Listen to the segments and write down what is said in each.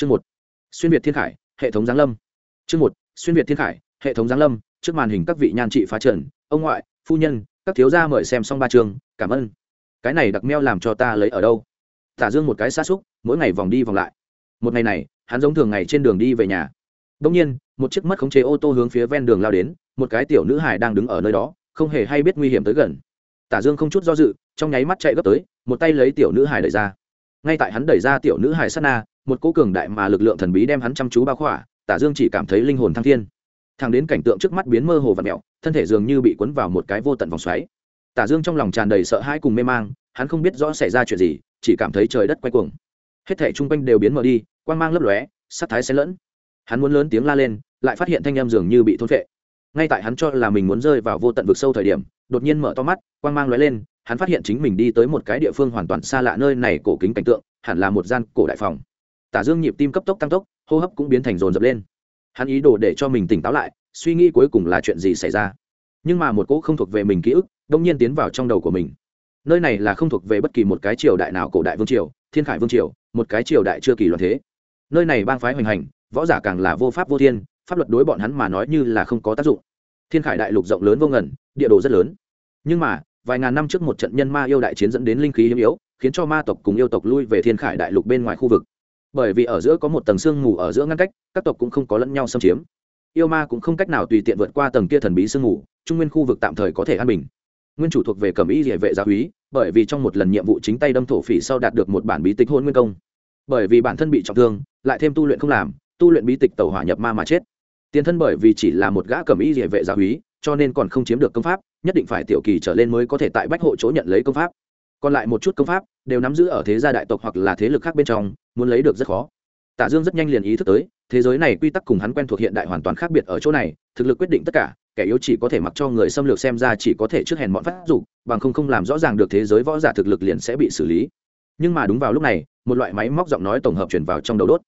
chương một xuyên việt thiên khải hệ thống giáng lâm. Chương một xuyên việt thiên khải hệ thống giáng lâm trước màn hình các vị nhan trị phá trần ông ngoại phu nhân các thiếu gia mời xem xong ba chương, cảm ơn. Cái này đặc meo làm cho ta lấy ở đâu? Tả dương một cái xa xúc mỗi ngày vòng đi vòng lại. Một ngày này hắn giống thường ngày trên đường đi về nhà. Đông nhiên một chiếc mất khống chế ô tô hướng phía ven đường lao đến một cái tiểu nữ hải đang đứng ở nơi đó không hề hay biết nguy hiểm tới gần. Tả dương không chút do dự trong nháy mắt chạy gấp tới một tay lấy tiểu nữ hải đẩy ra. Ngay tại hắn đẩy ra tiểu nữ hải sát na một cỗ cường đại mà lực lượng thần bí đem hắn chăm chú bao khỏa, tả dương chỉ cảm thấy linh hồn thăng thiên. Thang đến cảnh tượng trước mắt biến mơ hồ và mẹo thân thể dường như bị cuốn vào một cái vô tận vòng xoáy. Tả dương trong lòng tràn đầy sợ hãi cùng mê mang, hắn không biết rõ xảy ra chuyện gì, chỉ cảm thấy trời đất quay cuồng. Hết thể chung quanh đều biến mờ đi, quang mang lấp lóe, sắc thái xen lẫn. Hắn muốn lớn tiếng la lên, lại phát hiện thanh em dường như bị thôn phệ. Ngay tại hắn cho là mình muốn rơi vào vô tận vực sâu thời điểm, đột nhiên mở to mắt, quang mang lóe lên, hắn phát hiện chính mình đi tới một cái địa phương hoàn toàn xa lạ nơi này, cổ kính cảnh tượng, hẳn là một gian cổ đại phòng tả dương nhịp tim cấp tốc tăng tốc, hô hấp cũng biến thành rồn rập lên. Hắn ý đồ để cho mình tỉnh táo lại, suy nghĩ cuối cùng là chuyện gì xảy ra. Nhưng mà một cỗ không thuộc về mình ký ức đông nhiên tiến vào trong đầu của mình. Nơi này là không thuộc về bất kỳ một cái triều đại nào cổ đại vương triều, thiên khải vương triều, một cái triều đại chưa kỳ loạn thế. Nơi này bang phái hoành hành, võ giả càng là vô pháp vô thiên, pháp luật đối bọn hắn mà nói như là không có tác dụng. Thiên khải đại lục rộng lớn vô ngần, địa đồ rất lớn. Nhưng mà, vài ngàn năm trước một trận nhân ma yêu đại chiến dẫn đến linh khí hiếm yếu, khiến cho ma tộc cùng yêu tộc lui về thiên khải đại lục bên ngoài khu vực bởi vì ở giữa có một tầng sương mù ở giữa ngăn cách, các tộc cũng không có lẫn nhau xâm chiếm. Yêu ma cũng không cách nào tùy tiện vượt qua tầng kia thần bí sương mù, trung nguyên khu vực tạm thời có thể an bình. Nguyên chủ thuộc về cẩm ý địa vệ gia úy bởi vì trong một lần nhiệm vụ chính tay đâm thổ phỉ sau đạt được một bản bí tịch hôn nguyên công. Bởi vì bản thân bị trọng thương, lại thêm tu luyện không làm, tu luyện bí tịch tẩu hỏa nhập ma mà chết. Tiền thân bởi vì chỉ là một gã cẩm ý địa vệ gia úy cho nên còn không chiếm được công pháp, nhất định phải tiểu kỳ trở lên mới có thể tại bách hộ chỗ nhận lấy công pháp. Còn lại một chút công pháp, đều nắm giữ ở thế gia đại tộc hoặc là thế lực khác bên trong muốn lấy được rất khó. Tạ dương rất nhanh liền ý thức tới, thế giới này quy tắc cùng hắn quen thuộc hiện đại hoàn toàn khác biệt ở chỗ này, thực lực quyết định tất cả, kẻ yếu chỉ có thể mặc cho người xâm lược xem ra chỉ có thể trước hèn bọn phát dục, bằng không không làm rõ ràng được thế giới võ giả thực lực liền sẽ bị xử lý. Nhưng mà đúng vào lúc này, một loại máy móc giọng nói tổng hợp truyền vào trong đầu đốt.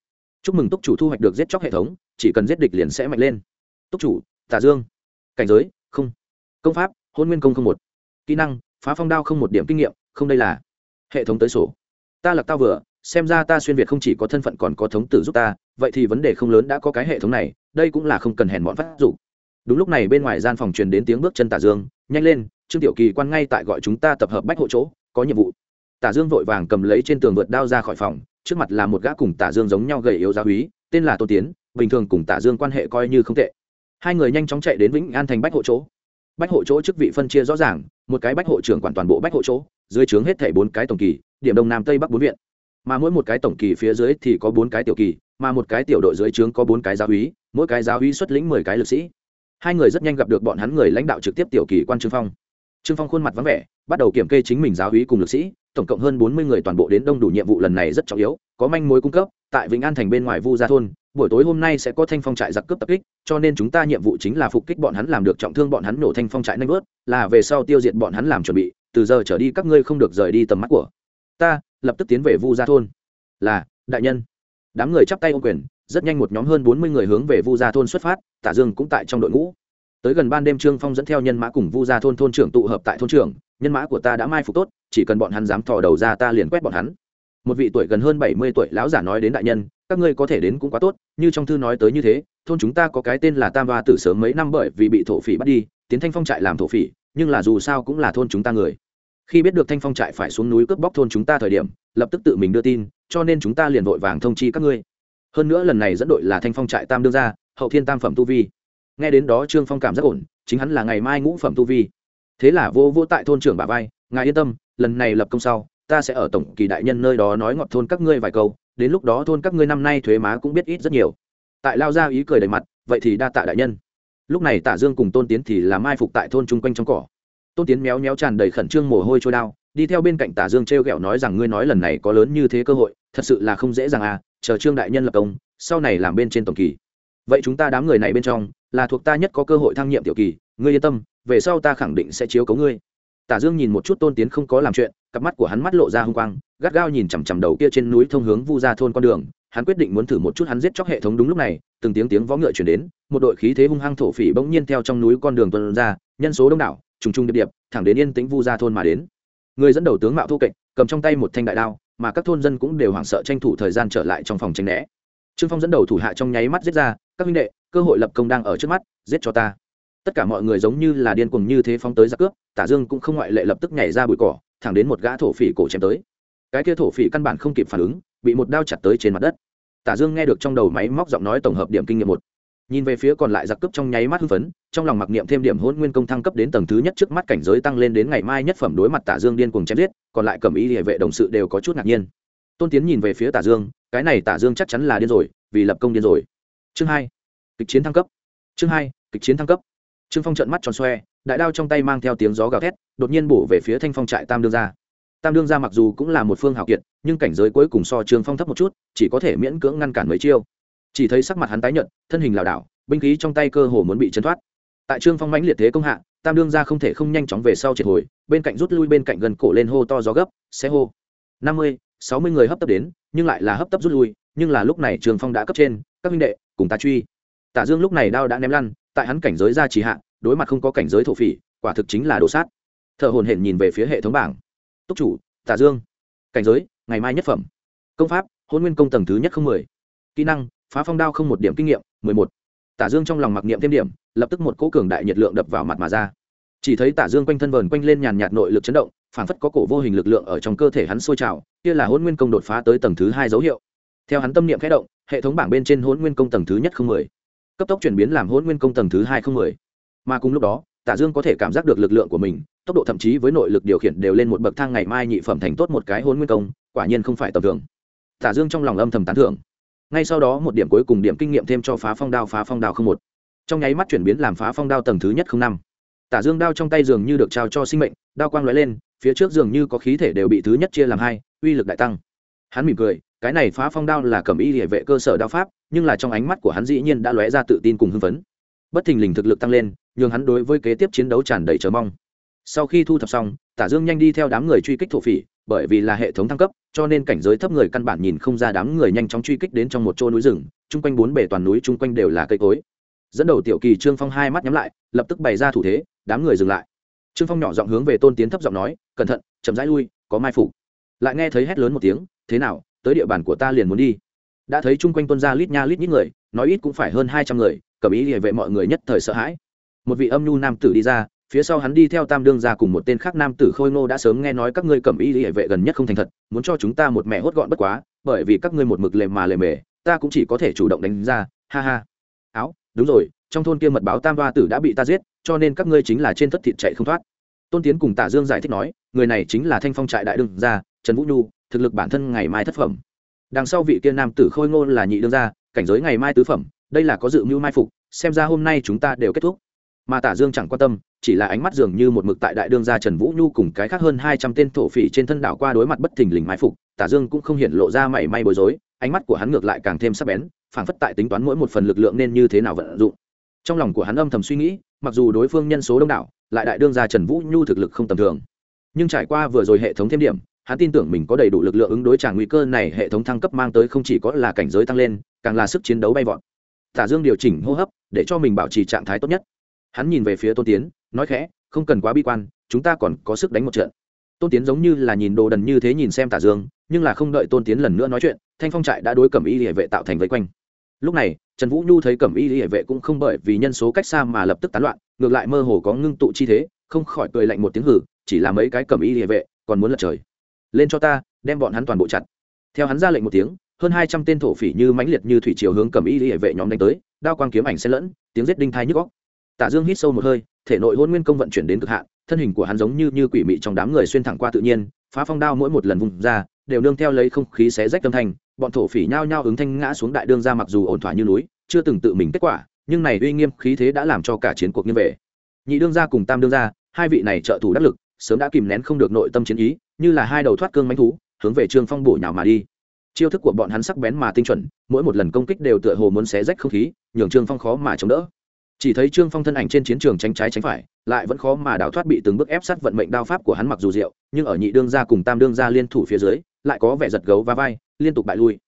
Chúc mừng túc chủ thu hoạch được giết chóc hệ thống, chỉ cần giết địch liền sẽ mạnh lên. Túc chủ Tạ dương. Cảnh giới, không. Công pháp, hôn nguyên công không một. Kỹ năng, phá phong đao không một điểm kinh nghiệm, không đây là. Hệ thống tới sổ. Ta lặc tao vừa xem ra ta xuyên việt không chỉ có thân phận còn có thống tử giúp ta, vậy thì vấn đề không lớn đã có cái hệ thống này, đây cũng là không cần hèn bọn phát dụng đúng lúc này bên ngoài gian phòng truyền đến tiếng bước chân tả dương, nhanh lên, trương tiểu kỳ quan ngay tại gọi chúng ta tập hợp bách hộ chỗ, có nhiệm vụ. Tả dương vội vàng cầm lấy trên tường vượt đao ra khỏi phòng, trước mặt là một gã cùng tả dương giống nhau gầy yếu giáo úy tên là tô tiến, bình thường cùng tả dương quan hệ coi như không tệ. Hai người nhanh chóng chạy đến vĩnh an thành bách hộ chỗ. Bách hộ chỗ chức vị phân chia rõ ràng, một cái bách hộ trưởng quản toàn bộ bách hộ chỗ, dưới trướng hết thảy bốn cái tổng kỳ, điểm đông nam tây bắc bốn viện mà mỗi một cái tổng kỳ phía dưới thì có bốn cái tiểu kỳ, mà một cái tiểu đội dưới trướng có bốn cái giáo úy, mỗi cái giáo úy xuất lĩnh mười cái lực sĩ. Hai người rất nhanh gặp được bọn hắn người lãnh đạo trực tiếp tiểu kỳ quan trương phong. Trương phong khuôn mặt vắng vẻ, bắt đầu kiểm kê chính mình giáo úy cùng lực sĩ, tổng cộng hơn bốn mươi người toàn bộ đến đông đủ nhiệm vụ lần này rất trọng yếu, có manh mối cung cấp, tại vĩnh an thành bên ngoài vu gia thôn, buổi tối hôm nay sẽ có thanh phong trại giặc cướp tập kích, cho nên chúng ta nhiệm vụ chính là phục kích bọn hắn làm được trọng thương bọn hắn nổ thanh phong trại nanh ướt là về sau tiêu diệt bọn hắn làm chuẩn bị, từ giờ trở đi các ngươi không được rời đi tầm mắt của ta lập tức tiến về vu gia thôn. Là, đại nhân. Đám người chắp tay ô quyền, rất nhanh một nhóm hơn bốn mươi người hướng về vu gia thôn xuất phát tả dương cũng tại trong đội ngũ. Tới gần ban đêm trương phong dẫn theo nhân mã cùng vu gia thôn thôn trưởng tụ hợp tại thôn trưởng, nhân mã của ta đã mai phục tốt, chỉ cần bọn hắn dám thò đầu ra ta liền quét bọn hắn. Một vị tuổi gần hơn bảy mươi tuổi lão giả nói đến đại nhân, các ngươi có thể đến cũng quá tốt, như trong thư nói tới như thế, thôn chúng ta có cái tên là tam hoa tử sớm mấy năm bởi vì bị thổ phỉ bắt đi, tiến thanh phong trại làm thổ phỉ, nhưng là dù sao cũng là thôn chúng ta người khi biết được thanh phong trại phải xuống núi cướp bóc thôn chúng ta thời điểm lập tức tự mình đưa tin cho nên chúng ta liền vội vàng thông chi các ngươi. Hơn nữa lần này dẫn đội là thanh phong trại tam đương ra, hậu thiên tam phẩm tu vi. Nghe đến đó trương phong cảm rất ổn chính hắn là ngày mai ngũ phẩm tu vi. Thế là vô vô tại thôn trưởng bà vai ngài yên tâm lần này lập công sau ta sẽ ở tổng kỳ đại nhân nơi đó nói ngọt thôn các ngươi vài câu đến lúc đó thôn các ngươi năm nay thuế má cũng biết ít rất nhiều. Tại lao ra ý cười đầy mặt vậy thì đa tạ đại nhân. Lúc này tả dương cùng tôn tiến thì làm mai phục tại thôn chung quanh trong cỏ tôn tiến méo méo tràn đầy khẩn trương mồ hôi trôi đao, đi theo bên cạnh tả dương t r e o g ẹ o nói rằng, ngươi nói lần này có lớn như thế cơ hội, thật sự là không dễ dàng à chờ trương đại nhân lập công, sau này làm bên trên tổng kỳ. Vậy chúng ta đám người này bên trong, là thuộc ta nhất có cơ hội thăng nhiệm tiểu kỳ, ngươi yên tâm, về sau ta khẳng định sẽ chiếu cấu ngươi. Tả dương nhìn một chút tôn tiến không có làm chuyện, cặp mắt của hắn mắt lộ ra h n g quang, gắt gao nhìn chằm chằm đầu kia trên núi thông hướng vu ra thôn con đường. Hắn quyết định muốn thử một chút hắn giết chóc hệ thống đúng lúc này, từng tiếng tiếng vó ngựa chuyển đến, một đội khí thế hung hăng thổ phỉ bỗng nhiên theo trong núi con đường tuần ra, nhân số đông đảo trùng trùng điệp điệp, thẳng đến yên tĩnh vu gia thôn mà đến. Người dẫn đầu tướng mạo thô kệch, cầm trong tay một thanh đại đao, mà các thôn dân cũng đều hoảng sợ tranh thủ thời gian trở lại trong phòng tranh né. Trương phong dẫn đầu thủ hạ trong nháy mắt giết ra, các huynh đệ, cơ hội lập công đang ở trước mắt, giết cho ta. Tất cả mọi người giống như là điên cuồng như thế phóng tới giặc cướp, tả dương cũng không ngoại lệ lập tức nhảy ra bụi cỏ, thẳng đến một gã thổ phỉ cổ chém tới. Cái kia thổ phỉ căn bản không kịp phản ứng, bị một đao chặt tới trên mặt đất. Tả dương nghe được trong đầu máy móc giọng nói tổng hợp điểm kinh nghiệm một nhìn về phía còn lại giặc cướp trong nháy mắt hưng phấn, trong lòng mặc niệm thêm điểm hôn nguyên công thăng cấp đến tầng thứ nhất trước mắt cảnh giới tăng lên đến ngày mai nhất phẩm đối mặt tả dương điên cuồng chém giết, còn lại cầm ý địa vệ đồng sự đều có chút ngạc nhiên. Tôn tiến nhìn về phía tả dương, cái này tả dương chắc chắn là điên rồi, vì lập công điên rồi. Chương hai, kịch chiến thăng cấp. Chương hai, kịch chiến thăng cấp. Trương phong trợn mắt tròn xoe, đại đao trong tay mang theo tiếng gió gào thét, đột nhiên bổ về phía thanh phong trại tam đương gia. Tam đương gia mặc dù cũng là một phương hào kiệt, nhưng cảnh giới cuối cùng so trương phong thấp một chút, chỉ có thể miễn cưỡng ngăn cản mấy chiêu chỉ thấy sắc mặt hắn tái nhợt, thân hình lảo đảo, binh khí trong tay cơ hồ muốn bị chấn thoát. Tại trương phong mãnh liệt thế công hạ, tam đương gia không thể không nhanh chóng về sau triệt hồi, bên cạnh rút lui bên cạnh gần cổ lên hô to gió gấp, xe hô. Năm mươi, sáu mươi người hấp tấp đến, nhưng lại là hấp tấp rút lui, nhưng là lúc này trương phong đã cấp trên, các huynh đệ, cùng ta truy. Tả dương lúc này đao đã ném lăn, tại hắn cảnh giới ra trì hạ, đối mặt không có cảnh giới thổ phỉ, quả thực chính là đồ sát. Thợ hồn hển nhìn về phía hệ thống bảng. Túc chủ, tả dương. Cảnh giới, ngày mai nhất phẩm. Công pháp, hôn nguyên công tầng thứ nhất không mười. Kỹ năng phá phong đao không một điểm kinh nghiệm, mười một. Tả dương trong lòng mặc niệm thêm điểm, lập tức một cỗ cường đại nhiệt lượng đập vào mặt mà ra. Chỉ thấy tả dương quanh thân vờn quanh lên nhàn nhạt nội lực chấn động phản phất có cổ vô hình lực lượng ở trong cơ thể hắn sôi trào, kia là hôn nguyên công đột phá tới tầng thứ hai dấu hiệu. Theo hắn tâm niệm khẽ động, hệ thống bảng bên trên hôn nguyên công tầng thứ nhất không mười. Cấp tốc chuyển biến làm hôn nguyên công tầng thứ hai không mười. Mà cùng lúc đó, tả dương có thể cảm giác được lực lượng của mình, tốc độ thậm chí với nội lực điều khiển đều lên một bậc thang ngày mai nhị phẩm thành tốt một cái hôn nguyên công, quả nhiên không phải tầm thường. Tả dương trong lòng âm thầm tán thưởng ngay sau đó một điểm cuối cùng điểm kinh nghiệm thêm cho phá phong đao, phá phong đao không một. Trong nháy mắt chuyển biến làm phá phong đao tầng thứ nhất không năm. Tả dương đao trong tay dường như được trao cho sinh mệnh, đao quang lóe lên, phía trước dường như có khí thể đều bị thứ nhất chia làm hai, uy lực đại tăng. Hắn mỉm cười, cái này phá phong đao là cầm y địa vệ cơ sở đao pháp, nhưng là trong ánh mắt của hắn dĩ nhiên đã lóe ra tự tin cùng hưng phấn. Bất thình lình thực lực tăng lên, nhường hắn đối với kế tiếp chiến đấu tràn đầy chờ mong. Sau khi thu thập xong, tả dương nhanh đi theo đám người truy kích thổ phỉ bởi vì là hệ thống thăng cấp, cho nên cảnh giới thấp người căn bản nhìn không ra đám người nhanh chóng truy kích đến trong một chỗ núi rừng, chung quanh bốn bể toàn núi chung quanh đều là cây cối. Dẫn đầu tiểu kỳ trương phong hai mắt nhắm lại, lập tức bày ra thủ thế, đám người dừng lại. Trương phong nhỏ giọng hướng về tôn tiến thấp giọng nói, cẩn thận, chậm rãi lui, có mai phục. Lại nghe thấy hét lớn một tiếng, thế nào, tới địa bàn của ta liền muốn đi. Đã thấy chung quanh tuân ra lít nha lít nhít người, nói ít cũng phải hơn hai trăm người, cầm ý địa vệ mọi người nhất thời sợ hãi. Một vị âm nhu nam tử đi ra phía sau hắn đi theo tam đương ra cùng một tên khác nam tử khôi ngô đã sớm nghe nói các ngươi cầm y hệ vệ gần nhất không thành thật, muốn cho chúng ta một mẹ hốt gọn bất quá, bởi vì các ngươi một mực lề mà lề mề, ta cũng chỉ có thể chủ động đánh ra, ha ha. Áo, đúng rồi, trong thôn kia mật báo tam đoa tử đã bị ta giết, cho nên các ngươi chính là trên thất thịt chạy không thoát. Tôn tiến cùng tả dương giải thích nói, người này chính là thanh phong trại đại đương gia, trần vũ nhu, thực lực bản thân ngày mai thất phẩm. Đằng sau vị kia nam tử khôi ngô là nhị đương gia, cảnh giới ngày mai tứ phẩm, đây là có dự mưu mai phục, xem ra hôm nay chúng ta đều kết thúc mà tả dương chẳng quan tâm, chỉ là ánh mắt dường như một mực tại đại đương gia trần vũ nhu cùng cái khác hơn hai trăm tên thổ phỉ trên thân đảo qua đối mặt bất thình lình mai phục, tả dương cũng không hiện lộ ra mảy may bối rối, ánh mắt của hắn ngược lại càng thêm sắc bén, phảng phất tại tính toán mỗi một phần lực lượng nên như thế nào vận dụng. Trong lòng của hắn âm thầm suy nghĩ, mặc dù đối phương nhân số đông đảo, lại đại đương gia trần vũ nhu thực lực không tầm thường. Nhưng trải qua vừa rồi hệ thống thêm điểm, hắn tin tưởng mình có đầy đủ lực lượng ứng đối trả nguy cơ này, hệ thống thăng cấp mang tới không chỉ có là cảnh giới tăng lên, càng là sức chiến đấu bay vọt. Tả dương điều chỉnh hô hấp, để cho mình bảo trì trạng thái tốt nhất hắn nhìn về phía tôn tiến, nói khẽ, không cần quá bi quan, chúng ta còn có sức đánh một trận. Tôn tiến giống như là nhìn đồ đần như thế nhìn xem tả dương, nhưng là không đợi tôn tiến lần nữa nói chuyện, thanh phong trại đã đối cẩm y hệ vệ tạo thành vây quanh. Lúc này, trần vũ nhu thấy cẩm y hệ vệ cũng không bởi vì nhân số cách xa mà lập tức tán loạn, ngược lại mơ hồ có ngưng tụ chi thế, không khỏi cười lạnh một tiếng hử chỉ là mấy cái cẩm y hệ vệ còn muốn lật trời. Lên cho ta, đem bọn hắn toàn bộ chặt. Theo hắn ra lệnh một tiếng, hơn hai trăm tên thổ phỉ như mãnh liệt như thủy chiều hướng cẩm y hệ vệ nhóm đánh tới, đao quang kiếm ảnh xen lẫn, tiếng giết đinh thai nhức góc Tạ Dương hít sâu một hơi, thể nội hôn nguyên công vận chuyển đến cực hạn, thân hình của hắn giống như như quỷ mị trong đám người xuyên thẳng qua tự nhiên, phá phong đao mỗi một lần vùng ra, đều nương theo lấy không khí xé rách âm thanh, bọn thổ phỉ nhao nhao ứng thanh ngã xuống đại đương ra mặc dù ổn thỏa như núi, chưa từng tự mình kết quả, nhưng này uy nghiêm khí thế đã làm cho cả chiến cuộc như về. Nhị đương gia cùng tam đương gia, hai vị này trợ thủ đắc lực, sớm đã kìm nén không được nội tâm chiến ý, như là hai đầu thoát cương mãnh thú, hướng về Trương Phong bổ nhào mà đi. Chiêu thức của bọn hắn sắc bén mà tinh chuẩn, mỗi một lần công kích đều tựa hồ muốn xé rách không khí, nhường Trương Phong khó mà chống đỡ chỉ thấy trương phong thân ảnh trên chiến trường tránh trái tránh phải, lại vẫn khó mà đào thoát bị từng bước ép sát vận mệnh đao pháp của hắn mặc dù diệu nhưng ở nhị đương gia cùng tam đương gia liên thủ phía dưới, lại có vẻ giật gấu và vai, liên tục bại lui.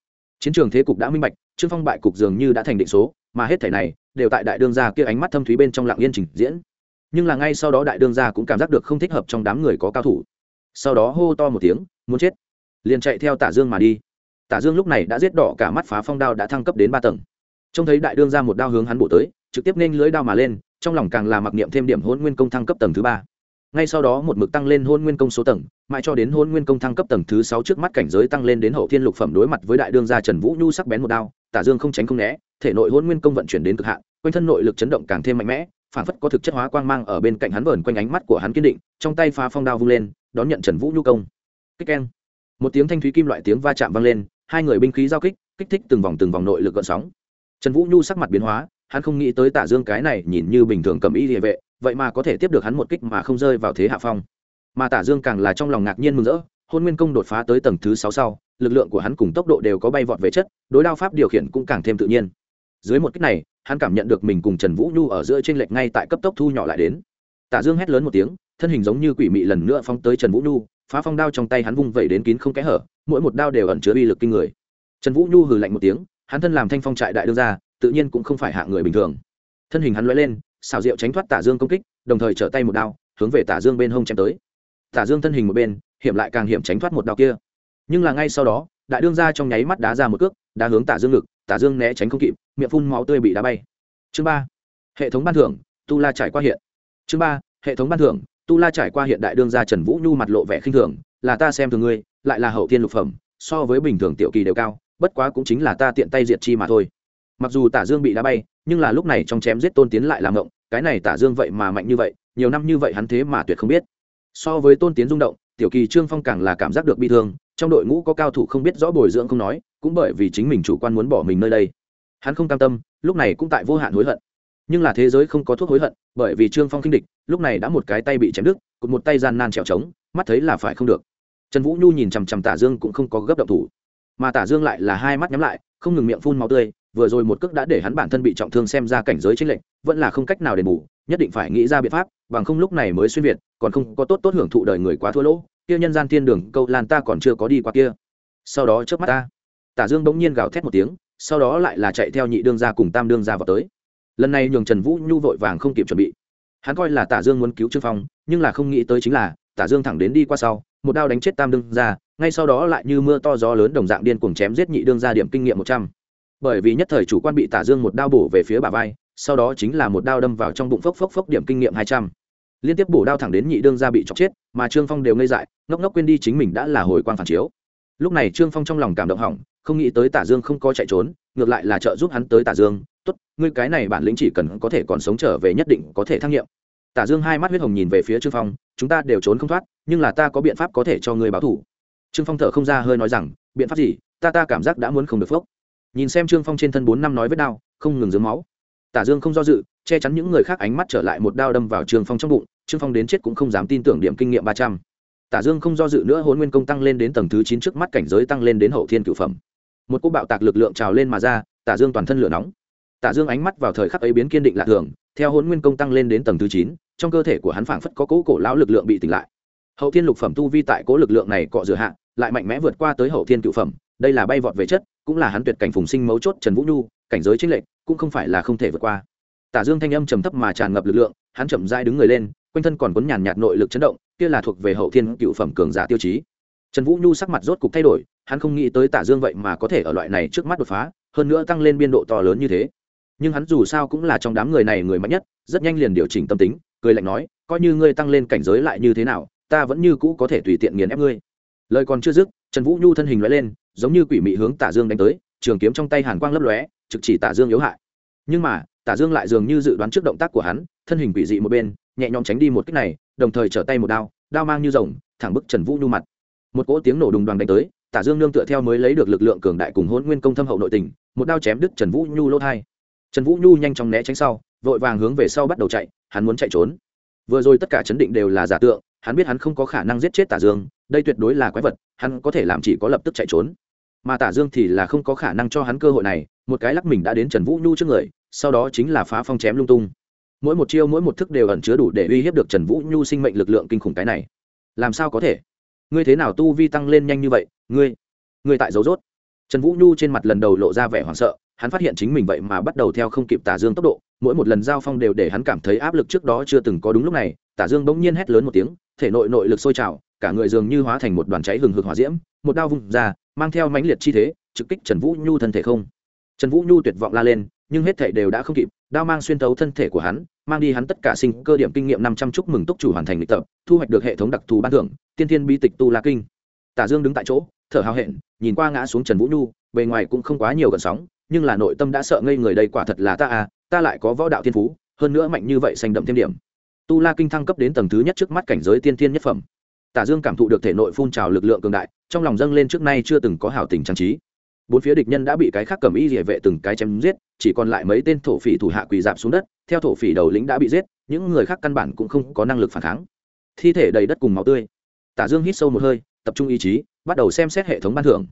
Chiến trường thế cục đã minh bạch, trương phong bại cục dường như đã thành định số, mà hết thể này đều tại đại đương gia kia ánh mắt thâm thúy bên trong lặng yên trình diễn. Nhưng là ngay sau đó đại đương gia cũng cảm giác được không thích hợp trong đám người có cao thủ. Sau đó hô to một tiếng, muốn chết! liền chạy theo tả dương mà đi. Tả dương lúc này đã giết đỏ cả mắt phá phong đao đã thăng cấp đến ba tầng. Trông thấy đại đương ra một đao hướng hắn bổ tới trực tiếp nên lưới đao mà lên, trong lòng càng là mặc niệm thêm điểm hôn nguyên công thăng cấp tầng thứ ba. Ngay sau đó một mực tăng lên hôn nguyên công số tầng, mãi cho đến hôn nguyên công thăng cấp tầng thứ sáu trước mắt cảnh giới tăng lên đến hậu thiên lục phẩm đối mặt với đại đương gia trần vũ nhu sắc bén một đao, tả dương không tránh không né, thể nội hôn nguyên công vận chuyển đến cực hạn, quanh thân nội lực chấn động càng thêm mạnh mẽ, phản phất có thực chất hóa quang mang ở bên cạnh hắn vờn quanh ánh mắt của hắn kiên định, trong tay phá phong đao vung lên, đón nhận trần vũ nhu công. Kích keng. Một tiếng thanh thúy kim loại tiếng va chạm vang lên, hai người binh khí giao kích kích thích từng vòng từng vòng nội lực gợn sóng. Trần vũ nhu sắc mặt biến hóa hắn không nghĩ tới Tạ dương cái này nhìn như bình thường cầm y liề vệ, vậy mà có thể tiếp được hắn một kích mà không rơi vào thế hạ phong. Mà Tạ dương càng là trong lòng ngạc nhiên mừng rỡ, hôn nguyên công đột phá tới tầng thứ sáu sau, lực lượng của hắn cùng tốc độ đều có bay vọt về chất, đối đao pháp điều khiển cũng càng thêm tự nhiên. Dưới một kích này, hắn cảm nhận được mình cùng trần vũ nhu ở giữa trên lệch ngay tại cấp tốc thu nhỏ lại đến. Tạ dương hét lớn một tiếng, thân hình giống như quỷ mị lần nữa phóng tới trần vũ nhu, phá phong đao trong tay hắn vung vẩy đến kín không kẽ hở, mỗi một đao đều ẩn chứa uy lực kinh người. Trần vũ nhu hừ lạnh một tiếng, hắn thân làm thanh phong trại đại đương ra tự nhiên cũng không phải hạ người bình thường. Thân hình hắn lóe lên, xào rượu tránh thoát tả dương công kích, đồng thời trở tay một đao, hướng về tả dương bên hông chém tới. Tả dương thân hình một bên, hiểm lại càng hiểm tránh thoát một đao kia. Nhưng là ngay sau đó đại đương ra trong nháy mắt đá ra một cước, đá hướng tả dương ngực, tả dương né tránh không kịp, miệng phun máu tươi bị đá bay. Chương ba, hệ thống ban thưởng, tu la trải qua hiện. Chương ba, hệ thống ban thưởng, tu la trải qua hiện đại đương gia trần vũ nhu mặt lộ vẻ khinh thường, là ta xem thường ngươi, lại là hậu tiên lục phẩm, so với bình thường tiểu kỳ đều cao, bất quá cũng chính là ta tiện tay diệt chi mà thôi mặc dù tả dương bị đá bay, nhưng là lúc này trong chém giết tôn tiến lại làm ngộng, cái này tả dương vậy mà mạnh như vậy, nhiều năm như vậy hắn thế mà tuyệt không biết. So với tôn tiến rung động, tiểu kỳ trương phong càng là cảm giác được bi thương, trong đội ngũ có cao thủ không biết rõ bồi dưỡng không nói, cũng bởi vì chính mình chủ quan muốn bỏ mình nơi đây. Hắn không cam tâm, lúc này cũng tại vô hạn hối hận. Nhưng là thế giới không có thuốc hối hận, bởi vì trương phong kinh địch, lúc này đã một cái tay bị chém đứt, cụt một tay gian nan trèo trống, mắt thấy là phải không được. Trần vũ nhu nhìn chằm chằm tả dương cũng không có gấp động thủ. Mà tả dương lại là hai mắt nhắm lại, không ngừng miệng phun máu tươi vừa rồi một cước đã để hắn bản thân bị trọng thương xem ra cảnh giới chênh lệnh vẫn là không cách nào đền bù, nhất định phải nghĩ ra biện pháp, bằng không lúc này mới xuyên việt, còn không có tốt tốt hưởng thụ đời người quá thua lỗ, kia nhân gian thiên đường, câu lan ta còn chưa có đi qua kia. Sau đó trước mắt ta, tả dương bỗng nhiên gào thét một tiếng, sau đó lại là chạy theo nhị đương gia cùng tam đương gia vào tới. Lần này nhường trần vũ nhu vội vàng không kịp chuẩn bị. Hắn coi là tả dương muốn cứu trương phong, nhưng là không nghĩ tới chính là, tả dương thẳng đến đi qua sau, một đao đánh chết tam đương gia, ngay sau đó lại như mưa to gió lớn đồng dạng điên cuồng chém giết nhị đương gia điểm kinh nghiệm một trăm bởi vì nhất thời chủ quan bị tả dương một đao bổ về phía bà vai, sau đó chính là một đao đâm vào trong bụng phốc phốc phốc điểm kinh nghiệm hai trăm. Liên tiếp bổ đao thẳng đến nhị đương gia bị chọc chết, mà trương phong đều ngây dại, ngốc ngốc quên đi chính mình đã là hồi quan phản chiếu. Lúc này trương phong trong lòng cảm động hỏng, không nghĩ tới tả dương không có chạy trốn, ngược lại là trợ giúp hắn tới tả dương, tốt, ngươi cái này bản lĩnh chỉ cần có thể còn sống trở về nhất định có thể thăng nghiệm. tả dương hai mắt huyết hồng nhìn về phía trương phong, chúng ta đều trốn không thoát, nhưng là ta có biện pháp có thể cho ngươi báo thủ trương phong thở không ra, hơi nói rằng, biện pháp gì? Ta ta cảm giác đã muốn không được phốc nhìn xem trương phong trên thân bốn năm nói vết đao không ngừng dướng máu. Tả dương không do dự, che chắn những người khác ánh mắt trở lại một đao đâm vào trương phong trong bụng, trương phong đến chết cũng không dám tin tưởng điểm kinh nghiệm ba trăm. Tả dương không do dự nữa hôn nguyên công tăng lên đến tầng thứ chín trước mắt cảnh giới tăng lên đến hậu thiên cửu phẩm. Một cô bạo tạc lực lượng trào lên mà ra, tả dương toàn thân lửa nóng. Tả dương ánh mắt vào thời khắc ấy biến kiên định lạ thường, theo hôn nguyên công tăng lên đến tầng thứ chín, trong cơ thể của hắn phảng phất có cố cổ lão lực lượng bị tỉnh lại. Hậu thiên lục phẩm tu vi tại cố lực lượng này cọ rửa hạ, lại mạnh mẽ vượt qua tới hậu thiên cửu phẩm, đây là bay vọt về chất cũng là hắn tuyệt cảnh phùng sinh mấu chốt trần vũ nhu, cảnh giới chính lệnh cũng không phải là không thể vượt qua. Tả dương thanh âm trầm thấp mà tràn ngập lực lượng, hắn chậm rãi đứng người lên, quanh thân còn cuốn nhàn nhạt nội lực chấn động, kia là thuộc về hậu thiên cựu phẩm cường giả tiêu chí. Trần vũ nhu sắc mặt rốt cục thay đổi, hắn không nghĩ tới tả dương vậy mà có thể ở loại này trước mắt đột phá, hơn nữa tăng lên biên độ to lớn như thế. Nhưng hắn dù sao cũng là trong đám người này người mạnh nhất, rất nhanh liền điều chỉnh tâm tính, cười lạnh nói, coi như ngươi tăng lên cảnh giới lại như thế nào, ta vẫn như cũ có thể tùy tiện nghiền ép ngươi. Lời còn chưa dứt trần vũ nhu thân hình lóe lên, giống như quỷ mị hướng tả dương đánh tới, trường kiếm trong tay hàn quang lấp lóe, trực chỉ tả dương yếu hại. Nhưng mà, tả dương lại dường như dự đoán trước động tác của hắn, thân hình quỷ dị một bên, nhẹ nhõm tránh đi một cách này, đồng thời trở tay một đao đao mang như rồng, thẳng bức trần vũ nhu mặt. Một cỗ tiếng nổ đùng đoàn đánh tới, tả dương nương tựa theo mới lấy được lực lượng cường đại cùng hôn nguyên công thâm hậu nội tình, một đao chém đứt trần vũ nhu lỗ hai trần vũ nhu nhanh chóng né tránh sau, vội vàng hướng về sau bắt đầu chạy, hắn muốn chạy trốn. Vừa rồi tất cả chấn định đều là giả tượng hắn biết hắn không có khả năng giết chết tả dương, đây tuyệt đối là quái vật, hắn có thể làm chỉ có lập tức chạy trốn. Mà tả dương thì là không có khả năng cho hắn cơ hội này, một cái lắc mình đã đến trần vũ nhu trước người, sau đó chính là phá phong chém lung tung. Mỗi một chiêu, mỗi một thức đều ẩn chứa đủ để uy hiếp được trần vũ nhu sinh mệnh lực lượng kinh khủng cái này. Làm sao có thể? Ngươi thế nào tu vi tăng lên nhanh như vậy? Ngươi ngươi tại dấu rốt trần vũ nhu trên mặt lần đầu lộ ra vẻ hoảng sợ, hắn phát hiện chính mình vậy mà bắt đầu theo không kịp tả dương tốc độ, mỗi một lần giao phong đều để hắn cảm thấy áp lực trước đó chưa từng có đúng lúc này, tả dương bỗng nhiên hét lớn một tiếng thể nội nội lực sôi trào, cả người dường như hóa thành một đoàn cháy hừng hực hỏa diễm, một đao vung ra, mang theo mãnh liệt chi thế, trực kích trần vũ nhu thân thể không. Trần vũ nhu tuyệt vọng la lên, nhưng hết thể đều đã không kịp, đao mang xuyên thấu thân thể của hắn, mang đi hắn tất cả sinh cơ điểm kinh nghiệm năm trăm chúc mừng túc chủ hoàn thành lịch tập, thu hoạch được hệ thống đặc thù ban thưởng, tiên thiên bi tịch tu la kinh. Tả dương đứng tại chỗ, thở hào hẹn, nhìn qua ngã xuống trần vũ nhu, bề ngoài cũng không quá nhiều gần sóng, nhưng là nội tâm đã sợ ngây người đây quả thật là ta à ta lại có võ đạo thiên phú, hơn nữa mạnh như vậy xanh đậm thêm điểm tu la kinh thăng cấp đến tầng thứ nhất trước mắt cảnh giới tiên thiên nhất phẩm. Tả dương cảm thụ được thể nội phun trào lực lượng cường đại, trong lòng dâng lên trước nay chưa từng có hảo tình trang trí. Bốn phía địch nhân đã bị cái khác cầm y địa vệ từng cái chém giết, chỉ còn lại mấy tên thổ phỉ thủ hạ quỳ dạp xuống đất, theo thổ phỉ đầu lĩnh đã bị giết, những người khác căn bản cũng không có năng lực phản kháng. Thi thể đầy đất cùng máu tươi. Tả dương hít sâu một hơi, tập trung ý chí, bắt đầu xem xét hệ thống ban thưởng.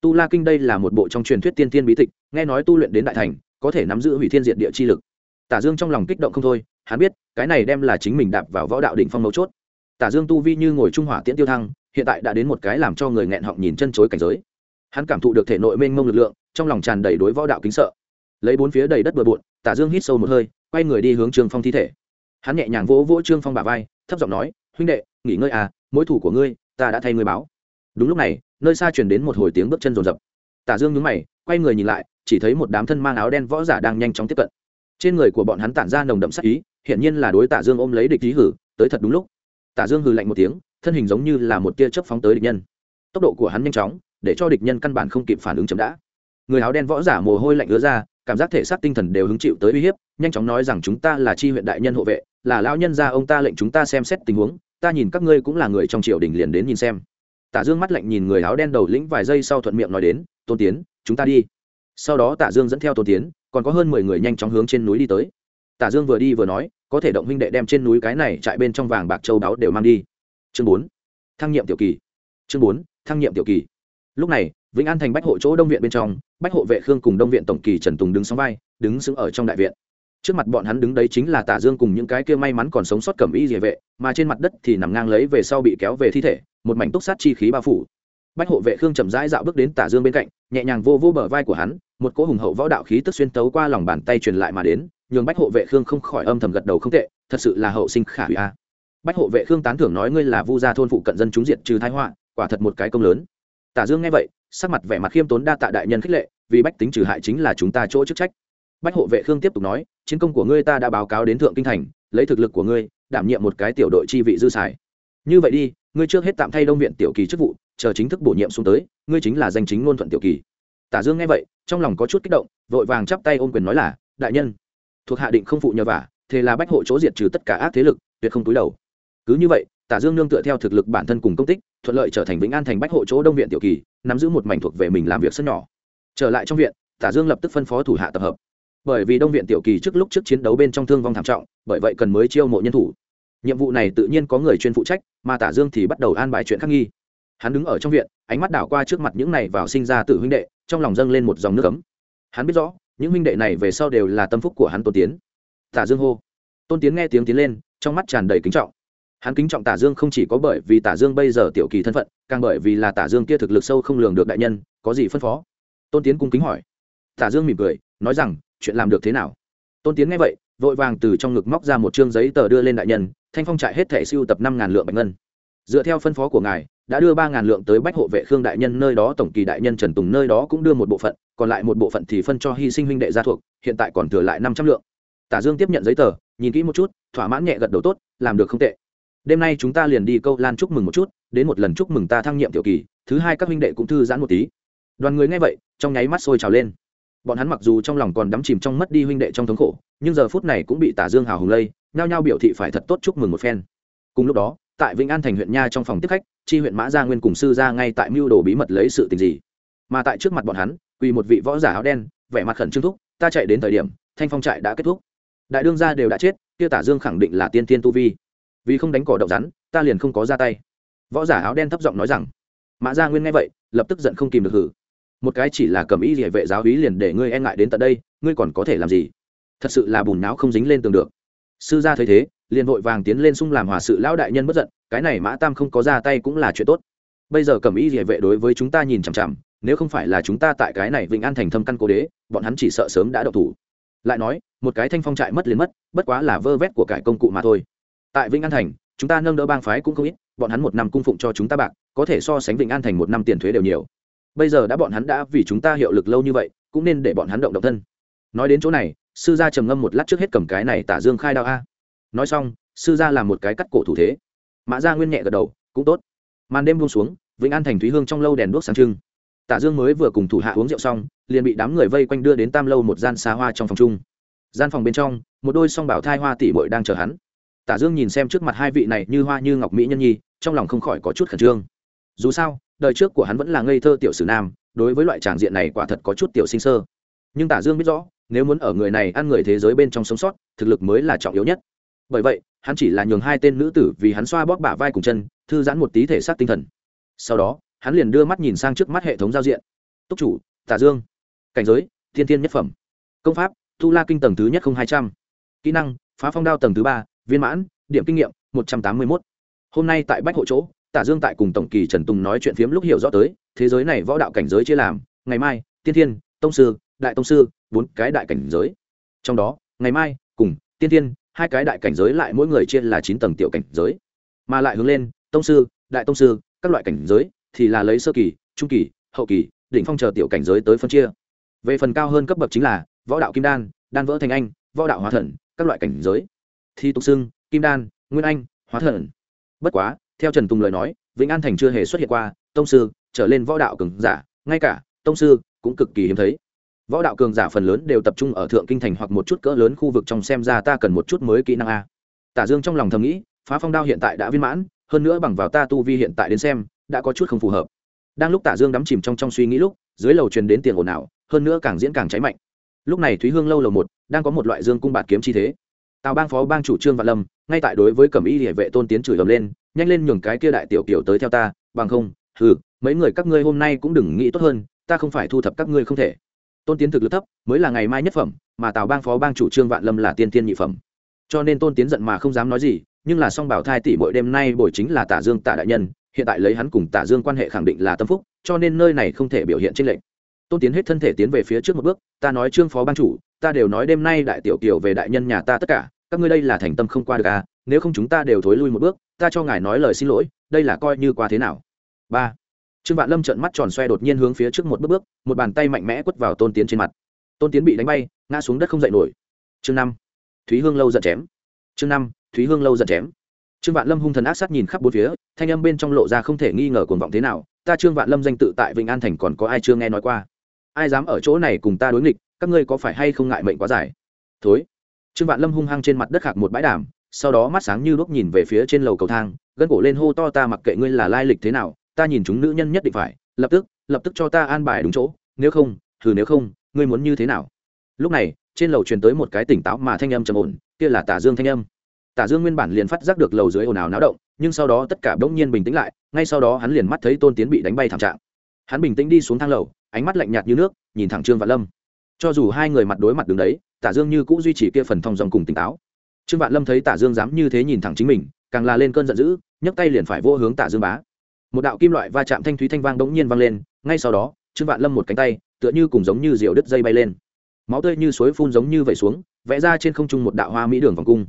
Tu la kinh đây là một bộ trong truyền thuyết tiên tiên bí tịch, nghe nói tu luyện đến đại thành, có thể nắm giữ hủy thiên diệt địa chi lực. Tả dương trong lòng kích động không thôi hắn biết, cái này đem là chính mình đạp vào võ đạo đỉnh phong mấu chốt. Tả dương tu vi như ngồi trung hỏa tiễn tiêu thăng, hiện tại đã đến một cái làm cho người nghẹn họng nhìn chân chối cảnh giới. Hắn cảm thụ được thể nội mênh mông lực lượng, trong lòng tràn đầy đối võ đạo kính sợ. Lấy bốn phía đầy đất bừa bộn, tả dương hít sâu một hơi, quay người đi hướng trương phong thi thể. Hắn nhẹ nhàng vỗ vỗ trương phong bà vai, thấp giọng nói, huynh đệ, nghỉ ngơi à mối thủ của ngươi, ta đã thay ngươi báo. Đúng lúc này, nơi xa truyền đến một hồi tiếng bước chân rồn rập. Tả dương nhướng mày, quay người nhìn lại, chỉ thấy một đám thân mang áo đen võ giả đang nhanh chóng tiếp cận. Trên người của bọn hắn tản ra nồng đậm sắc ý hiển nhiên là đối tả dương ôm lấy địch ý hử, tới thật đúng lúc. Tả dương hừ lạnh một tiếng, thân hình giống như là một tia chớp phóng tới địch nhân. Tốc độ của hắn nhanh chóng, để cho địch nhân căn bản không kịp phản ứng chậm đã. Người áo đen võ giả mồ hôi lạnh ứa ra, cảm giác thể xác tinh thần đều hứng chịu tới uy hiếp, nhanh chóng nói rằng chúng ta là chi huyện đại nhân hộ vệ, là lão nhân gia ông ta lệnh chúng ta xem xét tình huống, ta nhìn các ngươi cũng là người trong triều đình liền đến nhìn xem. Tả dương mắt lạnh nhìn người áo đen đầu lĩnh vài giây sau thuận miệng nói đến, tôn tiến, chúng ta đi. Sau đó tả dương dẫn theo tôn tiến, còn có hơn mười người nhanh chóng hướng trên núi đi tới tả dương vừa đi vừa nói, có thể động huynh đệ đem trên núi cái này chạy bên trong vàng bạc châu đáo đều mang đi. Chương bốn, thăng nhiệm tiểu kỳ. Chương bốn, thăng nhiệm tiểu kỳ. Lúc này, vĩnh an thành bách hộ chỗ đông viện bên trong, bách hộ vệ khương cùng đông viện tổng kỳ trần tùng đứng sóng vai, đứng sững ở trong đại viện. Trước mặt bọn hắn đứng đấy chính là tả dương cùng những cái kia may mắn còn sống sót cẩm y địa vệ, mà trên mặt đất thì nằm ngang lấy về sau bị kéo về thi thể, một mảnh túc sát chi khí bao phủ. Bách hộ vệ khương chậm rãi dạo bước đến tả dương bên cạnh, nhẹ nhàng vô vô bờ vai của hắn, một cỗ hùng hậu võ đạo khí tức xuyên tấu qua lòng bàn tay truyền lại mà đến nhường bách hộ vệ khương không khỏi âm thầm gật đầu không tệ, thật sự là hậu sinh khả hủy a. Bách hộ vệ khương tán thưởng nói ngươi là vu gia thôn phụ cận dân chúng diệt trừ thái họa, quả thật một cái công lớn. Tả dương nghe vậy, sắc mặt vẻ mặt khiêm tốn đa tạ đại nhân khích lệ, vì bách tính trừ hại chính là chúng ta chỗ chức trách. Bách hộ vệ khương tiếp tục nói, chiến công của ngươi ta đã báo cáo đến thượng kinh thành, lấy thực lực của ngươi, đảm nhiệm một cái tiểu đội chi vị dư xài. Như vậy đi, ngươi trước hết tạm thay đông viện tiểu kỳ chức vụ, chờ chính thức bổ nhiệm xuống tới, ngươi chính là danh chính ngôn thuận tiểu kỳ. Tả dương nghe vậy, trong lòng có chút kích động, vội vàng chắp tay ôm quyền nói là, đại nhân thuộc hạ định không phụ nhờ vả, thế là bách hộ chỗ diệt trừ tất cả ác thế lực, tuyệt không túi đầu. Cứ như vậy, tả dương nương tựa theo thực lực bản thân cùng công tích, thuận lợi trở thành vĩnh an thành bách hộ chỗ đông viện tiểu kỳ, nắm giữ một mảnh thuộc về mình làm việc sân nhỏ. Trở lại trong viện, tả dương lập tức phân phó thủ hạ tập hợp. Bởi vì đông viện tiểu kỳ trước lúc trước chiến đấu bên trong thương vong thảm trọng, bởi vậy cần mới chiêu mộ nhân thủ. Nhiệm vụ này tự nhiên có người chuyên phụ trách, mà tả dương thì bắt đầu an bài chuyện khắc nghi. Hắn đứng ở trong viện, ánh mắt đảo qua trước mặt những này vào sinh ra tử huynh đệ, trong lòng dâng lên một dòng nước ấm. Hắn biết rõ những huynh đệ này về sau đều là tâm phúc của hắn tôn tiến. Tả dương hô. Tôn tiến nghe tiếng tiến lên, trong mắt tràn đầy kính trọng. Hắn kính trọng tả dương không chỉ có bởi vì tả dương bây giờ tiểu kỳ thân phận, càng bởi vì là tả dương kia thực lực sâu không lường được đại nhân, có gì phân phó? Tôn tiến cung kính hỏi. Tả dương mỉm cười, nói rằng, chuyện làm được thế nào? Tôn tiến nghe vậy, vội vàng từ trong ngực móc ra một chương giấy tờ đưa lên đại nhân, thanh phong trại hết thẻ siêu tập năm ngàn lượng bạch ngân. Dựa theo phân phó của ngài đã đưa ba ngàn lượng tới bách hộ vệ khương đại nhân nơi đó, tổng kỳ đại nhân trần tùng nơi đó cũng đưa một bộ phận, còn lại một bộ phận thì phân cho hy sinh huynh đệ gia thuộc, hiện tại còn thừa lại năm trăm lượng. Tả dương tiếp nhận giấy tờ, nhìn kỹ một chút, thỏa mãn nhẹ gật đầu tốt, làm được không tệ. Đêm nay chúng ta liền đi câu lan chúc mừng một chút, đến một lần chúc mừng ta thăng nhiệm tiểu kỳ, thứ hai các huynh đệ cũng thư giãn một tí. Đoàn người nghe vậy, trong nháy mắt sôi trào lên. Bọn hắn mặc dù trong lòng còn đắm chìm trong mất đi huynh đệ trong thống khổ, nhưng giờ phút này cũng bị tả dương hào hùng lây, nhao nhao biểu thị phải thật tốt chúc mừng một phen. Cùng lúc đó tại vĩnh an thành huyện nha trong phòng tiếp khách, chi huyện mã gia nguyên cùng sư gia ngay tại mưu đồ bí mật lấy sự tình gì. Mà tại trước mặt bọn hắn, quỳ một vị võ giả áo đen, vẻ mặt khẩn trương thúc, ta chạy đến thời điểm, thanh phong trại đã kết thúc. Đại đương gia đều đã chết tiêu tả dương khẳng định là tiên tiên tu vi. Vì không đánh cỏ động rắn, ta liền không có ra tay. Võ giả áo đen thấp giọng nói rằng. Mã gia nguyên nghe vậy, lập tức giận không kìm được hử. Một cái chỉ là cầm ý địa vệ giáo ý liền để ngươi e ngại đến tận đây, ngươi còn có thể làm gì? Thật sự là bùn não không dính lên tường được. Sư gia thấy thế liền vội vàng tiến lên xung làm hòa sự lão đại nhân bất giận, cái này mã tam không có ra tay cũng là chuyện tốt. Bây giờ cầm ý địa vệ đối với chúng ta nhìn chằm chằm, nếu không phải là chúng ta tại cái này vĩnh an thành thâm căn cố đế, bọn hắn chỉ sợ sớm đã độc thủ. Lại nói, một cái thanh phong trại mất liền mất, bất quá là vơ vét của cải công cụ mà thôi. Tại vĩnh an thành, chúng ta nâng đỡ bang phái cũng không ít, bọn hắn một năm cung phụng cho chúng ta bạc, có thể so sánh vĩnh an thành một năm tiền thuế đều nhiều. Bây giờ đã bọn hắn đã vì chúng ta hiệu lực lâu như vậy, cũng nên để bọn hắn động động thân. Nói đến chỗ này, sư gia trầm ngâm một lát trước hết cầm cái này tả dương khai đao a nói xong, sư gia làm một cái cắt cổ thủ thế. Mã gia nguyên nhẹ gật đầu, cũng tốt. Màn đêm buông xuống, vĩnh an thành thúy hương trong lâu đèn đuốc sáng trưng. Tả dương mới vừa cùng thủ hạ uống rượu xong, liền bị đám người vây quanh đưa đến tam lâu một gian xa hoa trong phòng chung. Gian phòng bên trong, một đôi song bảo thai hoa tỷ bội đang chờ hắn. Tả dương nhìn xem trước mặt hai vị này như hoa như ngọc mỹ nhân nhi, trong lòng không khỏi có chút khẩn trương. Dù sao, đời trước của hắn vẫn là ngây thơ tiểu sử nam, đối với loại tràng diện này quả thật có chút tiểu sinh sơ. Nhưng tả dương biết rõ, nếu muốn ở người này ăn người thế giới bên trong sống sót, thực lực mới là trọng yếu nhất bởi vậy, hắn chỉ là nhường hai tên nữ tử vì hắn xoa bóp bả vai cùng chân, thư giãn một tí thể xác tinh thần. Sau đó, hắn liền đưa mắt nhìn sang trước mắt hệ thống giao diện. Túc chủ, tả dương. Cảnh giới, thiên thiên nhất phẩm. Công pháp tu la kinh tầng thứ nhất không hai trăm. Kỹ năng, phá phong đao tầng thứ ba, viên mãn, điểm kinh nghiệm, một trăm tám mươi mốt. Hôm nay tại bách hộ chỗ, tả dương tại cùng tổng kỳ trần tùng nói chuyện phiếm lúc hiểu rõ tới, thế giới này võ đạo cảnh giới chia làm, ngày mai, tiên thiên, tông sư, đại tông sư, bốn cái đại cảnh giới. Trong đó, ngày mai, cùng tiên thiên hai cái đại cảnh giới lại mỗi người chia là chín tầng tiểu cảnh giới. Mà lại hướng lên, tông sư, đại tông sư, các loại cảnh giới thì là lấy sơ kỳ, trung kỳ, hậu kỳ, đỉnh phong chờ tiểu cảnh giới tới phân chia. Về phần cao hơn cấp bậc chính là võ đạo kim đan đan vỡ thành anh, võ đạo hóa thần, các loại cảnh giới. Thi tục xưng, kim đan, nguyên anh, hóa thần. Bất quá, theo trần tùng lời nói, vĩnh an thành chưa hề xuất hiện qua, tông sư trở lên võ đạo cường giả, ngay cả tông sư cũng cực kỳ hiếm thấy võ đạo cường giả phần lớn đều tập trung ở thượng kinh thành hoặc một chút cỡ lớn khu vực trong xem ra ta cần một chút mới kỹ năng a. Tả dương trong lòng thầm nghĩ, phá phong đao hiện tại đã viên mãn, hơn nữa bằng vào ta tu vi hiện tại đến xem, đã có chút không phù hợp. Đang lúc tả dương đắm chìm trong trong suy nghĩ lúc, dưới lầu truyền đến tiền ồn ào, hơn nữa càng diễn càng cháy mạnh. Lúc này thúy hương lâu lầu một, đang có một loại dương cung bạt kiếm chi thế. Tào bang phó bang chủ trương vạn lâm, ngay tại đối với cẩm y địa vệ tôn tiến chửi ầm lên, nhanh lên nhường cái kia đại tiểu kiểu tới theo ta, bằng không ừ mấy người các ngươi hôm nay cũng đừng nghĩ tốt hơn, ta không phải thu thập các ngươi không thể tôn tiến thực lực thấp, mới là ngày mai nhất phẩm, mà tào bang phó bang chủ trương vạn lâm là tiên tiên nhị phẩm. Cho nên tôn tiến giận mà không dám nói gì, nhưng là song bảo thai tỷ mỗi đêm nay bồi chính là tả dương tả đại nhân, hiện tại lấy hắn cùng tả dương quan hệ khẳng định là tâm phúc, cho nên nơi này không thể biểu hiện trên lệnh tôn tiến hết thân thể tiến về phía trước một bước, ta nói trương phó ban chủ, ta đều nói đêm nay đại tiểu kiều về đại nhân nhà ta tất cả, các ngươi đây là thành tâm không qua được à nếu không chúng ta đều thối lui một bước, ta cho ngài nói lời xin lỗi, đây là coi như qua thế nào. Ba trương vạn lâm trợn mắt tròn xoe đột nhiên hướng phía trước một bước bước, một bàn tay mạnh mẽ quất vào tôn tiến trên mặt. Tôn tiến bị đánh bay, ngã xuống đất không dậy nổi. Chương năm, thúy hương lâu giận chém. Chương năm, thúy hương lâu giận chém. Trương vạn lâm hung thần ác sát nhìn khắp bốn phía, thanh âm bên trong lộ ra không thể nghi ngờ cuồng vọng thế nào, ta trương vạn lâm danh tự tại vĩnh an thành còn có ai chưa nghe nói qua? Ai dám ở chỗ này cùng ta đối nghịch, các ngươi có phải hay không ngại mệnh quá dài? Thối. Trương vạn lâm hung hăng trên mặt đất hạc một bãi đàm, sau đó mắt sáng như đuốc nhìn về phía trên lầu cầu thang, gân cổ lên hô to, ta mặc kệ ngươi là lai lịch thế nào ta nhìn chúng nữ nhân nhất định phải, lập tức lập tức cho ta an bài đúng chỗ, nếu không, thử nếu không, ngươi muốn như thế nào? Lúc này, trên lầu truyền tới một cái tỉnh táo mà thanh âm trầm ổn, kia là tả dương thanh âm. Tả dương nguyên bản liền phát giác được lầu dưới ồn ào náo động, nhưng sau đó tất cả bỗng nhiên bình tĩnh lại, ngay sau đó hắn liền mắt thấy tôn tiến bị đánh bay thảm trạng. Hắn bình tĩnh đi xuống thang lầu, ánh mắt lạnh nhạt như nước, nhìn thẳng trương vạn lâm. Cho dù hai người mặt đối mặt đứng đấy, tả dương như cũng duy trì kia phần thong dòng cùng tỉnh táo. Trương vạn lâm thấy tả dương dám như thế nhìn thẳng chính mình, càng là lên cơn giận dữ, nhấc tay liền phải vô hướng tả dương bá một đạo kim loại va chạm thanh thúy thanh vang bỗng nhiên vang lên, ngay sau đó, trương vạn lâm một cánh tay, tựa như cùng giống như diều đứt dây bay lên. Máu tươi như suối phun giống như vẩy xuống, vẽ ra trên không trung một đạo hoa mỹ đường vòng cung.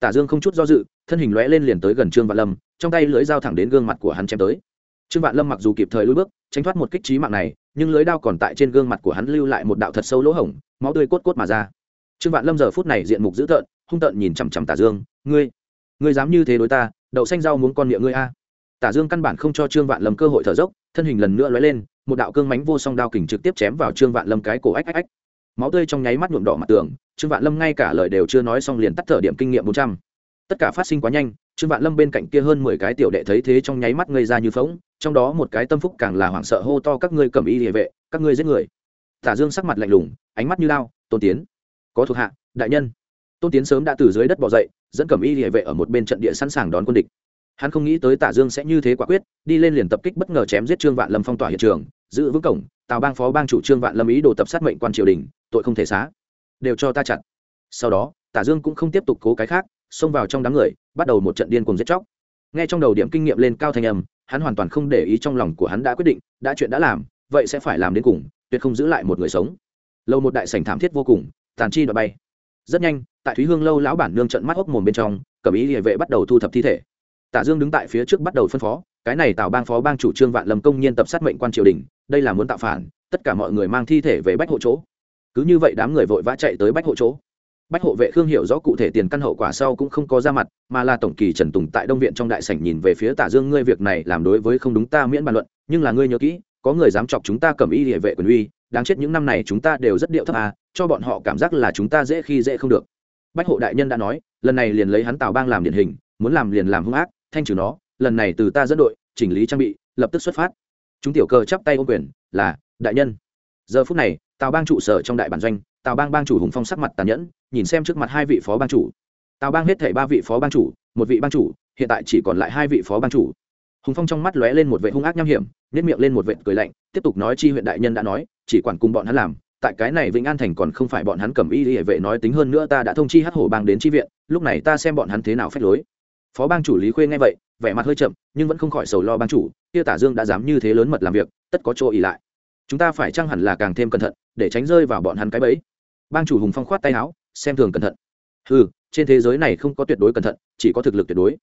Tả dương không chút do dự, thân hình lóe lên liền tới gần trương vạn lâm, trong tay lưỡi dao thẳng đến gương mặt của hắn chém tới. Trương vạn lâm mặc dù kịp thời lùi bước, tránh thoát một kích trí mạng này, nhưng lưỡi đao còn tại trên gương mặt của hắn lưu lại một đạo thật sâu lỗ hổng, máu tươi cốt cốt mà ra. Trương vạn lâm giờ phút này diện mục dữ tợn, hung tợn nhìn chằm chằm tả dương, ngươi ngươi dám như thế đối ta, đậu xanh rau muốn con miệng ngươi a tả dương căn bản không cho trương vạn lâm cơ hội thở dốc, thân hình lần nữa lóe lên, một đạo cương mánh vô song đao kình trực tiếp chém vào trương vạn lâm cái cổ ách ách ách. Máu tươi trong nháy mắt nhuộm đỏ mặt tường, trương vạn lâm ngay cả lời đều chưa nói xong liền tắt thở điểm kinh nghiệm bốn trăm. Tất cả phát sinh quá nhanh, trương vạn lâm bên cạnh kia hơn mười cái tiểu đệ thấy thế trong nháy mắt ngây ra như phóng trong đó một cái tâm phúc càng là hoảng sợ hô to, các ngươi cầm y địa vệ, các ngươi giết người. Tả dương sắc mặt lạnh lùng, ánh mắt như lao, tôn tiến, có thuộc hạ, đại nhân. Tôn tiến sớm đã từ dưới đất bỏ dậy, dẫn cầm y địa vệ ở một bên trận địa sẵn sàng đón quân địch hắn không nghĩ tới tả dương sẽ như thế quả quyết, đi lên liền tập kích bất ngờ chém giết trương vạn lâm phong tỏa hiện trường, giữ vững cổng, tào bang phó bang chủ trương vạn lâm ý đồ tập sát mệnh quan triều đình, tội không thể xá. Đều cho ta chặt. Sau đó, tả dương cũng không tiếp tục cố cái khác, xông vào trong đám người, bắt đầu một trận điên cuồng giết chóc. Nghe trong đầu điểm kinh nghiệm lên cao thanh âm, hắn hoàn toàn không để ý trong lòng của hắn đã quyết định, đã chuyện đã làm, vậy sẽ phải làm đến cùng, tuyệt không giữ lại một người sống. Lâu một đại sảnh thảm thiết vô cùng, tàn chi đoạn bay. Rất nhanh, tại thúy hương lâu lão bản nương trận mắt hốc mồm bên trong, cầm ý địa vệ bắt đầu thu thập thi thể tả dương đứng tại phía trước bắt đầu phân phó, cái này Tào bang phó bang chủ trương vạn lâm công nhiên tập sát mệnh quan triều đình, đây là muốn tạo phản, tất cả mọi người mang thi thể về bách hộ chỗ. Cứ như vậy đám người vội vã chạy tới bách hộ chỗ. Bách hộ vệ khương hiểu rõ cụ thể tiền căn hậu quả sau cũng không có ra mặt, mà là tổng kỳ trần tùng tại đông viện trong đại sảnh nhìn về phía tả dương, ngươi việc này làm đối với không đúng ta miễn bàn luận, nhưng là ngươi nhớ kỹ, có người dám chọc chúng ta cầm y địa vệ quyền uy, đáng chết những năm này chúng ta đều rất điệu thấp à cho bọn họ cảm giác là chúng ta dễ khi dễ không được. Bách hộ đại nhân đã nói, lần này liền lấy hắn tào bang làm điển hình, muốn làm liền làm hung ác thanh trừ nó, lần này từ ta dẫn đội, chỉnh lý trang bị, lập tức xuất phát. Chúng tiểu cơ chắp tay ô quyền, là, đại nhân. Giờ phút này, tào bang trụ sở trong đại bản doanh, tào bang bang chủ hùng phong sắc mặt tàn nhẫn, nhìn xem trước mặt hai vị phó bang chủ. Tào bang hết thảy ba vị phó bang chủ, một vị bang chủ, hiện tại chỉ còn lại hai vị phó bang chủ. Hùng phong trong mắt lóe lên một vệ hung ác nham hiểm nhét miệng lên một vệ cười lạnh, tiếp tục nói chi huyện đại nhân đã nói, chỉ quản cùng bọn hắn làm, tại cái này vĩnh an thành còn không phải bọn hắn cầm y hệ vệ nói tính hơn nữa ta đã thông chi hát hổ bang đến chi viện, lúc này ta xem bọn hắn thế nào phép lối phó bang chủ lý khuê nghe vậy, vẻ mặt hơi chậm, nhưng vẫn không khỏi sầu lo bang chủ, kia tả dương đã dám như thế lớn mật làm việc, tất có chỗ ỉ lại. Chúng ta phải chăng hẳn là càng thêm cẩn thận, để tránh rơi vào bọn hắn cái bẫy? Bang chủ hùng phong khoát tay áo, xem thường cẩn thận. Ừ trên thế giới này không có tuyệt đối cẩn thận, chỉ có thực lực tuyệt đối.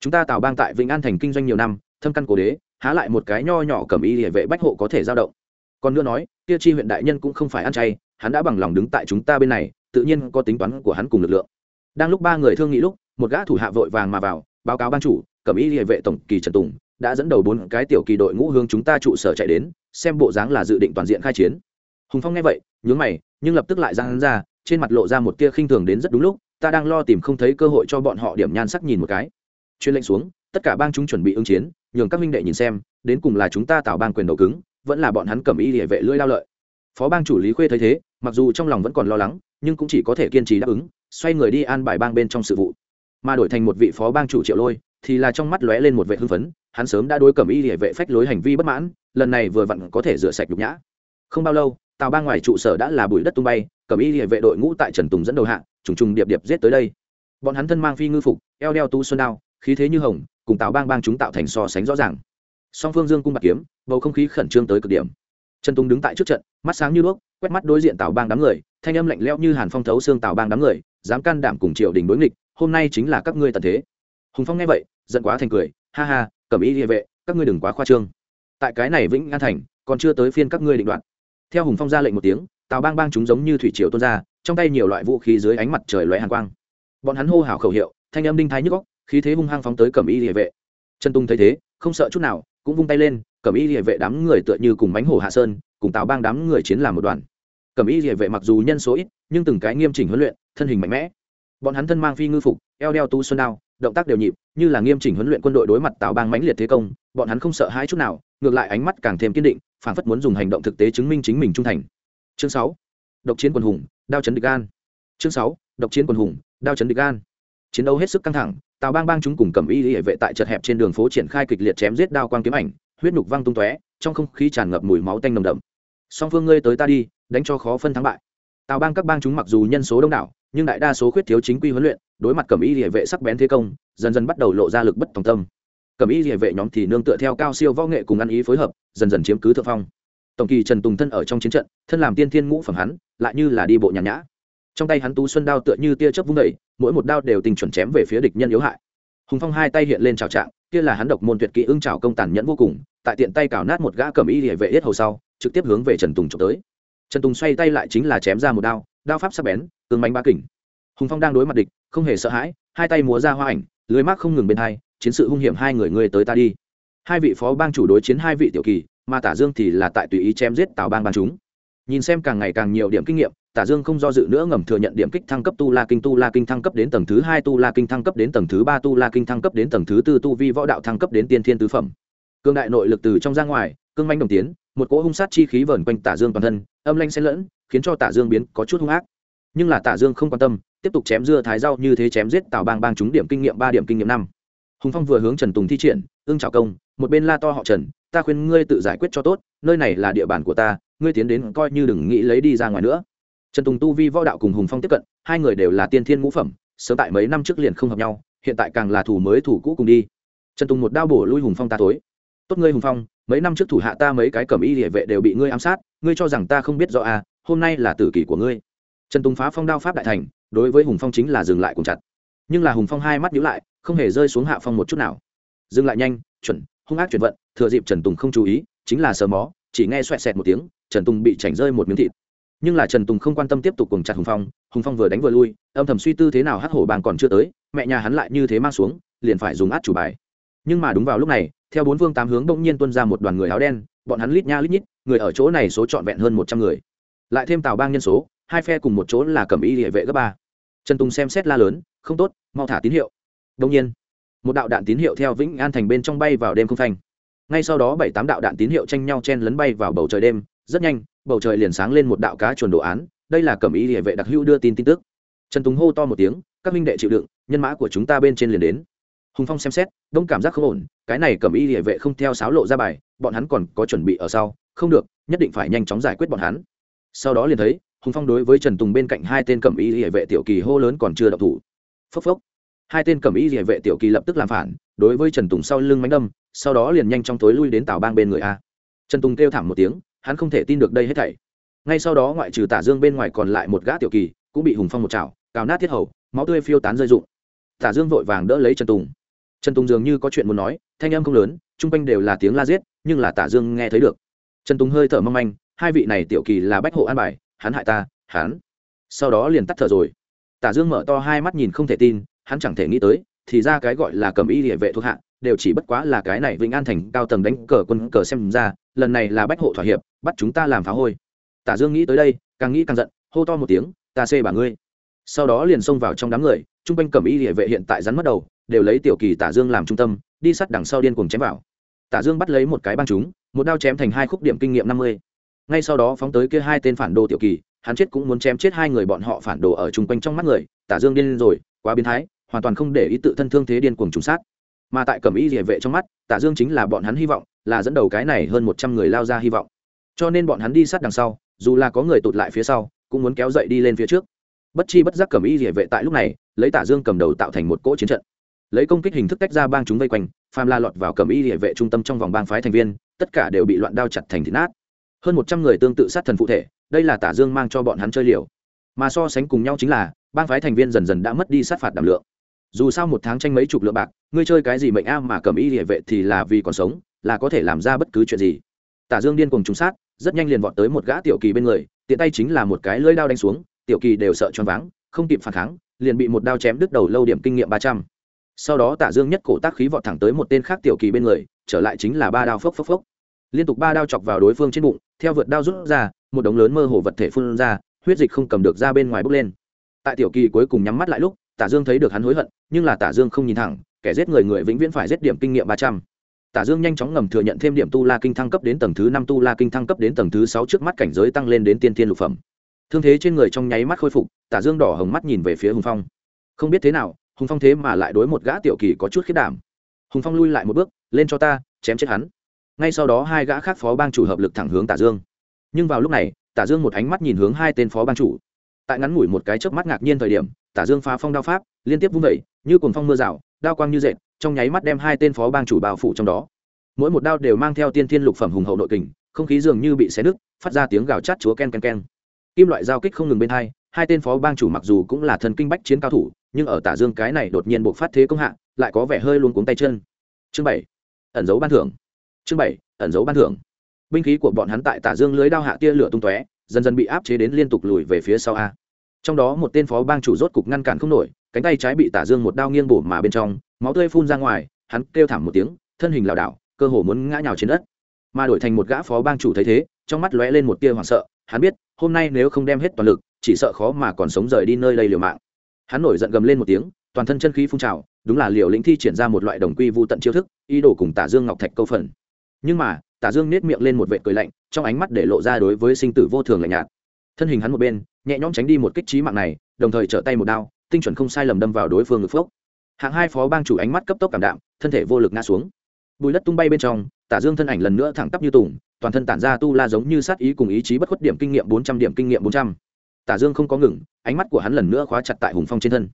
Chúng ta tạo bang tại vĩnh an thành kinh doanh nhiều năm, thâm căn cổ đế, há lại một cái nho nhỏ cầm y địa vệ bách hộ có thể giao động. Còn nữa nói tiêu chi huyện đại nhân cũng không phải ăn chay, hắn đã bằng lòng đứng tại chúng ta bên này, tự nhiên có tính toán của hắn cùng lực lượng. Đang lúc ba người thương nghị lúc một gã thủ hạ vội vàng mà vào, báo cáo ban chủ, cẩm y địa vệ tổng kỳ trần tùng, đã dẫn đầu bốn cái tiểu kỳ đội ngũ hướng chúng ta trụ sở chạy đến, xem bộ dáng là dự định toàn diện khai chiến. Hùng phong nghe vậy, nhướng mày, nhưng lập tức lại ra hắn ra, trên mặt lộ ra một tia khinh thường đến rất đúng lúc, ta đang lo tìm không thấy cơ hội cho bọn họ điểm nhan sắc nhìn một cái. Chuyên lệnh xuống, tất cả bang chúng chuẩn bị ứng chiến, nhường các minh đệ nhìn xem, đến cùng là chúng ta tạo bang quyền đầu cứng, vẫn là bọn hắn cầm y địa vệ lưỡi lao lợi. Phó bang chủ lý khuê thấy thế, mặc dù trong lòng vẫn còn lo lắng, nhưng cũng chỉ có thể kiên trì đáp ứng, xoay người đi an bài bang bên trong sự vụ mà đổi thành một vị phó bang chủ triệu lôi, thì là trong mắt lóe lên một vệ hưng phấn, hắn sớm đã đối cầm y địa vệ phách lối hành vi bất mãn, lần này vừa vặn có thể rửa sạch nhục nhã. Không bao lâu tàu bang ngoài trụ sở đã là bụi đất tung bay cầm y địa vệ đội ngũ tại trần tùng dẫn đầu hạng trùng trùng điệp điệp giết tới đây. Bọn hắn thân mang phi ngư phục, eo đeo tu xuân đao, khí thế như hồng, cùng tàu bang bang chúng tạo thành so sánh rõ ràng. Song phương dương cung bạc kiếm, bầu không khí khẩn trương tới cực điểm. Trần tùng đứng tại trước trận, mắt sáng như đuốc, quét mắt đối diện tào bang đám người, thanh âm lạnh lẽo như hàn phong thấu xương tào bang đám người, dám can đảm cùng triều đình đối nghịch hôm nay chính là các ngươi tận thế. Hùng phong nghe vậy, giận quá thành cười, ha ha, cầm ý địa vệ, các ngươi đừng quá khoa trương. Tại cái này vĩnh an thành, còn chưa tới phiên các ngươi định đoạt. Theo hùng phong ra lệnh một tiếng, tào bang bang chúng giống như thủy triều tuôn ra, trong tay nhiều loại vũ khí dưới ánh mặt trời lóe hàn quang. Bọn hắn hô hào khẩu hiệu, thanh âm đinh thái nhức góc khí thế hung hăng phóng tới cầm y địa vệ. Trần tung thấy thế, không sợ chút nào, cũng vung tay lên, cầm y địa vệ đám người tựa như cùng bánh hổ hạ sơn, cùng tào bang đám người chiến làm một đoàn. Cầm y địa vệ mặc dù nhân số ít, nhưng từng cái nghiêm chỉnh huấn luyện, thân hình mạnh mẽ bọn hắn thân mang phi ngư phục, eo đeo tu xuân đao, động tác đều nhịp, như là nghiêm chỉnh huấn luyện quân đội đối mặt tạo bang mãnh liệt thế công, bọn hắn không sợ hãi chút nào, ngược lại ánh mắt càng thêm kiên định phản phất muốn dùng hành động thực tế chứng minh chính mình trung thành. Chương sáu, độc chiến quần hùng, đao chấn địch gan chương sáu, độc chiến quần hùng, đao chấn địch gan chiến đấu hết sức căng thẳng, tào bang bang chúng cùng cầm y hệ vệ tại chật hẹp trên đường phố triển khai kịch liệt chém giết đao quang kiếm ảnh, huyết nhục văng tung tóe, trong không khí tràn ngập mùi máu tanh nồng đậm. Song phương ngươi tới ta đi, đánh cho khó phân thắng bại. Tào bang các bang chúng mặc dù nhân số đông đảo nhưng đại đa số khuyết thiếu chính quy huấn luyện, đối mặt cẩm y địa vệ sắc bén thế công, dần dần bắt đầu lộ ra lực bất tòng tâm. Cẩm y địa vệ nhóm thì nương tựa theo cao siêu võ nghệ cùng ăn ý phối hợp, dần dần chiếm cứ thượng phong. Tổng kỳ trần tùng thân ở trong chiến trận, thân làm tiên thiên ngũ phẩm hắn, lại như là đi bộ nhàn nhã. Trong tay hắn tú xuân đao tựa như tia chớp vung đầy mỗi một đao đều tình chuẩn chém về phía địch nhân yếu hại. Hùng phong hai tay hiện lên trào trạng, kia là hắn độc môn tuyệt kỹ ưng trào công tàn nhẫn vô cùng, tại tiện tay cào nát một gã cầm y địa vệ hết hầu sau, trực tiếp hướng về trần tùng trộm tới. Trần tùng xoay tay lại chính là chém ra một đao đao pháp sắc bén cường bánh ba kỉnh hùng phong đang đối mặt địch, không hề sợ hãi, hai tay múa ra hoa ảnh, lưới mác không ngừng bên hai, chiến sự hung hiểm hai người ngươi tới ta đi. Hai vị phó bang chủ đối chiến hai vị tiểu kỳ, mà tả dương thì là tại tùy ý chém giết tào bang bang chúng. Nhìn xem càng ngày càng nhiều điểm kinh nghiệm, tả dương không do dự nữa ngầm thừa nhận điểm kích thăng cấp tu la kinh, tu la kinh thăng cấp đến tầng thứ hai, tu la kinh thăng cấp đến tầng thứ ba, tu la kinh thăng cấp đến tầng thứ tư, tu vi võ đạo thăng cấp đến tiên thiên tứ phẩm. Cương đại nội lực từ trong ra ngoài, cương manh đồng tiến, một cỗ hung sát chi khí vờn quanh tả dương toàn thân, âm lanh xen lẫn khiến cho tả dương biến có chút hung ác. Nhưng là tả dương không quan tâm, tiếp tục chém dưa thái rau như thế chém giết tào bang bang chúng điểm kinh nghiệm ba điểm kinh nghiệm năm. Hùng phong vừa hướng trần tùng thi triển ương trào công, một bên la to họ trần, ta khuyên ngươi tự giải quyết cho tốt, nơi này là địa bàn của ta, ngươi tiến đến coi như đừng nghĩ lấy đi ra ngoài nữa. Trần tùng tu vi võ đạo cùng hùng phong tiếp cận, hai người đều là tiên thiên ngũ phẩm, sớm tại mấy năm trước liền không hợp nhau, hiện tại càng là thủ mới thủ cũ cùng đi. Trần tùng một đao bổ lui hùng phong ta tối tốt ngươi hùng phong, mấy năm trước thủ hạ ta mấy cái cầm y địa vệ đều bị ngươi ám sát, ngươi cho rằng ta không biết rõ à hôm nay là tử kỷ của ngươi. Trần tùng phá phong đao pháp đại thành, đối với hùng phong chính là dừng lại cùng chặt. Nhưng là hùng phong hai mắt nhíu lại, không hề rơi xuống hạ phong một chút nào. Dừng lại nhanh, chuẩn, hung ác chuyển vận, thừa dịp trần tùng không chú ý, chính là sờ mó, chỉ nghe xoẹt xẹt một tiếng, trần tùng bị chảnh rơi một miếng thịt. Nhưng là trần tùng không quan tâm tiếp tục cùng chặt hùng phong hùng phong vừa đánh vừa lui, âm thầm suy tư thế nào hát hổ bàng còn chưa tới, mẹ nhà hắn lại như thế mang xuống, liền phải dùng át chủ bài. Nhưng mà đúng vào lúc này, theo bốn vương tám hướng đông nhiên tuân ra một đoàn người áo đen, bọn hắn lít nha lít nhít, người ở chỗ này số trọn vẹn hơn một trăm người lại thêm tàu bang nhân số, hai phe cùng một chỗ là cầm y địa vệ gấp ba. Trần tùng xem xét la lớn, không tốt, mau thả tín hiệu. Đông nhiên, một đạo đạn tín hiệu theo vĩnh an thành bên trong bay vào đêm không thành ngay sau đó bảy tám đạo đạn tín hiệu tranh nhau chen lấn bay vào bầu trời đêm, rất nhanh, bầu trời liền sáng lên một đạo cá chuồn đồ án, đây là cẩm ý địa vệ đặc hữu đưa tin tin tức. Trần tùng hô to một tiếng, các minh đệ chịu đựng, nhân mã của chúng ta bên trên liền đến. Hùng phong xem xét, đông cảm giác không ổn, cái này cẩm ý địa vệ không theo sáo lộ ra bài, bọn hắn còn có chuẩn bị ở sau, không được, nhất định phải nhanh chóng giải quyết bọn hắn sau đó liền thấy, hùng phong đối với trần tùng bên cạnh hai tên cẩm ý địa vệ tiểu kỳ hô lớn còn chưa độc thủ. Phốc phốc. Hai tên cẩm ý địa vệ tiểu kỳ lập tức làm phản, đối với trần tùng sau lưng mánh đâm, sau đó liền nhanh chóng tối lui đến tàu bang bên người a. Trần tùng kêu thảm một tiếng, hắn không thể tin được đây hết thảy. Ngay sau đó ngoại trừ tả dương bên ngoài còn lại một gã tiểu kỳ, cũng bị hùng phong một chảo, cào nát thiết hầu, máu tươi phiêu tán rơi rụng. Tả dương vội vàng đỡ lấy trần tùng. Trần tùng dường như có chuyện muốn nói, thanh âm không lớn chung quanh đều là tiếng la giết, nhưng là tả dương nghe thấy được. Trần tùng hơi thở mong manh hai vị này tiểu kỳ là bách hộ an bài, hắn hại ta, hắn. Sau đó liền tắt thở rồi. Tả dương mở to hai mắt nhìn không thể tin, hắn chẳng thể nghĩ tới, thì ra cái gọi là cầm y địa vệ thuộc hạ, đều chỉ bất quá là cái này vĩnh an thành cao tầng đánh cờ quân cờ xem ra, lần này là bách hộ thỏa hiệp, bắt chúng ta làm phá hôi. Tả dương nghĩ tới đây, càng nghĩ càng giận, hô to một tiếng, ta xê bà ngươi. Sau đó liền xông vào trong đám người trung quanh cẩm y địa vệ hiện tại rắn mất đầu, đều lấy tiểu kỳ tả dương làm trung tâm, đi sát đằng sau điên cuồng chém vào. Tả dương bắt lấy một cái băng chúng một đao chém thành hai khúc điểm kinh nghiệm năm mươi ngay sau đó phóng tới kia hai tên phản đồ tiểu kỳ, hắn chết cũng muốn chém chết hai người bọn họ phản đồ ở chung quanh trong mắt người, tả dương điên rồi, quá biến thái, hoàn toàn không để ý tự thân thương thế điên cuồng trùng sát. Mà tại cẩm y địa vệ trong mắt, tả dương chính là bọn hắn hy vọng, là dẫn đầu cái này hơn một trăm người lao ra hy vọng. Cho nên bọn hắn đi sát đằng sau, dù là có người tụt lại phía sau, cũng muốn kéo dậy đi lên phía trước. Bất chi bất giác cẩm y địa vệ tại lúc này, lấy tả dương cầm đầu tạo thành một cỗ chiến trận. Lấy công kích hình thức tách ra bang chúng vây quanh, phàm la lọt vào cẩm y địa vệ trung tâm trong vòng bang phái thành viên, tất cả đều bị loạn đao chặt thành thịt nát hơn một trăm người tương tự sát thần phụ thể, đây là tả dương mang cho bọn hắn chơi liều. Mà so sánh cùng nhau chính là, bang phái thành viên dần dần đã mất đi sát phạt đảm lượng. Dù sao một tháng tranh mấy chục lượng bạc, ngươi chơi cái gì mệnh a mà cầm y địa vệ thì là vì còn sống, là có thể làm ra bất cứ chuyện gì. Tả dương điên cùng trúng sát, rất nhanh liền vọt tới một gã tiểu kỳ bên người, tiện tay chính là một cái lưỡi đao đánh xuống, tiểu kỳ đều sợ choáng váng, không kịp phản kháng, liền bị một đao chém đứt đầu lâu điểm kinh nghiệm ba trăm. Sau đó tả dương nhất cổ tác khí vọt thẳng tới một tên khác tiểu kỳ bên người, trở lại chính là ba đao phốc phốc phốc liên tục ba đao chọc vào đối phương trên bụng, theo vượt đao rút ra, một đống lớn mơ hồ vật thể phun ra, huyết dịch không cầm được ra bên ngoài bốc lên. Tại tiểu kỳ cuối cùng nhắm mắt lại lúc, tả dương thấy được hắn hối hận, nhưng là tả dương không nhìn thẳng, kẻ giết người người vĩnh viễn phải giết điểm kinh nghiệm ba trăm. Tả dương nhanh chóng ngầm thừa nhận thêm điểm tu la kinh thăng cấp đến tầng thứ năm, tu la kinh thăng cấp đến tầng thứ sáu trước mắt cảnh giới tăng lên đến tiên tiên lục phẩm. Thương thế trên người trong nháy mắt khôi phục, tả dương đỏ hồng mắt nhìn về phía hùng phong. Không biết thế nào, hùng phong thế mà lại đối một gã tiểu kỳ có chút khiết đảm. Hùng phong lui lại một bước, lên cho ta, chém chết hắn ngay sau đó hai gã khác phó bang chủ hợp lực thẳng hướng tả dương. Nhưng vào lúc này, tả dương một ánh mắt nhìn hướng hai tên phó bang chủ. Tại ngắn ngủi một cái chớp mắt ngạc nhiên thời điểm, tả dương phá phong đao pháp, liên tiếp vung vẩy như cuồng phong mưa rào, đao quang như dệt trong nháy mắt đem hai tên phó bang chủ bao phủ trong đó. Mỗi một đao đều mang theo tiên thiên lục phẩm hùng hậu nội kình, không khí dường như bị xé nứt, phát ra tiếng gào chát chúa ken ken ken. Kim loại giao kích không ngừng bên hai hai tên phó bang chủ mặc dù cũng là thần kinh bách chiến cao thủ, nhưng ở tả dương cái này đột nhiên buộc phát thế công hạ, lại có vẻ hơi luôn cuống tay chân. Chương bảy, ẩn dấu ban thưởng chương bảy, ẩn dấu ban thưởng. Binh khí của bọn hắn tại tả dương lưới đao hạ tia lửa tung tóe, dần dần bị áp chế đến liên tục lùi về phía sau a. Trong đó một tên phó bang chủ rốt cục ngăn cản không nổi, cánh tay trái bị tả dương một đao nghiêng bổ mà bên trong, máu tươi phun ra ngoài, hắn kêu thảm một tiếng, thân hình lảo đảo, cơ hồ muốn ngã nhào trên đất. Mà đổi thành một gã phó bang chủ thấy thế, trong mắt lóe lên một tia hoảng sợ, hắn biết, hôm nay nếu không đem hết toàn lực, chỉ sợ khó mà còn sống rời đi nơi đây liều mạng. Hắn nổi giận gầm lên một tiếng, toàn thân chân khí phun trào, đúng là liều lĩnh thi triển ra một loại đồng quy vô tận chiêu thức, ý đồ cùng tả dương ngọc thạch câu phần nhưng mà, tả dương nết miệng lên một vệ cười lạnh, trong ánh mắt để lộ ra đối với sinh tử vô thường lạnh nhạt. Thân hình hắn một bên, nhẹ nhõm tránh đi một kích trí mạng này, đồng thời trở tay một đao, tinh chuẩn không sai lầm đâm vào đối phương ngực phốc. Hạng hai phó bang chủ ánh mắt cấp tốc cảm đạm, thân thể vô lực ngã xuống. Bùi đất tung bay bên trong, tả dương thân ảnh lần nữa thẳng tắp như tùng, toàn thân tản ra tu la giống như sát ý cùng ý chí bất khuất điểm kinh nghiệm bốn trăm điểm kinh nghiệm bốn trăm. Tả dương không có ngừng, ánh mắt của hắn lần nữa khóa chặt tại hùng phong trên thân.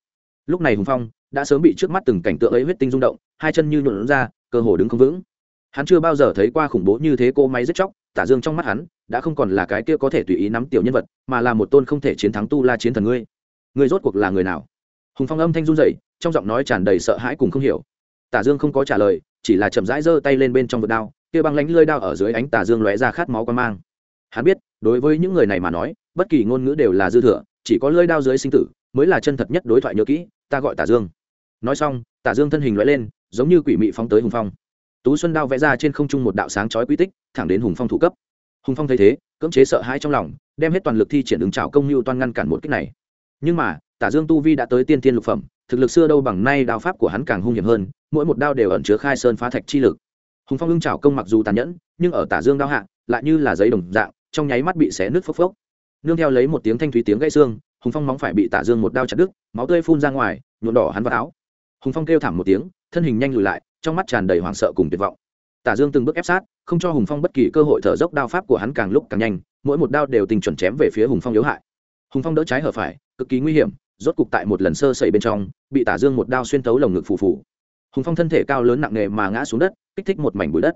Lúc này hùng phong đã sớm bị trước mắt từng cảnh tượng ấy huyết tinh rung động, hai chân như nhuộn ra, cơ hồ đứng không vững hắn chưa bao giờ thấy qua khủng bố như thế cô máy giết chóc, tả dương trong mắt hắn, đã không còn là cái kia có thể tùy ý nắm tiểu nhân vật, mà là một tôn không thể chiến thắng tu la chiến thần ngươi. Ngươi rốt cuộc là người nào? Hùng phong âm thanh run rẩy, trong giọng nói tràn đầy sợ hãi cùng không hiểu. Tả dương không có trả lời, chỉ là chậm rãi giơ tay lên bên trong vượt đao, kia băng lánh lơi đao ở dưới ánh tà dương lóe ra khát máu quan mang. Hắn biết, đối với những người này mà nói, bất kỳ ngôn ngữ đều là dư thừa, chỉ có lơi đao dưới sinh tử mới là chân thật nhất đối thoại nhớ kỹ, ta gọi Tả dương. Nói xong, Tả dương thân hình lóe lên, giống như quỷ mị phóng tới hùng phong tú xuân đao vẽ ra trên không trung một đạo sáng chói quy tích, thẳng đến hùng phong thủ cấp. Hùng phong thấy thế, cưỡng chế sợ hãi trong lòng, đem hết toàn lực thi triển ứng trào công mưu toan ngăn cản một cách này. Nhưng mà, tả dương tu vi đã tới tiên tiên lục phẩm, thực lực xưa đâu bằng nay đao pháp của hắn càng hung hiểm hơn, mỗi một đao đều ẩn chứa khai sơn phá thạch chi lực. Hùng phong ưng trào công mặc dù tàn nhẫn, nhưng ở tả dương đao hạ, lại như là giấy đồng dạng, trong nháy mắt bị xé nước phốc phốc. Nương theo lấy một tiếng thanh thúy tiếng gãy xương, hùng phong móng phải bị tả dương một đao chặt đứt, máu tươi phun ra ngoài nhuộn đỏ hắn vào áo. Hùng phong kêu thảm một tiếng, thân hình nhanh lùi lại trong mắt tràn đầy hoảng sợ cùng tuyệt vọng. Tả dương từng bước ép sát, không cho hùng phong bất kỳ cơ hội thở dốc đao pháp của hắn càng lúc càng nhanh, mỗi một đao đều tình chuẩn chém về phía hùng phong yếu hại. Hùng phong đỡ trái hở phải, cực kỳ nguy hiểm, rốt cục tại một lần sơ sẩy bên trong, bị tả dương một đao xuyên thấu lồng ngực phù phù. Hùng phong thân thể cao lớn nặng nề mà ngã xuống đất, kích thích một mảnh bụi đất.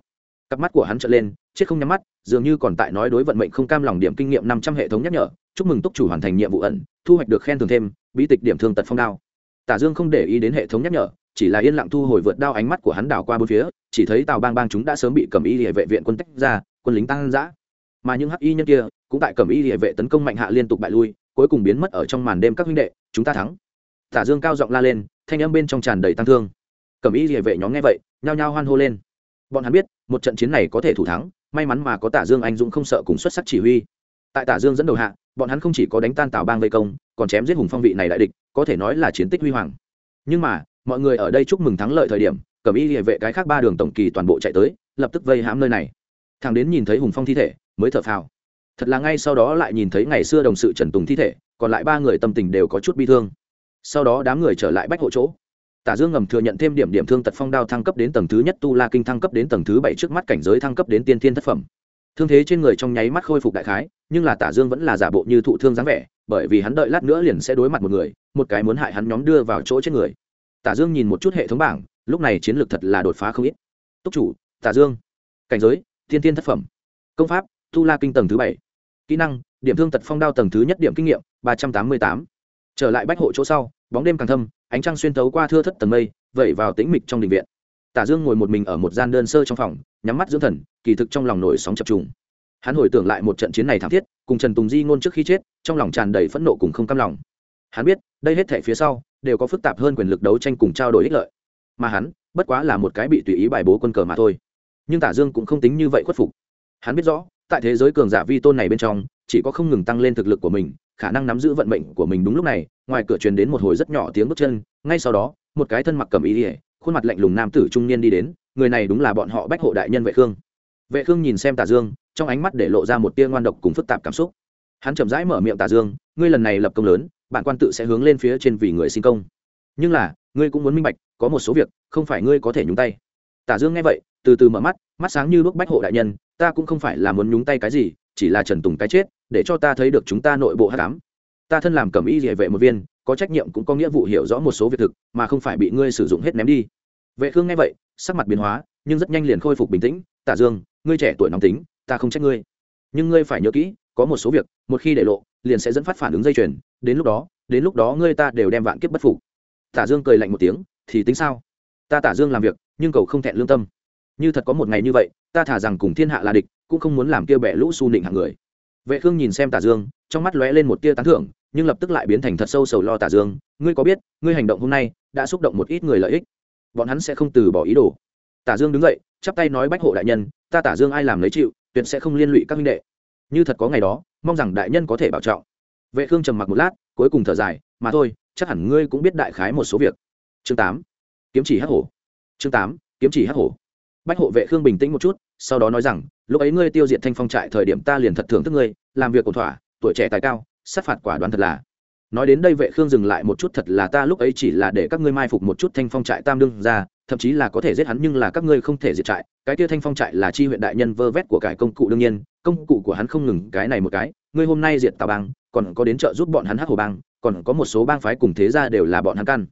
Cặp mắt của hắn trợn lên, chết không nhắm mắt, dường như còn tại nói đối vận mệnh không cam lòng điểm kinh nghiệm năm trăm hệ thống nhắc nhở, chúc mừng túc chủ hoàn thành nhiệm vụ ẩn, thu hoạch được khen thưởng thêm, bí tịch điểm thương tật phong đao. Tả dương không để ý đến hệ thống nhắc nhở chỉ là yên lặng thu hồi vượt đao ánh mắt của hắn đảo qua bốn phía, chỉ thấy tào bang bang chúng đã sớm bị cầm y địa vệ viện quân tách ra, quân lính tăng dã mà những hắc y nhân kia, cũng tại cầm y địa vệ tấn công mạnh hạ liên tục bại lui, cuối cùng biến mất ở trong màn đêm các huynh đệ, chúng ta thắng. Tả dương cao giọng la lên, thanh âm bên trong tràn đầy tăng thương. Cầm y địa vệ nhóm nghe vậy, nhao nhao hoan hô lên. Bọn hắn biết, một trận chiến này có thể thủ thắng, may mắn mà có tả dương anh dũng không sợ cùng xuất sắc chỉ huy. Tại tả dương dẫn đầu hạ, bọn hắn không chỉ có đánh tan tào bang vây công, còn chém giết hùng phong vị này đại địch, có thể nói là chiến tích huy hoàng. Nhưng mà mọi người ở đây chúc mừng thắng lợi thời điểm, cầm y địa vệ cái khác ba đường tổng kỳ toàn bộ chạy tới, lập tức vây hãm nơi này. Thằng đến nhìn thấy hùng phong thi thể, mới thở phào. Thật là ngay sau đó lại nhìn thấy ngày xưa đồng sự trần tùng thi thể, còn lại ba người tâm tình đều có chút bi thương. Sau đó đám người trở lại bách hộ chỗ. Tả dương ngầm thừa nhận thêm điểm điểm thương tật phong đao thăng cấp đến tầng thứ nhất, tu la kinh thăng cấp đến tầng thứ bảy trước mắt cảnh giới thăng cấp đến tiên thiên thất phẩm. Thương thế trên người trong nháy mắt khôi phục đại khái, nhưng là tả dương vẫn là giả bộ như thụ thương dáng vẻ, bởi vì hắn đợi lát nữa liền sẽ đối mặt một người, một cái muốn hại hắn nhóm đưa vào chỗ chết người tả dương nhìn một chút hệ thống bảng, lúc này chiến lược thật là đột phá không ít. Túc chủ, tả dương. Cảnh giới, thiên tiên thất phẩm. Công pháp, tu la kinh tầng thứ bảy. Kỹ năng, điểm thương tật phong đao tầng thứ nhất điểm kinh nghiệm, ba trăm tám mươi tám. Trở lại bách hộ chỗ sau, bóng đêm càng thâm, ánh trăng xuyên tấu qua thưa thất tầng mây, vẩy vào tĩnh mịch trong đình viện. Tả dương ngồi một mình ở một gian đơn sơ trong phòng, nhắm mắt dưỡng thần, kỳ thực trong lòng nổi sóng chập trùng. Hắn hồi tưởng lại một trận chiến này thảm thiết, cùng trần tùng di ngôn trước khi chết, trong lòng tràn đầy phẫn nộ cùng không cam lòng hắn biết, đây hết thể phía sau, đều có phức tạp hơn quyền lực đấu tranh cùng trao đổi ích lợi. Mà hắn, bất quá là một cái bị tùy ý bài bố quân cờ mà thôi. Nhưng tả dương cũng không tính như vậy khuất phục. Hắn biết rõ, tại thế giới cường giả vi tôn này bên trong, chỉ có không ngừng tăng lên thực lực của mình, khả năng nắm giữ vận mệnh của mình đúng lúc này, ngoài cửa truyền đến một hồi rất nhỏ tiếng bước chân, ngay sau đó, một cái thân mặc cầm ý ỉa khuôn mặt lạnh lùng nam tử trung niên đi đến, người này đúng là bọn họ bách hộ đại nhân vệ khương. Vệ khương nhìn xem tả dương, trong ánh mắt để lộ ra một tia ngoan độc cùng phức tạp cảm xúc. Hắn chậm rãi mở miệng tả dương, ngươi lần này lập công lớn bản quan tự sẽ hướng lên phía trên vì người sinh công. Nhưng là, ngươi cũng muốn minh bạch, có một số việc, không phải ngươi có thể nhúng tay. Tả dương nghe vậy, từ từ mở mắt mắt sáng như bước bách hộ đại nhân, ta cũng không phải là muốn nhúng tay cái gì, chỉ là trần tùng cái chết, để cho ta thấy được chúng ta nội bộ hát cám ta thân làm cầm y địa vệ một viên, có trách nhiệm cũng có nghĩa vụ hiểu rõ một số việc thực, mà không phải bị ngươi sử dụng hết ném đi. Vệ khương nghe vậy, sắc mặt biến hóa, nhưng rất nhanh liền khôi phục bình tĩnh. Tả dương, ngươi trẻ tuổi nóng tính, ta không trách ngươi. Nhưng ngươi phải nhớ kỹ, có một số việc, một khi để lộ liền sẽ dẫn phát phản ứng dây chuyền, đến lúc đó, đến lúc đó ngươi ta đều đem vạn kiếp bất phục. Tả dương cười lạnh một tiếng, thì tính sao? Ta tả dương làm việc, nhưng cầu không thẹn lương tâm. Như thật có một ngày như vậy, ta thả rằng cùng thiên hạ là địch, cũng không muốn làm kia bẻ lũ su nịnh hạng người. Vệ khương nhìn xem tả dương, trong mắt lóe lên một tia tán thưởng, nhưng lập tức lại biến thành thật sâu sầu lo tả dương. Ngươi có biết, ngươi hành động hôm nay đã xúc động một ít người lợi ích. Bọn hắn sẽ không từ bỏ ý đồ. Tả dương đứng dậy, chắp tay nói bách hộ đại nhân, ta tả dương ai làm lấy chịu, tuyệt sẽ không liên lụy các minh đệ. Như thật có ngày đó mong rằng đại nhân có thể bảo trọng. Vệ khương trầm mặc một lát, cuối cùng thở dài, mà thôi, chắc hẳn ngươi cũng biết đại khái một số việc. Chương tám, kiếm chỉ hắc hổ. Chương tám, kiếm chỉ hắc hổ. Bách hộ vệ khương bình tĩnh một chút, sau đó nói rằng, lúc ấy ngươi tiêu diệt thanh phong trại thời điểm ta liền thật thưởng thức ngươi, làm việc ổn thỏa, tuổi trẻ tài cao, sát phạt quả đoán thật là. Nói đến đây vệ khương dừng lại một chút, thật là ta lúc ấy chỉ là để các ngươi mai phục một chút thanh phong trại tam đương ra, thậm chí là có thể giết hắn nhưng là các ngươi không thể diệt trại, cái kia thanh phong trại là chi huyện đại nhân vơ vét của cải công cụ đương nhiên công cụ của hắn không ngừng cái này một cái, ngươi hôm nay diệt tào bang, còn có đến chợ giúp bọn hắn hắc hồ bang, còn có một số bang phái cùng thế gia đều là bọn hắn căn.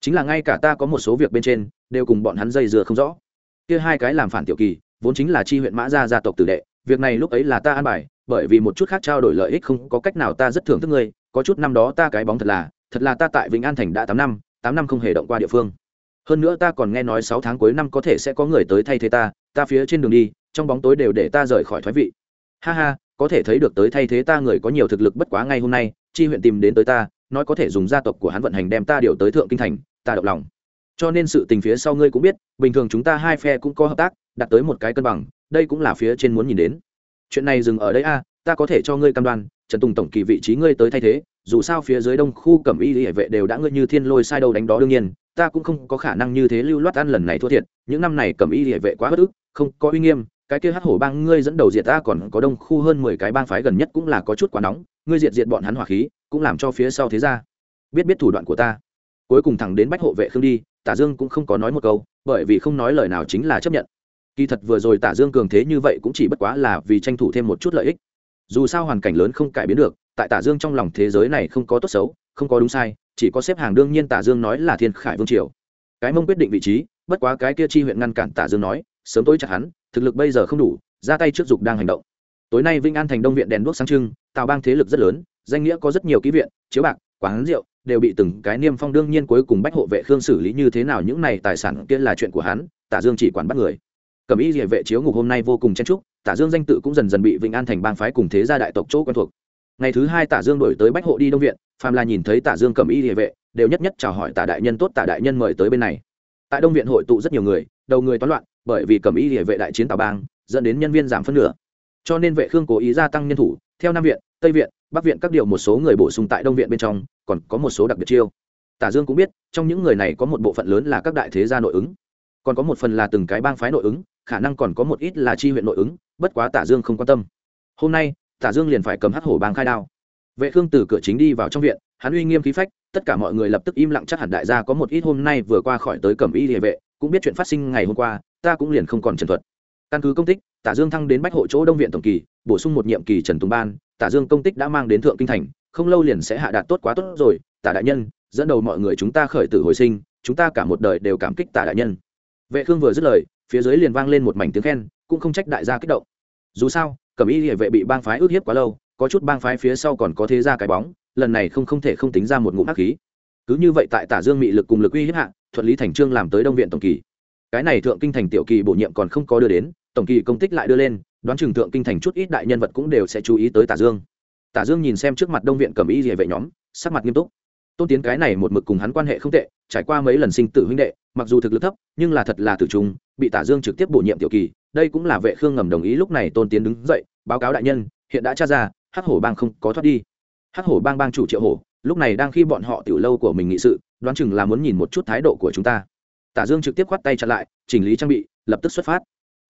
Chính là ngay cả ta có một số việc bên trên, đều cùng bọn hắn dây dưa không rõ. Kia hai cái làm phản tiểu kỳ, vốn chính là chi huyện mã gia gia tộc tử đệ, việc này lúc ấy là ta an bài, bởi vì một chút khác trao đổi lợi ích không có cách nào ta rất thưởng thức ngươi, có chút năm đó ta cái bóng thật là thật là ta tại vĩnh an thành đã tám năm tám năm không hề động qua địa phương. Hơn nữa ta còn nghe nói sáu tháng cuối năm có thể sẽ có người tới thay thế ta ta phía trên đường đi, trong bóng tối đều để ta rời khỏi thoái vị ha ha, có thể thấy được tới thay thế ta người có nhiều thực lực bất quá ngay hôm nay, chi huyện tìm đến tới ta, nói có thể dùng gia tộc của hắn vận hành đem ta điều tới thượng kinh thành, ta động lòng. Cho nên sự tình phía sau ngươi cũng biết, bình thường chúng ta hai phe cũng có hợp tác đạt tới một cái cân bằng, đây cũng là phía trên muốn nhìn đến. Chuyện này dừng ở đây a, ta có thể cho ngươi cam đoan, trần tùng tổng kỳ vị trí ngươi tới thay thế, dù sao phía dưới đông khu cẩm y hệ vệ đều đã ngươi như thiên lôi sai đầu đánh đó đương nhiên, ta cũng không có khả năng như thế lưu loát ăn lần này thua thiệt, những năm này cẩm y hệ vệ quá bất ức, không có uy nghiêm cái kia hắc hổ bang ngươi dẫn đầu diệt ta còn có đông khu hơn mười cái bang phái gần nhất cũng là có chút quá nóng, ngươi diệt diệt bọn hắn hỏa khí, cũng làm cho phía sau thế ra biết biết thủ đoạn của ta. Cuối cùng thẳng đến bách hộ vệ khương đi, tả dương cũng không có nói một câu, bởi vì không nói lời nào chính là chấp nhận. Kỳ thật vừa rồi tả dương cường thế như vậy cũng chỉ bất quá là vì tranh thủ thêm một chút lợi ích. Dù sao hoàn cảnh lớn không cải biến được, tại tả dương trong lòng thế giới này không có tốt xấu, không có đúng sai, chỉ có xếp hàng đương nhiên tả dương nói là thiên khải vương triều. Cái mông quyết định vị trí, bất quá cái kia chi huyện ngăn cản tả dương nói, sớm tối chặt hắn thực lực bây giờ không đủ, ra tay trước dục đang hành động. Tối nay vinh an thành đông viện đèn đuốc sáng trưng, tạo bang thế lực rất lớn, danh nghĩa có rất nhiều ký viện, chiếu bạc, quán rượu, đều bị từng cái niêm phong đương nhiên cuối cùng bách hộ vệ khương xử lý như thế nào những này tài sản kia là chuyện của hắn, tả dương chỉ quản bắt người. Cẩm y địa vệ chiếu ngục hôm nay vô cùng chen trúc tả dương danh tự cũng dần dần bị vĩnh an thành bang phái cùng thế gia đại tộc chỗ quen thuộc. Ngày thứ hai tả dương đổi tới bách hộ đi đông viện, phàm là nhìn thấy tả dương cẩm y địa vệ, đều nhất nhất chào hỏi tả đại nhân tốt, tả đại nhân mời tới bên này. Tại đông viện hội tụ rất nhiều người, đầu người toán loạn bởi vì cẩm y địa vệ đại chiến tào bang, dẫn đến nhân viên giảm phân nửa. Cho nên vệ khương cố ý gia tăng nhân thủ, theo nam viện, tây viện, bắc viện các điều một số người bổ sung tại đông viện bên trong, còn có một số đặc biệt chiêu. Tả dương cũng biết, trong những người này có một bộ phận lớn là các đại thế gia nội ứng. Còn có một phần là từng cái bang phái nội ứng, khả năng còn có một ít là chi huyện nội ứng, bất quá tả dương không quan tâm. Hôm nay, tả dương liền phải cầm hắc hổ bang khai đao. Vệ khương từ cửa chính đi vào trong viện, hắn uy nghiêm khí phách, tất cả mọi người lập tức im lặng, chắc hẳn đại gia có một ít hôm nay vừa qua khỏi tới cẩm y địa vệ, cũng biết chuyện phát sinh ngày hôm qua ta cũng liền không còn trần thuật. Căn cứ công tích, tả dương thăng đến bách hộ chỗ đông viện tổng kỳ, bổ sung một nhiệm kỳ trần tùng ban, tả dương công tích đã mang đến thượng kinh thành, không lâu liền sẽ hạ đạt tốt quá tốt rồi. Tả đại nhân, dẫn đầu mọi người chúng ta khởi tử hồi sinh, chúng ta cả một đời đều cảm kích tả đại nhân. Vệ khương vừa dứt lời, phía dưới liền vang lên một mảnh tiếng khen, cũng không trách đại gia kích động. Dù sao, cẩm y địa vệ bị bang phái ước hiếp quá lâu, có chút bang phái phía sau còn có thế ra cái bóng, lần này không không thể không tính ra một ngụm hắc khí. Cứ như vậy tại tả dương mị lực cùng lực uy hiếp hạ, thuận lý thành trương làm tới đông viện tổng kỳ cái này thượng kinh thành tiểu kỳ bổ nhiệm còn không có đưa đến, tổng kỳ công tích lại đưa lên, đoán chừng thượng kinh thành chút ít đại nhân vật cũng đều sẽ chú ý tới tả dương. Tả dương nhìn xem trước mặt đông viện cầm ý địa vệ nhóm, sắc mặt nghiêm túc. Tôn tiến cái này một mực cùng hắn quan hệ không tệ, trải qua mấy lần sinh tử huynh đệ, mặc dù thực lực thấp, nhưng là thật là tử trung bị tả dương trực tiếp bổ nhiệm tiểu kỳ, đây cũng là vệ khương ngầm đồng ý lúc này tôn tiến đứng dậy, báo cáo đại nhân, hiện đã tra ra, hắc hổ bang không có thoát đi. Hắc hổ bang bang chủ triệu hổ, lúc này đang khi bọn họ tiểu lâu của mình nghị sự, đoán chừng là muốn nhìn một chút thái độ của chúng ta tả dương trực tiếp khoát tay chặn lại, chỉnh lý trang bị, lập tức xuất phát.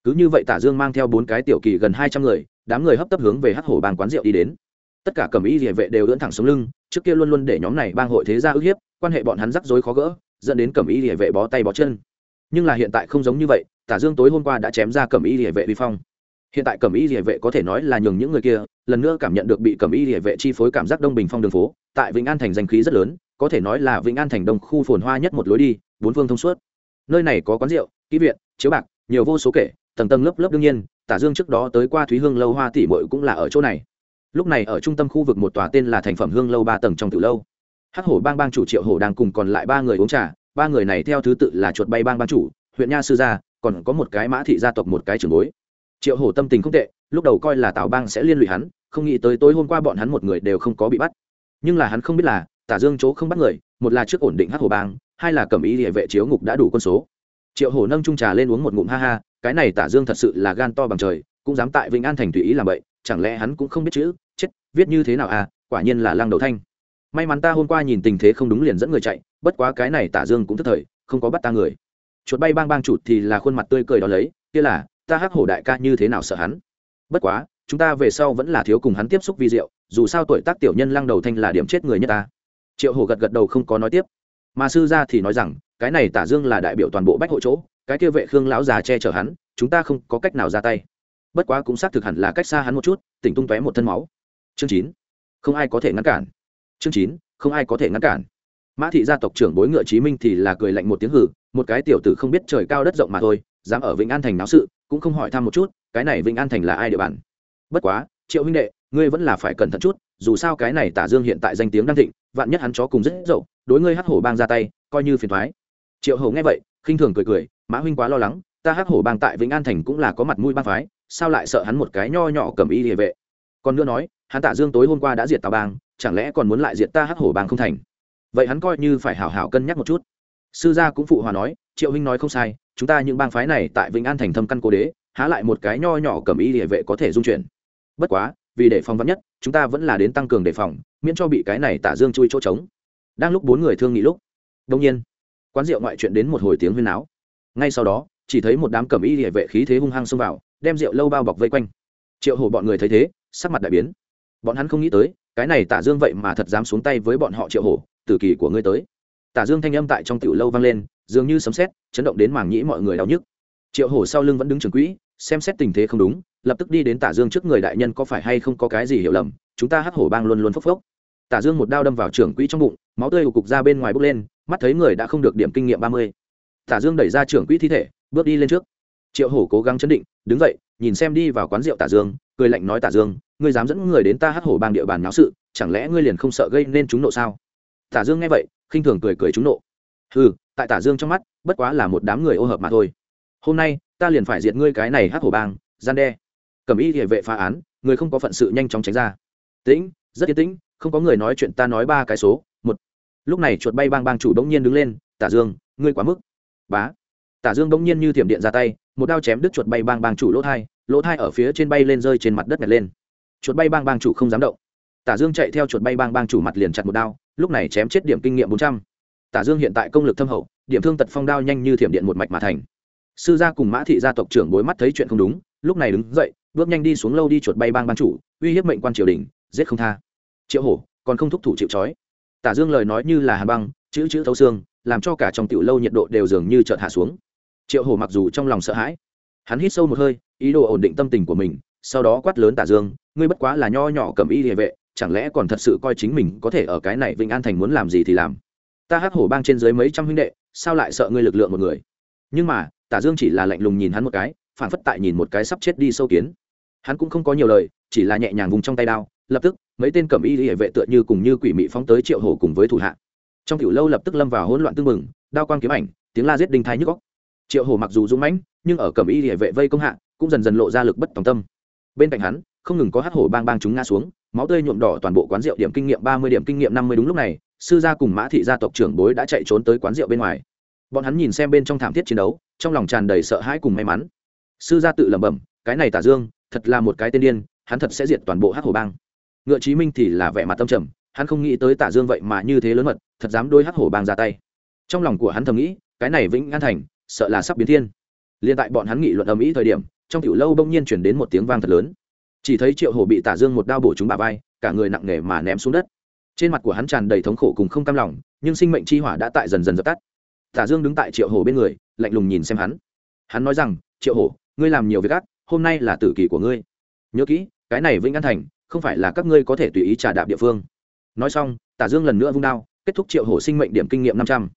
Cứ như vậy tả dương mang theo bốn cái tiểu kỳ gần hai trăm người, đám người hấp tấp hướng về hắc hổ bang quán rượu đi đến. Tất cả cầm ý địa vệ đều ưỡn thẳng sống lưng, trước kia luôn luôn để nhóm này bang hội thế gia ức hiếp, quan hệ bọn hắn rắc rối khó gỡ, dẫn đến cầm ý địa vệ bó tay bó chân. Nhưng là hiện tại không giống như vậy, tả dương tối hôm qua đã chém ra cầm ý địa vệ vi phong. Hiện tại cầm ý địa vệ có thể nói là nhường những người kia, lần nữa cảm nhận được bị cầm ý địa vệ chi phối cảm giác đông bình phong đường phố, tại vĩnh an thành danh khí rất lớn, có thể nói là vĩnh an thành đông khu phồn hoa nhất một lối đi, bốn phương thông suốt nơi này có quán rượu kỹ viện, chiếu bạc, nhiều vô số kể, tầng tầng lớp lớp đương nhiên, tả dương trước đó tới qua thúy hương lâu hoa tỷ muội cũng là ở chỗ này. Lúc này ở trung tâm khu vực một tòa tên là thành phẩm hương lâu ba tầng trong từ lâu. Hắc hổ bang bang chủ triệu hổ đang cùng còn lại ba người uống trà, ba người này theo thứ tự là chuột bay bang bang chủ, huyện nha sư gia, còn có một cái mã thị gia tộc một cái trưởng bối. Triệu hổ tâm tình không tệ, lúc đầu coi là tào bang sẽ liên lụy hắn, không nghĩ tới tối hôm qua bọn hắn một người đều không có bị bắt. Nhưng là hắn không biết là, tả dương chỗ không bắt người, một là trước ổn định hắc hổ bang hai là cầm ý địa vệ chiếu ngục đã đủ quân số. Triệu hổ nâng trung trà lên uống một ngụm ha ha, cái này tả dương thật sự là gan to bằng trời, cũng dám tại vĩnh an thành tùy ý làm vậy chẳng lẽ hắn cũng không biết chữ, chết, viết như thế nào à quả nhiên là lăng đầu thanh. May mắn ta hôm qua nhìn tình thế không đúng liền dẫn người chạy, bất quá cái này tả dương cũng thất thời, không có bắt ta người. Chuột bay bang bang chụt thì là khuôn mặt tươi cười đó lấy, kia là, ta hắc hổ đại ca như thế nào sợ hắn? Bất quá, chúng ta về sau vẫn là thiếu cùng hắn tiếp xúc vi diệu, dù sao tuổi tác tiểu nhân lăng đầu thanh là điểm chết người nhất ta. Triệu hổ gật gật đầu không có nói tiếp mà sư gia thì nói rằng, cái này tả dương là đại biểu toàn bộ bách hội chỗ, cái kia vệ khương lão già che chở hắn, chúng ta không có cách nào ra tay. Bất quá cũng xác thực hẳn là cách xa hắn một chút, tỉnh tung tóe một thân máu. Chương chín, không ai có thể ngăn cản. Chương chín, không ai có thể ngăn cản. Mã thị gia tộc trưởng bối ngựa chí minh thì là cười lạnh một tiếng hử một cái tiểu tử không biết trời cao đất rộng mà thôi, dám ở vĩnh an thành náo sự, cũng không hỏi thăm một chút, cái này vĩnh an thành là ai địa bàn. Bất quá, triệu huynh đệ, ngươi vẫn là phải cẩn thận chút, dù sao cái này tả dương hiện tại danh tiếng đang thịnh vạn nhất hắn chó cùng rất dậu, đối ngươi hắc hổ bang ra tay, coi như phiền thoái. Triệu hầu nghe vậy, khinh thường cười cười, mã huynh quá lo lắng, ta hắc hổ bang tại vĩnh an thành cũng là có mặt mũi bang phái, sao lại sợ hắn một cái nho nhỏ cầm y địa vệ? Còn nữa nói, hắn tả dương tối hôm qua đã diệt tào bang, chẳng lẽ còn muốn lại diệt ta hắc hổ bang không thành? Vậy hắn coi như phải hảo hảo cân nhắc một chút. Sư gia cũng phụ hòa nói, triệu huynh nói không sai, chúng ta những bang phái này tại vĩnh an thành thâm căn cố đế, há lại một cái nho nhỏ cầm y địa vệ có thể dung chuyển. Bất quá vì để phòng vắn nhất, chúng ta vẫn là đến tăng cường đề phòng, miễn cho bị cái này tả dương chui chỗ trống. Đang lúc bốn người thương nghị lúc đông nhiên, quán rượu ngoại chuyện đến một hồi tiếng huyên náo. Ngay sau đó, chỉ thấy một đám cẩm y địa vệ khí thế hung hăng xông vào, đem rượu lâu bao bọc vây quanh. Triệu hổ bọn người thấy thế, sắc mặt đại biến. Bọn hắn không nghĩ tới, cái này tả dương vậy mà thật dám xuống tay với bọn họ triệu hổ. tử kỳ của ngươi tới. Tả dương thanh âm tại trong tiểu lâu vang lên, dường như sấm sét, chấn động đến màng nhĩ mọi người đau nhức. Triệu hổ sau lưng vẫn đứng trường quỹ xem xét tình thế không đúng, lập tức đi đến tả dương trước người đại nhân có phải hay không có cái gì hiểu lầm, chúng ta hắc hổ bang luôn luôn phốc phốc. Tả dương một đao đâm vào trưởng quỹ trong bụng, máu tươi cục ra bên ngoài bốc lên, mắt thấy người đã không được điểm kinh nghiệm ba mươi. Tả dương đẩy ra trưởng quỹ thi thể, bước đi lên trước. Triệu hổ cố gắng chấn định, đứng dậy, nhìn xem đi vào quán rượu tả dương, cười lạnh nói tả dương, ngươi dám dẫn người đến ta hắc hổ bang địa bàn náo sự, chẳng lẽ ngươi liền không sợ gây nên chúng nộ sao? Tả dương nghe vậy, khinh thường cười cười chúng nộ. Ừ tại tả dương trong mắt, bất quá là một đám người ô hợp mà thôi. Hôm nay ta liền phải diệt ngươi cái này hắc hổ bang, gian đe. Cầm y địa vệ phá án, người không có phận sự nhanh chóng tránh ra. Tĩnh, rất yên tĩnh, không có người nói chuyện ta nói ba cái số, một. Lúc này chuột bay bang bang chủ đống nhiên đứng lên, tả dương, ngươi quá mức. Bá. Tả dương đống nhiên như thiểm điện ra tay, một đao chém đứt chuột bay bang bang chủ lỗ thai lỗ thai ở phía trên bay lên rơi trên mặt đất nhặt lên. Chuột bay bang bang chủ không dám động. Tả dương chạy theo chuột bay bang bang chủ mặt liền chặt một đao, lúc này chém chết điểm kinh nghiệm bốn trăm. Tả dương hiện tại công lực thâm hậu, điểm thương tật phong đao nhanh như thiểm điện một mạch mà thành sư gia cùng mã thị gia tộc trưởng bối mắt thấy chuyện không đúng, lúc này đứng dậy, bước nhanh đi xuống lâu đi chuột bay bang ban chủ, uy hiếp mệnh quan triều đình, giết không tha. Triệu hổ, còn không thúc thủ chịu trói. Tả dương lời nói như là hà băng, chữ chữ thấu xương, làm cho cả trong tiểu lâu nhiệt độ đều dường như chợt hạ xuống. Triệu hổ mặc dù trong lòng sợ hãi, hắn hít sâu một hơi, ý đồ ổn định tâm tình của mình, sau đó quát lớn tả dương, ngươi bất quá là nho nhỏ cầm y địa vệ, chẳng lẽ còn thật sự coi chính mình có thể ở cái này vĩnh an thành muốn làm gì thì làm? Ta hắc hổ bang trên dưới mấy trăm huynh đệ, sao lại sợ ngươi lực lượng một người? Nhưng mà, tả dương chỉ là lạnh lùng nhìn hắn một cái phản phất tại nhìn một cái sắp chết đi sâu kiến. Hắn cũng không có nhiều lời, chỉ là nhẹ nhàng vùng trong tay đao, lập tức, mấy tên cẩm y hệ vệ tựa như cùng như quỷ mị phóng tới triệu hổ cùng với thủ hạ. Trong tiểu lâu lập tức lâm vào hỗn loạn tương mừng đao quang kiếm ảnh, tiếng la giết đinh thái nhức góc triệu hổ mặc dù dũng mãnh, nhưng ở cẩm y hệ vệ vây công hạ, cũng dần dần lộ ra lực bất tòng tâm. Bên cạnh hắn, không ngừng có hát hổ bang bang chúng ngã xuống, máu tươi nhuộm đỏ toàn bộ quán rượu điểm kinh nghiệm ba mươi điểm kinh nghiệm năm mươi đúng lúc này, sư gia cùng mã thị gia tộc trưởng bối đã chạy trốn tới quán rượu bên ngoài bọn hắn nhìn xem bên trong thảm thiết chiến đấu, trong lòng tràn đầy sợ hãi cùng may mắn. Sư gia tự lẩm bẩm, cái này tả dương, thật là một cái tên điên, hắn thật sẽ diệt toàn bộ hắc hồ bang. Ngựa chí minh thì là vẻ mặt tâm trầm, hắn không nghĩ tới tả dương vậy mà như thế lớn mật, thật dám đôi hắc hổ bang ra tay. Trong lòng của hắn thầm nghĩ, cái này vĩnh an thành, sợ là sắp biến thiên. Liên tại bọn hắn nghị luận ầm ĩ thời điểm, trong tiểu lâu bỗng nhiên chuyển đến một tiếng vang thật lớn. Chỉ thấy triệu hổ bị tả dương một đao bổ trúng bà vai, cả người nặng nề mà ném xuống đất. Trên mặt của hắn tràn đầy thống khổ cùng không cam lòng, nhưng sinh mệnh chi hỏa đã tại dần dần dập tắt tả dương đứng tại triệu hổ bên người, lạnh lùng nhìn xem hắn. Hắn nói rằng, triệu hổ, ngươi làm nhiều việc ác, hôm nay là tử kỳ của ngươi. Nhớ kỹ, cái này vĩnh an thành, không phải là các ngươi có thể tùy ý trả đạp địa phương. Nói xong, tả dương lần nữa vung đao, kết thúc triệu hổ sinh mệnh điểm kinh nghiệm năm trăm.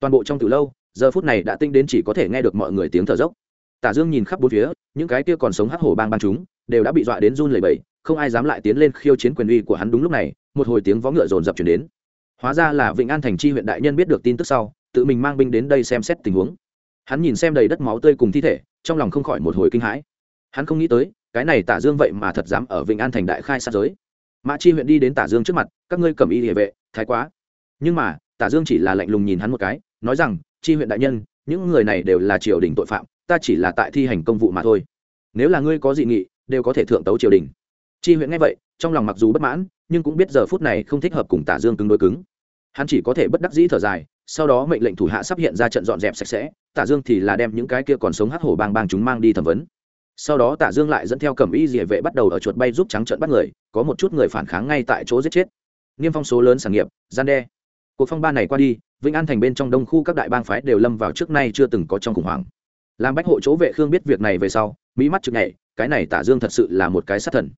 Toàn bộ trong từ lâu, giờ phút này đã tinh đến chỉ có thể nghe được mọi người tiếng thở dốc. Tả dương nhìn khắp bốn phía, những cái kia còn sống hắc hổ bang bang chúng, đều đã bị dọa đến run lẩy bẩy, không ai dám lại tiến lên khiêu chiến quyền uy của hắn đúng lúc này, một hồi tiếng vó ngựa rồn rập chuyển đến. Hóa ra là vĩnh an thành chi huyện đại nhân biết được tin tức sau tự mình mang binh đến đây xem xét tình huống. Hắn nhìn xem đầy đất máu tươi cùng thi thể, trong lòng không khỏi một hồi kinh hãi. Hắn không nghĩ tới, cái này tả dương vậy mà thật dám ở Vịnh an thành đại khai sát giới. Mã chi huyện đi đến tả dương trước mặt, các ngươi cầm y địa vệ, thái quá. Nhưng mà, tả dương chỉ là lạnh lùng nhìn hắn một cái, nói rằng, chi huyện đại nhân, những người này đều là triều đình tội phạm, ta chỉ là tại thi hành công vụ mà thôi. Nếu là ngươi có dị nghị, đều có thể thượng tấu triều đình. Chi huyện nghe vậy, trong lòng mặc dù bất mãn, nhưng cũng biết giờ phút này không thích hợp cùng tả dương cứng đối cứng hắn chỉ có thể bất đắc dĩ thở dài, sau đó mệnh lệnh thủ hạ sắp hiện ra trận dọn dẹp sạch sẽ tả dương thì là đem những cái kia còn sống hắc hổ bang bang chúng mang đi thẩm vấn. Sau đó tả dương lại dẫn theo cẩm y địa vệ bắt đầu ở chuột bay giúp trắng trận bắt người, có một chút người phản kháng ngay tại chỗ giết chết. Niêm phong số lớn sản nghiệp, gian đe. Cuộc phong ba này qua đi, vĩnh an thành bên trong đông khu các đại bang phái đều lâm vào trước nay chưa từng có trong khủng hoảng. Làm bách hộ chỗ vệ khương biết việc này về sau, mỹ mắt chực nhảy, cái này tả dương thật sự là một cái sát thần.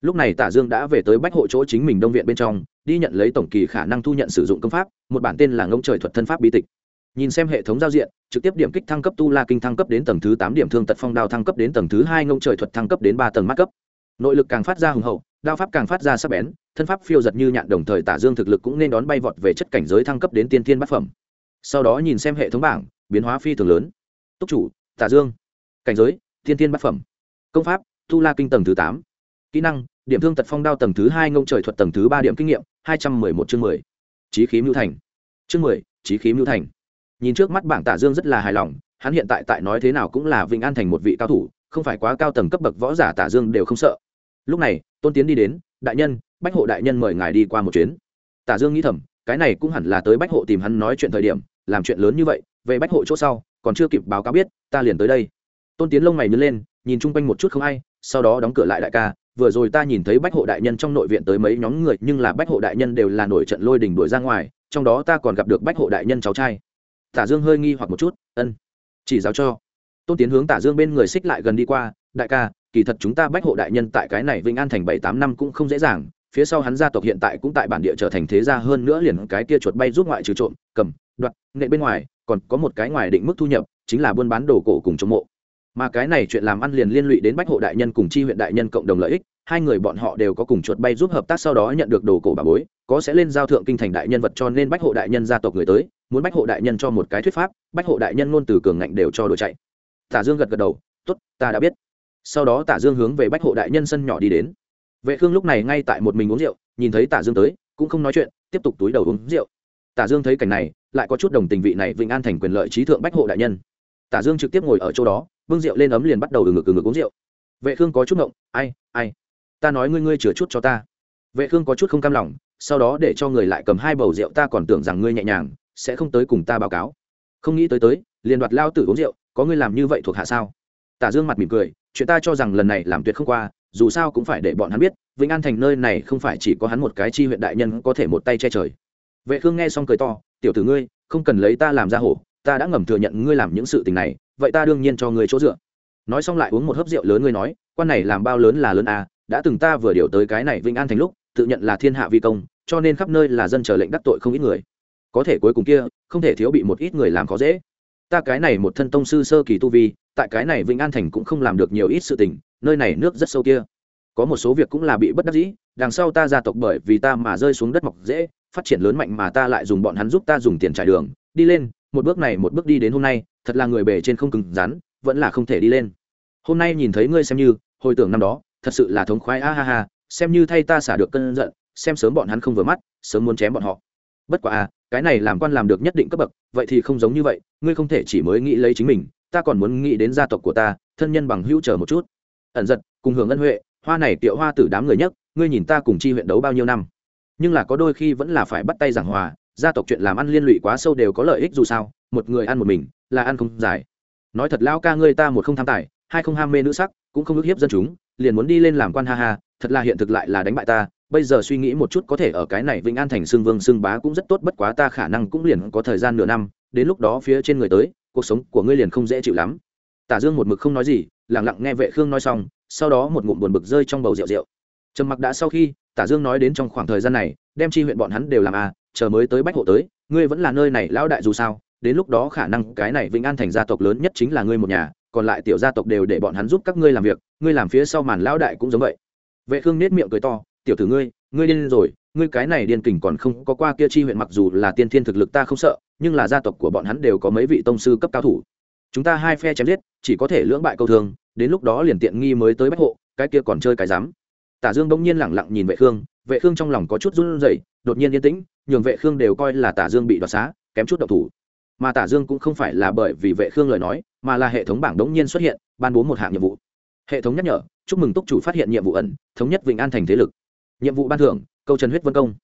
Lúc này tả dương đã về tới bách hộ chỗ chính mình đông viện bên trong đi nhận lấy tổng kỳ khả năng thu nhận sử dụng công pháp, một bản tên là ngông trời thuật thân pháp bí tịch. Nhìn xem hệ thống giao diện, trực tiếp điểm kích thăng cấp tu la kinh thăng cấp đến tầng thứ tám điểm thương tật phong đao thăng cấp đến tầng thứ hai ngông trời thuật thăng cấp đến ba tầng mắt cấp. Nội lực càng phát ra hùng hậu, đao pháp càng phát ra sắc bén, thân pháp phiêu giật như nhạn đồng thời tả dương thực lực cũng nên đón bay vọt về chất cảnh giới thăng cấp đến tiên thiên bát phẩm. Sau đó nhìn xem hệ thống bảng, biến hóa phi thường lớn. Túc chủ, tả dương. Cảnh giới, Tiên thiên bát phẩm. Công pháp, tu la kinh tầng thứ tám. Kỹ năng điểm thương tật phong đao tầng thứ hai ngông trời thuật tầng thứ ba điểm kinh nghiệm, hai trăm mười một chương mười. Trí khí mưu thành. Chương mười trí khí mưu thành. Nhìn trước mắt bảng tả dương rất là hài lòng, hắn hiện tại tại nói thế nào cũng là vĩnh an thành một vị cao thủ, không phải quá cao tầng cấp bậc võ giả tả dương đều không sợ. Lúc này, tôn tiến đi đến, đại nhân, bách hộ đại nhân mời ngài đi qua một chuyến. Tả dương nghĩ thầm, cái này cũng hẳn là tới bách hộ tìm hắn nói chuyện thời điểm, làm chuyện lớn như vậy, về bách hộ chỗ sau, còn chưa kịp báo cáo biết, ta liền tới đây. Tôn tiến lông mày nhớ lên, nhìn chung quanh một chút không ai sau đó đóng cửa lại đại ca, vừa rồi ta nhìn thấy bách hộ đại nhân trong nội viện tới mấy nhóm người, nhưng là bách hộ đại nhân đều là nổi trận lôi đình đuổi ra ngoài, trong đó ta còn gặp được bách hộ đại nhân cháu trai. Tả dương hơi nghi hoặc một chút, ân, chỉ giáo cho. Tôn tiến hướng tả dương bên người xích lại gần đi qua, đại ca, kỳ thật chúng ta bách hộ đại nhân tại cái này vĩnh an thành bảy tám năm cũng không dễ dàng, phía sau hắn gia tộc hiện tại cũng tại bản địa trở thành thế gia hơn nữa liền cái kia chuột bay giúp ngoại trừ trộm, cầm, đoạt, nghệ bên ngoài, còn có một cái ngoài định mức thu nhập, chính là buôn bán đồ cổ cùng chống mộ mà cái này chuyện làm ăn liền liên lụy đến bách hộ đại nhân cùng chi huyện đại nhân cộng đồng lợi ích, hai người bọn họ đều có cùng chuột bay giúp hợp tác sau đó nhận được đồ cổ bà bối, có sẽ lên giao thượng kinh thành đại nhân vật cho nên bách hộ đại nhân gia tộc người tới, muốn bách hộ đại nhân cho một cái thuyết pháp, bách hộ đại nhân luôn từ cường ngạnh đều cho đổi chạy. Tả dương gật gật đầu t ố t ta đã biết. Sau đó tả dương hướng về bách hộ đại nhân sân nhỏ đi đến. Vệ khương lúc này ngay tại một mình uống rượu, nhìn thấy tả dương tới, cũng không nói chuyện, tiếp tục túi đầu uống rượu. Tả dương thấy cảnh này, lại có chút đồng tình vị này vĩnh an thành quyền lợi trí thượng bách hộ đại nhân. Tả dương trực tiếp ngồi ở chỗ đó bưng rượu lên ấm liền bắt đầu từ ngực từ ngực uống rượu. Vệ khương có chút ngộng, ai ai? Ta nói ngươi ngươi chừa chút cho ta. Vệ khương có chút không cam lòng, sau đó để cho người lại cầm hai bầu rượu, ta còn tưởng rằng ngươi nhẹ nhàng, sẽ không tới cùng ta báo cáo. Không nghĩ tới tới, liền đoạt lao tử uống rượu, có ngươi làm như vậy thuộc hạ sao? Tả dương mặt mỉm cười, chuyện ta cho rằng lần này làm tuyệt không qua, dù sao cũng phải để bọn hắn biết, vĩnh an thành nơi này không phải chỉ có hắn một cái chi huyện đại nhân có thể một tay che trời. Vệ khương nghe xong cười to, tiểu tử ngươi, không cần lấy ta làm ra hổ ta đã ngầm thừa nhận ngươi làm những sự tình này, vậy ta đương nhiên cho ngươi chỗ dựa. Nói xong lại uống một hớp rượu lớn ngươi nói, quan này làm bao lớn là lớn à đã từng ta vừa điều tới cái này vinh an thành lúc, tự nhận là thiên hạ vi công, cho nên khắp nơi là dân chờ lệnh đắc tội không ít người. Có thể cuối cùng kia, không thể thiếu bị một ít người làm khó dễ. Ta cái này một thân tông sư sơ kỳ tu vi, tại cái này vĩnh an thành cũng không làm được nhiều ít sự tình, nơi này nước rất sâu kia. Có một số việc cũng là bị bất đắc dĩ, đằng sau ta gia tộc bởi vì ta mà rơi xuống đất mọc dễ, phát triển lớn mạnh mà ta lại dùng bọn hắn giúp ta dùng tiền trải đường, đi lên một bước này một bước đi đến hôm nay, thật là người bề trên không cứng rắn, vẫn là không thể đi lên. Hôm nay nhìn thấy ngươi xem như, hồi tưởng năm đó, thật sự là thống khoái, a ha ha, xem như thay ta xả được cơn giận, xem sớm bọn hắn không vừa mắt, sớm muốn chém bọn họ. Bất quả à cái này làm quan làm được nhất định cấp bậc, vậy thì không giống như vậy, ngươi không thể chỉ mới nghĩ lấy chính mình, ta còn muốn nghĩ đến gia tộc của ta, thân nhân bằng hữu chờ một chút. Ẩn giật, cùng hưởng ân huệ, hoa này tiệu hoa tử đám người nhất ngươi nhìn ta cùng chi huyện đấu bao nhiêu năm. Nhưng là có đôi khi vẫn là phải bắt tay giảng hòa gia tộc chuyện làm ăn liên lụy quá sâu đều có lợi ích dù sao, một người ăn một mình là ăn không dài nói thật lao ca ngươi ta một không tham tài, hai không ham mê nữ sắc, cũng không ức hiếp dân chúng, liền muốn đi lên làm quan ha ha, thật là hiện thực lại là đánh bại ta, bây giờ suy nghĩ một chút có thể ở cái này vĩnh an thành xương vương xương bá cũng rất tốt, bất quá ta khả năng cũng liền có thời gian nửa năm, đến lúc đó phía trên người tới, cuộc sống của ngươi liền không dễ chịu lắm. Tả dương một mực không nói gì lẳng lặng nghe vệ khương nói xong, sau đó một ngụm buồn bực rơi trong bầu rượu rượu. Trầm mặc đã sau khi, tả dương nói đến trong khoảng thời gian này, đem chi huyện bọn hắn đều làm à chờ mới tới bách hộ tới, ngươi vẫn là nơi này lão đại dù sao, đến lúc đó khả năng cái này vĩnh an thành gia tộc lớn nhất chính là ngươi một nhà, còn lại tiểu gia tộc đều để bọn hắn giúp các ngươi làm việc, ngươi làm phía sau màn lão đại cũng giống vậy. Vệ khương nết miệng cười to, tiểu tử ngươi ngươi điên rồi, ngươi cái này điên kình còn không có qua kia chi huyện mặc dù là tiên thiên thực lực ta không sợ, nhưng là gia tộc của bọn hắn đều có mấy vị tông sư cấp cao thủ. Chúng ta hai phe chém giết, chỉ có thể lưỡng bại câu thương, đến lúc đó liền tiện nghi mới tới bách hộ, cái kia còn chơi cái dám. Tả dương bỗng nhiên lẳng lặng nhìn vệ khương vệ khương trong lòng có chút run rẩy, đột nhiên yên tĩnh nhường vệ khương đều coi là tả dương bị đoạt xá, kém chút độc thủ. Mà tả dương cũng không phải là bởi vì vệ khương lời nói, mà là hệ thống bảng đống nhiên xuất hiện, ban bố một hạng nhiệm vụ. Hệ thống nhắc nhở, chúc mừng túc chủ phát hiện nhiệm vụ ẩn, thống nhất vịnh an thành thế lực. Nhiệm vụ ban thưởng, câu trần huyết vân công.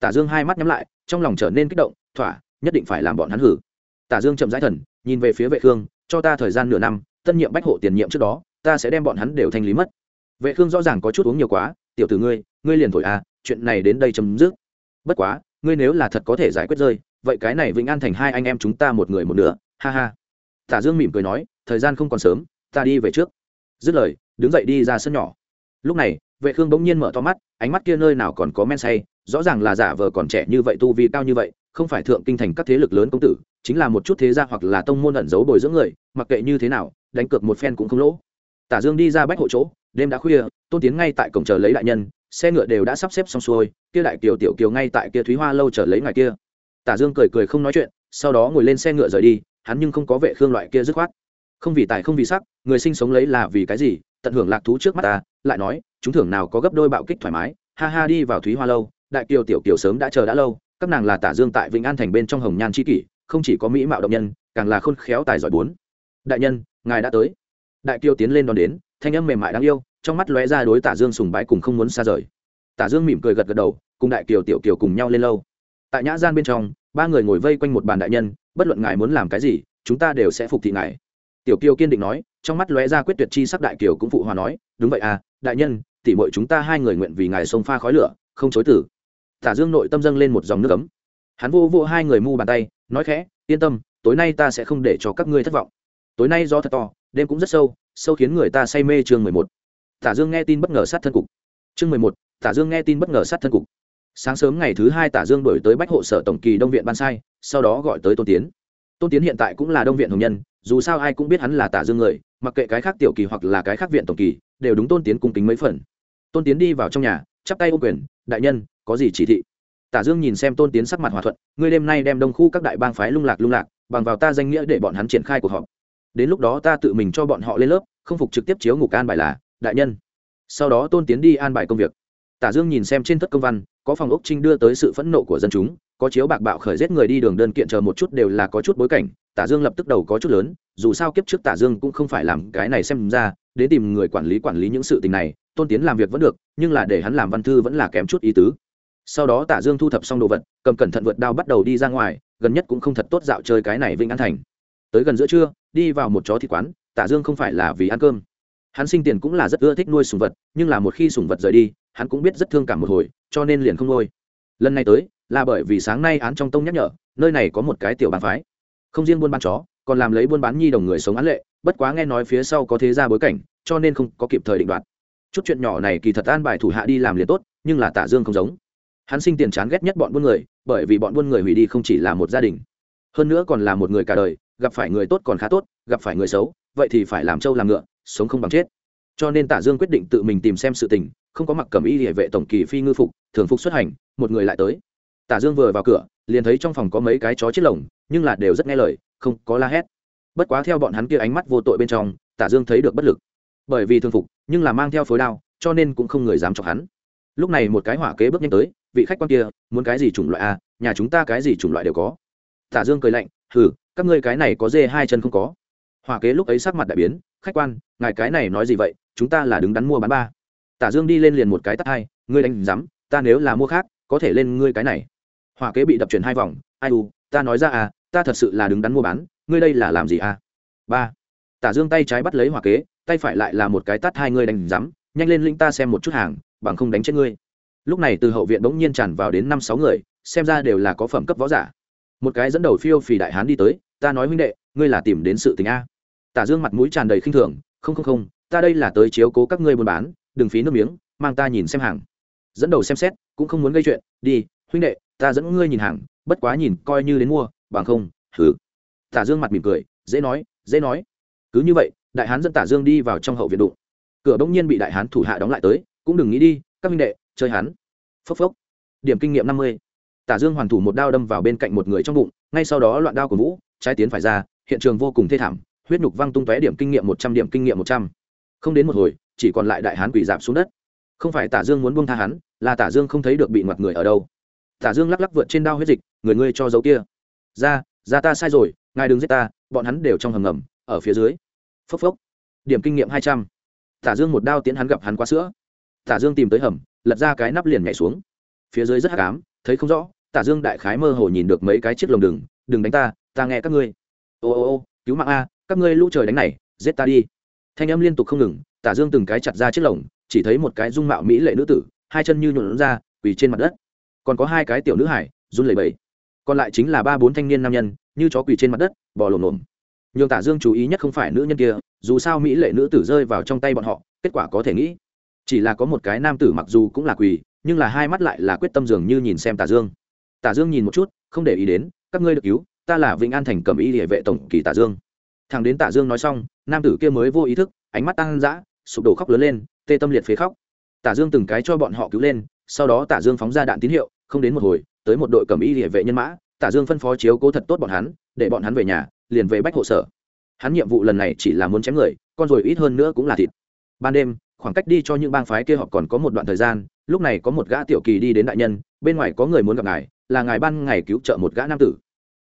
Tả dương hai mắt nhắm lại, trong lòng trở nên kích động, thỏa, nhất định phải làm bọn hắn hử. Tả dương chậm rãi thần, nhìn về phía vệ khương, cho ta thời gian nửa năm, tân nhiệm bách hộ tiền nhiệm trước đó, ta sẽ đem bọn hắn đều thanh lý mất. Vệ khương rõ ràng có chút uống nhiều quá, tiểu tử ngươi ngươi liền thổi à chuyện này đến đây chấm dứt. Bất quá ngươi nếu là thật có thể giải quyết rơi, vậy cái này vĩnh an thành hai anh em chúng ta một người một nửa, ha ha. Tả dương mỉm cười nói, thời gian không còn sớm, ta đi về trước. Dứt lời, đứng dậy đi ra sân nhỏ. Lúc này, vệ khương bỗng nhiên mở to mắt, ánh mắt kia nơi nào còn có men say, rõ ràng là giả vờ còn trẻ như vậy, tu vi cao như vậy, không phải thượng kinh thành các thế lực lớn công tử, chính là một chút thế gia hoặc là tông môn ẩn giấu bồi dưỡng người, mặc kệ như thế nào, đánh cược một phen cũng không lỗ. Tả dương đi ra bách hộ chỗ, đêm đã khuya, tôn tiến ngay tại cổng chờ lấy đại nhân xe ngựa đều đã sắp xếp xong xuôi, kia đại kiều tiểu kiều ngay tại kia thúy hoa lâu chờ lấy ngoài kia. Tả dương cười cười không nói chuyện, sau đó ngồi lên xe ngựa rời đi, hắn nhưng không có vệ khương loại kia dứt khoát. Không vì tài không vì sắc, người sinh sống lấy là vì cái gì, tận hưởng lạc thú trước mắt ta, lại nói, chúng thưởng nào có gấp đôi bạo kích thoải mái, ha ha đi vào thúy hoa lâu, đại kiều tiểu kiều sớm đã chờ đã lâu, các nàng là tả dương tại vĩnh an thành bên trong hồng nhan c kỷ, không chỉ có mỹ mạo động nhân, càng là khôn khéo tài giỏi bốn. Đại nhân, ngài đã tới. Đại kiều tiến lên đón đến, thanh âm mềm mại đáng yêu trong mắt lóe ra đối tả dương sùng bái cùng không muốn xa rời. Tả dương mỉm cười gật gật đầu, cùng đại kiều, tiểu kiều cùng nhau lên lâu tại nhã gian bên trong, ba người ngồi vây quanh một bàn đại nhân, bất luận ngài muốn làm cái gì, chúng ta đều sẽ phục thị ngài. Tiểu kiều kiên định nói, trong mắt lóe ra quyết tuyệt chi sắc đại kiều cũng phụ hòa nói, đúng vậy à đại nhân, tỉ mọi chúng ta hai người nguyện vì ngài sông pha khói lửa, không chối tử tả dương nội tâm dâng lên một dòng nước ấm. Hắn vô vô hai người mu bàn tay, nói khẽ, yên tâm, tối nay ta sẽ không để cho các ngươi thất vọng. Tối nay do thật to, đêm cũng rất sâu sâu khiến người ta say mê chương mười một tả dương nghe tin bất ngờ sát thân cục. Chương mười một, tả dương nghe tin bất ngờ sát thân cục. Sáng sớm ngày thứ hai tả dương đổi tới bách hộ sở tổng kỳ đông viện ban sai, sau đó gọi tới tôn tiến. Tôn tiến hiện tại cũng là đông viện hồng nhân, dù sao ai cũng biết hắn là tả dương người, mặc kệ cái khác tiểu kỳ hoặc là cái khác viện tổng kỳ, đều đúng tôn tiến cung kính mấy phần. Tôn tiến đi vào trong nhà, chắp tay ô quyền, đại nhân, có gì chỉ thị? Tả dương nhìn xem tôn tiến sắc mặt hòa thuận, ngươi đêm nay đem đông khu các đại bang phái lung lạc lung lạc, bằng vào ta danh nghĩa để bọn hắn triển khai cuộc họp. Đến lúc đó ta tự mình cho bọn họ lên lớp, không phục trực tiếp chiếu ngục an bài là đại nhân. Sau đó tôn tiến đi an bài công việc. Tả dương nhìn xem trên thất công văn, có phòng ốc trinh đưa tới sự phẫn nộ của dân chúng, có chiếu bạc bạo khởi giết người đi đường đơn kiện chờ một chút đều là có chút bối cảnh, tả dương lập tức đầu có chút lớn, dù sao kiếp trước tả dương cũng không phải làm cái này xem ra, đến tìm người quản lý quản lý những sự tình này, tôn tiến làm việc vẫn được, nhưng là để hắn làm văn thư vẫn là kém chút ý tứ. Sau đó tả dương thu thập xong đồ vật, cầm cẩn thận vượt đao bắt đầu đi ra ngoài, gần nhất cũng không thật tốt dạo chơi cái này vinh an thành. Tới gần giữa trưa, đi vào một chó thịt quán, tả dương không phải là vì ăn cơm hắn sinh tiền cũng là rất ưa thích nuôi sùng vật, nhưng là một khi sùng vật rời đi, hắn cũng biết rất thương cảm một hồi, cho nên liền không nuôi. Lần này tới, là bởi vì sáng nay án trong tông nhắc nhở, nơi này có một cái tiểu bàn phái. Không riêng buôn bán chó, còn làm lấy buôn bán nhi đồng người sống án lệ, bất quá nghe nói phía sau có thế ra bối cảnh, cho nên không có kịp thời định đoạt. Chút chuyện nhỏ này kỳ thật an bài thủ hạ đi làm liền tốt, nhưng là tả dương không giống. Hắn sinh tiền chán ghét nhất bọn buôn người, bởi vì bọn buôn người hủy đi không chỉ là một gia đình, hơn nữa còn là một người cả đời, gặp phải người tốt còn khá tốt gặp phải người xấu, vậy thì phải làm trâu làm ngựa, sống không bằng chết. Cho nên tả dương quyết định tự mình tìm xem sự tình, không có mặc cầm y địa vệ tổng kỳ phi ngư phục, thường phục xuất hành, một người lại tới. Tả dương vừa vào cửa, liền thấy trong phòng có mấy cái chó chết lồng, nhưng là đều rất nghe lời, không có la hét. Bất quá theo bọn hắn kia ánh mắt vô tội bên trong, tả dương thấy được bất lực. Bởi vì thường phục, nhưng là mang theo phối đao, cho nên cũng không người dám chọc hắn. Lúc này một cái hỏa kế bước nhanh tới, vị khách quan kia, muốn cái gì chủng loại a nhà chúng ta cái gì chủng loại đều có. Tả dương cười lạnh, hừ, các ngươi cái này có dê hai chân không có hỏa kế lúc ấy sắc mặt đại biến, khách quan, ngài cái này nói gì vậy? Chúng ta là đứng đắn mua bán ba. Tả dương đi lên liền một cái tắt hai, ngươi đánh rắm ta nếu là mua khác, có thể lên ngươi cái này. Hỏa kế bị đập chuyển hai vòng, ai u, ta nói ra à ta thật sự là đứng đắn mua bán, ngươi đây là làm gì à? Ba. Tả dương tay trái bắt lấy hỏa kế, tay phải lại là một cái tắt hai, ngươi đánh rắm nhanh lên linh ta xem một chút hàng, bằng không đánh chết ngươi. Lúc này từ hậu viện bỗng nhiên tràn vào đến năm, sáu người, xem ra đều là có phẩm cấp võ giả. Một cái dẫn đầu phiêu phì đại hán đi tới, ta nói huynh đệ, ngươi là tìm đến sự tình a tả dương mặt mũi tràn đầy khinh thường, không không không, ta đây là tới chiếu cố các ngươi buôn bán, đừng phí nước miếng, mang ta nhìn xem hàng. Dẫn đầu xem xét, cũng không muốn gây chuyện, đi, huynh đệ, ta dẫn ngươi nhìn hàng, bất quá nhìn coi như đến mua, bằng không, thử. Tả dương mặt mỉm cười, dễ nói dễ nói. Cứ như vậy, đại hán dẫn tả dương đi vào trong hậu viện đụng. Cửa bỗng nhiên bị đại hán thủ hạ đóng lại tới, cũng đừng nghĩ đi, các huynh đệ, chơi hắn. Phốc phốc. Điểm kinh nghiệm năm mươi. Tả dương hoàn thủ một đao đâm vào bên cạnh một người trong bụng, ngay sau đó loạn đao của vũ, trái tiến phải ra, hiện trường vô cùng thê thảm huyết nhục văng tung tóe điểm kinh nghiệm một trăm điểm kinh nghiệm một trăm. Không đến một hồi, chỉ còn lại đại hán quỷ dạp xuống đất. Không phải tả dương muốn buông tha hắn, là tả dương không thấy được bị ngoặt người ở đâu. Tả dương lắc lắc vượt trên đao huyết dịch, người ngươi cho dấu kia. Ra ra ta sai rồi, ngài đừng giết ta, bọn hắn đều trong hầm ngầm, ở phía dưới. Phốc phốc. Điểm kinh nghiệm hai trăm. Tả dương một đao tiến hắn gặp hắn quá sữa. Tả dương tìm tới hầm, lật ra cái nắp liền nhảy xuống. Phía dưới rất hắc ám, thấy không rõ, tả dương đại khái mơ hồ nhìn được mấy cái chiếc lồng đừng đừng đánh ta ta nghe các ngươi. Ô ô ô, cứu mạng a các ngươi lũ trời đánh này, giết ta đi. Thanh âm liên tục không ngừng, tả dương từng cái chặt ra chiếc lồng, chỉ thấy một cái dung mạo mỹ lệ nữ tử, hai chân như nhuộn ra, quỳ trên mặt đất. Còn có hai cái tiểu nữ hải, run lẩy bẩy. Còn lại chính là ba bốn thanh niên nam nhân, như chó quỳ trên mặt đất, bò lồm lồm nhường tả dương chú ý nhất không phải nữ nhân kia, dù sao mỹ lệ nữ tử rơi vào trong tay bọn họ, kết quả có thể nghĩ. Chỉ là có một cái nam tử mặc dù cũng là quỳ, nhưng là hai mắt lại là quyết tâm dường như nhìn xem tả dương. Tả dương nhìn một chút, không để ý đến, các ngươi được cứu, ta là vĩnh an thành cầm y địa vệ tổng kỳ tả dương thằng đến tả dương nói xong, nam tử kia mới vô ý thức, ánh mắt tăng dã, sụp đổ khóc lớn lên, tê tâm liệt phế khóc. Tả dương từng cái cho bọn họ cứu lên, sau đó tả dương phóng ra đạn tín hiệu, không đến một hồi, tới một đội cầm y địa vệ nhân mã tả dương phân phó chiếu cố thật tốt bọn hắn, để bọn hắn về nhà, liền về bách hộ sở. Hắn nhiệm vụ lần này chỉ là muốn chém người, con rồi ít hơn nữa cũng là thịt. Ban đêm, khoảng cách đi cho những bang phái kia họ còn có một đoạn thời gian, lúc này có một gã tiểu kỳ đi đến đại nhân, bên ngoài có người muốn gặp ngài, là ngài ban ngày cứu trợ một gã nam tử.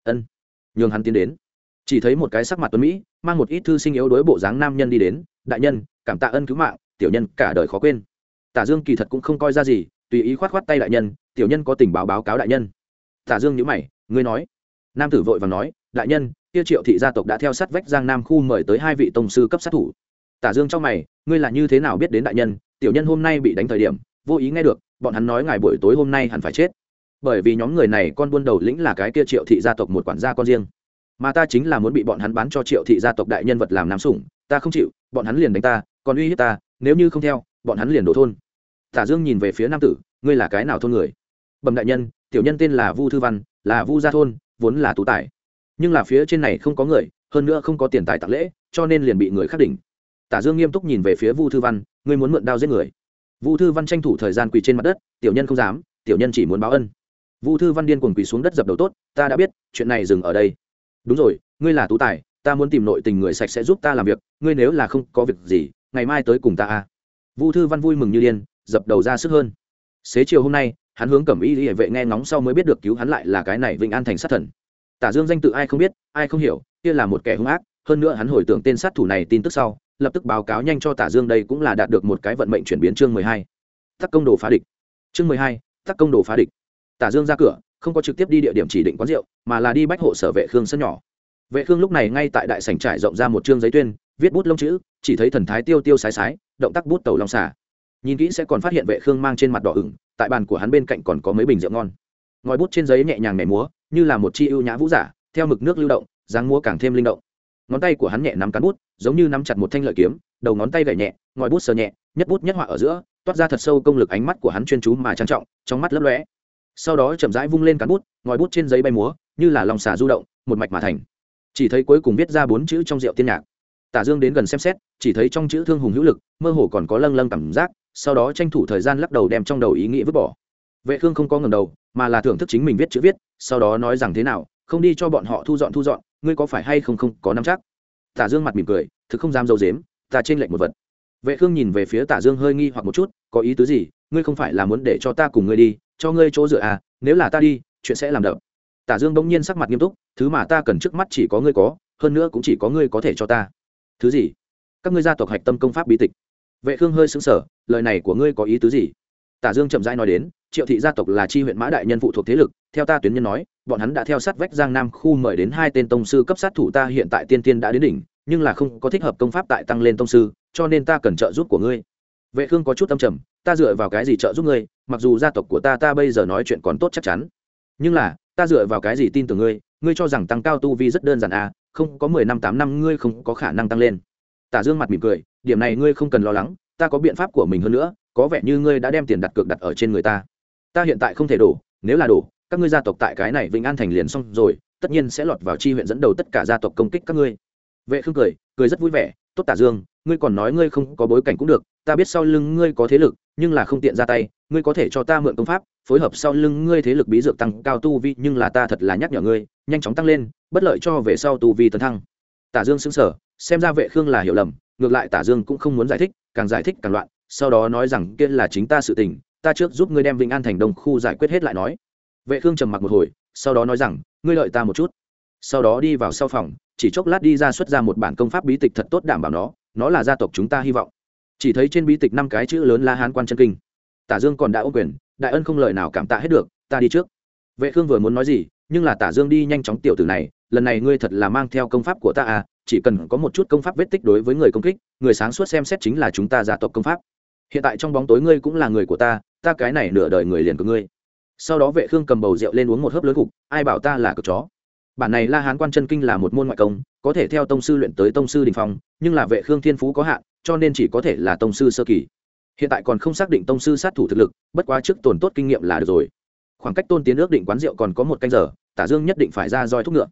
Ân. Nhường hắn tiến đến chỉ thấy một cái sắc mặt tuấn mỹ, mang một ít thư sinh yếu đối bộ dáng nam nhân đi đến, đại nhân, cảm tạ ân cứu mạng, tiểu nhân cả đời khó quên. Tả dương kỳ thật cũng không coi ra gì, tùy ý khoát khoát tay đại nhân, tiểu nhân có tình báo báo cáo đại nhân. Tả dương nhữ mày, ngươi nói? Nam tử vội và nói, đại nhân, kia triệu thị gia tộc đã theo sát vách giang nam khu mời tới hai vị tông sư cấp sát thủ. Tả dương trong mày, ngươi là như thế nào biết đến đại nhân, tiểu nhân hôm nay bị đánh thời điểm, vô ý nghe được, bọn hắn nói ngài buổi tối hôm nay hẳn phải chết. Bởi vì nhóm người này con buôn đầu lĩnh là cái kia triệu thị gia tộc một quản gia con riêng mà ta chính là muốn bị bọn hắn bán cho triệu thị gia tộc đại nhân vật làm nam sủng, ta không chịu, bọn hắn liền đánh ta, còn uy hiếp ta, nếu như không theo, bọn hắn liền đổ thôn. Tả dương nhìn về phía nam tử, ngươi là cái nào thôn người? Bẩm đại nhân, tiểu nhân tên là vu thư văn, là vu gia thôn, vốn là tú tài. Nhưng là phía trên này không có người, hơn nữa không có tiền tài tặng lễ, cho nên liền bị người khắc đỉnh. Tả dương nghiêm túc nhìn về phía vu thư văn, ngươi muốn mượn đao giết người. Vu thư văn tranh thủ thời gian quỳ trên mặt đất, tiểu nhân không dám, tiểu nhân chỉ muốn báo ân. Vu thư văn điên cuồng quỳ xuống đất dập đầu tốt, ta đã biết, chuyện này dừng ở đây đúng rồi, ngươi là tú tài, ta muốn tìm nội tình người sạch sẽ giúp ta làm việc, ngươi nếu là không có việc gì, ngày mai tới cùng ta a vu thư văn vui mừng như điên, dập đầu ra sức hơn. Xế chiều hôm nay, hắn hướng cẩm y hệ vệ nghe ngóng sau mới biết được cứu hắn lại là cái này vĩnh an thành sát thần. Tả dương danh tự ai không biết, ai không hiểu, kia là một kẻ hung ác, hơn nữa hắn hồi tưởng tên sát thủ này tin tức sau, lập tức báo cáo nhanh cho tả dương đây cũng là đạt được một cái vận mệnh chuyển biến chương mười hai. Tắc công đồ phá địch. Chương mười hai, tắc công đồ phá địch. Tả dương ra cửa không có trực tiếp đi địa điểm chỉ định quán rượu, mà là đi bách hộ sở vệ khương sân nhỏ. Vệ khương lúc này ngay tại đại sảnh trải rộng ra một chương giấy tuyên, viết bút lông chữ, chỉ thấy thần thái tiêu tiêu sái sái, động tác bút tàu long xả nhìn kỹ sẽ còn phát hiện vệ khương mang trên mặt đỏ ửng, tại bàn của hắn bên cạnh còn có mấy bình rượu ngon. Ngòi bút trên giấy nhẹ nhàng nhảy múa, như là một chi ưu nhã vũ giả, theo mực nước lưu động, dáng múa càng thêm linh động. Ngón tay của hắn nhẹ nắm cán bút, giống như nắm chặt một thanh lợi kiếm, đầu ngón tay gảy nhẹ, ngòi bút sờ nhẹ, nhất bút nhất họa ở giữa, toát ra thật sâu công lực ánh mắt của hắn chuyên chú mà trang trọng, trong mắt lấp lóe sau đó chậm rãi vung lên cán bút, ngòi bút trên giấy bay múa, như là lòng xà du động, một mạch mà thành. Chỉ thấy cuối cùng viết ra bốn chữ trong rượu tiên nhạc. Tả dương đến gần xem xét, chỉ thấy trong chữ thương hùng hữu lực, mơ hồ còn có lâng lâng cảm giác, sau đó tranh thủ thời gian lắc đầu đem trong đầu ý nghĩ vứt bỏ. Vệ khương không có ngầm đầu, mà là thưởng thức chính mình viết chữ viết, sau đó nói rằng thế nào, không đi cho bọn họ thu dọn thu dọn, ngươi có phải hay không không có nắm chắc? Tả dương mặt mỉm cười, thực không dám dâu dếm, ta trên lệnh một vật. Vệ khương nhìn về phía tả dương hơi nghi hoặc một chút, có ý tứ gì ngươi không phải là muốn để cho ta cùng ngươi đi, cho ngươi chỗ dựa à nếu là ta đi, chuyện sẽ làm đậm tả dương bỗng nhiên sắc mặt nghiêm túc, thứ mà ta cần trước mắt chỉ có ngươi có, hơn nữa cũng chỉ có ngươi có thể cho ta. Thứ gì? Các ngươi gia tộc hạch tâm công pháp bí tịch. Vệ khương hơi xứng sở lời này của ngươi có ý tứ gì? Tả dương chậm rãi nói đến, triệu thị gia tộc là chi huyện mã đại nhân phụ thuộc thế lực, theo ta tuyến nhân nói, bọn hắn đã theo sát vách giang nam khu mời đến hai tên tông sư cấp sát thủ ta hiện tại tiên tiên đã đến đỉnh, nhưng là không có thích hợp công pháp tại tăng lên tông sư, cho nên ta cần trợ giúp của ngươi vệ khương có chút tâm trầm, ta dựa vào cái gì trợ giúp ngươi? Mặc dù gia tộc của ta ta bây giờ nói chuyện còn tốt chắc chắn. Nhưng là, ta dựa vào cái gì tin tưởng ngươi? Ngươi cho rằng tăng cao tu vi rất đơn giản à? Không có mười năm, tám năm, ngươi không có khả năng tăng lên. Tả dương mặt mỉm cười, điểm này ngươi không cần lo lắng, ta có biện pháp của mình hơn nữa, có vẻ như ngươi đã đem tiền đặt cược đặt ở trên người ta. Ta hiện tại không thể đổ, nếu là đổ, các ngươi gia tộc tại cái này vĩnh an thành liền xong rồi, tất nhiên sẽ lọt vào chi huyện dẫn đầu tất cả gia tộc công kích các ngươi. Vệ khương cười cười rất vui vẻ, tốt tả dương, ngươi còn nói ngươi không có bối cảnh cũng được ta biết sau lưng ngươi có thế lực, nhưng là không tiện ra tay, ngươi có thể cho ta mượn công pháp, phối hợp sau lưng ngươi thế lực bí dược tăng cao tu vi, nhưng là ta thật là nhắc nhở ngươi, nhanh chóng tăng lên, bất lợi cho về sau tu vi tấn thăng. Tả dương xứng sở xem ra vệ khương là hiểu lầm, ngược lại tả dương cũng không muốn giải thích, càng giải thích càng loạn, sau đó nói rằng kia là chính ta sự tình, ta trước giúp ngươi đem vĩnh an thành đông khu giải quyết hết lại nói. Vệ khương trầm mặc một hồi, sau đó nói rằng, ngươi lợi ta một chút. Sau đó đi vào sau phòng, chỉ chốc lát đi ra xuất ra một bản công pháp bí tịch thật tốt đảm bảo nó nó là gia tộc chúng ta hy vọng chỉ thấy trên bí tịch năm cái chữ lớn la hán quan chân kinh. Tả dương còn đã ô quyền, đại ân không lời nào cảm tạ hết được, ta đi trước. Vệ khương vừa muốn nói gì, nhưng là tả dương đi nhanh chóng, tiểu tử này, lần này ngươi thật là mang theo công pháp của ta à chỉ cần có một chút công pháp vết tích đối với người công kích, người sáng suốt xem xét chính là chúng ta gia tộc công pháp. Hiện tại trong bóng tối ngươi cũng là người của ta ta cái này nửa đời người liền của ngươi. Sau đó vệ khương cầm bầu rượu lên uống một hớp lớn cục, ai bảo ta là cực chó? Bản này la hán quan chân kinh là một môn ngoại công, có thể theo tông sư luyện tới tông sư đình phong, nhưng là vệ khương thiên phú có hạn cho nên chỉ có thể là tông sư sơ kỳ. Hiện tại còn không xác định tông sư sát thủ thực lực, bất quá trước tồn tốt kinh nghiệm là được rồi. Khoảng cách tôn tiến ước định quán rượu còn có một canh giờ, tả dương nhất định phải ra roi thúc ngựa.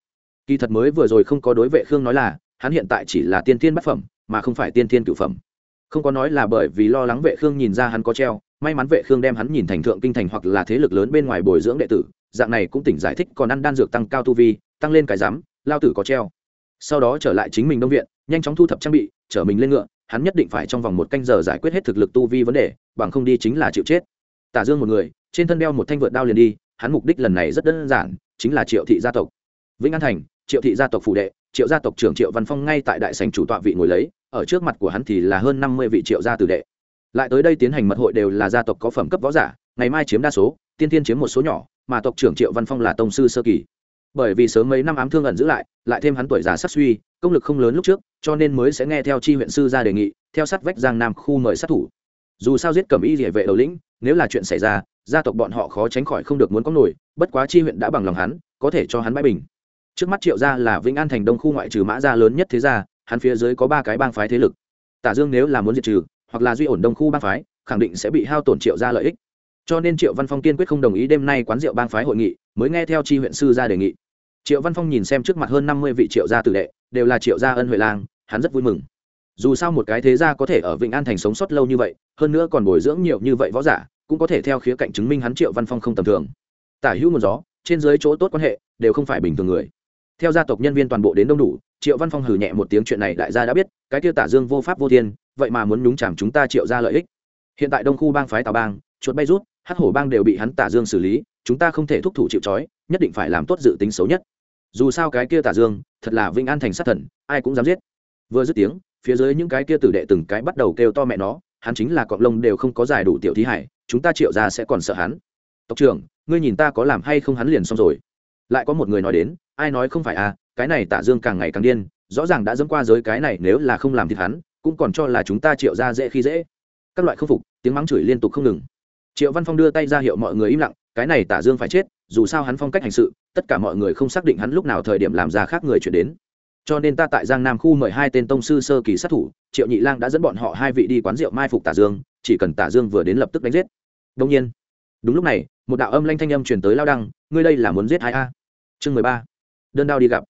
Kỳ thật mới vừa rồi không có đối vệ khương nói là, hắn hiện tại chỉ là tiên thiên bát phẩm, mà không phải tiên thiên cựu phẩm. Không có nói là bởi vì lo lắng vệ khương nhìn ra hắn có treo, may mắn vệ khương đem hắn nhìn thành thượng kinh thành hoặc là thế lực lớn bên ngoài bồi dưỡng đệ tử, dạng này cũng tỉnh giải thích còn ăn đan dược tăng cao tu vi, tăng lên cái giám, lao tử có treo. Sau đó trở lại chính mình đông viện, nhanh chóng thu thập trang bị, chở mình lên ngựa hắn nhất định phải trong vòng một canh giờ giải quyết hết thực lực tu vi vấn đề, bằng không đi chính là chịu chết. Tả dương một người, trên thân đeo một thanh vượt đao liền đi, hắn mục đích lần này rất đơn giản, chính là triệu thị gia tộc. Vĩnh an thành, triệu thị gia tộc phụ đệ, triệu gia tộc trưởng triệu văn phong ngay tại đại sành chủ tọa vị ngồi lấy, ở trước mặt của hắn thì là hơn năm mươi vị triệu gia tử đệ. Lại tới đây tiến hành mật hội đều là gia tộc có phẩm cấp võ giả, ngày mai chiếm đa số, tiên tiên chiếm một số nhỏ, mà tộc trưởng triệu văn phong là tông sư sơ kỳ. Bởi vì sớm mấy năm ám thương ẩn giữ lại lại thêm hắn tuổi già sắc suy công lực không lớn lúc trước, cho nên mới sẽ nghe theo chi huyện sư ra đề nghị, theo sát vách giang nam khu mời sát thủ. Dù sao giết cẩm y địa vệ đầu lĩnh, nếu là chuyện xảy ra, gia tộc bọn họ khó tránh khỏi không được muốn có nổi, bất quá chi huyện đã bằng lòng hắn, có thể cho hắn bãi bình. Trước mắt triệu gia là vĩnh an thành đông khu ngoại trừ mã gia lớn nhất thế gia, hắn phía dưới có ba cái bang phái thế lực. Tả dương nếu là muốn diệt trừ, hoặc là duy ổn đông khu bang phái, khẳng định sẽ bị hao tổn triệu gia lợi ích. Cho nên triệu văn phong kiên quyết không đồng ý đêm nay quán rượu bang phái hội nghị, mới nghe theo chi huyện sư ra đề nghị. Triệu văn phong nhìn xem trước mặt hơn năm mươi vị triệu gia tử đệ đều là triệu gia ân huệ lang, hắn rất vui mừng. Dù sao một cái thế gia có thể ở vịnh an thành sống sót lâu như vậy, hơn nữa còn bồi dưỡng nhiều như vậy võ giả, cũng có thể theo khía cạnh chứng minh hắn triệu văn phong không tầm thường. Tả hữu một gió, trên dưới chỗ tốt quan hệ, đều không phải bình thường người. Theo gia tộc nhân viên toàn bộ đến đông đủ, triệu văn phong hừ nhẹ một tiếng chuyện này đại gia đã biết, cái tiêu tả dương vô pháp vô thiên, vậy mà muốn nhúng chàm chúng ta triệu ra lợi ích. Hiện tại đông khu bang phái tào bang, chuột bay rút hát hổ bang đều bị hắn tả dương xử lý, chúng ta không thể thúc thủ chịu trói, nhất định phải làm tốt dự tính xấu nhất. Dù sao cái kia tả dương thật là vinh an thành sát thần, ai cũng dám giết. Vừa dứt tiếng, phía dưới những cái kia tử đệ từng cái bắt đầu kêu to mẹ nó, hắn chính là cọng lông đều không có giải đủ tiểu thí hải, chúng ta triệu ra sẽ còn sợ hắn. Tộc trưởng, ngươi nhìn ta có làm hay không hắn liền xong rồi. Lại có một người nói đến, ai nói không phải à cái này tả dương càng ngày càng điên, rõ ràng đã dẫm qua giới cái này nếu là không làm thịt hắn, cũng còn cho là chúng ta triệu ra dễ khi dễ. Các loại khâm phục, tiếng mắng chửi liên tục không ngừng. Triệu văn phong đưa tay ra hiệu mọi người im lặng cái này tả dương phải chết, dù sao hắn phong cách hành sự, tất cả mọi người không xác định hắn lúc nào thời điểm làm ra khác người chuyển đến. Cho nên ta tại giang nam khu mời hai tên tông sư sơ kỳ sát thủ, triệu nhị lang đã dẫn bọn họ hai vị đi quán rượu mai phục tả dương, chỉ cần tả dương vừa đến lập tức đánh giết. Đông nhiên, đúng lúc này, một đạo âm lanh thanh âm truyền tới lao đăng, ngươi đây là muốn giết hai a? Chương mười ba, đơn đao đi gặp.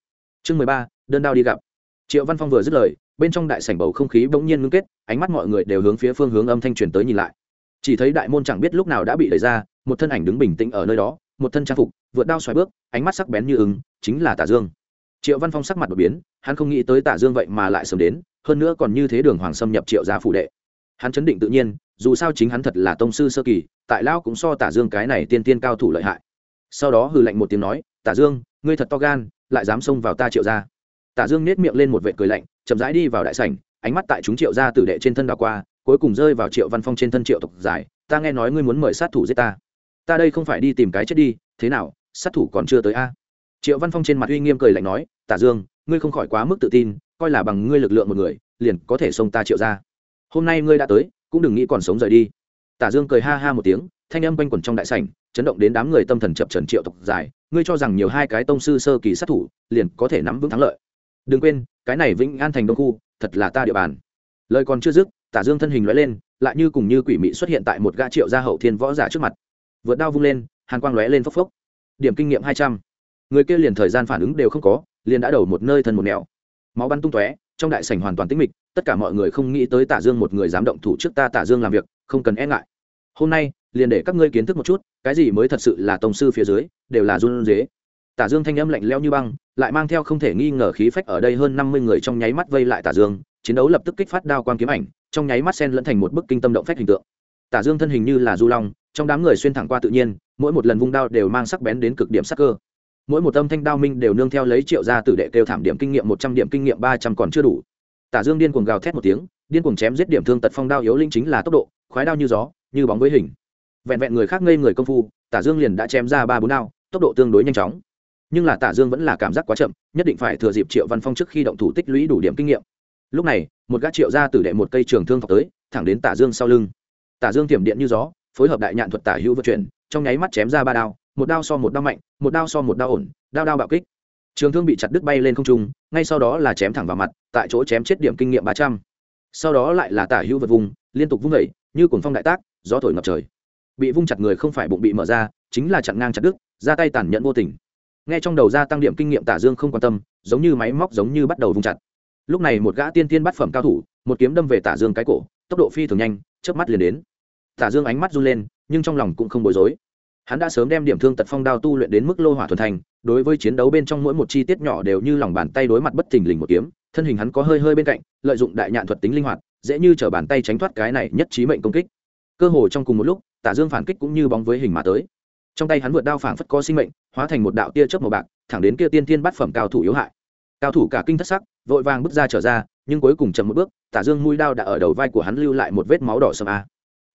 Chương mười ba, đơn đao đi gặp. Triệu văn phong vừa dứt lời, bên trong đại sảnh bầu không khí bỗng nhiên ngưng kết, ánh mắt mọi người đều hướng phía phương hướng âm thanh truyền tới nhìn lại chỉ thấy đại môn chẳng biết lúc nào đã bị đẩy ra, một thân ảnh đứng bình tĩnh ở nơi đó, một thân trang phục, vượt đao xoài bước, ánh mắt sắc bén như ứng chính là tả dương. Triệu văn phong sắc mặt đột biến, hắn không nghĩ tới tả dương vậy mà lại sớm đến, hơn nữa còn như thế đường hoàng xâm nhập triệu gia phủ đệ. Hắn chấn định tự nhiên, dù sao chính hắn thật là tông sư sơ kỳ, tại lao cũng so tả dương cái này tiên tiên cao thủ lợi hại. Sau đó hừ lạnh một tiếng nói, tả dương, ngươi thật to gan, lại dám xông vào ta triệu gia. Tả dương nết miệng lên một vệ cười lạnh, chậm rãi đi vào đại sảnh, ánh mắt tại chúng triệu gia tử đệ trên thân đảo qua cuối cùng rơi vào triệu văn phong trên thân triệu tộc giải, ta nghe nói ngươi muốn mời sát thủ giết ta. Ta đây không phải đi tìm cái chết đi, thế nào, sát thủ còn chưa tới a? Triệu văn phong trên mặt uy nghiêm cười lạnh nói, tả dương, ngươi không khỏi quá mức tự tin, coi là bằng ngươi lực lượng một người, liền có thể xông ta triệu ra. Hôm nay ngươi đã tới, cũng đừng nghĩ còn sống rời đi. Tả dương cười ha ha một tiếng, thanh âm quanh quẩn trong đại sảnh, chấn động đến đám người tâm thần chập trần triệu tộc dài ngươi cho rằng nhiều hai cái tông sư sơ kỳ sát thủ, liền có thể nắm vững thắng lợi. Đừng quên, cái này vĩnh an thành đông khu, thật là ta địa bàn. Lời còn chưa dứt tả dương thân hình lóe lên, lại như cùng như quỷ mị xuất hiện tại một gã triệu gia hậu thiên võ giả trước mặt. Vượt đao vung lên, hàn quang lóe lên phốc phốc. Điểm kinh nghiệm hai trăm. Người kia liền thời gian phản ứng đều không có, liền đã đầu một nơi thân một nẻo. Máu bắn tung tóe, trong đại sảnh hoàn toàn tĩnh mịch, tất cả mọi người không nghĩ tới tả dương một người dám động thủ trước ta tả dương làm việc, không cần e ngại. Hôm nay, liền để các ngươi kiến thức một chút, cái gì mới thật sự là tổng sư phía dưới, đều là run dế tả dương thanh âm lạnh lẽo như băng, lại mang theo không thể nghi ngờ khí phách ở đây hơn năm mươi người trong nháy mắt vây lại tả dương, chiến đấu lập tức kích phát đao quang kiếm ảnh trong nháy mắt sen lẫn thành một bức kinh tâm động phách hình tượng. Tả dương thân hình như là du long, trong đám người xuyên thẳng qua tự nhiên, mỗi một lần vung đao đều mang sắc bén đến cực điểm sắc cơ. Mỗi một âm thanh đao minh đều nương theo lấy triệu gia tử đệ kêu thảm điểm kinh nghiệm một trăm điểm kinh nghiệm ba trăm còn chưa đủ. Tả dương điên cuồng gào thét một tiếng, điên cuồng chém giết điểm thương tật phong đao yếu linh chính là tốc độ, khoái đao như gió, như bóng với hình. Vẹn vẹn người khác ngây người công phu, tả dương liền đã chém ra ba bốn đao, tốc độ tương đối nhanh chóng. Nhưng là tả dương vẫn là cảm giác quá chậm, nhất định phải thừa dịp triệu văn phong trước khi động thủ tích lũy đủ điểm kinh nghiệm. Lúc này một gã triệu gia tử đệ một cây trường thương thọc tới, thẳng đến tả dương sau lưng. Tả dương tiềm điện như gió, phối hợp đại nhạn thuật tả hữu vận chuyển, trong nháy mắt chém ra ba đao, một đao so một đao mạnh, một đao so một đao ổn, đao đao bạo kích. Trường thương bị chặt đứt bay lên không trung, ngay sau đó là chém thẳng vào mặt, tại chỗ chém chết điểm kinh nghiệm ba trăm. Sau đó lại là tả hữu vật vùng, liên tục vung vẩy như cuồng phong đại tác, gió thổi ngập trời. Bị vung chặt người không phải bụng bị mở ra, chính là chặn ngang chặt đứt, ra tay tàn nhẫn vô tình. Nghe trong đầu ra tăng điểm kinh nghiệm tả dương không quan tâm, giống như máy móc giống như bắt đầu vung chặt lúc này một gã tiên tiên bát phẩm cao thủ, một kiếm đâm về tả dương cái cổ, tốc độ phi thường nhanh, chớp mắt liền đến. Tả dương ánh mắt run lên, nhưng trong lòng cũng không bối rối. Hắn đã sớm đem điểm thương tật phong đao tu luyện đến mức lô hỏa thuần thành, đối với chiến đấu bên trong mỗi một chi tiết nhỏ đều như lòng bàn tay đối mặt bất thình lình một kiếm, thân hình hắn có hơi hơi bên cạnh, lợi dụng đại nhạn thuật tính linh hoạt, dễ như trở bàn tay tránh thoát cái này nhất trí mệnh công kích. Cơ hồ trong cùng một lúc, tả dương phản kích cũng như bóng với hình mà tới. Trong tay hắn vượt đao phảng phất có sinh mệnh, hóa thành một đạo tia chớp màu bạc, thẳng đến kia tiên tiên bắt phẩm cao thủ yếu hại. Cao thủ cả kinh thất sắc vội vàng bước ra trở ra, nhưng cuối cùng chậm một bước, tả dương mũi đao đã ở đầu vai của hắn lưu lại một vết máu đỏ sầm a.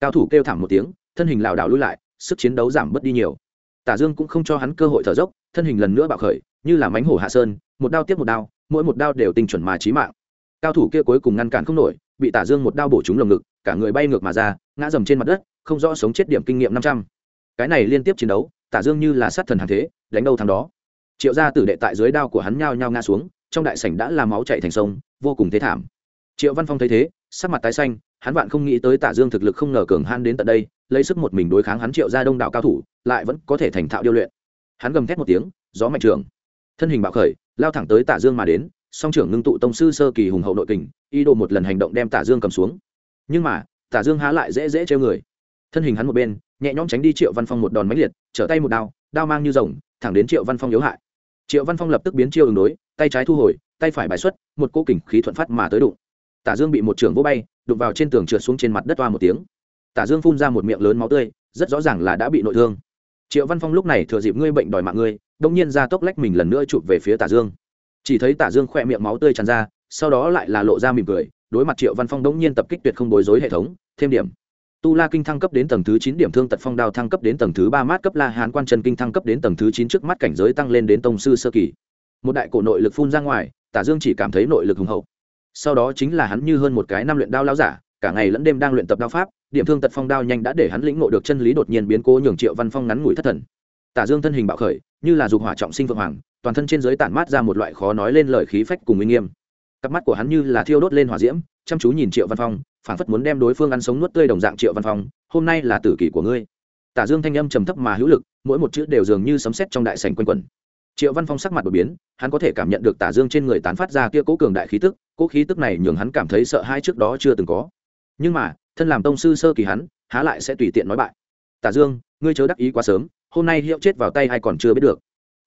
Cao thủ kêu thảm một tiếng, thân hình lảo đảo lui lại, sức chiến đấu giảm bớt đi nhiều. Tả dương cũng không cho hắn cơ hội thở dốc, thân hình lần nữa bạo khởi, như là mánh hổ hạ sơn, một đao tiếp một đao, mỗi một đao đều tinh chuẩn mà chí mạng. Cao thủ kia cuối cùng ngăn cản không nổi, bị tả dương một đao bổ trúng lồng ngực, cả người bay ngược mà ra, ngã dầm trên mặt đất, không rõ sống chết điểm kinh nghiệm năm trăm. Cái này liên tiếp chiến đấu, tả dương như là sát thần hàng thế, đánh đâu thằng đó. Triệu gia tử đệ tại dưới đao của hắn nhao nhao ngã xuống trong đại sảnh đã là máu chảy thành sông, vô cùng thế thảm. Triệu văn phong thấy thế, sắc mặt tái xanh, hắn vạn không nghĩ tới tả dương thực lực không ngờ cường han đến tận đây, lấy sức một mình đối kháng hắn triệu gia đông đạo cao thủ, lại vẫn có thể thành thạo điêu luyện. Hắn gầm thét một tiếng, gió mạnh trường thân hình bạo khởi, lao thẳng tới tả dương mà đến, song trưởng ngưng tụ tông sư sơ kỳ hùng hậu nội kình, ý đồ một lần hành động đem tả dương cầm xuống. Nhưng mà tả dương há lại dễ dễ treo người. Thân hình hắn một bên, nhẹ nhõm tránh đi triệu văn phong một đòn máy liệt, trở tay một đao đao mang như rồng, thẳng đến triệu văn phong yếu hại triệu văn phong lập tức biến chiêu ứng đối, tay trái thu hồi, tay phải bài xuất, một cỗ kình khí thuận phát mà tới đụng. Tả dương bị một trường vô bay, đụng vào trên tường trượt xuống trên mặt đất toa một tiếng. Tả dương phun ra một miệng lớn máu tươi, rất rõ ràng là đã bị nội thương. Triệu văn phong lúc này thừa dịp ngươi bệnh đòi mạng ngươi, đông nhiên ra tốc lách mình lần nữa chụp về phía tả dương. Chỉ thấy tả dương khỏe miệng máu tươi tràn ra, sau đó lại là lộ ra mỉm cười, đối mặt triệu văn phong đông nhiên tập kích tuyệt không bối rối hệ thống, thêm điểm tu la kinh thăng cấp đến tầng thứ chín, điểm thương tật phong đao thăng cấp đến tầng thứ ba, mát cấp la hán quan chân kinh thăng cấp đến tầng thứ chín trước mắt cảnh giới tăng lên đến tông sư sơ kỳ. Một đại cổ nội lực phun ra ngoài, tả dương chỉ cảm thấy nội lực hùng hậu. Sau đó chính là hắn như hơn một cái năm luyện đao lao giả, cả ngày lẫn đêm đang luyện tập đao pháp, điểm thương tật phong đao nhanh đã để hắn lĩnh ngộ được chân lý đột nhiên biến cố nhường triệu văn phong ngắn ngủi thất thần. Tả dương thân hình bạo khởi, như là dục hỏa trọng sinh vượng hoàng, toàn thân trên dưới tản mát ra một loại khó nói lên lời khí phách cùng uy nghiêm. Cặp mắt của hắn như là thiêu đốt lên hỏa diễm, chăm chú nhìn triệu văn phong phản phất muốn đem đối phương ăn sống nuốt tươi đồng dạng triệu văn phong, hôm nay là tử kỷ của ngươi. Tả dương thanh âm trầm thấp mà hữu lực, mỗi một chữ đều dường như sấm sét trong đại sảnh quanh quẩn. Triệu văn phong sắc mặt đột biến, hắn có thể cảm nhận được tả dương trên người tán phát ra kia cố cường đại khí tức, cố khí tức này nhường hắn cảm thấy sợ hãi trước đó chưa từng có. Nhưng mà, thân làm tông sư sơ kỳ hắn, há lại sẽ tùy tiện nói bại. Tả dương, ngươi chớ đắc ý quá sớm, hôm nay hiệu chết vào tay hay còn chưa biết được.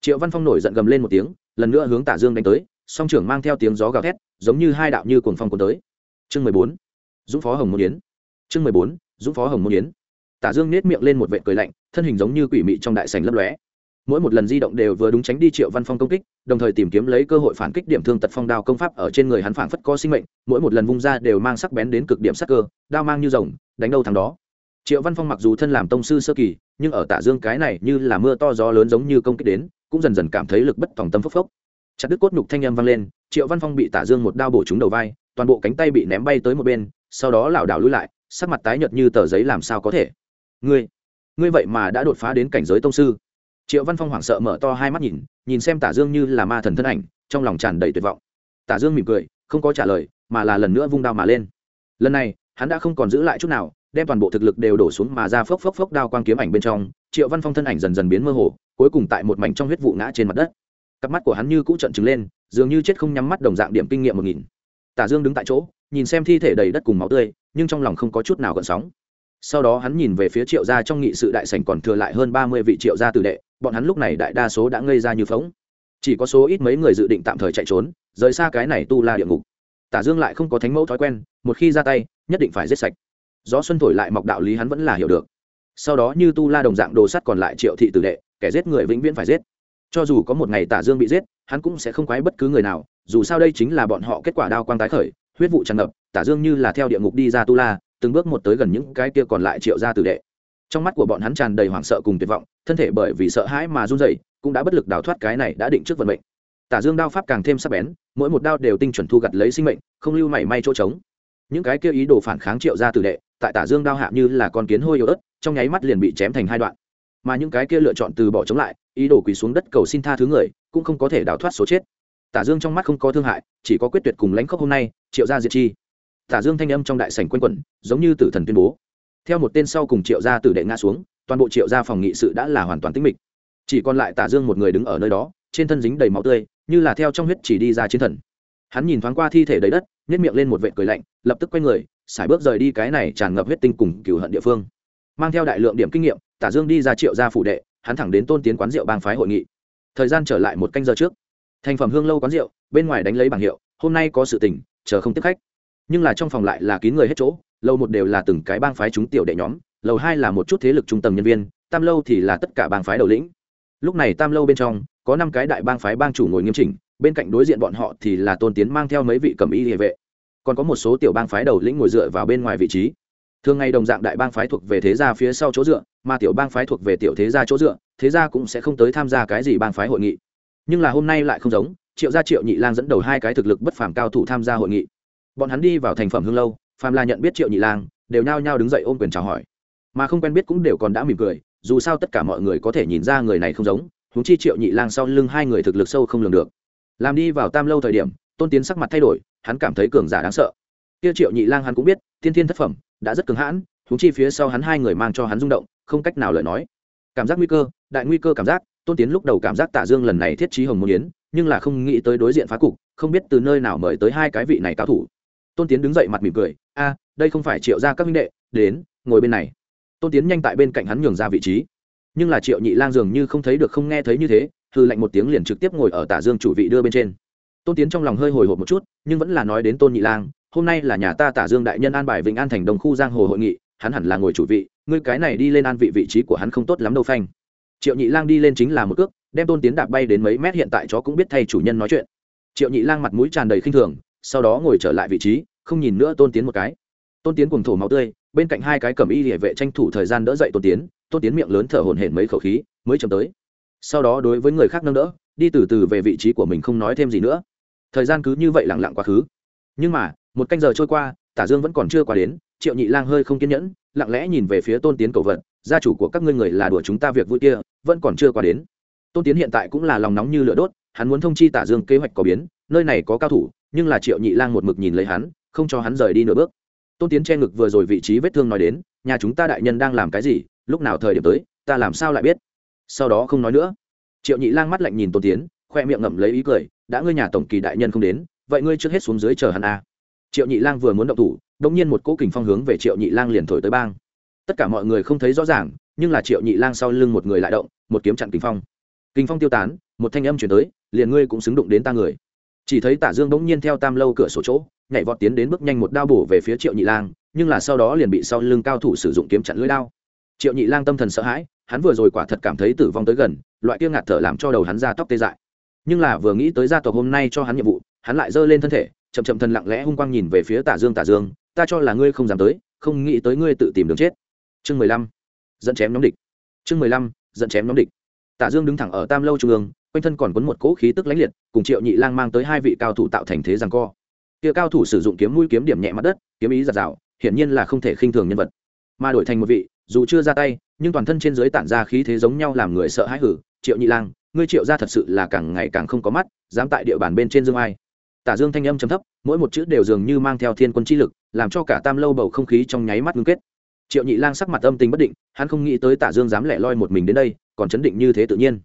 Triệu văn phong nổi giận gầm lên một tiếng, lần nữa hướng tả dương đánh tới, song trưởng mang theo tiếng gió gào thét, giống như hai đạo như cuồng phong cuốn tới. Chương mười bốn dũng phó hồng môn yến. Chương mười bốn, dũng phó hồng môn yến. Tả dương nết miệng lên một vệ cười lạnh, thân hình giống như quỷ mị trong đại sành lấp lóe. Mỗi một lần di động đều vừa đúng tránh đi triệu văn phong công kích, đồng thời tìm kiếm lấy cơ hội phản kích điểm thương tật phong đao công pháp ở trên người hắn phản phất có sinh mệnh, mỗi một lần vung ra đều mang sắc bén đến cực điểm sắc cơ, đao mang như rồng, đánh đâu thằng đó. Triệu văn phong mặc dù thân làm tông sư sơ kỳ, nhưng ở tả dương cái này như là mưa to gió lớn giống như công kích đến, cũng dần dần cảm thấy lực bất tòng tâm phốc phốc. Chặt đứt cốt nhục thanh âm vang lên, triệu văn phong bị tả dương một đao bổ trúng đầu vai, toàn bộ cánh tay bị ném bay tới một bên sau đó lảo đảo lui lại, sắc mặt tái nhợt như tờ giấy làm sao có thể. Ngươi ngươi vậy mà đã đột phá đến cảnh giới tông sư. Triệu văn phong hoảng sợ mở to hai mắt nhìn nhìn xem tả dương như là ma thần thân ảnh, trong lòng tràn đầy tuyệt vọng. Tả dương mỉm cười, không có trả lời, mà là lần nữa vung đao mà lên. Lần này, hắn đã không còn giữ lại chút nào, đem toàn bộ thực lực đều đổ xuống mà ra phốc phốc phốc đao quang kiếm ảnh bên trong, triệu văn phong thân ảnh dần dần biến mơ hồ, cuối cùng tại một mảnh trong huyết vụ ngã trên mặt đất. Cặp mắt của hắn như cũ trận trừng lên, dường như chết không nhắm mắt đồng dạng điểm kinh nghiệm một nghìn tả dương đứng tại chỗ, nhìn xem thi thể đầy đất cùng máu tươi, nhưng trong lòng không có chút nào gợn sóng. Sau đó hắn nhìn về phía triệu gia trong nghị sự đại sảnh còn thừa lại hơn ba mươi vị triệu gia tử đệ, bọn hắn lúc này đại đa số đã ngây ra như phóng chỉ có số ít mấy người dự định tạm thời chạy trốn, rời xa cái này tu la địa ngục. Tả dương lại không có thánh mẫu thói quen, một khi ra tay, nhất định phải giết sạch. Gió xuân thổi lại mọc đạo lý hắn vẫn là hiểu được. Sau đó như tu la đồng dạng đồ sắt còn lại triệu thị tử đệ, kẻ giết người vĩnh viễn phải giết. Cho dù có một ngày tả dương bị giết, hắn cũng sẽ không quái bất cứ người nào dù sao đây chính là bọn họ kết quả đao quang tái khởi, huyết vụ tràn ngập, tả dương như là theo địa ngục đi ra tu la, từng bước một tới gần những cái kia còn lại triệu gia tử đệ. Trong mắt của bọn hắn tràn đầy hoảng sợ cùng tuyệt vọng, thân thể bởi vì sợ hãi mà run rẩy, cũng đã bất lực đào thoát cái này đã định trước vận mệnh. Tả dương đao pháp càng thêm sắc bén, mỗi một đao đều tinh chuẩn thu gặt lấy sinh mệnh, không lưu mảy may chỗ trống. Những cái kia ý đồ phản kháng triệu gia tử đệ, tại tả dương đao hạ như là con kiến hôi yếu ớt, trong nháy mắt liền bị chém thành hai đoạn. Mà những cái kia lựa chọn từ bỏ chống lại, ý đồ quỳ xuống đất cầu xin tha thứ người, cũng không có thể đào thoát số chết tả dương trong mắt không có thương hại, chỉ có quyết tuyệt cùng lãnh khốc hôm nay, triệu gia diệt chi. Tả dương thanh âm trong đại sảnh quanh quẩn, giống như tử thần tuyên bố. Theo một tên sau cùng triệu gia tử đệ ngã xuống, toàn bộ triệu gia phòng nghị sự đã là hoàn toàn tĩnh mịch. Chỉ còn lại tả dương một người đứng ở nơi đó, trên thân dính đầy máu tươi, như là theo trong huyết chỉ đi ra chiến thần. Hắn nhìn thoáng qua thi thể đầy đất nhét miệng lên một vệ cười lạnh, lập tức quay người, xài bước rời đi cái này tràn ngập huyết tinh cùng cửu hận địa phương. Mang theo đại lượng điểm kinh nghiệm, tả dương đi ra triệu gia phủ đệ, hắn thẳng đến tôn tiến quán rượu bang phái hội nghị. Thời gian trở lại một canh giờ trước thành phẩm hương lâu quán rượu, bên ngoài đánh lấy bảng hiệu, hôm nay có sự tình, chờ không tiếp khách. Nhưng là trong phòng lại là kín người hết chỗ, lâu một đều là từng cái bang phái chúng tiểu đệ nhóm, lầu hai là một chút thế lực trung tâm nhân viên, tam lâu thì là tất cả bang phái đầu lĩnh. Lúc này tam lâu bên trong, có năm cái đại bang phái bang chủ ngồi nghiêm chỉnh, bên cạnh đối diện bọn họ thì là tôn tiến mang theo mấy vị cầm y địa vệ. Còn có một số tiểu bang phái đầu lĩnh ngồi dựa vào bên ngoài vị trí. Thường ngày đồng dạng đại bang phái thuộc về thế gia phía sau chỗ dựa, mà tiểu bang phái thuộc về tiểu thế gia chỗ dựa, thế gia cũng sẽ không tới tham gia cái gì bang phái hội nghị nhưng là hôm nay lại không giống, triệu gia triệu nhị lang dẫn đầu hai cái thực lực bất phàm cao thủ tham gia hội nghị. Bọn hắn đi vào thành phẩm hương lâu, phàm là nhận biết triệu nhị lang, đều nhao nhao đứng dậy ôm quyền chào hỏi. Mà không quen biết cũng đều còn đã mỉm cười, dù sao tất cả mọi người có thể nhìn ra người này không giống, huống chi triệu nhị lang sau lưng hai người thực lực sâu không lường được. Làm đi vào tam lâu thời điểm, tôn tiến sắc mặt thay đổi, hắn cảm thấy cường giả đáng sợ. Kia triệu nhị lang hắn cũng biết, tiên thiên thất phẩm, đã rất cứng hãn, huống chi phía sau hắn hai người mang cho hắn rung động, không cách nào lời nói. Cảm giác nguy cơ, đại nguy cơ cảm giác tôn tiến lúc đầu cảm giác tả dương lần này thiết trí hồng môn yến, nhưng là không nghĩ tới đối diện phá cục, không biết từ nơi nào mời tới hai cái vị này cao thủ. Tôn tiến đứng dậy mặt mỉm cười, a, đây không phải triệu ra các minh đệ, đến, ngồi bên này. Tôn tiến nhanh tại bên cạnh hắn nhường ra vị trí. Nhưng là triệu nhị lang dường như không thấy được, không nghe thấy như thế hư lạnh một tiếng liền trực tiếp ngồi ở tả dương chủ vị đưa bên trên. Tôn tiến trong lòng hơi hồi hộp một chút, nhưng vẫn là nói đến tôn nhị lang, hôm nay là nhà ta tả dương đại nhân an bài vĩnh an thành đồng khu giang hồ hội nghị, hắn hẳn là ngồi chủ vị, ngươi cái này đi lên an vị vị trí của hắn không tốt lắm đâu phanh triệu nhị lang đi lên chính là một cước, đem tôn tiến đạp bay đến mấy mét hiện tại chó cũng biết thay chủ nhân nói chuyện. Triệu nhị lang mặt mũi tràn đầy khinh thường, sau đó ngồi trở lại vị trí, không nhìn nữa tôn tiến một cái. Tôn tiến cùng thổ máu tươi, bên cạnh hai cái cầm y địa vệ tranh thủ thời gian đỡ dậy tôn tiến tôn tiến miệng lớn thở hổn hển mấy khẩu khí, mới chậm tới. Sau đó đối với người khác nâng đỡ, đi từ từ về vị trí của mình không nói thêm gì nữa. Thời gian cứ như vậy lặng lặng quá khứ. Nhưng mà, một canh giờ trôi qua, tả dương vẫn còn chưa qua đến, triệu nhị lang hơi không kiên nhẫn, lặng lẽ nhìn về phía tôn tiến cầu vật gia chủ của các ngươi người là đùa chúng ta việc vui kia, vẫn còn chưa qua đến. Tôn tiến hiện tại cũng là lòng nóng như lửa đốt, hắn muốn thông chi tả dương kế hoạch có biến, nơi này có cao thủ, nhưng là triệu nhị lang một mực nhìn lấy hắn, không cho hắn rời đi nửa bước. Tôn tiến che ngực vừa rồi vị trí vết thương nói đến, nhà chúng ta đại nhân đang làm cái gì, lúc nào thời điểm tới, ta làm sao lại biết? Sau đó không nói nữa. Triệu nhị lang mắt lạnh nhìn tôn tiến, khoe miệng ngậm lấy ý cười, đã ngươi nhà tổng kỳ đại nhân không đến, vậy ngươi trước hết xuống dưới chờ hắn a. À. triệu nhị lang vừa muốn động thủ đ ỗ n g nhiên một cỗ kình phong hướng về triệu nhị lang liền thổi tới bang tất cả mọi người không thấy rõ ràng, nhưng là triệu nhị lang sau lưng một người lại động, một kiếm chặn kình phong. Kình phong tiêu tán, một thanh âm chuyển tới, liền ngươi cũng xứng đụng đến ta người. Chỉ thấy tả dương bỗng nhiên theo tam lâu cửa sổ chỗ, nhảy vọt tiến đến bước nhanh một đao bổ về phía triệu nhị lang, nhưng là sau đó liền bị sau lưng cao thủ sử dụng kiếm chặn lưỡi đao. Triệu nhị lang tâm thần sợ hãi, hắn vừa rồi quả thật cảm thấy tử vong tới gần, loại kia ngạt thở làm cho đầu hắn ra tóc tê dại. Nhưng là vừa nghĩ tới gia tộc hôm nay cho hắn nhiệm vụ, hắn lại giơ lên thân thể, chậm chậm thần lặng lẽ hung quang nhìn về phía tả dương tả dương, ta cho là ngươi không dám tới, không nghĩ tới ngươi tự tìm đường chết chương mười lăm, dẫn chém nhóm địch. Chương mười lăm, dẫn chém nhóm địch. Tả dương đứng thẳng ở tam lâu trung ương, quanh thân còn quấn một cỗ khí tức lãnh liệt, cùng triệu nhị lang mang tới hai vị cao thủ tạo thành thế rằng co. Kia cao thủ sử dụng kiếm mũi kiếm điểm nhẹ mặt đất, kiếm ý giạt rào, hiển nhiên là không thể khinh thường nhân vật. Mà đổi thành một vị, dù chưa ra tay, nhưng toàn thân trên dưới tản ra khí thế giống nhau làm người sợ hãi hử. Triệu nhị lang, ngươi triệu ra thật sự là càng ngày càng không có mắt, dám tại địa bàn bên trên dương ai. Tả dương thanh âm chấm thấp, mỗi một chữ đều dường như mang theo thiên quân chi lực, làm cho cả tam lâu bầu không khí trong nháy mắt ngưng kết triệu nhị lang sắc mặt âm tình bất định, hắn không nghĩ tới tả dương dám lẻ loi một mình đến đây, còn chấn định như thế tự nhiên.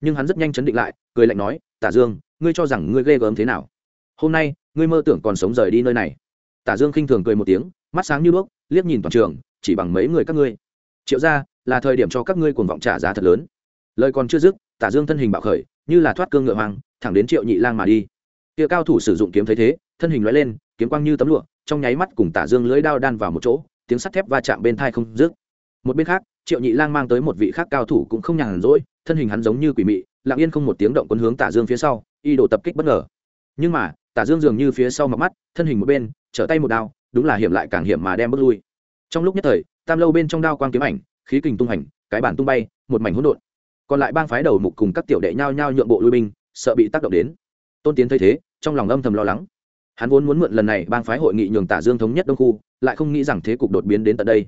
Nhưng hắn rất nhanh chấn định lại, cười lạnh nói, tả dương, ngươi cho rằng ngươi ghê gớm thế nào? Hôm nay, ngươi mơ tưởng còn sống rời đi nơi này. Tả dương khinh thường cười một tiếng, mắt sáng như đuốc, liếc nhìn toàn trường, chỉ bằng mấy người các ngươi. Triệu ra là thời điểm cho các ngươi cuồng vọng trả giá thật lớn. Lời còn chưa dứt, tả dương thân hình bạo khởi, như là thoát cương ngựa hoang, thẳng đến triệu nhị lang mà đi. Kia cao thủ sử dụng kiếm thấy thế, thân hình lóe lên, kiếm quang như tấm lụa, trong nháy mắt cùng tả dương lưỡi đao đan vào một chỗ tiếng sắt thép va chạm bên thai không dứt. Một bên khác, triệu nhị lang mang tới một vị khác cao thủ cũng không nhàn rỗi, thân hình hắn giống như quỷ mị, lặng yên không một tiếng động quân hướng tả dương phía sau y đồ tập kích bất ngờ. Nhưng mà, tả dương dường như phía sau mặt mắt, thân hình một bên, trở tay một đao, đúng là hiểm lại càng hiểm mà đem bước lui. Trong lúc nhất thời, tam lâu bên trong đao quang kiếm ảnh, khí kình tung hành, cái bản tung bay, một mảnh hỗn độn. Còn lại bang phái đầu mục cùng các tiểu đệ nhao nhao nhượng bộ lui binh, sợ bị tác động đến. Tôn tiến thấy thế, trong lòng âm thầm lo lắng hắn vốn muốn mượn lần này bang phái hội nghị nhường tả dương thống nhất đông khu, lại không nghĩ rằng thế cục đột biến đến tận đây.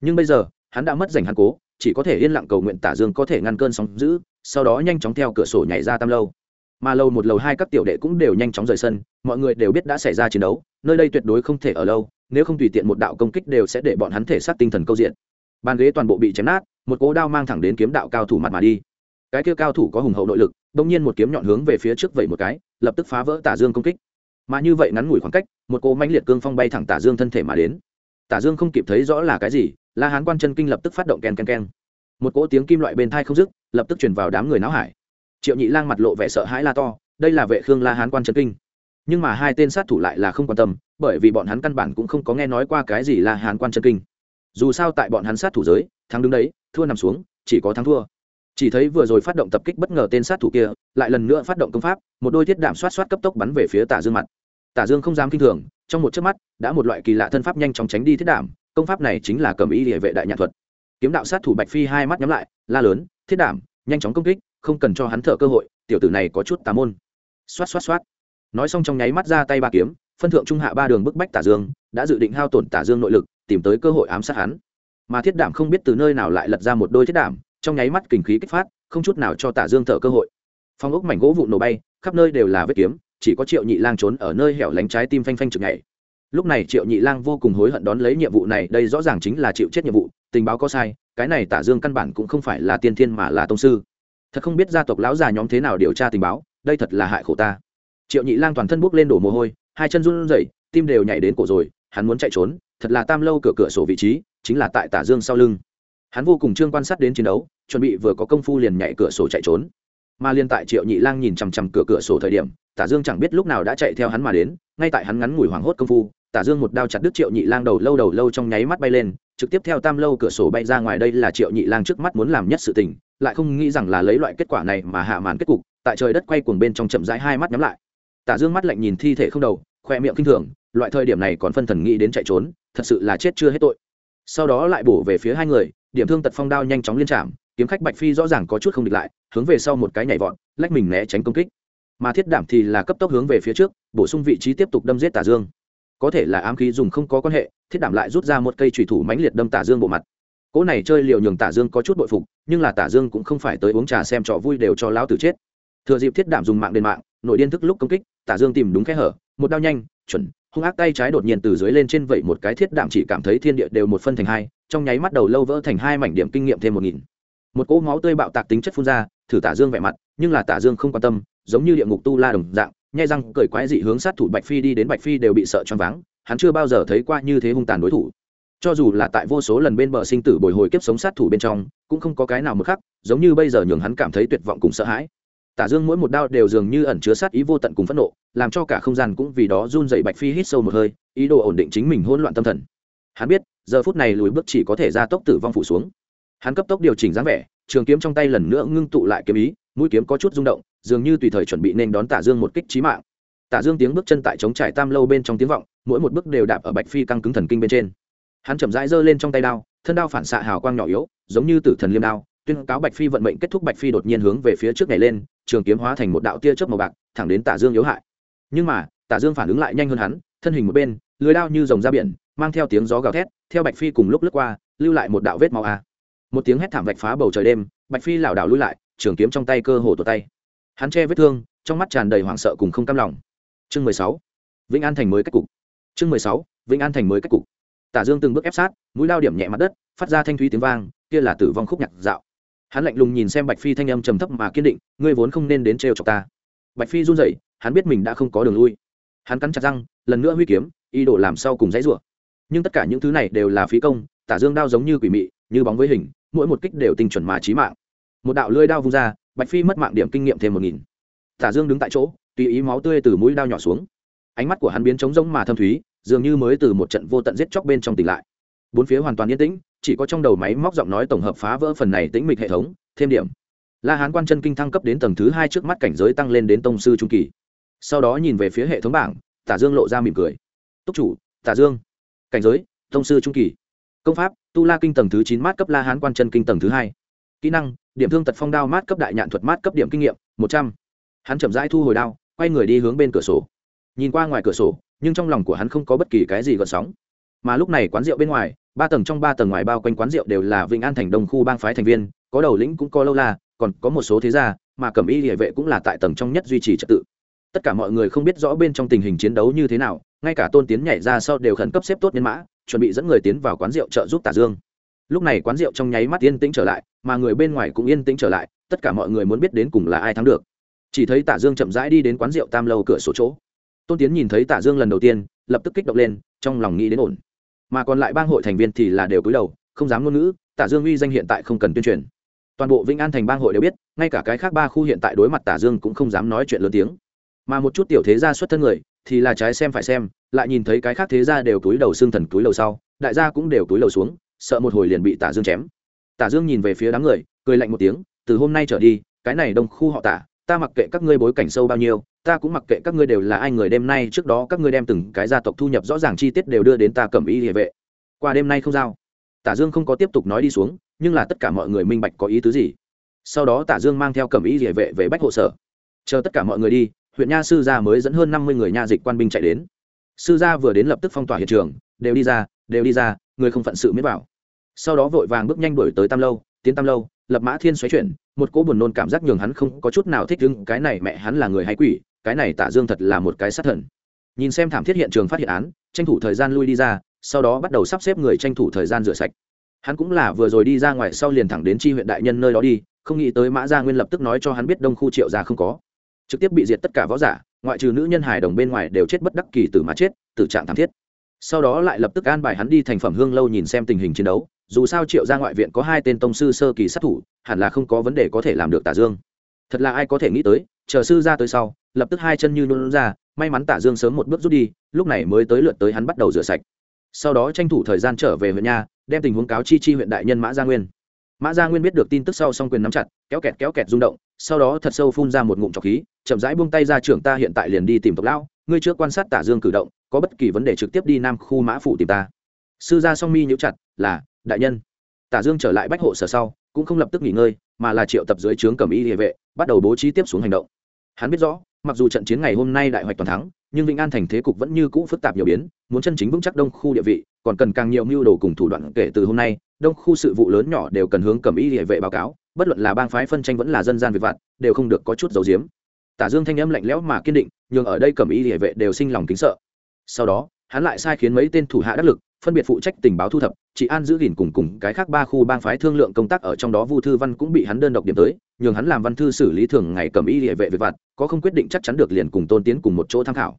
Nhưng bây giờ, hắn đã mất giành hắn cố, chỉ có thể yên lặng cầu nguyện tả dương có thể ngăn cơn sóng giữ sau đó nhanh chóng theo cửa sổ nhảy ra tam lâu. Mà lâu một lầu hai các tiểu đệ cũng đều nhanh chóng rời sân, mọi người đều biết đã xảy ra chiến đấu, nơi đây tuyệt đối không thể ở lâu, nếu không tùy tiện một đạo công kích đều sẽ để bọn hắn thể xác tinh thần câu diện. Bàn ghế toàn bộ bị chém nát, một cố đao mang thẳng đến kiếm đạo cao thủ mặt mà đi. Cái kia cao thủ có hùng hậu nội lực đông nhiên một kiếm nhọn hướng về phía trước vậy một cái, lập tức phá vỡ tả dương công kích mà như vậy ngắn ngủi khoảng cách, một cô mãnh liệt cương phong bay thẳng tả dương thân thể mà đến. Tả dương không kịp thấy rõ là cái gì, la hán quan chân kinh lập tức phát động ken ken ken một cỗ tiếng kim loại bên thai không dứt, lập tức chuyển vào đám người náo hải. Triệu nhị lang mặt lộ vẻ sợ hãi la to, đây là vệ khương la hán quan chân kinh. Nhưng mà hai tên sát thủ lại là không quan tâm, bởi vì bọn hắn căn bản cũng không có nghe nói qua cái gì là hán quan chân kinh. Dù sao tại bọn hắn sát thủ giới, thắng đứng đấy, thua nằm xuống, chỉ có thắng thua. Chỉ thấy vừa rồi phát động tập kích bất ngờ tên sát thủ kia, lại lần nữa phát động công pháp, một đôi thiết đạm xoát xoát cấp tốc bắn về phía tả dương mặt tả dương không dám kinh thường, trong một chớp mắt, đã một loại kỳ lạ thân pháp nhanh chóng tránh đi thiết đảm, công pháp này chính là cầm ý địa vệ đại nhãn thuật. Kiếm đạo sát thủ bạch phi hai mắt nhắm lại, la lớn, thiết đảm, nhanh chóng công kích, không cần cho hắn thở cơ hội, tiểu tử này có chút tà môn. Xoát xoát xoát. Nói xong trong nháy mắt ra tay ba kiếm, phân thượng trung hạ ba đường bức bách tả dương, đã dự định hao tổn tả dương nội lực, tìm tới cơ hội ám sát hắn. Mà thiết đảm không biết từ nơi nào lại lật ra một đôi thiết đảm, trong nháy mắt kình khí kích phát, không chút nào cho tả dương thở cơ hội. Phong ốc mảnh gỗ vụ nổ bay, khắp nơi đều là vết kiếm chỉ có triệu nhị lang trốn ở nơi hẻo lánh trái tim phanh phanh chực nhảy. Lúc này triệu nhị lang vô cùng hối hận đón lấy nhiệm vụ này, đây rõ ràng chính là chịu chết nhiệm vụ, tình báo có sai, cái này tả dương căn bản cũng không phải là tiên thiên mà là tông sư. Thật không biết gia tộc lão già nhóm thế nào điều tra tình báo, đây thật là hại khổ ta. Triệu nhị lang toàn thân bốc lên đổ mồ hôi, hai chân run rẩy, tim đều nhảy đến cổ rồi, hắn muốn chạy trốn, thật là tam lâu cửa cửa sổ vị trí, chính là tại tả dương sau lưng. Hắn vô cùng trương quan sát đến chiến đấu, chuẩn bị vừa có công phu liền nhảy cửa sổ chạy trốn mà liên tại triệu nhị lang nhìn chằm chằm cửa cửa sổ thời điểm, tả dương chẳng biết lúc nào đã chạy theo hắn mà đến, ngay tại hắn ngắn ngủi hoảng hốt công phu, tả dương một đao chặt đứt triệu nhị lang đầu lâu đầu lâu trong nháy mắt bay lên, trực tiếp theo tam lâu cửa sổ bay ra ngoài. Đây là triệu nhị lang trước mắt muốn làm nhất sự tình, lại không nghĩ rằng là lấy loại kết quả này mà hạ màn kết cục, tại trời đất quay cuồng bên trong chậm rãi hai mắt nhắm lại. Tả dương mắt lạnh nhìn thi thể không đầu, khoe miệng kinh thường, loại thời điểm này còn phân thần nghĩ đến chạy trốn, thật sự là chết chưa hết tội. Sau đó lại bổ về phía hai người điểm thương tật phong đao nhanh chóng liên chạm, kiếm khách bạch phi rõ ràng có chút không địch lại hướng về sau một cái nhảy vọt lách mình né tránh công kích. Mà thiết đảm thì là cấp tốc hướng về phía trước bổ sung vị trí tiếp tục đâm giết tả dương. Có thể là ám khí dùng không có quan hệ thiết đảm lại rút ra một cây trùy thủ mãnh liệt đâm tả dương bộ mặt. Cỗ này chơi liều nhường tả dương có chút bội phục nhưng là tả dương cũng không phải tới uống trà xem trò vui đều cho lão tử chết. Thừa dịp thiết đảm dùng mạng đền mạng nội điên thức lúc công kích tả dương tìm đúng kẽ hở một đao nhanh chuẩn hung ác tay trái đột nhiên từ dưới lên trên vậy một cái thiết đạm chỉ cảm thấy thiên địa đều một phân thành hai, trong nháy mắt đầu lâu vỡ thành hai mảnh điểm kinh nghiệm thêm một nghìn. Một cỗ máu tươi bạo tạc tính chất phun ra, thử tả dương vẻ mặt, nhưng là tả dương không quan tâm, giống như địa ngục tu la đồng dạng, nhai răng cởi quái dị hướng sát thủ bạch phi đi đến bạch phi đều bị sợ choáng váng, hắn chưa bao giờ thấy qua như thế hung tàn đối thủ. Cho dù là tại vô số lần bên bờ sinh tử bồi hồi kiếp sống sát thủ bên trong, cũng không có cái nào một khắc, giống như bây giờ nhường hắn cảm thấy tuyệt vọng cùng sợ hãi. Tả dương mỗi một đao đều dường như ẩn chứa sát ý vô tận cùng phẫn nộ làm cho cả không gian cũng vì đó run dậy bạch phi hít sâu một hơi, ý đồ ổn định chính mình hỗn loạn tâm thần. Hắn biết, giờ phút này lùi bước chỉ có thể ra tốc tử vong phủ xuống. Hắn cấp tốc điều chỉnh dáng vẻ, trường kiếm trong tay lần nữa ngưng tụ lại kiếm ý, mũi kiếm có chút rung động, dường như tùy thời chuẩn bị nên đón tả dương một kích trí mạng. Tả dương tiếng bước chân tại chống trải tam lâu bên trong tiếng vọng, mỗi một bước đều đạp ở bạch phi căng cứng thần kinh bên trên. Hắn chậm rãi giơ lên trong tay đao, thân đao phản xạ hào quang nhỏ yếu, giống như tử thần liêm đao, tuyên cáo bạch phi vận mệnh kết thúc bạch phi đột nhiên hướng về phía trước này lên, trường kiếm hóa thành một đạo tia chớp màu bạc, thẳng đến tả dương yếu hại nhưng mà, tả dương phản ứng lại nhanh hơn hắn, thân hình một bên lưới đao như dòng ra biển, mang theo tiếng gió gào thét, theo bạch phi cùng lúc lướt qua, lưu lại một đạo vết máu a. Một tiếng hét thảm vạch phá bầu trời đêm, bạch phi lảo đảo lui lại, trường kiếm trong tay cơ hồ tụt tay. Hắn che vết thương, trong mắt tràn đầy hoảng sợ cùng không cam lòng. Chương mười sáu, vĩnh an thành mới cách cục. Chương mười sáu, vĩnh an thành mới cách cục. Tả dương từng bước ép sát, mũi lao điểm nhẹ mặt đất, phát ra thanh thúy tiếng vang, kia là tử vong khúc nhạc dạo. Hắn lạnh lùng nhìn xem bạch phi thanh âm trầm thấp mà kiên định, ngươi vốn không nên đến trêu chọc ta. Bạch phi run rẩy hắn biết mình đã không có đường lui. Hắn cắn chặt răng, lần nữa huy kiếm, ý đồ làm sau cùng dãy rủa. Nhưng tất cả những thứ này đều là phí công, tả dương đao giống như quỷ mị, như bóng với hình, mỗi một kích đều tinh chuẩn mà chí mạng. Một đạo lưỡi đao vung ra, bạch phi mất mạng điểm kinh nghiệm thêm một nghìn. Tả dương đứng tại chỗ, tùy ý máu tươi từ mũi đao nhỏ xuống. Ánh mắt của hắn biến trống rỗng mà thâm thúy, dường như mới từ một trận vô tận giết chóc bên trong tỉnh lại. Bốn phía hoàn toàn yên tĩnh, chỉ có trong đầu máy móc giọng nói tổng hợp phá vỡ phần này tĩnh mịch hệ thống, thêm điểm. La hán quan chân kinh thăng cấp đến tầng thứ hai trước mắt cảnh giới tăng lên đến tông sư trung kỳ sau đó nhìn về phía hệ thống bảng, tả dương lộ ra mỉm cười. Túc chủ, tả dương. Cảnh giới, thông sư trung kỳ. Công pháp, tu la kinh tầng thứ chín mát cấp la hán quan chân kinh tầng thứ hai. Kỹ năng, điểm thương tật phong đao mát cấp đại nhạn thuật mát cấp điểm kinh nghiệm, một trăm. Hắn chậm rãi thu hồi đao, quay người đi hướng bên cửa sổ. Nhìn qua ngoài cửa sổ, nhưng trong lòng của hắn không có bất kỳ cái gì gợn sóng. Mà lúc này quán rượu bên ngoài, ba tầng trong ba tầng ngoài bao quanh quán rượu đều là vịnh an thành đông khu bang phái thành viên, có đầu lĩnh cũng có lâu la, còn có một số thế gia, mà cẩm y địa vệ cũng là tại tầng trong nhất duy trì trật tự tất cả mọi người không biết rõ bên trong tình hình chiến đấu như thế nào, ngay cả tôn tiến nhảy ra sau đều khẩn cấp xếp tốt nhân mã, chuẩn bị dẫn người tiến vào quán rượu trợ giúp tả dương. Lúc này quán rượu trong nháy mắt yên tĩnh trở lại, mà người bên ngoài cũng yên tĩnh trở lại, tất cả mọi người muốn biết đến cùng là ai thắng được. Chỉ thấy tả dương chậm rãi đi đến quán rượu tam lâu cửa sổ chỗ. Tôn tiến nhìn thấy tả dương lần đầu tiên, lập tức kích động lên, trong lòng nghĩ đến ổn. Mà còn lại bang hội thành viên thì là đều cúi đầu, không dám ngôn ngữ, tả dương uy danh hiện tại không cần tuyên truyền. Toàn bộ vĩnh an thành bang hội đều biết, ngay cả cái khác ba khu hiện tại đối mặt tả dương cũng không dám nói chuyện lớn tiếng mà một chút tiểu thế gia xuất thân người, thì là trái xem phải xem, lại nhìn thấy cái khác thế gia đều túi đầu xương thần túi đầu sau, đại gia cũng đều túi đầu xuống, sợ một hồi liền bị tả dương chém. Tả dương nhìn về phía đám người, cười lạnh một tiếng, từ hôm nay trở đi, cái này đông khu họ tả, ta mặc kệ các ngươi bối cảnh sâu bao nhiêu, ta cũng mặc kệ các ngươi đều là ai người đêm nay trước đó các ngươi đem từng cái gia tộc thu nhập rõ ràng chi tiết đều đưa đến ta cầm y địa vệ. Qua đêm nay không giao. Tả dương không có tiếp tục nói đi xuống, nhưng là tất cả mọi người minh bạch có ý tứ gì. Sau đó tả dương mang theo cầm y địa vệ về bách hộ sở. Chờ tất cả mọi người đi huyện nha sư gia mới dẫn hơn năm mươi người nha dịch quan binh chạy đến. Sư gia vừa đến lập tức phong tỏa hiện trường, đều đi ra, đều đi ra, người không phận sự miết vào. Sau đó vội vàng bước nhanh đuổi tới tam lâu, tiến tam lâu, lập mã thiên xoáy chuyển, một cỗ buồn nôn cảm giác nhường hắn không có chút nào thích đứng cái này mẹ hắn là người hay quỷ, cái này tả dương thật là một cái sát thần. Nhìn xem thảm thiết hiện trường phát hiện án, tranh thủ thời gian lui đi ra, sau đó bắt đầu sắp xếp người tranh thủ thời gian rửa sạch. Hắn cũng là vừa rồi đi ra ngoài sau liền thẳng đến tri huyện đại nhân nơi đó đi, không nghĩ tới mã gia nguyên lập tức nói cho hắn biết đông khu triệu gia không có trực tiếp bị diệt tất cả võ giả, ngoại trừ nữ nhân hài đồng bên ngoài đều chết bất đắc kỳ từ mà chết, tử trạng thảm thiết. Sau đó lại lập tức an bài hắn đi thành phẩm hương lâu nhìn xem tình hình chiến đấu, dù sao triệu gia ngoại viện có hai tên tông sư sơ kỳ sát thủ, hẳn là không có vấn đề có thể làm được tả dương. Thật là ai có thể nghĩ tới, chờ sư ra tới sau, lập tức hai chân như luôn ra, may mắn tả dương sớm một bước rút đi, lúc này mới tới lượt tới hắn bắt đầu rửa sạch. Sau đó tranh thủ thời gian trở về huyện nha, đem tình huống cáo chi chi huyện đại nhân mã gia nguyên. Mã gia nguyên biết được tin tức sau song quyền nắm chặt, kéo kẹt kéo kẹt rung động sau đó thật sâu phun ra một ngụm trọc khí, chậm rãi buông tay ra trưởng ta hiện tại liền đi tìm tộc lão, ngươi trước quan sát tả dương cử động, có bất kỳ vấn đề trực tiếp đi nam khu mã phụ tìm ta. Sư gia song mi nhíu chặt, là, đại nhân. Tả dương trở lại bách hộ sở sau, cũng không lập tức nghỉ ngơi, mà là triệu tập dưới trướng cầm y địa vệ, bắt đầu bố trí tiếp xuống hành động. Hắn biết rõ, mặc dù trận chiến ngày hôm nay đại hoạch toàn thắng, nhưng vĩnh an thành thế cục vẫn như cũ phức tạp nhiều biến, muốn chân chính vững chắc đông khu địa vị, còn cần càng nhiều mưu đồ cùng thủ đoạn kể từ hôm nay, đông khu sự vụ lớn nhỏ đều cần hướng cầm y địa vệ báo cáo bất luận là bang phái phân tranh vẫn là dân gian việc vặt, đều không được có chút dầu diếm tả dương thanh âm lạnh lẽo mà kiên định nhưng ở đây cầm y địa vệ đều sinh lòng kính sợ. Sau đó, hắn lại sai khiến mấy tên thủ hạ đắc lực, phân biệt phụ trách tình báo thu thập chị an giữ gìn cùng cùng cái khác ba khu bang phái thương lượng công tác ở trong đó vu thư văn cũng bị hắn đơn độc điểm tới, nhường hắn làm văn thư xử lý thường ngày cầm y địa vệ về vặt, có không quyết định chắc chắn được liền cùng tôn tiến cùng một chỗ tham khảo.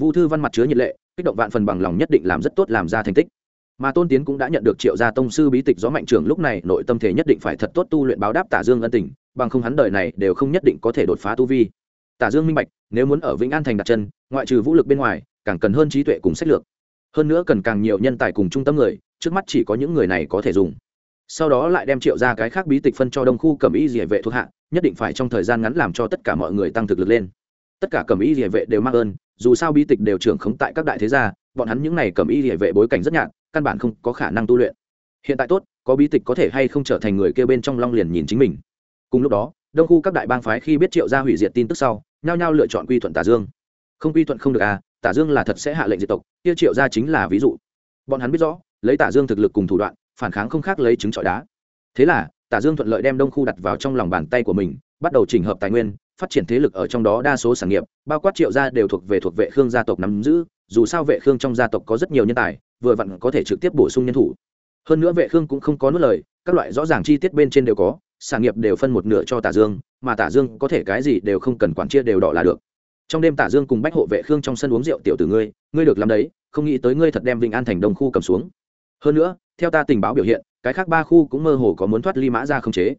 Vu thư văn mặt chứa nhiệt lệ, kích động vạn phần bằng lòng nhất định làm rất tốt làm ra thành tích mà tôn tiến cũng đã nhận được triệu gia tông sư bí tịch gió mạnh trường lúc này, nội tâm thể nhất định phải thật tốt tu luyện báo đáp tả dương ân tình, bằng không hắn đời này đều không nhất định có thể đột phá tu vi. Tả dương minh bạch, nếu muốn ở vĩnh an thành đặt chân, ngoại trừ vũ lực bên ngoài, càng cần hơn trí tuệ cùng sách lược. Hơn nữa cần càng nhiều nhân tài cùng trung tâm người, trước mắt chỉ có những người này có thể dùng. Sau đó lại đem triệu ra cái khác bí tịch phân cho đông khu cầm y địa vệ thuộc hạ, nhất định phải trong thời gian ngắn làm cho tất cả mọi người tăng thực lực lên. Tất cả cầm y địa vệ đều mắc ơn, dù sao bí tịch đều trưởng khống tại các đại thế gia bọn hắn những này y cầm y địa vệ bối cảnh rất nhạt, căn bản không có khả năng tu luyện. Hiện tại tốt, có bí tịch có thể hay không trở thành người kêu bên trong long liền nhìn chính mình. Cùng lúc đó, đông khu các đại bang phái khi biết triệu gia hủy diệt tin tức sau, nhao nhao lựa chọn quy thuận tả dương. Không quy thuận không được à tả dương là thật sẽ hạ lệnh diệt tộc, kia triệu gia chính là ví dụ. Bọn hắn biết rõ, lấy tả dương thực lực cùng thủ đoạn, phản kháng không khác lấy trứng trọi đá. Thế là, tả dương thuận lợi đem đông khu đặt vào trong lòng bàn tay của mình, bắt đầu chỉnh hợp tài nguyên phát triển thế lực ở trong đó đa số sản nghiệp, bao quát triệu gia đều thuộc về thuộc vệ khương gia tộc nắm giữ, dù sao vệ khương trong gia tộc có rất nhiều nhân tài, vừa vặn có thể trực tiếp bổ sung nhân thủ. Hơn nữa vệ khương cũng không có nuốt lời, các loại rõ ràng chi tiết bên trên đều có, sản nghiệp đều phân một nửa cho tả dương, mà tả dương có thể cái gì đều không cần quản chia đều đỏ là được. Trong đêm tả dương cùng bách hộ vệ khương trong sân uống rượu tiểu tử ngươi ngươi được làm đấy, không nghĩ tới ngươi thật đem vĩnh an thành đông khu cầm xuống. Hơn nữa, theo ta tình báo biểu hiện, cái khác ba khu cũng mơ hồ có muốn thoát ly mã ra không chế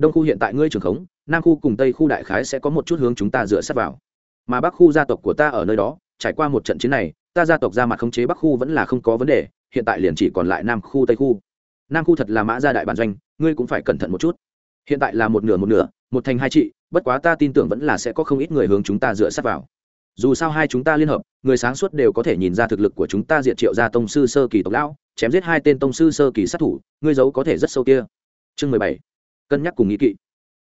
đông khu hiện tại ngươi trường khống, nam khu cùng tây khu đại khái sẽ có một chút hướng chúng ta dựa sát vào. Mà bắc khu gia tộc của ta ở nơi đó, trải qua một trận chiến này, ta gia tộc ra mặt khống chế bắc khu vẫn là không có vấn đề, hiện tại liền chỉ còn lại nam khu, tây khu. Nam khu thật là mã gia đại bản doanh, ngươi cũng phải cẩn thận một chút. Hiện tại là một nửa một nửa, một thành hai trị, bất quá ta tin tưởng vẫn là sẽ có không ít người hướng chúng ta dựa sát vào. Dù sao hai chúng ta liên hợp, người sáng suốt đều có thể nhìn ra thực lực của chúng ta diệt triệu ra tông sư sơ kỳ tộc lão, chém giết hai tên tông sư sơ kỳ sát thủ, ngươi giấu có thể rất sâu kia. Chương mười bảy cân nhắc cùng nghi kỵ.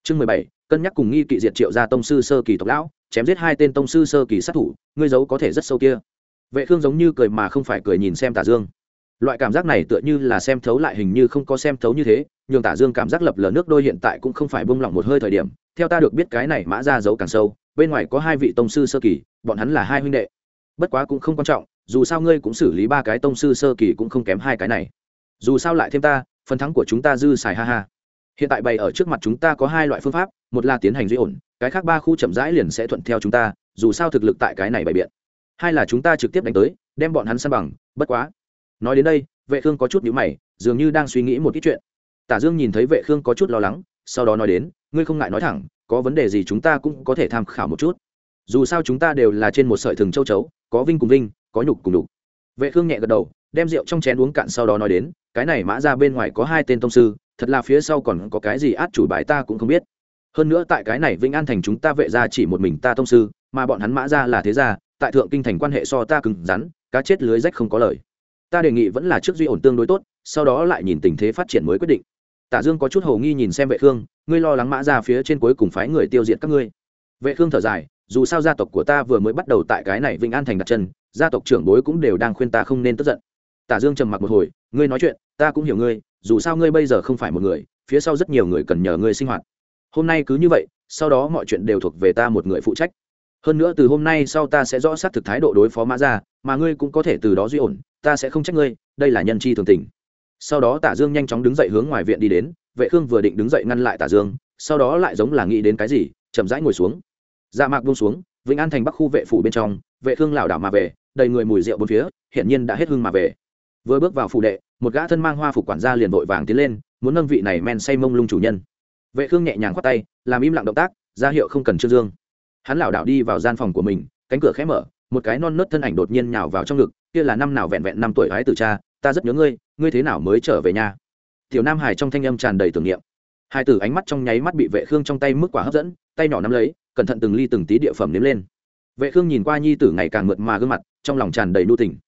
Chương mười bảy, cân nhắc cùng nghi kỵ diệt triệu ra tông sư sơ kỳ tộc lão, chém giết hai tên tông sư sơ kỳ sát thủ, ngươi giấu có thể rất sâu kia. Vệ khương giống như cười mà không phải cười nhìn xem tả dương. Loại cảm giác này tựa như là xem thấu lại hình như không có xem thấu như thế, nhường tả dương cảm giác lập lờ nước đôi hiện tại cũng không phải bông lỏng một hơi thời điểm. Theo ta được biết cái này mã ra giấu càng sâu, bên ngoài có hai vị tông sư sơ kỳ, bọn hắn là hai huynh đệ. Bất quá cũng không quan trọng, dù sao ngươi cũng xử lý ba cái tông sư sơ kỳ cũng không kém hai cái này. Dù sao lại thêm ta, phần thắng của chúng ta dư xài ha ha hiện tại bày ở trước mặt chúng ta có hai loại phương pháp, một là tiến hành duy ổn, cái khác ba khu chậm rãi liền sẽ thuận theo chúng ta, dù sao thực lực tại cái này bày biện. Hai là chúng ta trực tiếp đánh tới, đem bọn hắn săn bằng, bất quá. Nói đến đây, vệ khương có chút nhữ mày, dường như đang suy nghĩ một ít chuyện. Tả dương nhìn thấy vệ khương có chút lo lắng, sau đó nói đến, ngươi không ngại nói thẳng, có vấn đề gì chúng ta cũng có thể tham khảo một chút. Dù sao chúng ta đều là trên một sợi thừng châu chấu, có vinh cùng vinh, có nhục cùng đục vệ khương nhẹ gật đầu, đem rượu trong chén uống cạn sau đó nói đến, cái này mã ra bên ngoài có hai tên tông sư thật là phía sau còn có cái gì át chủ bài ta cũng không biết. Hơn nữa tại cái này vĩnh an thành chúng ta vệ ra chỉ một mình ta tông sư, mà bọn hắn mã ra là thế gia, tại thượng kinh thành quan hệ so ta cứng rắn, cá chết lưới rách không có lời. Ta đề nghị vẫn là trước duy ổn tương đối tốt, sau đó lại nhìn tình thế phát triển mới quyết định. Tả dương có chút hầu nghi nhìn xem vệ khương, ngươi lo lắng mã ra phía trên cuối cùng phái người tiêu diệt các ngươi. Vệ khương thở dài, dù sao gia tộc của ta vừa mới bắt đầu tại cái này vĩnh an thành đặt chân, gia tộc trưởng bối cũng đều đang khuyên ta không nên tức giận tả dương trầm mặc một hồi, ngươi nói chuyện, ta cũng hiểu ngươi, dù sao ngươi bây giờ không phải một người, phía sau rất nhiều người cần nhờ ngươi sinh hoạt. Hôm nay cứ như vậy, sau đó mọi chuyện đều thuộc về ta một người phụ trách. Hơn nữa từ hôm nay sau ta sẽ rõ xác thực thái độ đối phó mã ra mà ngươi cũng có thể từ đó duy ổn, ta sẽ không trách ngươi, đây là nhân chi thường tình. Sau đó tả dương nhanh chóng đứng dậy hướng ngoài viện đi đến, vệ khương vừa định đứng dậy ngăn lại tả dương, sau đó lại giống là nghĩ đến cái gì, chậm rãi ngồi xuống. Dạ mạc buông xuống, vĩnh an thành bắc khu vệ phủ bên trong, vệ khương lảo đảo mà về, đầy người mùi rượu bốn phía, hiển nhiên đã hết hương mà về vừa bước vào phủ đệ, một gã thân mang hoa phục quản gia liền vội vàng tiến lên, muốn nâng vị này men say mông lung chủ nhân. Vệ khương nhẹ nhàng khoát tay, làm im lặng động tác, ra hiệu không cần trương dương. Hắn lảo đảo đi vào gian phòng của mình, cánh cửa khẽ mở, một cái non nớt thân ảnh đột nhiên nhào vào trong ngực, kia là năm nào vẹn vẹn năm tuổi ái từ cha, ta rất nhớ ngươi ngươi thế nào mới trở về nhà? Tiểu nam hải trong thanh âm tràn đầy tưởng niệm. Hai tử ánh mắt trong nháy mắt bị vệ khương trong tay mức quả hấp dẫn, tay nhỏ nắm lấy, cẩn thận từng ly từng tí địa phẩm nếm lên. Vệ khương nhìn qua nhi tử ngày càng mượt mà gương mặt, trong lòng tràn đầy nu tình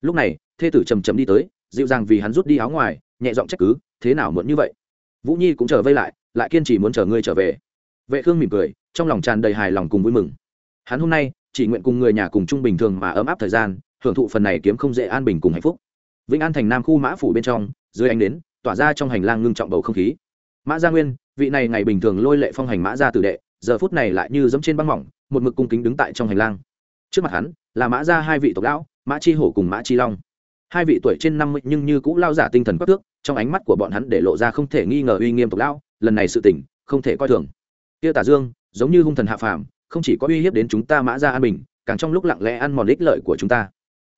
lúc này, thê tử trầm trầm đi tới, dịu dàng vì hắn rút đi áo ngoài, nhẹ giọng trách cứ, thế nào muộn như vậy? Vũ nhi cũng chờ vây lại lại kiên trì muốn chờ ngươi trở về. Vệ khương mỉm cười, trong lòng tràn đầy hài lòng cùng vui mừng. Hắn hôm nay, chỉ nguyện cùng người nhà cùng chung bình thường mà ấm áp thời gian, hưởng thụ phần này kiếm không dễ an bình cùng hạnh phúc. Vĩnh an thành nam khu mã phủ bên trong, dưới ánh đến tỏa ra trong hành lang ngưng trọng bầu không khí. Mã gia nguyên, vị này ngày bình thường lôi lệ phong hành mã gia tử đệ, giờ phút này lại như dẫm trên băng mỏng, một mực cung kính đứng tại trong hành lang. Trước mặt hắn, là mã gia hai vị tộc lão mã chi hổ cùng mã chi long. Hai vị tuổi trên năm mươi nhưng như cũng lao giả tinh thần quắc tước trong ánh mắt của bọn hắn để lộ ra không thể nghi ngờ uy nghiêm tộc lão lần này sự tỉnh không thể coi thường. Tiêu tả dương, giống như hung thần hạ phàm, không chỉ có uy hiếp đến chúng ta mã gia an bình, càng trong lúc lặng lẽ ăn mòn ích lợi của chúng ta.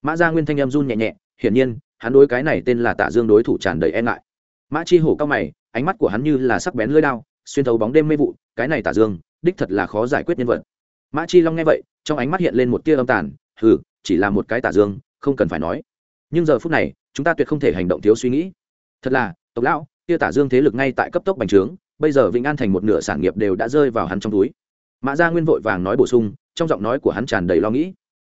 Mã gia nguyên thanh em run nhẹ nhẹ, hiển nhiên, hắn đối cái này tên là tả dương đối thủ tràn đầy e ngại. Mã chi hổ cao mày, ánh mắt của hắn như là sắc bén lưỡi đao, xuyên thấu bóng đêm mê vụ, cái này tả dương, đích thật là khó giải quyết nhân vật. Mã chi long nghe vậy, trong ánh mắt hiện lên một tia âm tàn, hừ chỉ là một cái tả dương, không cần phải nói. Nhưng giờ phút này, chúng ta tuyệt không thể hành động thiếu suy nghĩ. Thật là, tộc lão tia tả dương thế lực ngay tại cấp tốc bành trướng, bây giờ vĩnh an thành một nửa sản nghiệp đều đã rơi vào hắn trong túi. Mã gia nguyên vội vàng nói bổ sung, trong giọng nói của hắn tràn đầy lo nghĩ.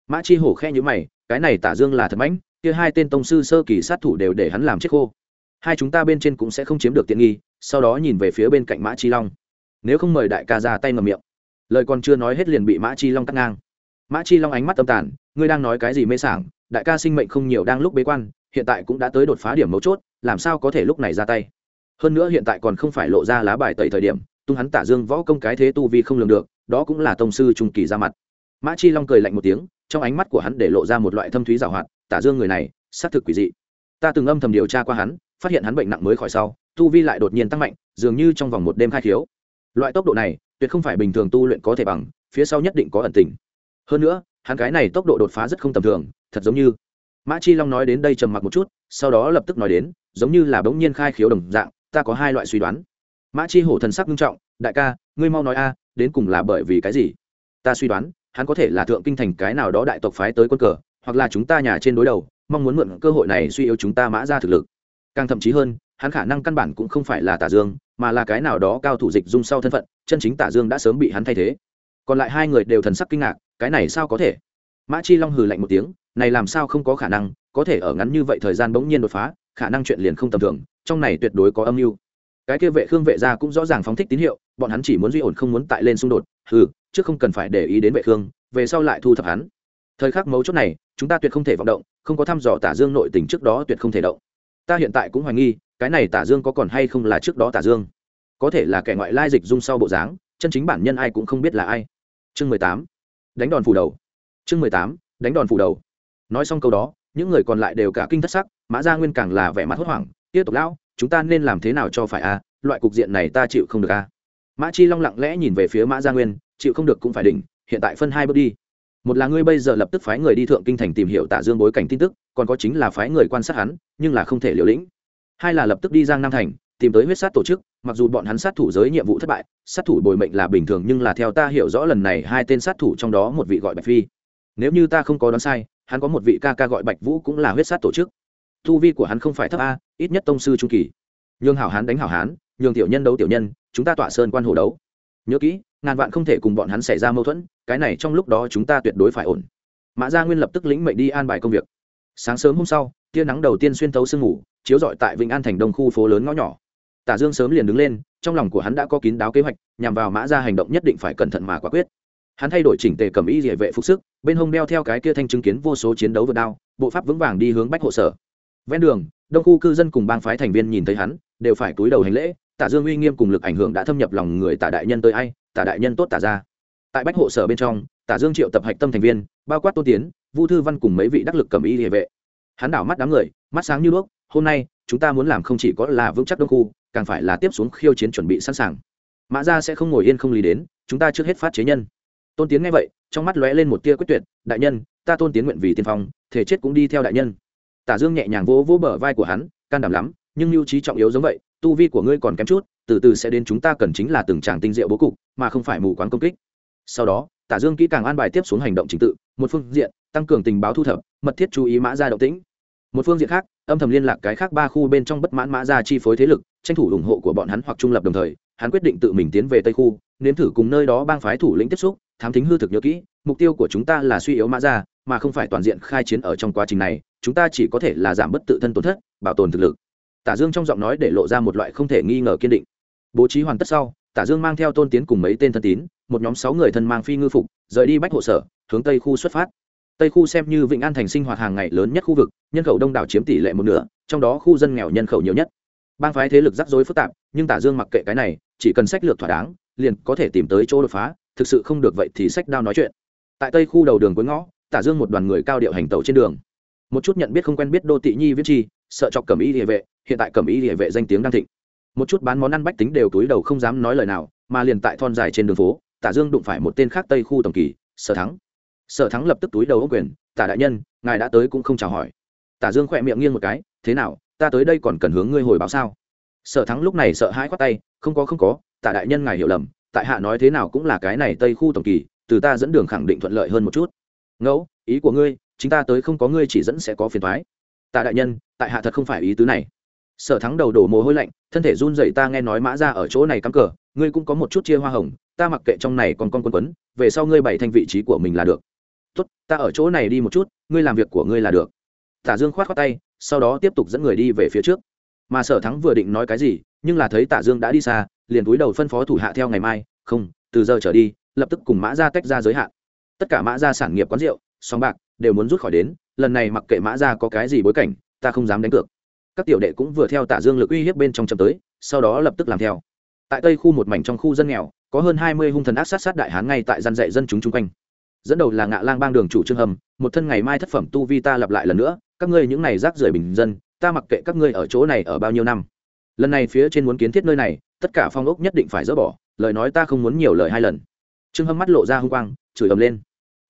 Mã chi hổ khe nhữ mày, cái này tả dương là thật mãnh, kia hai tên tông sư sơ kỳ sát thủ đều để hắn làm chết khô. Hai chúng ta bên trên cũng sẽ không chiếm được tiện nghi, sau đó nhìn về phía bên cạnh mã chi long. Nếu không mời đại ca ra tay ngầm miệng. Lời còn chưa nói hết liền bị mã chi long cắt ngang mã chi long ánh mắt tâm tàn, ngươi đang nói cái gì mê sảng? Đại ca sinh mệnh không nhiều đang lúc bế quan, hiện tại cũng đã tới đột phá điểm mấu chốt, làm sao có thể lúc này ra tay? Hơn nữa hiện tại còn không phải lộ ra lá bài tẩy thời điểm, tung hắn tả dương võ công cái thế tu vi không lường được, đó cũng là tông sư trung kỳ ra mặt. Mã chi long cười lạnh một tiếng, trong ánh mắt của hắn để lộ ra một loại thâm thúy giảo hoạt, tả dương người này, xác thực quỷ dị. Ta từng âm thầm điều tra qua hắn, phát hiện hắn bệnh nặng mới khỏi sau, tu vi lại đột nhiên tăng mạnh, dường như trong vòng một đêm khai khiếu. Loại tốc độ này, tuyệt không phải bình thường tu luyện có thể bằng, phía sau nhất định có ẩn tình hơn nữa, hắn cái này tốc độ đột phá rất không tầm thường, thật giống như mã chi long nói đến đây trầm mặc một chút, sau đó lập tức nói đến, giống như là bỗng nhiên khai khiếu đồng dạng, ta có hai loại suy đoán. Mã chi hổ thần sắc nghiêm trọng, đại ca, ngươi mau nói a, đến cùng là bởi vì cái gì? Ta suy đoán, hắn có thể là thượng kinh thành cái nào đó đại tộc phái tới quân cờ, hoặc là chúng ta nhà trên đối đầu, mong muốn mượn cơ hội này suy yếu chúng ta mã ra thực lực. Càng thậm chí hơn, hắn khả năng căn bản cũng không phải là tả dương, mà là cái nào đó cao thủ dịch dung sau thân phận, chân chính tả dương đã sớm bị hắn thay thế. Còn lại hai người đều thần sắc kinh ngạc cái này sao có thể? Mã chi long hừ lạnh một tiếng, này làm sao không có khả năng, có thể ở ngắn như vậy thời gian bỗng nhiên đột phá, khả năng chuyện liền không tầm thường, trong này tuyệt đối có âm mưu. Cái kia vệ khương vệ gia cũng rõ ràng phóng thích tín hiệu, bọn hắn chỉ muốn duy ổn không muốn tại lên xung đột, hừ, chứ không cần phải để ý đến vệ khương, về sau lại thu thập hắn. Thời khắc mấu chốt này, chúng ta tuyệt không thể vọng động, không có thăm dò tả dương nội tình trước đó tuyệt không thể động. Ta hiện tại cũng hoài nghi, cái này tả dương có còn hay không là trước đó tả dương? Có thể là kẻ ngoại lai dịch dung sau bộ dáng, chân chính bản nhân ai cũng không biết là ai. Chương mười tám đánh đòn phủ đầu. Chương mười tám, đánh đòn phủ đầu. Nói xong câu đó, những người còn lại đều cả kinh thất sắc, mã gia nguyên càng là vẻ mặt hốt hoảng tiếp tục lão, chúng ta nên làm thế nào cho phải a? Loại cục diện này ta chịu không được a. Mã chi long lặng lẽ nhìn về phía mã gia nguyên, chịu không được cũng phải đỉnh, hiện tại phân hai bước đi. Một là ngươi bây giờ lập tức phái người đi thượng kinh thành tìm hiểu tả dương bối cảnh tin tức, còn có chính là phái người quan sát hắn, nhưng là không thể liều lĩnh. Hai là lập tức đi giang nam thành, tìm tới huyết sát tổ chức mặc dù bọn hắn sát thủ giới nhiệm vụ thất bại, sát thủ bồi mệnh là bình thường nhưng là theo ta hiểu rõ lần này hai tên sát thủ trong đó một vị gọi bạch phi. Nếu như ta không có đoán sai, hắn có một vị ca ca gọi bạch vũ cũng là huyết sát tổ chức. Tu vi của hắn không phải thấp a, ít nhất tông sư trung kỳ. Nhường hảo hán đánh hảo hán, nhường tiểu nhân đấu tiểu nhân, chúng ta tỏa sơn quan hồ đấu. Nhớ kỹ, ngàn vạn không thể cùng bọn hắn xảy ra mâu thuẫn, cái này trong lúc đó chúng ta tuyệt đối phải ổn. Mã gia nguyên lập tức lĩnh mệnh đi an bài công việc. Sáng sớm hôm sau, tia nắng đầu tiên xuyên tấu sương ngủ chiếu rọi tại vĩnh an thành đông khu phố lớn ngõ nhỏ tả dương sớm liền đứng lên, trong lòng của hắn đã có kín đáo kế hoạch, nhằm vào mã ra hành động nhất định phải cẩn thận mà quả quyết. Hắn thay đổi chỉnh tề cầm y địa vệ phục sức, bên hông đeo theo cái kia thanh chứng kiến vô số chiến đấu vượt đao, bộ pháp vững vàng đi hướng bách hộ sở. Ven đường, đông khu cư dân cùng bang phái thành viên nhìn thấy hắn, đều phải cúi đầu hành lễ, tả dương uy nghiêm cùng lực ảnh hưởng đã thâm nhập lòng người tả đại nhân tới ai, tả đại nhân tốt tả ra tại bách hộ sở bên trong, tả dương triệu tập hạch tâm thành viên, bao quát tô tiến, vu thư văn cùng mấy vị đắc lực cầm y địa vệ. Hắn đảo mắt đám người, mắt sáng như đuốc, hôm nay, chúng ta muốn làm không chỉ có là vững chắc đông khu càng phải là tiếp xuống khiêu chiến chuẩn bị sẵn sàng. Mã gia sẽ không ngồi yên không lý đến, chúng ta trước hết phát chế nhân. Tôn tiến nghe vậy, trong mắt lóe lên một tia quyết tuyệt, đại nhân, ta tôn tiến nguyện vì tiên phong, thể chết cũng đi theo đại nhân. Tả dương nhẹ nhàng vỗ vỗ bờ vai của hắn, can đảm lắm, nhưng lưu trí trọng yếu giống vậy, tu vi của ngươi còn kém chút, từ từ sẽ đến chúng ta cần chính là từng tràng tinh diệu bố cục, mà không phải mù quáng công kích. Sau đó, tả dương kỹ càng an bài tiếp xuống hành động trình tự, một phương diện, tăng cường tình báo thu thập, mật thiết chú ý mã ra động tĩnh một phương diện khác, âm thầm liên lạc cái khác ba khu bên trong bất mãn mã ra chi phối thế lực, tranh thủ ủng hộ của bọn hắn hoặc trung lập đồng thời, hắn quyết định tự mình tiến về tây khu, nếm thử cùng nơi đó bang phái thủ lĩnh tiếp xúc, thám thính hư thực nhớ kỹ, mục tiêu của chúng ta là suy yếu mã ra, mà không phải toàn diện khai chiến ở trong quá trình này, chúng ta chỉ có thể là giảm bất tự thân tổn thất, bảo tồn thực lực. Tả dương trong giọng nói để lộ ra một loại không thể nghi ngờ kiên định. Bố trí hoàn tất sau, tả dương mang theo tôn tiến cùng mấy tên thân tín, một nhóm sáu người thân mang phi ngư phục, rời đi bách hộ sở, hướng tây khu xuất phát tây khu xem như vịnh an thành sinh hoạt hàng ngày lớn nhất khu vực, nhân khẩu đông đảo chiếm tỷ lệ một nửa, trong đó khu dân nghèo nhân khẩu nhiều nhất. Bang phái thế lực rắc rối phức tạp, nhưng tả dương mặc kệ cái này, chỉ cần sách lược thỏa đáng, liền có thể tìm tới chỗ đột phá, thực sự không được vậy thì sách đao nói chuyện. Tại tây khu đầu đường cuối ngõ, tả dương một đoàn người cao điệu hành tẩu trên đường. Một chút nhận biết không quen biết đô tị nhi viết chi, sợ chọc cẩm y địa vệ, hiện tại cẩm y địa vệ danh tiếng đang thịnh. Một chút bán món ăn bách tính đều túi đầu không dám nói lời nào, mà liền tại thon dài trên đường phố, tả dương đụng phải một tên khác tây khu tổng kỳ, sở thắng sở thắng lập tức túi đầu ô quyền, tả đại nhân, ngài đã tới cũng không chào hỏi. Tả dương khỏe miệng nghiêng một cái, thế nào, ta tới đây còn cần hướng ngươi hồi báo sao? Sở thắng lúc này sợ hãi khoát tay, không có không có, tả đại nhân ngài hiểu lầm, tại hạ nói thế nào cũng là cái này tây khu tổng kỳ, từ ta dẫn đường khẳng định thuận lợi hơn một chút. Ngẫu, ý của ngươi, chính ta tới không có ngươi chỉ dẫn sẽ có phiền thoái tạ đại nhân, tại hạ thật không phải ý tứ này. Sở thắng đầu đổ mồ hôi lạnh, thân thể run dậy ta nghe nói mã ra ở chỗ này cắm cờ, ngươi cũng có một chút chia hoa hồng, ta mặc kệ trong này còn con quân quấn, về sau ngươi bày thành vị trí của mình là được tốt, ta ở chỗ này đi một chút, ngươi làm việc của ngươi là được. Tả dương khoát khoát tay, sau đó tiếp tục dẫn người đi về phía trước. Mà sở thắng vừa định nói cái gì, nhưng là thấy tả dương đã đi xa, liền túi đầu phân phó thủ hạ theo ngày mai, không, từ giờ trở đi, lập tức cùng mã ra tách ra giới hạn. Tất cả mã ra sản nghiệp quán rượu song bạc đều muốn rút khỏi đến, lần này mặc kệ mã ra có cái gì bối cảnh, ta không dám đánh cược. Các tiểu đệ cũng vừa theo tả dương lực uy hiếp bên trong chậm tới, sau đó lập tức làm theo. Tại tây khu một mảnh trong khu dân nghèo, có hơn hai mươi hung thần ác sát sát đại hán ngay tại gian dạy dân chúng chung quanh dẫn đầu là ngạ lang bang đường chủ trương hầm một thân ngày mai thất phẩm tu vi ta lặp lại lần nữa, các ngươi những này rác rưởi bình dân, ta mặc kệ các ngươi ở chỗ này ở bao nhiêu năm. Lần này phía trên muốn kiến thiết nơi này, tất cả phong ốc nhất định phải dỡ bỏ, lời nói ta không muốn nhiều lời hai lần. Trương hâm mắt lộ ra hung quang, chửi ầm lên.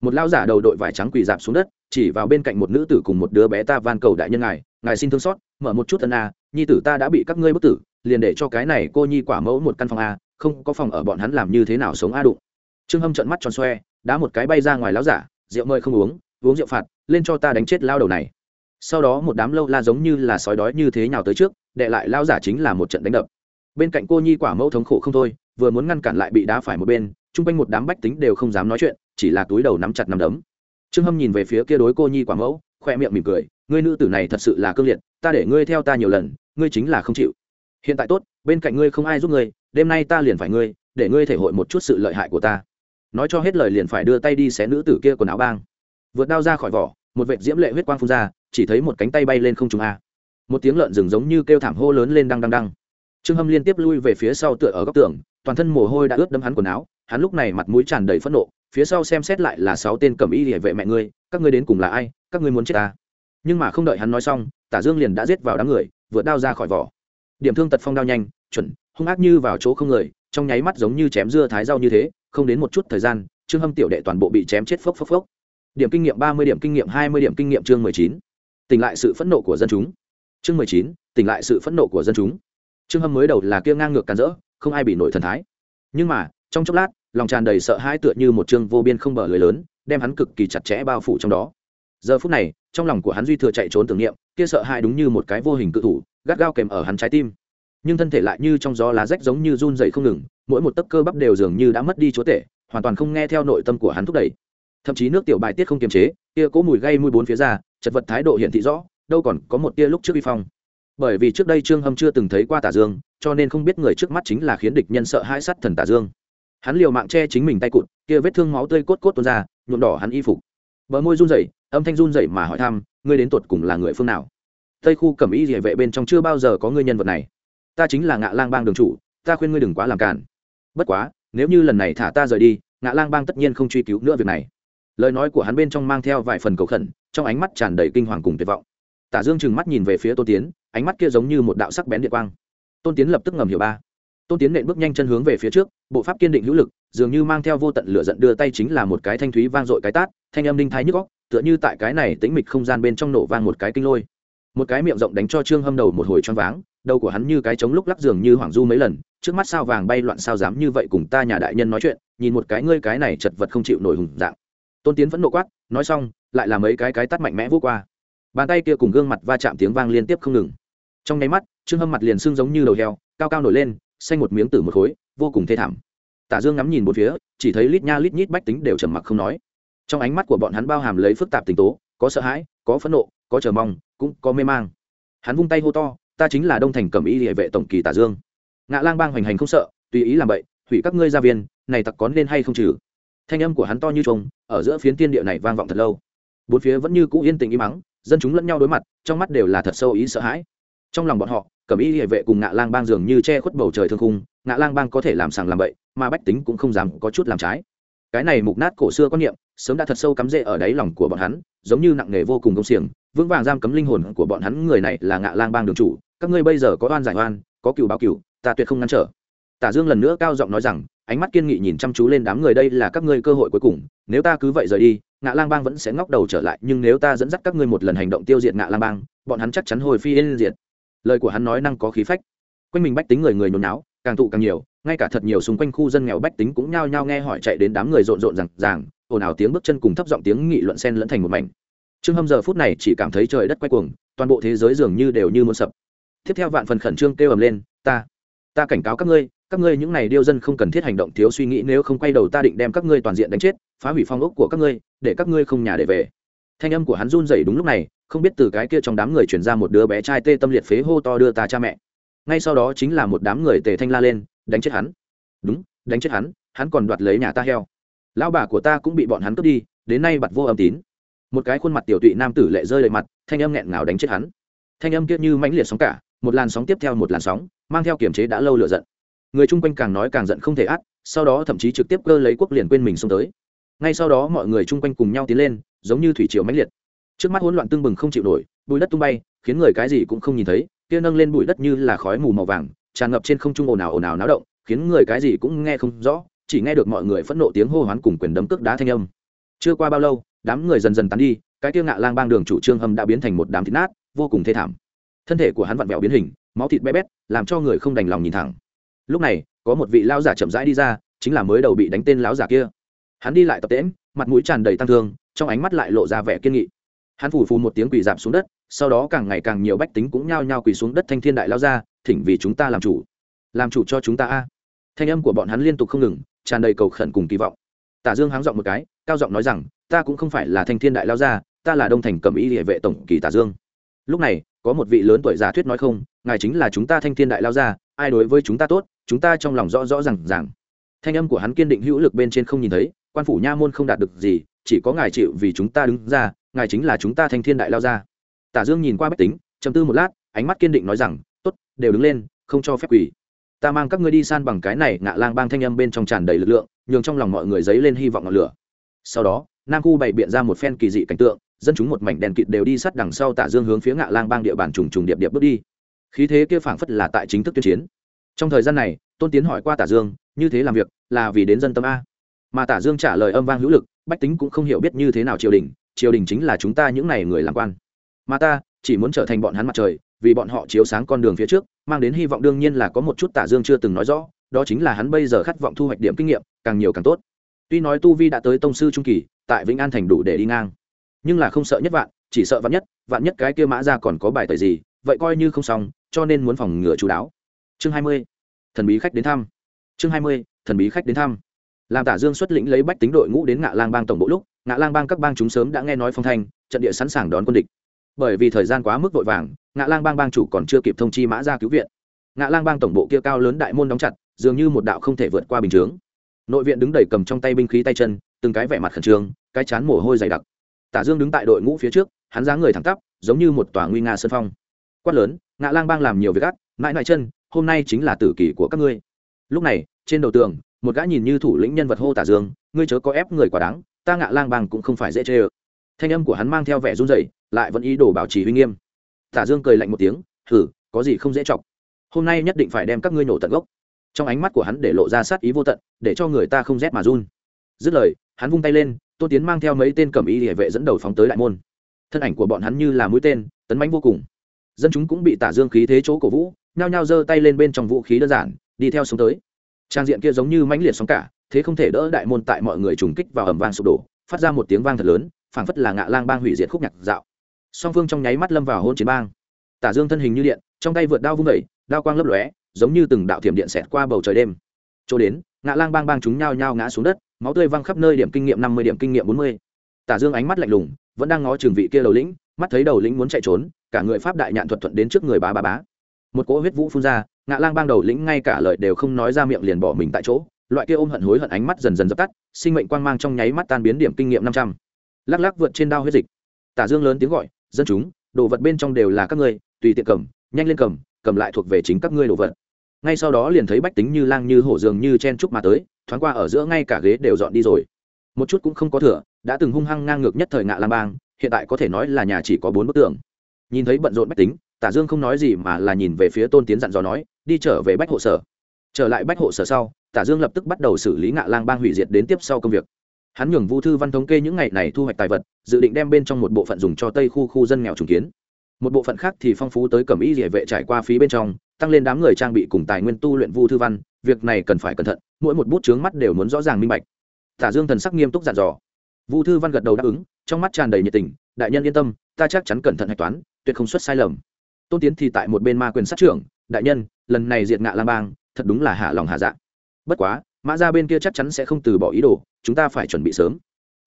Một lao giả đầu đội vải trắng quỳ dạp xuống đất, chỉ vào bên cạnh một nữ tử cùng một đứa bé ta van cầu đại nhân ngài ngài xin thương xót, mở một chút thân a, nhi tử ta đã bị các ngươi bức tử, liền để cho cái này cô nhi quả mẫu một căn phòng a, không có phòng ở bọn hắn làm như thế nào sống a đụng. Trương hâm trợn mắt tròn xoe đá một cái bay ra ngoài lão giả, rượu mời không uống uống rượu phạt, lên cho ta đánh chết lao đầu này. Sau đó một đám lâu la giống như là sói đói như thế nào tới trước, đệ lại lao giả chính là một trận đánh đập. Bên cạnh cô nhi quả mẫu thống khổ không thôi, vừa muốn ngăn cản lại bị đá phải một bên, chung quanh một đám bách tính đều không dám nói chuyện, chỉ là túi đầu nắm chặt nắm đấm. Trương hâm nhìn về phía kia đối cô nhi quả mẫu khoe miệng mỉm cười, ngươi nữ tử này thật sự là cương liệt, ta để ngươi theo ta nhiều lần, ngươi chính là không chịu. Hiện tại tốt, bên cạnh ngươi không ai giúp ngươi, đêm nay ta liền phải ngươi, để ngươi thể hội một chút sự lợi hại của ta nói cho hết lời liền phải đưa tay đi xé nữ tử kia quần áo bang. Vượt đao ra khỏi vỏ, một vệt diễm lệ huyết quang phun ra, chỉ thấy một cánh tay bay lên không trung a. Một tiếng lợn rừng giống như kêu thảm hô lớn lên đăng đăng đăng. Trương hâm liên tiếp lui về phía sau tựa ở góc tường, toàn thân mồ hôi đã ướt đẫm hắn quần áo, hắn lúc này mặt mũi tràn đầy phẫn nộ, phía sau xem xét lại là sáu tên cầm y hệ vệ mẹ ngươi, các ngươi đến cùng là ai, các ngươi muốn chết ta. Nhưng mà không đợi hắn nói xong, tả dương liền đã giết vào đám người, vượt đao ra khỏi vỏ. Điểm thương tật phong đao nhanh, chuẩn, hung ác như vào chỗ không người, trong nháy mắt giống như chém dưa thái rau như thế không đến một chút thời gian, trương hâm tiểu đệ toàn bộ bị chém chết phốc phốc phốc. Điểm kinh nghiệm ba mươi, điểm kinh nghiệm hai mươi, điểm kinh nghiệm chương mười chín. Tỉnh lại sự phẫn nộ của dân chúng. Chương mười chín, tỉnh lại sự phẫn nộ của dân chúng. Trương hâm mới đầu là kia ngang ngược càn rỡ, không ai bị nổi thần thái. Nhưng mà, trong chốc lát, lòng tràn đầy sợ hãi tựa như một chương vô biên không bờ lưới lớn, đem hắn cực kỳ chặt chẽ bao phủ trong đó. Giờ phút này, trong lòng của hắn duy thừa chạy trốn tưởng niệm, kia sợ hãi đúng như một cái vô hình cự thủ, gắt gao kèm ở hắn trái tim. Nhưng thân thể lại như trong gió lá rách giống như run dậy không ngừng mỗi một tấc cơ bắp đều dường như đã mất đi chúa tể, hoàn toàn không nghe theo nội tâm của hắn thúc đẩy. Thậm chí nước tiểu bài tiết không kiềm chế, kia cố mùi gây mùi bốn phía ra, chật vật thái độ hiện thị rõ, đâu còn có một tia lúc trước vi phong. Bởi vì trước đây trương hâm chưa từng thấy qua tả dương, cho nên không biết người trước mắt chính là khiến địch nhân sợ hãi sát thần tả dương. Hắn liều mạng che chính mình tay cụt, kia vết thương máu tươi cốt cốt tuôn ra, nhuộm đỏ hắn y phục. Bờ môi run rẩy, âm thanh run rẩy mà hỏi thăm, ngươi đến tuột cùng là người phương nào? Tây khu cẩm y địa vệ bên trong chưa bao giờ có ngươi nhân vật này. Ta chính là ngạ lang bang đường chủ, ta khuyên ngươi đừng quá làm cản bất quá, nếu như lần này thả ta rời đi, ngạ lang bang tất nhiên không truy cứu nữa việc này. Lời nói của hắn bên trong mang theo vài phần cầu khẩn, trong ánh mắt tràn đầy kinh hoàng cùng tuyệt vọng. Tả dương trừng mắt nhìn về phía tôn tiến, ánh mắt kia giống như một đạo sắc bén điện quang. Tôn tiến lập tức ngầm hiểu ba. Tôn tiến nện bước nhanh chân hướng về phía trước, bộ pháp kiên định hữu lực, dường như mang theo vô tận lửa giận đưa tay chính là một cái thanh thúy vang dội cái tát, thanh âm linh thái nhức góc tựa như tại cái này tĩnh mịch không gian bên trong nổ vang một cái kinh lôi. Một cái miệng rộng đánh cho trương hâm đầu một hồi choáng váng đầu của hắn như cái trống lúc lắc giường như hoảng du mấy lần, trước mắt sao vàng bay loạn sao dám như vậy cùng ta nhà đại nhân nói chuyện, nhìn một cái ngươi cái này chật vật không chịu nổi hùng dạng. Tôn tiến vẫn nộ quát, nói xong, lại là mấy cái cái tắt mạnh mẽ vô qua. Bàn tay kia cùng gương mặt va chạm tiếng vang liên tiếp không ngừng. Trong nháy mắt, trương hâm mặt liền sưng giống như đầu heo, cao cao nổi lên, xanh một miếng tử một khối, vô cùng thê thảm. Tả dương ngắm nhìn một phía, chỉ thấy lít nha lít nhít bách tính đều trầm mặc không nói. Trong ánh mắt của bọn hắn bao hàm lấy phức tạp tình tố, có sợ hãi, có phẫn nộ, có chờ mong, cũng có mê mang. Hắn vung tay hô to ta chính là đông thành cẩm y địa vệ tổng kỳ tả dương. Ngạ lang bang hoành hành không sợ, tùy ý làm vậy hủy các ngươi gia viên, này tặc có nên hay không trừ? Thanh âm của hắn to như trống ở giữa phiến tiên địa này vang vọng thật lâu. Bốn phía vẫn như cũ yên tĩnh im mắng, dân chúng lẫn nhau đối mặt, trong mắt đều là thật sâu ý sợ hãi. Trong lòng bọn họ, cẩm y địa vệ cùng ngạ lang bang dường như che khuất bầu trời thương khung, ngạ lang bang có thể làm sàng làm bậy, mà bách tính cũng không dám có chút làm trái. Cái này mục nát cổ xưa quan niệm, sớm đã thật sâu cắm rễ ở đáy lòng của bọn hắn, giống như nặng nề vô cùng công xiềng, vững vàng giam cấm linh hồn của bọn hắn, người này là ngạ lang bang đường chủ các ngươi bây giờ có oan giải oan, có cựu báo cựu, ta tuyệt không ngăn trở. Tả dương lần nữa cao giọng nói rằng, ánh mắt kiên nghị nhìn chăm chú lên đám người, đây là các ngươi cơ hội cuối cùng, nếu ta cứ vậy rời đi, ngạ lang bang vẫn sẽ ngóc đầu trở lại, nhưng nếu ta dẫn dắt các ngươi một lần hành động tiêu diệt ngạ lang bang, bọn hắn chắc chắn hồi phi yên diệt. Lời của hắn nói năng có khí phách. Quanh mình bách tính người người nhốn náo, càng tụ càng nhiều, ngay cả thật nhiều xung quanh khu dân nghèo bách tính cũng nhao nhao nghe hỏi chạy đến đám người rộn rộn rằng ràng, ồn ào tiếng bước chân cùng thấp giọng tiếng nghị luận xen lẫn thành một mảnh. Trương hâm giờ phút này chỉ cảm thấy trời đất quay cuồng, toàn bộ thế giới dường như đều như muốn sập tiếp theo vạn phần khẩn trương kêu ầm lên, ta ta cảnh cáo các ngươi các ngươi những này điêu dân không cần thiết hành động thiếu suy nghĩ, nếu không quay đầu ta định đem các ngươi toàn diện đánh chết, phá hủy phong ốc của các ngươi, để các ngươi không nhà để về. Thanh âm của hắn run rẩy đúng lúc này, không biết từ cái kia trong đám người chuyển ra một đứa bé trai tê tâm liệt phế hô to đưa ta cha mẹ. Ngay sau đó chính là một đám người tề thanh la lên, đánh chết hắn. Đúng, đánh chết hắn hắn còn đoạt lấy nhà ta heo. Lão bà của ta cũng bị bọn hắn cướp đi, đến nay bặt vô âm tín. Một cái khuôn mặt tiểu tụy nam tử lệ rơi đầy mặt, thanh âm nghẹn ngào đánh chết hắn. Thanh âm kia như mãnh liệt sóng cả một làn sóng tiếp theo một làn sóng, mang theo kiềm chế đã lâu lựa giận. Người chung quanh càng nói càng giận không thể át, sau đó thậm chí trực tiếp cơ lấy quốc liền quên mình xông tới. Ngay sau đó mọi người chung quanh cùng nhau tiến lên, giống như thủy triều mãnh liệt. Trước mắt hỗn loạn tương bừng không chịu nổi, bụi đất tung bay, khiến người cái gì cũng không nhìn thấy, kia nâng lên bụi đất như là khói mù màu vàng, tràn ngập trên không trung ồn ào ồn ào náo động, khiến người cái gì cũng nghe không rõ, chỉ nghe được mọi người phẫn nộ tiếng hô hoán cùng quyền đấm cước đá thanh âm. Chưa qua bao lâu, đám người dần dần tán đi, cái kia ngạ lang bang đường chủ trương hầm đã biến thành một đám thịt nát, vô cùng thê thảm thân thể của hắn vặn vẹo biến hình máu thịt bé bét làm cho người không đành lòng nhìn thẳng. Lúc này có một vị lao giả chậm rãi đi ra chính là mới đầu bị đánh tên lão giả kia. Hắn đi lại tập tễm mặt mũi tràn đầy tăng thương trong ánh mắt lại lộ ra vẻ kiên nghị. Hắn phủ phù một tiếng quỳ dạp xuống đất sau đó càng ngày càng nhiều bách tính cũng nhao nhao quỳ xuống đất thanh thiên đại lao ra thỉnh vì chúng ta làm chủ làm chủ cho chúng ta a. Thanh âm của bọn hắn liên tục không ngừng tràn đầy cầu khẩn cùng kỳ vọng. Tả dương háng giọng một cái cao giọng nói rằng ta cũng không phải là thanh thiên đại lao ra, ta là đông thành cẩm y địa vệ tổng kỳ tả dương. Lúc này có một vị lớn tuổi giả thuyết nói không, ngài chính là chúng ta thanh thiên đại lao gia, ai đối với chúng ta tốt, chúng ta trong lòng rõ rõ rằng rằng thanh âm của hắn kiên định hữu lực bên trên không nhìn thấy, quan phủ nha môn không đạt được gì, chỉ có ngài chịu vì chúng ta đứng ra, ngài chính là chúng ta thanh thiên đại lao gia. Tả dương nhìn qua bách tính chầm tư một lát, ánh mắt kiên định nói rằng, tốt, đều đứng lên, không cho phép quỷ ta mang các ngươi đi san bằng cái này ngạ lang bang thanh âm bên trong tràn đầy lực lượng, nhường trong lòng mọi người dấy lên hy vọng ngọn lửa. Sau đó, nam khu bày biện ra một phen kỳ dị cảnh tượng dân chúng một mảnh đèn kịt đều đi sát đằng sau tả dương hướng phía ngạ lang bang địa bàn trùng trùng điệp điệp bước đi. Khí thế kia phảng phất là tại chính thức tuyên chiến. Trong thời gian này, tôn tiến hỏi qua tả dương, như thế làm việc là vì đến dân tâm a? Mà tả dương trả lời âm vang hữu lực, bách tính cũng không hiểu biết như thế nào triều đình triều đình chính là chúng ta những n à y người làm quan. Mà ta chỉ muốn trở thành bọn hắn mặt trời, vì bọn họ chiếu sáng con đường phía trước, mang đến hy vọng đương nhiên là có một chút tả dương chưa từng nói rõ, đó chính là hắn bây giờ khát vọng thu hoạch điểm kinh nghiệm, càng nhiều càng tốt. Tuy nói tu vi đã tới tông sư trung kỳ, tại vĩnh an thành đủ để đi ngang nhưng là không sợ nhất vạn, chỉ sợ vạn nhất vạn nhất cái kia mã ra còn có bài tời gì, vậy coi như không xong, cho nên muốn phòng ngừa chú đáo. Chương hai mươi, thần bí khách đến thăm. Chương hai mươi, thần bí khách đến thăm. Làm tả dương xuất lĩnh lấy bách tính đội ngũ đến ngạ lang bang tổng bộ lúc, ngạ lang bang các bang chúng sớm đã nghe nói phong thanh, trận địa sẵn sàng đón quân địch. Bởi vì thời gian quá mức vội vàng, ngạ lang bang bang chủ còn chưa kịp thông chi mã ra cứu viện. Ngạ lang bang tổng bộ kia cao lớn đại môn đóng chặt, dường như một đạo không thể vượt qua bình chướng. Nội viện đứng đầy cầm trong tay binh khí tay chân, từng cái vẻ mặt khẩn trương, cái chán mồ hôi dày đặc tả dương đứng tại đội ngũ phía trước, hắn dáng người thẳng tắp, giống như một tòa nguy nga sân phong. Quát lớn, ngạ lang bang làm nhiều việc gắt mãi mãi chân, hôm nay chính là tử kỳ của các ngươi. Lúc này, trên đầu tường, một gã nhìn như thủ lĩnh nhân vật hô tả dương, ngươi chớ có ép người quá đáng, ta ngạ lang bang cũng không phải dễ chê ơ. Thanh âm của hắn mang theo vẻ run rẩy, lại vẫn ý đồ bảo trì uy nghiêm. Tả dương cười lạnh một tiếng thử có gì không dễ chọc? Hôm nay nhất định phải đem các ngươi nổ tận gốc. Trong ánh mắt của hắn để lộ ra sát ý vô tận, để cho người ta không rét mà run. Dứt lời, hắn vung tay lên Tôn tiến mang theo mấy tên cẩm y địa vệ dẫn đầu phóng tới đại môn thân ảnh của bọn hắn như là mũi tên tấn mánh vô cùng dân chúng cũng bị tả dương khí thế chỗ cổ vũ nhao nhao giơ tay lên bên trong vũ khí đơn giản đi theo xuống tới trang diện kia giống như mãnh liệt sóng cả thế không thể đỡ đại môn tại mọi người trùng kích vào ầm vang sụp đổ phát ra một tiếng vang thật lớn phảng phất là ngạ lang bang hủy diệt khúc nhạc dạo song phương trong nháy mắt lâm vào hôn chiến bang tả dương thân hình như điện trong tay vượt đao vung vẩy đao quang lấp lóe giống như từng đạo thiểm điện xẹt qua bầu trời đêm chỗ đến ngạ lang bang bang chúng nhao nhao ngã xuống đất máu tươi văng khắp nơi điểm kinh nghiệm năm mươi điểm kinh nghiệm bốn mươi. Tả dương ánh mắt lạnh lùng, vẫn đang ngó trường vị kia đầu lĩnh, mắt thấy đầu lĩnh muốn chạy trốn, cả người pháp đại nhạn thuật thuận đến trước người bá bá bá. Một cỗ huyết vũ phun ra, ngạ lang bang đầu lĩnh ngay cả lời đều không nói ra miệng liền bỏ mình tại chỗ. Loại kia ôm hận hối hận ánh mắt dần dần dập tắt, sinh mệnh quang mang trong nháy mắt tan biến điểm kinh nghiệm năm trăm. Lắc lắc vượt trên đao huyết dịch. Tả dương lớn tiếng gọi, dân chúng, đồ vật bên trong đều là các ngươi, tùy tiện cầm, nhanh lên cầm cầm lại thuộc về chính các ngươi đồ vật ngay sau đó liền thấy bách tính như lang như hổ dường như chen trúc mà tới, thoáng qua ở giữa ngay cả ghế đều dọn đi rồi. Một chút cũng không có thừa, đã từng hung hăng ngang ngược nhất thời ngạ lang bang, hiện tại có thể nói là nhà chỉ có bốn bức tường. Nhìn thấy bận rộn bách tính, tả dương không nói gì mà là nhìn về phía tôn tiến dặn dò nói, đi trở về bách hộ sở. Trở lại bách hộ sở sau, tả dương lập tức bắt đầu xử lý ngạ lang bang hủy diệt đến tiếp sau công việc. Hắn nhường vu thư văn thống kê những ngày này thu hoạch tài vật, dự định đem bên trong một bộ phận dùng cho tây khu khu dân nghèo trùng kiến một bộ phận khác thì phong phú tới cẩm y địa vệ trải qua phí bên trong, tăng lên đám người trang bị cùng tài nguyên tu luyện vu thư văn, việc này cần phải cẩn thận, mỗi một bút chướng mắt đều muốn rõ ràng minh bạch. Tả dương thần sắc nghiêm túc dặn dò. Vu thư văn gật đầu đáp ứng, trong mắt tràn đầy nhiệt tình, đại nhân yên tâm, ta chắc chắn cẩn thận hạch toán, tuyệt không xuất sai lầm. Tôn tiến thì tại một bên ma quyền sát trưởng, đại nhân, lần này diệt ngạ lang bang, thật đúng là hạ lòng hạ dạ. Bất quá, mã ra bên kia chắc chắn sẽ không từ bỏ ý đồ, chúng ta phải chuẩn bị sớm.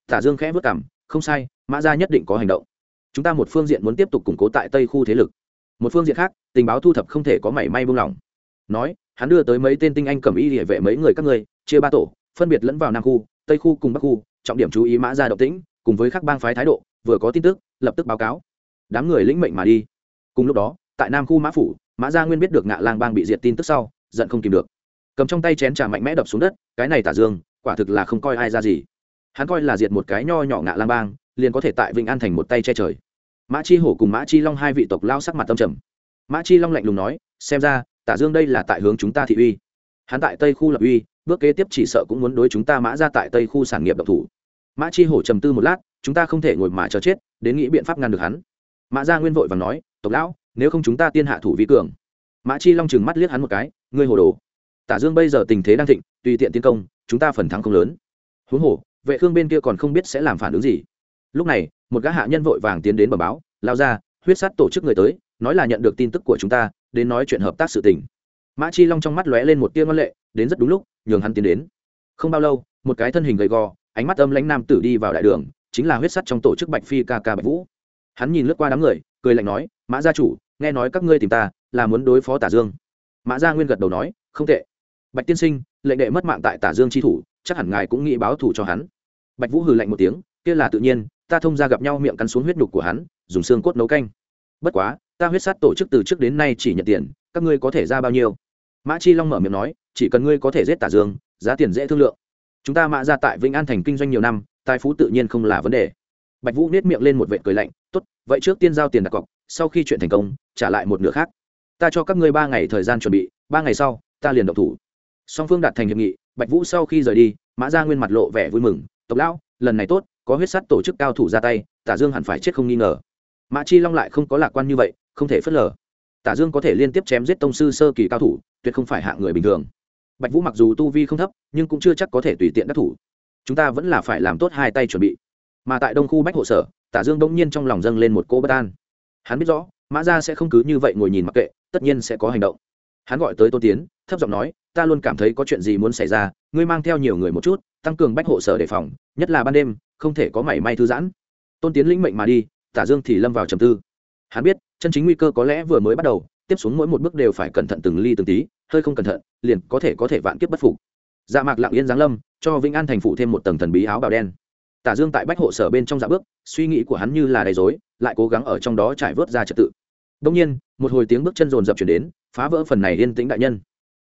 Tả dương khẽ vất cảm không sai, mã ra nhất định có hành động chúng ta một phương diện muốn tiếp tục củng cố tại tây khu thế lực. Một phương diện khác, tình báo thu thập không thể có mảy may buông lỏng. Nói, hắn đưa tới mấy tên tinh anh cầm y địa vệ mấy người các ngươi, chia ba tổ, phân biệt lẫn vào nam khu, tây khu cùng bắc khu, trọng điểm chú ý mã ra động tĩnh, cùng với các bang phái thái độ, vừa có tin tức, lập tức báo cáo. Đám người lĩnh mệnh mà đi. Cùng lúc đó, tại nam khu mã phủ, mã gia nguyên biết được ngạ lang bang bị diệt tin tức sau, giận không kìm được. Cầm trong tay chén trà mạnh mẽ đập xuống đất, cái này tả dương, quả thực là không coi ai ra gì. Hắn coi là diệt một cái nho nhỏ ngạ lang bang liền có thể tại vịnh an thành một tay che trời. Mã chi hổ cùng mã chi long hai vị tộc lao sắc mặt tâm trầm. Mã chi long lạnh lùng nói, xem ra, tả dương đây là tại hướng chúng ta thị uy. Hắn tại tây khu lập uy, bước kế tiếp chỉ sợ cũng muốn đối chúng ta mã ra tại tây khu sản nghiệp độc thủ. Mã chi hổ trầm tư một lát, chúng ta không thể ngồi mà chờ chết, đến nghĩ biện pháp ngăn được hắn. Mã gia nguyên vội và nói, tộc lão, nếu không chúng ta tiên hạ thủ vi cường. Mã chi long chừng mắt liếc hắn một cái, ngươi hồ đồ. Tả dương bây giờ tình thế đang thịnh, tùy tiện tiến công, chúng ta phần thắng không lớn. Huống hồ, vệ khương bên kia còn không biết sẽ làm phản ứng gì lúc này, một gã hạ nhân vội vàng tiến đến bờ báo, lao ra, huyết sát tổ chức người tới, nói là nhận được tin tức của chúng ta, đến nói chuyện hợp tác sự tình. Mã chi long trong mắt lóe lên một tia ngân lệ, đến rất đúng lúc, nhường hắn tiến đến. Không bao lâu, một cái thân hình gầy gò, ánh mắt âm lãnh nam tử đi vào đại đường, chính là huyết sắt trong tổ chức bạch phi ca ca bạch vũ. Hắn nhìn lướt qua đám người, cười lạnh nói, mã gia chủ, nghe nói các ngươi tìm ta, là muốn đối phó tả dương. Mã gia nguyên gật đầu nói, không tệ. Bạch tiên sinh, lệnh đệ mất mạng tại tả dương tri thủ, chắc hẳn ngài cũng nghĩ báo thù cho hắn. Bạch vũ hừ lạnh một tiếng, kia là tự nhiên ta thông ra gặp nhau miệng cắn xuống huyết nhục của hắn, dùng xương cốt nấu canh. Bất quá, ta huyết sát tổ chức từ trước đến nay chỉ nhận tiền, các ngươi có thể ra bao nhiêu? Mã chi long mở miệng nói, chỉ cần ngươi có thể giết tả dương, giá tiền dễ thương lượng. Chúng ta mã ra tại vĩnh an thành kinh doanh nhiều năm, tài phú tự nhiên không là vấn đề. Bạch vũ nết miệng lên một vệ cười lạnh, tốt, vậy trước tiên giao tiền đặt cọc, sau khi chuyện thành công, trả lại một nửa khác. Ta cho các ngươi ba ngày thời gian chuẩn bị, ba ngày sau, ta liền động thủ. Song phương đạt thành hiệp nghị, bạch vũ sau khi rời đi, mã ra nguyên mặt lộ vẻ vui mừng, tộc lão, lần này tốt có huyết sắt tổ chức cao thủ ra tay, tả dương hẳn phải chết không nghi ngờ. Mã chi long lại không có lạc quan như vậy, không thể phớt lờ. Tả dương có thể liên tiếp chém giết tông sư sơ kỳ cao thủ, tuyệt không phải hạng người bình thường. Bạch vũ mặc dù tu vi không thấp, nhưng cũng chưa chắc có thể tùy tiện đắc thủ. Chúng ta vẫn là phải làm tốt hai tay chuẩn bị. Mà tại đông khu bách hộ sở, tả dương đông nhiên trong lòng dâng lên một cô bất an. Hắn biết rõ, mã gia sẽ không cứ như vậy ngồi nhìn mặc kệ, tất nhiên sẽ có hành động. Hắn gọi tới tô tiến, thấp giọng nói, ta luôn cảm thấy có chuyện gì muốn xảy ra, ngươi mang theo nhiều người một chút, tăng cường bách hộ sở đề phòng, nhất là ban đêm không thể có mảy may thư giãn. Tôn tiến lĩnh mệnh mà đi, tả dương thì lâm vào trầm tư. Hắn biết, chân chính nguy cơ có lẽ vừa mới bắt đầu, tiếp xuống mỗi một bước đều phải cẩn thận từng ly từng tí, hơi không cẩn thận, liền có thể có thể vạn kiếp bất phục. Dạ mạc lặng yên giáng lâm, cho vĩnh an thành phụ thêm một tầng thần bí áo bào đen. Tả dương tại bách hộ sở bên trong dạ bước, suy nghĩ của hắn như là đầy dối lại cố gắng ở trong đó trải vớt ra trật tự. Đông nhiên, một hồi tiếng bước chân rồn rập chuyển đến, phá vỡ phần này yên tĩnh đại nhân.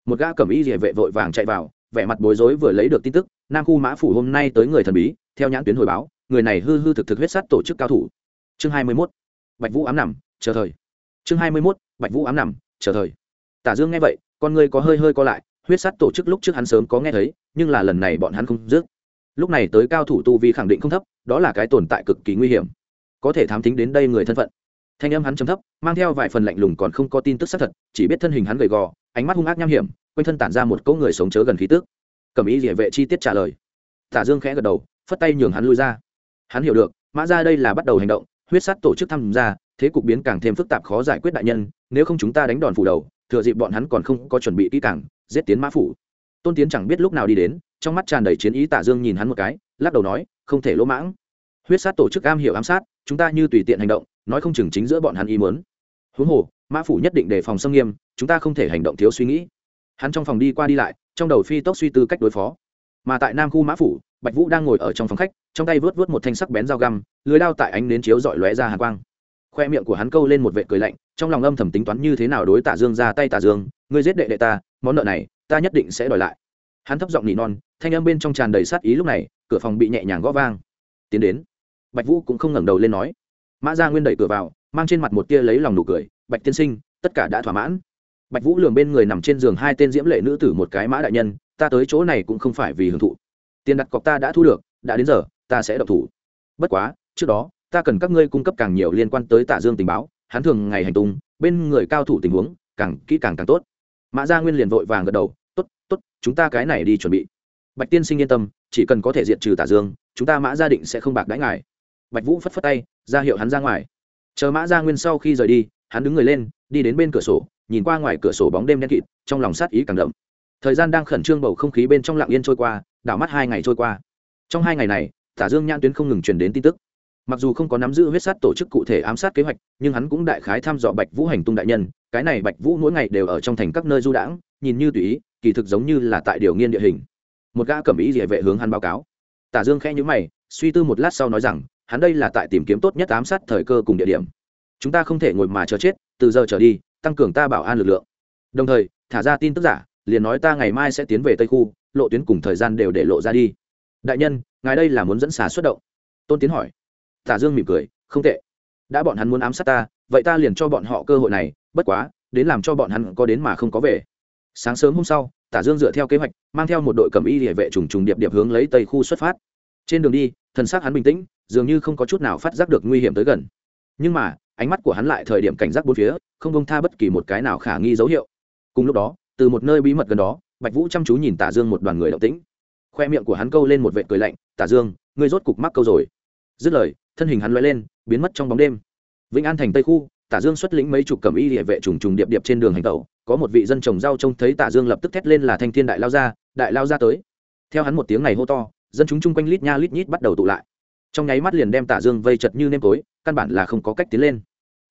Một gã cẩm y địa vệ vội vàng chạy vào vẻ mặt bối rối vừa lấy được tin tức, nam khu mã phủ hôm nay tới người thần bí, theo nhãn tuyến hồi báo, người này hư hư thực thực huyết sát tổ chức cao thủ chương hai mươi 21. bạch vũ ám nằm, chờ thời chương hai mươi 21. bạch vũ ám nằm, chờ thời tả dương nghe vậy, con người có hơi hơi co lại, huyết sát tổ chức lúc trước hắn sớm có nghe thấy, nhưng là lần này bọn hắn không dứt lúc này tới cao thủ tu vi khẳng định không thấp, đó là cái tồn tại cực kỳ nguy hiểm có thể thám tính đến đây người thân phận thanh âm hắn chấm thấp, mang theo vài phần lạnh lùng còn không có tin tức xác thật, chỉ biết thân hình hắn gầy gò, ánh mắt hung ác nham hiểm quanh thân tản ra một cỗ người sống chớ gần khí tức. Cầm ý địa vệ chi tiết trả lời. Tả dương khẽ gật đầu, phất tay nhường hắn lui ra. Hắn hiểu được, mã ra đây là bắt đầu hành động, huyết sát tổ chức tham gia, thế cục biến càng thêm phức tạp khó giải quyết đại nhân, nếu không chúng ta đánh đòn phủ đầu, thừa dịp bọn hắn còn không có chuẩn bị kỹ càng, giết tiến mã phủ. Tôn tiến chẳng biết lúc nào đi đến, trong mắt tràn đầy chiến ý tả dương nhìn hắn một cái, lắc đầu nói, không thể lỗ mãng. Huyết sát tổ chức am hiểu ám sát, chúng ta như tùy tiện hành động, nói không chừng chính giữa bọn hắn ý muốn. Huống hồ, mã phủ nhất định đề phòng xâm nghiêm, chúng ta không thể hành động thiếu suy nghĩ hắn trong phòng đi qua đi lại, trong đầu phi tốc suy tư cách đối phó. Mà tại nam khu mã phủ, bạch vũ đang ngồi ở trong phòng khách, trong tay vớt vớt một thanh sắc bén dao găm, lưới đao tại ánh nến chiếu dọi lóe ra hàng quang. Khoe miệng của hắn câu lên một vệ cười lạnh, trong lòng âm thầm tính toán như thế nào đối tả dương ra tay tả dương, ngươi giết đệ đệ ta, món nợ này, ta nhất định sẽ đòi lại. Hắn thấp giọng nỉ non, thanh âm bên trong tràn đầy sát ý lúc này, cửa phòng bị nhẹ nhàng gõ vang. Tiến đến, bạch vũ cũng không ngẩng đầu lên nói. Mã gia nguyên đẩy cửa vào, mang trên mặt một tia lấy lòng nụ cười, bạch tiên sinh, tất cả đã thỏa mãn bạch vũ lường bên người nằm trên giường hai tên diễm lệ nữ tử một cái mã đại nhân, ta tới chỗ này cũng không phải vì hưởng thụ. Tiền đặt cọc ta đã thu được, đã đến giờ, ta sẽ độc thủ. Bất quá, trước đó, ta cần các ngươi cung cấp càng nhiều liên quan tới tạ dương tình báo, hắn thường ngày hành tung, bên người cao thủ tình huống, càng kỹ càng càng tốt. Mã gia nguyên liền vội vàng gật đầu, tốt tốt, chúng ta cái này đi chuẩn bị. Bạch tiên sinh yên tâm, chỉ cần có thể diệt trừ tả dương, chúng ta mã gia định sẽ không bạc đãi ngài. Bạch vũ phất phất tay, ra hiệu hắn ra ngoài. Chờ mã gia nguyên sau khi rời đi, hắn đứng người lên, đi đến bên cửa sổ nhìn qua ngoài cửa sổ bóng đêm đen kịt, trong lòng sát ý càng đậm. Thời gian đang khẩn trương bầu không khí bên trong lặng yên trôi qua, đảo mắt hai ngày trôi qua. Trong hai ngày này, tả dương nhãn tuyến không ngừng truyền đến tin tức. Mặc dù không có nắm giữ huyết sát tổ chức cụ thể ám sát kế hoạch, nhưng hắn cũng đại khái thăm dò bạch vũ hành tung đại nhân, cái này bạch vũ mỗi ngày đều ở trong thành các nơi du đãng, nhìn như tùy ý, kỳ thực giống như là tại điều nghiên địa hình. Một gã cẩm ý địa vệ hướng hắn báo cáo. Tả dương khẽ nhíu mày, suy tư một lát sau nói rằng, hắn đây là tại tìm kiếm tốt nhất ám sát thời cơ cùng địa điểm. Chúng ta không thể ngồi mà chờ chết, từ giờ trở đi tăng cường ta bảo an lực lượng. Đồng thời, thả ra tin tức giả, liền nói ta ngày mai sẽ tiến về tây khu, lộ tuyến cùng thời gian đều để lộ ra đi. Đại nhân, ngài đây là muốn dẫn xà xuất động. Tôn tiến hỏi. Tả dương mỉm cười, không tệ. Đã bọn hắn muốn ám sát ta, vậy ta liền cho bọn họ cơ hội này, bất quá, đến làm cho bọn hắn có đến mà không có về. Sáng sớm hôm sau, tả dương dựa theo kế hoạch, mang theo một đội cầm y địa vệ trùng trùng điệp điệp hướng lấy tây khu xuất phát. Trên đường đi, thần xác hắn bình tĩnh, dường như không có chút nào phát giác được nguy hiểm tới gần. Nhưng mà, ánh mắt của hắn lại thời điểm cảnh giác bốn phía không bông tha bất kỳ một cái nào khả nghi dấu hiệu. Cùng lúc đó, từ một nơi bí mật gần đó, bạch vũ chăm chú nhìn tả dương một đoàn người động tĩnh. Khoe miệng của hắn câu lên một vệ cười lạnh, tả dương, ngươi rốt cục mắc câu rồi. Dứt lời, thân hình hắn loay lên, biến mất trong bóng đêm. Vĩnh an thành tây khu, tả dương xuất lĩnh mấy chục cầm y địa vệ trùng trùng điệp điệp trên đường hành tẩu, có một vị dân trồng rau trông thấy tả dương lập tức thét lên là thanh thiên đại lao ra, đại lao ra tới. Theo hắn một tiếng này hô to, dân chúng chung quanh lít nha lít nhít bắt đầu tụ lại. Trong nháy mắt liền đem tả dương vây chật như nêm tối, căn bản là không có cách tiến lên.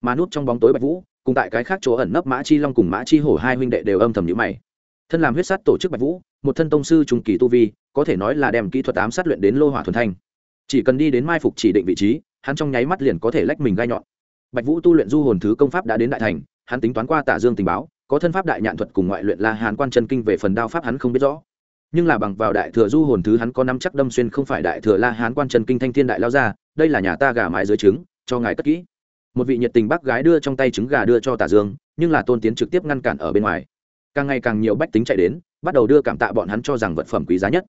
Mà nút trong bóng tối bạch vũ cùng tại cái khác chỗ ẩn nấp mã chi long cùng mã chi hổ hai huynh đệ đều âm thầm nhữ mày. Thân làm huyết sát tổ chức bạch vũ, một thân tông sư trung kỳ tu vi, có thể nói là đem kỹ thuật ám sát luyện đến lô hỏa thuần thanh. Chỉ cần đi đến mai phục chỉ định vị trí, hắn trong nháy mắt liền có thể lách mình gai nhọn. Bạch vũ tu luyện du hồn thứ công pháp đã đến đại thành, hắn tính toán qua tả dương tình báo, có thân pháp đại nhạn thuật cùng ngoại luyện la hàn quan chân kinh về phần đao pháp hắn không biết rõ. Nhưng là bằng vào đại thừa du hồn thứ hắn có nắm chắc đâm xuyên không phải đại thừa la hán quan chân kinh thanh thiên đại lao ra, đây là nhà ta gà mái dưới trứng, cho ngài cất kỹ một vị nhiệt tình bác gái đưa trong tay trứng gà đưa cho tả dương, nhưng là tôn tiến trực tiếp ngăn cản ở bên ngoài. Càng ngày càng nhiều bách tính chạy đến, bắt đầu đưa cảm tạ bọn hắn cho rằng vật phẩm quý giá nhất.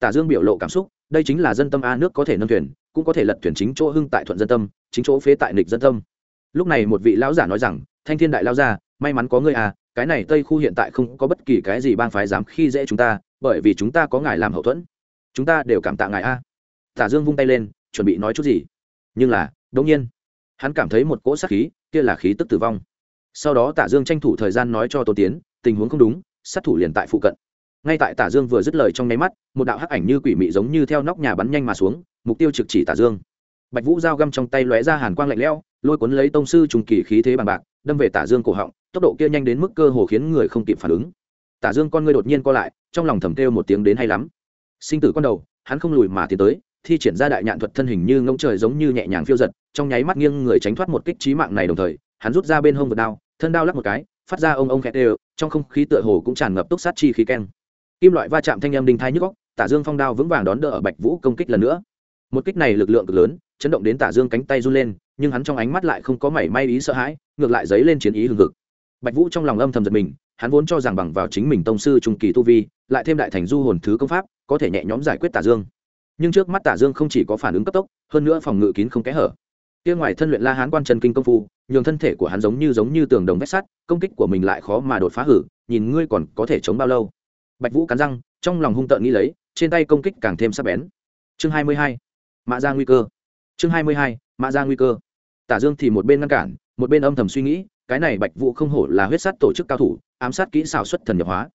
Tả dương biểu lộ cảm xúc, đây chính là dân tâm a nước có thể nâng thuyền, cũng có thể lật thuyền chính chỗ hưng tại thuận dân tâm, chính chỗ phế tại nịch dân tâm. Lúc này một vị lão giả nói rằng, thanh thiên đại lao ra may mắn có ngươi à cái này tây khu hiện tại không có bất kỳ cái gì bang phái dám khi dễ chúng ta, bởi vì chúng ta có ngài làm hậu thuẫn. Chúng ta đều cảm tạ ngài a. Tả dương vung tay lên, chuẩn bị nói chút gì. Nhưng là đống nhiên hắn cảm thấy một cỗ sát khí, kia là khí tức tử vong. Sau đó tả dương tranh thủ thời gian nói cho tô tiến, tình huống không đúng, sát thủ liền tại phụ cận. Ngay tại tả dương vừa dứt lời trong nháy mắt, một đạo hắc ảnh như quỷ mị giống như theo nóc nhà bắn nhanh mà xuống, mục tiêu trực chỉ tả dương. Bạch vũ dao găm trong tay lóe ra hàn quang lạnh lẽo, lôi cuốn lấy tông sư trùng kỳ khí thế bằng bạc, đâm về tả dương cổ họng, tốc độ kia nhanh đến mức cơ hồ khiến người không kịp phản ứng. Tả dương con ngươi đột nhiên co lại, trong lòng thầm kêu một tiếng đến hay lắm. Sinh tử con đầu, hắn không lùi mà tiến tới thi triển ra đại nhạn thuật thân hình như ngông trời giống như nhẹ nhàng phiêu giật, trong nháy mắt nghiêng người tránh thoát một kích trí mạng này đồng thời, hắn rút ra bên hông vượt đao, thân đao lắc một cái, phát ra ông ông khét đều, trong không khí tựa hồ cũng tràn ngập túc sát chi khí keng. Kim loại va chạm thanh âm đinh thai nhức góc tả dương phong đao vững vàng đón đỡ ở bạch vũ công kích lần nữa. Một kích này lực lượng cực lớn, chấn động đến tả dương cánh tay run lên, nhưng hắn trong ánh mắt lại không có mảy may ý sợ hãi, ngược lại dấy lên chiến ý hừng hực. Bạch vũ trong lòng âm thầm giật mình, hắn vốn cho rằng bằng vào chính mình tông sư trung kỳ tu vi, lại thêm đại thành du hồn thứ công pháp, có thể nhẹ nhõm giải quyết tả dương nhưng trước mắt tả dương không chỉ có phản ứng cấp tốc, hơn nữa phòng ngự kín không kẽ hở. Kia ngoài thân luyện la hán quan chân kinh công phu, nhường thân thể của hắn giống như giống như tường đồng vách sắt, công kích của mình lại khó mà đột phá hử, nhìn ngươi còn có thể chống bao lâu. Bạch vũ cắn răng, trong lòng hung tợn nghĩ lấy, trên tay công kích càng thêm sắc bén. Chương hai mươi hai, mã ra nguy cơ. Chương hai mươi hai, mã ra nguy cơ. Tả dương thì một bên ngăn cản, một bên âm thầm suy nghĩ, cái này bạch vũ không hổ là huyết sắt tổ chức cao thủ, ám sát kỹ xảo xuất thần nhập hóa.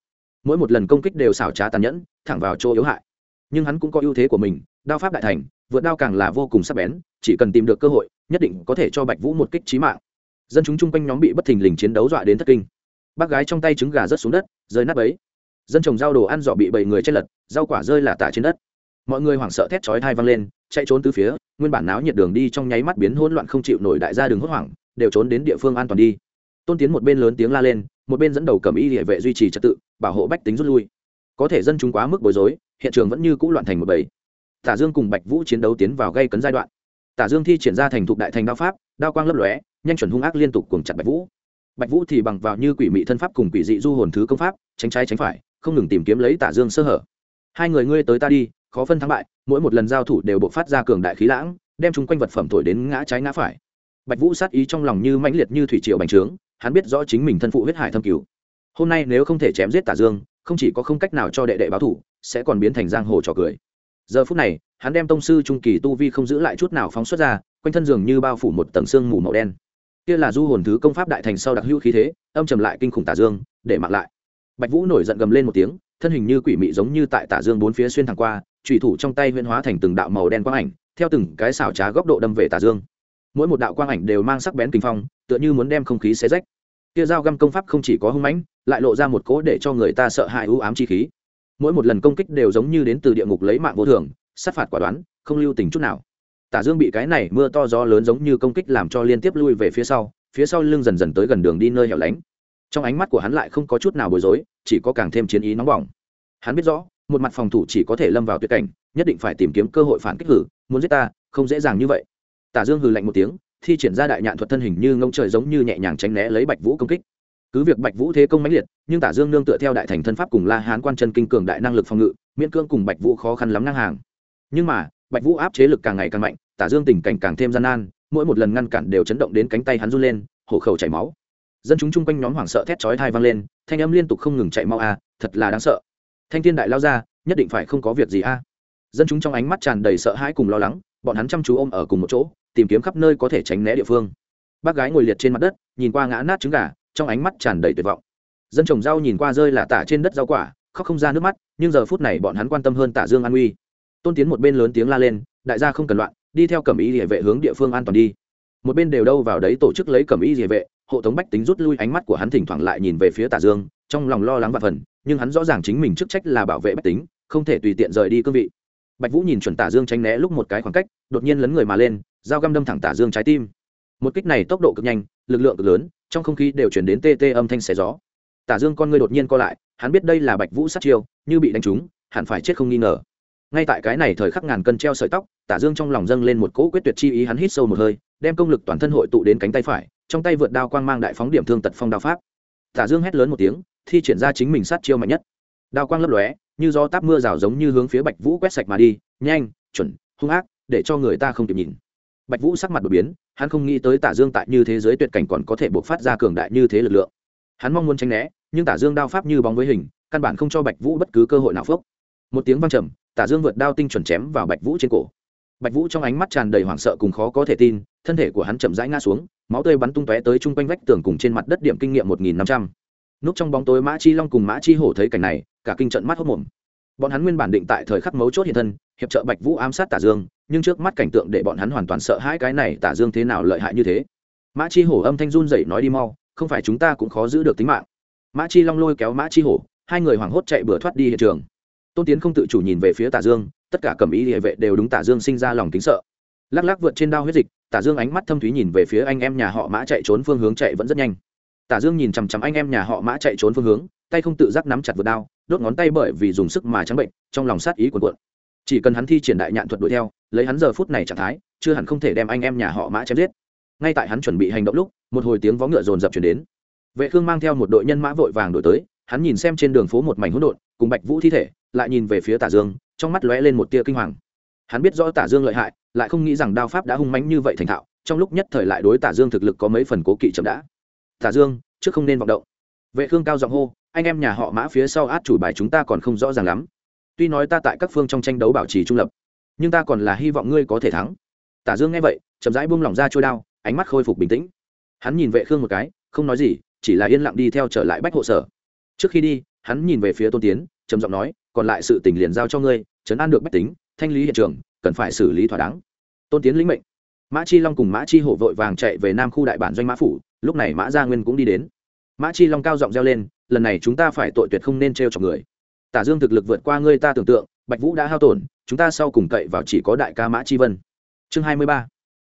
Mỗi một lần công kích đều xảo trá tàn nhẫn, thẳng vào chỗ yếu hại nhưng hắn cũng có ưu thế của mình, đao pháp đại thành, vượt đao càng là vô cùng sắc bén, chỉ cần tìm được cơ hội, nhất định có thể cho bạch vũ một kích trí mạng. Dân chúng chung quanh nhóm bị bất thình lình chiến đấu dọa đến thất kinh. Bác gái trong tay trứng gà rớt xuống đất, rơi nắp ấy dân trồng rau đồ ăn dọ bị bảy người chết lật, rau quả rơi là tả trên đất. Mọi người hoảng sợ thét chói thai văng lên, chạy trốn từ phía, nguyên bản náo nhiệt đường đi trong nháy mắt biến hỗn loạn không chịu nổi đại gia đường hốt hoảng, đều trốn đến địa phương an toàn đi. Tôn tiến một bên lớn tiếng la lên, một bên dẫn đầu cầm y địa vệ duy trì trật tự, bảo hộ bách tính rút lui có thể dân chúng quá mức bối rối, hiện trường vẫn như cũ loạn thành một bầy. Tả dương cùng bạch vũ chiến đấu tiến vào gây cấn giai đoạn. Tả dương thi triển ra thành thục đại thành đao pháp, đao quang lấp lóe, nhanh chuẩn hung ác liên tục cuồng chặt bạch vũ. Bạch vũ thì bằng vào như quỷ mị thân pháp cùng quỷ dị du hồn thứ công pháp, tránh trái tránh phải, không ngừng tìm kiếm lấy tả dương sơ hở. Hai người ngươi tới ta đi, khó phân thắng bại, mỗi một lần giao thủ đều bộc phát ra cường đại khí lãng, đem chúng quanh vật phẩm thổi đến ngã trái ngã phải. Bạch vũ sát ý trong lòng như mãnh liệt như thủy triều bành trướng, hắn biết rõ chính mình thân phụ huyết hải thâm cứu hôm nay nếu không thể chém giết tả dương không chỉ có không cách nào cho đệ đệ báo thủ, sẽ còn biến thành giang hồ trò cười. Giờ phút này, hắn đem tông sư trung kỳ tu vi không giữ lại chút nào phóng xuất ra, quanh thân giường như bao phủ một tầng xương mù màu đen. Kia là du hồn thứ công pháp đại thành sau đặc hữu khí thế, âm trầm lại kinh khủng tả dương, để mặc lại. Bạch vũ nổi giận gầm lên một tiếng, thân hình như quỷ mị giống như tại tả dương bốn phía xuyên thẳng qua trùy thủ trong tay huyễn hóa thành từng đạo màu đen quang ảnh, theo từng cái xảo trá góc độ đâm về tả dương. Mỗi một đạo quang ảnh đều mang sắc bén kinh phong, tựa như muốn đem không khí xé rách. Kia dao găm công pháp không chỉ có hung mãnh lại lộ ra một cỗ để cho người ta sợ hãi ưu ám chi khí. Mỗi một lần công kích đều giống như đến từ địa ngục lấy mạng vô thường, sát phạt quả đoán, không lưu tình chút nào. Tả dương bị cái này mưa to gió lớn giống như công kích làm cho liên tiếp lui về phía sau phía sau lưng dần dần tới gần đường đi nơi hẻo lánh. Trong ánh mắt của hắn lại không có chút nào bối rối, chỉ có càng thêm chiến ý nóng bỏng. Hắn biết rõ, một mặt phòng thủ chỉ có thể lâm vào tuyệt cảnh, nhất định phải tìm kiếm cơ hội phản kích hử, muốn giết ta, không dễ dàng như vậy. Tả dương hừ lạnh một tiếng, thi triển ra đại nhạn thuật thân hình như ngông trời giống như nhẹ nhàng tránh né lấy bạch vũ công kích cứ việc bạch vũ thế công mãnh liệt, nhưng tả dương nương tựa theo đại thành thân pháp cùng la hán quan chân kinh cường đại năng lực phòng ngự, miễn cưỡng cùng bạch vũ khó khăn lắm ngang hàng. Nhưng mà, bạch vũ áp chế lực càng ngày càng mạnh, tả dương tình cảnh càng thêm gian nan, mỗi một lần ngăn cản đều chấn động đến cánh tay hắn run lên, hổ khẩu chảy máu. Dân chúng chung quanh nhóm hoảng sợ thét chói thai vang lên, thanh âm liên tục không ngừng chạy mau a à, thật là đáng sợ. Thanh thiên đại lao ra, nhất định phải không có việc gì a dân chúng trong ánh mắt tràn đầy sợ hãi cùng lo lắng, bọn hắn chăm chú ôm ở cùng một chỗ, tìm kiếm khắp nơi có thể tránh né địa phương. Bác gái ngồi liệt trên mặt đất, nhìn qua ngã nát trứng gà trong ánh mắt tràn đầy tuyệt vọng. Dân trồng rau nhìn qua rơi là tả trên đất rau quả, khóc không ra nước mắt, nhưng giờ phút này bọn hắn quan tâm hơn tả dương an uy. Tôn tiến một bên lớn tiếng la lên, đại gia không cần loạn, đi theo cẩm y địa vệ hướng địa phương an toàn đi. Một bên đều đâu vào đấy tổ chức lấy cẩm y địa vệ, hộ tống bách tính rút lui ánh mắt của hắn thỉnh thoảng lại nhìn về phía tả dương, trong lòng lo lắng và phần, nhưng hắn rõ ràng chính mình chức trách là bảo vệ bách tính, không thể tùy tiện rời đi cương vị. Bạch vũ nhìn chuẩn tả dương tránh né lúc một cái khoảng cách, đột nhiên lấn người mà lên, dao găm đâm thẳng tả dương trái tim. Một kích này tốc độ cực nhanh, lực lượng cực lớn trong không khí đều chuyển đến tê tê âm thanh xé gió. Tả dương con ngươi đột nhiên co lại, hắn biết đây là bạch vũ sát chiêu, như bị đánh trúng, hẳn phải chết không nghi ngờ. Ngay tại cái này thời khắc ngàn cân treo sợi tóc, tả dương trong lòng dâng lên một cỗ quyết tuyệt chi ý, hắn hít sâu một hơi, đem công lực toàn thân hội tụ đến cánh tay phải, trong tay vượt đao quang mang đại phóng điểm thương tật phong đao pháp. Tả dương hét lớn một tiếng, thi triển ra chính mình sát chiêu mạnh nhất. Đao quang lấp lóe, như do táp mưa rào giống như hướng phía bạch vũ quét sạch mà đi, nhanh, chuẩn, hung ác, để cho người ta không kịp nhìn bạch vũ sắc mặt đột biến, hắn không nghĩ tới tả dương tại như thế giới tuyệt cảnh còn có thể buộc phát ra cường đại như thế lực lượng. Hắn mong muốn tránh né, nhưng tả dương đao pháp như bóng với hình, căn bản không cho bạch vũ bất cứ cơ hội nào phốc. Một tiếng vang trầm, tả dương vượt đao tinh chuẩn chém vào bạch vũ trên cổ. Bạch vũ trong ánh mắt tràn đầy hoảng sợ cùng khó có thể tin, thân thể của hắn chậm rãi ngã xuống, máu tươi bắn tung tóe tới chung quanh vách tường cùng trên mặt đất điểm kinh nghiệm một nghìn năm trăm. Núp trong bóng tối mã chi long cùng mã chi hổ thấy cảnh này, cả kinh trận mắt hốc mồm. Bọn hắn nguyên bản định tại thời khắc mấu chốt hiện thân, hiệp trợ bạch vũ ám sát tả dương nhưng trước mắt cảnh tượng để bọn hắn hoàn toàn sợ hãi cái này tả dương thế nào lợi hại như thế. Mã chi hổ âm thanh run dậy nói đi mau, không phải chúng ta cũng khó giữ được tính mạng. Mã chi long lôi kéo mã chi hổ, hai người hoảng hốt chạy bừa thoát đi hiện trường. Tôn tiến không tự chủ nhìn về phía tả dương, tất cả cầm ý địa vệ đều đúng tả dương sinh ra lòng kính sợ. Lắc lắc vượt trên đao huyết dịch, tả dương ánh mắt thâm thúy nhìn về phía anh em nhà họ mã chạy trốn phương hướng chạy vẫn rất nhanh. Tả dương nhìn chằm chằm anh em nhà họ mã chạy trốn phương hướng, tay không tự giác nắm chặt vượt đao, đốt ngón tay bởi vì dùng sức mà trắng bệnh, trong lòng sát ý cuộn cuộn chỉ cần hắn thi triển đại nhạn thuật đuổi theo, lấy hắn giờ phút này trạng thái, chưa hẳn không thể đem anh em nhà họ mã chém giết. Ngay tại hắn chuẩn bị hành động lúc, một hồi tiếng vó ngựa rồn rập chuyển đến. Vệ khương mang theo một đội nhân mã vội vàng đổi tới, hắn nhìn xem trên đường phố một mảnh hỗn độn, cùng bạch vũ thi thể, lại nhìn về phía tả dương, trong mắt lóe lên một tia kinh hoàng. Hắn biết rõ tả dương lợi hại, lại không nghĩ rằng đao pháp đã hung mãnh như vậy thành thạo, trong lúc nhất thời lại đối tả dương thực lực có mấy phần cố kỵ chậm đã. Tả dương, trước không nên vọng động. Vệ khương cao giọng hô, anh em nhà họ mã phía sau át chủ bài chúng ta còn không rõ ràng lắm tuy nói ta tại các phương trong tranh đấu bảo trì trung lập, nhưng ta còn là hy vọng ngươi có thể thắng. Tả dương nghe vậy, chậm rãi buông lỏng ra trôi đao, ánh mắt khôi phục bình tĩnh. Hắn nhìn vệ khương một cái, không nói gì, chỉ là yên lặng đi theo trở lại bách hộ sở. Trước khi đi, hắn nhìn về phía tôn tiến, trầm giọng nói, còn lại sự tình liền giao cho ngươi, chấn an được bách tính, thanh lý hiện trường, cần phải xử lý thỏa đáng. Tôn tiến lĩnh mệnh. Mã chi long cùng mã chi hổ vội vàng chạy về nam khu đại bản doanh mã phủ, lúc này mã gia nguyên cũng đi đến. Mã chi long cao giọng reo lên, lần này chúng ta phải tội tuyệt không nên t r e o chọc người tả dương thực lực vượt qua ngươi ta tưởng tượng, bạch vũ đã hao tổn, chúng ta sau cùng cậy vào chỉ có đại ca mã chi vân. Chương hai mươi ba.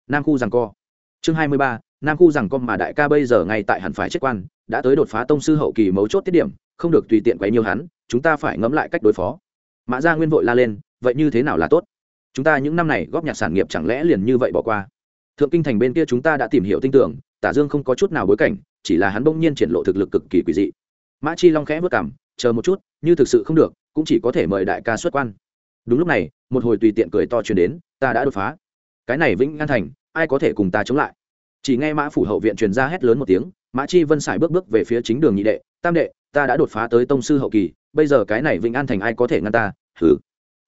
Nam khu rằng co. Chương hai mươi ba, nam khu rằng co mà đại ca bây giờ ngay tại hẳn phải chết quan, đã tới đột phá tông sư hậu kỳ mấu chốt tiết điểm, không được tùy tiện quấy nhiều hắn, chúng ta phải ngẫm lại cách đối phó. Mã gia nguyên vội la lên, vậy như thế nào là tốt? Chúng ta những năm này góp nhặt sản nghiệp chẳng lẽ liền như vậy bỏ qua? Thượng kinh thành bên kia chúng ta đã tìm hiểu tin tưởng, tả dương không có chút nào bối cảnh, chỉ là hắn bỗng nhiên triển lộ thực lực cực kỳ quỷ dị. Mã chi long khẽ vất cảm chờ một chút, như thực sự không được, cũng chỉ có thể mời đại ca xuất quan. Đúng lúc này, một hồi tùy tiện cười to truyền đến, ta đã đột phá. Cái này vĩnh an thành, ai có thể cùng ta chống lại? Chỉ nghe mã phủ hậu viện truyền ra hét lớn một tiếng, mã chi vân xài bước bước về phía chính đường nhị đệ, tam đệ, ta đã đột phá tới tông sư hậu kỳ, bây giờ cái này vĩnh an thành ai có thể ngăn ta? Thử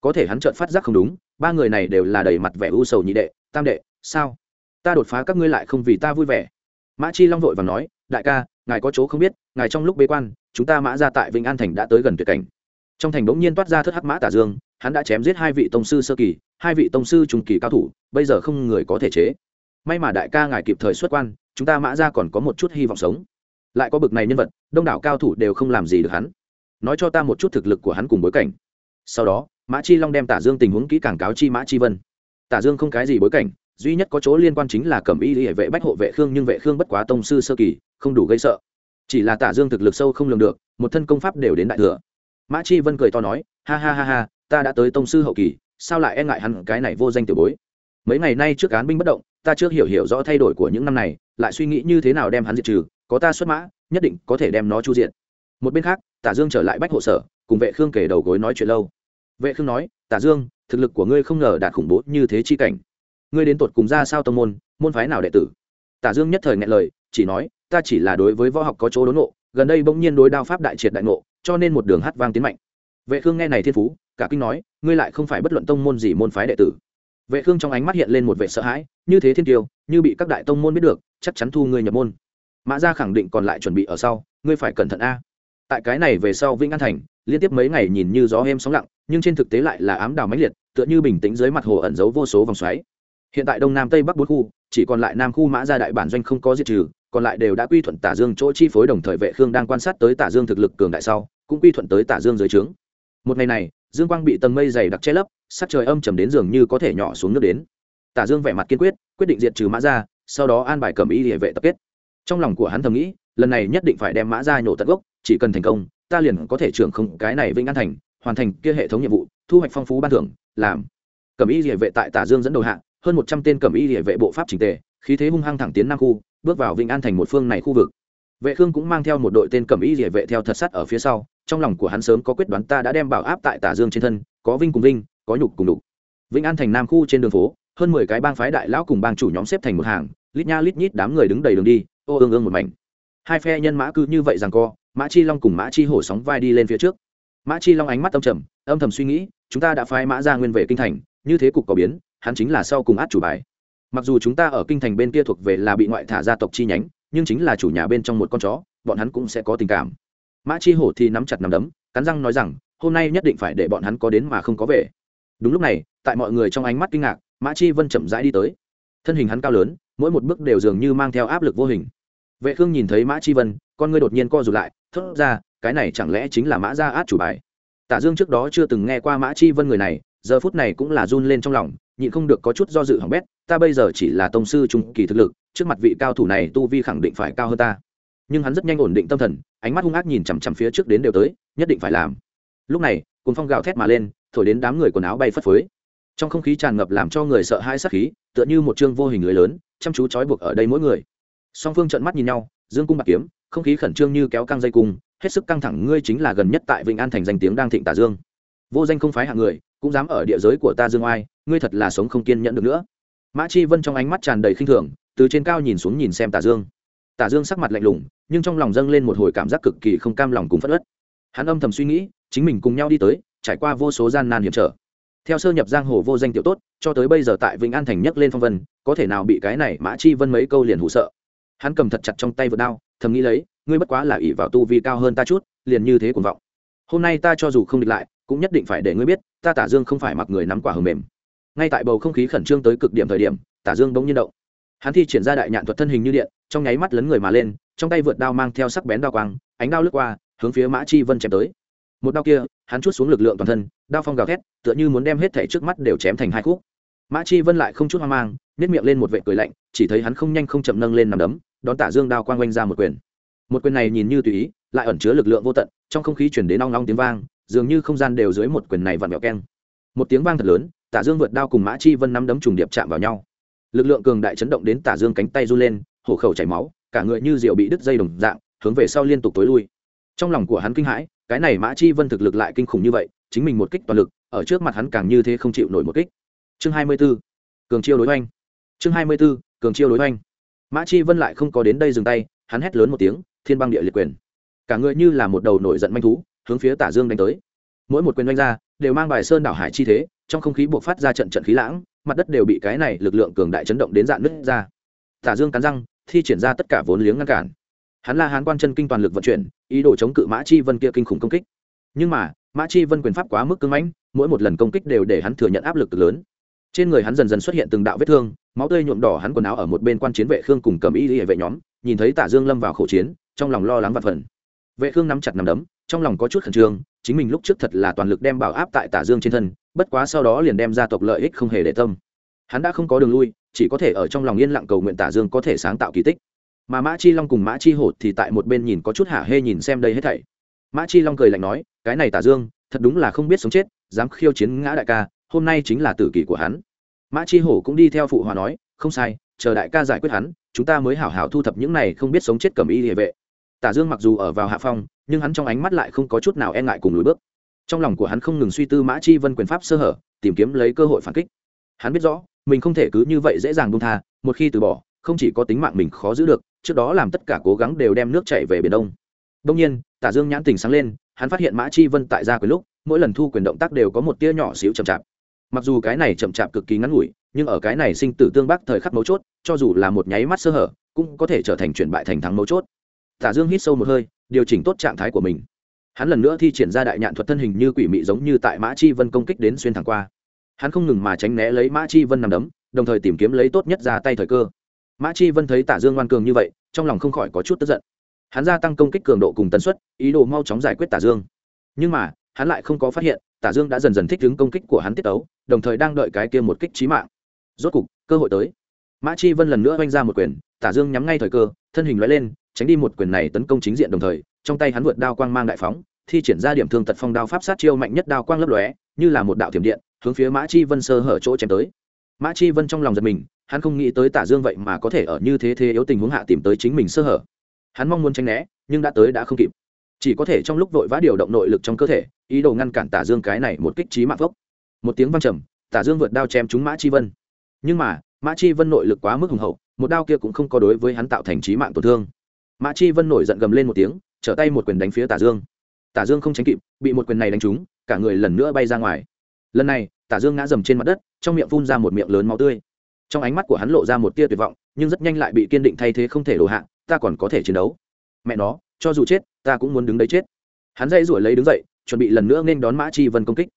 có thể hắn chợt phát giác không đúng, ba người này đều là đầy mặt vẻ u sầu nhị đệ, tam đệ, sao? Ta đột phá các ngươi lại không vì ta vui vẻ. Mã chi long vội và nói, đại ca, ngài có chỗ không biết, ngài trong lúc bế quan chúng ta mã ra tại vĩnh an thành đã tới gần tuyệt cảnh. Trong thành bỗng nhiên toát ra thất hắc mã tả dương, hắn đã chém giết hai vị tông sư sơ kỳ, hai vị tông sư trung kỳ cao thủ, bây giờ không người có thể chế. May mà đại ca ngài kịp thời xuất quan, chúng ta mã ra còn có một chút hy vọng sống. Lại có bực này nhân vật, đông đảo cao thủ đều không làm gì được hắn. Nói cho ta một chút thực lực của hắn cùng bối cảnh. Sau đó, mã chi long đem tả dương tình huống kỹ càng cáo chi mã chi vân. Tả dương không cái gì bối cảnh, duy nhất có chỗ liên quan chính là cẩm y hệ vệ bách hộ vệ khương nhưng vệ khương bất quá tông sư sơ kỳ, không đủ gây sợ chỉ là tả dương thực lực sâu không lường được, một thân công pháp đều đến đại thừa. Mã chi vân cười to nói, ha ha ha ha, ta đã tới tông sư hậu kỳ, sao lại e ngại hắn cái này vô danh tiểu bối? Mấy ngày nay trước án binh bất động, ta trước hiểu hiểu rõ thay đổi của những năm này, lại suy nghĩ như thế nào đem hắn diệt trừ, có ta xuất mã, nhất định có thể đem nó chu diện. Một bên khác, tả dương trở lại bách hộ sở, cùng vệ khương kể đầu gối nói chuyện lâu. Vệ khương nói, tả dương, thực lực của ngươi không ngờ đạt khủng bố như thế chi cảnh. Ngươi đến tột cùng ra sao tông môn môn phái nào đệ tử? Tả dương nhất thời ngại lời, chỉ nói ta chỉ là đối với võ học có chỗ đốn ngộ, gần đây bỗng nhiên đối đao pháp đại triệt đại ngộ, cho nên một đường hát vang tiến mạnh. Vệ khương nghe này thiên phú, cả kinh nói, ngươi lại không phải bất luận tông môn gì môn phái đệ tử. Vệ khương trong ánh mắt hiện lên một vệ sợ hãi, như thế thiên tiêu, như bị các đại tông môn biết được, chắc chắn thu ngươi nhập môn. Mã gia khẳng định còn lại chuẩn bị ở sau, ngươi phải cẩn thận a. Tại cái này về sau vĩnh an thành, liên tiếp mấy ngày nhìn như gió êm sóng lặng, nhưng trên thực tế lại là ám đào mãnh liệt, tựa như bình tĩnh dưới mặt hồ ẩn giấu vô số vòng xoáy. Hiện tại đông nam tây bắc bốn khu, chỉ còn lại nam khu mã gia đại bản doanh không có diệt trừ còn lại đều đã quy thuận tả dương chỗ chi phối đồng thời vệ khương đang quan sát tới tả dương thực lực cường đại sau, cũng quy thuận tới tả dương dưới trướng. Một ngày này, dương quang bị tầng mây dày đặc che lấp, sắc trời âm trầm đến dường như có thể nhỏ xuống nước đến. Tả dương vẻ mặt kiên quyết quyết định diệt trừ mã gia, sau đó an bài cầm y địa vệ tập kết. Trong lòng của hắn thầm nghĩ, lần này nhất định phải đem mã gia nhổ tận gốc, chỉ cần thành công, ta liền có thể trưởng không cái này vĩnh an thành, hoàn thành kia hệ thống nhiệm vụ, thu hoạch phong phú ban thưởng, làm. Cầm y địa vệ tại tả dương dẫn đầu hạng hơn một trăm tên cầm y địa vệ bộ pháp trình tề, khí thế hung hăng thẳng tiến nam khu bước vào vĩnh an thành một phương này khu vực. Vệ khương cũng mang theo một đội tên cầm y địa vệ theo thật sắt ở phía sau, trong lòng của hắn sớm có quyết đoán ta đã đem bảo áp tại tả dương trên thân, có vinh cùng vinh, có nhục cùng đục vĩnh an thành nam khu trên đường phố, hơn mười cái bang phái đại lão cùng bang chủ nhóm xếp thành một hàng, lít nha lít nhít đám người đứng đầy đường đi, ô ương ương một mảnh. Hai phe nhân mã cứ như vậy rằng co, mã chi long cùng mã chi hổ sóng vai đi lên phía trước. Mã chi long ánh mắt âm trầm, âm thầm suy nghĩ, chúng ta đã phái mã ra nguyên về kinh thành, như thế cục có biến, hắn chính là sau cùng át chủ bài mặc dù chúng ta ở kinh thành bên kia thuộc về là bị ngoại thả gia tộc chi nhánh, nhưng chính là chủ nhà bên trong một con chó, bọn hắn cũng sẽ có tình cảm. Mã chi hổ thì nắm chặt nắm đấm, cắn răng nói rằng, hôm nay nhất định phải để bọn hắn có đến mà không có về. Đúng lúc này, tại mọi người trong ánh mắt kinh ngạc, mã chi vân chậm rãi đi tới. Thân hình hắn cao lớn, mỗi một bước đều dường như mang theo áp lực vô hình. Vệ khương nhìn thấy mã chi vân, con ngươi đột nhiên co rụt lại, thốt ra, cái này chẳng lẽ chính là mã gia át chủ bài? Tả dương trước đó chưa từng nghe qua mã chi vân người này, giờ phút này cũng là run lên trong lòng nhịn không được có chút do dự hỏng bét, ta bây giờ chỉ là tông sư trung kỳ thực lực, trước mặt vị cao thủ này tu vi khẳng định phải cao hơn ta. Nhưng hắn rất nhanh ổn định tâm thần, ánh mắt hung ác nhìn chằm chằm phía trước đến đều tới, nhất định phải làm. Lúc này cùng phong gào thét mà lên, thổi đến đám người quần áo bay phất phới. Trong không khí tràn ngập làm cho người sợ hãi sắc khí, tựa như một chương vô hình lưới lớn, chăm chú trói buộc ở đây mỗi người. Song phương trợn mắt nhìn nhau, dương cung bạc kiếm, không khí khẩn trương như kéo căng dây cung, hết sức căng thẳng, ngươi chính là gần nhất tại vĩnh an thành danh tiếng đang thịnh tả dương. Vô danh không phái hạng người, cũng dám ở địa giới của ta dương oai ngươi thật là sống không kiên nhẫn được nữa. Mã chi vân trong ánh mắt tràn đầy khinh thường, từ trên cao nhìn xuống nhìn xem tả dương. Tả dương sắc mặt lạnh lùng, nhưng trong lòng dâng lên một hồi cảm giác cực kỳ không cam lòng cùng phất ớt hắn âm thầm suy nghĩ, chính mình cùng nhau đi tới, trải qua vô số gian nan hiểm trở. Theo sơ nhập giang hồ vô danh tiểu tốt, cho tới bây giờ tại vĩnh an thành nhấc lên phong vân, có thể nào bị cái này mã chi vân mấy câu liền hụ sợ. Hắn cầm thật chặt trong tay vượt đao, thầm nghĩ lấy, ngươi bất quá là ỷ vào tu vi cao hơn ta chút, liền như thế cuồng vọng. Hôm nay ta cho dù không địch lại, cũng nhất định phải để ngươi biết, ta tả dương không phải mặc người nắm quả hờ mềm ngay tại bầu không khí khẩn trương tới cực điểm thời điểm, tả dương bỗng nhiên động. Hắn thi triển ra đại nhạn thuật thân hình như điện, trong nháy mắt lấn người mà lên, trong tay vượt đao mang theo sắc bén đao quang, ánh đao lướt qua, hướng phía mã chi vân chém tới. Một đao kia, hắn chút xuống lực lượng toàn thân, đao phong gào thét, tựa như muốn đem hết thảy trước mắt đều chém thành hai khúc. Mã chi vân lại không chút hoang mang nếp miệng lên một vệ cười lạnh, chỉ thấy hắn không nhanh không chậm nâng lên nằm đấm, đón tả dương đao quang quanh ra một quyền. Một quyền này nhìn như tùy ý, lại ẩn chứa lực lượng vô tận, trong không khí chuyển đến nong nong tiếng vang, dường như không gian đều dưới một quyền này vặn vẹo keng. Một tiếng vang thật lớn tả dương vượt đao cùng mã chi vân nắm đấm trùng điệp chạm vào nhau. Lực lượng cường đại chấn động đến tả dương cánh tay run lên, hổ khẩu chảy máu, cả người như rượu bị đứt dây đồng dạng, hướng về sau liên tục tối lui. Trong lòng của hắn kinh hãi, cái này mã chi vân thực lực lại kinh khủng như vậy, chính mình một kích toàn lực, ở trước mặt hắn càng như thế không chịu nổi một kích. Chương hai mươi 24. cường chiêu đối oanh chương hai mươi 24. cường chiêu đối oanh mã chi vân lại không có đến đây dừng tay, hắn hét lớn một tiếng, thiên băng địa liệt quyền. Cả người như là một đầu nổi giận manh thú, hướng phía tả dương đánh tới. Mỗi một quyền đánh ra đều mang bài sơn đảo hải chi thế, trong không khí buộc phát ra trận trận khí lãng, mặt đất đều bị cái này lực lượng cường đại chấn động đến dạn nứt ra. Tả dương cắn răng, thi triển ra tất cả vốn liếng ngăn cản. Hắn là hán quan chân kinh toàn lực vận chuyển, ý đồ chống cự mã chi vân kia kinh khủng công kích. Nhưng mà, mã chi vân quyền pháp quá mức cứng mãnh, mỗi một lần công kích đều để hắn thừa nhận áp lực lớn. Trên người hắn dần dần xuất hiện từng đạo vết thương, máu tươi nhuộm đỏ hắn quần áo ở một bên quan chiến vệ khương cùng cầm y hệ vệ nhóm, nhìn thấy tả dương lâm vào khẩu chiến, trong lòng lo lắng và phần vệ khương nắm chặt nằm đấm, trong lòng có chút khẩn trương, chính mình lúc trước thật là toàn lực đem bảo áp tại tả dương trên thân, bất quá sau đó liền đem gia tộc lợi ích không hề để tâm. Hắn đã không có đường lui, chỉ có thể ở trong lòng yên lặng cầu nguyện tả dương có thể sáng tạo kỳ tích. Mà mã chi long cùng mã chi hột thì tại một bên nhìn có chút hả hê nhìn xem đây hết thảy. Mã chi long cười lạnh nói, cái này tả dương, thật đúng là không biết sống chết, dám khiêu chiến ngã đại ca, hôm nay chính là tử kỳ của hắn. Mã chi hổ cũng đi theo phụ hòa nói, không sai, chờ đại ca giải quyết hắn, chúng ta mới hảo hảo thu thập những này không biết sống chết cầm y địa vệ tả dương mặc dù ở vào hạ phong, nhưng hắn trong ánh mắt lại không có chút nào e ngại cùng lùi bước. Trong lòng của hắn không ngừng suy tư mã chi vân quyền pháp sơ hở, tìm kiếm lấy cơ hội phản kích. Hắn biết rõ, mình không thể cứ như vậy dễ dàng buông tha, một khi từ bỏ, không chỉ có tính mạng mình khó giữ được, trước đó làm tất cả cố gắng đều đem nước chảy về biển đông. Đông nhiên, tả dương nhãn tình sáng lên, hắn phát hiện mã chi vân tại gia quyền lúc, mỗi lần thu quyền động tác đều có một tia nhỏ xíu chậm chạp. Mặc dù cái này chậm chạp cực kỳ ngắn ngủi, nhưng ở cái này sinh tử tương bác thời khắc mấu chốt, cho dù là một nháy mắt sơ hở, cũng có thể trở thành chuyển bại thành thắng mấu chốt tả dương hít sâu một hơi, điều chỉnh tốt trạng thái của mình. Hắn lần nữa thi triển ra đại nhạn thuật thân hình như quỷ mị giống như tại mã chi vân công kích đến xuyên thẳng qua. Hắn không ngừng mà tránh né lấy mã chi vân nằm đấm, đồng thời tìm kiếm lấy tốt nhất ra tay thời cơ. Mã chi vân thấy tả dương ngoan cường như vậy, trong lòng không khỏi có chút tức giận. Hắn gia tăng công kích cường độ cùng tần suất, ý đồ mau chóng giải quyết tả dương. Nhưng mà, hắn lại không có phát hiện, tả dương đã dần dần thích ứng công kích của hắn tiết tấu, đồng thời đang đợi cái kia một kích trí mạng. Rốt cục, cơ hội tới. Mã chi vân lần nữa oanh ra một quyền, tả dương nhắm ngay thời cơ, thân hình loại lên tránh đi một quyền này tấn công chính diện đồng thời, trong tay hắn vượt đao quang mang đại phóng, thi triển ra điểm thương tật phong đao pháp sát chiêu mạnh nhất đao quang lấp lóe, như là một đạo thiểm điện, hướng phía mã chi vân sơ hở chỗ chém tới. Mã chi vân trong lòng giật mình, hắn không nghĩ tới tả dương vậy mà có thể ở như thế thế yếu tình huống hạ tìm tới chính mình sơ hở. Hắn mong muốn tránh né, nhưng đã tới đã không kịp. Chỉ có thể trong lúc vội vã điều động nội lực trong cơ thể, ý đồ ngăn cản tả dương cái này một kích trí mạng vốc một tiếng văng trầm, tả dương vượt đao chém trúng mã chi vân. Nhưng mà, mã chi vân nội lực quá mức hùng hậu, một đao kia cũng không có đối với hắn tạo thành trí mạng tổn thương mã chi vân nổi giận gầm lên một tiếng, trở tay một quyền đánh phía tả dương. Tả dương không tránh kịp, bị một quyền này đánh trúng, cả người lần nữa bay ra ngoài. Lần này, tả dương ngã dầm trên mặt đất, trong miệng phun ra một miệng lớn máu tươi. Trong ánh mắt của hắn lộ ra một tia tuyệt vọng, nhưng rất nhanh lại bị kiên định thay thế không thể đổ hạng. ta còn có thể chiến đấu. Mẹ nó, cho dù chết, ta cũng muốn đứng đấy chết. Hắn dây rủi lấy đứng dậy, chuẩn bị lần nữa nên đón mã chi vân công kích.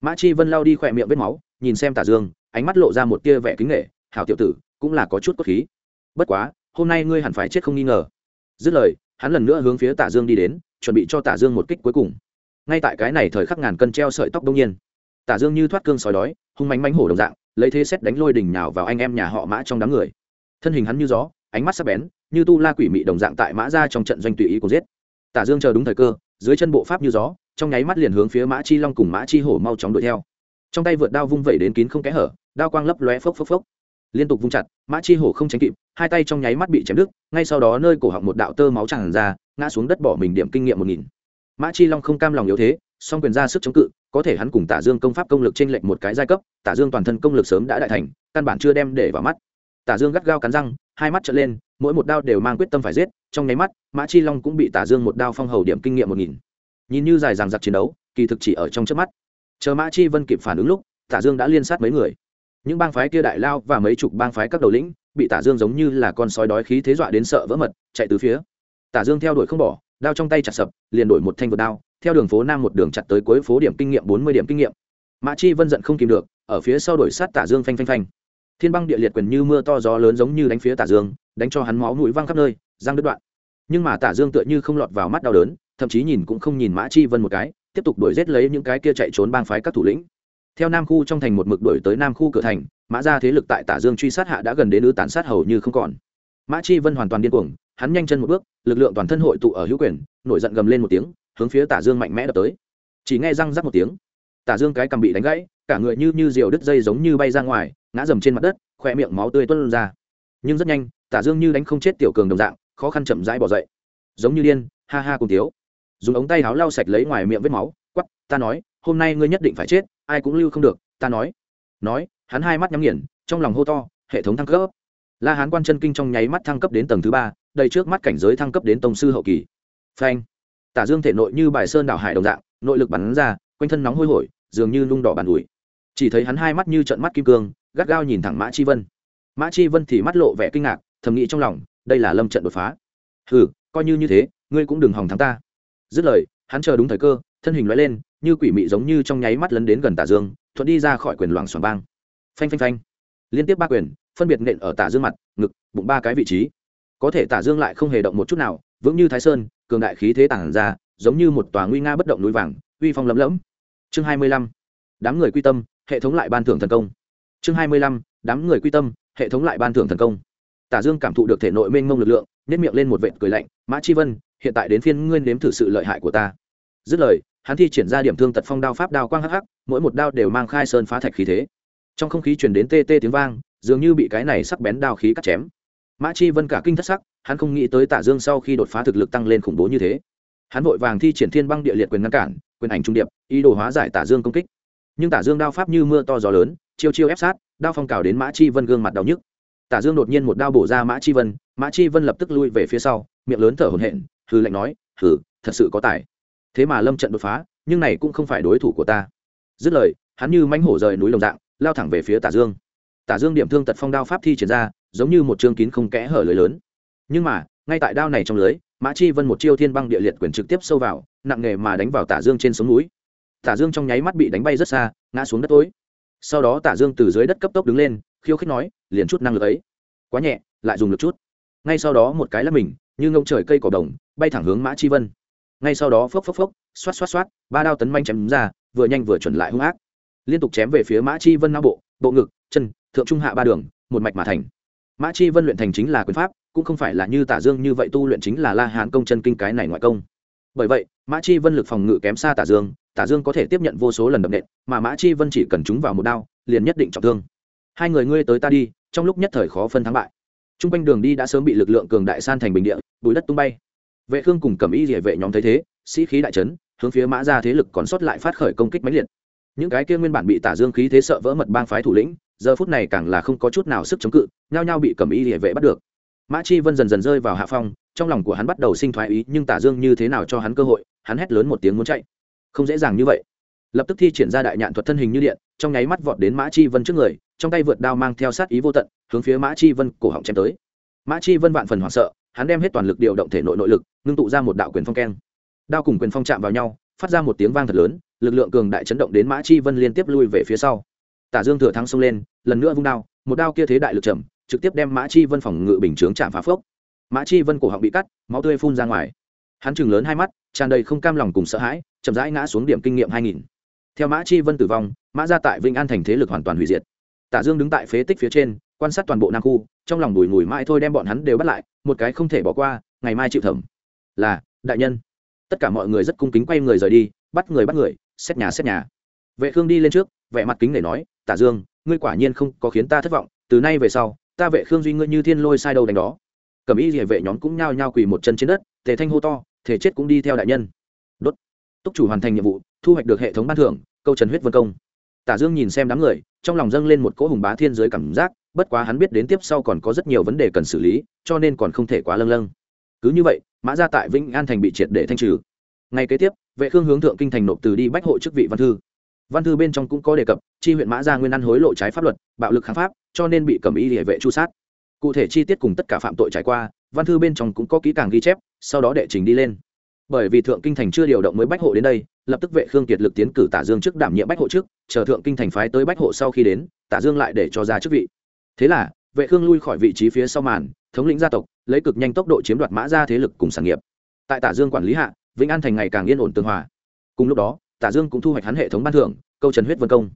Mã chi vân lao đi khỏe miệng vết máu, nhìn xem tả dương, ánh mắt lộ ra một tia vẻ kính nghệ hảo tiểu tử, cũng là có chút cốt khí. Bất quá, hôm nay ngươi hẳn phải chết không nghi ngờ dứt lời, hắn lần nữa hướng phía tả dương đi đến, chuẩn bị cho tả dương một kích cuối cùng. Ngay tại cái này thời khắc ngàn cân treo sợi tóc đông nhiên, tả dương như thoát cương sói đói, hung mánh mánh hổ đồng dạng, lấy thế xét đánh lôi đỉnh nhào vào anh em nhà họ mã trong đám người. Thân hình hắn như gió, ánh mắt sắc bén, như tu la quỷ mị đồng dạng tại mã ra trong trận doanh tùy ý của giết. Tả dương chờ đúng thời cơ, dưới chân bộ pháp như gió, trong nháy mắt liền hướng phía mã chi long cùng mã chi hổ mau chóng đuổi theo. Trong tay vượt đao vung vẩy đến kín không kẽ hở, đao quang lấp lóe phốc phốc phốc liên tục vung chặt, mã chi hổ không tránh kịp, hai tay trong nháy mắt bị chém đứt, ngay sau đó nơi cổ họng một đạo tơ máu tràn ra, ngã xuống đất bỏ mình điểm kinh nghiệm một nghìn. Mã chi long không cam lòng yếu thế, song quyền ra sức chống cự, có thể hắn cùng tả dương công pháp công lực trên lệnh một cái giai cấp, tả dương toàn thân công lực sớm đã đại thành, căn bản chưa đem để vào mắt. Tả dương gắt gao cắn răng, hai mắt trở lên, mỗi một đao đều mang quyết tâm phải giết, trong nháy mắt, mã chi long cũng bị tả dương một đao phong hầu điểm kinh nghiệm một nghìn. Nhìn như dài dằng dặc chiến đấu, kỳ thực chỉ ở trong trước mắt. Chờ mã chi vân kịp phản ứng lúc, tả dương đã liên sát mấy người những bang phái kia đại lao và mấy chục bang phái các đầu lĩnh, bị tả dương giống như là con sói đói khí thế dọa đến sợ vỡ mật, chạy từ phía. Tả dương theo đuổi không bỏ, đao trong tay chặt sập, liền đổi một thanh vượt đao, theo đường phố nam một đường chặt tới cuối phố điểm kinh nghiệm bốn mươi điểm kinh nghiệm. Mã chi vân giận không kìm được, ở phía sau đổi sát tả dương phanh phanh phanh. Thiên băng địa liệt quyền như mưa to gió lớn giống như đánh phía tả dương, đánh cho hắn máu mũi văng khắp nơi, răng đứt đoạn. Nhưng mà tả dương tựa như không lọt vào mắt đau đớn, thậm chí nhìn cũng không nhìn mã chi vân một cái, tiếp tục đuổi giết lấy những cái kia chạy trốn bang phái các thủ lĩnh theo nam khu trong thành một mực đuổi tới nam khu cửa thành, mã ra thế lực tại tả dương truy sát hạ đã gần đến ứ tán sát hầu như không còn. Mã chi vân hoàn toàn điên cuồng, hắn nhanh chân một bước, lực lượng toàn thân hội tụ ở hữu quyền, nổi giận gầm lên một tiếng, hướng phía tả dương mạnh mẽ đập tới. Chỉ nghe răng rắc một tiếng, tả dương cái cầm bị đánh gãy, cả người như như diều đứt dây giống như bay ra ngoài, ngã dầm trên mặt đất, khoe miệng máu tươi tuôn ra. Nhưng rất nhanh, tả dương như đánh không chết tiểu cường đồng dạng, khó khăn chậm rãi bỏ dậy. Giống như điên, ha ha cùng thiếu. dùng ống tay áo lau sạch lấy ngoài miệng vết máu quắp ta nói, hôm nay ngươi nhất định phải chết ai cũng lưu không được, ta nói. Nói, hắn hai mắt nhắm nghiền, trong lòng hô to, hệ thống thăng cấp. La hán quan chân kinh trong nháy mắt thăng cấp đến tầng thứ ba, đầy trước mắt cảnh giới thăng cấp đến tông sư hậu kỳ. Phanh. Tả dương thể nội như bài sơn đảo hải đồng dạng, nội lực bắn ra, quanh thân nóng hôi hổi, dường như lung đỏ bàn ủi. Chỉ thấy hắn hai mắt như trận mắt kim cương, gắt gao nhìn thẳng mã chi vân. Mã chi vân thì mắt lộ vẻ kinh ngạc, thầm nghĩ trong lòng, đây là lâm trận đột phá. Hừ, coi như như thế, ngươi cũng đừng hòng thắng ta. Dứt lời, hắn chờ đúng thời cơ, thân hình loại lên như quỷ mị giống như trong nháy mắt lấn đến gần tả dương, thuận đi ra khỏi quyền loảng xoảng bang. Phanh phanh phanh. Liên tiếp ba quyền, phân biệt nện ở tả dương mặt, ngực, bụng ba cái vị trí. Có thể tả dương lại không hề động một chút nào, vững như thái sơn, cường đại khí thế tản ra, giống như một tòa nguy nga bất động núi vàng, uy phong lấm lẫm chương hai mươi lăm. Đám người quy tâm, hệ thống lại ban thưởng thần công. Chương hai mươi lăm. Đám người quy tâm, hệ thống lại ban thưởng thần công. Tả dương cảm thụ được thể nội mênh mông lực lượng nhét miệng lên một vệt cười lạnh, mã chi vân, hiện tại đến phiên ngươi nếm thử sự lợi hại của ta. Dứt lời hắn thi triển ra điểm thương tật phong đao pháp đao quang hắc hắc, mỗi một đao đều mang khai sơn phá thạch khí thế. Trong không khí truyền đến tê tê tiếng vang, dường như bị cái này sắc bén đao khí cắt chém. Mã chi vân cả kinh thất sắc, hắn không nghĩ tới tả dương sau khi đột phá thực lực tăng lên khủng bố như thế. Hắn vội vàng thi triển thiên băng địa liệt quyền ngăn cản, quyền ảnh trung điệp, ý đồ hóa giải tả dương công kích. Nhưng tả dương đao pháp như mưa to gió lớn, chiêu chiêu ép sát, đao phong cào đến mã chi vân gương mặt đau nhức. Tả dương đột nhiên một đao bổ ra mã chi vân, mã chi vân lập tức lui về phía sau, miệng lớn thở hổn hển, hừ lạnh nói, hừ, thật sự có tài thế mà lâm trận đột phá, nhưng này cũng không phải đối thủ của ta. Dứt lời, hắn như mãnh hổ rời núi đồng dạng, lao thẳng về phía tả dương. Tả dương điểm thương tật phong đao pháp thi triển ra, giống như một chương kín không kẽ hở lưới lớn. Nhưng mà, ngay tại đao này trong lưới, mã chi vân một chiêu thiên băng địa liệt quyền trực tiếp sâu vào, nặng nghề mà đánh vào tả dương trên sống núi. Tả dương trong nháy mắt bị đánh bay rất xa, ngã xuống đất tối. Sau đó tả dương từ dưới đất cấp tốc đứng lên, khiêu khích nói, liền chút năng lực ấy. Quá nhẹ, lại dùng lực chút. Ngay sau đó một cái lắp mình, như ngông trời cây cỏ đồng, bay thẳng hướng mã chi vân ngay sau đó phốc phốc phốc, xoát xoát xoát, ba đao tấn manh chém ra, vừa nhanh vừa chuẩn lại hung ác. Liên tục chém về phía mã chi vân não bộ bộ ngực, chân, thượng trung hạ ba đường, một mạch mà thành. Mã chi vân luyện thành chính là quyền pháp, cũng không phải là như tả dương như vậy tu luyện chính là la hán công chân kinh cái này ngoại công. Bởi vậy, mã chi vân lực phòng ngự kém xa tả dương tả dương có thể tiếp nhận vô số lần đập nện, mà mã chi vân chỉ cần trúng vào một đao, liền nhất định trọng thương. Hai người ngươi tới ta đi, trong lúc nhất thời khó phân thắng bại. T r u n g quanh đường đi đã sớm bị lực lượng cường đại san thành bình địa, bùi đất tung bay vệ khương cùng cầm y địa vệ nhóm thấy thế, sĩ khí đại trấn hướng phía mã ra thế lực còn sót lại phát khởi công kích máy liệt. Những cái kia nguyên bản bị tả dương khí thế sợ vỡ mật bang phái thủ lĩnh, giờ phút này càng là không có chút nào sức chống cự, nhao nhao bị cầm y địa vệ bắt được. Mã chi vân dần dần rơi vào hạ phong, trong lòng của hắn bắt đầu sinh thoái ý, nhưng tả dương như thế nào cho hắn cơ hội, hắn hét lớn một tiếng muốn chạy. Không dễ dàng như vậy. Lập tức thi triển ra đại nhạn thuật thân hình như điện, trong nháy mắt vọt đến mã chi vân trước người, trong tay vượt đao mang theo sát ý vô tận, hướng phía mã chi vân cổ họng chém tới. Mã chi vân vạn phần hoảng sợ hắn đem hết toàn lực điều động thể nội nội lực, ngưng tụ ra một đạo quyền phong keng. Đao cùng quyền phong chạm vào nhau, phát ra một tiếng vang thật lớn, lực lượng cường đại chấn động đến mã chi vân liên tiếp lui về phía sau. Tả dương thừa thắng xông lên, lần nữa vung đao, một đao kia thế đại lực chậm trực tiếp đem mã chi vân phòng ngự bình chướng chạm phá phốc. Mã chi vân cổ họng bị cắt, máu tươi phun ra ngoài. Hắn chừng lớn hai mắt, tràn đầy không cam lòng cùng sợ hãi, chậm rãi ngã xuống điểm kinh nghiệm hai nghìn. Theo mã chi vân tử vong, mã ra tại vinh an thành thế lực hoàn toàn hủy diệt. Tả dương đứng tại phế tích phía trên quan sát toàn bộ nam khu, trong lòng đùi ngùi mãi thôi đem bọn hắn đều bắt lại, một cái không thể bỏ qua, ngày mai chịu thẩm. Là, đại nhân. Tất cả mọi người rất cung kính quay người rời đi, bắt người bắt người, xét nhà xét nhà. Vệ khương đi lên trước, vẻ mặt kính để nói, tả dương, ngươi quả nhiên không có khiến ta thất vọng, từ nay về sau, ta vệ khương duy ngươi như thiên lôi sai đầu đánh đó. Cầm ý địa vệ nhóm cũng nhao nhao quỳ một chân trên đất thể thanh hô to, thể chết cũng đi theo đại nhân. Đốt. Túc chủ hoàn thành nhiệm vụ, thu hoạch được hệ thống ban thưởng, câu trần huyết vân công. Tả dương nhìn xem đám người, trong lòng dâng lên một cỗ hùng bá thiên giới cảm giác bất quá hắn biết đến tiếp sau còn có rất nhiều vấn đề cần xử lý, cho nên còn không thể quá lâng lâng. Cứ như vậy, mã gia tại vĩnh an thành bị triệt để thanh trừ. Ngay kế tiếp, vệ khương hướng thượng kinh thành nộp từ đi bách hộ chức vị văn thư. Văn thư bên trong cũng có đề cập, chi huyện mã gia nguyên ăn hối lộ trái pháp luật, bạo lực kháng pháp, cho nên bị cầm y địa vệ chu sát. Cụ thể chi tiết cùng tất cả phạm tội trải qua, văn thư bên trong cũng có kỹ càng ghi chép, sau đó đệ trình đi lên. Bởi vì thượng kinh thành chưa điều động mới bách hộ đến đây, lập tức vệ khương kiệt lực tiến cử tả dương trước đảm nhiệm bách hộ trước, chờ thượng kinh thành phái tới bách hộ sau khi đến, tả dương lại để cho ra chức vị thế là, vệ khương lui khỏi vị trí phía sau màn, thống lĩnh gia tộc, lấy cực nhanh tốc độ chiếm đoạt mã ra thế lực cùng sản nghiệp. Tại tả dương quản lý hạ, vĩnh an thành ngày càng yên ổn tương hòa. Cùng lúc đó, tả dương cũng thu hoạch hắn hệ thống ban thưởng, câu trần huyết vân công.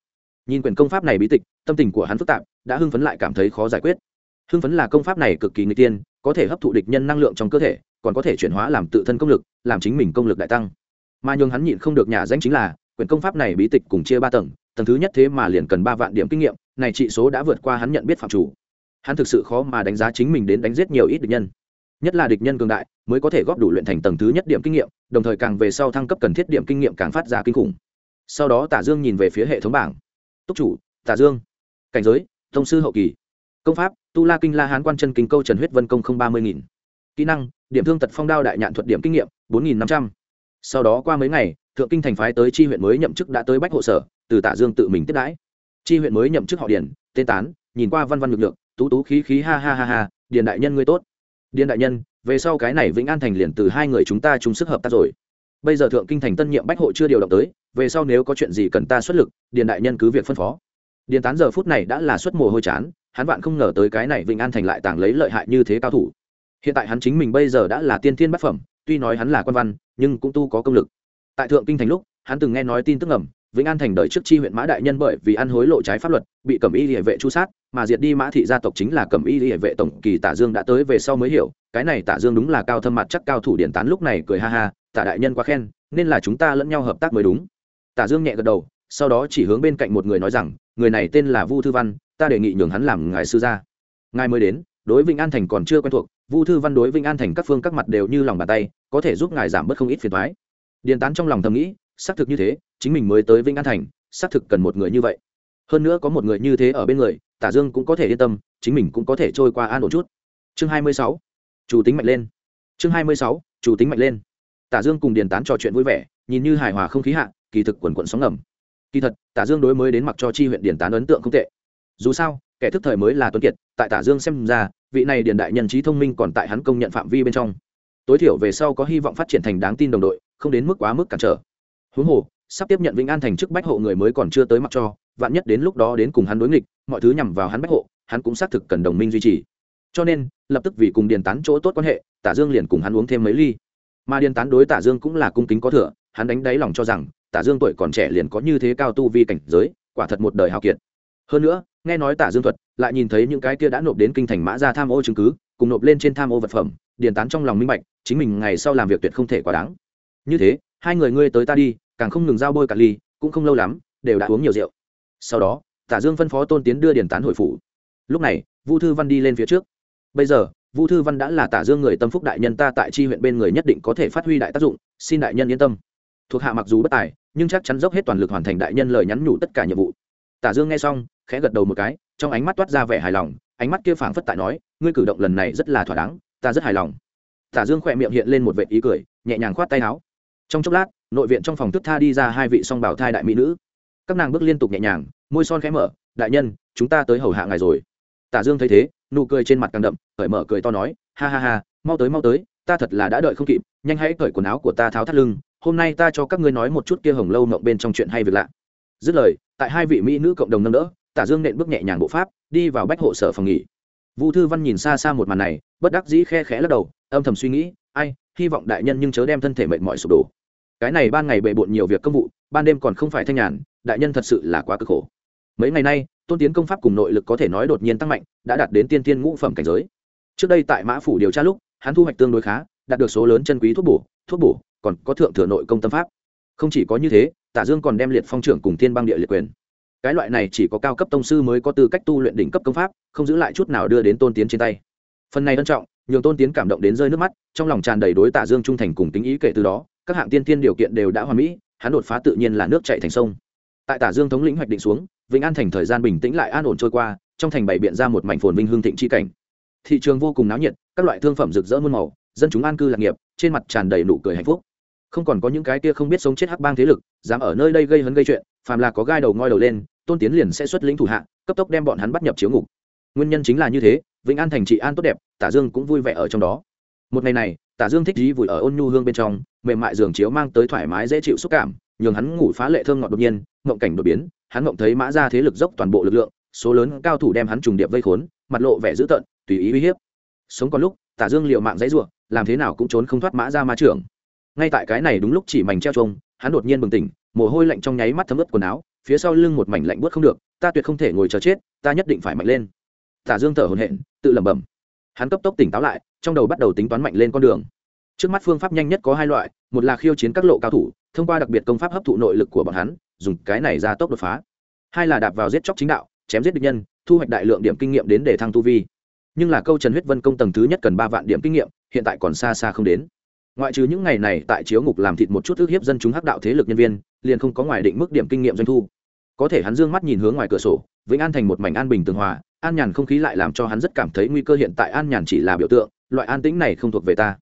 Nhìn quyển công pháp này bí tịch, tâm tình của hắn phức tạp, đã hưng phấn lại cảm thấy khó giải quyết. Hưng phấn là công pháp này cực kỳ người tiên, có thể hấp thụ địch nhân năng lượng trong cơ thể, còn có thể chuyển hóa làm tự thân công lực, làm chính mình công lực đại tăng. Mà nhường hắn nhịn không được nhà danh chính là, quyển công pháp này bí tịch cùng chia ba tầng tầng thứ nhất thế mà liền cần ba vạn điểm kinh nghiệm, này trị số đã vượt qua hắn nhận biết phạm chủ. Hắn thực sự khó mà đánh giá chính mình đến đánh giết nhiều ít địch nhân. Nhất là địch nhân cường đại, mới có thể góp đủ luyện thành tầng thứ nhất điểm kinh nghiệm, đồng thời càng về sau thăng cấp cần thiết điểm kinh nghiệm càng phát ra kinh khủng. Sau đó tả dương nhìn về phía hệ thống bảng. Túc chủ, tả dương. Cảnh giới, thông sư hậu kỳ. Công pháp, tu la kinh la hán quan chân kinh câu trần huyết vân công không ba mươi nghìn. Kỹ năng, điểm thương tật phong đao đại nhạn thuật điểm kinh nghiệm, bốn nghìn năm trăm sau đó qua mấy ngày, thượng kinh thành phái tới chi huyện mới nhậm chức đã tới bách hộ sở, từ tả dương tự mình tiếp đãi. Chi huyện mới nhậm chức họ điền, tên tán, nhìn qua văn văn lực lượng, tú tú khí khí ha ha ha ha, điền đại nhân ngươi tốt. Điền đại nhân, về sau cái này vĩnh an thành liền từ hai người chúng ta chung sức hợp tác rồi. Bây giờ thượng kinh thành tân nhiệm bách hộ chưa điều động tới, về sau nếu có chuyện gì cần ta xuất lực, điền đại nhân cứ việc phân phó. Điền tán giờ phút này đã là xuất mồ hôi chán, hắn vạn không ngờ tới cái này vĩnh an thành lại tàng lấy lợi hại như thế cao thủ. Hiện tại hắn chính mình bây giờ đã là tiên thiên bát phẩm tuy nói hắn là quan văn, nhưng cũng tu có công lực. Tại thượng kinh thành lúc, hắn từng nghe nói tin tức ngầm, vĩnh an thành đợi trước chi huyện mã đại nhân bởi vì ăn hối lộ trái pháp luật, bị cẩm y địa vệ chu sát, mà diệt đi mã thị gia tộc chính là cẩm y địa vệ tổng kỳ tả dương đã tới về sau mới hiểu, cái này tả dương đúng là cao thâm mặt chắc cao thủ điển tán lúc này cười ha ha, tả đại nhân quá khen, nên là chúng ta lẫn nhau hợp tác mới đúng. Tả dương nhẹ gật đầu, sau đó chỉ hướng bên cạnh một người nói rằng, người này tên là vu thư văn, ta đề nghị nhường hắn làm ngài sư gia. Ngài mới đến đối vĩnh an thành còn chưa quen thuộc, vu thư văn đối vĩnh an thành các phương các mặt đều như lòng bàn tay, có thể giúp ngài giảm bớt không ít phiền thoái điền tán trong lòng thầm nghĩ, xác thực như thế, chính mình mới tới vĩnh an thành, xác thực cần một người như vậy. Hơn nữa có một người như thế ở bên người, tả dương cũng có thể yên tâm, chính mình cũng có thể trôi qua an ổn chút. Chương hai mươi sáu, chủ tính mạnh lên. Chương hai mươi sáu, chủ tính mạnh lên. Tả dương cùng điền tán trò chuyện vui vẻ, nhìn như hài hòa không khí hạ, kỳ thực quần quận sóng ngầm. Kỳ thật, tả dương đối mới đến mặc cho chi huyện điền tán ấn tượng không tệ. Dù sao kẻ thức thời mới là tuấn kiệt, tại tả dương xem ra, vị này điền đại nhân trí thông minh còn tại hắn công nhận phạm vi bên trong. Tối thiểu về sau có hy vọng phát triển thành đáng tin đồng đội, không đến mức quá mức cản trở. Huống hồ, sắp tiếp nhận vĩnh an thành chức bách hộ người mới còn chưa tới mặc cho, vạn nhất đến lúc đó đến cùng hắn đối nghịch, mọi thứ nhằm vào hắn bách hộ, hắn cũng xác thực cần đồng minh duy trì. Cho nên, lập tức vì cùng điền tán chỗ tốt quan hệ, tả dương liền cùng hắn uống thêm mấy ly. Mà điền tán đối tả dương cũng là cung kính có thừa, hắn đánh đáy lòng cho rằng, tả dương tuổi còn trẻ liền có như thế cao tu vi cảnh giới, quả thật một đời hào kiệt hơn nữa, nghe nói tả dương thuật lại nhìn thấy những cái kia đã nộp đến kinh thành mã ra tham ô chứng cứ, cùng nộp lên trên tham ô vật phẩm, điền tán trong lòng minh bạch, chính mình ngày sau làm việc tuyệt không thể quá đáng. Như thế, hai người ngươi tới ta đi, càng không ngừng giao bôi cả ly, cũng không lâu lắm, đều đã uống nhiều rượu. Sau đó, tả dương phân phó tôn tiến đưa điền tán hồi phủ. Lúc này, vu thư văn đi lên phía trước. Bây giờ, vu thư văn đã là tả dương người tâm phúc đại nhân ta tại tri huyện bên người nhất định có thể phát huy đại tác dụng, xin đại nhân yên tâm. Thuộc hạ mặc dù bất tài, nhưng chắc chắn dốc hết toàn lực hoàn thành đại nhân lời nhắn nhủ tất cả nhiệm vụ tả dương nghe xong, khẽ gật đầu một cái, trong ánh mắt toát ra vẻ hài lòng, ánh mắt kia phảng phất tại nói, ngươi cử động lần này rất là thỏa đáng, ta rất hài lòng. Tả dương khỏe miệng hiện lên một vệ ý cười, nhẹ nhàng khoát tay áo. Trong chốc lát, nội viện trong phòng thức tha đi ra hai vị song bảo thai đại mỹ nữ. Các nàng bước liên tục nhẹ nhàng, môi son khẽ mở, đại nhân, chúng ta tới hầu hạ ngài rồi. Tả dương thấy thế, nụ cười trên mặt càng đậm, cởi mở cười to nói, ha ha ha, mau tới mau tới, ta thật là đã đợi không kịp, nhanh hãy cởi quần áo của ta tháo thắt lưng, hôm nay ta cho các ngươi nói một chút kia hồng lâu mộng bên trong chuyện hay việc lạ dứt lời, tại hai vị mỹ nữ cộng đồng nâng đỡ, tả dương nện bước nhẹ nhàng bộ pháp, đi vào bách hộ sở phòng nghỉ. Vu thư văn nhìn xa xa một màn này, bất đắc dĩ khe khẽ lắc đầu, âm thầm suy nghĩ, ai, hy vọng đại nhân nhưng chớ đem thân thể mệt mỏi sụp đổ. Cái này ban ngày bệ bộn nhiều việc công vụ, ban đêm còn không phải thanh nhàn, đại nhân thật sự là quá cực khổ. Mấy ngày nay, tôn tiến công pháp cùng nội lực có thể nói đột nhiên tăng mạnh, đã đạt đến tiên tiên ngũ phẩm cảnh giới. Trước đây tại mã phủ điều tra lúc, hắn thu hoạch tương đối khá, đạt được số lớn chân quý thuốc bổ thuốc bổ, còn có thượng thừa nội công tâm pháp. Không chỉ có như thế tả dương còn đem liệt phong trưởng cùng thiên băng địa liệt quyền. Cái loại này chỉ có cao cấp tông sư mới có tư cách tu luyện đỉnh cấp công pháp, không giữ lại chút nào đưa đến tôn tiến trên tay. Phần này ân trọng, nhường tôn tiến cảm động đến rơi nước mắt, trong lòng tràn đầy đối tả dương trung thành cùng tính ý kể từ đó, các hạng tiên tiên điều kiện đều đã hoàn mỹ, hắn đột phá tự nhiên là nước chạy thành sông. Tại tả dương thống lĩnh hoạch định xuống, vĩnh an thành thời gian bình tĩnh lại an ổn trôi qua, trong thành bày biện ra một mảnh phồn vinh hương thịnh chi cảnh. Thị trường vô cùng náo nhiệt, các loại thương phẩm rực rỡ muôn màu, dân chúng an cư lạc nghiệp, trên mặt tràn đầy nụ cười hạnh phúc không còn có những cái kia không biết sống chết hắc bang thế lực, dám ở nơi đây gây hấn gây chuyện, phàm là có gai đầu ngoi đầu lên, tôn tiến liền sẽ xuất lĩnh thủ hạ, cấp tốc đem bọn hắn bắt nhập chiếu ngục. Nguyên nhân chính là như thế, vĩnh an thành trị an tốt đẹp, tả dương cũng vui vẻ ở trong đó. Một ngày này, tả dương thích dí vùi ở ôn nhu hương bên trong, mềm mại giường chiếu mang tới thoải mái dễ chịu xúc cảm, nhường hắn ngủ phá lệ thơm ngọt đột nhiên ngộng cảnh đột biến, hắn ngộng thấy mã ra thế lực dốc toàn bộ lực lượng, số lớn cao thủ đem hắn trùng điệp vây khốn, mặt lộ vẻ dữ tợn, tùy ý uy hiếp. Sống còn lúc, tả dương liệu mạng dãy ruộng, làm thế nào cũng trốn không thoát mã ra ma trưởng ngay tại cái này đúng lúc chỉ mảnh treo trông hắn đột nhiên bừng tỉnh, mồ hôi lạnh trong nháy mắt thấm ướt quần áo, phía sau lưng một mảnh lạnh buốt không được, ta tuyệt không thể ngồi chờ chết, ta nhất định phải mạnh lên. Tả dương thở hổn hển, tự lẩm bẩm. Hắn cấp tốc tỉnh táo lại, trong đầu bắt đầu tính toán mạnh lên con đường. Trước mắt phương pháp nhanh nhất có hai loại, một là khiêu chiến các lộ cao thủ, thông qua đặc biệt công pháp hấp thụ nội lực của bọn hắn, dùng cái này ra tốc đột phá. Hai là đạp vào giết chóc chính đạo, chém giết địch nhân, thu hoạch đại lượng điểm kinh nghiệm đến để thăng tu vi. Nhưng là câu trần huyết vân công tầng thứ nhất cần ba vạn điểm kinh nghiệm, hiện tại còn xa xa không đến ngoại trừ những ngày này tại chiếu ngục làm thịt một chút ước hiếp dân chúng hắc đạo thế lực nhân viên, liền không có ngoài định mức điểm kinh nghiệm doanh thu. Có thể hắn dương mắt nhìn hướng ngoài cửa sổ, vĩnh an thành một mảnh an bình tường hòa, an nhàn không khí lại làm cho hắn rất cảm thấy nguy cơ hiện tại an nhàn chỉ là biểu tượng, loại an tĩnh này không thuộc về ta.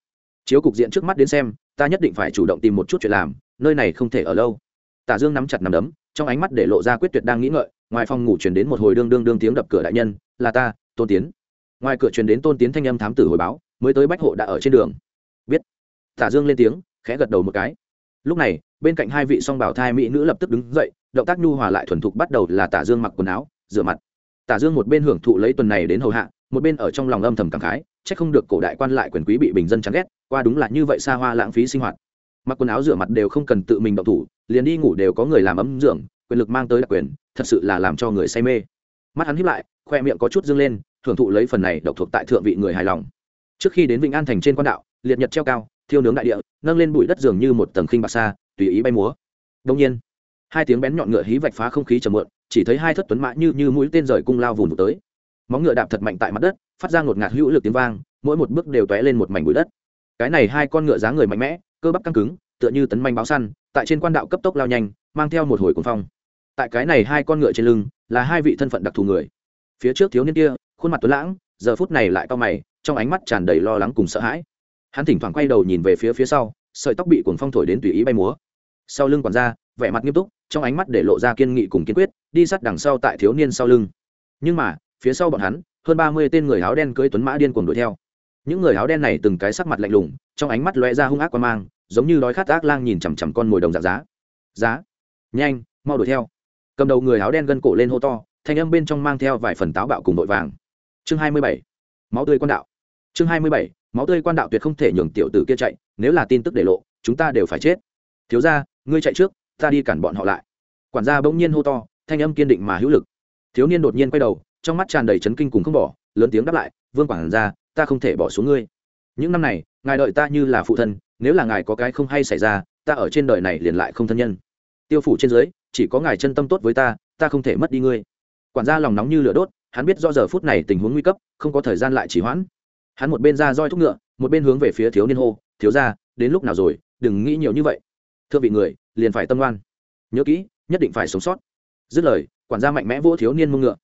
Chiếu cục diện trước mắt đến xem, ta nhất định phải chủ động tìm một chút chuyện làm, nơi này không thể ở lâu. Tả dương nắm chặt nắm đấm, trong ánh mắt để lộ ra quyết tuyệt đang nghĩ ngợi, ngoài phòng ngủ chuyển đến một hồi đương đương đương tiếng đập cửa đại nhân, là ta, tôn tiến. Ngoài cửa truyền đến tôn tiến thanh âm thám tử hồi báo, mới tới bách hộ đã ở trên đường tả dương lên tiếng, khẽ gật đầu một cái. Lúc này, bên cạnh hai vị song bảo thai mỹ nữ lập tức đứng dậy, động tác nhu hòa lại thuần thục bắt đầu là tả dương mặc quần áo, rửa mặt. Tả dương một bên hưởng thụ lấy tuần này đến hầu hạ, một bên ở trong lòng âm thầm cảm khái, chắc không được cổ đại quan lại quyền quý bị bình dân chán ghét, qua đúng là như vậy xa hoa lãng phí sinh hoạt. Mặc quần áo rửa mặt đều không cần tự mình động thủ, liền đi ngủ đều có người làm ấm dưỡng quyền lực mang tới đặc quyền, thật sự là làm cho người say mê. Mắt hắn hiếp lại, khoe miệng có chút dương lên, thưởng thụ lấy phần này độc thuộc tại thượng vị người hài lòng. Trước khi đến vĩnh an thành trên quan đạo, liệt nhật treo cao thiêu nướng đại địa, nâng lên bụi đất dường như một tầng khinh bạc xa, tùy ý bay múa. Đông nhiên, hai tiếng bén nhọn ngựa hí vạch phá không khí trầm mượn chỉ thấy hai thất tuấn mã như như mũi tên rời cung lao vùn vụt tới. Móng ngựa đạp thật mạnh tại mặt đất, phát ra ngột ngạt hữu lực tiếng vang, mỗi một bước đều tóe lên một mảnh bụi đất. Cái này hai con ngựa dáng người mạnh mẽ, cơ bắp căng cứng, tựa như tấn manh báo săn, tại trên quan đạo cấp tốc lao nhanh, mang theo một hồi cuồng phong. Tại cái này hai con ngựa trên lưng, là hai vị thân phận đặc thù người. Phía trước thiếu niên kia, khuôn mặt tuấn lãng, giờ phút này lại cao mày, trong ánh mắt tràn đầy lo lắng cùng sợ hãi hắn thỉnh thoảng quay đầu nhìn về phía phía sau, sợi tóc bị cuồng phong thổi đến tùy ý bay múa. Sau lưng quản gia, vẻ mặt nghiêm túc, trong ánh mắt để lộ ra kiên nghị cùng kiên quyết, đi sát đằng sau tại thiếu niên sau lưng. Nhưng mà, phía sau bọn hắn, hơn ba mươi tên người áo đen cưỡi tuấn mã điên cuồng đuổi theo. Những người áo đen này từng cái sắc mặt lạnh lùng, trong ánh mắt lóe ra hung ác quan mang, giống như đói khát ác lang nhìn chằm chằm con mồi đồng dạng giá. Giá. Nhanh, mau đuổi theo. Cầm đầu người áo đen gân cổ lên hô to, thanh âm bên trong mang theo vài phần táo bạo cùng vội vàng. Chương hai mươi bảy. Máu tươi quan đạo chương hai mươi bảy, máu tươi quan đạo tuyệt không thể nhường tiểu tử kia chạy, nếu là tin tức để lộ, chúng ta đều phải chết. Thiếu ra ngươi chạy trước, ta đi cản bọn họ lại. Quản gia bỗng nhiên hô to, thanh âm kiên định mà hữu lực. Thiếu niên đột nhiên quay đầu, trong mắt tràn đầy chấn kinh cùng không bỏ, lớn tiếng đáp lại, vương quản gia, ta không thể bỏ xuống ngươi. Những năm này, ngài đợi ta như là phụ thân, nếu là ngài có cái không hay xảy ra, ta ở trên đời này liền lại không thân nhân. Tiêu phủ trên dưới, chỉ có ngài chân tâm tốt với ta ta không thể mất đi ngươi. Quản gia lòng nóng như lửa đốt, hắn biết do giờ phút này tình huống nguy cấp, không có thời gian lại chỉ hoãn hắn một bên ra roi thúc ngựa, một bên hướng về phía thiếu niên hô, thiếu ra đến lúc nào rồi? Đừng nghĩ nhiều như vậy. Thưa vị người, liền phải tâm oan nhớ kỹ, nhất định phải sống sót. Dứt lời, quản gia mạnh mẽ vỗ thiếu niên mông ngựa.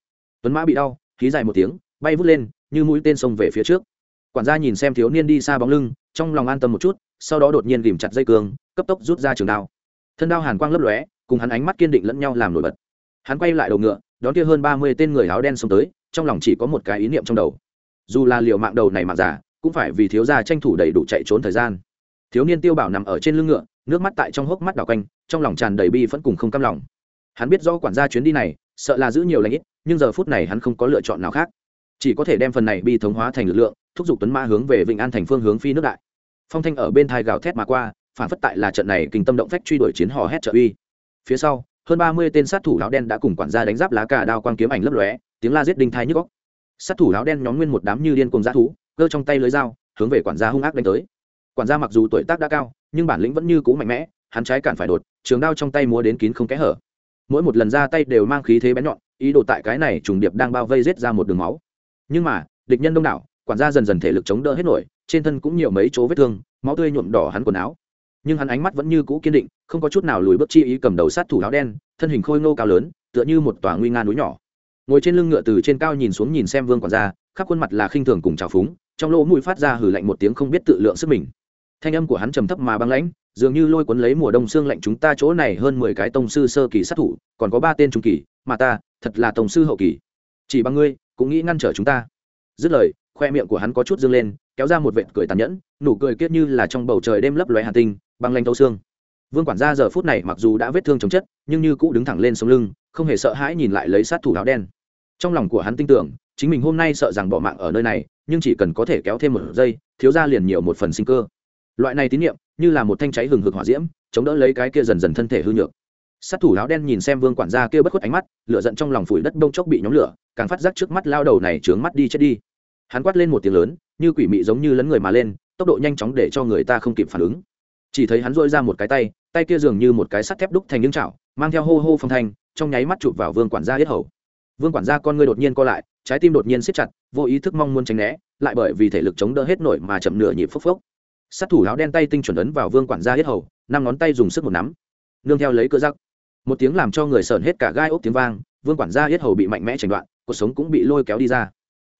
Tuấn mã bị đau, khí dài một tiếng, bay vút lên, như mũi tên sông về phía trước. Quản gia nhìn xem thiếu niên đi xa bóng lưng, trong lòng an tâm một chút, sau đó đột nhiên ghìm chặt dây cường cấp tốc rút ra trường đao. Thân đao hàn quang lấp lóe, cùng hắn ánh mắt kiên định lẫn nhau làm nổi bật. Hắn quay lại đầu ngựa, đón kia hơn ba mươi tên người áo đen xông tới, trong lòng chỉ có một cái ý niệm trong đầu dù là liều mạng đầu này mạng giả cũng phải vì thiếu gia tranh thủ đầy đủ chạy trốn thời gian. Thiếu niên tiêu bảo nằm ở trên lưng ngựa, nước mắt tại trong hốc mắt đảo quanh, trong lòng tràn đầy bi vẫn cùng không cam lòng. Hắn biết do quản gia chuyến đi này, sợ là giữ nhiều lãnh ít, nhưng giờ phút này hắn không có lựa chọn nào khác. Chỉ có thể đem phần này bi thống hóa thành lực lượng, thúc giục tuấn ma hướng về vịnh an thành phương hướng phi nước đại. Phong thanh ở bên thai gào thét mà qua, phản phất tại là trận này kinh tâm động phách truy đuổi chiến hò hét trợ uy. Phía sau, hơn ba mươi tên sát thủ áo đen đã cùng quản gia đánh giáp lá cà đao quang kiếm ảnh lấp lóe, tiếng la giết đinh thai nhức góc sát thủ áo đen nhóm nguyên một đám như điên cùng dã thú, cơ trong tay lưới dao, hướng về quản gia hung ác đánh tới. Quản gia mặc dù tuổi tác đã cao, nhưng bản lĩnh vẫn như cũ mạnh mẽ, hắn trái cản phải đột, trường đao trong tay múa đến kín không kẽ hở. Mỗi một lần ra tay đều mang khí thế bén nhọn, ý đồ tại cái này trùng điệp đang bao vây rết ra một đường máu. Nhưng mà, địch nhân đông đảo, quản gia dần dần thể lực chống đỡ hết nổi, trên thân cũng nhiều mấy chỗ vết thương, máu tươi nhuộm đỏ hắn quần áo. Nhưng hắn ánh mắt vẫn như cũ kiên định, không có chút nào lùi bước chi ý cầm đầu sát thủ áo đen, thân hình khôi ngô cao lớn, tựa như một tòa nguy nga núi nhỏ ngồi trên lưng ngựa từ trên cao nhìn xuống nhìn xem vương quản gia, khắp khuôn mặt là khinh thường cùng trào phúng, trong lỗ mũi phát ra hử lạnh một tiếng không biết tự lượng sức mình. Thanh âm của hắn trầm thấp mà băng lãnh, dường như lôi cuốn lấy mùa đông xương lạnh chúng ta chỗ này hơn mười cái tông sư sơ kỳ sát thủ, còn có ba tên trung kỳ, mà ta, thật là tông sư hậu kỳ. Chỉ bằng ngươi, cũng nghĩ ngăn trở chúng ta. Dứt lời, khoe miệng của hắn có chút dương lên, kéo ra một vệt cười tàn nhẫn, nụ cười kiết như là trong bầu trời đêm lấp lóe hà tinh, băng lanh thấu xương. Vương quản gia giờ phút này mặc dù đã vết thương chống chất, nhưng như cũ đứng thẳng lên sống lưng, không hề sợ hãi nhìn lại lấy sát thủ áo đen trong lòng của hắn tin tưởng, chính mình hôm nay sợ rằng bỏ mạng ở nơi này, nhưng chỉ cần có thể kéo thêm một giây, thiếu ra liền nhiều một phần sinh cơ. Loại này tín nhiệm như là một thanh cháy hừng hực hỏa diễm, chống đỡ lấy cái kia dần dần thân thể hư nhược. Sát thủ áo đen nhìn xem vương quản gia kia bất khuất ánh mắt, lửa giận trong lòng phủi đất bông chốc bị nhóm lửa, càng phát giác trước mắt lao đầu này trướng mắt đi chết đi. Hắn quát lên một tiếng lớn, như quỷ mị giống như lấn người mà lên, tốc độ nhanh chóng để cho người ta không kịp phản ứng. Chỉ thấy hắn dội ra một cái tay tay kia dường như một cái sắt thép đúc thành những chảo, mang theo hô hô phong thanh, trong nháy mắt chụp vào vương quản gia yết hầu vương quản gia con ngươi đột nhiên co lại, trái tim đột nhiên siết chặt, vô ý thức mong muốn tránh né, lại bởi vì thể lực chống đỡ hết nổi mà chậm nửa nhịp phốc phốc. Sát thủ áo đen tay tinh chuẩn ấn vào vương quản gia hết hầu, năm ngón tay dùng sức một nắm. Nương theo lấy cơ giắc một tiếng làm cho người sờn hết cả gai ốc tiếng vang, vương quản gia hết hầu bị mạnh mẽ chảnh đoạn, cuộc sống cũng bị lôi kéo đi ra.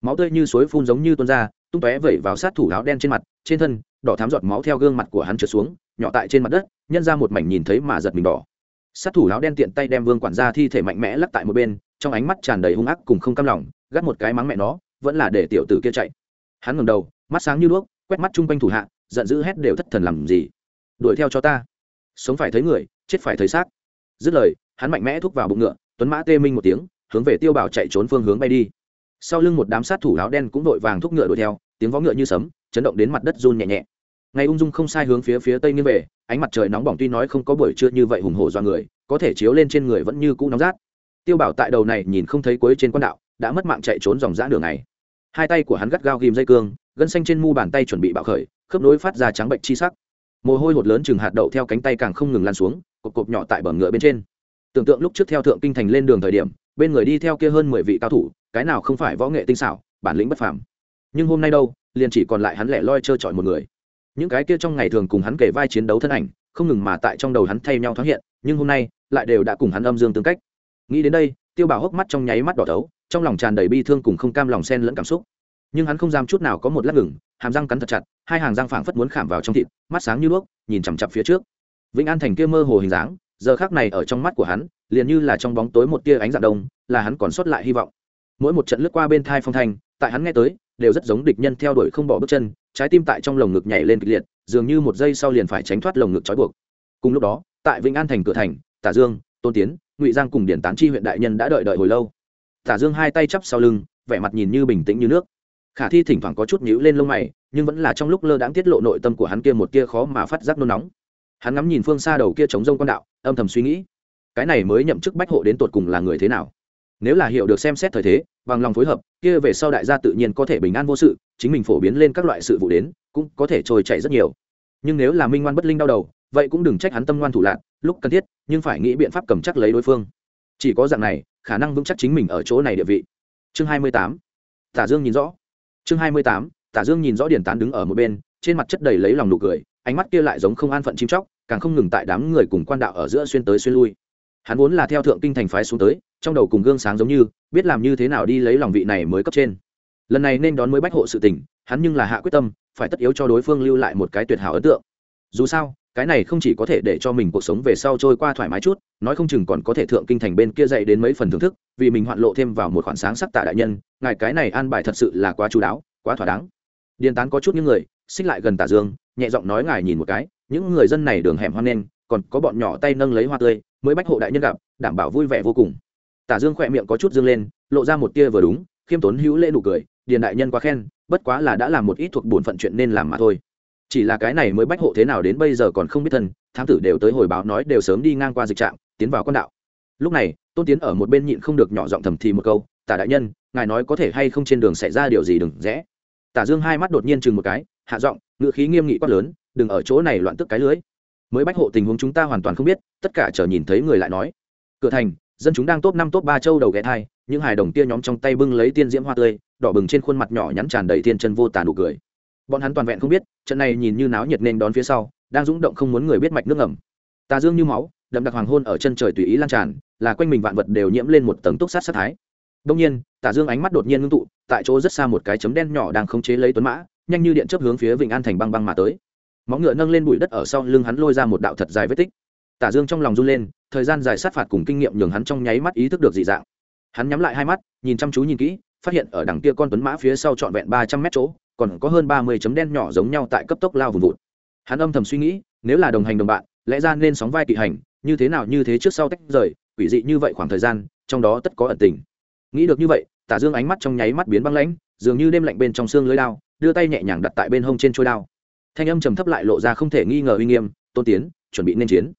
Máu tươi như suối phun giống như tuôn ra, tung tóe vẩy vào sát thủ áo đen trên mặt, trên thân, đỏ thám giọt máu theo gương mặt của hắn trượt xuống, nhỏ tại trên mặt đất, nhân ra một mảnh nhìn thấy mà giật mình đỏ sát thủ áo đen tiện tay đem vương quản gia thi thể mạnh mẽ lắc tại một bên, trong ánh mắt tràn đầy hung ác cùng không cam lòng, gắt một cái mắng mẹ nó, vẫn là để tiểu tử kia chạy. Hắn ngẩng đầu, mắt sáng như đuốc, quét mắt chung quanh thủ hạ, giận dữ hét đều thất thần làm gì? Đuổi theo cho ta. Sống phải thấy người, chết phải thấy xác. Dứt lời, hắn mạnh mẽ thúc vào bụng ngựa, tuấn mã tê minh một tiếng, hướng về tiêu bảo chạy trốn phương hướng bay đi. Sau lưng một đám sát thủ áo đen cũng vội vàng thúc ngựa đuổi theo, tiếng vó ngựa như sấm, chấn động đến mặt đất run nhẹ nhẹ ngày ung dung không sai hướng phía phía tây nghiêng về, ánh mặt trời nóng bỏng tuy nói không có buổi trưa như vậy hùng hổ do người, có thể chiếu lên trên người vẫn như cũ nóng rát. Tiêu bảo tại đầu này nhìn không thấy cuối trên quan đạo, đã mất mạng chạy trốn dòng dã đường này hai tay của hắn gắt gao ghìm dây cương, gân xanh trên mu bàn tay chuẩn bị bạo khởi, khớp nối phát ra trắng bệnh chi sắc. Mồ hôi hột lớn chừng hạt đậu theo cánh tay càng không ngừng lan xuống cột cột nhỏ tại bờ ngựa bên trên. Tưởng tượng lúc trước theo thượng kinh thành lên đường thời điểm, bên người đi theo kia hơn mười vị cao thủ, cái nào không phải võ nghệ tinh xảo, bản lĩnh bất phàm. Nhưng hôm nay đâu, liền chỉ còn lại hắn lẻ loi trơ trọi một người những cái kia trong ngày thường cùng hắn kể vai chiến đấu thân ảnh, không ngừng mà tại trong đầu hắn thay nhau thoáng hiện, nhưng hôm nay, lại đều đã cùng hắn âm dương tương cách. Nghĩ đến đây, tiêu bảo hốc mắt trong nháy mắt đỏ thấu, trong lòng tràn đầy bi thương cùng không cam lòng sen lẫn cảm xúc. Nhưng hắn không dám chút nào có một lát ngừng, hàm răng cắn thật chặt, hai hàng răng phảng phất muốn khảm vào trong thịt, mắt sáng như đuốc, nhìn chằm chặp phía trước. Vĩnh an thành kia mơ hồ hình dáng, giờ khác này ở trong mắt của hắn, liền như là trong bóng tối một tia ánh dạng đông, là hắn còn sót lại hy vọng. Mỗi một trận lướt qua bên thai phong thanh, tại hắn nghe tới, đều rất giống địch nhân theo đuổi không bỏ bước chân trái tim tại trong lồng ngực nhảy lên kịch liệt, dường như một giây sau liền phải tránh thoát lồng ngực trói buộc. Cùng lúc đó, tại vĩnh an thành cửa thành, tả dương, tôn tiến, ngụy giang cùng điển tán chi huyện đại nhân đã đợi đợi hồi lâu. Tả dương hai tay chắp sau lưng, vẻ mặt nhìn như bình tĩnh như nước. Khả thi thỉnh thoảng có chút nhíu lên lông mày, nhưng vẫn là trong lúc lơ đãng tiết lộ nội tâm của hắn kia một kia khó mà phát giác nôn nóng. Hắn ngắm nhìn phương xa đầu kia chống rông quan đạo, âm thầm suy nghĩ, cái này mới nhậm chức bách hộ đến tột cùng là người thế nào? Nếu là hiểu được xem xét thời thế, bằng lòng phối hợp, kia về sau đại gia tự nhiên có thể bình an vô sự, chính mình phổ biến lên các loại sự vụ đến, cũng có thể trôi chảy rất nhiều. Nhưng nếu là minh ngoan bất linh đau đầu, vậy cũng đừng trách hắn tâm ngoan thủ lạc lúc cần thiết, nhưng phải nghĩ biện pháp cầm chắc lấy đối phương. Chỉ có dạng này, khả năng vững chắc chính mình ở chỗ này địa vị. Chương hai mươi tám. Tả dương nhìn rõ. Chương hai mươi tám. Tả dương nhìn rõ điển tán đứng ở một bên, trên mặt chất đầy lấy lòng nụ cười, ánh mắt kia lại giống không an phận chim chóc, càng không ngừng tại đám người cùng quan đạo ở giữa xuyên tới xuyên lui. Hắn vốn là theo thượng kinh thành phái xuống tới trong đầu cùng gương sáng giống như, biết làm như thế nào đi lấy lòng vị này mới cấp trên. Lần này nên đón mới bách hộ sự tình, hắn nhưng là hạ quyết tâm, phải tất yếu cho đối phương lưu lại một cái tuyệt hảo ấn tượng. Dù sao, cái này không chỉ có thể để cho mình cuộc sống về sau trôi qua thoải mái chút, nói không chừng còn có thể thượng kinh thành bên kia dạy đến mấy phần thưởng thức, vì mình hoạn lộ thêm vào một khoản sáng sắc tạ đại nhân, ngài cái này an bài thật sự là quá chú đáo, quá thỏa đáng. Điền tán có chút những người, xích lại gần tả dương, nhẹ giọng nói ngài nhìn một cái, những người dân này đường hẻm hoang nên còn có bọn nhỏ tay nâng lấy hoa tươi, mới bách hộ đại nhân gặp, đảm bảo vui vẻ vô cùng tả dương khỏe miệng có chút dương lên, lộ ra một tia vừa đúng, khiêm tốn hữu lễ nụ cười, điền đại nhân quá khen, bất quá là đã làm một ít thuộc bổn phận chuyện nên làm mà thôi. Chỉ là cái này mới bách hộ thế nào đến bây giờ còn không biết thân, thám tử đều tới hồi báo nói đều sớm đi ngang qua dịch trạm tiến vào con đạo. Lúc này, tôn tiến ở một bên nhịn không được nhỏ giọng thầm thì một câu, tả đại nhân, ngài nói có thể hay không trên đường xảy ra điều gì đừng rẽ? Tả dương hai mắt đột nhiên chừng một cái, hạ giọng ngự khí nghiêm nghị quát lớn, đừng ở chỗ này loạn tức cái lưới. Mới bách hộ tình huống chúng ta hoàn toàn không biết, tất cả chờ nhìn thấy người lại nói. Cửa thành dân chúng đang top năm, top ba châu đầu ghé thai, những hài đồng tia nhóm trong tay bưng lấy tiên diễm hoa tươi, đỏ bừng trên khuôn mặt nhỏ nhắn tràn đầy thiên chân vô tàn đủ cười. Bọn hắn toàn vẹn không biết, trận này nhìn như náo nhiệt nên đón phía sau, đang rúng động không muốn người biết mạch nước ngầm. Tà dương như máu, đậm đặc hoàng hôn ở chân trời tùy ý lan tràn, là quanh mình vạn vật đều nhiễm lên một tầng túc sát sát thái. Đông nhiên, tà dương ánh mắt đột nhiên ngưng tụ, tại chỗ rất xa một cái chấm đen nhỏ đang khống chế lấy tuấn mã, nhanh như điện chấp hướng phía vịnh an thành băng băng mà tới. Móng ngựa nâng lên bụi đất ở sau lưng hắn lôi ra một đạo thật dài vết tích. Tả dương trong lòng run lên thời gian dài sát phạt cùng kinh nghiệm nhường hắn trong nháy mắt ý thức được dị dạng. Hắn nhắm lại hai mắt, nhìn chăm chú nhìn kỹ, phát hiện ở đằng kia con tuấn mã phía sau trọn vẹn ba trăm mét chỗ, còn có hơn ba mươi chấm đen nhỏ giống nhau tại cấp tốc lao vùng vụt. Hắn âm thầm suy nghĩ, nếu là đồng hành đồng bạn, lẽ ra nên sóng vai kỵ hành, như thế nào như thế trước sau tách rời, quỷ dị như vậy khoảng thời gian, trong đó tất có ẩn tình. Nghĩ được như vậy, tả dương ánh mắt trong nháy mắt biến băng lãnh, dường như đêm lạnh bên trong xương lưới đao, đưa tay nhẹ nhàng đặt tại bên hông trên trôi đao. Thanh âm trầm thấp lại lộ ra không thể nghi ngờ uy nghiêm, tôn tiến, chuẩn bị nên chiến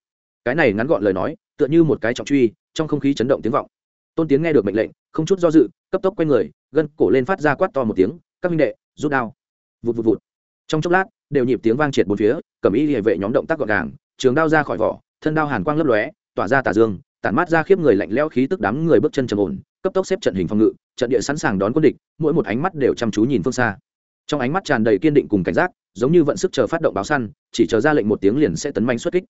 cái này ngắn gọn lời nói, tựa như một cái trọng truy, trong không khí chấn động tiếng vọng. Tôn tiến nghe được mệnh lệnh, không chút do dự, cấp tốc quay người, gân cổ lên phát ra quát to một tiếng, các minh đệ, rút đao. Vụt vụt vụt. Trong chốc lát, đều nhịp tiếng vang triệt bốn phía, cầm y hệ vệ nhóm động tác gọn gàng, trường đao ra khỏi vỏ, thân đao hàn quang lấp lóe, tỏa ra tà dương, tản mát ra khiếp người lạnh lẽo khí tức đám người bước chân trầm ổn, cấp tốc xếp trận hình phòng ngự, trận địa sẵn sàng đón quân địch, mỗi một ánh mắt đều chăm chú nhìn phương xa. Trong ánh mắt tràn đầy kiên định cùng cảnh giác, giống như vận sức chờ phát động báo săn, chỉ chờ ra lệnh một tiếng liền sẽ tấn manh xuất kích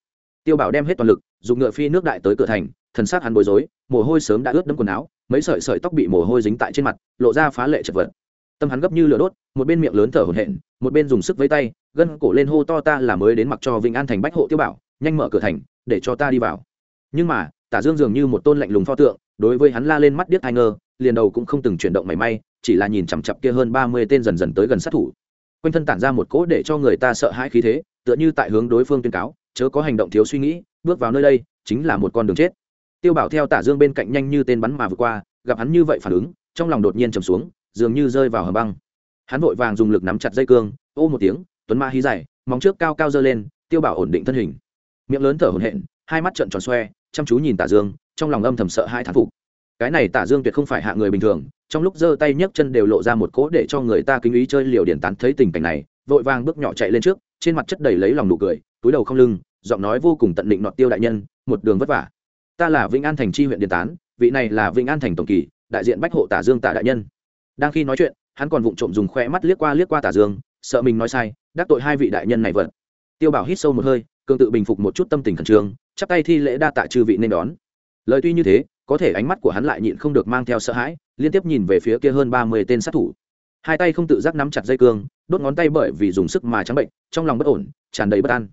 tiêu bảo đem hết toàn lực, dùng ngựa phi nước đại tới cửa thành, thần sát hắn bối rối, mồ hôi sớm đã ướt đẫm quần áo, mấy sợi sợi tóc bị mồ hôi dính tại trên mặt, lộ ra phá lệ chật vật. Tâm hắn gấp như lửa đốt, một bên miệng lớn thở hổn hển, một bên dùng sức với tay, gân cổ lên hô to ta là mới đến mặc cho vĩnh an thành bách hộ tiêu bảo, nhanh mở cửa thành, để cho ta đi vào. Nhưng mà, tả dương dường như một tôn lạnh lùng pho tượng, đối với hắn la lên mắt điếc ai ngơ liền đầu cũng không từng chuyển động mảy may, chỉ là nhìn chằm chặp kia hơn ba mươi tên dần dần tới gần sát thủ. Quanh thân tản ra một cỗ để cho người ta sợ hãi khí thế, tựa như tại hướng đối phương tuyên cáo chớ có hành động thiếu suy nghĩ, bước vào nơi đây chính là một con đường chết. Tiêu bảo theo tả dương bên cạnh nhanh như tên bắn mà vượt qua, gặp hắn như vậy phản ứng, trong lòng đột nhiên trầm xuống, dường như rơi vào hầm băng. Hắn vội vàng dùng lực nắm chặt dây cương, ô một tiếng, tuấn ma hí dài, móng trước cao cao dơ lên, tiêu bảo ổn định thân hình. Miệng lớn thở hổn hển, hai mắt trợn tròn xoe, chăm chú nhìn tả dương, trong lòng âm thầm sợ hai thán phục. Cái này tả dương tuyệt không phải hạ người bình thường, trong lúc giơ tay nhấc chân đều lộ ra một cỗ để cho người ta kính ý chơi liều điển tán thấy tình cảnh này, vội vàng bước nhỏ chạy lên trước, trên mặt chất đầy lấy lòng nụ cười túi đầu không lưng, giọng nói vô cùng tận định nọt tiêu đại nhân, một đường vất vả. Ta là vĩnh an thành tri huyện điện tán, vị này là vĩnh an thành tổng kỳ, đại diện bách hộ tả dương tả đại nhân. Đang khi nói chuyện, hắn còn vụng trộm dùng khoe mắt liếc qua liếc qua tả dương, sợ mình nói sai, đắc tội hai vị đại nhân này vật tiêu bảo hít sâu một hơi cương tự bình phục một chút tâm tình khẩn trương, chắp tay thi lễ đa tạ chư vị nên đón. Lời tuy như thế, có thể ánh mắt của hắn lại nhịn không được mang theo sợ hãi, liên tiếp nhìn về phía kia hơn ba mươi tên sát thủ. Hai tay không tự giác nắm chặt dây cương, đốt ngón tay bởi vì dùng sức mà trắng bệnh, trong lòng bất ổn, tràn đầy bất an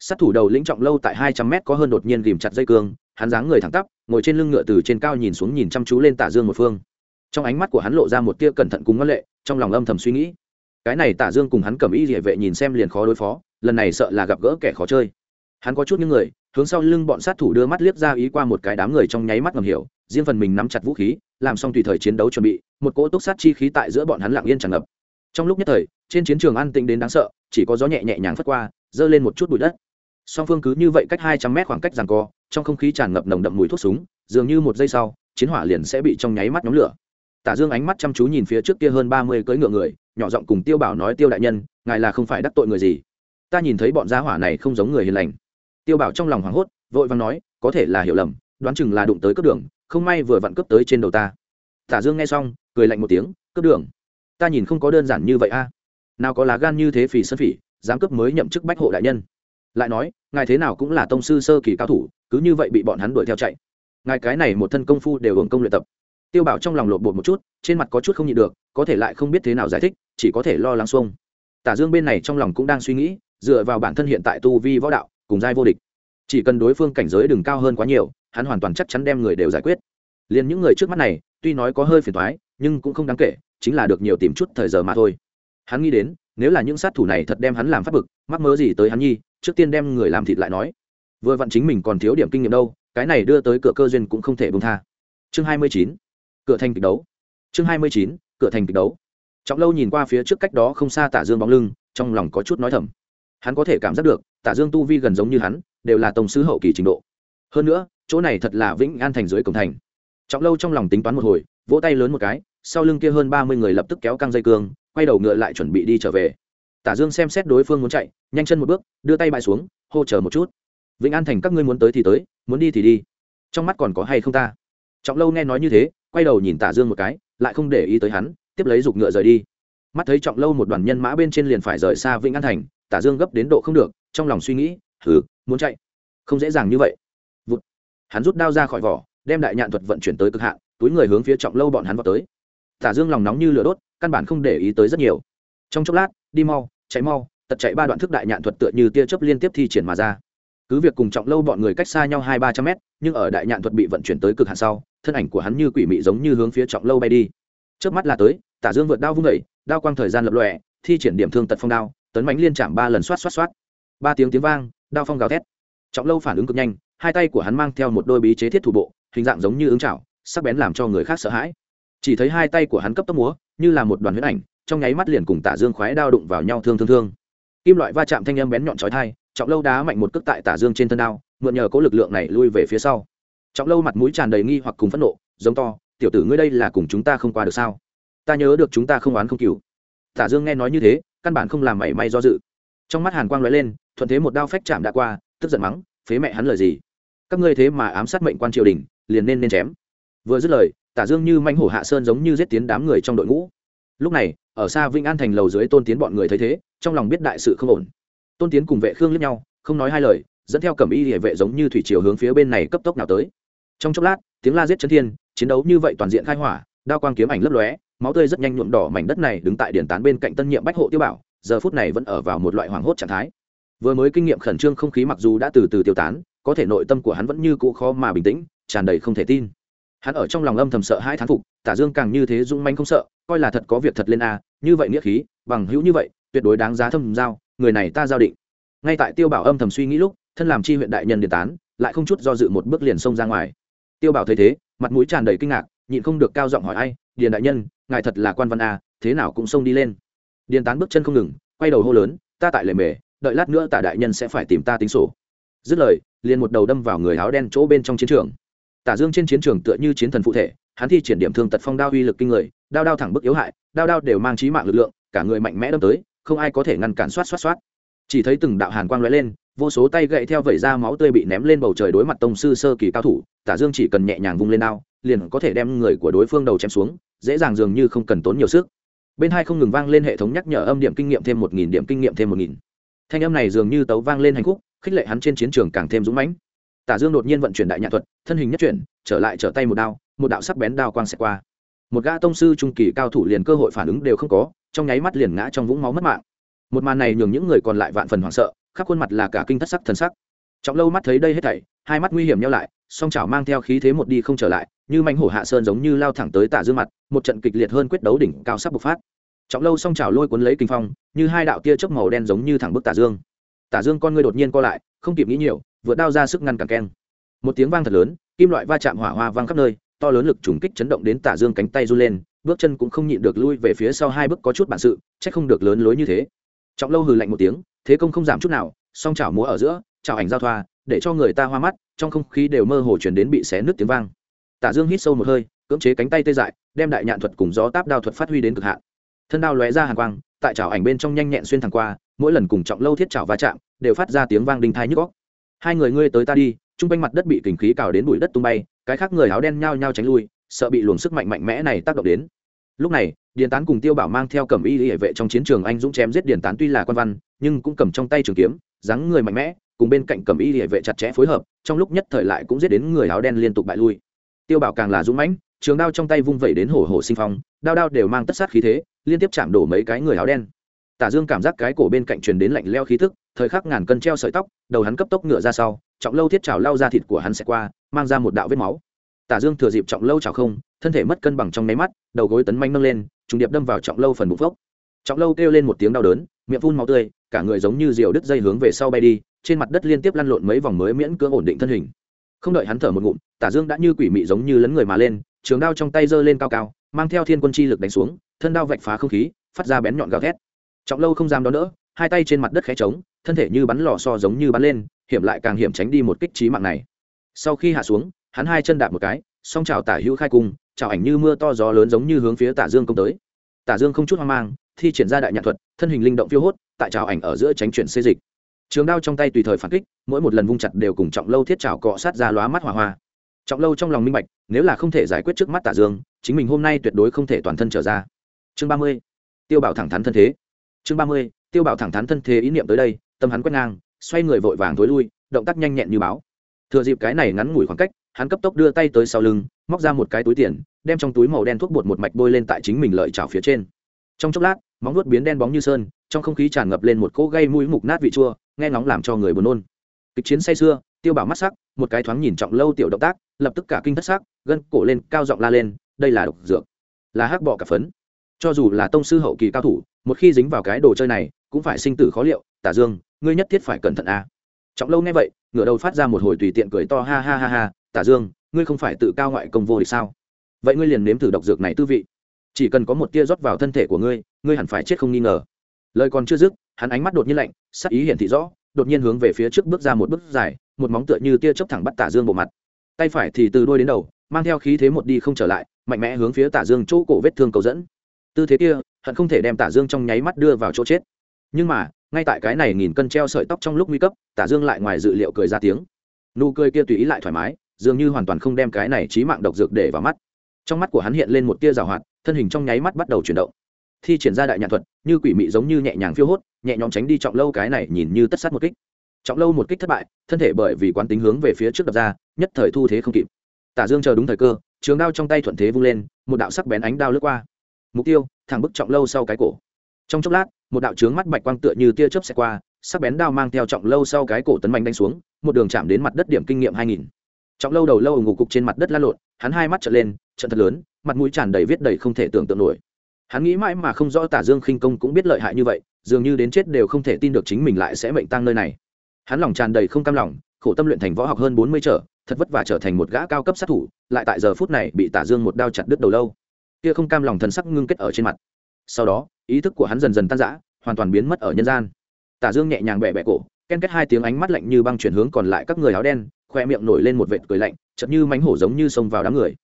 sát thủ đầu lĩnh trọng lâu tại hai trăm mét có hơn đột nhiên ghìm chặt dây cương, hắn dáng người thẳng tắp, ngồi trên lưng ngựa từ trên cao nhìn xuống nhìn chăm chú lên tả dương một phương. Trong ánh mắt của hắn lộ ra một tia cẩn thận cùng ngân lệ, trong lòng âm thầm suy nghĩ. Cái này tả dương cùng hắn cầm ý địa vệ nhìn xem liền khó đối phó, lần này sợ là gặp gỡ kẻ khó chơi. Hắn có chút những người, hướng sau lưng bọn sát thủ đưa mắt liếc ra ý qua một cái đám người trong nháy mắt ngầm hiểu, riêng phần mình nắm chặt vũ khí, làm xong tùy thời chiến đấu chuẩn bị, một cỗ túc sát chi khí tại giữa bọn hắn lặng yên tràn ngập. Trong lúc nhất thời, trên chiến trường an tĩnh đến đáng sợ, chỉ có gió nhẹ nhẹ nhàng phất qua, dơ lên một chút bụi đất song phương cứ như vậy cách hai trăm mét khoảng cách rằng co, trong không khí tràn ngập nồng đậm mùi thuốc súng, dường như một giây sau, chiến hỏa liền sẽ bị trong nháy mắt nhóm lửa. Tả dương ánh mắt chăm chú nhìn phía trước kia hơn ba mươi cưỡi ngựa người, nhỏ giọng cùng tiêu bảo nói, tiêu đại nhân, ngài là không phải đắc tội người gì? Ta nhìn thấy bọn gia hỏa này không giống người hiền lành. Tiêu bảo trong lòng hoảng hốt, vội vàng nói, có thể là hiểu lầm, đoán chừng là đụng tới cướp đường, không may vừa vặn cướp tới trên đầu ta. Tả dương nghe xong, cười lạnh một tiếng, cướp đường? Ta nhìn không có đơn giản như vậy a. Nào có lá gan như thế phỉ sân phỉ, dám cướp mới nhậm chức bách hộ đại nhân lại nói, ngài thế nào cũng là tông sư sơ kỳ cao thủ, cứ như vậy bị bọn hắn đuổi theo chạy. Ngài cái này một thân công phu đều hưởng công luyện tập. Tiêu bảo trong lòng lột bột một chút, trên mặt có chút không nhịn được, có thể lại không biết thế nào giải thích, chỉ có thể lo lắng xuông. Tả dương bên này trong lòng cũng đang suy nghĩ, dựa vào bản thân hiện tại tu vi võ đạo, cùng giai vô địch. Chỉ cần đối phương cảnh giới đừng cao hơn quá nhiều, hắn hoàn toàn chắc chắn đem người đều giải quyết. Liền những người trước mắt này, tuy nói có hơi phiền thoái nhưng cũng không đáng kể, chính là được nhiều tìm chút thời giờ mà thôi. Hắn nghĩ đến, nếu là những sát thủ này thật đem hắn làm pháp bực, mắc mớ gì tới hắn nhi? Trước tiên đem người làm thịt lại nói. Vừa vặn chính mình còn thiếu điểm kinh nghiệm đâu, cái này đưa tới cửa cơ duyên cũng không thể bông tha. Chương hai mươi chín, cửa thành kịch đấu. Chương hai mươi chín, cửa thành kịch đấu. Trọng lâu nhìn qua phía trước cách đó không xa tả dương bóng lưng, trong lòng có chút nói thầm. Hắn có thể cảm giác được tả dương tu vi gần giống như hắn, đều là tổng sứ hậu kỳ trình độ. Hơn nữa, chỗ này thật là vĩnh an thành dưới cổng thành. Trọng lâu trong lòng tính toán một hồi, vỗ tay lớn một cái, sau lưng kia hơn ba mươi người lập tức kéo căng dây cương, quay đầu ngựa lại chuẩn bị đi trở về tả dương xem xét đối phương muốn chạy, nhanh chân một bước, đưa tay bại xuống, hô chờ một chút. Vĩnh an thành các ngươi muốn tới thì tới, muốn đi thì đi. Trong mắt còn có hay không ta? Trọng lâu nghe nói như thế, quay đầu nhìn tả dương một cái, lại không để ý tới hắn, tiếp lấy giục ngựa rời đi. Mắt thấy trọng lâu một đoàn nhân mã bên trên liền phải rời xa vĩnh an thành, tả dương gấp đến độ không được, trong lòng suy nghĩ thử muốn chạy? Không dễ dàng như vậy. Vụt. hắn rút đao ra khỏi vỏ, đem đại nhạn thuật vận chuyển tới cực hạn, túi người hướng phía trọng lâu bọn hắn vào tới. Tả dương lòng nóng như lửa đốt, căn bản không để ý tới rất nhiều. Trong chốc lát, đi mau chạy mau, tật chạy ba đoạn thức đại nhạn thuật tựa như tia chớp liên tiếp thi triển mà ra. Cứ việc cùng trọng lâu bọn người cách xa nhau hai ba trăm mét, nhưng ở đại nhạn thuật bị vận chuyển tới cực hạn sau, thân ảnh của hắn như quỷ mị giống như hướng phía trọng lâu bay đi. Trước mắt là tới, tả dương vượt đao vung vẩy đao quang thời gian lập lòe, thi triển điểm thương tật phong đao, tấn mãnh liên chạm ba lần xoát xoát xoát. Ba tiếng tiếng vang, đao phong gào thét. Trọng lâu phản ứng cực nhanh, hai tay của hắn mang theo một đôi bí chế thiết thủ bộ, hình dạng giống như ứng chảo, sắc bén làm cho người khác sợ hãi. Chỉ thấy hai tay của hắn cấp tốc múa, như là một đoàn huyết ảnh trong nháy mắt liền cùng tả dương khoái đao đụng vào nhau thương thương thương. Kim loại va chạm thanh âm bén nhọn chói thai trọng lâu đá mạnh một cước tại tả dương trên thân đao, mượn nhờ có lực lượng này lui về phía sau. Trọng lâu mặt mũi tràn đầy nghi hoặc cùng phẫn nộ, giống to, tiểu tử ngươi đây là cùng chúng ta không qua được sao? Ta nhớ được chúng ta không oán không cừu. Tả dương nghe nói như thế, căn bản không làm mảy may do dự. Trong mắt hàn quang lóe lên, thuận thế một đao phách chạm đã qua, tức giận mắng, phế mẹ hắn lời gì? Các ngươi thế mà ám sát mệnh quan triều đình, liền nên nên chém. Vừa dứt lời, tả dương như manh hổ hạ sơn giống như giết tiến đám người trong đội ngũ. Lúc này ở xa vĩnh an thành lầu dưới tôn tiến bọn người thấy thế, trong lòng biết đại sự không ổn. Tôn tiến cùng vệ khương lẫn nhau, không nói hai lời, dẫn theo cẩm y địa vệ giống như thủy chiều hướng phía bên này cấp tốc nào tới. Trong chốc lát, tiếng la giết chân thiên, chiến đấu như vậy toàn diện khai hỏa, đao quang kiếm ảnh lấp lóe, máu tươi rất nhanh nhuộm đỏ mảnh đất này đứng tại điển tán bên cạnh tân nhiệm bách hộ tiêu bảo, giờ phút này vẫn ở vào một loại hoảng hốt trạng thái. Vừa mới kinh nghiệm khẩn trương không khí mặc dù đã từ từ tiêu tán, có thể nội tâm của hắn vẫn như cũ khó mà bình tĩnh, tràn đầy không thể tin. Hắn ở trong lòng âm thầm sợ hai thán phục, tả dương càng như thế dũng manh không sợ, coi là thật có việc thật lên a như vậy nghĩa khí, bằng hữu như vậy, tuyệt đối đáng giá thâm giao, người này ta giao định. Ngay tại tiêu bảo âm thầm suy nghĩ lúc, thân làm chi huyện đại nhân điền tán, lại không chút do dự một bước liền xông ra ngoài. Tiêu bảo thấy thế, mặt mũi tràn đầy kinh ngạc, nhịn không được cao giọng hỏi ai, điền đại nhân, ngài thật là quan văn a thế nào cũng xông đi lên. Điền tán bước chân không ngừng, quay đầu hô lớn, ta tại lề mề, đợi lát nữa tả đại nhân sẽ phải tìm ta tính sổ. Dứt lời, liền một đầu đâm vào người áo đen chỗ bên trong chiến trường. Tả dương trên chiến trường tựa như chiến thần phụ thể, hắn thi triển điểm thương tật phong đao uy lực kinh người đao đao thẳng bức yếu hại, đao đao đều mang trí mạng lực lượng, cả người mạnh mẽ đâm tới, không ai có thể ngăn cản xoát xoát xoát chỉ thấy từng đạo hàn quang lóe lên, vô số tay gậy theo vẩy ra máu tươi bị ném lên bầu trời đối mặt tông sư sơ kỳ cao thủ, tả dương chỉ cần nhẹ nhàng vung lên đao, liền có thể đem người của đối phương đầu chém xuống, dễ dàng dường như không cần tốn nhiều sức. Bên hai không ngừng vang lên hệ thống nhắc nhở âm điểm kinh nghiệm thêm một nghìn, điểm kinh nghiệm thêm một nghìn. Thanh âm này dường như tấu vang lên hành khúc, khích lệ hắn trên chiến trường càng thêm dũng mãnh. Tả dương đột nhiên vận chuyển đại nhạc thuật, thân hình nhất chuyển, trở lại trở tay một đao, một đạo sắc bén đao quang xẹt qua một gã tông sư trung kỳ cao thủ liền cơ hội phản ứng đều không có, trong nháy mắt liền ngã trong vũng máu mất mạng. Một màn này nhường những người còn lại vạn phần hoảng sợ, khắp khuôn mặt là cả kinh thất sắc thần sắc. Trọng lâu mắt thấy đây hết thảy, hai mắt nguy hiểm nhau lại, song chảo mang theo khí thế một đi không trở lại, như manh hổ hạ sơn giống như lao thẳng tới tả dương mặt, một trận kịch liệt hơn quyết đấu đỉnh cao sắp bộc phát. Trọng lâu song chảo lôi cuốn lấy kinh phong, như hai đạo tia chớp màu đen giống như thẳng bức tả dương. Tả dương con ngươi đột nhiên co lại, không kịp nghĩ nhiều, vượt đao ra sức ngăn cản keng. Một tiếng vang thật lớn, kim loại va chạm hỏa hoa vang khắp nơi to lớn lực trùng kích chấn động đến tả dương cánh tay run lên, bước chân cũng không nhịn được lui về phía sau hai bước có chút bản sự trách không được lớn lối như thế. Trọng lâu hừ lạnh một tiếng, thế công không giảm chút nào, song chảo múa ở giữa, chảo ảnh giao thoa, để cho người ta hoa mắt, trong không khí đều mơ hồ chuyển đến bị xé nứt tiếng vang. Tả dương hít sâu một hơi, cưỡng chế cánh tay tê dại, đem đại nhạn thuật cùng gió táp đao thuật phát huy đến cực hạn. Thân đao lóe ra hàng quang, tại chảo ảnh bên trong nhanh nhẹn xuyên thẳng qua, mỗi lần cùng trọng lâu thiết chảo va chạm, đều phát ra tiếng vang đinh thai nhức góc hai người ngươi tới ta đi chung quanh mặt đất bị kình khí cào đến bụi đất tung bay, cái khác người áo đen nhao nhao tránh lui, sợ bị luồng sức mạnh mạnh mẽ này tác động đến. Lúc này, điền tán cùng tiêu bảo mang theo cầm y hệ vệ trong chiến trường anh dũng chém giết điền tán tuy là quan văn, nhưng cũng cầm trong tay trường kiếm, dáng người mạnh mẽ, cùng bên cạnh cầm y hệ vệ chặt chẽ phối hợp, trong lúc nhất thời lại cũng giết đến người áo đen liên tục bại lui. Tiêu bảo càng là dũng mãnh, trường đao trong tay vung vẩy đến hổ hổ sinh phong, đao đao đều mang tất sát khí thế, liên tiếp chạm đổ mấy cái người áo đen tả dương cảm giác cái cổ bên cạnh truyền đến lạnh leo khí thức thời khắc ngàn cân treo sợi tóc, đầu hắn cấp tốc ngựa ra sau, trọng lâu thiết trào lao ra thịt của hắn sẽ qua, mang ra một đạo vết máu. Tả dương thừa dịp trọng lâu trào không, thân thể mất cân bằng trong máy mắt, đầu gối tấn manh nâng lên, trùng điệp đâm vào trọng lâu phần bụng phốc trọng lâu kêu lên một tiếng đau đớn, miệng phun máu tươi, cả người giống như diều đứt dây hướng về sau bay đi, trên mặt đất liên tiếp lăn lộn mấy vòng mới miễn cưỡng ổn định thân hình. Không đợi hắn thở một ngụm, tả dương đã như quỷ mị giống như lấn người mà lên, trường đao trong tay giơ lên cao cao, mang theo thiên quân chi lực đánh xuống, thân đao vạch phá không khí, phát ra bén nhọn gào thét trọng lâu không dám đón đỡ, hai tay trên mặt đất khẽ trống, thân thể như bắn lò so giống như bắn lên, hiểm lại càng hiểm tránh đi một kích trí mạng này. Sau khi hạ xuống, hắn hai chân đạp một cái, song trào tả hữu khai cung trào ảnh như mưa to gió lớn giống như hướng phía tả dương công tới. Tả dương không chút hoang mang, thi triển ra đại nhạc thuật, thân hình linh động phiêu hốt, tại trào ảnh ở giữa tránh chuyển xê dịch. Trường đao trong tay tùy thời phản kích, mỗi một lần vung chặt đều cùng trọng lâu thiết trào cọ sát ra lóa mắt hỏa hoa. Trọng lâu trong lòng minh bạch, nếu là không thể giải quyết trước mắt tả dương, chính mình hôm nay tuyệt đối không thể toàn thân trở ra. Chương ba mươi, tiêu bảo thẳng thắn thân thế chương ba mươi, tiêu bảo thẳng thắn thân thế ý niệm tới đây, tâm hắn quét ngang, xoay người vội vàng thối lui, động tác nhanh nhẹn như báo. Thừa dịp cái này ngắn ngủi khoảng cách, hắn cấp tốc đưa tay tới sau lưng, móc ra một cái túi tiền, đem trong túi màu đen thuốc bột một mạch bôi lên tại chính mình lợi trào phía trên. Trong chốc lát, móng nuốt biến đen bóng như sơn, trong không khí tràn ngập lên một cỗ gây mũi mục nát vị chua, nghe ngóng làm cho người buồn nôn. Kịch chiến say xưa tiêu bảo mắt sắc, một cái thoáng nhìn trọng lâu tiểu động tác, lập tức cả kinh thất sắc, gân cổ lên, cao giọng la lên, đây là độc dược, là hắc bọ cả phấn. Cho dù là tông sư hậu kỳ cao thủ một khi dính vào cái đồ chơi này, cũng phải sinh tử khó liệu. Tả dương, ngươi nhất thiết phải cẩn thận a trọng lâu nghe vậy, ngửa đầu phát ra một hồi tùy tiện cười to, ha ha ha ha. Tả dương, ngươi không phải tự cao ngoại công vô địch sao? Vậy ngươi liền nếm thử độc dược này tư vị. Chỉ cần có một tia rót vào thân thể của ngươi ngươi hẳn phải chết không nghi ngờ. Lời còn chưa dứt, hắn ánh mắt đột nhiên lạnh, sắc ý hiển thị rõ, đột nhiên hướng về phía trước bước ra một bước dài, một móng tựa như tia chớp thẳng bắt tả dương bộ mặt. Tay phải thì từ đôi đến đầu, mang theo khí thế một đi không trở lại, mạnh mẽ hướng phía tả dương chỗ cổ vết thương cầu dẫn. Tư thế kia hận không thể đem tả dương trong nháy mắt đưa vào chỗ chết. Nhưng mà, ngay tại cái này nghìn cân treo sợi tóc trong lúc nguy cấp, tả dương lại ngoài dự liệu cười ra tiếng. Nụ cười kia tùy ý lại thoải mái, dường như hoàn toàn không đem cái này trí mạng độc dược để vào mắt. Trong mắt của hắn hiện lên một tia rào hoạt, thân hình trong nháy mắt bắt đầu chuyển động. Thi triển ra đại nhãn thuật, như quỷ mị giống như nhẹ nhàng phiêu hốt, nhẹ nhõm tránh đi trọng lâu cái này nhìn như tất sát một kích. Trọng lâu một kích thất bại, thân thể bởi vì quán tính hướng về phía trước đập ra, nhất thời thu thế không kịp. Tả dương chờ đúng thời cơ, trường đao trong tay thuận thế vung lên, một đạo sắc bén ánh đao lướt qua. Mục tiêu thẳng bức trọng lâu sau cái cổ. Trong chốc lát, một đạo trướng mắt bạch quang tựa như tia chớp xẹt qua, sắc bén đao mang theo trọng lâu sau cái cổ tấn mạnh đánh xuống, một đường chạm đến mặt đất điểm kinh nghiệm hai nghìn. Trọng lâu đầu lâu ngủ cục trên mặt đất lăn lộn, hắn hai mắt trợn lên, trận thật lớn, mặt mũi tràn đầy viết đầy không thể tưởng tượng nổi. Hắn nghĩ mãi mà không rõ tả dương khinh công cũng biết lợi hại như vậy, dường như đến chết đều không thể tin được chính mình lại sẽ mệnh tăng nơi này. Hắn lòng tràn đầy không cam lòng, khổ tâm luyện thành võ học hơn bốn mươi trở, thật vất vả trở thành một gã cao cấp sát thủ, lại tại giờ phút này bị tả dương một đao chặt đứt đầu lâu kia không cam lòng thần sắc ngưng kết ở trên mặt. Sau đó, ý thức của hắn dần dần tan rã, hoàn toàn biến mất ở nhân gian. Tả dương nhẹ nhàng bẹ bẹ cổ, ken kết hai tiếng ánh mắt lạnh như băng chuyển hướng còn lại các người áo đen, khoe miệng nổi lên một vệt cười lạnh, chợt như mánh hổ giống như xông vào đám người.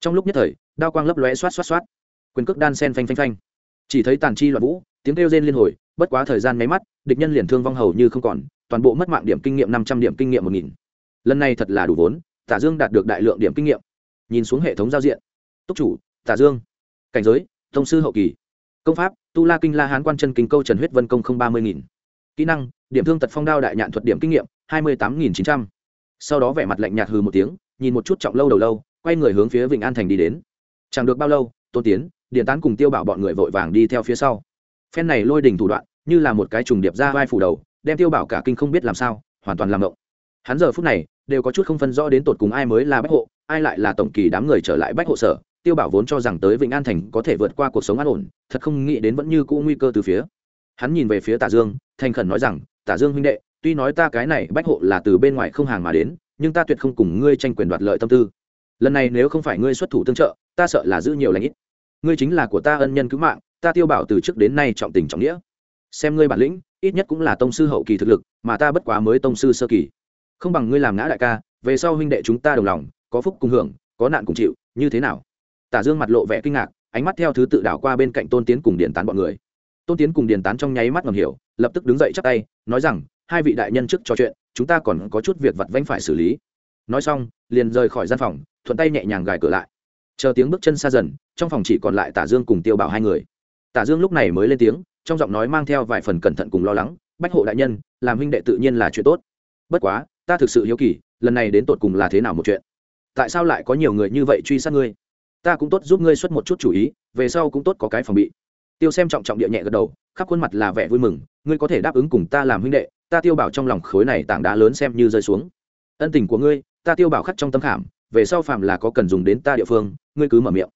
Trong lúc nhất thời, đao quang lấp lóe xoát xoát xoát. Quyền cước đan sen phanh phanh phanh. Chỉ thấy tàn chi loạn vũ, tiếng kêu rên liên hồi, bất quá thời gian máy mắt, địch nhân liền thương vong hầu như không còn, toàn bộ mất mạng điểm kinh nghiệm năm trăm điểm kinh nghiệm một nghìn. Lần này thật là đủ vốn, tả dương đạt được đại lượng điểm kinh nghiệm. Nhìn xuống hệ thống giao diện. Túc chủ tả dương. Cảnh giới, thông sư hậu kỳ. Công pháp, tu la kinh la hán quan chân kinh câu trần huyết vân công không ba mươi nghìn. Kỹ năng, điểm thương tật phong đao đại nhạn thuật điểm kinh nghiệm, hai mươi tám nghìn chín trăm. Sau đó vẻ mặt lạnh nhạt hừ một tiếng, nhìn một chút trọng lâu đầu lâu, quay người hướng phía vịnh an thành đi đến. Chẳng được bao lâu, tôn tiến điện tán cùng tiêu bảo bọn người vội vàng đi theo phía sau. Phen này lôi đình thủ đoạn, như là một cái trùng điệp ra vai phủ đầu, đem tiêu bảo cả kinh không biết làm sao, hoàn toàn làm động hắn giờ phút này, đều có chút không phân rõ đến tột cùng ai mới là bách hộ, ai lại là tổng kỳ đám người trở lại bách hộ sở tiêu bảo vốn cho rằng tới vịnh an thành có thể vượt qua cuộc sống an ổn, thật không nghĩ đến vẫn như cũ nguy cơ từ phía. Hắn nhìn về phía tả dương, thành khẩn nói rằng, tả dương huynh đệ, tuy nói ta cái này bách hộ là từ bên ngoài không hàng mà đến, nhưng ta tuyệt không cùng ngươi tranh quyền đoạt lợi tâm tư. Lần này nếu không phải ngươi xuất thủ tương trợ, ta sợ là giữ nhiều lãnh ít. Ngươi chính là của ta ân nhân cứu mạng, ta tiêu bảo từ trước đến nay trọng tình trọng nghĩa. Xem ngươi bản lĩnh, ít nhất cũng là tông sư hậu kỳ thực lực, mà ta bất quá mới tông sư sơ kỳ. Không bằng ngươi làm ngã đại ca, về sau huynh đệ chúng ta đồng lòng, có phúc cùng hưởng, có nạn cùng chịu, như thế nào? Tả dương mặt lộ vẻ kinh ngạc, ánh mắt theo thứ tự đảo qua bên cạnh tôn tiến cùng điền tán bọn người. Tôn tiến cùng điền tán trong nháy mắt ngầm hiểu, lập tức đứng dậy chắp tay, nói rằng, hai vị đại nhân trước trò chuyện, chúng ta còn có chút việc vặt vãnh phải xử lý. Nói xong, liền rời khỏi gian phòng, thuận tay nhẹ nhàng gài cửa lại. Chờ tiếng bước chân xa dần, trong phòng chỉ còn lại tả dương cùng tiêu bảo hai người. Tả dương lúc này mới lên tiếng, trong giọng nói mang theo vài phần cẩn thận cùng lo lắng, bách hộ đại nhân, làm huynh đệ tự nhiên là chuyện tốt. Bất quá, ta thực sự hiếu kỳ, lần này đến tột cùng là thế nào một chuyện? Tại sao lại có nhiều người như vậy truy sát ngươi? Ta cũng tốt giúp ngươi xuất một chút chủ ý, về sau cũng tốt có cái phòng bị. Tiêu xem trọng trọng địa nhẹ gật đầu, khắp khuôn mặt là vẻ vui mừng, ngươi có thể đáp ứng cùng ta làm huynh đệ, ta tiêu bảo trong lòng khối này tảng đá lớn xem như rơi xuống. Ân tình của ngươi, ta tiêu bảo khắc trong tâm khảm, về sau phạm là có cần dùng đến ta địa phương, ngươi cứ mở miệng.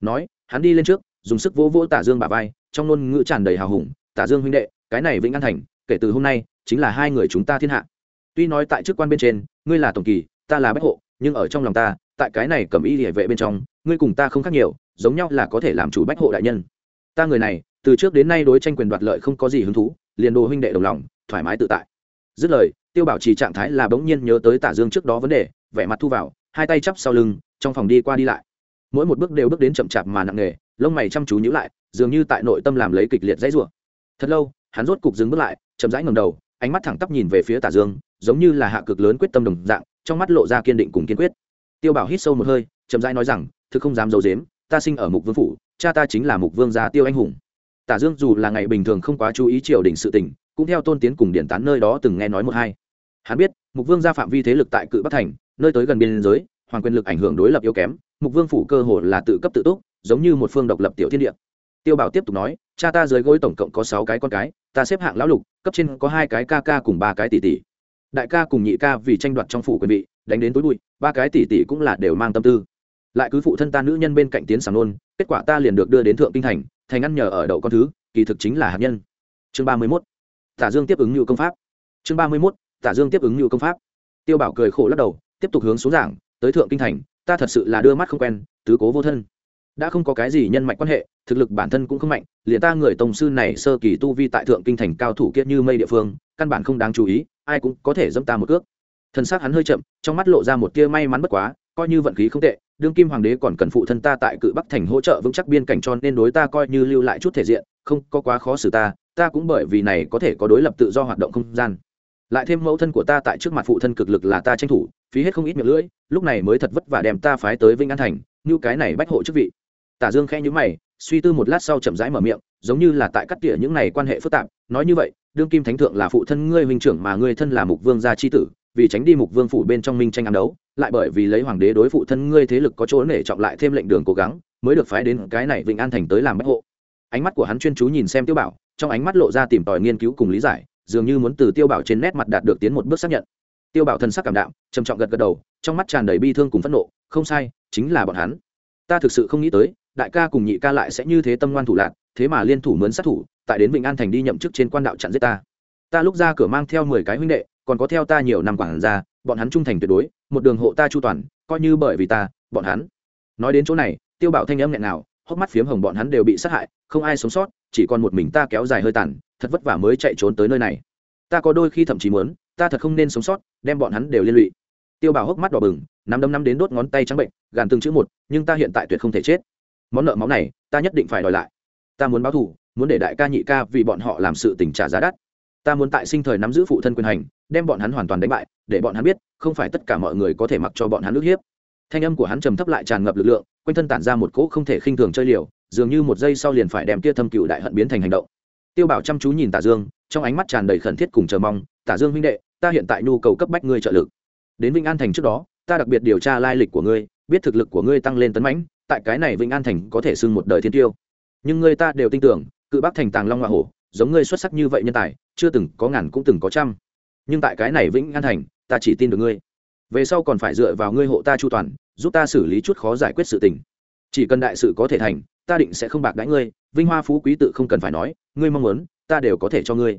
Nói, hắn đi lên trước, dùng sức vỗ vỗ tả dương bà vai, trong ngôn ngữ tràn đầy hào hùng, tả dương huynh đệ, cái này vĩnh an thành, kể từ hôm nay, chính là hai người chúng ta thiên hạ. Tuy nói tại chức quan bên trên, ngươi là tổng kỳ, ta là bách hộ, nhưng ở trong lòng ta, tại cái này cầm y địa vệ bên trong ngươi cùng ta không khác nhiều, giống nhau là có thể làm chủ bách hộ đại nhân. Ta người này, từ trước đến nay đối tranh quyền đoạt lợi không có gì hứng thú, liền đồ huynh đệ đồng lòng, thoải mái tự tại. Dứt lời, tiêu bảo trì trạng thái là bỗng nhiên nhớ tới tả dương trước đó vấn đề, vẻ mặt thu vào, hai tay chắp sau lưng, trong phòng đi qua đi lại. Mỗi một bước đều bước đến chậm chạp mà nặng nề, lông mày chăm chú nhữ lại, dường như tại nội tâm làm lấy kịch liệt dãy rủa. Thật lâu, hắn rốt cục dừng bước lại, chậm rãi ngầm đầu, ánh mắt thẳng tắp nhìn về phía tả dương, giống như là hạ cực lớn quyết tâm đồng dạng, trong mắt lộ ra kiên định cùng kiên quyết. Tiêu bảo hít sâu một hơi, chậm rãi nói rằng thực không dám giấu dếm ta sinh ở mục vương phủ, cha ta chính là mục vương gia tiêu anh hùng. Tả dương dù là ngày bình thường không quá chú ý triều đình sự tình, cũng theo tôn tiến cùng điển tán nơi đó từng nghe nói một hai. Hắn biết, mục vương gia phạm vi thế lực tại cự bắc thành, nơi tới gần biên giới, hoàng quyền lực ảnh hưởng đối lập yếu kém, mục vương phủ cơ hồ là tự cấp tự túc, giống như một phương độc lập tiểu thiên địa. Tiêu bảo tiếp tục nói, cha ta dưới gối tổng cộng có sáu cái con cái, ta xếp hạng lão lục, cấp trên có hai cái ca ca cùng ba cái tỷ tỷ. Đại ca cùng nhị ca vì tranh đoạt trong phủ quyền vị, đánh đến tối bụi, ba cái tỷ tỷ cũng là đều mang tâm tư lại cứ phụ thân ta nữ nhân bên cạnh tiến sàng nôn, kết quả ta liền được đưa đến thượng kinh thành thành ăn nhờ ở đậu con thứ, kỳ thực chính là hạt nhân. Chương ba mươi mốt. Tả dương tiếp ứng nhu công pháp. Chương ba mươi mốt. Tả dương tiếp ứng nhu công pháp. Tiêu bảo cười khổ lắc đầu, tiếp tục hướng xuống giảng, tới thượng kinh thành, ta thật sự là đưa mắt không quen, tứ cố vô thân. Đã không có cái gì nhân mạch quan hệ, thực lực bản thân cũng không mạnh, liền ta người tổng sư này sơ kỳ tu vi tại thượng kinh thành cao thủ kiết như mây địa phương, căn bản không đáng chú ý, ai cũng có thể dâm ta một cước. Thân xác hắn hơi chậm, trong mắt lộ ra một tia may mắn bất quá coi như vận khí không tệ, đương kim hoàng đế còn cần phụ thân ta tại cự bắc thành hỗ trợ vững chắc biên cảnh cho nên đối ta coi như lưu lại chút thể diện, không có quá khó xử ta ta cũng bởi vì này có thể có đối lập tự do hoạt động không gian. Lại thêm mẫu thân của ta tại trước mặt phụ thân cực lực là ta tranh thủ, phí hết không ít miệng lưỡi, lúc này mới thật vất vả đem ta phái tới vinh an thành, như cái này bách hộ chức vị. Tả dương khẽ nhíu mày, suy tư một lát sau chậm rãi mở miệng, giống như là tại cắt tỉa những này quan hệ phức tạp, nói như vậy, đương kim thánh thượng là phụ thân ngươi huynh trưởng mà ngươi thân là mục vương gia chi tử, vì tránh đi mục vương phủ bên trong minh tranh ám đấu lại bởi vì lấy hoàng đế đối phụ thân ngươi thế lực có chỗ nể trọng lại thêm lệnh đường cố gắng, mới được phái đến cái này vịnh an thành tới làm bách hộ. Ánh mắt của hắn chuyên chú nhìn xem tiêu bảo, trong ánh mắt lộ ra tìm tòi nghiên cứu cùng lý giải, dường như muốn từ tiêu bảo trên nét mặt đạt được tiến một bước xác nhận. Tiêu bảo thân sắc cảm đạm, trầm trọng gật gật đầu, trong mắt tràn đầy bi thương cùng phẫn nộ, không sai, chính là bọn hắn. Ta thực sự không nghĩ tới, đại ca cùng nhị ca lại sẽ như thế tâm ngoan thủ lạc, thế mà liên thủ mướn sát thủ, tại đến vịnh an thành đi nhậm chức trên quan đạo chặn giết ta. Ta lúc ra cửa mang theo mười cái huynh đệ, còn có theo ta nhiều năm quản gia bọn hắn trung thành tuyệt đối, một đường hộ ta chu toàn, coi như bởi vì ta, bọn hắn. Nói đến chỗ này, tiêu bảo thanh âm nghẹn nào hốc mắt phiếm hồng bọn hắn đều bị sát hại, không ai sống sót, chỉ còn một mình ta kéo dài hơi tàn, thật vất vả mới chạy trốn tới nơi này. Ta có đôi khi thậm chí muốn, ta thật không nên sống sót, đem bọn hắn đều liên lụy. Tiêu bảo hốc mắt đỏ bừng, nắm đấm nắm đến đốt ngón tay trắng bệnh, gàn từng chữ một, nhưng ta hiện tại tuyệt không thể chết. Món nợ máu này, ta nhất định phải đòi lại. Ta muốn báo thù, muốn để đại ca nhị ca vì bọn họ làm sự tình trả giá đắt ta muốn tại sinh thời nắm giữ phụ thân quyền hành, đem bọn hắn hoàn toàn đánh bại, để bọn hắn biết, không phải tất cả mọi người có thể mặc cho bọn hắn ức hiếp. Thanh âm của hắn trầm thấp lại tràn ngập lực lượng, quanh thân tản ra một cỗ không thể khinh thường chơi liều, dường như một giây sau liền phải đem tia thâm cựu đại hận biến thành hành động. Tiêu bảo chăm chú nhìn tả dương, trong ánh mắt tràn đầy khẩn thiết cùng chờ mong, tả dương huynh đệ, ta hiện tại nhu cầu cấp bách ngươi trợ lực. Đến vĩnh an thành trước đó, ta đặc biệt điều tra lai lịch của ngươi, biết thực lực của ngươi tăng lên tấn mãnh, tại cái này vĩnh an thành có thể xưng một đời thiên tiêu. Nhưng ngươi ta đều tin tưởng, cự bắc thành tàng long hoa hổ, giống ngươi xuất sắc như vậy nhân tài chưa từng có ngàn cũng từng có trăm. Nhưng tại cái này vĩnh an thành, ta chỉ tin được ngươi. Về sau còn phải dựa vào ngươi hộ ta chu toàn, giúp ta xử lý chút khó giải quyết sự tình. Chỉ cần đại sự có thể thành, ta định sẽ không bạc đãi ngươi, vinh hoa phú quý tự không cần phải nói, ngươi mong muốn, ta đều có thể cho ngươi.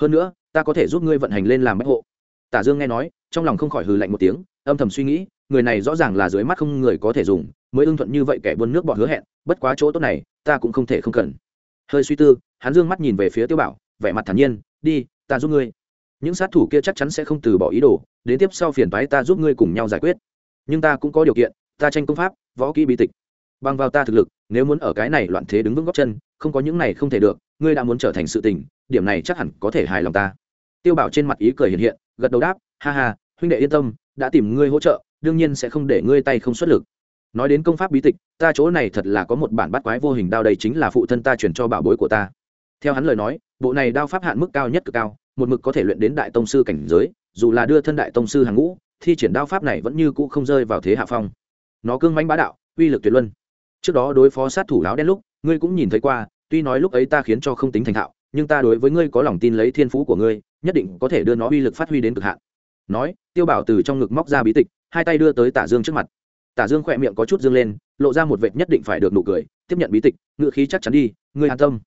Hơn nữa, ta có thể giúp ngươi vận hành lên làm bách hộ. Tả dương nghe nói, trong lòng không khỏi hừ lạnh một tiếng, âm thầm suy nghĩ, người này rõ ràng là dưới mắt không người có thể dùng, mới ưng thuận như vậy kẻ buôn nước bọn hứa hẹn, bất quá chỗ tốt này, ta cũng không thể không cần. Hơi suy tư, hắn dương mắt nhìn về phía tiêu bảo vẻ mặt thản nhiên, đi, ta giúp ngươi. Những sát thủ kia chắc chắn sẽ không từ bỏ ý đồ, đến tiếp sau phiền toái ta giúp ngươi cùng nhau giải quyết. Nhưng ta cũng có điều kiện, ta tranh công pháp, võ kỹ bí tịch. Bằng vào ta thực lực, nếu muốn ở cái này loạn thế đứng vững góc chân, không có những này không thể được, ngươi đã muốn trở thành sự tình, điểm này chắc hẳn có thể hài lòng ta. Tiêu bảo trên mặt ý cười hiện hiện, gật đầu đáp, ha ha, huynh đệ yên tâm, đã tìm ngươi hỗ trợ, đương nhiên sẽ không để ngươi tay không xuất lực. Nói đến công pháp bí tịch, ta chỗ này thật là có một bản bắt quái vô hình đao đây chính là phụ thân ta chuyển cho bảo bối của ta. Theo hắn lời nói bộ này đao pháp hạn mức cao nhất cực cao, một mực có thể luyện đến đại tông sư cảnh giới, dù là đưa thân đại tông sư hàng ngũ, thi triển đao pháp này vẫn như cũ không rơi vào thế hạ phong. Nó cương mãnh bá đạo, uy lực tuyệt luân. Trước đó đối phó sát thủ áo đen lúc, ngươi cũng nhìn thấy qua, tuy nói lúc ấy ta khiến cho không tính thành thạo, nhưng ta đối với ngươi có lòng tin lấy thiên phú của ngươi, nhất định có thể đưa nó uy lực phát huy đến cực hạn. Nói, tiêu bảo từ trong ngực móc ra bí tịch, hai tay đưa tới tả dương trước mặt. Tả dương khỏe miệng có chút dương lên, lộ ra một vệt nhất định phải được nụ cười, tiếp nhận bí tịch, ngựa khí chắc chắn đi, ngươi an tâm.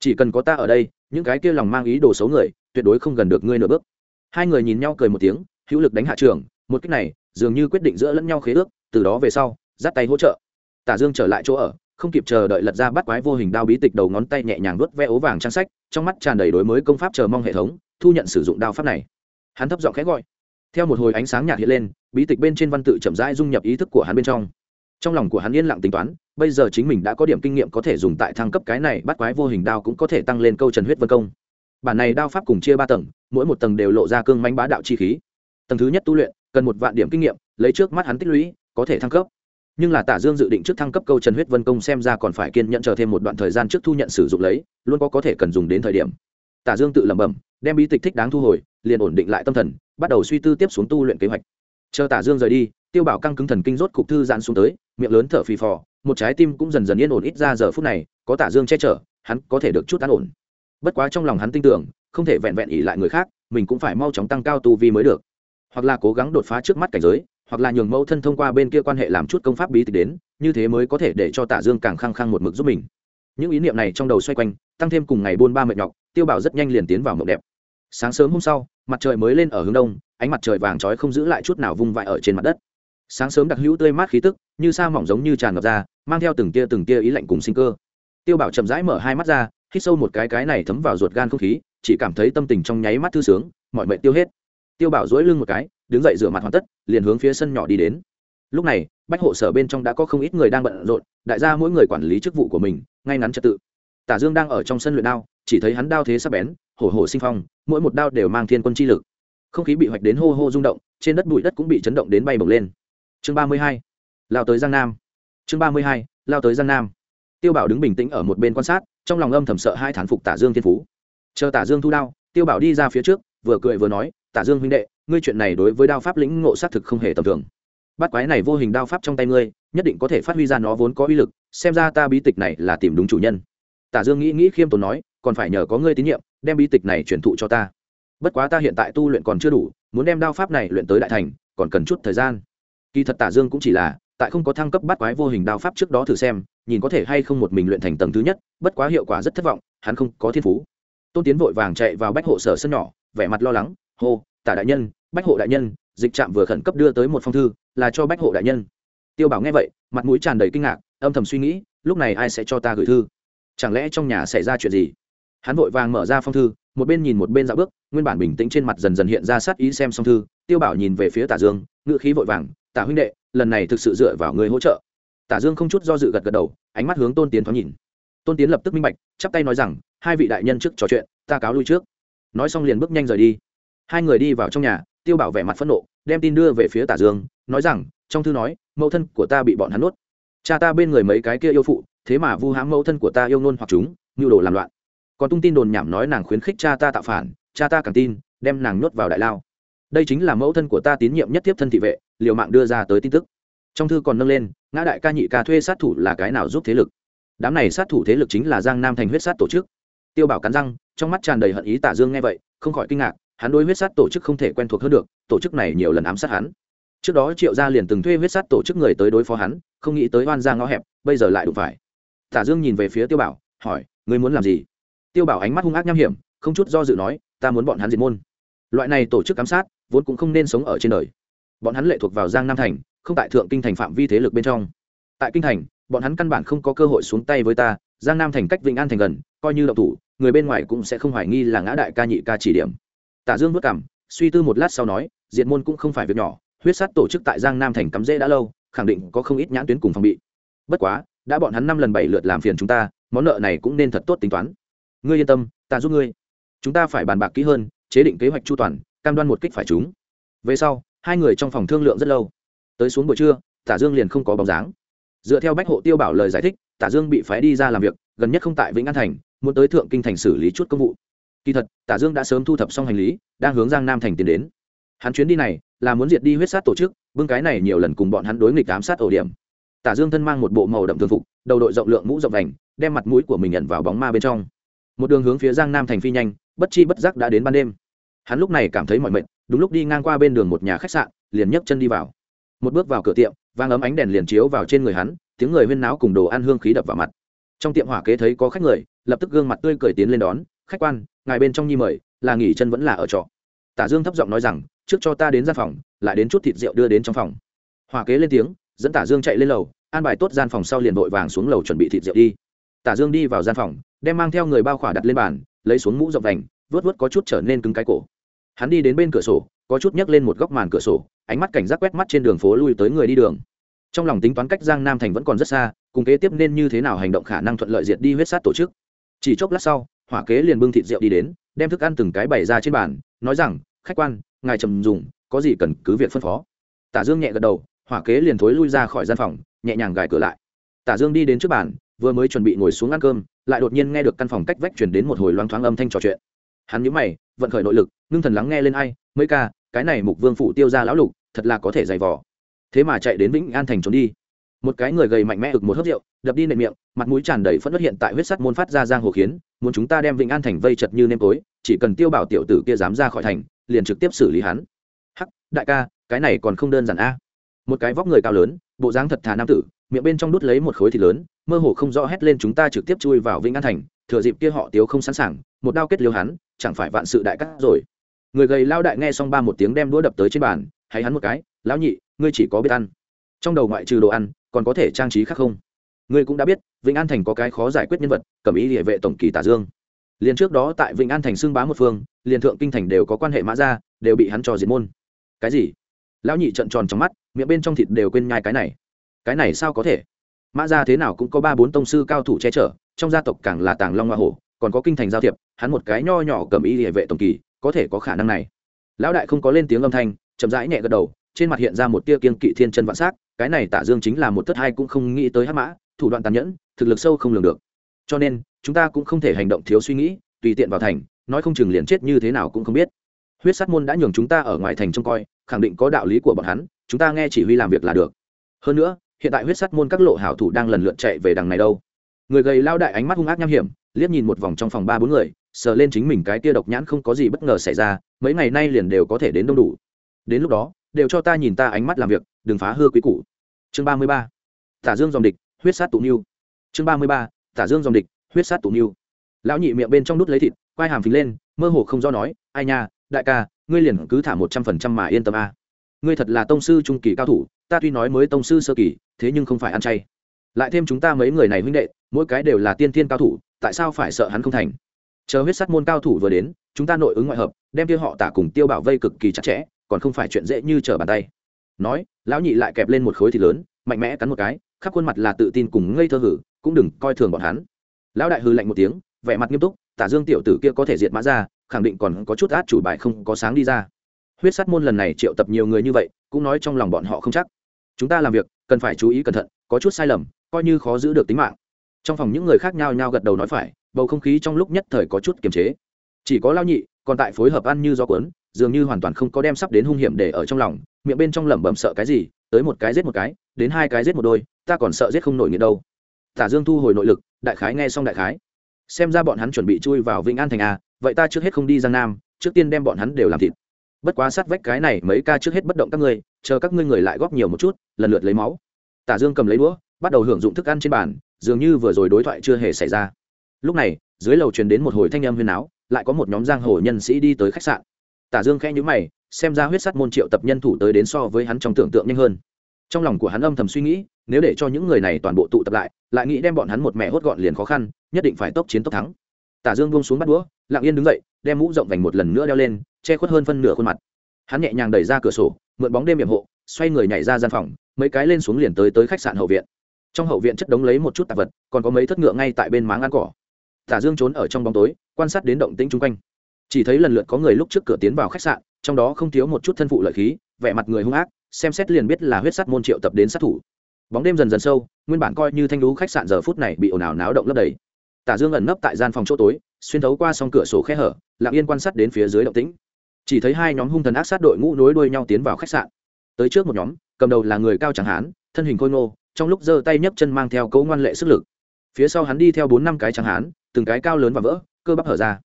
Chỉ cần có ta ở đây những cái kia lòng mang ý đồ xấu người, tuyệt đối không gần được ngươi nửa bước. Hai người nhìn nhau cười một tiếng, hữu lực đánh hạ trường, một cách này, dường như quyết định giữa lẫn nhau khế ước, từ đó về sau, dắt tay hỗ trợ. Tả dương trở lại chỗ ở, không kịp chờ đợi lật ra bắt quái vô hình đao bí tịch đầu ngón tay nhẹ nhàng vuốt ve ố vàng trang sách, trong mắt tràn đầy đối mới công pháp chờ mong hệ thống, thu nhận sử dụng đao pháp này. Hắn thấp giọng khẽ gọi. Theo một hồi ánh sáng nhạt hiện lên, bí tịch bên trên văn tự chậm rãi dung nhập ý thức của hắn bên trong trong lòng của hắn yên lặng tính toán, bây giờ chính mình đã có điểm kinh nghiệm có thể dùng tại thăng cấp cái này bắt quái vô hình đao cũng có thể tăng lên câu trần huyết vân công. Bản này đao pháp cùng chia ba tầng, mỗi một tầng đều lộ ra cương mánh bá đạo chi khí. Tầng thứ nhất tu luyện, cần một vạn điểm kinh nghiệm, lấy trước mắt hắn tích lũy, có thể thăng cấp. Nhưng là tả dương dự định trước thăng cấp câu trần huyết vân công xem ra còn phải kiên nhẫn chờ thêm một đoạn thời gian trước thu nhận sử dụng lấy, luôn có có thể cần dùng đến thời điểm. Tả dương tự lẩm bẩm, đem bí tịch thích đáng thu hồi, liền ổn định lại tâm thần, bắt đầu suy tư tiếp xuống tu luyện kế hoạch. Chờ tả dương rời đi, tiêu bảo căng cứng thần kinh rốt cục thư giãn xuống tới miệng lớn thở phì phò, một trái tim cũng dần dần yên ổn ít ra giờ phút này, có tả dương che chở, hắn có thể được chút an ổn. Bất quá trong lòng hắn tin tưởng, không thể vẹn vẹn ỉ lại người khác, mình cũng phải mau chóng tăng cao tu vi mới được. Hoặc là cố gắng đột phá trước mắt cảnh giới, hoặc là nhường mẫu thân thông qua bên kia quan hệ làm chút công pháp bí tịch đến, như thế mới có thể để cho tả dương càng khăng khăng một mực giúp mình. Những ý niệm này trong đầu xoay quanh, tăng thêm cùng ngày buôn ba mệt nhọc, tiêu bảo rất nhanh liền tiến vào mộng đẹp. Sáng sớm hôm sau, mặt trời mới lên ở hướng đông, ánh mặt trời vàng trói không giữ lại chút nào vung vãi ở trên mặt đất sáng sớm đặc hữu tươi mát khí tức, như sa mỏng giống như tràn ngập ra, mang theo từng tia từng tia ý lạnh cùng sinh cơ. Tiêu bảo chậm rãi mở hai mắt ra, hít sâu một cái cái này thấm vào ruột gan không khí, chỉ cảm thấy tâm tình trong nháy mắt thư sướng, mọi mệnh tiêu hết. Tiêu bảo dối lưng một cái, đứng dậy rửa mặt hoàn tất, liền hướng phía sân nhỏ đi đến. Lúc này, bách hộ sở bên trong đã có không ít người đang bận rộn, đại gia mỗi người quản lý chức vụ của mình, ngay ngắn trật tự. Tả dương đang ở trong sân luyện đao, chỉ thấy hắn đao thế sắp bén, hổ hổ sinh phong, mỗi một đao đều mang thiên quân chi lực. Không khí bị hoạch đến hô hô rung động, trên đất bụi đất cũng bị chấn động đến bay bổng lên chương ba mươi hai, lao tới giang nam. Chương ba mươi hai, lao tới giang nam. Tiêu bảo đứng bình tĩnh ở một bên quan sát, trong lòng âm thầm sợ hai thán phục tả dương thiên phú. Chờ tả dương thu đao, tiêu bảo đi ra phía trước, vừa cười vừa nói, tả dương huynh đệ, ngươi chuyện này đối với đao pháp lĩnh ngộ xác thực không hề tầm thường. Bắt quái này vô hình đao pháp trong tay ngươi, nhất định có thể phát huy ra nó vốn có uy lực, xem ra ta bí tịch này là tìm đúng chủ nhân. Tả dương nghĩ nghĩ khiêm tốn nói, còn phải nhờ có ngươi tín nhiệm, đem bí tịch này truyền thụ cho ta. Bất quá ta hiện tại tu luyện còn chưa đủ, muốn đem đao pháp này luyện tới đại thành, còn cần chút thời gian kỳ thật tả dương cũng chỉ là, tại không có thăng cấp bắt quái vô hình đao pháp trước đó thử xem, nhìn có thể hay không một mình luyện thành tầng thứ nhất, bất quá hiệu quả rất thất vọng, hắn không có thiên phú. Tôn tiến vội vàng chạy vào bách hộ sở sân nhỏ, vẻ mặt lo lắng, hô, tả đại nhân, bách hộ đại nhân, dịch trạm vừa khẩn cấp đưa tới một phong thư, là cho bách hộ đại nhân. Tiêu bảo nghe vậy, mặt mũi tràn đầy kinh ngạc, âm thầm suy nghĩ, lúc này ai sẽ cho ta gửi thư? Chẳng lẽ trong nhà xảy ra chuyện gì? Hắn vội vàng mở ra phong thư, một bên nhìn một bên dạo bước, nguyên bản bình tĩnh trên mặt dần dần hiện ra sát ý xem xong thư, tiêu bảo nhìn về phía tả dương ngựa khí vội vàng, tả huynh đệ, lần này thực sự dựa vào người hỗ trợ. Tả dương không chút do dự gật gật đầu, ánh mắt hướng tôn tiến thoáng nhìn. Tôn tiến lập tức minh bạch, chắp tay nói rằng, hai vị đại nhân trước trò chuyện, ta cáo lui trước. Nói xong liền bước nhanh rời đi. Hai người đi vào trong nhà, tiêu bảo vẻ mặt phẫn nộ, đem tin đưa về phía tả dương, nói rằng, trong thư nói, mẫu thân của ta bị bọn hắn nuốt. Cha ta bên người mấy cái kia yêu phụ, thế mà vu hãm mẫu thân của ta yêu nôn hoặc chúng nhu đồ làm loạn. Còn tung tin đồn nhảm nói nàng khuyến khích cha ta tạo phản, cha ta càng tin, đem nàng nhốt vào đại lao đây chính là mẫu thân của ta tín nhiệm nhất tiếp thân thị vệ, liều mạng đưa ra tới tin tức. Trong thư còn nâng lên, ngã đại ca nhị ca thuê sát thủ là cái nào giúp thế lực? Đám này sát thủ thế lực chính là giang nam thành huyết sát tổ chức. Tiêu bảo cắn răng, trong mắt tràn đầy hận ý tả dương nghe vậy, không khỏi kinh ngạc, hắn đối huyết sát tổ chức không thể quen thuộc hơn được, tổ chức này nhiều lần ám sát hắn. Trước đó triệu gia liền từng thuê huyết sát tổ chức người tới đối phó hắn, không nghĩ tới oan ra ngõ hẹp, bây giờ lại đụng phải. Tả dương nhìn về phía tiêu bảo, hỏi, ngươi muốn làm gì? Tiêu bảo ánh mắt hung ác nham hiểm, không chút do dự nói, ta muốn bọn hắn diệt môn. Loại này tổ chức ám sát vốn cũng không nên sống ở trên đời. Bọn hắn lệ thuộc vào giang nam thành, không tại thượng kinh thành phạm vi thế lực bên trong. Tại kinh thành, bọn hắn căn bản không có cơ hội xuống tay với ta, giang nam thành cách vĩnh an thành gần, coi như đậu thủ, người bên ngoài cũng sẽ không hoài nghi là ngã đại ca nhị ca chỉ điểm. Tả dương vất cảm, suy tư một lát sau nói, diệt môn cũng không phải việc nhỏ, huyết sát tổ chức tại giang nam thành cắm rễ đã lâu, khẳng định có không ít nhãn tuyến cùng phòng bị. Bất quá, đã bọn hắn năm lần bảy lượt làm phiền chúng ta, món nợ này cũng nên thật tốt tính toán. Ngươi yên tâm, ta giúp ngươi. Chúng ta phải bàn bạc kỹ hơn, chế định kế hoạch chu toàn cam đoan một kích phải chúng về sau, hai người trong phòng thương lượng rất lâu. Tới xuống buổi trưa, tả dương liền không có bóng dáng. Dựa theo bách hộ tiêu bảo lời giải thích, tả dương bị phái đi ra làm việc, gần nhất không tại vĩnh an thành, muốn tới thượng kinh thành xử lý chút công vụ. Kỳ thật, tả dương đã sớm thu thập xong hành lý, đang hướng giang nam thành tiến đến. Hắn chuyến đi này là muốn diệt đi huyết sát tổ chức, bưng cái này nhiều lần cùng bọn hắn đối nghịch ám sát ổ điểm. Tả dương thân mang một bộ màu đậm thường phục, đầu đội rộng lượng mũ rộng đành đem mặt mũi của mình nhận vào bóng ma bên trong. Một đường hướng phía giang nam thành phi nhanh, bất chi bất giác đã đến ban đêm hắn lúc này cảm thấy mọi mệt, đúng lúc đi ngang qua bên đường một nhà khách sạn, liền nhấc chân đi vào. Một bước vào cửa tiệm, vang ấm ánh đèn liền chiếu vào trên người hắn, tiếng người huyên náo cùng đồ ăn hương khí đập vào mặt. Trong tiệm hỏa kế thấy có khách người, lập tức gương mặt tươi cười tiến lên đón, khách quan, ngài bên trong nhi mời, là nghỉ chân vẫn là ở trọ. Tả dương thấp giọng nói rằng, trước cho ta đến gian phòng, lại đến chút thịt rượu đưa đến trong phòng. Hỏa kế lên tiếng, dẫn tả dương chạy lên lầu, an bài tốt gian phòng sau liền vội vàng xuống lầu chuẩn bị thịt rượu đi. Tả dương đi vào gian phòng, đem mang theo người bao khỏa đặt lên bàn, lấy xuống mũ rộng vành vớt vớt có chút trở nên cứng cái cổ. Hắn đi đến bên cửa sổ, có chút nhấc lên một góc màn cửa sổ, ánh mắt cảnh giác quét mắt trên đường phố lui tới người đi đường. Trong lòng tính toán cách giang nam thành vẫn còn rất xa, cùng kế tiếp nên như thế nào hành động khả năng thuận lợi diệt đi huyết sát tổ chức. Chỉ chốc lát sau, hỏa kế liền bưng thịt rượu đi đến, đem thức ăn từng cái bày ra trên bàn, nói rằng, khách quan, ngài trầm dùng, có gì cần cứ việc phân phó. Tả dương nhẹ gật đầu, hỏa kế liền thối lui ra khỏi gian phòng, nhẹ nhàng gài cửa lại. Tả dương đi đến trước bàn, vừa mới chuẩn bị ngồi xuống ăn cơm, lại đột nhiên nghe được căn phòng cách vách chuyển đến một hồi loang thoáng âm thanh trò chuyện hắn nhớ mày, vận khởi nội lực, ngưng thần lắng nghe lên ai, mấy ca, cái này mục vương phụ tiêu ra lão lục, thật là có thể dày vò. Thế mà chạy đến vĩnh an thành trốn đi. Một cái người gầy mạnh mẽ ực một hớp rượu, đập đi nệm miệng, mặt mũi tràn đầy phẫn nộ hiện tại huyết sắt môn phát ra giang hồ khiến, muốn chúng ta đem vĩnh an thành vây chật như nêm tối, chỉ cần tiêu bảo tiểu tử kia dám ra khỏi thành, liền trực tiếp xử lý hắn. Hắc, đại ca, cái này còn không đơn giản a. Một cái vóc người cao lớn, bộ dáng thật thà nam tử, miệng bên trong đút lấy một khối thịt lớn, mơ hồ không rõ hét lên chúng ta trực tiếp chui vào vĩnh an thành, thừa dịp kia họ tiếu không sẵn sàng, một đao kết liêu hắn chẳng phải vạn sự đại cắt rồi. Người gầy lao đại nghe xong ba một tiếng đem đũa đập tới trên bàn, hay hắn một cái, lão nhị, ngươi chỉ có biết ăn. Trong đầu ngoại trừ đồ ăn, còn có thể trang trí khác không? Ngươi cũng đã biết vĩnh an thành có cái khó giải quyết nhân vật, cầm ý địa vệ tổng kỳ tả dương. Liền trước đó tại vĩnh an thành xưng bá một phương, liền thượng kinh thành đều có quan hệ mã ra đều bị hắn cho diệt môn. Cái gì? Lão nhị trận tròn trong mắt, miệng bên trong thịt đều quên nhai cái này. Cái này sao có thể? Mã ra thế nào cũng có ba bốn tông sư cao thủ che chở, trong gia tộc càng là tàng long hoa hổ còn có kinh thành giao thiệp, hắn một cái nho nhỏ cầm y địa vệ tổng kỳ, có thể có khả năng này. Lão đại không có lên tiếng âm thanh, chậm rãi nhẹ gật đầu, trên mặt hiện ra một tia kiên kỵ thiên chân vạn s cái này tả dương chính là một thất hai cũng không nghĩ tới hát mã, thủ đoạn tàn nhẫn, thực lực sâu không lường được. Cho nên, chúng ta cũng không thể hành động thiếu suy nghĩ, tùy tiện vào thành, nói không chừng liền chết như thế nào cũng không biết. Huyết sát môn đã nhường chúng ta ở ngoài thành trông coi, khẳng định có đạo lý của bọn hắn, chúng ta nghe chỉ huy làm việc là được. Hơn nữa, hiện tại huyết sát môn các lộ hảo thủ đang lần lượt chạy về đằng này đâu. Người gầy lao đại ánh mắt hung ác nham hiểm liếc nhìn một vòng trong phòng ba bốn người, sờ lên chính mình cái tia độc nhãn không có gì bất ngờ xảy ra, mấy ngày nay liền đều có thể đến đông đủ. Đến lúc đó, đều cho ta nhìn ta ánh mắt làm việc, đừng phá hư quý củ. Chương ba mươi ba, tả dương dòng địch, huyết sát tụ niu. Chương ba mươi ba, tả dương dòng địch, huyết sát tụ niu. Lão nhị miệng bên trong đút lấy thịt, quai hàm phình lên, mơ hồ không do nói, ai nha, đại ca, ngươi liền cứ thả một trăm phần trăm mà yên tâm a. Ngươi thật là tông sư trung kỳ cao thủ, ta tuy nói mới tông sư sơ kỳ, thế nhưng không phải ăn chay. Lại thêm chúng ta mấy người này huynh đệ, mỗi cái đều là tiên thiên cao thủ tại sao phải sợ hắn không thành? Chờ huyết sắt môn cao thủ vừa đến, chúng ta nội ứng ngoại hợp, đem kia họ tả cùng tiêu bảo vây cực kỳ chặt chẽ, còn không phải chuyện dễ như trở bàn tay. Nói, lão nhị lại kẹp lên một khối thịt lớn, mạnh mẽ cắn một cái, khắp khuôn mặt là tự tin cùng ngây thơ hử, cũng đừng coi thường bọn hắn. Lão đại hư lạnh một tiếng, vẻ mặt nghiêm túc, tả dương tiểu tử kia có thể diệt mã ra, khẳng định còn có chút át chủ bài không có sáng đi ra. Huyết sắt môn lần này triệu tập nhiều người như vậy, cũng nói trong lòng bọn họ không chắc. Chúng ta làm việc, cần phải chú ý cẩn thận, có chút sai lầm, coi như khó giữ được tính mạng trong phòng những người khác nhau nhau gật đầu nói phải, bầu không khí trong lúc nhất thời có chút kiềm chế. Chỉ có lao nhị, còn tại phối hợp ăn như gió cuốn, dường như hoàn toàn không có đem sắp đến hung hiểm để ở trong lòng, miệng bên trong lẩm bẩm sợ cái gì, tới một cái giết một cái, đến hai cái giết một đôi, ta còn sợ giết không nổi nghĩa đâu. Tả dương thu hồi nội lực, đại khái nghe xong đại khái. Xem ra bọn hắn chuẩn bị chui vào vĩnh an thành a, vậy ta trước hết không đi giang nam, trước tiên đem bọn hắn đều làm thịt. Bất quá sát vách cái này, mấy ca trước hết bất động các ngươi, chờ các ngươi người lại góp nhiều một chút, lần lượt lấy máu. Tả dương cầm lấy đũa, bắt đầu hưởng dụng thức ăn trên bàn dường như vừa rồi đối thoại chưa hề xảy ra. Lúc này, dưới lầu truyền đến một hồi thanh âm huyên áo, lại có một nhóm giang hồ nhân sĩ đi tới khách sạn. Tả dương khẽ nhíu mày, xem ra huyết sắt môn triệu tập nhân thủ tới đến so với hắn trong tưởng tượng nhanh hơn. Trong lòng của hắn âm thầm suy nghĩ, nếu để cho những người này toàn bộ tụ tập lại lại nghĩ đem bọn hắn một mẹ hốt gọn liền khó khăn, nhất định phải tốc chiến tốc thắng. Tả dương buông xuống bắt đũa, lặng yên đứng dậy, đem mũ rộng vành một lần nữa đeo lên, che khuất hơn phân nửa khuôn mặt. Hắn nhẹ nhàng đẩy ra cửa sổ, mượn bóng đêm hiểm hộ, xoay người nhảy ra gian phòng, mấy cái lên xuống liền tới tới khách sạn hậu viện trong hậu viện chất đống lấy một chút tạp vật, còn có mấy thất ngựa ngay tại bên máng ăn cỏ. Tả dương trốn ở trong bóng tối, quan sát đến động tĩnh chung quanh. Chỉ thấy lần lượt có người lúc trước cửa tiến vào khách sạn, trong đó không thiếu một chút thân phụ lợi khí, vẻ mặt người hung ác, xem xét liền biết là huyết sắt môn triệu tập đến sát thủ. Bóng đêm dần dần sâu, nguyên bản coi như thanh lũ khách sạn giờ phút này bị ồn ào náo động lấp đầy. Tả dương ẩn nấp tại gian phòng chỗ tối, xuyên thấu qua s cửa sổ khe hở, lặng yên quan sát đến phía dưới động tĩnh. Chỉ thấy hai nhóm hung thần ác sát đội ngũ nối đuôi nhau tiến vào khách sạn. Tới trước một nhóm, cầm đầu là người cao chẳng hán thân hình khôi ngô trong lúc giơ tay nhấc chân mang theo cấu ngoan lệ sức lực. Phía sau hắn đi theo bốn năm cái trắng hán, từng cái cao lớn và vỡ, cơ bắp hở ra.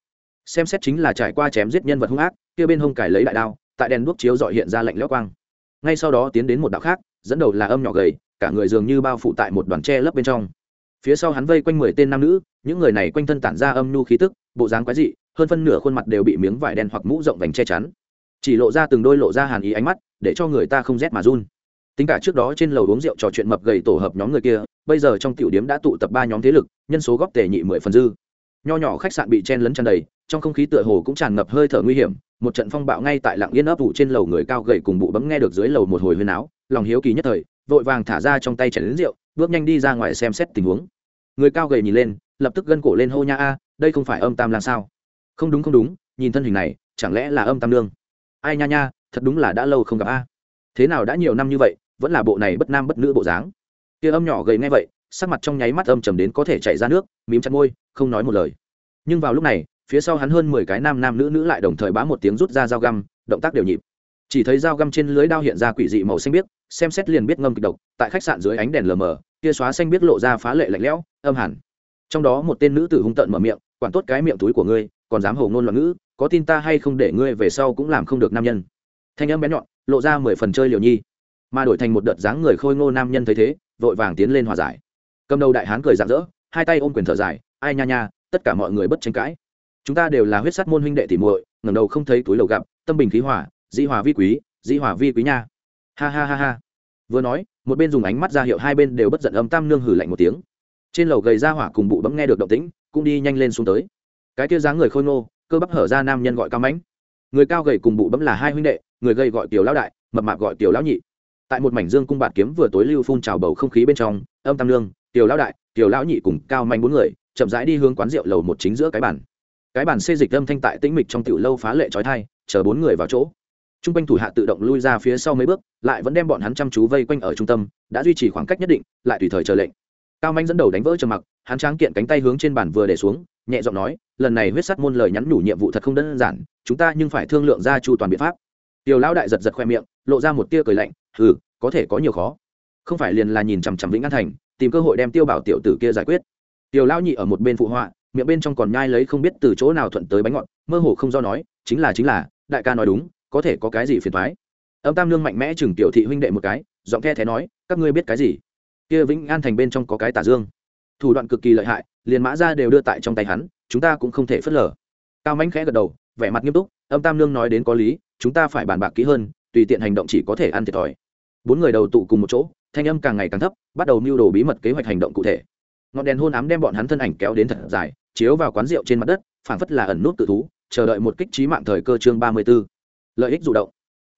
Xem xét chính là trải qua chém giết nhân vật hung ác, kia bên hông cải lấy đại đao, tại đèn đuốc chiếu dọi hiện ra lạnh lẽo quang. Ngay sau đó tiến đến một đạo khác, dẫn đầu là âm nhỏ gầy, cả người dường như bao phủ tại một đoàn tre lấp bên trong. Phía sau hắn vây quanh mười tên nam nữ, những người này quanh thân tản ra âm nhu khí tức, bộ dáng quái dị, hơn phân nửa khuôn mặt đều bị miếng vải đen hoặc mũ rộng vành che chắn. Chỉ lộ ra từng đôi lộ ra hàn ý ánh mắt, để cho người ta không rét mà run tính cả trước đó trên lầu uống rượu trò chuyện mập gầy tổ hợp nhóm người kia, bây giờ trong tiểu điếm đã tụ tập ba nhóm thế lực, nhân số góp tề nhị mười phần dư. Nho nhỏ khách sạn bị chen lấn tràn đầy, trong không khí tựa hồ cũng tràn ngập hơi thở nguy hiểm, một trận phong bạo ngay tại lặng yên ấp ủ trên lầu người cao gầy cùng bụ bấm nghe được dưới lầu một hồi huyên áo lòng hiếu kỳ nhất thời, vội vàng thả ra trong tay chảy đến rượu, bước nhanh đi ra ngoài xem xét tình huống. Người cao gầy nhìn lên, lập tức gân cổ lên hô nha a, đây không phải âm tam lang sao? Không đúng không đúng, nhìn thân hình này, chẳng lẽ là âm tam lương? Ai nha nha, thật đúng là đã lâu không gặp a. Thế nào đã nhiều năm như vậy vẫn là bộ này bất nam bất nữ bộ dáng. Kia âm nhỏ gầy ngay vậy, sắc mặt trong nháy mắt âm trầm đến có thể chảy ra nước, mím chặt môi, không nói một lời. Nhưng vào lúc này, phía sau hắn hơn mười cái nam nam nữ nữ lại đồng thời bá một tiếng rút ra dao găm, động tác đều nhịp. Chỉ thấy dao găm trên lưới đao hiện ra quỷ dị màu xanh biếc, xem xét liền biết ngâm kịch độc, tại khách sạn dưới ánh đèn lờ mờ, kia xóa xanh biếc lộ ra phá lệ lạnh lẽo, âm hẳn. Trong đó một tên nữ tử hung tợn mở miệng, quản tốt cái miệng túi của ngươi, còn dám hầu ngôn loạn ngữ, có tin ta hay không để ngươi về sau cũng làm không được nam nhân. Thanh âm bé nhọn, lộ ra mười phần chơi liều nhi mà đổi thành một đợt dáng người khôi ngô nam nhân thấy thế, vội vàng tiến lên hòa giải. Cầm đầu đại hán cười rạng rỡ, hai tay ôm quyền thở dài, ai nha nha, tất cả mọi người bất tranh cãi. Chúng ta đều là huyết sắt môn huynh đệ tỉ muội, ngẩng đầu không thấy túi lầu gặp, tâm bình khí hỏa dĩ hòa vi quý, dĩ hòa vi quý nha. Ha ha ha ha. Vừa nói, một bên dùng ánh mắt ra hiệu hai bên đều bất giận âm tam nương hử lạnh một tiếng. Trên lầu gầy ra hỏa cùng bụ bấm nghe được động tĩnh, cũng đi nhanh lên xuống tới. Cái kia dáng người khôi ngô, cơ bắp hở ra nam nhân gọi cao mãnh. Người cao gầy cùng bụ bấm là hai huynh đệ, người gầy gọi tiểu lão đại, mập mạp gọi tiểu lão nhị tại một mảnh dương cung bạt kiếm vừa tối lưu phun trào bầu không khí bên trong, âm tam lương tiểu lão đại, tiểu lão nhị cùng cao manh bốn người, chậm rãi đi hướng quán rượu lầu một chính giữa cái bàn. Cái bàn xê dịch âm thanh tại tĩnh mịch trong tiểu lâu phá lệ trói thai chờ bốn người vào chỗ. Trung quanh thủ hạ tự động lui ra phía sau mấy bước, lại vẫn đem bọn hắn chăm chú vây quanh ở trung tâm, đã duy trì khoảng cách nhất định, lại tùy thời chờ lệnh. Cao manh dẫn đầu đánh vỡ trầm mặc, hắn tráng kiện cánh tay hướng trên bàn vừa để xuống, nhẹ giọng nói, lần này huyết sắt môn lời nhắn nhủ nhiệm vụ thật không đơn giản, chúng ta nhưng phải thương lượng ra chu toàn biện pháp tiểu lão đại giật giật khoe miệng, lộ ra một tia cười lạnh ừ có thể có nhiều khó. Không phải liền là nhìn chằm chằm vĩnh an thành, tìm cơ hội đem tiêu bảo tiểu tử kia giải quyết. Tiểu lão nhị ở một bên phụ họa, miệng bên trong còn nhai lấy không biết từ chỗ nào thuận tới bánh ngọt, mơ hồ không do nói, chính là chính là, đại ca nói đúng, có thể có cái gì phiền thoái âm tam lương mạnh mẽ chừng tiểu thị huynh đệ một cái, giọng the thế nói, các ngươi biết cái gì? Kia vĩnh an thành bên trong có cái tả dương. Thủ đoạn cực kỳ lợi hại, liền mã ra đều đưa tại trong tay hắn, chúng ta cũng không thể phớt lờ. Cao mánh khẽ gật đầu, vẻ mặt nghiêm túc, âm tam lương nói đến có lý chúng ta phải bàn bạc kỹ hơn tùy tiện hành động chỉ có thể ăn thiệt thòi. Bốn người đầu tụ cùng một chỗ thanh âm càng ngày càng thấp bắt đầu mưu đồ bí mật kế hoạch hành động cụ thể. Ngọn đèn hôn ám đem bọn hắn thân ảnh kéo đến thật dài chiếu vào quán rượu trên mặt đất phảng phất là ẩn nút tự thú chờ đợi một kích trí mạng thời cơ chương ba mươi 34. lợi ích dụ động.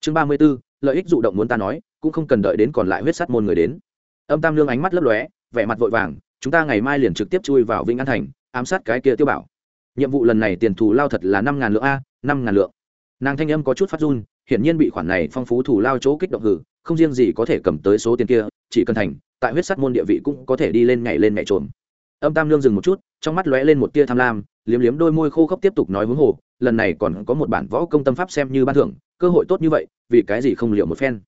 Chương ba mươi 34, lợi ích dụ động muốn ta nói cũng không cần đợi đến còn lại huyết sắt môn người đến. Âm tam lương ánh mắt lấp lóe vẻ mặt vội vàng chúng ta ngày mai liền trực tiếp chui vào vĩnh an thành ám sát cái kia tiêu bảo. Nhiệm vụ lần này tiền thù lao thật là năm ngàn lượng a năm ngàn lượng nàng thanh âm có chút phát run, hiển nhiên bị khoản này phong phú thủ lao chỗ kích động hử, không riêng gì có thể cầm tới số tiền kia, chỉ cần thành, tại huyết sắt môn địa vị cũng có thể đi lên nhảy lên mẹ trộm âm tam lương dừng một chút, trong mắt lóe lên một tia tham lam, liếm liếm đôi môi khô khốc tiếp tục nói huống hồ, lần này còn có một bản võ công tâm pháp xem như ban thưởng, cơ hội tốt như vậy, vì cái gì không liệu một phen.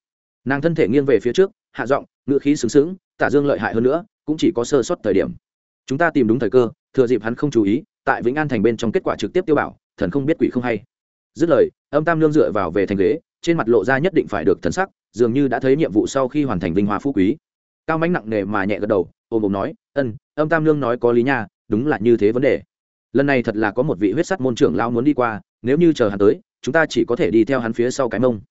Nàng thân thể nghiêng về phía trước, hạ giọng ngựa khí xứng xứng tả dương lợi hại hơn nữa, cũng chỉ có sơ suất thời điểm. Chúng ta tìm đúng thời cơ, thừa dịp hắn không chú ý, tại vĩnh an thành bên trong kết quả trực tiếp tiêu bảo, thần không biết quỷ không hay dứt lời, âm tam lương dựa vào về thành ghế, trên mặt lộ ra nhất định phải được thần sắc, dường như đã thấy nhiệm vụ sau khi hoàn thành vinh hoa phú quý. Cao mánh nặng nề mà nhẹ gật đầu ôm ôm nói, ân, âm tam lương nói có lý nha, đúng là như thế vấn đề. Lần này thật là có một vị huyết sắt môn trưởng lao muốn đi qua, nếu như chờ hắn tới, chúng ta chỉ có thể đi theo hắn phía sau cái mông.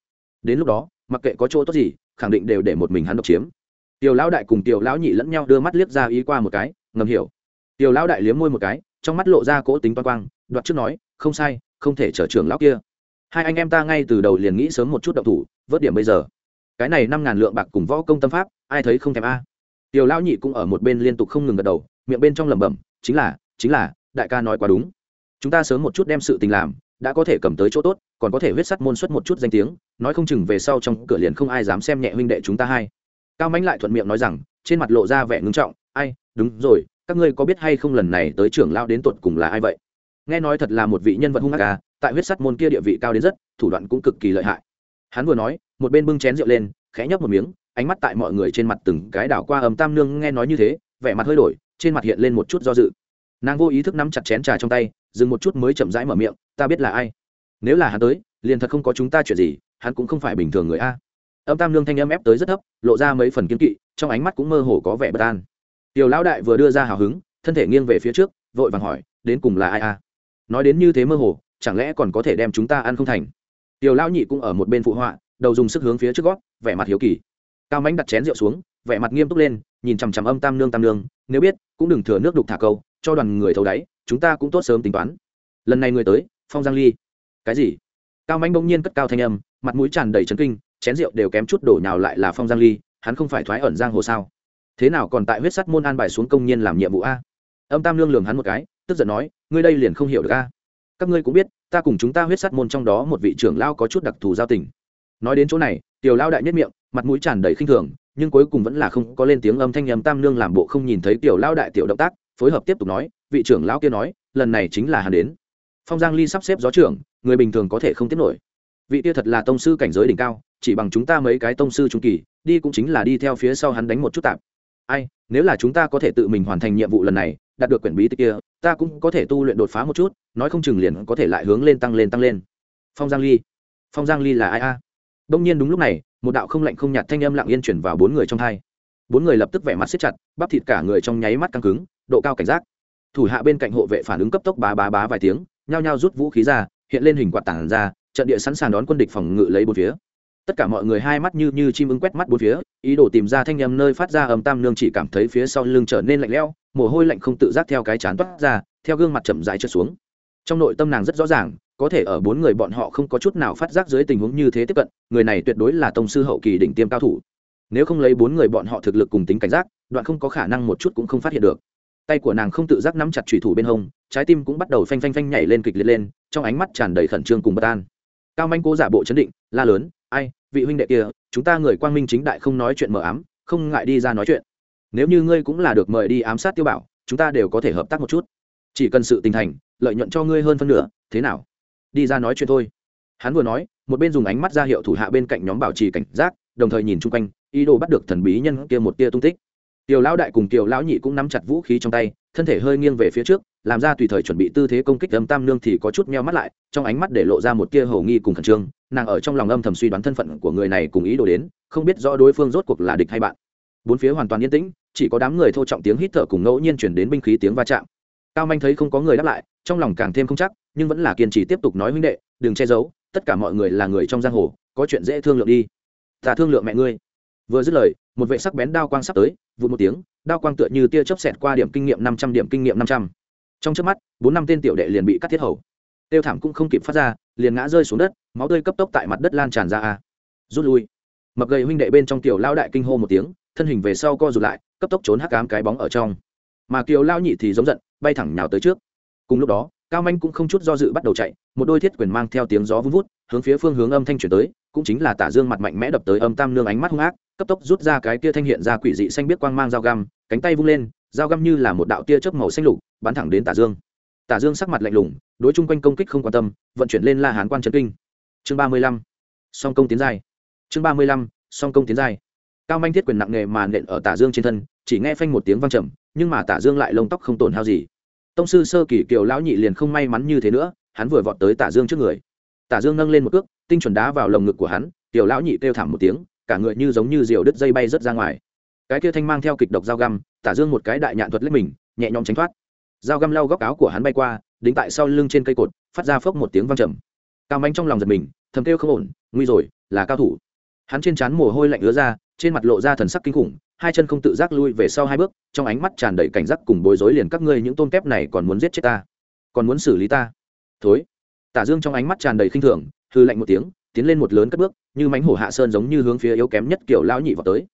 Đến lúc đó, mặc kệ có chỗ tốt gì, khẳng định đều để một mình hắn độc chiếm. Tiểu lão đại cùng tiểu lão nhị lẫn nhau đưa mắt liếc ra ý qua một cái, ngầm hiểu. Tiểu lão đại liếm môi một cái, trong mắt lộ ra cỗ tính toan quang, đoạt trước nói, không sai không thể chở trưởng lão kia. Hai anh em ta ngay từ đầu liền nghĩ sớm một chút động thủ, vớt điểm bây giờ. Cái này năm ngàn lượng bạc cùng võ công tâm pháp, ai thấy không thèm a? Tiểu lão nhị cũng ở một bên liên tục không ngừng gật đầu, miệng bên trong lẩm bẩm, chính là chính là, đại ca nói quá đúng. Chúng ta sớm một chút đem sự tình làm, đã có thể cầm tới chỗ tốt, còn có thể huyết sắt môn xuất một chút danh tiếng, nói không chừng về sau trong cửa liền không ai dám xem nhẹ huynh đệ chúng ta hai. Cao mãnh lại thuận miệng nói rằng, trên mặt lộ ra vẻ ngưng trọng, ai, đúng rồi, các ngươi có biết hay không lần này tới trưởng lao đến tột cùng là ai vậy? Nghe nói thật là một vị nhân vật hung ác à tại huyết sắt môn kia địa vị cao đến rất, thủ đoạn cũng cực kỳ lợi hại. Hắn vừa nói, một bên bưng chén rượu lên, khẽ nhấp một miếng, ánh mắt tại mọi người trên mặt từng cái đảo qua ầm tam nương nghe nói như thế, vẻ mặt hơi đổi, trên mặt hiện lên một chút do dự. Nàng vô ý thức nắm chặt chén trà trong tay, dừng một chút mới chậm rãi mở miệng, ta biết là ai. Nếu là hắn tới, liền thật không có chúng ta chuyện gì, hắn cũng không phải bình thường người a. Âm tam nương thanh âm ép tới rất thấp, lộ ra mấy phần kiên kỵ, trong ánh mắt cũng mơ hồ có vẻ bất an. Tiểu lão đại vừa đưa ra hào hứng, thân thể nghiêng về phía trước, vội vàng hỏi, đến cùng là ai a? Nói đến như thế mơ hồ, chẳng lẽ còn có thể đem chúng ta ăn không thành? Tiểu lão nhị cũng ở một bên phụ họa, đầu dùng sức hướng phía trước gót, vẻ mặt hiếu kỳ. Cao mánh đặt chén rượu xuống, vẻ mặt nghiêm túc lên, nhìn chằm chằm âm tam nương tam nương, nếu biết, cũng đừng thừa nước đục thả câu, cho đoàn người thấu đáy, chúng ta cũng tốt sớm tính toán. Lần này người tới, phong giang ly. Cái gì? Cao mánh bỗng nhiên cất cao thanh âm, mặt mũi tràn đầy trấn kinh, chén rượu đều kém chút đổ nhào lại là phong giang ly, hắn không phải thoái ẩn giang hồ sao? Thế nào còn tại huyết sắt môn an bài xuống công nhân làm nhiệm vụ a? Âm tam lương lường hắn một cái tức giận nói, ngươi đây liền không hiểu được a. Các ngươi cũng biết, ta cùng chúng ta huyết sắt môn trong đó một vị trưởng lao có chút đặc thù giao tình. Nói đến chỗ này, tiểu lao đại nhất miệng, mặt mũi tràn đầy khinh thường, nhưng cuối cùng vẫn là không có lên tiếng âm thanh nhầm tam nương làm bộ không nhìn thấy tiểu lao đại tiểu động tác, phối hợp tiếp tục nói, vị trưởng lao kia nói, lần này chính là hắn đến. Phong giang ly sắp xếp gió trưởng, người bình thường có thể không tiếp nổi. Vị kia thật là tông sư cảnh giới đỉnh cao, chỉ bằng chúng ta mấy cái tông sư trung kỳ, đi cũng chính là đi theo phía sau hắn đánh một chút tạm. Ai, nếu là chúng ta có thể tự mình hoàn thành nhiệm vụ lần này, đạt được quyển bí tịch kia ta cũng có thể tu luyện đột phá một chút, nói không chừng liền có thể lại hướng lên tăng lên tăng lên. Phong giang ly. Phong giang ly là ai a? Đông nhiên đúng lúc này, một đạo không lạnh không nhạt thanh âm lặng yên chuyển vào bốn người trong thai bốn người lập tức vẻ mặt siết chặt, bắp thịt cả người trong nháy mắt căng cứng, độ cao cảnh giác. Thủ hạ bên cạnh hộ vệ phản ứng cấp tốc bá bá bá vài tiếng, nhao nhao rút vũ khí ra, hiện lên hình quạt tảng ra, trận địa sẵn sàng đón quân địch phòng ngự lấy bốn phía. Tất cả mọi người hai mắt như như chim ưng quét mắt bốn phía, ý đồ tìm ra thanh âm nơi phát ra ầm tam nương chỉ cảm thấy phía sau lưng trở nên lạnh lẽo mồ hôi lạnh không tự giác theo cái chán toát ra, theo gương mặt chậm dài trượt xuống. Trong nội tâm nàng rất rõ ràng, có thể ở bốn người bọn họ không có chút nào phát giác dưới tình huống như thế tiếp cận, người này tuyệt đối là tông sư hậu kỳ đỉnh tiêm cao thủ. Nếu không lấy bốn người bọn họ thực lực cùng tính cảnh giác, đoạn không có khả năng một chút cũng không phát hiện được. Tay của nàng không tự giác nắm chặt trùy thủ bên hông, trái tim cũng bắt đầu phanh phanh phanh nhảy lên kịch liệt lên, trong ánh mắt tràn đầy khẩn trương cùng bất an. Cao manh cố giả bộ chấn định, la lớn, ai, vị huynh đệ kia, chúng ta người quang minh chính đại không nói chuyện mờ ám, không ngại đi ra nói chuyện nếu như ngươi cũng là được mời đi ám sát tiêu bảo, chúng ta đều có thể hợp tác một chút. Chỉ cần sự tình thành, lợi nhuận cho ngươi hơn phân nửa, thế nào? Đi ra nói chuyện thôi. Hắn vừa nói, một bên dùng ánh mắt ra hiệu thủ hạ bên cạnh nhóm bảo trì cảnh giác, đồng thời nhìn chung quanh, ý đồ bắt được thần bí nhân kia một tia tung tích. Tiểu lão đại cùng tiểu lão nhị cũng nắm chặt vũ khí trong tay, thân thể hơi nghiêng về phía trước, làm ra tùy thời chuẩn bị tư thế công kích âm tam nương thì có chút meo mắt lại, trong ánh mắt để lộ ra một tia hầu nghi cùng khẩn trương, nàng ở trong lòng âm thầm suy đoán thân phận của người này cùng ý đồ đến, không biết rõ đối phương rốt cuộc là địch hay bạn. Bốn phía hoàn toàn yên tĩnh chỉ có đám người thô trọng tiếng hít thở cùng ngẫu nhiên chuyển đến binh khí tiếng va chạm. Cao manh thấy không có người đáp lại, trong lòng càng thêm không chắc, nhưng vẫn là kiên trì tiếp tục nói huynh đệ, đừng che giấu, tất cả mọi người là người trong giang hồ, có chuyện dễ thương lượng đi. Ta thương lượng mẹ ngươi. Vừa dứt lời, một vệ sắc bén đao quang sắp tới, vụt một tiếng, đao quang tựa như tia chớp xẹt qua điểm kinh nghiệm năm trăm điểm kinh nghiệm năm trăm. Trong chớp mắt, bốn năm tên tiểu đệ liền bị cắt thiết hầu. Tiêu thảm cũng không kịp phát ra, liền ngã rơi xuống đất, máu tươi cấp tốc tại mặt đất lan tràn ra a. Rút lui. Mập gầy huynh đệ bên trong tiểu lao đại kinh hô một tiếng, thân hình về sau co rụt lại cấp tốc trốn hắc cám cái bóng ở trong. Mà kiều lao nhị thì giống giận, bay thẳng nhào tới trước. Cùng lúc đó, cao manh cũng không chút do dự bắt đầu chạy, một đôi thiết quyền mang theo tiếng gió vun vút, hướng phía phương hướng âm thanh chuyển tới, cũng chính là tả dương mặt mạnh mẽ đập tới âm tam nương ánh mắt hung ác, cấp tốc rút ra cái tia thanh hiện ra quỷ dị xanh biết quang mang dao găm, cánh tay vung lên, dao găm như là một đạo tia chớp màu xanh lục, bắn thẳng đến tả dương. Tả dương sắc mặt lạnh lùng, đối chung quanh công kích không quan tâm, vận chuyển lên la hán quan trấn kinh. Chương ba mươi lăm, song công tiến giai. Chương ba mươi lăm, song công tiến giai. Cao manh thiết quyền nặng nề mà nện ở tả dương trên thân chỉ nghe phanh một tiếng vang trầm, nhưng mà tả dương lại lông tóc không tổn hao gì. Tông sư sơ kỳ kiều lão nhị liền không may mắn như thế nữa, hắn vừa vọt tới tả dương trước người. Tả dương nâng lên một cước, tinh chuẩn đá vào lồng ngực của hắn kiều lão nhị kêu thảm một tiếng, cả người như giống như diều đứt dây bay rớt ra ngoài. Cái kia thanh mang theo kịch độc dao găm, tả dương một cái đại nhạn thuật lết mình, nhẹ nhõm tránh thoát. Dao găm lau góc áo của hắn bay qua, đính tại sau lưng trên cây cột, phát ra phốc một tiếng vang trầm. Cao manh trong lòng giật mình, thầm kêu không ổn, nguy rồi, là cao thủ. Hắn trên trán mồ hôi lạnh ứa ra, trên mặt lộ ra thần sắc kinh khủng hai chân không tự giác lui về sau hai bước, trong ánh mắt tràn đầy cảnh giác cùng bối rối liền các ngươi những tôn kép này còn muốn giết chết ta, còn muốn xử lý ta. Thối. Tả dương trong ánh mắt tràn đầy khinh thường hư lạnh một tiếng, tiến lên một lớn cất bước, như mánh hổ hạ sơn giống như hướng phía yếu kém nhất kiểu lão nhị vào tới.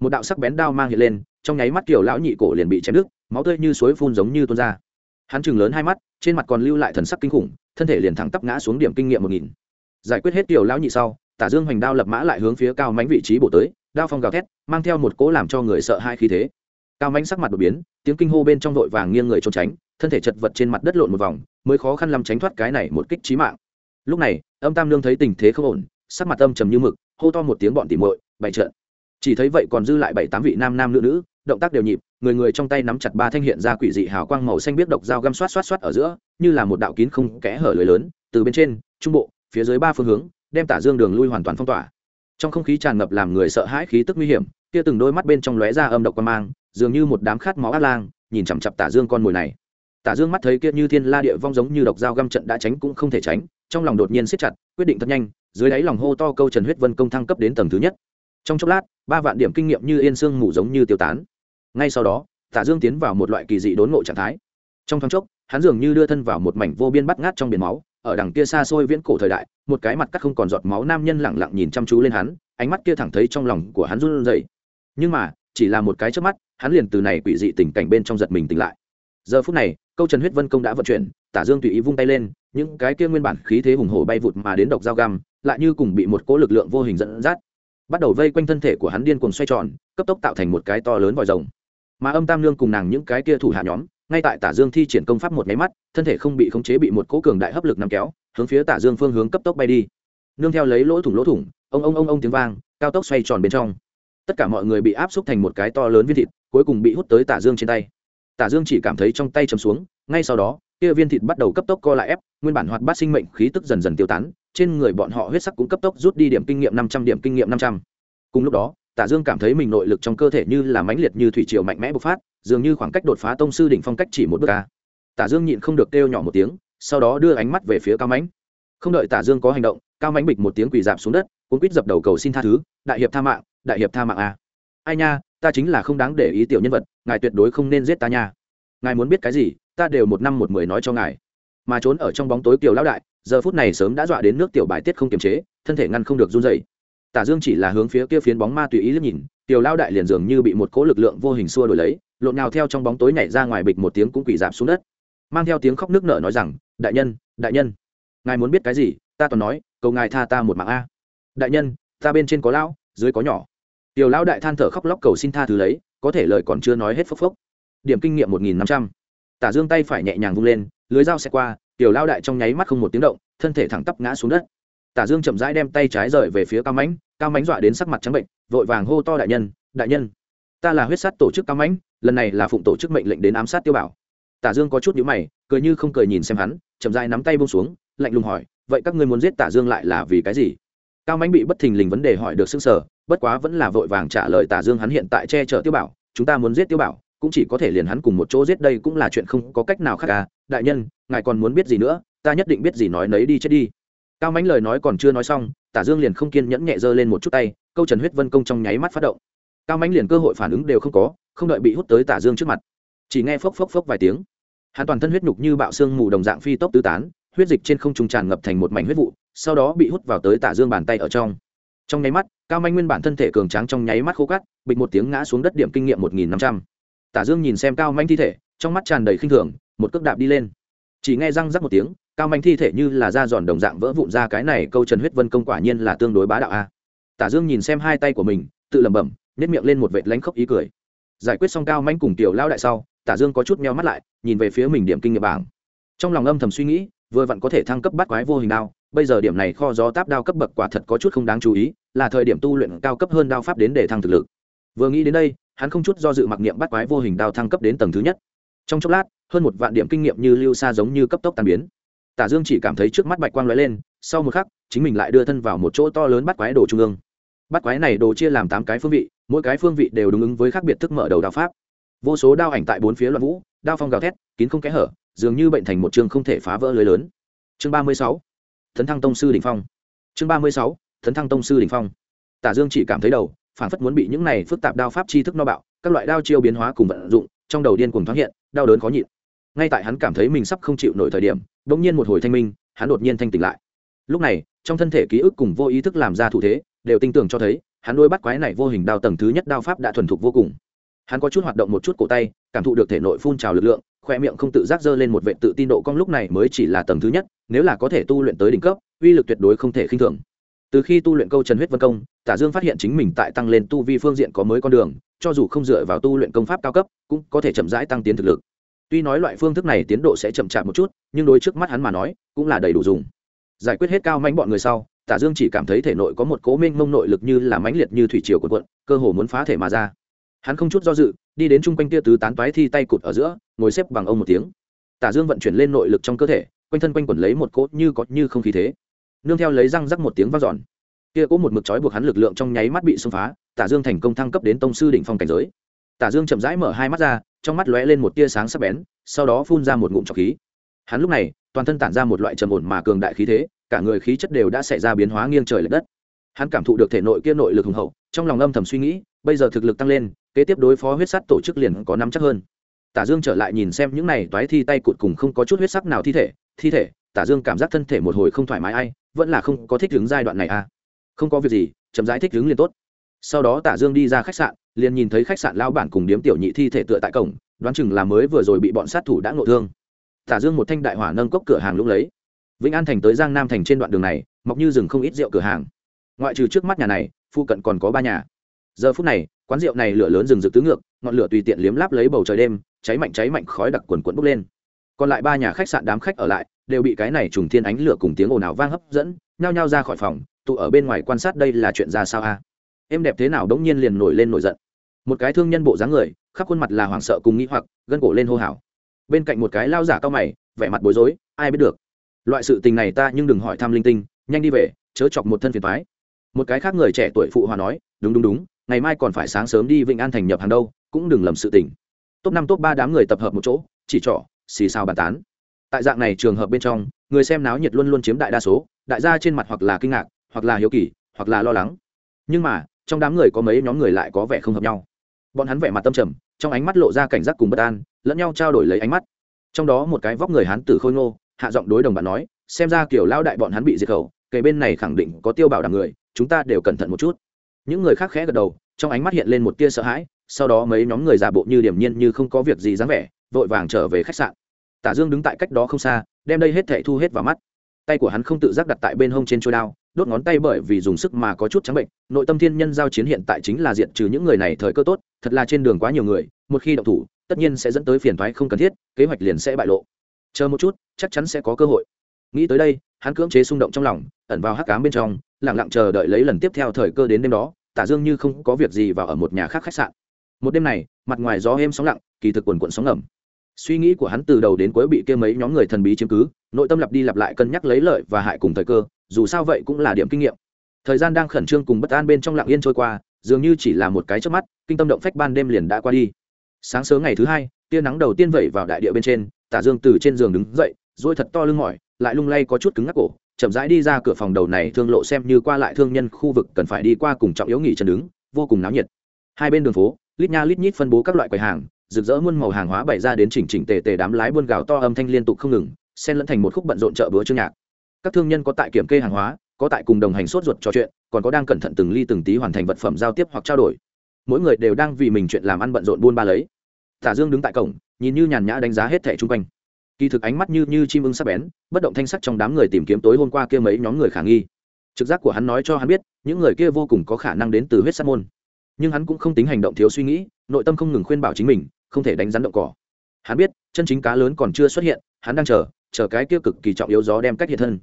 Một đạo sắc bén đao mang hiện lên, trong nháy mắt kiểu lão nhị cổ liền bị chém đứt, máu tươi như suối phun giống như tuôn ra. Hắn chừng lớn hai mắt, trên mặt còn lưu lại thần sắc kinh khủng, thân thể liền thẳng tắp ngã xuống điểm kinh nghiệm một nghìn. Giải quyết hết kiểu lão nhị sau, tả dương hoành đao lập mã lại hướng phía cao mánh vị trí bổ tới đao phong gào thét, mang theo một cỗ làm cho người sợ hai khí thế. Cao mánh sắc mặt đột biến, tiếng kinh hô bên trong vội vàng nghiêng người trốn tránh, thân thể chật vật trên mặt đất lộn một vòng, mới khó khăn làm tránh thoát cái này một kích trí mạng. Lúc này, âm tam nương thấy tình thế không ổn, sắc mặt âm trầm như mực, hô to một tiếng bọn tỉ mội bày trợn chỉ thấy vậy còn dư lại bảy tám vị nam nam nữ nữ, động tác đều nhịp, người người trong tay nắm chặt ba thanh hiện ra quỷ dị hào quang màu xanh biết độc dao găm xoát xoát xoát ở giữa, như là một đạo kín không kẽ hở lưới lớn, từ bên trên, trung bộ, phía dưới ba phương hướng, đem tả dương đường lui hoàn toàn phong tỏa trong không khí tràn ngập làm người sợ hãi khí tức nguy hiểm, kia từng đôi mắt bên trong lóe ra âm độc quan mang, dường như một đám khát máu ác lang, nhìn chằm chặp tả dương con mồi này. Tả dương mắt thấy kia như thiên la địa vong giống như độc dao găm trận đã tránh cũng không thể tránh, trong lòng đột nhiên siết chặt, quyết định thật nhanh, dưới đáy lòng hô to câu trần huyết vân công thăng cấp đến tầng thứ nhất. Trong chốc lát, ba vạn điểm kinh nghiệm như yên sương mù giống như tiêu tán. Ngay sau đó, tả dương tiến vào một loại kỳ dị đốn ngộ trạng thái. Trong thoáng chốc, hắn dường như đưa thân vào một mảnh vô biên bắt ngát trong biển máu ở đằng kia xa xôi viễn cổ thời đại, một cái mặt cắt không còn giọt máu nam nhân lẳng lặng nhìn chăm chú lên hắn, ánh mắt kia thẳng thấy trong lòng của hắn run rẩy. Nhưng mà, chỉ là một cái trước mắt, hắn liền từ này quỷ dị tình cảnh bên trong giật mình tỉnh lại. Giờ phút này, câu trần huyết vân công đã vận chuyển, tả dương tùy ý vung tay lên, những cái kia nguyên bản khí thế hùng hổ bay vụt mà đến độc dao găm, lại như cùng bị một cỗ lực lượng vô hình dẫn dắt, bắt đầu vây quanh thân thể của hắn điên cuồng xoay tròn, cấp tốc tạo thành một cái to lớn vòi rồng. Mà âm tam lương cùng nàng những cái kia thủ hạ nhóm ngay tại tả dương thi triển công pháp một máy mắt, thân thể không bị khống chế bị một cỗ cường đại hấp lực nằm kéo, hướng phía tả dương phương hướng cấp tốc bay đi. Nương theo lấy lỗ thủng lỗ thủng, ông ông ông ông tiếng vang, cao tốc xoay tròn bên trong. Tất cả mọi người bị áp xúc thành một cái to lớn viên thịt, cuối cùng bị hút tới tả dương trên tay. Tả dương chỉ cảm thấy trong tay chầm xuống, ngay sau đó, kia viên thịt bắt đầu cấp tốc co lại ép, nguyên bản hoạt bát sinh mệnh khí tức dần dần tiêu tán, trên người bọn họ huyết sắc cũng cấp tốc rút đi điểm kinh nghiệm năm trăm điểm kinh nghiệm năm trăm. Cùng lúc đó tả dương cảm thấy mình nội lực trong cơ thể như là mãnh liệt như thủy triều mạnh mẽ bộc phát, dường như khoảng cách đột phá tông sư đỉnh phong cách chỉ một bước ca tả dương nhịn không được kêu nhỏ một tiếng, sau đó đưa ánh mắt về phía cao mãnh. Không đợi tả dương có hành động, cao mãnh bịch một tiếng quỳ dạp xuống đất, cuốn quýt dập đầu cầu xin tha thứ, đại hiệp tha mạng, đại hiệp tha mạng a. Ai nha, ta chính là không đáng để ý tiểu nhân vật, ngài tuyệt đối không nên giết ta nha. Ngài muốn biết cái gì, ta đều một năm một mười nói cho ngài. Mà trốn ở trong bóng tối kiều lão đại, giờ phút này sớm đã dọa đến nước tiểu bài tiết không kiềm chế, thân thể ngăn không được run rẩy tả dương chỉ là hướng phía kia phiến bóng ma tùy ý liếc nhìn, tiểu lao đại liền dường như bị một cỗ lực lượng vô hình xua đổi lấy, lộn nhào theo trong bóng tối nhảy ra ngoài bịch một tiếng cũng quỳ dạp xuống đất. Mang theo tiếng khóc nước nở nói rằng, đại nhân đại nhân, ngài muốn biết cái gì, ta toàn nói, cầu ngài tha ta một mạng a. Đại nhân, ta bên trên có lão, dưới có nhỏ. Tiểu lão đại than thở khóc lóc cầu xin tha thứ lấy, có thể lời còn chưa nói hết phốc phốc. Điểm kinh nghiệm một nghìn năm trăm. Tả dương tay phải nhẹ nhàng vung lên, lưới dao xe qua, tiểu Lão đại trong nháy mắt không một tiếng động, thân thể thẳng tắp ngã xuống đất tả dương chậm rãi đem tay trái rời về phía cao mãnh cao mãnh dọa đến sắc mặt trắng bệnh, vội vàng hô to đại nhân đại nhân, ta là huyết sát tổ chức cao mãnh, lần này là phụng tổ chức mệnh lệnh đến ám sát tiêu bảo. Tả dương có chút nhíu mày, cười như không cười nhìn xem hắn, chậm rãi nắm tay buông xuống, lạnh lùng hỏi, vậy các ngươi muốn giết tả dương lại là vì cái gì? Cao mãnh bị bất thình lình vấn đề hỏi được sưng sờ, bất quá vẫn là vội vàng trả lời tả dương hắn hiện tại che chở tiêu bảo, chúng ta muốn giết tiêu bảo, cũng chỉ có thể liền hắn cùng một chỗ giết đây cũng là chuyện không có cách nào khác cả đại nhân, ngài còn muốn biết gì nữa, ta nhất định biết gì nói nấy đi chết đi cao mãnh lời nói còn chưa nói xong, tả dương liền không kiên nhẫn nhẹ giơ lên một chút tay, câu trần huyết vân công trong nháy mắt phát động. Cao mãnh liền cơ hội phản ứng đều không có, không đợi bị hút tới tả dương trước mặt. Chỉ nghe phốc phốc phốc vài tiếng. Hắn toàn thân huyết nhục như bạo xương mù đồng dạng phi tốc tứ tán, huyết dịch trên không trung tràn ngập thành một mảnh huyết vụ, sau đó bị hút vào tới tả dương bàn tay ở trong. Trong nháy mắt, cao manh nguyên bản thân thể cường tráng trong nháy mắt khô cắt bịch một tiếng ngã xuống đất điểm kinh nghiệm một nghìn năm trăm. Tả dương nhìn xem cao manh thi thể, trong mắt tràn đầy khinh thường, một cước đạp đi lên. Chỉ nghe răng rắc một tiếng cao manh thi thể như là da giòn đồng dạng vỡ vụn ra cái này, câu trần huyết vân công quả nhiên là tương đối bá đạo a. Tả dương nhìn xem hai tay của mình, tự lẩm bẩm nhét miệng lên một vệt lánh khóc ý cười. Giải quyết xong cao manh cùng tiểu lao đại sau, tả dương có chút meo mắt lại, nhìn về phía mình điểm kinh nghiệm bảng. Trong lòng âm thầm suy nghĩ, vừa vặn có thể thăng cấp bắt quái vô hình đao, bây giờ điểm này kho gió táp đao cấp bậc quả thật có chút không đáng chú ý, là thời điểm tu luyện cao cấp hơn đao pháp đến để thăng thực lực. Vừa nghĩ đến đây, hắn không chút do dự mặc niệm bắt quái vô hình đao thăng cấp đến tầng thứ nhất. Trong chốc lát, hơn một vạn điểm kinh nghiệm như lưu xa giống như cấp tốc tan biến tả dương chỉ cảm thấy trước mắt bạch quang lóe lên, sau một khắc, chính mình lại đưa thân vào một chỗ to lớn bắt quái đồ trung ương. Bắt quái này đồ chia làm tám cái phương vị, mỗi cái phương vị đều đúng ứng với khác biệt thức mở đầu đao pháp. Vô số đao ảnh tại bốn phía loạn vũ, đao phong gào thét, kín không kẽ hở, dường như bệnh thành một chương không thể phá vỡ lưới lớn. Chương ba mươi sáu, thấn thăng tông sư đỉnh phong. Chương ba mươi sáu, thấn thăng tông sư đỉnh phong. Tả dương chỉ cảm thấy đầu, phản phất muốn bị những này phức tạp đao pháp chi thức no bạo, các loại đao chiêu biến hóa cùng vận dụng, trong đầu điên cuồng thoáng hiện, đau đớn khó nhịn ngay tại hắn cảm thấy mình sắp không chịu nổi thời điểm, đột nhiên một hồi thanh minh, hắn đột nhiên thanh tỉnh lại. Lúc này, trong thân thể ký ức cùng vô ý thức làm ra thủ thế, đều tinh tưởng cho thấy, hắn đôi bắt quái này vô hình đao tầng thứ nhất đao pháp đã thuần thục vô cùng. Hắn có chút hoạt động một chút cổ tay, cảm thụ được thể nội phun trào lực lượng, khoe miệng không tự giác dơ lên một vệ tự tin độ cong lúc này mới chỉ là tầng thứ nhất, nếu là có thể tu luyện tới đỉnh cấp, uy lực tuyệt đối không thể khinh thường. Từ khi tu luyện câu trần huyết vân công, tả dương phát hiện chính mình tại tăng lên tu vi phương diện có mới con đường, cho dù không dựa vào tu luyện công pháp cao cấp, cũng có thể chậm rãi tăng tiến thực lực tuy nói loại phương thức này tiến độ sẽ chậm chạp một chút, nhưng đối trước mắt hắn mà nói, cũng là đầy đủ dùng. Giải quyết hết cao mánh bọn người sau, tả dương chỉ cảm thấy thể nội có một cố minh mông nội lực như là mãnh liệt như thủy triều của quận cơ hồ muốn phá thể mà ra. Hắn không chút do dự, đi đến chung quanh tia tứ tán toái thi tay cụt ở giữa, ngồi xếp bằng ông một tiếng. Tả dương vận chuyển lên nội lực trong cơ thể, quanh thân quanh quẩn lấy một cỗ như có như không khí thế. Nương theo lấy răng rắc một tiếng vang dọn, kia cỗ một mực trói buộc hắn lực lượng trong nháy mắt bị xông phá, tả dương thành công thăng cấp đến tông sư đỉnh phong cảnh giới. Tả dương chậm rãi mở hai mắt ra trong mắt lóe lên một tia sáng sắc bén, sau đó phun ra một ngụm trọc khí. Hắn lúc này, toàn thân tản ra một loại trầm ổn mà cường đại khí thế, cả người khí chất đều đã xảy ra biến hóa nghiêng trời l ệ đất. Hắn cảm thụ được thể nội kia nội lực hùng hậu, trong lòng âm thầm suy nghĩ, bây giờ thực lực tăng lên, kế tiếp đối phó huyết sắt tổ chức liền có năm chắc hơn. Tả dương trở lại nhìn xem những này toái thi tay cụt cùng không có chút huyết sắc nào thi thể thi thể, tả dương cảm giác thân thể một hồi không thoải mái ai, vẫn là không có thích ứng giai đoạn này à. Không có việc gì, chậm rãi thích ứng liền tốt. Sau đó tả dương đi ra khách sạn liền nhìn thấy khách sạn lao bản cùng điếm tiểu nhị thi thể tựa tại cổng, đoán chừng là mới vừa rồi bị bọn sát thủ đã ngộ thương. Tả dương một thanh đại hỏa nâng cốc cửa hàng lúc lấy. Vĩnh an thành tới giang nam thành trên đoạn đường này, mọc như rừng không ít rượu cửa hàng. Ngoại trừ trước mắt nhà này, phụ cận còn có ba nhà. Giờ phút này, quán rượu này lửa lớn rừng rực tứ ngược, ngọn lửa tùy tiện liếm láp lấy bầu trời đêm, cháy mạnh cháy mạnh khói đặc quần quẫn bốc lên. Còn lại ba nhà khách sạn đám khách ở lại, đều bị cái này trùng thiên ánh lửa cùng tiếng ồn ào vang hấp dẫn, nhao nhao ra khỏi phòng, tụ ở bên ngoài quan sát đây là chuyện ra sao a. Em đẹp thế nào đống nhiên liền nổi lên nổi giận một cái thương nhân bộ dáng người, khắp khuôn mặt là hoảng sợ cùng nghĩ hoặc, gân cổ lên hô hào. Bên cạnh một cái lao giả cao mày, vẻ mặt bối rối, ai biết được. Loại sự tình này ta nhưng đừng hỏi thăm linh tinh, nhanh đi về, chớ chọc một thân phiền thoái một cái khác người trẻ tuổi phụ hòa nói, đúng đúng đúng, ngày mai còn phải sáng sớm đi vịnh an thành nhập hàng đâu, cũng đừng lầm sự tình. Top năm, top ba đám người tập hợp một chỗ, chỉ trỏ, xì xào bàn tán. Tại dạng này trường hợp bên trong, người xem náo nhiệt luôn luôn chiếm đại đa số, đại gia trên mặt hoặc là kinh ngạc, hoặc là hiếu kỳ, hoặc là lo lắng. Nhưng mà, trong đám người có mấy nhóm người lại có vẻ không hợp nhau bọn hắn vẻ mặt tâm trầm, trong ánh mắt lộ ra cảnh giác cùng bất an, lẫn nhau trao đổi lấy ánh mắt. Trong đó một cái vóc người hán tử khôi ngô, hạ giọng đối đồng bạn nói, xem ra kiểu lao đại bọn hắn bị diệt khẩu kề bên này khẳng định có tiêu bảo đảm người, chúng ta đều cẩn thận một chút. Những người khác khẽ gật đầu, trong ánh mắt hiện lên một tia sợ hãi, sau đó mấy nhóm người giả bộ như điểm nhiên như không có việc gì dáng vẻ, vội vàng trở về khách sạn. Tả dương đứng tại cách đó không xa, đem đây hết thệ thu hết vào mắt tay của hắn không tự giác đặt tại bên hông trên trôi đao, đốt ngón tay bởi vì dùng sức mà có chút trắng bệnh, nội tâm thiên nhân giao chiến hiện tại chính là diện trừ những người này thời cơ tốt, thật là trên đường quá nhiều người, một khi động thủ, tất nhiên sẽ dẫn tới phiền thoái không cần thiết, kế hoạch liền sẽ bại lộ. Chờ một chút, chắc chắn sẽ có cơ hội. Nghĩ tới đây, hắn cưỡng chế xung động trong lòng, ẩn vào hắc cám bên trong lẳng lặng chờ đợi lấy lần tiếp theo thời cơ đến đêm đó, tả dương như không có việc gì vào ở một nhà khác khách sạn. Một đêm này, mặt ngoài gió êm sóng lặng, kỳ thực quần quận sóng ngầm. Suy nghĩ của hắn từ đầu đến cuối bị kia mấy nhóm người thần bí chiếm cứ nội tâm lặp đi lặp lại cân nhắc lấy lợi và hại cùng thời cơ, dù sao vậy cũng là điểm kinh nghiệm. Thời gian đang khẩn trương cùng bất an bên trong lặng yên trôi qua, dường như chỉ là một cái trước mắt, kinh tâm động phách ban đêm liền đã qua đi. Sáng sớm ngày thứ hai, tia nắng đầu tiên vẩy vào đại địa bên trên, tả dương từ trên giường đứng dậy dỗi thật to lưng mỏi, lại lung lay có chút cứng ngắc cổ, chậm rãi đi ra cửa phòng đầu này thương lộ xem như qua lại thương nhân khu vực cần phải đi qua cùng trọng yếu nghỉ chân đứng, vô cùng náo nhiệt. Hai bên đường phố, lít nha lít nhít phân bố các loại quầy hàng, rực rỡ muôn màu hàng hóa bày ra đến chỉnh chỉnh tề tề đám lái buôn gạo to âm thanh liên tục không ngừng xen lẫn thành một khúc bận rộn chợ bữa chương nhạc. Các thương nhân có tại kiểm kê hàng hóa, có tại cùng đồng hành sốt ruột trò chuyện, còn có đang cẩn thận từng ly từng tí hoàn thành vật phẩm giao tiếp hoặc trao đổi. Mỗi người đều đang vì mình chuyện làm ăn bận rộn buôn ba lấy. Tả dương đứng tại cổng, nhìn như nhàn nhã đánh giá hết thẻ chung quanh. Kỳ thực ánh mắt như như chim ưng sắc bén, bất động thanh sắc trong đám người tìm kiếm tối hôm qua kia mấy nhóm người khả nghi. Trực giác của hắn nói cho hắn biết, những người kia vô cùng có khả năng đến từ huyết sát môn. Nhưng hắn cũng không tính hành động thiếu suy nghĩ, nội tâm không ngừng khuyên bảo chính mình, không thể đánh rắn động cỏ. Hắn biết, chân chính cá lớn còn chưa xuất hiện, hắn đang chờ chờ cái kia cực kỳ trọng yếu gió đem cách hiện thân.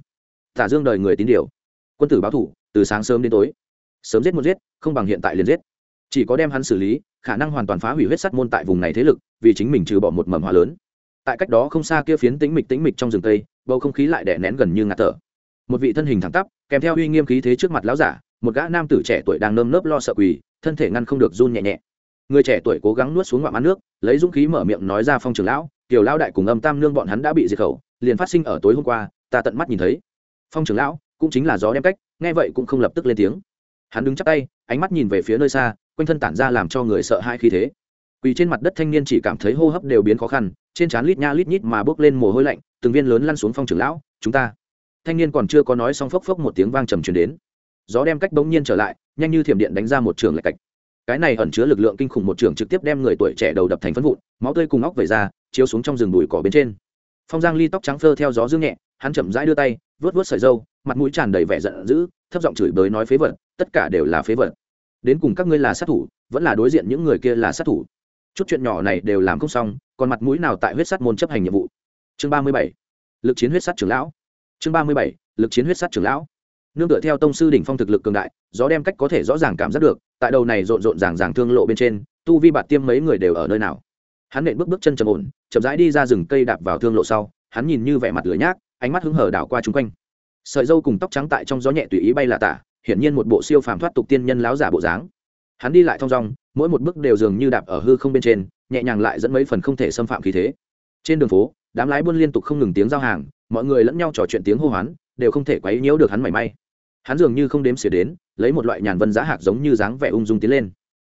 Tả dương đời người tín điều. Quân tử báo thủ, từ sáng sớm đến tối. Sớm giết một giết, không bằng hiện tại liền giết. Chỉ có đem hắn xử lý, khả năng hoàn toàn phá hủy huyết sắt môn tại vùng này thế lực, vì chính mình trừ bỏ một mầm hoa lớn. Tại cách đó không xa kia phiến tĩnh mịch tĩnh mịch trong rừng tây, bầu không khí lại đè nén gần như ngạt thở. Một vị thân hình thẳng tắp, kèm theo uy nghiêm khí thế trước mặt lão giả, một gã nam tử trẻ tuổi đang nơm nớp lo sợ quỳ, thân thể ngăn không được run nhẹ nhẹ. Người trẻ tuổi cố gắng nuốt xuống ngoạm ăn nước, lấy dũng khí mở miệng nói ra phong trường lão, tiểu lão đại cùng âm tam nương bọn hắn đã bị diệt khẩu liền phát sinh ở tối hôm qua, ta tận mắt nhìn thấy. Phong trưởng lão, cũng chính là gió đem cách, nghe vậy cũng không lập tức lên tiếng. Hắn đứng chắp tay, ánh mắt nhìn về phía nơi xa, quanh thân tản ra làm cho người sợ hai khí thế. Quỳ trên mặt đất thanh niên chỉ cảm thấy hô hấp đều biến khó khăn, trên trán lít nha lít nhít mà bước lên mồ hôi lạnh, từng viên lớn lăn xuống phong trưởng lão, chúng ta. Thanh niên còn chưa có nói xong phốc phốc một tiếng vang trầm truyền đến. Gió đem cách bỗng nhiên trở lại, nhanh như thiểm điện đánh ra một trường lạch cạch. Cái này ẩn chứa lực lượng kinh khủng một trường trực tiếp đem người tuổi trẻ đầu đập thành phân vụn, máu tươi cùng óc về ra, chiếu xuống trong rừng bụi cỏ bên trên phong giang ly tóc trắng phơ theo gió dương nhẹ, hắn chậm rãi đưa tay vớt vớt sợi dâu, mặt mũi tràn đầy vẻ giận dữ, thấp giọng chửi bới nói phế vật, tất cả đều là phế vật. Đến cùng các ngươi là sát thủ, vẫn là đối diện những người kia là sát thủ. Chút chuyện nhỏ này đều làm không xong, còn mặt mũi nào tại huyết sắt môn chấp hành nhiệm vụ? Chương ba mươi bảy. Lực chiến huyết sắt trưởng lão. Chương ba mươi bảy. Lực chiến huyết sát trưởng lão. Nương tựa theo tông sư đỉnh phong thực lực cường đại, gió đem cách có thể rõ ràng cảm giác được, tại đầu này rộn rộn ràng ràng thương lộ bên trên, tu vi bạt tiêm mấy người đều ở nơi nào? Hắn nện bước bước chân trầm ổn chậm rãi đi ra rừng cây đạp vào thương lộ sau, hắn nhìn như vẻ mặt lửa nhác, ánh mắt hứng hở đảo qua chung quanh. Sợi dâu cùng tóc trắng tại trong gió nhẹ tùy ý bay là tả, hiển nhiên một bộ siêu phàm thoát tục tiên nhân láo giả bộ dáng. Hắn đi lại thong dong, mỗi một bước đều dường như đạp ở hư không bên trên, nhẹ nhàng lại dẫn mấy phần không thể xâm phạm khí thế. Trên đường phố, đám lái buôn liên tục không ngừng tiếng giao hàng, mọi người lẫn nhau trò chuyện tiếng hô hoán, đều không thể quấy nhiễu được hắn mảy may. Hắn dường như không đếm xỉa đến, lấy một loại nhàn vân giá hạc giống như dáng vẻ ung dung tiến lên.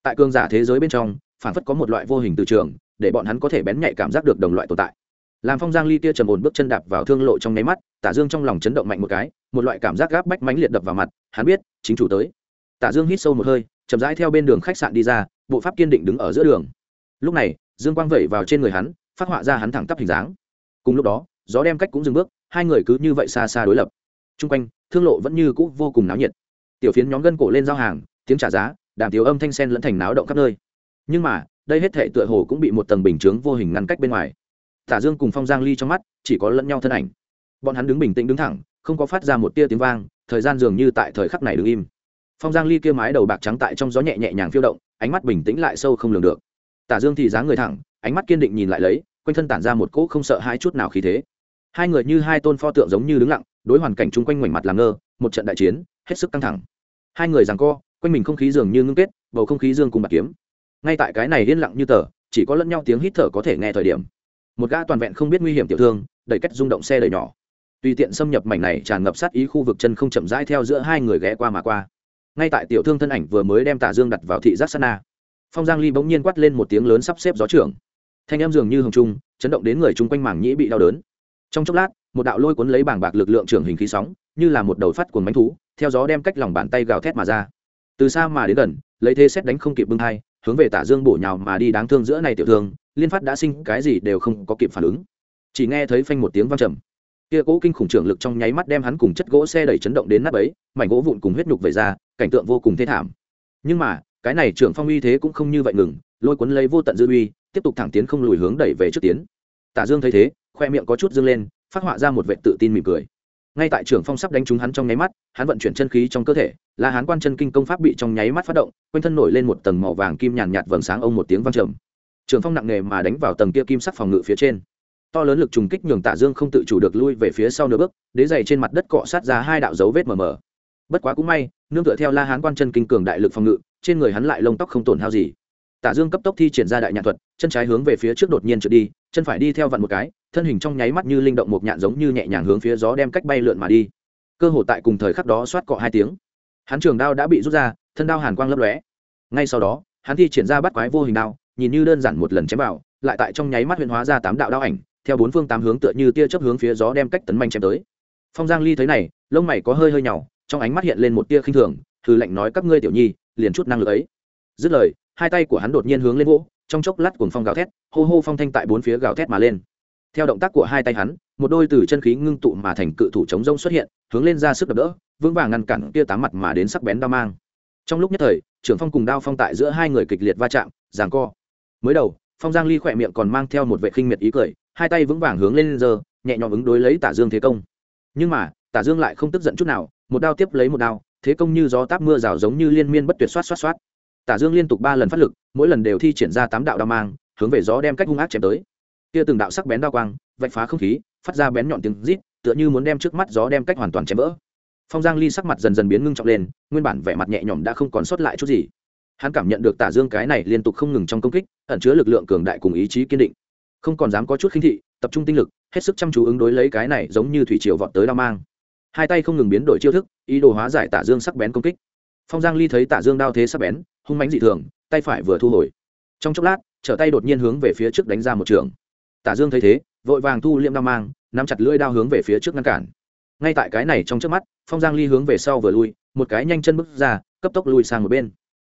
Tại cương giả thế giới bên trong phản phất có một loại vô hình từ trường để bọn hắn có thể bén nhạy cảm giác được đồng loại tồn tại. Làm phong giang ly kia trầm ổn bước chân đạp vào thương lộ trong nháy mắt, tả dương trong lòng chấn động mạnh một cái, một loại cảm giác gáp bách mãnh liệt đập vào mặt, hắn biết, chính chủ tới. Tả dương hít sâu một hơi, chậm rãi theo bên đường khách sạn đi ra, bộ pháp kiên định đứng ở giữa đường. Lúc này, dương quang vẩy vào trên người hắn, phát họa ra hắn thẳng tắp hình dáng. Cùng lúc đó, gió đem cách cũng dừng bước, hai người cứ như vậy xa xa đối lập. Trung quanh, thương lộ vẫn như cũ vô cùng náo nhiệt. Tiểu phiến nhóm gân cổ lên giao hàng, tiếng trả giá, đàm tiếu âm thanh sen lẫn thành náo động khắp nơi. Nhưng mà đây hết thể tựa hồ cũng bị một tầng bình chướng vô hình ngăn cách bên ngoài. Tả dương cùng phong giang ly trong mắt chỉ có lẫn nhau thân ảnh. Bọn hắn đứng bình tĩnh đứng thẳng, không có phát ra một tia tiếng vang, thời gian dường như tại thời khắc này đứng im. Phong giang ly kia mái đầu bạc trắng tại trong gió nhẹ nhẹ nhàng phiêu động, ánh mắt bình tĩnh lại sâu không lường được. Tả dương thì dáng người thẳng, ánh mắt kiên định nhìn lại lấy, quanh thân tản ra một cỗ không sợ hai chút nào khí thế. Hai người như hai tôn pho tượng giống như đứng lặng, đối hoàn cảnh chung quanh ngoảnh mặt làm ngơ, một trận đại chiến, hết sức căng thẳng. Hai người giằng co, quanh mình không khí dường như ngưng kết, bầu không khí dương cùng bạc kiếm ngay tại cái này yên lặng như tờ, chỉ có lẫn nhau tiếng hít thở có thể nghe thời điểm. Một gã toàn vẹn không biết nguy hiểm tiểu thương, đẩy cách rung động xe đẩy nhỏ. Tùy tiện xâm nhập mảnh này tràn ngập sát ý khu vực chân không chậm rãi theo giữa hai người ghé qua mà qua. Ngay tại tiểu thương thân ảnh vừa mới đem tả dương đặt vào thị giác sana phong giang ly bỗng nhiên quát lên một tiếng lớn sắp xếp gió trưởng. Thanh em dường như hồng trung, chấn động đến người chung quanh mảng nhĩ bị đau đớn. Trong chốc lát, một đạo lôi cuốn lấy bảng bạc lực lượng trưởng hình khí sóng, như là một đầu phát cuồng bánh thú, theo gió đem cách lòng bàn tay gào thét mà ra. Từ xa mà đến gần, lấy thế xét đánh không kịp bưng hai hướng về tả dương bổ nhào mà đi đáng thương giữa này tiểu thương, liên phát đã sinh cái gì đều không có kịp phản ứng. Chỉ nghe thấy phanh một tiếng vang trầm. Kia cỗ kinh khủng trưởng lực trong nháy mắt đem hắn cùng chất gỗ xe đẩy chấn động đến nắp ấy mảnh gỗ vụn cùng huyết nhục về ra, cảnh tượng vô cùng thê thảm. Nhưng mà, cái này trưởng phong uy thế cũng không như vậy ngừng, lôi cuốn lấy vô tận dư uy, tiếp tục thẳng tiến không lùi hướng đẩy về trước tiến. Tả dương thấy thế, khoe miệng có chút dương lên, phát họa ra một vệ tự tin mỉm cười ngay tại trưởng phong sắp đánh trúng hắn trong nháy mắt, hắn vận chuyển chân khí trong cơ thể là hắn quan chân kinh công pháp bị trong nháy mắt phát động, quanh thân nổi lên một tầng màu vàng kim nhàn nhạt vầng sáng ông một tiếng vang trầm. Trưởng phong nặng nề mà đánh vào tầng kia kim sắc phòng ngự phía trên. To lớn lực trùng kích nhường tả dương không tự chủ được lui về phía sau nửa bước, đế dày trên mặt đất cọ sát ra hai đạo dấu vết mờ mờ. Bất quá cũng may, nương tựa theo la hán quan chân kinh cường đại lực phòng ngự, trên người hắn lại lông tóc không tổn hao gì. Tả dương cấp tốc thi triển ra đại nhạn thuật, chân trái hướng về phía trước đột nhiên trượt đi, chân phải đi theo vặn một cái thân hình trong nháy mắt như linh động một nhạn giống như nhẹ nhàng hướng phía gió đem cách bay lượn mà đi. Cơ hội tại cùng thời khắc đó xoát cọ hai tiếng. Hắn trường đao đã bị rút ra, thân đao hàn quang lấp lóe. Ngay sau đó, hắn thi triển ra bắt quái vô hình đao, nhìn như đơn giản một lần chém vào, lại tại trong nháy mắt huyền hóa ra tám đạo đao ảnh, theo bốn phương tám hướng tựa như tia chớp hướng phía gió đem cách tấn manh chém tới. Phong giang ly thấy này, lông mày có hơi hơi nhỏ trong ánh mắt hiện lên một tia khinh thường thư lệnh nói các ngươi tiểu nhi, liền chút năng lực ấy. Dứt lời, hai tay của hắn đột nhiên hướng lên vỗ trong chốc lát cuồng phong gào thét, hô hô phong thanh tại bốn phía gào thét mà lên theo động tác của hai tay hắn, một đôi từ chân khí ngưng tụ mà thành cự thủ chống rông xuất hiện, hướng lên ra sức đập đỡ, vững vàng ngăn cản kia tám mặt mà đến sắc bén đao mang. Trong lúc nhất thời, trưởng phong cùng đao phong tại giữa hai người kịch liệt va chạm, giằng co. Mới đầu, phong giang ly khỏe miệng còn mang theo một vệ khinh miệt ý cười, hai tay vững vàng hướng lên giờ nhẹ nhõm ứng đối lấy tả dương thế công. Nhưng mà, tả dương lại không tức giận chút nào, một đao tiếp lấy một đao, thế công như gió táp mưa rào giống như liên miên bất tuyệt xoát xoát xoát. Tả dương liên tục ba lần phát lực, mỗi lần đều thi triển ra tám đạo đao mang, hướng về gió đem cách hung ác chém tới kia từng đạo sắc bén đao quang, vạch phá không khí, phát ra bén nhọn tiếng rít, tựa như muốn đem trước mắt gió đem cách hoàn toàn chém vỡ. Phong giang ly sắc mặt dần dần biến ngưng trọng lên, nguyên bản vẻ mặt nhẹ nhõm đã không còn sót lại chút gì. Hắn cảm nhận được tả dương cái này liên tục không ngừng trong công kích, ẩn chứa lực lượng cường đại cùng ý chí kiên định. Không còn dám có chút khinh thị, tập trung tinh lực, hết sức chăm chú ứng đối lấy cái này giống như thủy triều vọt tới đao mang. Hai tay không ngừng biến đổi chiêu thức, ý đồ hóa giải tả dương sắc bén công kích. Phong giang ly thấy tả dương đao thế sắc bén, hung mãnh dị thường, tay phải vừa thu hồi. Trong chốc lát, trở tay đột nhiên hướng về phía trước đánh ra một trường tả dương thấy thế, vội vàng thu liệm đao mang, nắm chặt lưỡi đao hướng về phía trước ngăn cản. Ngay tại cái này trong trước mắt, phong giang ly hướng về sau vừa lui, một cái nhanh chân bước ra, cấp tốc lui sang một bên.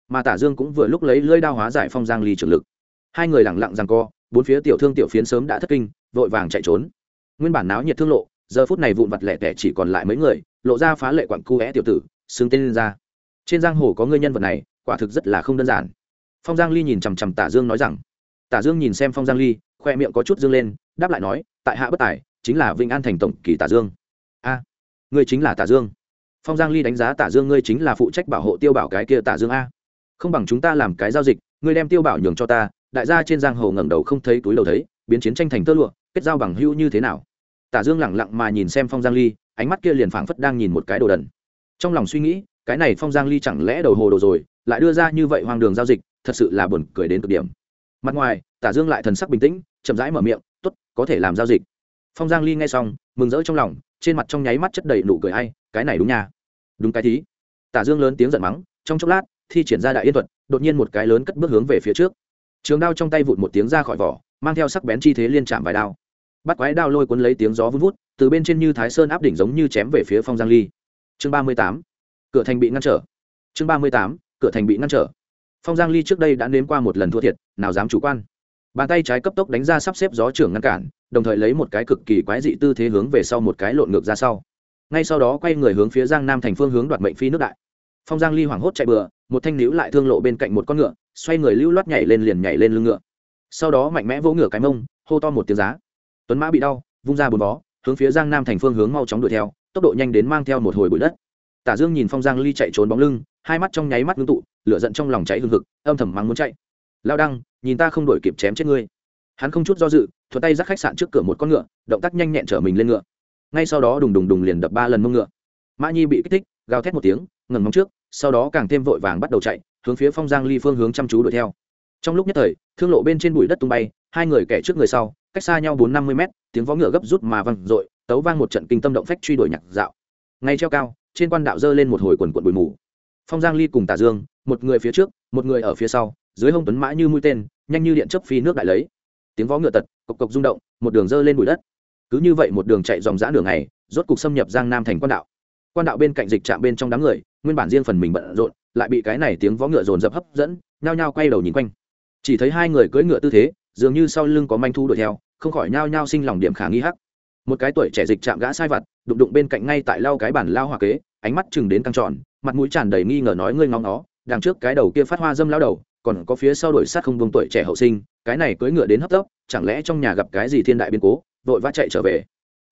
Mà tả dương cũng vừa lúc lấy lưỡi đao hóa giải phong giang ly trưởng lực. Hai người lẳng lặng giằng co, bốn phía tiểu thương tiểu phiến sớm đã thất kinh, vội vàng chạy trốn. Nguyên bản náo nhiệt thương lộ, giờ phút này vụn vặt lẻ tẻ chỉ còn lại mấy người, lộ ra phá lệ quặng cu é tiểu tử sướng tên lên ra trên giang hồ có người nhân vật này, quả thực rất là không đơn giản. Phong giang ly nhìn chằm chằm tả dương nói rằng, tả dương nhìn xem phong giang ly khoe miệng có chút dương lên, đáp lại nói, tại hạ bất tài, chính là vinh an thành tổng kỳ tả dương. A, ngươi chính là tả dương? Phong giang ly đánh giá tả dương, ngươi chính là phụ trách bảo hộ tiêu bảo cái kia tả dương a. Không bằng chúng ta làm cái giao dịch, ngươi đem tiêu bảo nhường cho ta. Đại gia trên giang hồ ngẩng đầu không thấy túi đầu thấy, biến chiến tranh thành tơ lụa, kết giao bằng hữu như thế nào? Tả dương lẳng lặng mà nhìn xem phong giang ly, ánh mắt kia liền phảng phất đang nhìn một cái đồ đần. Trong lòng suy nghĩ, cái này phong giang ly chẳng lẽ đầu hồ đồ rồi, lại đưa ra như vậy hoang đường giao dịch, thật sự là buồn cười đến cực điểm mặt ngoài, tả dương lại thần sắc bình tĩnh, chậm rãi mở miệng, tốt, có thể làm giao dịch. Phong giang ly nghe xong, mừng rỡ trong lòng, trên mặt trong nháy mắt chất đầy nụ cười ai, cái này đúng nha. Đúng cái thí. Tả dương lớn tiếng giận mắng, trong chốc lát, thi triển ra đại yên thuật, đột nhiên một cái lớn cất bước hướng về phía trước. Trường đao trong tay vụt một tiếng ra khỏi vỏ, mang theo sắc bén chi thế liên chạm vài đao. Bắt quái đao lôi cuốn lấy tiếng gió vun vút, từ bên trên như thái sơn áp đỉnh giống như chém về phía phong giang ly. Chương ba mươi tám, cửa thành bị ngăn trở. Chương ba mươi tám, cửa thành bị ngăn trở phong giang ly trước đây đã nếm qua một lần thua thiệt, nào dám chủ quan. Bàn tay trái cấp tốc đánh ra sắp xếp gió trưởng ngăn cản, đồng thời lấy một cái cực kỳ quái dị tư thế hướng về sau một cái lộn ngược ra sau. Ngay sau đó quay người hướng phía giang nam thành phương hướng đoạt mệnh phi nước đại. Phong giang ly hoảng hốt chạy bừa, một thanh níu lại thương lộ bên cạnh một con ngựa, xoay người lưu loát nhảy lên liền nhảy lên lưng ngựa. Sau đó mạnh mẽ vỗ ngựa cái mông, hô to một tiếng giá. Tuấn mã bị đau, vung ra bốn vó, hướng phía giang nam thành phương hướng mau chóng đuổi theo, tốc độ nhanh đến mang theo một hồi bụi đất. Tả dương nhìn phong giang ly chạy trốn bóng lưng hai mắt trong nháy mắt ngưng tụ, lửa giận trong lòng cháy hương hực, âm thầm mắng muốn chạy. Lao đăng, nhìn ta không đổi kịp chém chết ngươi. Hắn không chút do dự thuật tay dắt khách sạn trước cửa một con ngựa, động tác nhanh nhẹn trở mình lên ngựa. Ngay sau đó đùng đùng đùng liền đập ba lần mông ngựa. Mã nhi bị kích thích, gào thét một tiếng ngẩng móng trước, sau đó càng thêm vội vàng bắt đầu chạy, hướng phía phong giang ly phương hướng chăm chú đuổi theo. Trong lúc nhất thời, thương lộ bên trên bụi đất tung bay, hai người kẻ trước người sau, cách xa nhau bốn năm mươi mét, tiếng vó ngựa gấp rút mà văng rội tấu vang một trận kinh tâm động phách truy đuổi nhạc dạo. Ngay treo cao, trên quan đạo dơ lên một hồi quần quần bụi mù phong giang ly cùng tả dương, một người phía trước, một người ở phía sau, dưới hông tuấn mã như mũi tên, nhanh như điện chấp phi nước đại lấy. Tiếng vó ngựa tật, cộc cộc rung động, một đường dơ lên bụi đất. Cứ như vậy một đường chạy dòng dã đường này rốt cục xâm nhập giang nam thành quan đạo. Quan đạo bên cạnh dịch trạm bên trong đám người, nguyên bản riêng phần mình bận rộn, lại bị cái này tiếng vó ngựa dồn dập hấp dẫn, nhao nhao quay đầu nhìn quanh. Chỉ thấy hai người cưỡi ngựa tư thế, dường như sau lưng có manh thu đuổi theo, không khỏi nhao nhao sinh lòng điểm khả nghi hắc. Một cái tuổi trẻ dịch chạm gã sai vặt, đụng đụng bên cạnh ngay tại lau cái bản lao hoa kế, ánh mắt chừng đến căng tròn mặt mũi tràn đầy nghi ngờ nói ngươi ngóng nó, đằng trước cái đầu kia phát hoa dâm lao đầu, còn có phía sau đổi sát không vương tuổi trẻ hậu sinh, cái này cưỡi ngựa đến hấp tốc chẳng lẽ trong nhà gặp cái gì thiên đại biến cố, vội vã chạy trở về.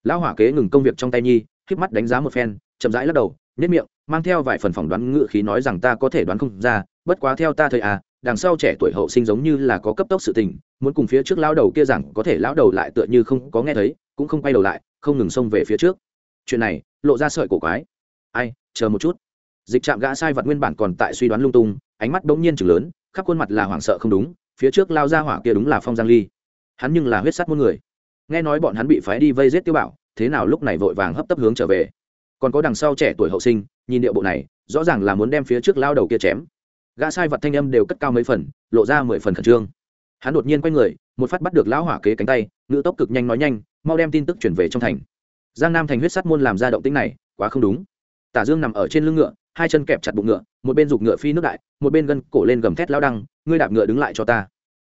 Lão hỏa kế ngừng công việc trong tay nhi, híp mắt đánh giá một phen, chậm rãi lắc đầu nếp miệng, mang theo vài phần phỏng đoán ngựa khí nói rằng ta có thể đoán không ra, bất quá theo ta thời à đằng sau trẻ tuổi hậu sinh giống như là có cấp tốc sự tình, muốn cùng phía trước lão đầu kia rằng có thể lão đầu lại tựa như không có nghe thấy, cũng không quay đầu lại, không ngừng xông về phía trước. Chuyện này, lộ ra sợi cổ quái. Ai, chờ một chút dịch trạm gã sai vật nguyên bản còn tại suy đoán lung tung, ánh mắt bỗng nhiên chừng lớn, khắp khuôn mặt là hoảng sợ không đúng, phía trước lao ra hỏa kia đúng là phong giang ly. Hắn nhưng là huyết sắt muôn người. Nghe nói bọn hắn bị phái đi vây giết tiêu bảo, thế nào lúc này vội vàng hấp tấp hướng trở về. Còn có đằng sau trẻ tuổi hậu sinh, nhìn điệu bộ này, rõ ràng là muốn đem phía trước lao đầu kia chém. Gã sai vật thanh âm đều cất cao mấy phần, lộ ra mười phần khẩn trương. Hắn đột nhiên quay người, một phát bắt được lão hỏa kế cánh tay ngựa tốc cực nhanh nói nhanh, mau đem tin tức chuyển về trong thành. Giang nam thành huyết sắt môn làm ra động tĩnh này, quá không đúng. Tả dương nằm ở trên lưng ngựa hai chân kẹp chặt bụng ngựa, một bên giục ngựa phi nước đại, một bên gân cổ lên gầm thét lao đăng, ngươi đạp ngựa đứng lại cho ta.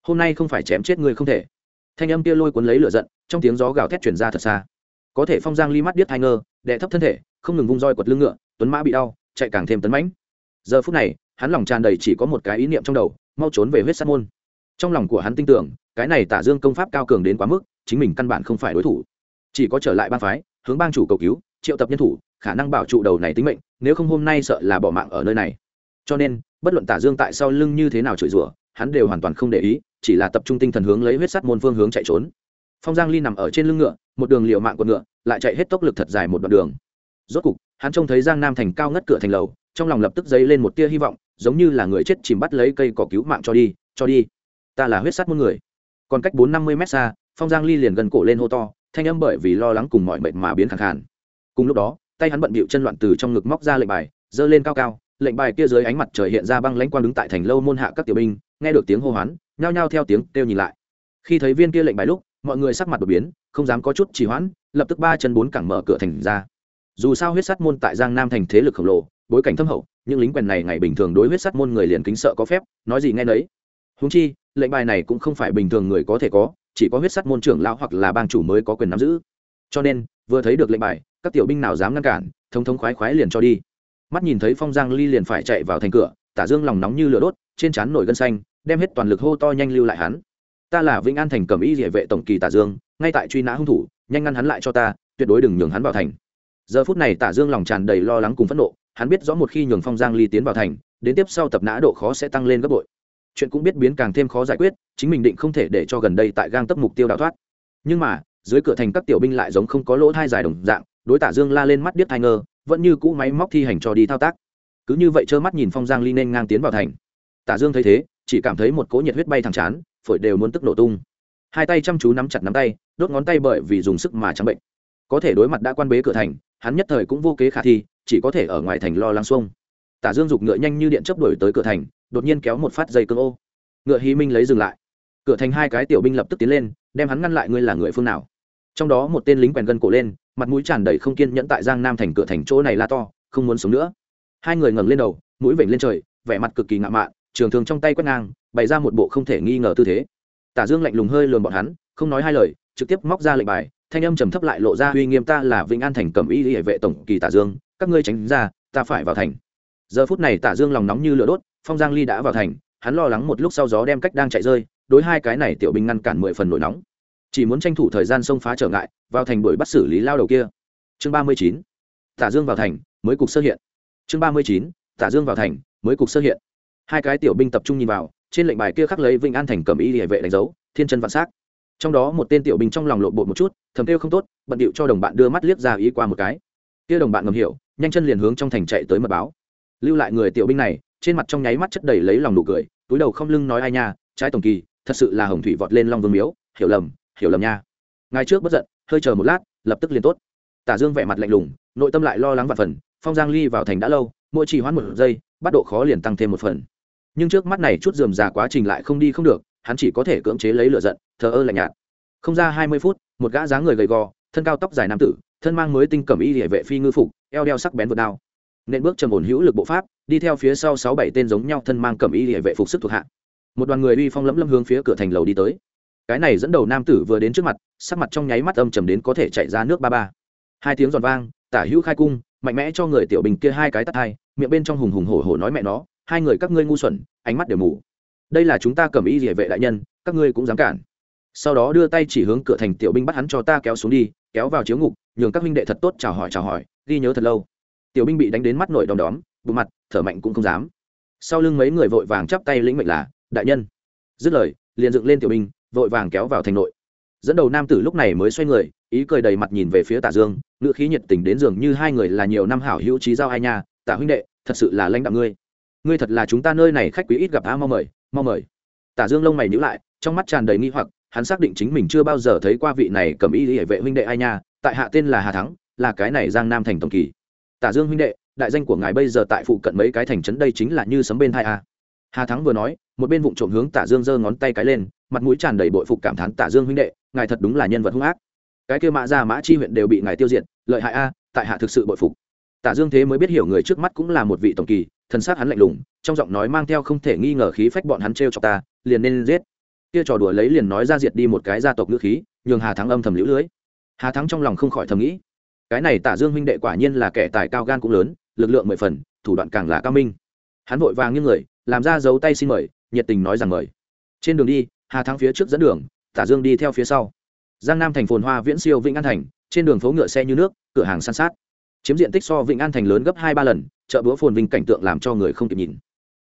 Hôm nay không phải chém chết ngươi không thể. Thanh âm kia lôi cuốn lấy lửa giận, trong tiếng gió gào thét chuyển ra thật xa. Có thể phong giang ly mắt điếc thai ngơ đệ thấp thân thể, không ngừng vung roi quật lưng ngựa, tuấn mã bị đau, chạy càng thêm tấn mãnh. Giờ phút này, hắn lòng tràn đầy chỉ có một cái ý niệm trong đầu, mau trốn về huyết sát môn. Trong lòng của hắn tin tưởng, cái này tả dương công pháp cao cường đến quá mức, chính mình căn bản không phải đối thủ. Chỉ có trở lại bang phái, hướng bang chủ cầu cứu, triệu tập nhân thủ, khả năng bảo trụ đầu này tính mệnh nếu không hôm nay sợ là bỏ mạng ở nơi này. Cho nên, bất luận tả dương tại sau lưng như thế nào chửi rủa, hắn đều hoàn toàn không để ý, chỉ là tập trung tinh thần hướng lấy huyết sắt môn phương hướng chạy trốn. Phong giang ly nằm ở trên lưng ngựa, một đường liều mạng của ngựa, lại chạy hết tốc lực thật dài một đoạn đường. Rốt cục, hắn trông thấy giang nam thành cao ngất cửa thành lầu, trong lòng lập tức dấy lên một tia hy vọng, giống như là người chết chìm bắt lấy cây cỏ cứu mạng cho đi cho đi. Ta là huyết sắt môn người. Còn cách bốn năm mươi mét xa, phong giang ly liền gần cổ lên hô to, thanh âm bởi vì lo lắng cùng mọi mệt mà biến khẳng khàn. Cùng lúc đó tay hắn bận bịu chân loạn từ trong ngực móc ra lệnh bài giơ lên cao cao, lệnh bài kia dưới ánh mặt trời hiện ra băng lãnh quang đứng tại thành lâu môn hạ các tiểu binh, nghe được tiếng hô hoán, nhao nhao theo tiếng kêu nhìn lại. Khi thấy viên kia lệnh bài lúc, mọi người sắc mặt đột biến, không dám có chút trì hoãn, lập tức ba chân bốn cẳng mở cửa thành ra. Dù sao huyết sắt môn tại giang nam thành thế lực khổng lồ, bối cảnh thâm hậu, những lính quèn này ngày bình thường đối huyết sắt môn người liền kính sợ có phép, nói gì nghe nấy. Húng chi, lệnh bài này cũng không phải bình thường người có thể có, chỉ có huyết sắt môn trưởng lão hoặc là bang chủ mới có quyền nắm giữ cho nên, vừa thấy được lệnh bài, các tiểu binh nào dám ngăn cản, thống thống khoái khoái liền cho đi. Mắt nhìn thấy phong giang ly liền phải chạy vào thành cửa, tả dương lòng nóng như lửa đốt, trên trán nổi gân xanh, đem hết toàn lực hô to nhanh lưu lại hắn. Ta là vĩnh an thành cẩm y địa vệ tổng kỳ tả dương, ngay tại truy nã hung thủ, nhanh ngăn hắn lại cho ta, tuyệt đối đừng nhường hắn vào thành. Giờ phút này tả dương lòng tràn đầy lo lắng cùng phẫn nộ, hắn biết rõ một khi nhường phong giang ly tiến vào thành, đến tiếp sau tập nã độ khó sẽ tăng lên gấp bội. Chuyện cũng biết biến càng thêm khó giải quyết, chính mình định không thể để cho gần đây tại gang tấp mục tiêu đào thoát. Nhưng mà dưới cửa thành các tiểu binh lại giống không có lỗ thai dài đồng dạng, đối tả dương la lên mắt điếc thai ngơ, vẫn như cũ máy móc thi hành cho đi thao tác. Cứ như vậy trơ mắt nhìn phong giang ly nên ngang tiến vào thành. Tả dương thấy thế, chỉ cảm thấy một cỗ nhiệt huyết bay thẳng chán, phổi đều muốn tức nổ tung. Hai tay chăm chú nắm chặt nắm tay, đốt ngón tay bởi vì dùng sức mà trắng bệnh. Có thể đối mặt đã quan bế cửa thành, hắn nhất thời cũng vô kế khả thi, chỉ có thể ở ngoài thành lo lắng xuông. Tả dương giục ngựa nhanh như điện chấp đổi tới cửa thành, đột nhiên kéo một phát dây cương ô. Ngựa hí minh lấy dừng lại. Cửa thành hai cái tiểu binh lập tức tiến lên, đem hắn ngăn lại, ngươi là người phương nào? Trong đó một tên lính quèn gân cổ lên, mặt mũi tràn đầy không kiên nhẫn tại giang nam thành cửa thành chỗ này la to, không muốn sống nữa. Hai người ngẩng lên đầu, mũi vểnh lên trời, vẻ mặt cực kỳ ngạo mạn, trường thường trong tay quét ngang, bày ra một bộ không thể nghi ngờ tư thế. Tả dương lạnh lùng hơi lườm bọn hắn, không nói hai lời, trực tiếp móc ra lệnh bài, thanh âm trầm thấp lại lộ ra uy nghiêm ta là vĩnh an thành cẩm y hệ vệ tổng kỳ tả dương, các ngươi tránh ra, ta phải vào thành. Giờ phút này tả dương lòng nóng như lửa đốt, phong giang ly đã vào thành, hắn lo lắng một lúc sau gió đem cách đang chạy rơi, đối hai cái này tiểu binh ngăn cản mười phần nổi nóng chỉ muốn tranh thủ thời gian xông phá trở ngại, vào thành đuổi bắt xử lý lao đầu kia. Chương ba mươi chín, tả dương vào thành, mới cục sơ hiện. Chương ba mươi chín, tả dương vào thành, mới cục sơ hiện. Hai cái tiểu binh tập trung nhìn vào, trên lệnh bài kia khắc lấy vinh an thành cầm y hệ vệ đánh dấu, thiên chân vạn s trong đó một tên tiểu binh trong lòng lộn bột một chút, thầm kêu không tốt, bận điệu cho đồng bạn đưa mắt liếc ra ý qua một cái. Kia đồng bạn ngầm hiểu, nhanh chân liền hướng trong thành chạy tới mật báo. Lưu lại người tiểu binh này, trên mặt trong nháy mắt chất đầy lấy lòng nụ cười, túi đầu không lưng nói ai nha, trái tổng kỳ, thật sự là hồng thủy vọt lên long vương miếu, hiểu lầm hiểu lầm nha. Ngay trước bất giận, hơi chờ một lát, lập tức liền tốt. Tả dương vẻ mặt lạnh lùng, nội tâm lại lo lắng và phần, phong giang ly vào thành đã lâu, mỗi chỉ hoãn một giây, bắt độ khó liền tăng thêm một phần. Nhưng trước mắt này chút dườm già quá trình lại không đi không được, hắn chỉ có thể cưỡng chế lấy lửa giận, thờ ơ lạnh nhạt. Không ra hai mươi phút, một gã dáng người gầy gò, thân cao tóc dài nam tử, thân mang mới tinh cẩm y địa vệ phi ngư phục, eo đeo sắc bén vượt đao. Nên bước trầm ổn hữu lực bộ pháp, đi theo phía sau sáu bảy tên giống nhau thân mang cẩm y địa vệ phục sức thuộc hạ. Một đoàn người uy phong lẫm lâm hướng phía cửa thành lầu đi tới cái này dẫn đầu nam tử vừa đến trước mặt, sắc mặt trong nháy mắt âm trầm đến có thể chạy ra nước ba ba. Hai tiếng giòn vang, tả hữu khai cung, mạnh mẽ cho người tiểu bình kia hai cái tắt hai, miệng bên trong hùng hùng hổ hổ nói mẹ nó, hai người các ngươi ngu xuẩn, ánh mắt đều mù. Đây là chúng ta cầm ý địa vệ đại nhân, các ngươi cũng dám cản. Sau đó đưa tay chỉ hướng cửa thành tiểu binh bắt hắn cho ta kéo xuống đi, kéo vào chiếu ngục, nhường các huynh đệ thật tốt chào hỏi chào hỏi, ghi nhớ thật lâu. Tiểu binh bị đánh đến mắt nổi đom đóm, bụng mặt, thở mạnh cũng không dám. Sau lưng mấy người vội vàng chắp tay lĩnh mệnh là, đại nhân. Dứt lời, liền dựng lên tiểu binh vội vàng kéo vào thành nội. Dẫn đầu nam tử lúc này mới xoay người, ý cười đầy mặt nhìn về phía tả dương, ngữ khí nhiệt tình đến dường như hai người là nhiều năm hảo hữu trí giao ai nha, tả huynh đệ, thật sự là lãnh đạo ngươi. Ngươi thật là chúng ta nơi này khách quý ít gặp á, mau mời mau mời. Tả dương lông mày nhíu lại, trong mắt tràn đầy nghi hoặc, hắn xác định chính mình chưa bao giờ thấy qua vị này cầm y hệ vệ huynh đệ ai nha, tại hạ tên là hà thắng, là cái này giang nam thành tổng kỳ. Tả dương huynh đệ, đại danh của ngài bây giờ tại phụ cận mấy cái thành trấn đây chính là như sấm bên hai a. Hà thắng vừa nói một bên vụng trộm hướng tả dương giơ ngón tay cái lên, mặt mũi tràn đầy bội phục cảm thán tả dương huynh đệ, ngài thật đúng là nhân vật hung ác. Cái kia mã ra mã chi huyện đều bị ngài tiêu diệt, lợi hại a, tại hạ thực sự bội phục. Tả dương thế mới biết hiểu người trước mắt cũng là một vị tổng kỳ, thần sát hắn lạnh lùng, trong giọng nói mang theo không thể nghi ngờ khí phách bọn hắn trêu cho ta, liền nên giết. Kia trò đùa lấy liền nói ra diệt đi một cái gia tộc ngữ khí, nhường hà thắng âm thầm lũ lưới. Hà thắng trong lòng không khỏi thầm nghĩ, cái này tả dương huynh đệ quả nhiên là kẻ tài cao gan cũng lớn, lực lượng mười phần, thủ đoạn càng là cao minh. Hắn vội vàng như người, làm ra dấu tay xin mời nhiệt tình nói rằng mời. Trên đường đi, hà thắng phía trước dẫn đường, tả dương đi theo phía sau. Giang nam thành phồn hoa viễn siêu vĩnh an thành, trên đường phố ngựa xe như nước, cửa hàng san sát. Chiếm diện tích so vĩnh an thành lớn gấp hai ba lần, chợ búa phồn vinh cảnh tượng làm cho người không kịp nhìn.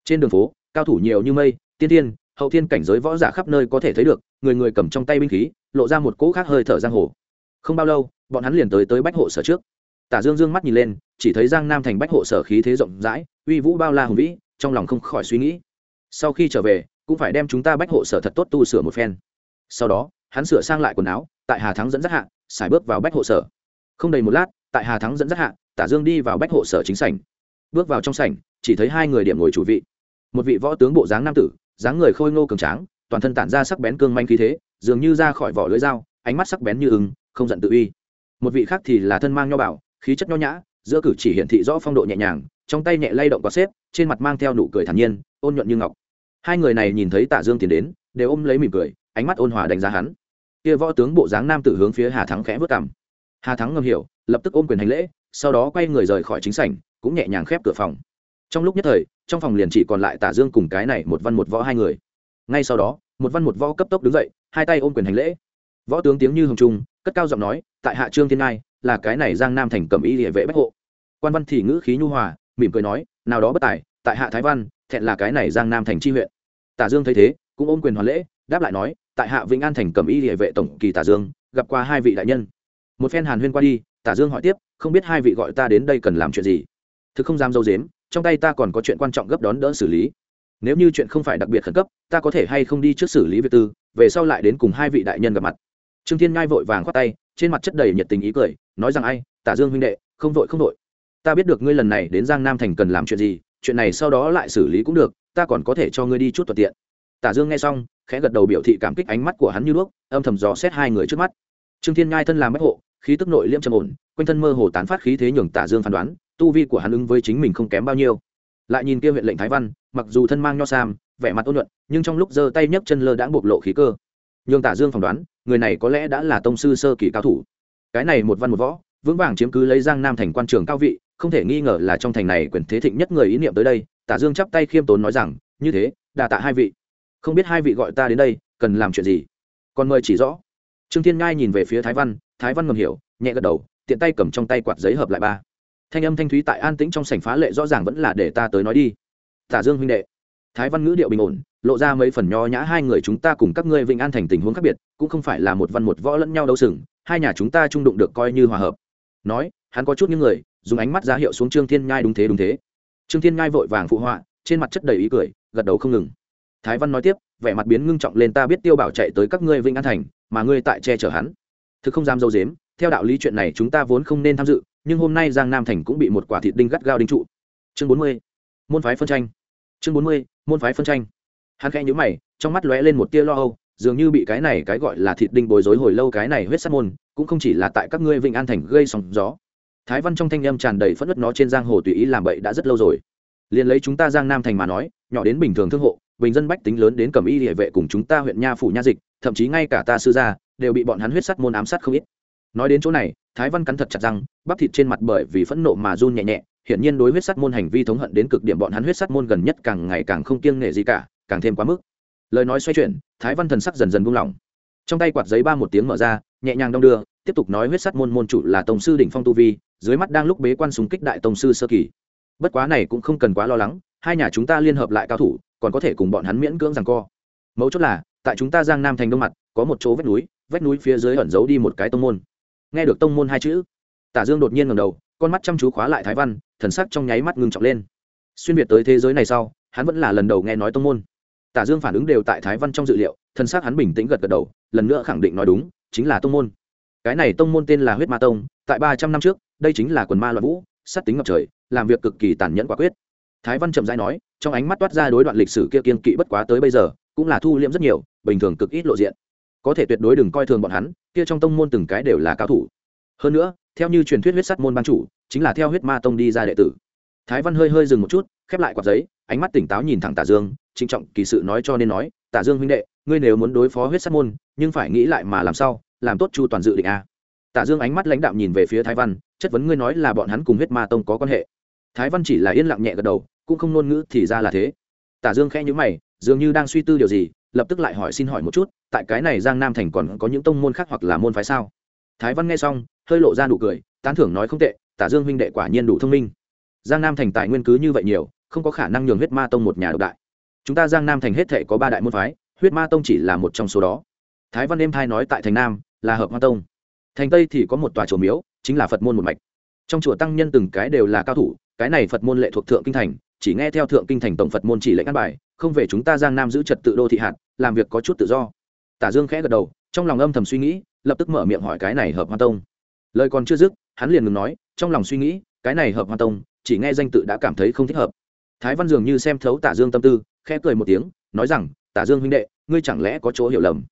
Trên đường phố, cao thủ nhiều như mây, tiên tiên hậu thiên cảnh giới võ giả khắp nơi có thể thấy được, người người cầm trong tay binh khí, lộ ra một cỗ khác hơi thở giang hồ. Không bao lâu, bọn hắn liền tới tới bách hộ sở trước. Tả dương dương mắt nhìn lên, chỉ thấy giang nam thành bách hộ sở khí thế rộng rãi, uy vũ bao la hùng vĩ, trong lòng không khỏi suy nghĩ sau khi trở về, cũng phải đem chúng ta bách hộ sở thật tốt tu sửa một phen. Sau đó, hắn sửa sang lại quần áo, tại hà thắng dẫn dắt hạ, xài bước vào bách hộ sở. Không đầy một lát, tại hà thắng dẫn dắt hạ, tả dương đi vào bách hộ sở chính sảnh. Bước vào trong sảnh, chỉ thấy hai người điểm ngồi chủ vị. Một vị võ tướng bộ dáng nam tử, dáng người khôi ngô cường tráng, toàn thân tản ra sắc bén cương manh khí thế, dường như ra khỏi vỏ lưỡi dao, ánh mắt sắc bén như ưng, không giận tự uy. Một vị khác thì là thân mang nho bảo khí chất nho nhã, giữa cử chỉ hiển thị rõ phong độ nhẹ nhàng, trong tay nhẹ lay động có xếp, trên mặt mang theo nụ cười thản nhiên, ôn nhuận như ngọc hai người này nhìn thấy tạ dương tiến đến, đều ôm lấy mỉm cười, ánh mắt ôn hòa đánh giá hắn. Kia võ tướng bộ dáng nam tử hướng phía hà thắng khẽ vớt cảm hà thắng ngầm hiểu, lập tức ôm quyền hành lễ, sau đó quay người rời khỏi chính sảnh, cũng nhẹ nhàng khép cửa phòng. Trong lúc nhất thời, trong phòng liền chỉ còn lại tả dương cùng cái này một văn một võ hai người. Ngay sau đó, một văn một võ cấp tốc đứng dậy, hai tay ôm quyền hành lễ. Võ tướng tiếng như hồng trung, cất cao giọng nói, tại hạ trương thiên ngai, là cái này giang nam thành cầm y địa vệ bách hộ. Quan văn thì ngữ khí nhu hòa, mỉm cười nói, nào đó bất tài, tại hạ thái văn thẹn là cái này giang nam thành tri huyện. Tả dương thấy thế, cũng ôm quyền hoàn lễ, đáp lại nói, tại hạ vĩnh an thành cầm y địa vệ tổng kỳ tả dương, gặp qua hai vị đại nhân. Một phen hàn huyên qua đi, tả dương hỏi tiếp, không biết hai vị gọi ta đến đây cần làm chuyện gì? Thực không dám dâu dếm, trong tay ta còn có chuyện quan trọng gấp đón đỡ xử lý. Nếu như chuyện không phải đặc biệt khẩn cấp, ta có thể hay không đi trước xử lý việc tư, về sau lại đến cùng hai vị đại nhân gặp mặt. Trương thiên ngai vội vàng khoát tay, trên mặt chất đầy nhiệt tình ý cười, nói rằng ai, tả dương huynh đệ, không vội không vội. Ta biết được ngươi lần này đến giang nam thành cần làm chuyện gì chuyện này sau đó lại xử lý cũng được, ta còn có thể cho ngươi đi chút thuận tiện. Tả dương nghe xong, khẽ gật đầu biểu thị cảm kích ánh mắt của hắn như đuốc, âm thầm dò xét hai người trước mắt. Trương thiên ngai thân làm bách hộ, khí tức nội liễm trầm ổn, quanh thân mơ hồ tán phát khí thế nhường tả dương phán đoán, tu vi của hắn ứng với chính mình không kém bao nhiêu. Lại nhìn kia huyện lệnh thái văn, mặc dù thân mang nho sam, vẻ mặt ôn nhuận, nhưng trong lúc giơ tay nhấc chân lơ đãng bộc lộ khí cơ. Nhường tả dương phỏng đoán, người này có lẽ đã là tông sư sơ kỳ cao thủ. Cái này một văn một võ, vững vàng chiếm cứ lấy giang nam thành quan trường cao vị không thể nghi ngờ là trong thành này quyền thế thịnh nhất người ý niệm tới đây, tả dương chắp tay khiêm tốn nói rằng, như thế đà tạ hai vị. Không biết hai vị gọi ta đến đây, cần làm chuyện gì? Còn mời chỉ rõ. Trương thiên ngai nhìn về phía thái văn thái văn ngầm hiểu, nhẹ gật đầu, tiện tay cầm trong tay quạt giấy hợp lại ba. Thanh âm thanh thúy tại an tĩnh trong sảnh phá lệ rõ ràng vẫn là để ta tới nói đi. Tả dương huynh đệ. Thái văn ngữ điệu bình ổn, lộ ra mấy phần nho nhã hai người chúng ta cùng các ngươi vĩnh an thành tình huống khác biệt, cũng không phải là một văn một võ lẫn nhau đấu sừng, hai nhà chúng ta trung đụng được coi như hòa hợp. Nói, hắn có chút những người dùng ánh mắt ra hiệu xuống trương thiên nhai đúng thế đúng thế. Trương thiên nhai vội vàng phụ họa, trên mặt chất đầy ý cười, gật đầu không ngừng. Thái văn nói tiếp, vẻ mặt biến ngưng trọng lên ta biết tiêu bảo chạy tới các ngươi vinh an thành, mà ngươi tại che chở hắn. Thực không dám dâu dếm, theo đạo lý chuyện này chúng ta vốn không nên tham dự, nhưng hôm nay giang nam thành cũng bị một quả thịt đinh gắt gao đinh trụ. Chương bốn mươi, môn phái phân tranh. Chương bốn mươi, môn phái phân tranh. Hắn khẽ nhữ mày, trong mắt lóe lên một tia lo âu, dường như bị cái này cái gọi là thịt đinh bối rối hồi lâu cái này huyết sát môn, cũng không chỉ là tại các ngươi vịnh an thành gây sóng gió thái văn trong thanh âm tràn đầy phất đất nó trên giang hồ tùy ý làm bậy đã rất lâu rồi. Liền lấy chúng ta giang nam thành mà nói, nhỏ đến bình thường thương hộ, bình dân bách tính lớn đến cầm y địa vệ cùng chúng ta huyện nha phủ nha dịch, thậm chí ngay cả ta sư gia, đều bị bọn hắn huyết sắt môn ám sát không ít. Nói đến chỗ này, thái văn cắn thật chặt răng, bắp thịt trên mặt bởi vì phẫn nộ mà run nhẹ nhẹ, hiển nhiên đối huyết sắt môn hành vi thống hận đến cực điểm bọn hắn huyết sắt môn gần nhất càng ngày càng không kiêng nể gì cả, càng thêm quá mức. Lời nói xoay chuyển, thái văn thần sắc dần dần buông lỏng. Trong tay quạt giấy ba một tiếng mở ra, nhẹ nhàng đong đưa tiếp tục nói huyết sắt môn môn chủ là tổng sư đỉnh phong tu vi, dưới mắt đang lúc bế quan súng kích đại tổng sư sơ kỳ. Bất quá này cũng không cần quá lo lắng, hai nhà chúng ta liên hợp lại cao thủ, còn có thể cùng bọn hắn miễn cưỡng rằng co. Mấu chốt là, tại chúng ta giang nam thành đông mặt, có một chỗ vách núi vách núi phía dưới ẩn giấu đi một cái tông môn. Nghe được tông môn hai chữ, tả dương đột nhiên ngầm đầu, con mắt chăm chú khóa lại thái văn, thần sắc trong nháy mắt ngưng trọng lên. Xuyên việt tới thế giới này sau, hắn vẫn là lần đầu nghe nói tông môn. Tả dương phản ứng đều tại thái văn trong dự liệu, thần sắc hắn bình tĩnh gật gật đầu, lần nữa khẳng định nói đúng, chính là tông môn cái này tông môn tên là huyết ma tông, tại ba trăm năm trước, đây chính là quần ma loạn vũ, sát tính ngập trời, làm việc cực kỳ tàn nhẫn quả quyết. Thái văn chậm rãi nói, trong ánh mắt toát ra đối đoạn lịch sử kia kiên kỵ bất quá tới bây giờ, cũng là thu liễm rất nhiều, bình thường cực ít lộ diện. Có thể tuyệt đối đừng coi thường bọn hắn, kia trong tông môn từng cái đều là cao thủ. Hơn nữa, theo như truyền thuyết huyết sắt môn ban chủ, chính là theo huyết ma tông đi ra đệ tử. Thái văn hơi hơi dừng một chút, khép lại quạt giấy, ánh mắt tỉnh táo nhìn thẳng tả dương, trịnh trọng kỳ sự nói cho nên nói, tả dương huynh đệ, ngươi nếu muốn đối phó huyết sắt môn, nhưng phải nghĩ lại mà làm sao? Làm tốt chu toàn dự định a. Tả dương ánh mắt lãnh đạo nhìn về phía thái văn, chất vấn ngươi nói là bọn hắn cùng huyết ma tông có quan hệ. Thái văn chỉ là yên lặng nhẹ gật đầu, cũng không ngôn ngữ thì ra là thế. Tả dương khẽ nhữ mày, dường như đang suy tư điều gì, lập tức lại hỏi xin hỏi một chút, tại cái này giang nam thành còn có những tông môn khác hoặc là môn phái sao? Thái văn nghe xong, hơi lộ ra nụ cười, tán thưởng nói không tệ, tả dương huynh đệ quả nhiên đủ thông minh. Giang nam thành tài nguyên cứ như vậy nhiều, không có khả năng nhường huyết ma tông một nhà độc đại. Chúng ta giang nam thành hết thể có ba đại môn phái, huyết ma tông chỉ là một trong số đó. Thái văn êm thai nói tại thành nam là hợp hoa tông. Thành tây thì có một tòa chùa miếu, chính là phật môn một mạch. Trong chùa tăng nhân từng cái đều là cao thủ, cái này phật môn lệ thuộc thượng kinh thành, chỉ nghe theo thượng kinh thành tổng phật môn chỉ lệnh ăn bài, không về chúng ta giang nam giữ trật tự đô thị hạt, làm việc có chút tự do. Tả dương khẽ gật đầu, trong lòng âm thầm suy nghĩ, lập tức mở miệng hỏi cái này hợp hoa tông. Lời còn chưa dứt, hắn liền ngừng nói, trong lòng suy nghĩ, cái này hợp hoa tông, chỉ nghe danh tự đã cảm thấy không thích hợp. Thái văn dường như xem thấu tả dương tâm tư, khẽ cười một tiếng, nói rằng, tả dương huynh đệ, ngươi chẳng lẽ có chỗ hiểu lầm?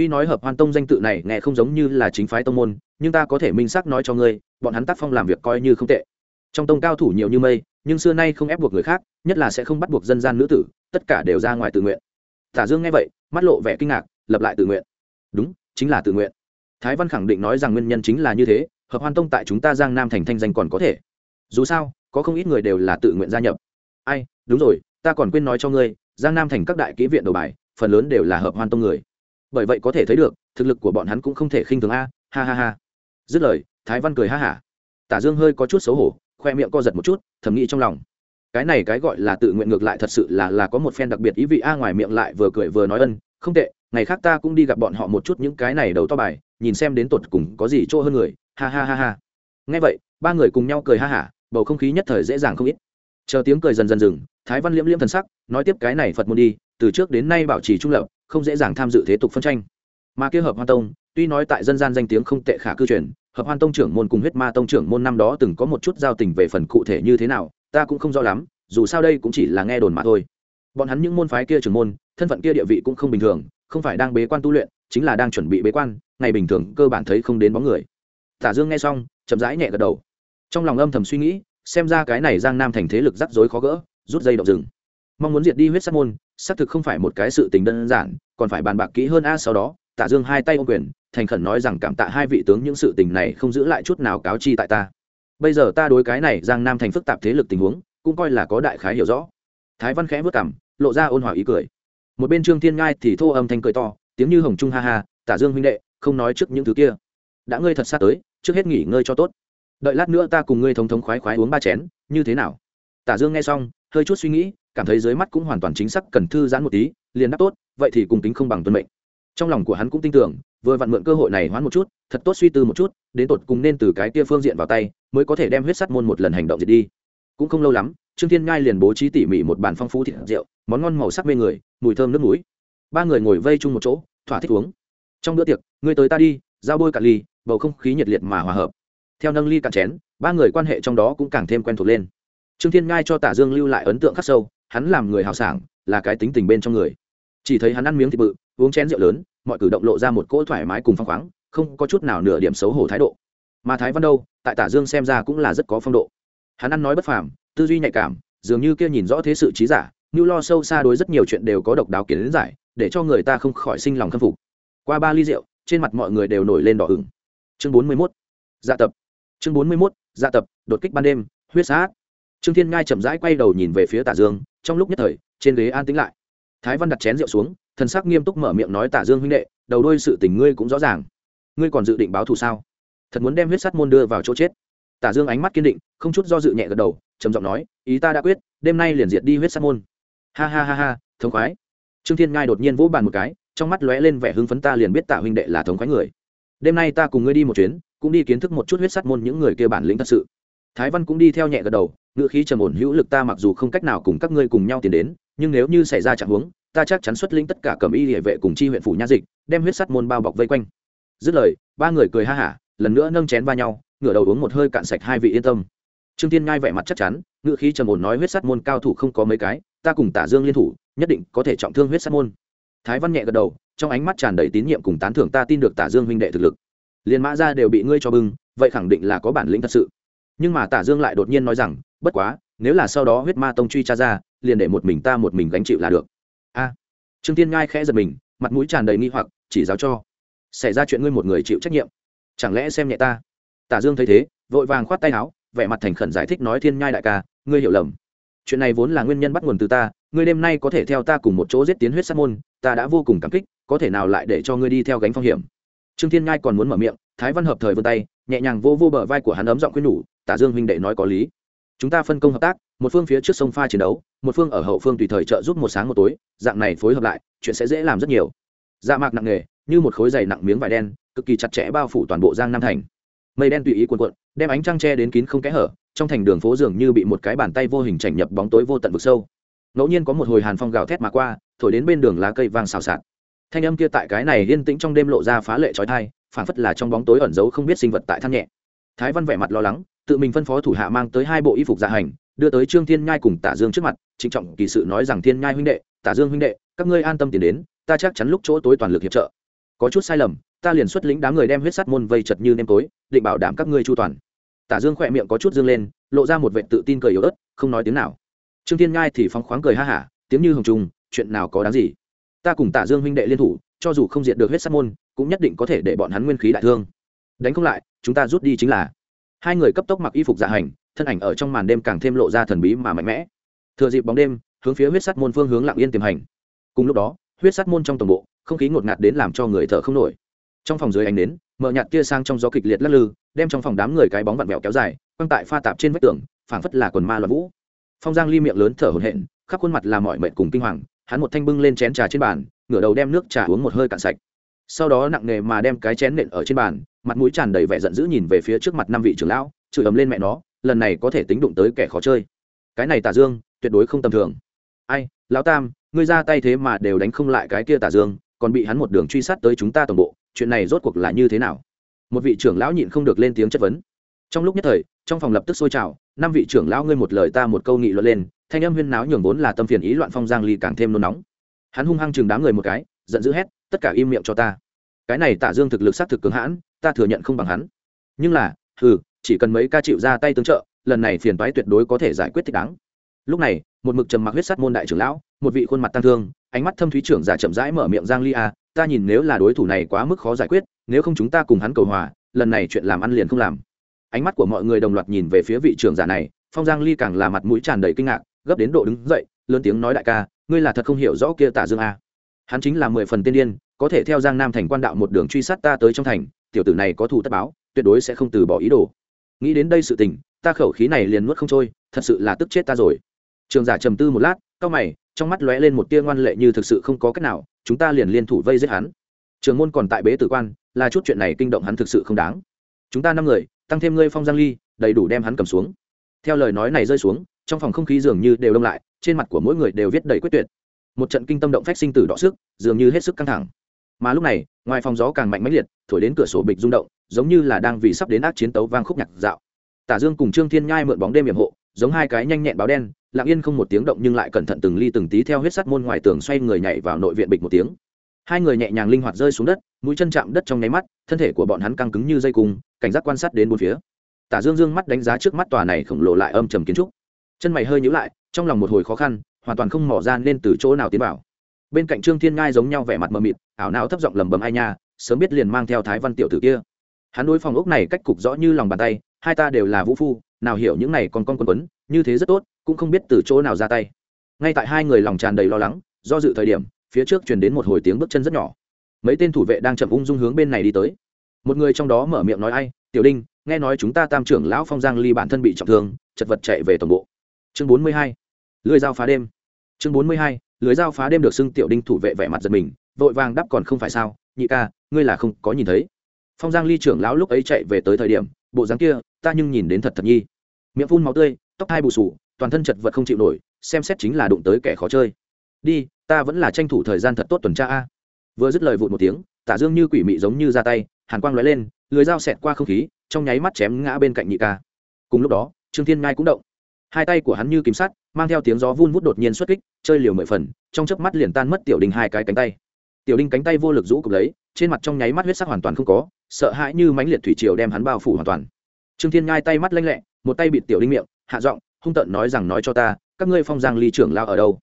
Tuy nói hợp hoan tông danh tự này nghe không giống như là chính phái tông môn, nhưng ta có thể minh xác nói cho ngươi, bọn hắn tác phong làm việc coi như không tệ. Trong tông cao thủ nhiều như mây, nhưng xưa nay không ép buộc người khác, nhất là sẽ không bắt buộc dân gian nữ tử, tất cả đều ra ngoài tự nguyện. Tả dương nghe vậy, mắt lộ vẻ kinh ngạc, lập lại tự nguyện. Đúng, chính là tự nguyện. Thái văn khẳng định nói rằng nguyên nhân chính là như thế, hợp hoan tông tại chúng ta giang nam thành thanh danh còn có thể. Dù sao, có không ít người đều là tự nguyện gia nhập. Ai, đúng rồi, ta còn quên nói cho ngươi, giang nam thành các đại kỹ viện đầu bài, phần lớn đều là hợp hoan tông người bởi vậy có thể thấy được, thực lực của bọn hắn cũng không thể khinh thường a, ha ha ha. Dứt lời, thái văn cười ha hả. Tả dương hơi có chút xấu hổ, khoe miệng co giật một chút, thầm nghĩ trong lòng. Cái này cái gọi là tự nguyện ngược lại thật sự là là có một phen đặc biệt ý vị a, ngoài miệng lại vừa cười vừa nói ân, không tệ, ngày khác ta cũng đi gặp bọn họ một chút những cái này đầu to bài, nhìn xem đến tột cùng có gì chỗ hơn người, ha ha ha ha. Ngay vậy, ba người cùng nhau cười ha hả, bầu không khí nhất thời dễ dàng không ít. Chờ tiếng cười dần dần dừng, thái văn liễm liễm thần sắc, nói tiếp cái này phật môn đi, từ trước đến nay bảo trì trung lập không dễ dàng tham dự thế tục phân tranh. Mà kia hợp hoan tông, tuy nói tại dân gian danh tiếng không tệ khả cư truyền, hợp hoan tông trưởng môn cùng huyết ma tông trưởng môn năm đó từng có một chút giao tình về phần cụ thể như thế nào, ta cũng không rõ lắm, dù sao đây cũng chỉ là nghe đồn mà thôi. Bọn hắn những môn phái kia trưởng môn, thân phận kia địa vị cũng không bình thường, không phải đang bế quan tu luyện, chính là đang chuẩn bị bế quan, ngày bình thường cơ bản thấy không đến bóng người. Tả dương nghe xong, chậm rãi nhẹ gật đầu. Trong lòng âm thầm suy nghĩ, xem ra cái này giang nam thành thế lực rắc rối khó gỡ, rút dây động rừng mong muốn diệt đi huyết sát môn, xác thực không phải một cái sự tình đơn giản, còn phải bàn bạc kỹ hơn a, sau đó, Tạ dương hai tay ô quyền, thành khẩn nói rằng cảm tạ hai vị tướng những sự tình này không giữ lại chút nào cáo chi tại ta. Bây giờ ta đối cái này giang nam thành phức tạp thế lực tình huống, cũng coi là có đại khái hiểu rõ. Thái văn khẽ vất cảm lộ ra ôn hòa ý cười. Một bên trương thiên ngai thì thô âm thanh cười to, tiếng như hồng trung ha ha tả dương huynh đệ, không nói trước những thứ kia. Đã ngươi thật xa tới, trước hết nghỉ ngơi cho tốt. Đợi lát nữa ta cùng ngươi thống thống khoái khoái uống ba chén, như thế nào? Tả dương nghe xong, hơi chút suy nghĩ cảm thấy dưới mắt cũng hoàn toàn chính xác cần thư giãn một tí, liền đáp tốt, vậy thì cùng tính không bằng tuân mệnh. Trong lòng của hắn cũng tin tưởng, vừa vặn mượn cơ hội này hoán một chút, thật tốt suy tư một chút, đến tột cùng nên từ cái kia phương diện vào tay, mới có thể đem huyết sắt môn một lần hành động diệt đi. Cũng không lâu lắm, trương thiên ngai liền bố trí tỉ mỉ một bàn phong phú thịt rượu, món ngon màu sắc mê người, mùi thơm nước núi ba người ngồi vây chung một chỗ, thỏa thích uống. Trong bữa tiệc người tới ta đi, giao bôi cạn ly, bầu không khí nhiệt liệt mà hòa hợp. Theo nâng ly cạn chén, ba người quan hệ trong đó cũng càng thêm quen thuộc lên. Trương thiên ngai cho tả dương lưu lại ấn tượng khắc sâu hắn làm người hào sảng, là cái tính tình bên trong người. Chỉ thấy hắn ăn miếng thịt bự, uống chén rượu lớn, mọi cử động lộ ra một cỗ thoải mái cùng phong khoáng, không có chút nào nửa điểm xấu hổ thái độ. Mà thái văn đâu, tại tả dương xem ra cũng là rất có phong độ. Hắn ăn nói bất phàm, tư duy nhạy cảm, dường như kia nhìn rõ thế sự trí giả, như lo sâu xa đối rất nhiều chuyện đều có độc đáo kiến giải, để cho người ta không khỏi sinh lòng khâm phục. Qua ba ly rượu, trên mặt mọi người đều nổi lên đỏ ửng. Chương bốn mươi 41. dạ tập. Chương bốn mươi 41. dạ tập, đột kích ban đêm, huyết sát trương thiên ngai chậm rãi quay đầu nhìn về phía tả dương, trong lúc nhất thời, trên ghế an tĩnh lại. Thái văn đặt chén rượu xuống, thần sắc nghiêm túc mở miệng nói, tả dương huynh đệ, đầu đôi sự tình ngươi cũng rõ ràng. Ngươi còn dự định báo thù sao? Thật muốn đem huyết sắt môn đưa vào chỗ chết. Tả dương ánh mắt kiên định, không chút do dự nhẹ gật đầu, trầm giọng nói, ý ta đã quyết, đêm nay liền diệt đi huyết sắt môn. Ha ha ha ha, thống khoái. Trương thiên ngai đột nhiên vỗ bàn một cái, trong mắt lóe lên vẻ hưng phấn, ta liền biết Tả huynh đệ là thống khoái người. Đêm nay ta cùng ngươi đi một chuyến, cũng đi kiến thức một chút huyết sắt môn những người kia bản lĩnh thật sự. Thái văn cũng đi theo nhẹ gật đầu ngựa khí trầm ổn hữu lực ta mặc dù không cách nào cùng các ngươi cùng nhau tiến đến, nhưng nếu như xảy ra trạng huống, ta chắc chắn xuất linh tất cả cầm y địa vệ cùng chi huyện phủ nha dịch, đem huyết sắt môn bao bọc vây quanh. Dứt lời, ba người cười ha hả, lần nữa nâng chén va nhau, ngửa đầu uống một hơi cạn sạch hai vị yên tâm. Trương tiên ngai vẻ mặt chắc chắn ngựa khí trầm ổn nói huyết sắt môn cao thủ không có mấy cái, ta cùng tả dương liên thủ, nhất định có thể trọng thương huyết sắt môn. Thái văn nhẹ gật đầu, trong ánh mắt tràn đầy tín nhiệm cùng tán thưởng ta tin được tả dương huynh đệ thực lực. Liền mã ra đều bị ngươi cho bưng, vậy khẳng định là có bản lĩnh thật sự nhưng mà tả dương lại đột nhiên nói rằng, bất quá, nếu là sau đó huyết ma tông truy tra ra, liền để một mình ta một mình gánh chịu là được. A. Trương tiên ngai khẽ giật mình, mặt mũi tràn đầy nghi hoặc, chỉ giáo cho, xảy ra chuyện ngươi một người chịu trách nhiệm, chẳng lẽ xem nhẹ ta? Tả dương thấy thế, vội vàng khoát tay áo, vẻ mặt thành khẩn giải thích nói, thiên nhai đại ca, ngươi hiểu lầm. Chuyện này vốn là nguyên nhân bắt nguồn từ ta, ngươi đêm nay có thể theo ta cùng một chỗ giết tiến huyết sát môn, ta đã vô cùng cảm kích, có thể nào lại để cho ngươi đi theo gánh phong hiểm? Trương thiên nhai còn muốn mở miệng, thái văn hợp thời vươn tay, nhẹ nhàng vô vô bờ vai của hắn ấm giọng khuyên nhủ tả dương huynh đệ nói có lý. Chúng ta phân công hợp tác, một phương phía trước sông pha chiến đấu, một phương ở hậu phương tùy thời trợ giúp một sáng một tối, dạng này phối hợp lại, chuyện sẽ dễ làm rất nhiều. Dạ mạc nặng nề, như một khối dày nặng miếng vải đen, cực kỳ chặt chẽ bao phủ toàn bộ giang nam thành. Mây đen tùy ý cuộn cuộn, đem ánh trăng che đến kín không kẽ hở, trong thành đường phố dường như bị một cái bàn tay vô hình chảnh nhập bóng tối vô tận vực sâu. Ngẫu nhiên có một hồi hàn phong gào thét mà qua, thổi đến bên đường lá cây vang xào xạc. Thanh âm kia tại cái này yên tĩnh trong đêm lộ ra phá lệ trói thai phản phất là trong bóng tối ẩn giấu không biết sinh vật tại than nhẹ. Thái văn vẻ mặt lo lắng tự mình phân phó thủ hạ mang tới hai bộ y phục dạ hành, đưa tới trương thiên nhai cùng tả dương trước mặt, trịnh trọng kỳ sự nói rằng, thiên nhai huynh đệ, tả dương huynh đệ, các ngươi an tâm tiền đến, ta chắc chắn lúc chỗ tối toàn lực hiệp trợ. Có chút sai lầm, ta liền xuất lĩnh đám người đem huyết sắt môn vây chật như nêm tối, định bảo đảm các ngươi chu toàn. Tả dương khỏe miệng có chút dương lên, lộ ra một vệ tự tin cười yếu ớt, không nói tiếng nào. Trương thiên nhai thì phóng khoáng cười ha hả, tiếng như hồng trung chuyện nào có đáng gì? Ta cùng tả dương huynh đệ liên thủ, cho dù không diệt được huyết sắt môn, cũng nhất định có thể để bọn hắn nguyên khí đại thương. Đánh không lại, chúng ta rút đi chính là hai người cấp tốc mặc y phục dạ hành, thân ảnh ở trong màn đêm càng thêm lộ ra thần bí mà mạnh mẽ. Thừa dịp bóng đêm, hướng phía huyết sắt môn phương hướng lặng yên tiềm hành. Cùng lúc đó, huyết sắt môn trong tổng bộ, không khí ngột ngạt đến làm cho người thở không nổi. Trong phòng dưới ánh đến mở nhạt kia sang trong gió kịch liệt lắc lư, đem trong phòng đám người cái bóng vặn vẹo kéo dài, quăng tại pha tạp trên vách tường, phảng phất là quần ma loạn vũ. Phong giang ly miệng lớn thở hổn hển, khắp khuôn mặt là mọi mệt cùng kinh hoàng, hắn một thanh bưng lên chén trà trên bàn, ngửa đầu đem nước trà uống một hơi cạn sạch sau đó nặng nề mà đem cái chén nện ở trên bàn, mặt mũi tràn đầy vẻ giận dữ nhìn về phía trước mặt năm vị trưởng lão, chửi ầm lên mẹ nó, lần này có thể tính đụng tới kẻ khó chơi. Cái này tả dương, tuyệt đối không tầm thường. Ai, lão tam, ngươi ra tay thế mà đều đánh không lại cái kia tả dương, còn bị hắn một đường truy sát tới chúng ta toàn bộ, chuyện này rốt cuộc là như thế nào? Một vị trưởng lão nhịn không được lên tiếng chất vấn. Trong lúc nhất thời, trong phòng lập tức sôi trào, năm vị trưởng lão ngươi một lời ta một câu nghị luận lên, thanh âm huyên náo nhường vốn là tâm phiền ý loạn phong giang ly càng thêm nôn nóng. Hắn hung hăng chừng đám người một cái, giận dữ hét tất cả im miệng cho ta. Cái này tả dương thực lực xác thực cứng hãn ta thừa nhận không bằng hắn. Nhưng là ừ, chỉ cần mấy ca chịu ra tay tương trợ lần này phiền toái tuyệt đối có thể giải quyết thích đáng. Lúc này một mực trầm mặc huyết sắt môn đại trưởng lão một vị khuôn mặt tăng thương ánh mắt thâm thúy trưởng giả chậm rãi mở miệng giang ly a ta nhìn nếu là đối thủ này quá mức khó giải quyết nếu không chúng ta cùng hắn cầu hòa lần này chuyện làm ăn liền không làm. Ánh mắt của mọi người đồng loạt nhìn về phía vị trưởng giả này phong giang ly càng là mặt mũi tràn đầy kinh ngạc gấp đến độ đứng dậy lớn tiếng nói đại ca ngươi là thật không hiểu rõ kia tả dương a hắn chính là mười phần tiên điên, có thể theo giang nam thành quan đạo một đường truy sát ta tới trong thành, tiểu tử này có thủ tất báo, tuyệt đối sẽ không từ bỏ ý đồ. Nghĩ đến đây sự tình, ta khẩu khí này liền nuốt không trôi, thật sự là tức chết ta rồi. Trường giả trầm tư một lát, cau mày, trong mắt lóe lên một tia ngoan lệ như thực sự không có cách nào, chúng ta liền liên thủ vây giết hắn. Trường môn còn tại bế tử quan, là chút chuyện này kinh động hắn thực sự không đáng. Chúng ta năm người, tăng thêm ngươi phong giang ly, đầy đủ đem hắn cầm xuống. Theo lời nói này rơi xuống, trong phòng không khí dường như đều đông lại, trên mặt của mỗi người đều viết đầy quyết tuyệt một trận kinh tâm động phách sinh tử đọ sức, dường như hết sức căng thẳng. Mà lúc này, ngoài phòng gió càng mạnh mẽ liệt, thổi đến cửa sổ bịch rung động, giống như là đang vì sắp đến ác chiến tấu vang khúc nhạc dạo. Tả dương cùng trương thiên nhai mượn bóng đêm hiểm hộ, giống hai cái nhanh nhẹn báo đen, lặng yên không một tiếng động nhưng lại cẩn thận từng ly từng tí theo huyết sắt môn ngoài tường xoay người nhảy vào nội viện bịch một tiếng. Hai người nhẹ nhàng linh hoạt rơi xuống đất, mũi chân chạm đất trong nháy mắt, thân thể của bọn hắn căng cứng như dây cung, cảnh giác quan sát đến bốn phía. Tả dương dương mắt đánh giá trước mắt tòa này khổng lồ lại âm trầm kiến trúc. Chân mày hơi nhíu lại, trong lòng một hồi khó khăn hoàn toàn không mỏ ra nên từ chỗ nào tiến vào. Bên cạnh trương thiên ngai giống nhau vẻ mặt mờ mịt, ảo não thấp giọng lầm bầm ai nha, sớm biết liền mang theo thái văn tiểu tử kia. Hắn đối phòng ốc này cách cục rõ như lòng bàn tay, hai ta đều là vũ phu, nào hiểu những này còn con quân quấn, như thế rất tốt, cũng không biết từ chỗ nào ra tay. Ngay tại hai người lòng tràn đầy lo lắng, do dự thời điểm, phía trước truyền đến một hồi tiếng bước chân rất nhỏ. Mấy tên thủ vệ đang chậm ung dung hướng bên này đi tới. Một người trong đó mở miệng nói ai, tiểu đinh, nghe nói chúng ta tam trưởng lão phong giang ly bản thân bị trọng thương, chật vật chạy về tổng bộ. Chương 42 lưới dao phá đêm. Chương 42. lưới dao phá đêm được xưng tiểu đinh thủ vệ vẻ mặt giật mình, vội vàng đắp còn không phải sao, nhị ca, ngươi là không có nhìn thấy. Phong giang ly trưởng lão lúc ấy chạy về tới thời điểm, bộ dáng kia, ta nhưng nhìn đến thật thật nhi. Miệng phun máu tươi, tóc hai bù sù, toàn thân chật vật không chịu nổi, xem xét chính là đụng tới kẻ khó chơi. Đi, ta vẫn là tranh thủ thời gian thật tốt tuần tra a. Vừa dứt lời vụt một tiếng, tả dương như quỷ mị giống như ra tay, hàn quang lóe lên, lưới dao xẹt qua không khí, trong nháy mắt chém ngã bên cạnh nhị ca. Cùng lúc đó, trương thiên ngai cũng động. Hai tay của hắn như kìm sắt mang theo tiếng gió vun vút đột nhiên xuất kích, chơi liều mười phần, trong chớp mắt liền tan mất tiểu đình hai cái cánh tay. Tiểu đinh cánh tay vô lực rũ cụp lấy, trên mặt trong nháy mắt huyết sắc hoàn toàn không có, sợ hãi như mãnh liệt thủy triều đem hắn bao phủ hoàn toàn. Trương thiên ngai tay mắt lanh lẹ, một tay bịt tiểu đinh miệng, hạ giọng, hung tợn nói rằng nói cho ta, các ngươi phong giang ly trưởng lao ở đâu?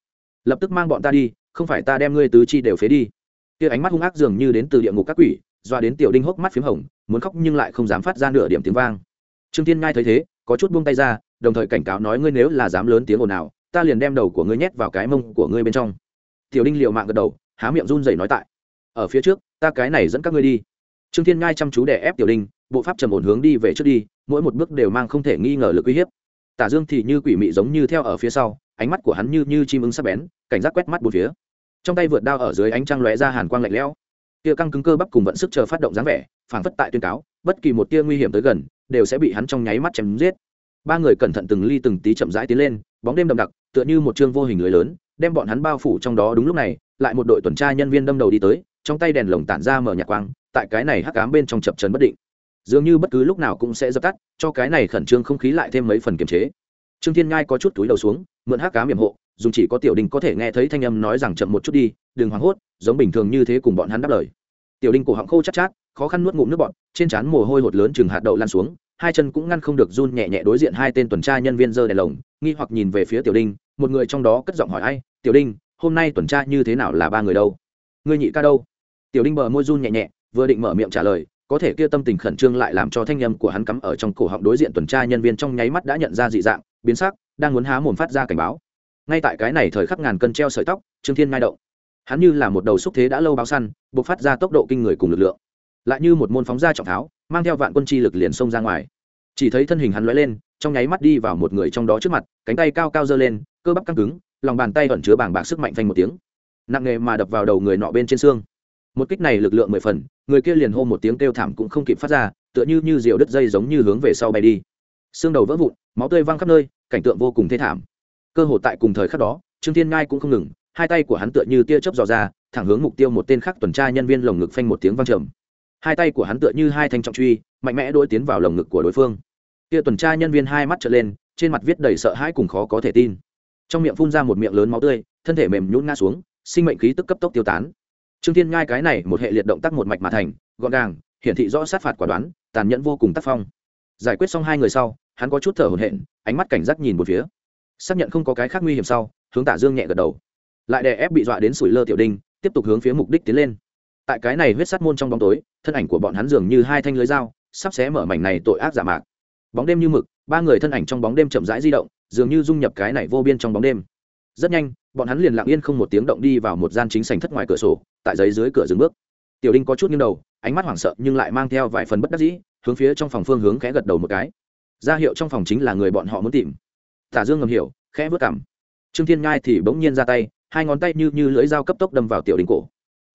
Lập tức mang bọn ta đi, không phải ta đem ngươi tứ chi đều phế đi. Kia ánh mắt hung ác dường như đến từ địa ngục các quỷ, doa đến tiểu đinh hốc mắt p hồng, muốn khóc nhưng lại không dám phát ra nửa điểm tiếng vang. Trương tiên ngai thấy thế có chút buông tay ra, đồng thời cảnh cáo nói ngươi nếu là dám lớn tiếng ồn nào ta liền đem đầu của ngươi nhét vào cái mông của ngươi bên trong. Tiểu đinh liệu mạng gật đầu, há miệng run rẩy nói tại, ở phía trước, ta cái này dẫn các ngươi đi. Trương thiên ngai chăm chú đè ép tiểu đinh, bộ pháp trầm ổn hướng đi về trước đi, mỗi một bước đều mang không thể nghi ngờ lực uy hiếp. Tả dương thì như quỷ mị giống như theo ở phía sau, ánh mắt của hắn như như chim ưng sắp bén, cảnh giác quét mắt bốn phía. Trong tay vượt đao ở dưới ánh trăng lóe ra hàn quang lạnh lẽo. Tia căng cứng cơ bắp cùng vận sức chờ phát động dáng vẻ, phảng phất tại tuyên cáo, bất kỳ một tia nguy hiểm tới gần đều sẽ bị hắn trong nháy mắt chém giết. Ba người cẩn thận từng ly từng tí chậm rãi tiến lên, bóng đêm đậm đặc, tựa như một chương vô hình lưới lớn, đem bọn hắn bao phủ trong đó đúng lúc này, lại một đội tuần tra nhân viên đâm đầu đi tới, trong tay đèn lồng tản ra mở nhạc quang, tại cái này hắc ám bên trong chập trần bất định. Dường như bất cứ lúc nào cũng sẽ dập tắt, cho cái này khẩn trương không khí lại thêm mấy phần kiềm chế. Trương thiên ngai có chút túi đầu xuống, mượn hắc ám yểm hộ, dùng chỉ có tiểu đình có thể nghe thấy thanh âm nói rằng chậm một chút đi, đừng hoảng hốt, giống bình thường như thế cùng bọn hắn đáp lời tiểu Đinh cổ họng khô chắc chát, chát khó khăn nuốt ngụm nước bọt, trên trán mồ hôi hột lớn chừng hạt đậu lan xuống hai chân cũng ngăn không được run nhẹ nhẹ đối diện hai tên tuần tra nhân viên dơ đèn lồng nghi hoặc nhìn về phía tiểu đinh một người trong đó cất giọng hỏi ai tiểu đinh hôm nay tuần tra như thế nào là ba người đâu? Ngươi nhị ca đâu? Tiểu đinh bờ môi run nhẹ nhẹ vừa định mở miệng trả lời có thể kia tâm tình khẩn trương lại làm cho thanh âm của hắn cắm ở trong cổ họng đối diện tuần tra nhân viên trong nháy mắt đã nhận ra dị dạng biến sắc đang muốn há mồm phát ra cảnh báo. Ngay tại cái này thời khắc ngàn cân treo sợi tóc trương thiên ngai động hắn như là một đầu xúc thế đã lâu báo săn buộc phát ra tốc độ kinh người cùng lực lượng. Lại như một môn phóng ra trọng tháo, mang theo vạn quân chi lực liền xông ra ngoài. Chỉ thấy thân hình hắn lóe lên, trong nháy mắt đi vào một người trong đó trước mặt, cánh tay cao cao giơ lên, cơ bắp căng cứng, lòng bàn tay ẩn chứa bảng bạc sức mạnh phanh một tiếng. Nặng nghề mà đập vào đầu người nọ bên trên xương. Một kích này lực lượng mười phần, người kia liền hô một tiếng kêu thảm cũng không kịp phát ra, tựa như như diều đứt dây giống như hướng về sau bay đi. Xương đầu vỡ vụn, máu tươi văng khắp nơi, cảnh tượng vô cùng thê thảm. Cơ hồ tại cùng thời khắc đó, trương thiên ngai cũng không ngừng hai tay của hắn tựa như tia chớp dò ra, thẳng hướng mục tiêu một tên khác tuần tra nhân viên lồng ngực phanh một tiếng vang trầm. Hai tay của hắn tựa như hai thanh trọng truy, mạnh mẽ đối tiến vào lồng ngực của đối phương. Kia tuần tra nhân viên hai mắt trở lên, trên mặt viết đầy sợ hãi cùng khó có thể tin. Trong miệng phun ra một miệng lớn máu tươi, thân thể mềm nhũn ngã xuống, sinh mệnh khí tức cấp tốc tiêu tán. Trương thiên ngai cái này một hệ liệt động tác một mạch mà thành, gọn gàng, hiển thị rõ sát phạt quả đoán, tàn nhẫn vô cùng tác phong. Giải quyết xong hai người sau, hắn có chút thở hổn hển, ánh mắt cảnh giác nhìn một phía. Xác nhận không có cái khác nguy hiểm sau, hướng tả dương nhẹ gật đầu lại đè ép bị dọa đến sủi lơ tiểu đinh, tiếp tục hướng phía mục đích tiến lên. Tại cái này huyết sắt môn trong bóng tối, thân ảnh của bọn hắn dường như hai thanh lưới dao, sắp xé mở mảnh này tội ác giả mạc. Bóng đêm như mực, ba người thân ảnh trong bóng đêm chậm rãi di động, dường như dung nhập cái này vô biên trong bóng đêm. Rất nhanh, bọn hắn liền lặng yên không một tiếng động đi vào một gian chính sành thất ngoài cửa sổ, tại giấy dưới cửa dừng bước. Tiểu đinh có chút nghiêng đầu, ánh mắt hoảng sợ nhưng lại mang theo vài phần bất đắc dĩ, hướng phía trong phòng phương hướng khẽ gật đầu một cái. Ra hiệu trong phòng chính là người bọn họ muốn tìm. Tả dương ngầm hiểu, khẽ vớt cảm. Trương thiên ngai thì bỗng nhiên ra tay hai ngón tay như như lưỡi dao cấp tốc đâm vào tiểu đinh cổ.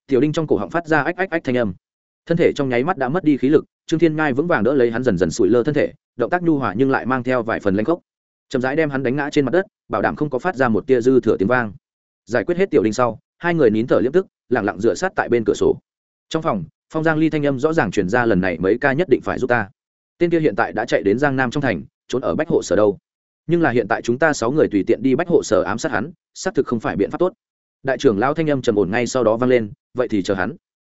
Tiểu đinh trong cổ họng phát ra ách ách ách thanh âm. Thân thể trong nháy mắt đã mất đi khí lực, trương thiên ngai vững vàng đỡ lấy hắn dần dần sụi lơ thân thể, động tác nhu hòa nhưng lại mang theo vài phần lanh khốc. Chậm rãi đem hắn đánh ngã trên mặt đất, bảo đảm không có phát ra một tia dư thừa tiếng vang. Giải quyết hết tiểu đinh sau, hai người nín thở liếp tức lẳng lặng dựa sát tại bên cửa sổ. Trong phòng, phong giang ly thanh âm rõ ràng truyền ra lần này mấy ca nhất định phải giúp ta. Tên kia hiện tại đã chạy đến giang nam trong thành, trốn ở bách hộ sở đâu? Nhưng là hiện tại chúng ta sáu người tùy tiện đi bách hộ sở ám sát hắn, xác thực không phải biện pháp tốt. Đại trưởng lão thanh âm trầm ổn ngay sau đó vang lên, vậy thì chờ hắn.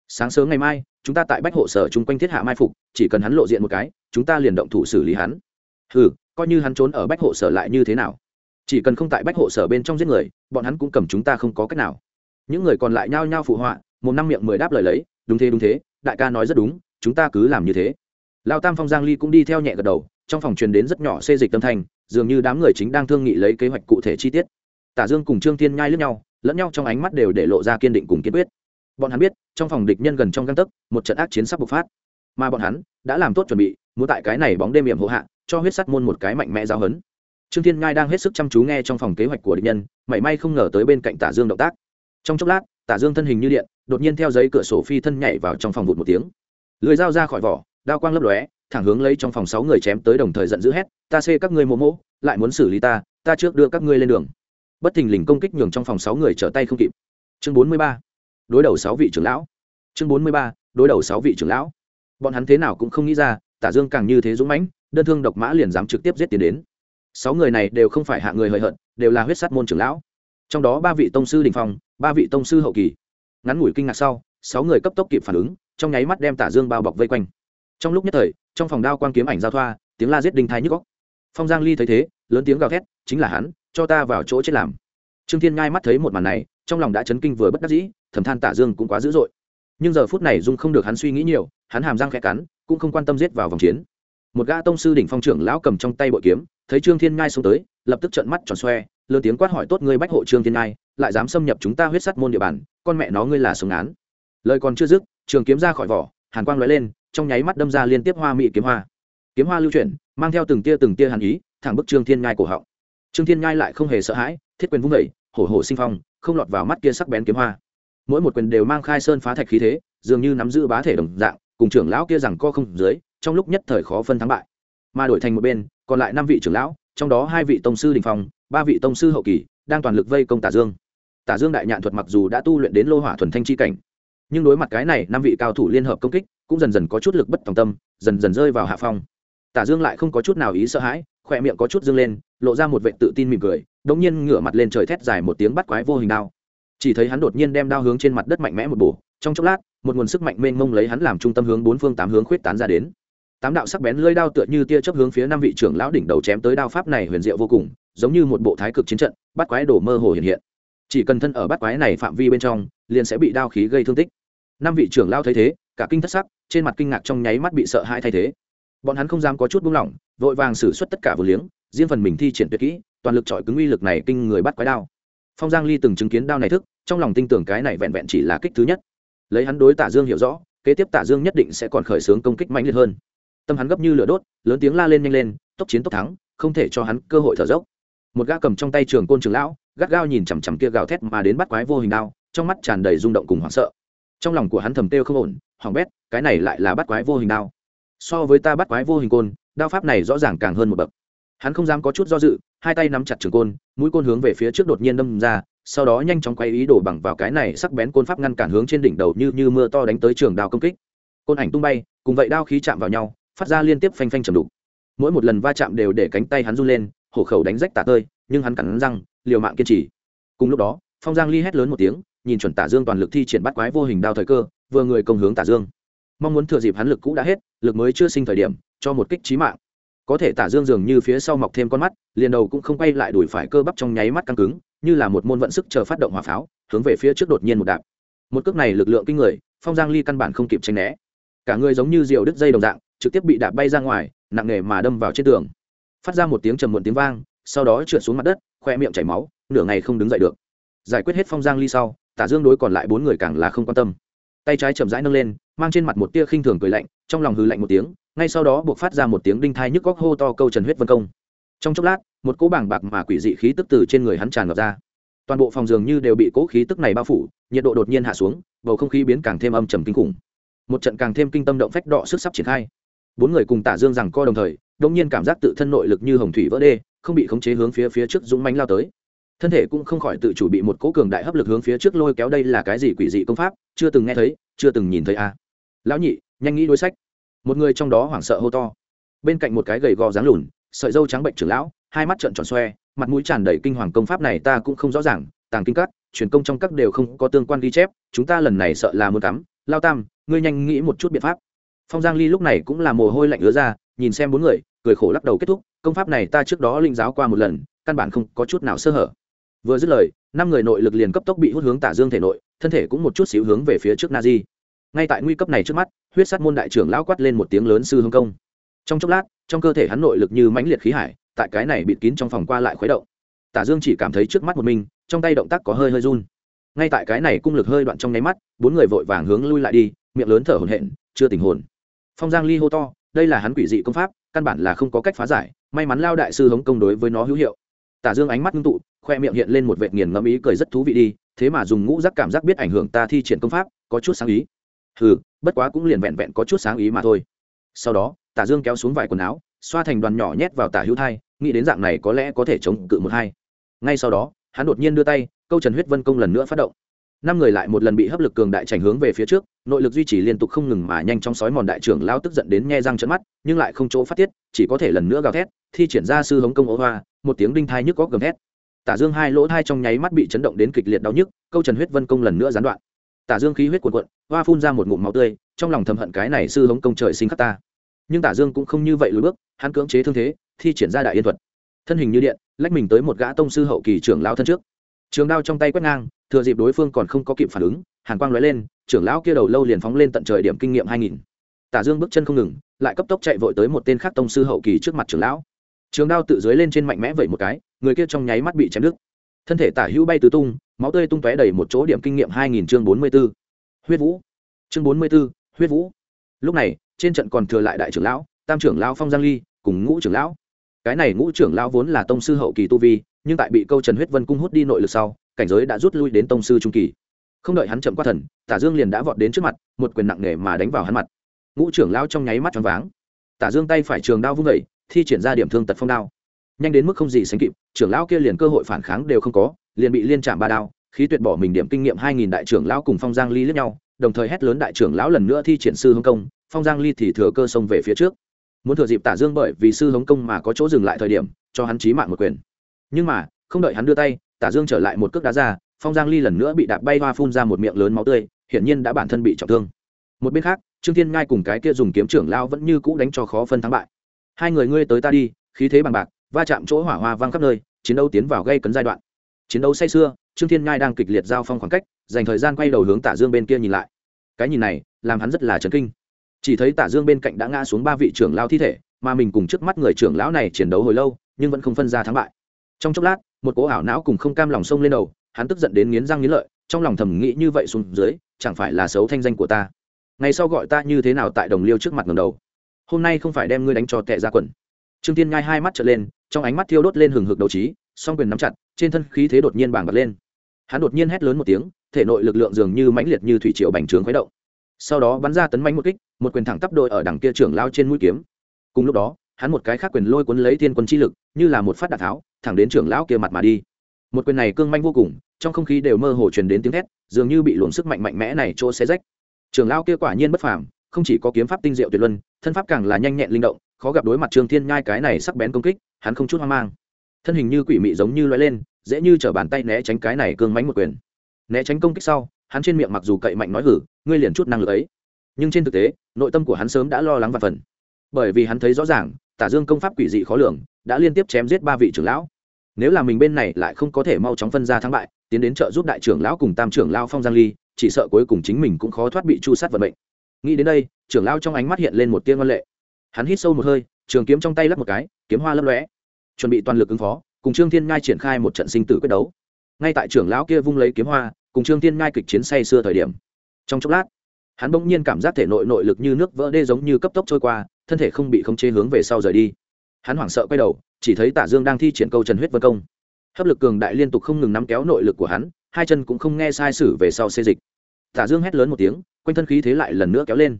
Sáng sớm ngày mai, chúng ta tại bách hộ sở chung quanh thiết hạ mai phục, chỉ cần hắn lộ diện một cái, chúng ta liền động thủ xử lý hắn. Ừ coi như hắn trốn ở bách hộ sở lại như thế nào? Chỉ cần không tại bách hộ sở bên trong giết người, bọn hắn cũng cầm chúng ta không có cách nào. Những người còn lại nhao nhao phụ họa, một năm miệng mười đáp lời lấy, đúng thế đúng thế, đại ca nói rất đúng, chúng ta cứ làm như thế. Lao tam phong giang ly cũng đi theo nhẹ gật đầu, trong phòng truyền đến rất nhỏ xê dịch tâm thanh dường như đám người chính đang thương nghị lấy kế hoạch cụ thể chi tiết. Tả dương cùng trương thiên nhai lướt nhau, lẫn nhau trong ánh mắt đều để lộ ra kiên định cùng kiên quyết. Bọn hắn biết, trong phòng địch nhân gần trong găng tấc, một trận ác chiến sắp bộc phát. Mà bọn hắn đã làm tốt chuẩn bị, muốn tại cái này bóng đêm hiểm hộ hạ, cho huyết sắt môn một cái mạnh mẽ giáo hấn. Trương thiên nhai đang hết sức chăm chú nghe trong phòng kế hoạch của địch nhân, mảy may không ngờ tới bên cạnh tả dương động tác. Trong chốc lát, tả dương thân hình như điện, đột nhiên theo giấy cửa sổ phi thân nhảy vào trong phòng vụt một tiếng. Lưới dao ra khỏi vỏ, đao quang lấp lóe thẳng hướng lấy trong phòng sáu người chém tới đồng thời giận dữ hét, ta xê các ngươi mô mỗ lại muốn xử lý ta ta trước đưa các ngươi lên đường. Bất thình lình công kích nhường trong phòng sáu người trở tay không kịp. Chương bốn mươi ba, đối đầu sáu vị trưởng lão. Chương bốn mươi ba, đối đầu sáu vị trưởng lão. Bọn hắn thế nào cũng không nghĩ ra, tả dương càng như thế dũng mãnh, đơn thương độc mã liền dám trực tiếp giết tiến đến. Sáu người này đều không phải hạ người hời hợt, đều là huyết sát môn trưởng lão. Trong đó ba vị tông sư đình phong, ba vị tông sư hậu kỳ. Ngắn ngủi kinh ngạc sau, sáu người cấp tốc kịp phản ứng, trong nháy mắt đem tả dương bao bọc vây quanh. Trong lúc nhất thời trong phòng đao quang kiếm ảnh giao thoa, tiếng la giết đinh thái nhức góc phong giang ly thấy thế, lớn tiếng gào thét, chính là hắn, cho ta vào chỗ chết làm. Trương thiên ngai mắt thấy một màn này, trong lòng đã chấn kinh vừa bất đắc dĩ, thầm than tả dương cũng quá dữ dội. Nhưng giờ phút này dung không được hắn suy nghĩ nhiều, hắn hàm răng khẽ cắn, cũng không quan tâm giết vào vòng chiến. Một gã tông sư đỉnh phong trưởng lão cầm trong tay bội kiếm, thấy trương thiên ngai xông tới, lập tức trợn mắt tròn xoe, lớn tiếng quát hỏi, tốt ngươi bách hộ trương thiên ngai, lại dám xâm nhập chúng ta huyết sắt môn địa bàn, con mẹ nó ngươi là sống án. Lời còn chưa dứt, trường kiếm ra khỏi vỏ, hàn quang lóe lên trong nháy mắt đâm ra liên tiếp hoa mỹ kiếm hoa. Kiếm hoa lưu chuyển, mang theo từng tia từng tia hàn ý, thẳng bức trương thiên ngai cổ họng. Trương thiên ngai lại không hề sợ hãi, thiết quyền vung vẩy hổ hổ sinh phong, không lọt vào mắt kia sắc bén kiếm hoa. Mỗi một quyền đều mang khai sơn phá thạch khí thế, dường như nắm giữ bá thể đồng dạng, cùng trưởng lão kia rằng co không dưới, trong lúc nhất thời khó phân thắng bại. Mà đổi thành một bên, còn lại năm vị trưởng lão, trong đó hai vị tông sư đình phong, ba vị tông sư hậu kỳ, đang toàn lực vây công tả dương. Tả dương đại nhạn thuật mặc dù đã tu luyện đến lô hỏa thuần thanh chi cảnh nhưng đối mặt cái này năm vị cao thủ liên hợp công kích, cũng dần dần có chút lực bất tòng tâm, dần dần rơi vào hạ phong. Tả dương lại không có chút nào ý sợ hãi, khỏe miệng có chút dương lên, lộ ra một vệ tự tin mỉm cười, đống nhiên ngửa mặt lên trời thét dài một tiếng bắt quái vô hình đao. Chỉ thấy hắn đột nhiên đem đao hướng trên mặt đất mạnh mẽ một bổ, trong chốc lát, một nguồn sức mạnh mênh mông lấy hắn làm trung tâm hướng bốn phương tám hướng khuyết tán ra đến. Tám đạo sắc bén lưỡi đao tựa như tia chớp hướng phía năm vị trưởng lão đỉnh đầu chém tới đao pháp này huyền diệu vô cùng, giống như một bộ thái cực chiến trận, bắt quái đổ mơ hồ hiện hiện. Chỉ cần thân ở bắt quái này phạm vi bên trong, liền sẽ bị đao khí gây thương tích năm vị trưởng lao thấy thế, cả kinh thất sắc, trên mặt kinh ngạc trong nháy mắt bị sợ hãi thay thế. Bọn hắn không dám có chút buông lỏng, vội vàng xử suất tất cả vừa liếng, riêng phần mình thi triển tuyệt kỹ, toàn lực trọi cứng uy lực này kinh người bắt quái đao. Phong giang ly từng chứng kiến đao này thức, trong lòng tin tưởng cái này vẹn vẹn chỉ là kích thứ nhất. Lấy hắn đối tả dương hiểu rõ, kế tiếp tả dương nhất định sẽ còn khởi xướng công kích mạnh liệt hơn. Tâm hắn gấp như lửa đốt, lớn tiếng la lên nhanh lên, tốc chiến tốc thắng, không thể cho hắn cơ hội thở dốc. Một gã cầm trong tay trường côn trường lão, gắt gao nhìn chằm chằm kia gào thét mà đến bắt quái vô hình đao, trong mắt tràn đầy rung động cùng hoảng sợ trong lòng của hắn thầm têu không ổn hỏng bét, cái này lại là bắt quái vô hình đao. So với ta bắt quái vô hình côn, đao pháp này rõ ràng càng hơn một bậc. Hắn không dám có chút do dự, hai tay nắm chặt trường côn, mũi côn hướng về phía trước đột nhiên đâm ra, sau đó nhanh chóng quay ý đổ bằng vào cái này sắc bén côn pháp ngăn cản hướng trên đỉnh đầu như như mưa to đánh tới trường đao công kích. Côn ảnh tung bay, cùng vậy đao khí chạm vào nhau, phát ra liên tiếp phanh phanh trầm đục. Mỗi một lần va chạm đều để cánh tay hắn run lên, hổ khẩu đánh rách tả tơi, nhưng hắn cắn răng, liều mạng kiên trì. Cùng lúc đó, phong giang ly hét lớn một tiếng nhìn chuẩn tả dương toàn lực thi triển bắt quái vô hình đao thời cơ, vừa người công hướng tả dương. Mong muốn thừa dịp hắn lực cũ đã hết, lực mới chưa sinh thời điểm, cho một kích trí mạng. Có thể tả dương dường như phía sau mọc thêm con mắt, liền đầu cũng không quay lại đuổi phải cơ bắp trong nháy mắt căng cứng, như là một môn vận sức chờ phát động hỏa pháo, hướng về phía trước đột nhiên một đạp. Một cước này lực lượng kinh người, phong giang ly căn bản không kịp tránh né. Cả người giống như diều đứt dây đồng dạng, trực tiếp bị đạp bay ra ngoài, nặng nề mà đâm vào trên tường. Phát ra một tiếng trầm muộn tiếng vang, sau đó trượt xuống mặt đất, khoe miệng chảy máu, nửa ngày không đứng dậy được. Giải quyết hết phong giang ly sau tả dương đối còn lại bốn người càng là không quan tâm. Tay trái chậm rãi nâng lên, mang trên mặt một tia khinh thường cười lạnh, trong lòng hư lạnh một tiếng, ngay sau đó buộc phát ra một tiếng đinh thai nhức góc hô to câu trần huyết vân công. Trong chốc lát, một cỗ bảng bạc mà quỷ dị khí tức từ trên người hắn tràn ngập ra. Toàn bộ phòng dường như đều bị cỗ khí tức này bao phủ, nhiệt độ đột nhiên hạ xuống, bầu không khí biến càng thêm âm trầm kinh khủng. Một trận càng thêm kinh tâm động phách đọ sức sắp triển khai. Bốn người cùng tả dương rằng co đồng thời đông nhiên cảm giác tự thân nội lực như hồng thủy vỡ đê, không bị khống chế hướng phía phía trước dũng mánh lao tới thân thể cũng không khỏi tự chủ bị một cỗ cường đại hấp lực hướng phía trước lôi kéo đây là cái gì quỷ dị công pháp, chưa từng nghe thấy, chưa từng nhìn thấy a à. lão nhị, nhanh nghĩ đối sách. Một người trong đó hoảng sợ hô to. Bên cạnh một cái gầy gò dáng lùn, sợi dâu trắng bệnh trưởng lão, hai mắt trợn tròn xoe, mặt mũi tràn đầy kinh hoàng công pháp này ta cũng không rõ ràng, tàng kinh các, truyền công trong các đều không có tương quan ghi chép, chúng ta lần này sợ là muốn tắm lao tam, ngươi nhanh nghĩ một chút biện pháp. Phong giang ly lúc này cũng là mồ hôi lạnh ứa ra, nhìn xem bốn người, cười khổ lắc đầu kết thúc, công pháp này ta trước đó linh giáo qua một lần, căn bản không có chút nào sơ hở vừa dứt lời, năm người nội lực liền cấp tốc bị hút hướng tả dương thể nội, thân thể cũng một chút xíu hướng về phía trước na di. Ngay tại nguy cấp này trước mắt, huyết sát môn đại trưởng lão quát lên một tiếng lớn sư hương công. Trong chốc lát, trong cơ thể hắn nội lực như mãnh liệt khí hải, tại cái này bịt kín trong phòng qua lại khuấy động. Tả dương chỉ cảm thấy trước mắt một mình, trong tay động tác có hơi hơi run. Ngay tại cái này cung lực hơi đoạn trong nháy mắt, bốn người vội vàng hướng lui lại đi, miệng lớn thở hổn hển, chưa tình hồn. Phong giang ly hô to, đây là hắn quỷ dị công pháp, căn bản là không có cách phá giải, may mắn lao đại sư hống công đối với nó hữu hiệu tả dương ánh mắt ngưng tụ, khoe miệng hiện lên một vệt nghiền ngẫm ý cười rất thú vị đi, thế mà dùng ngũ giác cảm giác biết ảnh hưởng ta thi triển công pháp, có chút sáng ý. Hừ, bất quá cũng liền vẹn vẹn có chút sáng ý mà thôi. Sau đó, tả dương kéo xuống vài quần áo, xoa thành đoàn nhỏ nhét vào tả hữu thai, nghĩ đến dạng này có lẽ có thể chống cự một hai. Ngay sau đó, hắn đột nhiên đưa tay, câu trần huyết vân công lần nữa phát động. Năm người lại một lần bị hấp lực cường đại chảnh hướng về phía trước, nội lực duy trì liên tục không ngừng mà nhanh trong sói mòn đại trưởng lao tức giận đến nhe răng trận mắt, nhưng lại không chỗ phát tiết, chỉ có thể lần nữa gào thét, thi triển ra sư hống công ố hoa một tiếng đinh thai nhức có gầm thét. Tả dương hai lỗ thai trong nháy mắt bị chấn động đến kịch liệt đau nhức, câu trần huyết vân công lần nữa gián đoạn. Tả dương khí huyết cuộn cuộn, hoa phun ra một ngụm máu tươi, trong lòng thầm hận cái này sư hống công trời sinh khắc ta. Nhưng tả dương cũng không như vậy lùi bước, hắn cưỡng chế thương thế, thi triển ra đại yên thuật. Thân hình như điện, lách mình tới một gã tông sư hậu kỳ trưởng lao thân trước. Trường đao trong tay quét ngang, thừa dịp đối phương còn không có kịp phản ứng, hàn quang lóe lên, trưởng lão kia đầu lâu liền phóng lên tận trời điểm kinh nghiệm hai nghìn. Tả dương bước chân không ngừng, lại cấp tốc chạy vội tới một tên khác tông sư hậu kỳ trước mặt trưởng lão trường đao tự dưới lên trên mạnh mẽ vậy một cái người kia trong nháy mắt bị chém đứt. Thân thể tả hữu bay tứ tung máu tươi tung tóe đầy một chỗ điểm kinh nghiệm hai nghìn chương bốn mươi 44. huyết vũ. Chương bốn mươi 44, huyết vũ. Lúc này trên trận còn thừa lại đại trưởng lão tam trưởng lão phong giang ly cùng ngũ trưởng lão. Cái này ngũ trưởng lão vốn là tông sư hậu kỳ tu vi nhưng tại bị câu trần huyết vân cung hút đi nội lực sau cảnh giới đã rút lui đến tông sư trung kỳ. Không đợi hắn chậm qua thần tả dương liền đã vọt đến trước mặt một quyền nặng nề mà đánh vào hắn mặt. Ngũ trưởng lão trong nháy mắt choáng váng. Tả dương tay phải trường đao vung vẩy thi triển ra điểm thương tật phong đao. Nhanh đến mức không gì sánh kịp, trưởng lão kia liền cơ hội phản kháng đều không có, liền bị liên chạm ba đao, khí tuyệt bỏ mình điểm kinh nghiệm hai nghìn đại trưởng lão cùng phong giang ly lướt nhau, đồng thời hét lớn đại trưởng lão lần nữa thi triển sư hồng công, phong giang ly thì thừa cơ xông về phía trước. Muốn thừa dịp tả dương bởi vì sư hồng công mà có chỗ dừng lại thời điểm, cho hắn chí mạng một quyền. Nhưng mà, không đợi hắn đưa tay, tả dương trở lại một cước đá ra, phong giang ly lần nữa bị đạp bay hoa phun ra một miệng lớn máu tươi, hiển nhiên đã bản thân bị trọng thương. Một bên khác, trương thiên ngai cùng cái kia dùng kiếm trưởng lão vẫn như cũ đánh cho khó phân thắng bại hai người ngươi tới ta đi, khí thế bằng bạc, va chạm chỗ hỏa hoa vang khắp nơi, chiến đấu tiến vào gây cấn giai đoạn. Chiến đấu say sưa, trương thiên ngai đang kịch liệt giao phong khoảng cách, dành thời gian quay đầu hướng tả dương bên kia nhìn lại. Cái nhìn này, làm hắn rất là chấn kinh. Chỉ thấy tả dương bên cạnh đã ngã xuống ba vị trưởng lao thi thể, mà mình cùng trước mắt người trưởng lão này chiến đấu hồi lâu, nhưng vẫn không phân ra thắng bại. Trong chốc lát, một cố ảo não cùng không cam lòng sông lên đầu, hắn tức giận đến nghiến răng nghiến lợi, trong lòng thầm nghĩ như vậy xuống dưới, chẳng phải là xấu thanh danh của ta. Ngày sau gọi ta như thế nào tại đồng liêu trước mặt ngầm đầu hôm nay không phải đem ngươi đánh cho tệ ra quần. Trương tiên ngai hai mắt trở lên, trong ánh mắt thiêu đốt lên hừng hực đầu trí, song quyền nắm chặt, trên thân khí thế đột nhiên bàng bật lên. Hắn đột nhiên hét lớn một tiếng, thể nội lực lượng dường như mãnh liệt như thủy triều bành trướng khuấy động. Sau đó bắn ra tấn mánh một kích, một quyền thẳng tắp đội ở đằng kia trưởng lao trên mũi kiếm. Cùng lúc đó, hắn một cái khác quyền lôi cuốn lấy thiên quân chi lực, như là một phát đạn tháo, thẳng đến trưởng lão kia mặt mà đi. Một quyền này cương manh vô cùng, trong không khí đều mơ hồ truyền đến tiếng thét, dường như bị luồng sức mạnh mạnh mẽ này chỗ xé rách. Trưởng lão kia quả nhiên bất phàm không chỉ có kiếm pháp tinh diệu tuyệt luân, thân pháp càng là nhanh nhẹn linh động, khó gặp đối mặt trương thiên nhai cái này sắc bén công kích, hắn không chút hoang mang. Thân hình như quỷ mị giống như loay lên, dễ như t bàn tay né tránh cái này cương mánh một quyền. Né tránh công kích sau, hắn trên miệng mặc dù cậy mạnh nói hử, ngươi liền chút năng lực ấy. Nhưng trên thực tế, nội tâm của hắn sớm đã lo lắng và phần. Bởi vì hắn thấy rõ ràng, tả dương công pháp quỷ dị khó lường, đã liên tiếp chém giết ba vị trưởng lão. Nếu là mình bên này lại không có thể mau chóng phân ra thắng bại, tiến đến trợ giúp đại trưởng lão cùng tam trưởng lão phong giang ly, chỉ sợ cuối cùng chính mình cũng khó thoát bị chu sát vận mệnh nghĩ đến đây, trưởng lão trong ánh mắt hiện lên một tiên văn lệ. Hắn hít sâu một hơi, trường kiếm trong tay lắp một cái, kiếm hoa lấp lóe. Chuẩn bị toàn lực ứng phó, cùng trương thiên ngai triển khai một trận sinh tử quyết đấu. Ngay tại trưởng lão kia vung lấy kiếm hoa, cùng trương thiên ngai kịch chiến say xưa thời điểm. Trong chốc lát, hắn bỗng nhiên cảm giác thể nội nội lực như nước vỡ đê giống như cấp tốc trôi qua, thân thể không bị khống chế hướng về sau rời đi. Hắn hoảng sợ quay đầu, chỉ thấy tả dương đang thi triển câu trần huyết vân công. Hấp lực cường đại liên tục không ngừng nắm kéo nội lực của hắn, hai chân cũng không nghe sai sử về sau xê dịch tả dương hét lớn một tiếng, quanh thân khí thế lại lần nữa kéo lên.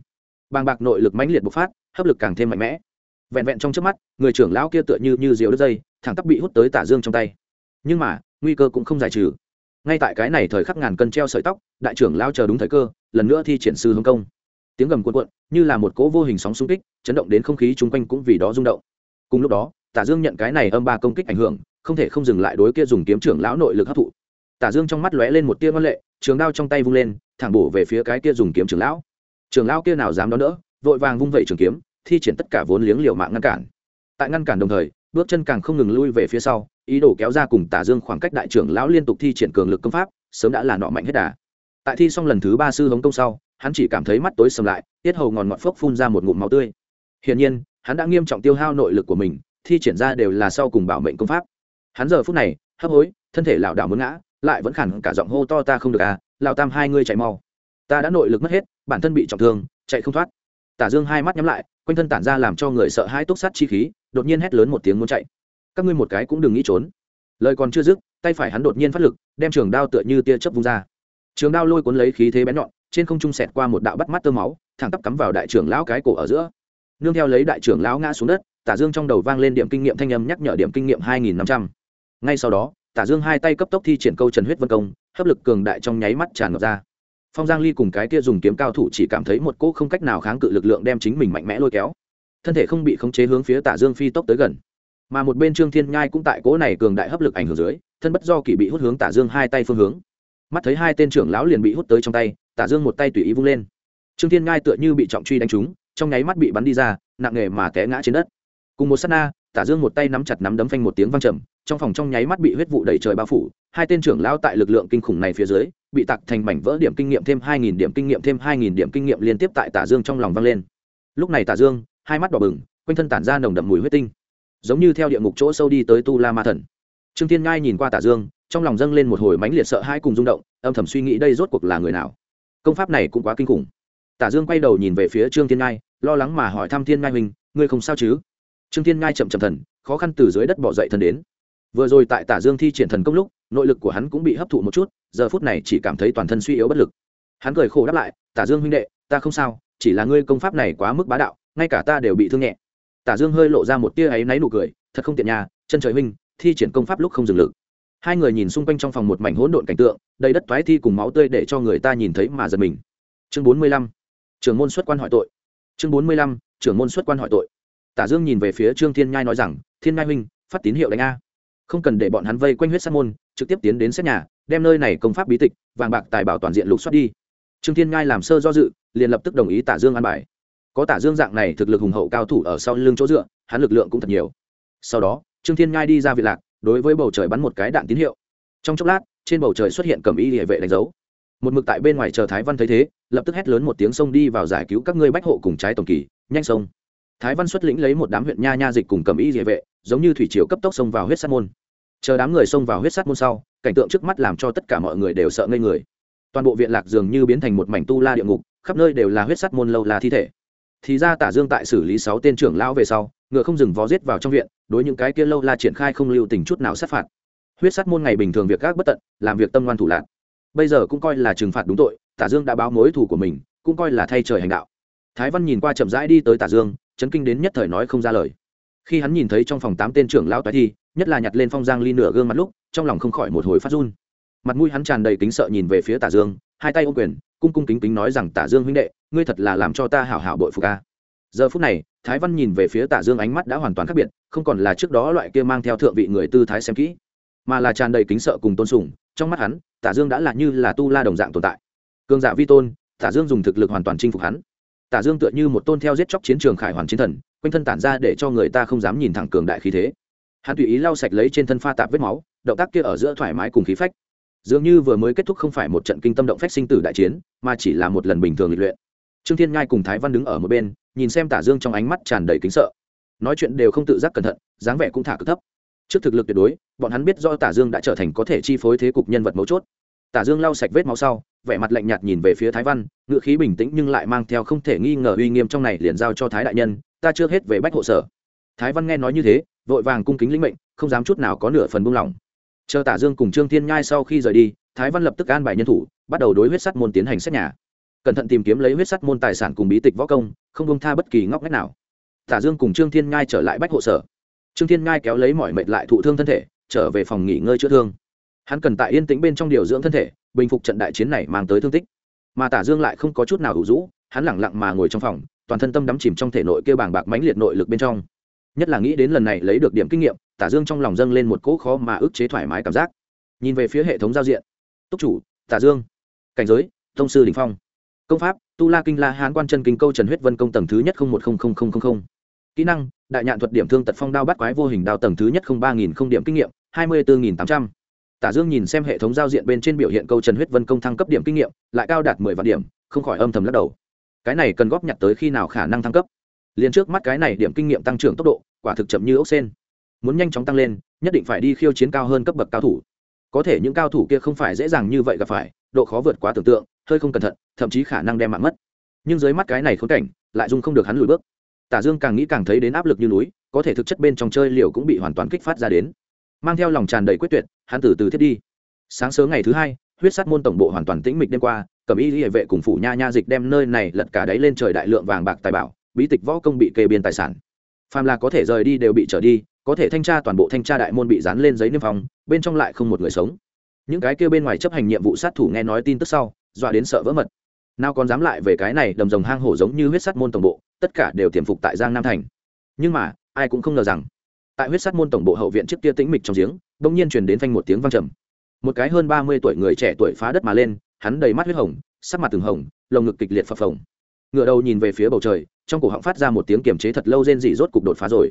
Bàng bạc nội lực mãnh liệt bộc phát, hấp lực càng thêm mạnh mẽ. Vẹn vẹn trong trước mắt, người trưởng lão kia tựa như như diều đứt dây, thẳng tắp bị hút tới tả dương trong tay. Nhưng mà, nguy cơ cũng không giải trừ. Ngay tại cái này thời khắc ngàn cân treo sợi tóc, đại trưởng lao chờ đúng thời cơ, lần nữa thi triển sư hướng công. Tiếng gầm cuộn cuộn, như là một cỗ vô hình sóng xung kích, chấn động đến không khí chung quanh cũng vì đó rung động. Cùng lúc đó, tả dương nhận cái này âm ba công kích ảnh hưởng, không thể không dừng lại đối kia dùng kiếm trưởng lão nội lực hấp thụ. Tả dương trong mắt lóe lên một tia ngân lệ trường đao trong tay vung lên, thẳng bổ về phía cái kia dùng kiếm trường lão. Trường lão kia nào dám đón đỡ, vội vàng vung vẩy trường kiếm, thi triển tất cả vốn liếng liều mạng ngăn cản. Tại ngăn cản đồng thời, bước chân càng không ngừng lui về phía sau, ý đồ kéo ra cùng tả dương khoảng cách đại trưởng lão liên tục thi triển cường lực công pháp, sớm đã là nọ mạnh hết đà. Tại thi xong lần thứ ba sư hống công sau, hắn chỉ cảm thấy mắt tối sầm lại, tiết hầu ngòn ngọt phốc phun ra một ngụm máu tươi. Hiển nhiên, hắn đã nghiêm trọng tiêu hao nội lực của mình, thi triển ra đều là sau cùng bảo mệnh công pháp. Hắn giờ phút này, hấp hối, thân thể lảo đảo muốn ngã lại vẫn khẳng cả giọng hô to ta không được à Lao tam hai ngươi chạy mau. Ta đã nội lực mất hết, bản thân bị trọng thương, chạy không thoát. Tả dương hai mắt nhắm lại, quanh thân tản ra làm cho người sợ hãi túc sát chi khí, đột nhiên hét lớn một tiếng muốn chạy. Các ngươi một cái cũng đừng nghĩ trốn. Lời còn chưa dứt, tay phải hắn đột nhiên phát lực, đem trường đao tựa như tia chớp vung ra. Trường đao lôi cuốn lấy khí thế bén nhọn, trên không trung sẹt qua một đạo bắt mắt tơ máu, thẳng tắp cắm vào đại trưởng lão cái cổ ở giữa. Nương theo lấy đại trưởng lão ngã xuống đất, tả dương trong đầu vang lên điểm kinh nghiệm thanh âm nhắc nhở điểm kinh nghiệm hai nghìn năm trăm. Ngay sau đó tả dương hai tay cấp tốc thi triển câu trần huyết vân công, hấp lực cường đại trong nháy mắt tràn ngập ra. Phong giang ly cùng cái kia dùng kiếm cao thủ chỉ cảm thấy một cỗ không cách nào kháng cự lực lượng đem chính mình mạnh mẽ lôi kéo. Thân thể không bị khống chế hướng phía tả dương phi tốc tới gần. Mà một bên trương thiên nhai cũng tại cỗ này cường đại hấp lực ảnh hưởng dưới, thân bất do kỳ bị hút hướng tả dương hai tay phương hướng. Mắt thấy hai tên trưởng lão liền bị hút tới trong tay, tả dương một tay tùy ý vung lên. Trương thiên nhai tựa như bị trọng truy đánh trúng, trong nháy mắt bị bắn đi ra, nặng nề mà té ngã trên đất. Cùng một sát na, tả dương một tay nắm chặt nắm đấm phanh một tiếng vang trầm trong phòng trong nháy mắt bị huyết vụ đầy trời bao phủ, hai tên trưởng lao tại lực lượng kinh khủng này phía dưới, bị tặc thành mảnh vỡ điểm kinh nghiệm thêm hai nghìn điểm kinh nghiệm thêm hai nghìn điểm kinh nghiệm liên tiếp tại tả dương trong lòng vang lên. Lúc này tả dương, hai mắt đỏ bừng, quanh thân tản ra nồng đậm mùi huyết tinh. Giống như theo địa ngục chỗ sâu đi tới tu la ma thần. Trương thiên ngai nhìn qua tả dương, trong lòng dâng lên một hồi mãnh liệt sợ hãi cùng rung động, âm thầm suy nghĩ đây rốt cuộc là người nào. Công pháp này cũng quá kinh khủng. Tả dương quay đầu nhìn về phía trương thiên ngai, lo lắng mà hỏi thăm thiên ngai huynh, ngươi không sao chứ? Trương thiên ngai chậm chậm thần, khó khăn từ dưới đất bỏ dậy thần đến vừa rồi tại tả dương thi triển thần công lúc, nội lực của hắn cũng bị hấp thụ một chút, giờ phút này chỉ cảm thấy toàn thân suy yếu bất lực. Hắn cười khổ đáp lại, tả dương huynh đệ, ta không sao, chỉ là ngươi công pháp này quá mức bá đạo, ngay cả ta đều bị thương nhẹ. Tả dương hơi lộ ra một tia áy náy nụ cười, thật không tiện nhà chân trời huynh, thi triển công pháp lúc không dừng lực. Hai người nhìn xung quanh trong phòng một mảnh hỗn độn cảnh tượng, đầy đất toái thi cùng máu tươi để cho người ta nhìn thấy mà giật mình. Chương bốn mươi lăm, trưởng môn xuất quan hỏi tội. Chương bốn mươi lăm, trưởng môn xuất quan hỏi tội. Tả dương nhìn về phía trương thiên nhai nói rằng, thiên nhai huynh, phát tín hiệu đánh a không cần để bọn hắn vây quanh huyết sát môn, trực tiếp tiến đến xét nhà, đem nơi này công pháp bí tịch, vàng bạc tài bảo toàn diện lục soát đi. Trương thiên nhai làm sơ do dự, liền lập tức đồng ý tả dương an bài. Có tả dương dạng này thực lực hùng hậu cao thủ ở sau lưng chỗ dựa, hắn lực lượng cũng thật nhiều. Sau đó, trương thiên nhai đi ra vị lạc, đối với bầu trời bắn một cái đạn tín hiệu. Trong chốc lát, trên bầu trời xuất hiện cầm y địa vệ đánh dấu. Một mực tại bên ngoài chờ thái văn thấy thế, lập tức hét lớn một tiếng sông đi vào giải cứu các ngươi bách hộ cùng trái tổng kỳ, nhanh sông thái văn xuất lĩnh lấy một đám huyện nha nha dịch cùng cầm y địa vệ giống như thủy triều cấp tốc xông vào huyết sát môn. Chờ đám người xông vào huyết sát môn sau, cảnh tượng trước mắt làm cho tất cả mọi người đều sợ ngây người. Toàn bộ viện lạc dường như biến thành một mảnh tu la địa ngục, khắp nơi đều là huyết sắt môn lâu là thi thể. Thì ra tả dương tại xử lý sáu tên trưởng lão về sau, ngựa không dừng vó giết vào trong viện, đối những cái kia lâu la triển khai không lưu tình chút nào sát phạt. Huyết sắt môn ngày bình thường việc gác bất tận, làm việc tâm ngoan thủ lạc bây giờ cũng coi là trừng phạt đúng tội, tả dương đã báo mối thù của mình, cũng coi là thay trời hành đạo. Thái văn nhìn qua chậm rãi đi tới tả dương, chấn kinh đến nhất thời nói không ra lời khi hắn nhìn thấy trong phòng tám tên trưởng lão toái thi, nhất là nhặt lên phong giang ly nửa gương mặt lúc, trong lòng không khỏi một hồi phát run. Mặt mũi hắn tràn đầy kính sợ nhìn về phía tả dương, hai tay ôm quyền, cung cung kính kính nói rằng, tả dương huynh đệ, ngươi thật là làm cho ta hảo hảo bội phục ca giờ phút này, thái văn nhìn về phía tả dương ánh mắt đã hoàn toàn khác biệt, không còn là trước đó loại kia mang theo thượng vị người tư thái xem kỹ, mà là tràn đầy kính sợ cùng tôn sùng. Trong mắt hắn, tả dương đã là như là tu la đồng dạng tồn tại. Cương giả vi tôn, tả dương dùng thực lực hoàn toàn chinh phục hắn tả dương tựa như một tôn theo giết chóc chiến trường khải hoàn chiến thần, quanh thân tản ra để cho người ta không dám nhìn thẳng cường đại khí thế. Hắn tùy ý lau sạch lấy trên thân pha tạp vết máu, động tác kia ở giữa thoải mái cùng khí phách. Dường như vừa mới kết thúc không phải một trận kinh tâm động phách sinh tử đại chiến, mà chỉ là một lần bình thường lịch luyện. Trương thiên ngai cùng thái văn đứng ở một bên, nhìn xem tả dương trong ánh mắt tràn đầy kính sợ. Nói chuyện đều không tự giác cẩn thận, dáng vẻ cũng thả cực thấp. Trước thực lực tuyệt đối, bọn hắn biết do tả dương đã trở thành có thể chi phối thế cục nhân vật mấu chốt. Tả dương lau sạch vết máu sau vẻ mặt lạnh nhạt nhìn về phía thái văn ngựa khí bình tĩnh nhưng lại mang theo không thể nghi ngờ uy nghiêm trong này liền giao cho thái đại nhân, ta chưa hết về bách hộ sở. Thái văn nghe nói như thế, vội vàng cung kính lĩnh mệnh, không dám chút nào có nửa phần buông lỏng. Chờ tả dương cùng trương thiên nhai sau khi rời đi, thái văn lập tức an bài nhân thủ, bắt đầu đối huyết sắt môn tiến hành xét nhà. Cẩn thận tìm kiếm lấy huyết sắt môn tài sản cùng bí tịch võ công, không bông tha bất kỳ ngóc ngách nào. Tả dương cùng trương thiên nhai trở lại bách hộ sở. Trương thiên nhai kéo lấy mọi mệnh lại thụ thương thân thể, trở về phòng nghỉ ngơi chữa thương. Hắn cần tại yên tĩnh bên trong điều dưỡng thân thể bình phục trận đại chiến này mang tới thương tích. Mà tả dương lại không có chút nào hữu rũ, hắn lẳng lặng mà ngồi trong phòng, toàn thân tâm đắm chìm trong thể nội kêu bàng bạc mãnh liệt nội lực bên trong. Nhất là nghĩ đến lần này lấy được điểm kinh nghiệm, tả dương trong lòng dâng lên một cỗ khó mà ức chế thoải mái cảm giác. Nhìn về phía hệ thống giao diện. Túc chủ, tả dương. Cảnh giới thông sư đình phong. Công pháp, tu la kinh la hán quan chân kinh câu trần huyết vân công tầng thứ nhất không một không không không không không. Kỹ năng, đại nhạn thuật điểm thương tật phong đao bắt quái vô hình đao tầng thứ nhất không ba nghìn không điểm kinh nghiệm, hai mươi bốn nghìn tám trăm tả dương nhìn xem hệ thống giao diện bên trên biểu hiện câu trần huyết vân công thăng cấp điểm kinh nghiệm, lại cao đạt mười vạn điểm, không khỏi âm thầm lắc đầu. Cái này cần góp nhặt tới khi nào khả năng thăng cấp? Liền trước mắt cái này điểm kinh nghiệm tăng trưởng tốc độ, quả thực chậm như ốc sen muốn nhanh chóng tăng lên, nhất định phải đi khiêu chiến cao hơn cấp bậc cao thủ. Có thể những cao thủ kia không phải dễ dàng như vậy gặp phải, độ khó vượt quá tưởng tượng, hơi không cẩn thận, thậm chí khả năng đem mạng mất. Nhưng dưới mắt cái này khốn cảnh, lại dung không được hắn lùi bước. Tả dương càng nghĩ càng thấy đến áp lực như núi, có thể thực chất bên trong chơi liều cũng bị hoàn toàn kích phát ra đến. Mang theo lòng tràn đầy quyết tuyệt hắn từ từ thiết đi. Sáng sớm ngày thứ hai, huyết sát môn tổng bộ hoàn toàn tĩnh mịch đêm qua, cẩm y hệ vệ cùng phủ nha nha dịch đem nơi này lật cả đáy lên trời đại lượng vàng bạc tài bảo, bí tịch võ công bị kê biên tài sản. Phàm là có thể rời đi đều bị trở đi, có thể thanh tra toàn bộ thanh tra đại môn bị dán lên giấy niêm phong, bên trong lại không một người sống. Những cái kêu bên ngoài chấp hành nhiệm vụ sát thủ nghe nói tin tức sau, dọa đến sợ vỡ mật. Nào còn dám lại về cái này đầm rồng hang hổ giống như huyết sắt môn tổng bộ, tất cả đều tiềm phục tại giang nam thành. Nhưng mà, ai cũng không ngờ rằng, tại huyết sắt môn tổng bộ hậu viện trước kia tĩnh mịch trong giếng bỗng nhiên truyền đến phanh một tiếng vang trầm. Một cái hơn ba mươi tuổi người trẻ tuổi phá đất mà lên, hắn đầy mắt huyết hồng, sắc mặt từng hồng, lồng ngực kịch liệt phập phồng. Ngựa đầu nhìn về phía bầu trời, trong cổ họng phát ra một tiếng kiềm chế thật lâu rên dị rốt cục đột phá rồi.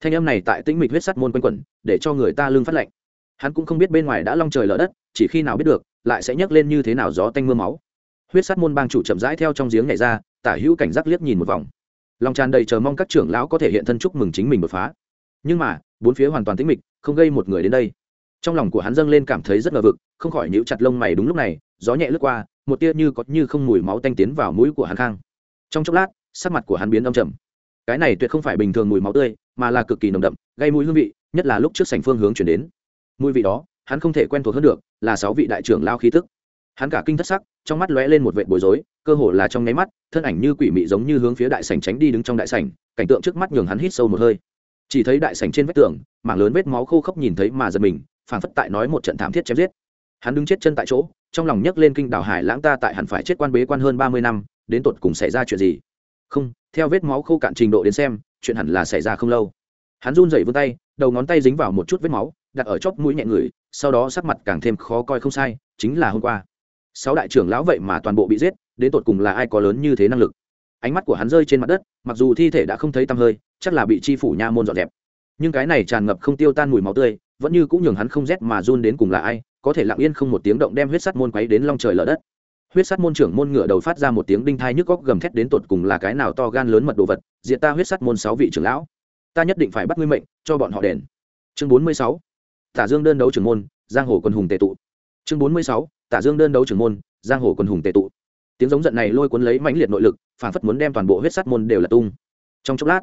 Thanh âm này tại tĩnh mịch huyết sắt môn quanh quẩn, để cho người ta lương phát lạnh. Hắn cũng không biết bên ngoài đã long trời lở đất, chỉ khi nào biết được, lại sẽ nhấc lên như thế nào gió tanh mưa máu. Huyết sắt môn bang chủ chậm rãi theo trong giếng nhảy ra, tả hữu cảnh giác liếc nhìn một vòng. Lòng tràn đầy chờ mong các trưởng lão có thể hiện thân chúc mừng chính mình đột phá. Nhưng mà, bốn phía hoàn toàn tĩnh mịch không gây một người đến đây. Trong lòng của hắn dâng lên cảm thấy rất ngờ vực, không khỏi nhíu chặt lông mày đúng lúc này, gió nhẹ lướt qua, một tia như có như không mùi máu tanh tiến vào mũi của hắn khang. Trong chốc lát, sắc mặt của hắn biến âm trầm. Cái này tuyệt không phải bình thường mùi máu tươi, mà là cực kỳ nồng đậm, gây mũi hương vị, nhất là lúc trước sành phương hướng chuyển đến. Mùi vị đó, hắn không thể quen thuộc hơn được, là sáu vị đại trưởng lao khí tức. Hắn cả kinh thất sắc, trong mắt lóe lên một vệ bối rối, cơ hồ là trong nháy mắt, thân ảnh như quỷ mị giống như hướng phía đại sảnh tránh đi đứng trong đại sảnh, cảnh tượng trước mắt nhường hắn hít sâu một hơi chỉ thấy đại sảnh trên vách tường, mảng lớn vết máu khô khốc nhìn thấy mà giật mình, phảng phất tại nói một trận thảm thiết chém giết. Hắn đứng chết chân tại chỗ, trong lòng nhấc lên kinh đảo hải lãng ta tại hẳn phải chết quan bế quan hơn ba mươi năm, đến tột cùng xảy ra chuyện gì? Không, theo vết máu khô cạn trình độ đến xem, chuyện hẳn là xảy ra không lâu. Hắn run rẩy vươn tay, đầu ngón tay dính vào một chút vết máu, đặt ở chóp mũi nhẹ người, sau đó sắc mặt càng thêm khó coi không sai, chính là hôm qua. Sáu đại trưởng lão vậy mà toàn bộ bị giết, đến tột cùng là ai có lớn như thế năng lực? Ánh mắt của hắn rơi trên mặt đất, mặc dù thi thể đã không thấy tăm hơi, chắc là bị chi phủ nha môn dọn dẹp. Nhưng cái này tràn ngập không tiêu tan mùi máu tươi, vẫn như cũng nhường hắn không rét mà run đến cùng là ai, có thể lặng yên không một tiếng động đem huyết sắt môn quấy đến long trời lở đất. Huyết sắt môn trưởng môn ngựa đầu phát ra một tiếng đinh thai nhức góc gầm thét đến tột cùng là cái nào to gan lớn mật đồ vật diện ta huyết sắt môn sáu vị trưởng lão. Ta nhất định phải bắt ngươi mệnh, cho bọn họ đền. Chương bốn mươi sáu, tả dương đơn đấu trưởng môn, giang hồ quân hùng tệ tụ. Chương bốn mươi sáu, tả dương đơn đấu trưởng môn, giang hồ quân hùng tệ tụ tiếng giống giận này lôi cuốn lấy mãnh liệt nội lực phản phất muốn đem toàn bộ huyết sắt môn đều là tung. Trong chốc lát,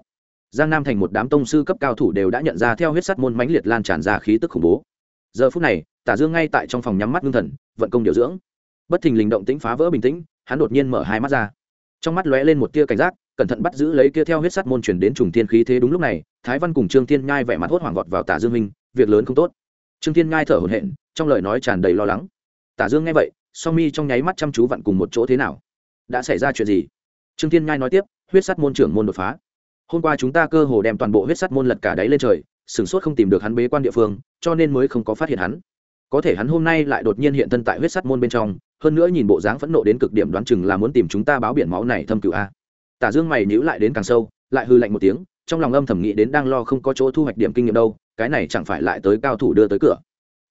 giang nam thành một đám tông sư cấp cao thủ đều đã nhận ra theo huyết sắt môn mãnh liệt lan tràn ra khí tức khủng bố. Giờ phút này, tả dương ngay tại trong phòng nhắm mắt ngưng thần, vận công điều dưỡng. Bất thình lình động tĩnh phá vỡ bình tĩnh, hắn đột nhiên mở hai mắt ra. Trong mắt lóe lên một tia cảnh giác, cẩn thận bắt giữ lấy kia theo huyết sắt môn chuyển đến trùng tiên khí thế đúng lúc này, thái văn cùng trương thiên nhai vẻ mặt hốt hoảng vọt vào tả dương minh việc lớn không tốt. Trương thiên nhai thở hổn hển, trong lời nói tràn đầy lo lắng. Tả dương nghe vậy song mi trong nháy mắt chăm chú vặn cùng một chỗ thế nào? Đã xảy ra chuyện gì? Trương thiên nhai nói tiếp, huyết sắt môn trưởng môn đột phá. Hôm qua chúng ta cơ hồ đem toàn bộ huyết sắt môn lật cả đáy lên trời, sửng sốt không tìm được hắn bế quan địa phương, cho nên mới không có phát hiện hắn. Có thể hắn hôm nay lại đột nhiên hiện thân tại huyết sắt môn bên trong, hơn nữa nhìn bộ dáng phẫn nộ đến cực điểm đoán chừng là muốn tìm chúng ta báo biển máu này thâm cửu a. Tả dương mày nhíu lại đến càng sâu, lại hư lạnh một tiếng, trong lòng âm thầm nghĩ đến đang lo không có chỗ thu hoạch điểm kinh nghiệm đâu, cái này chẳng phải lại tới cao thủ đưa tới cửa.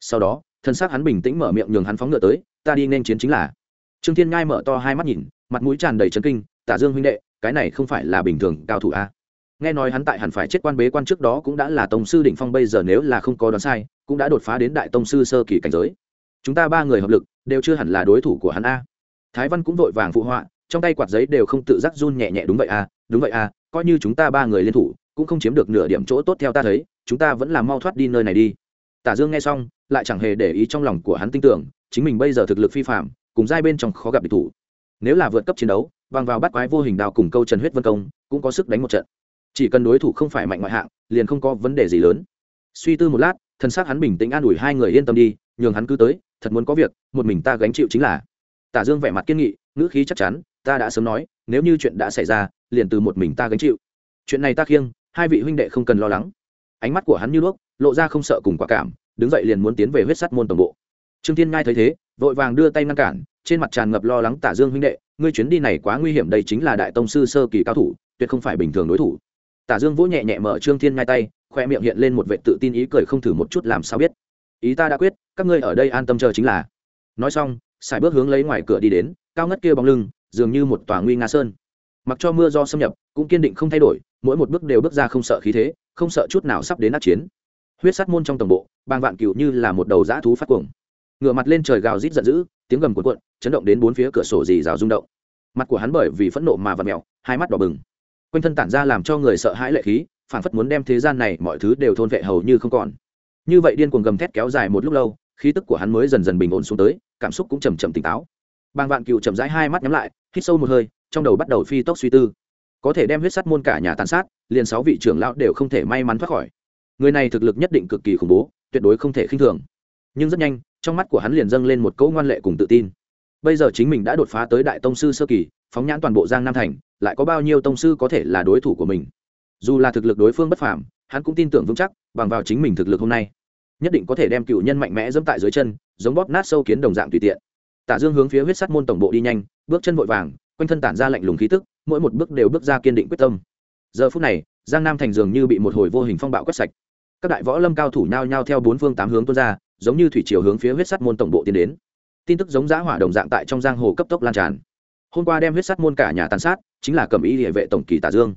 Sau đó thân xác hắn bình tĩnh mở miệng nhường hắn phóng ngựa tới, ta đi nên chiến chính là. Trương thiên ngai mở to hai mắt nhìn, mặt mũi tràn đầy chấn kinh, tả dương huynh đệ, cái này không phải là bình thường cao thủ a? Nghe nói hắn tại hẳn phải chết quan bế quan trước đó cũng đã là tông sư đỉnh phong, bây giờ nếu là không có đoán sai, cũng đã đột phá đến đại tông sư sơ kỳ cảnh giới. Chúng ta ba người hợp lực, đều chưa hẳn là đối thủ của hắn a. Thái văn cũng vội vàng phụ họa, trong tay quạt giấy đều không tự giác run nhẹ nhẹ, đúng vậy a, đúng vậy a, coi như chúng ta ba người liên thủ, cũng không chiếm được nửa điểm chỗ tốt theo ta thấy, chúng ta vẫn là mau thoát đi nơi này đi. Tả dương nghe xong lại chẳng hề để ý trong lòng của hắn tin tưởng, chính mình bây giờ thực lực phi phạm, cùng giai bên trong khó gặp địch thủ. Nếu là vượt cấp chiến đấu bằng vào bắt quái vô hình đào cùng câu trần huyết vân công, cũng có sức đánh một trận. Chỉ cần đối thủ không phải mạnh ngoại hạng, liền không có vấn đề gì lớn. Suy tư một lát, thân xác hắn bình tĩnh an ủi hai người yên tâm đi, nhường hắn cứ tới, thật muốn có việc, một mình ta gánh chịu chính là. Tả dương vẻ mặt kiên nghị, ngữ khí chắc chắn, ta đã sớm nói, nếu như chuyện đã xảy ra, liền từ một mình ta gánh chịu. Chuyện này ta khiêng, hai vị huynh đệ không cần lo lắng. Ánh mắt của hắn như đuốc, lộ ra không sợ cùng quả cảm đứng dậy liền muốn tiến về huyết sắt môn tổng bộ. Trương thiên ngai thấy thế, vội vàng đưa tay ngăn cản, trên mặt tràn ngập lo lắng tả dương huynh đệ, ngươi chuyến đi này quá nguy hiểm, đây chính là đại tông sư sơ kỳ cao thủ, tuyệt không phải bình thường đối thủ. Tả dương vỗ nhẹ nhẹ mở trương thiên ngai tay, khoe miệng hiện lên một vệ tự tin ý cười không thử một chút làm sao biết. Ý ta đã quyết, các ngươi ở đây an tâm chờ chính là. Nói xong xài bước hướng lấy ngoài cửa đi đến, cao ngất kia bóng lưng, dường như một tòa nguy nga sơn. Mặc cho mưa do xâm nhập, cũng kiên định không thay đổi, mỗi một bước đều bước ra không sợ khí thế, không sợ chút nào sắp đến át chiến huyết sắt môn trong tổng bộ, bang vạn cựu như là một đầu dã thú phát cuồng. Ngựa mặt lên trời gào rít giận dữ, tiếng gầm cuộn cuộn, chấn động đến bốn phía cửa sổ dì rào rung động. Mặt của hắn bởi vì phẫn nộ mà vặt mẹo hai mắt đỏ bừng. Quanh thân tản ra làm cho người sợ hãi lệ khí phản phất muốn đem thế gian này mọi thứ đều thôn vệ hầu như không còn. Như vậy điên cuồng gầm thét kéo dài một lúc lâu, khí tức của hắn mới dần dần bình ổn xuống tới, cảm xúc cũng chầm chậm tỉnh táo. Bang vạn cựu chậm rãi hai mắt nhắm lại, hít sâu một hơi, trong đầu bắt đầu phi tốc suy tư. Có thể đem huyết sắt môn cả nhà tàn sát, liền sáu vị trưởng lão đều không thể may mắn thoát khỏi người này thực lực nhất định cực kỳ khủng bố, tuyệt đối không thể khinh thường. Nhưng rất nhanh, trong mắt của hắn liền dâng lên một cỗ ngoan lệ cùng tự tin. Bây giờ chính mình đã đột phá tới đại tông sư sơ kỳ, phóng nhãn toàn bộ giang nam thành, lại có bao nhiêu tông sư có thể là đối thủ của mình? Dù là thực lực đối phương bất phàm, hắn cũng tin tưởng vững chắc, bằng vào chính mình thực lực hôm nay, nhất định có thể đem cựu nhân mạnh mẽ dẫm tại dưới chân, giống bóp nát sâu kiến đồng dạng tùy tiện. Tả dương hướng phía huyết sắt môn tổng bộ đi nhanh, bước chân vội vàng, quanh thân tản ra lạnh lùng khí tức, mỗi một bước đều bước ra kiên định quyết tâm. Giờ phút này, giang nam thành dường như bị một hồi vô hình phong bạo quét sạch các đại võ lâm cao thủ nhao nhao theo bốn phương tám hướng tuôn ra, giống như thủy chiều hướng phía huyết sắt môn tổng bộ tiến đến. Tin tức giống giã hỏa đồng dạng tại trong giang hồ cấp tốc lan tràn. Hôm qua đem huyết sắt môn cả nhà tàn sát, chính là cầm ý địa vệ tổng kỳ tả dương.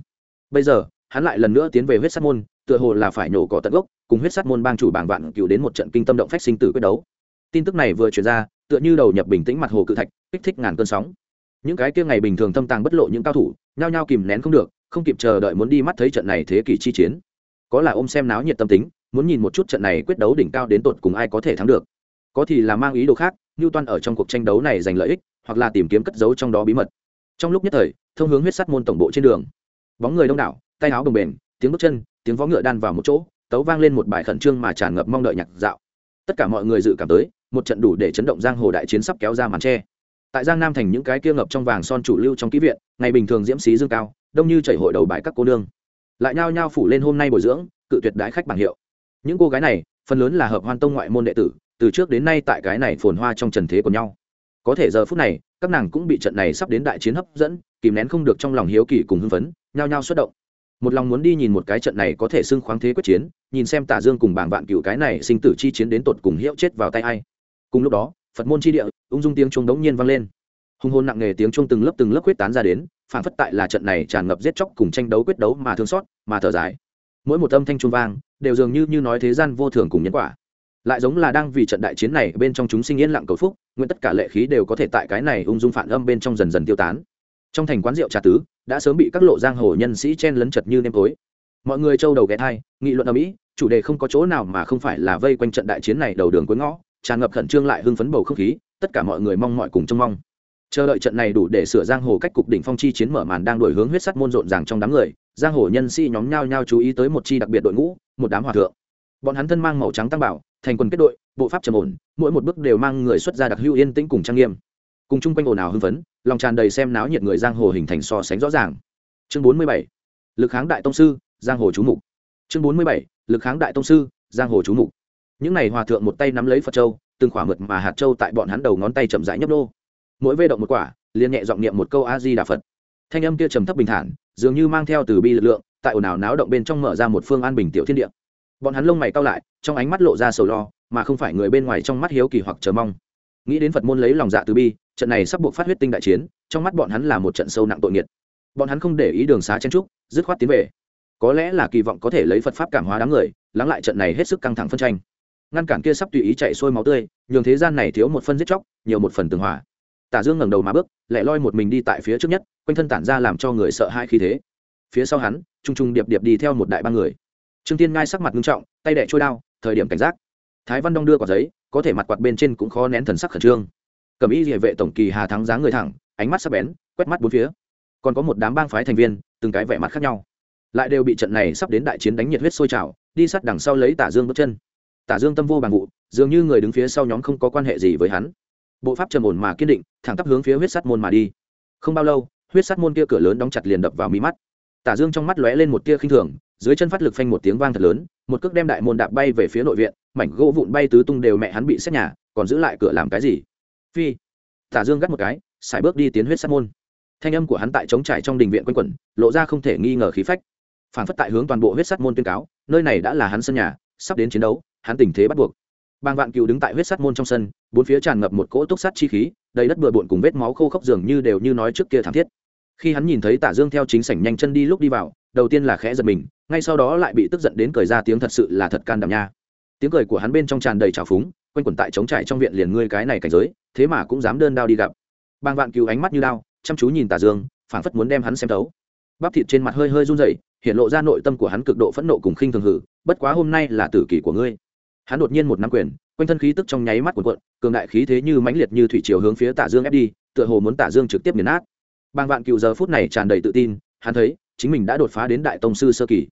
Bây giờ, hắn lại lần nữa tiến về huyết sắt môn, tựa hồ là phải nhổ cỏ tận gốc, cùng huyết sắt môn bang chủ bảng vạn cựu đến một trận kinh tâm động phách sinh tử quyết đấu. Tin tức này vừa truyền ra, tựa như đầu nhập bình tĩnh mặt hồ cự thạch, kích thích ngàn cơn sóng. Những cái kia ngày bình thường thâm tàng bất lộ những cao thủ, nhao nhao kìm nén không được, không kịp chờ đợi muốn đi mắt thấy trận này thế kỷ chi chiến có là ôm xem náo nhiệt tâm tính muốn nhìn một chút trận này quyết đấu đỉnh cao đến tột cùng ai có thể thắng được. Có thì là mang ý đồ khác như toan ở trong cuộc tranh đấu này giành lợi ích hoặc là tìm kiếm cất giấu trong đó bí mật. Trong lúc nhất thời thông hướng huyết sắt môn tổng bộ trên đường. Bóng người đông đảo tay áo bồng bền, tiếng bước chân tiếng vó ngựa đan vào một chỗ tấu vang lên một bài khẩn trương mà tràn ngập mong đợi nhạc dạo. Tất cả mọi người dự cảm tới một trận đủ để chấn động giang hồ đại chiến sắp kéo ra màn tre. Tại giang nam thành những cái kia ngập trong vàng son chủ lưu trong ký viện ngày bình thường diễm xí dương cao đông như chảy hội đầu bài các cô nương lại nhao nhao phủ lên hôm nay bồi dưỡng, cự tuyệt đái khách bảng hiệu. Những cô gái này, phần lớn là hợp hoan tông ngoại môn đệ tử, từ trước đến nay tại cái này phồn hoa trong trần thế của nhau. Có thể giờ phút này, các nàng cũng bị trận này sắp đến đại chiến hấp dẫn, kìm nén không được trong lòng hiếu kỳ cùng hưng phấn, nhao nhao xuất động. Một lòng muốn đi nhìn một cái trận này có thể xưng khoáng thế quyết chiến, nhìn xem tả dương cùng bảng vạn cựu cái này sinh tử chi chiến đến tột cùng hiệu chết vào tay ai. Cùng lúc đó, phật môn chi địa, ung dung tiếng chuông đống nhiên vang lên. Hùng hồn nặng nề tiếng chuông từng lớp từng lớp quyết tán ra đến phản phất tại là trận này tràn ngập giết chóc cùng tranh đấu quyết đấu mà thương xót, mà thở dài. Mỗi một âm thanh trung vang, đều dường như như nói thế gian vô thường cùng nhân quả. Lại giống là đang vì trận đại chiến này bên trong chúng sinh yên lặng cầu phúc, nguyện tất cả lệ khí đều có thể tại cái này ung dung phản âm bên trong dần dần tiêu tán. Trong thành quán rượu trà tứ, đã sớm bị các lộ giang hồ nhân sĩ chen lấn chật như nêm tối. Mọi người trâu đầu ghé thai, nghị luận ở mỹ chủ đề không có chỗ nào mà không phải là vây quanh trận đại chiến này đầu đường cuối ngõ, tràn ngập khẩn trương lại hưng phấn bầu không khí, tất cả mọi người mong mọi cùng trông mong chờ đợi trận này đủ để sửa giang hồ cách cục đỉnh phong chi chiến mở màn đang đổi hướng huyết sắt môn rộn ràng trong đám người, giang hồ nhân sĩ nhóm nhao nhao chú ý tới một chi đặc biệt đội ngũ, một đám hòa thượng. Bọn hắn thân mang màu trắng tăng bảo, thành quần kết đội, bộ pháp trầm ổn, mỗi một bước đều mang người xuất ra đặc hữu yên tĩnh cùng trang nghiêm. Cùng chung quanh ồn ào hưng phấn, lòng tràn đầy xem náo nhiệt người giang hồ hình thành so sánh rõ ràng. Chương bốn mươi bảy, lực kháng đại tông sư, giang hồ chú mục. Chương bốn mươi bảy, lực kháng đại tông sư, giang hồ chú mục. Những n à y hòa thượng một tay nắm lấy phật châu, từng khỏa mượt mà hạt châu tại bọn hắn đầu ngón tay chậm rãi nhấp đô mỗi vê động một quả, liền nhẹ giọng niệm một câu a di đà phật. Thanh âm kia trầm thấp bình thản, dường như mang theo từ bi lực lượng, tại ồn ào náo động bên trong mở ra một phương an bình tiểu thiên địa. Bọn hắn lông mày cao lại, trong ánh mắt lộ ra sầu lo, mà không phải người bên ngoài trong mắt hiếu kỳ hoặc chờ mong. Nghĩ đến phật môn lấy lòng dạ từ bi, trận này sắp buộc phát huyết tinh đại chiến, trong mắt bọn hắn là một trận sâu nặng tội nghiệt. Bọn hắn không để ý đường xá chen trúc, dứt khoát tiến về. Có lẽ là kỳ vọng có thể lấy phật pháp cảm hóa đám người, lắng lại trận này hết sức căng thẳng phân tranh. Ngăn cản kia sắp tùy ý chạy sôi máu tươi, nhường thế gian này thiếu một phân giết chóc, nhiều một phần tường hòa tả dương ngẩng đầu mà bước, lẻ loi một mình đi tại phía trước nhất, quanh thân tản ra làm cho người sợ hai khí thế. Phía sau hắn trung trung điệp điệp đi theo một đại ba người. Trương tiên ngai sắc mặt nghiêm trọng, tay đẻ trôi đao, thời điểm cảnh giác. Thái văn đông đưa quả giấy, có thể mặt quạt bên trên cũng khó nén thần sắc khẩn trương. Cầm y địa vệ tổng kỳ hà thắng dáng người thẳng, ánh mắt sắc bén, quét mắt bốn phía. Còn có một đám bang phái thành viên, từng cái vẻ mặt khác nhau. Lại đều bị trận này sắp đến đại chiến đánh nhiệt huyết sôi trào, đi sát đằng sau lấy tả dương bước chân. Tả dương tâm vô bằng vụ, dường như người đứng phía sau nhóm không có quan hệ gì với hắn bộ pháp trầm ổn mà kiên định, thẳng tắp hướng phía huyết sắt môn mà đi. Không bao lâu, huyết sắt môn kia cửa lớn đóng chặt liền đập vào mí mắt. Tả dương trong mắt lóe lên một tia khinh thường, dưới chân phát lực phanh một tiếng vang thật lớn, một cước đem đại môn đạp bay về phía nội viện, mảnh gỗ vụn bay tứ tung đều mẹ hắn bị xét nhà, còn giữ lại cửa làm cái gì? Phi. Tả dương gắt một cái xài bước đi tiến huyết sắt môn. Thanh âm của hắn tại chống trải trong đình viện quanh quẩn, lộ ra không thể nghi ngờ khí phách. Phản phất tại hướng toàn bộ huyết sắt môn tuyên cáo, nơi này đã là hắn sân nhà, sắp đến chiến đấu, hắn tình thế bắt buộc bàng vạn cừu đứng tại huyết sắt môn trong sân, bốn phía tràn ngập một cỗ túc sắt chi khí, đầy đất bừa bộn cùng vết máu khô khốc dường như đều như nói trước kia thảm thiết. Khi hắn nhìn thấy tả dương theo chính sảnh nhanh chân đi lúc đi vào, đầu tiên là khẽ giật mình, ngay sau đó lại bị tức giận đến cười ra tiếng thật sự là thật can đảm nha. Tiếng cười của hắn bên trong tràn đầy trào phúng, quanh quẩn tại trống trải trong viện liền ngươi cái này cảnh giới, thế mà cũng dám đơn đao đi gặp. Bàng vạn cựu ánh mắt như đao, chăm chú nhìn tả dương, phảng phất muốn đem hắn xem thấu. Bắp thịt trên mặt hơi hơi run rẩy, hiện lộ ra nội tâm của hắn cực độ phẫn nộ cùng khinh thường hử, bất quá hôm nay là tử kỷ của ngươi hắn đột nhiên một nắm quyền, quanh thân khí tức trong nháy mắt cuộn cuộn, cường đại khí thế như mãnh liệt như thủy chiều hướng phía tả dương ép đi, tựa hồ muốn tả dương trực tiếp nghiền nát. Bang vạn cựu giờ phút này tràn đầy tự tin, hắn thấy, chính mình đã đột phá đến đại tông sư sơ kỳ.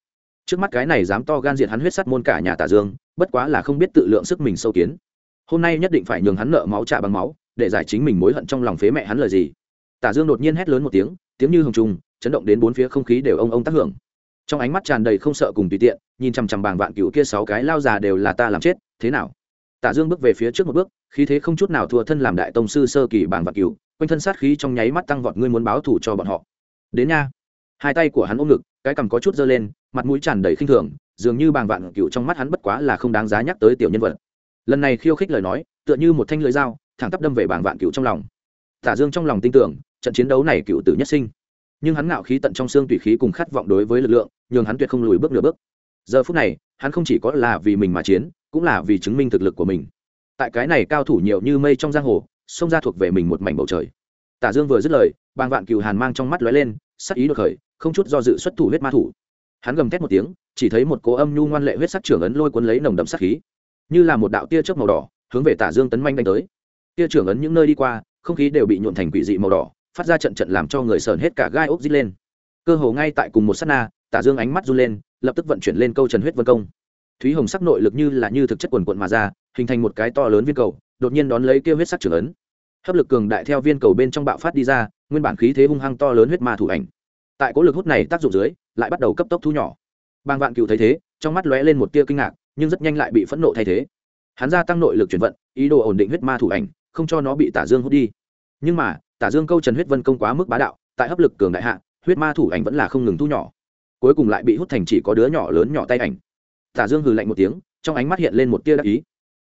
Trước mắt cái này dám to gan diệt hắn huyết sắt môn cả nhà tả dương, bất quá là không biết tự lượng sức mình sâu kiến. Hôm nay nhất định phải nhường hắn nợ máu trả bằng máu, để giải chính mình mối hận trong lòng phế mẹ hắn lời gì. Tả dương đột nhiên hét lớn một tiếng tiếng như hồng trung chấn động đến bốn phía không khí đều ông ông tác hưởng trong ánh mắt tràn đầy không sợ cùng tùy tiện, nhìn chằm chằm bàng vạn cựu kia sáu cái lao già đều là ta làm chết, thế nào? Tạ dương bước về phía trước một bước, khí thế không chút nào thua thân làm đại tông sư sơ kỳ bàng vạn cựu quanh thân sát khí trong nháy mắt tăng vọt, ngươi muốn báo thù cho bọn họ. Đến nha. Hai tay của hắn ôm ngực, cái cằm có chút dơ lên, mặt mũi tràn đầy khinh thường, dường như bàng vạn cựu trong mắt hắn bất quá là không đáng giá nhắc tới tiểu nhân vật. Lần này khiêu khích lời nói, tựa như một thanh lưỡi dao, thẳng tắp đâm về bàng vạn cựu trong lòng. Tả dương trong lòng tin tưởng, trận chiến đấu này cựu tử nhất sinh nhưng hắn ngạo khí tận trong xương tùy khí cùng khát vọng đối với lực lượng, nhường hắn tuyệt không lùi bước nửa bước. Giờ phút này, hắn không chỉ có là vì mình mà chiến, cũng là vì chứng minh thực lực của mình. Tại cái này cao thủ nhiều như mây trong giang hồ xông ra thuộc về mình một mảnh bầu trời. Tả dương vừa dứt lời, bàng vạn cừu hàn mang trong mắt lóe lên, sắc ý đột khởi, không chút do dự xuất thủ huyết ma thủ. Hắn gầm thét một tiếng, chỉ thấy một cố âm nhu ngoan lệ huyết sắc trưởng ấn lôi cuốn lấy nồng đậm sắc khí. Như là một đạo tia chớp màu đỏ, hướng về tả dương tấn manh đánh tới. Tia trưởng ấn những nơi đi qua, không khí đều bị nhuộn thành quỷ dị màu đỏ phát ra trận trận làm cho người sờn hết cả gai ốc dít lên. Cơ hồ ngay tại cùng một sát na, tả dương ánh mắt run lên, lập tức vận chuyển lên câu trần huyết vân công. Thúy hồng sắc nội lực như là như thực chất quần quận mà ra, hình thành một cái to lớn viên cầu, đột nhiên đón lấy kêu huyết sắc trưởng ấn. Hấp lực cường đại theo viên cầu bên trong bạo phát đi ra, nguyên bản khí thế hung hăng to lớn huyết ma thủ ảnh. Tại cố lực hút này tác dụng dưới, lại bắt đầu cấp tốc thu nhỏ. Bang vạn cựu thấy thế, trong mắt lóe lên một tia kinh ngạc, nhưng rất nhanh lại bị phẫn nộ thay thế. Hắn gia tăng nội lực chuyển vận, ý đồ ổn định huyết ma thủ ảnh, không cho nó bị tả dương hút đi. Nhưng mà tả dương câu trần huyết vân công quá mức bá đạo, tại hấp lực cường đại hạ, huyết ma thủ ảnh vẫn là không ngừng thu nhỏ. Cuối cùng lại bị hút thành chỉ có đứa nhỏ lớn nhỏ tay ảnh. Tả dương hừ lạnh một tiếng, trong ánh mắt hiện lên một tia đắc ý.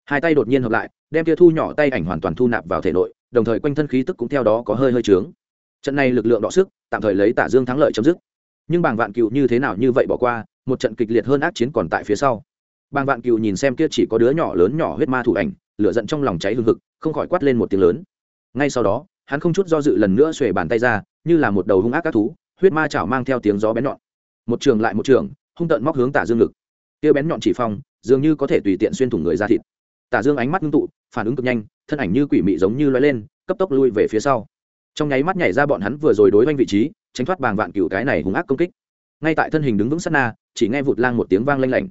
Hai tay đột nhiên hợp lại, đem tia thu nhỏ tay ảnh hoàn toàn thu nạp vào thể nội, đồng thời quanh thân khí tức cũng theo đó có hơi hơi trướng. Trận này lực lượng đọ sức, tạm thời lấy tả dương thắng lợi chấm dứt. Nhưng bàng vạn cựu như thế nào như vậy bỏ qua, một trận kịch liệt hơn ác chiến còn tại phía sau. Bàng vạn cựu nhìn xem kia chỉ có đứa nhỏ lớn nhỏ huyết ma thủ ảnh, lửa giận trong lòng cháy hừng hực, không khỏi quát lên một tiếng lớn. Ngay sau đó hắn không chút do dự lần nữa xuề bàn tay ra, như là một đầu hung ác các thú, huyết ma chảo mang theo tiếng gió bén nhọn. Một trường lại một trường, hung tận móc hướng tả dương ngực. Kia bén nhọn chỉ phong, dường như có thể tùy tiện xuyên thủng người ra thịt. Tả dương ánh mắt ngưng tụ, phản ứng cực nhanh, thân ảnh như quỷ mị giống như loay lên, cấp tốc lui về phía sau. Trong nháy mắt nhảy ra bọn hắn vừa rồi đối với vị trí, tránh thoát bàng vạn cửu cái này hung ác công kích. Ngay tại thân hình đứng vững sát na, chỉ nghe vụt lang một tiếng vang lanh lảnh.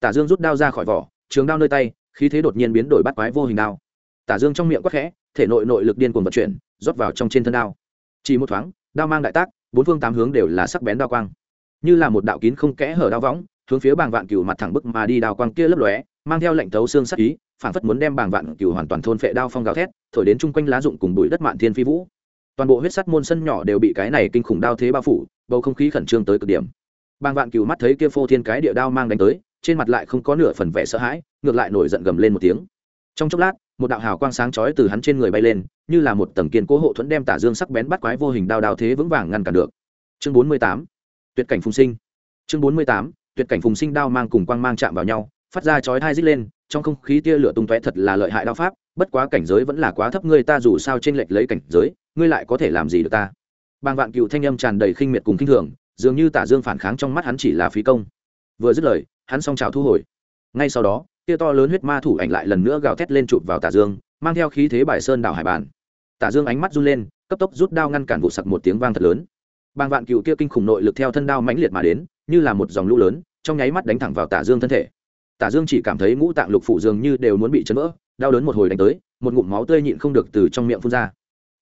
Tả dương rút đao ra khỏi vỏ, trường đao nơi tay, khí thế đột nhiên biến đổi bắt quái vô hình đao. Tả dương trong miệng quắc khẽ, thể nội nội lực điên cuồng vận chuyển rót vào trong trên thân đao. Chỉ một thoáng, đao mang đại tác, bốn phương tám hướng đều là sắc bén đao quang. Như là một đạo kín không kẽ hở đao võng, hướng phía bàng vạn cửu mặt thẳng bức mà đi đao quang kia lấp lóe, mang theo lệnh thấu xương sắc ý phản phất muốn đem bàng vạn cửu hoàn toàn thôn phệ đao phong gào thét, thổi đến chung quanh lá rụng cùng bụi đất mạn thiên phi vũ. Toàn bộ huyết sắt môn sân nhỏ đều bị cái này kinh khủng đao thế bao phủ, bầu không khí khẩn trương tới cực điểm. Bàng vạn cửu mắt thấy kia phô thiên cái địa đao mang đánh tới, trên mặt lại không có nửa phần vẻ sợ hãi, ngược lại nổi giận gầm lên một tiếng. Trong chốc lát, một đạo hào quang sáng chói từ hắn trên người bay lên như là một tầng kiên cố hộ thuẫn đem tả dương sắc bén bắt quái vô hình đao đao thế vững vàng ngăn cản được. Chương bốn mươi tám, tuyệt cảnh phùng sinh. Chương bốn mươi tám, tuyệt cảnh phùng sinh đao mang cùng quang mang chạm vào nhau, phát ra chói hai rít lên, trong không khí tia lửa tung tóe thật là lợi hại đao pháp, bất quá cảnh giới vẫn là quá thấp ngươi ta dù sao trên lệch lấy cảnh giới, ngươi lại có thể làm gì được ta? Bàng vạn cựu thanh âm tràn đầy khinh miệt cùng khinh thường, dường như tả dương phản kháng trong mắt hắn chỉ là phí công. Vừa dứt lời, hắn song trào thu hồi. Ngay sau đó, tia to lớn huyết ma thủ ảnh lại lần nữa gào thét lên chụp vào tả dương mang theo khí thế bài sơn đảo hải bản. Tả dương ánh mắt run lên, cấp tốc rút đao ngăn cản vụ sặc một tiếng vang thật lớn. Bàng vạn cựu kia kinh khủng nội lực theo thân đao mãnh liệt mà đến, như là một dòng lũ lớn, trong nháy mắt đánh thẳng vào tả dương thân thể. Tả dương chỉ cảm thấy ngũ tạng lục phủ dường như đều muốn bị chấn vỡ, đau đớn một hồi đánh tới, một ngụm máu tươi nhịn không được từ trong miệng phun ra.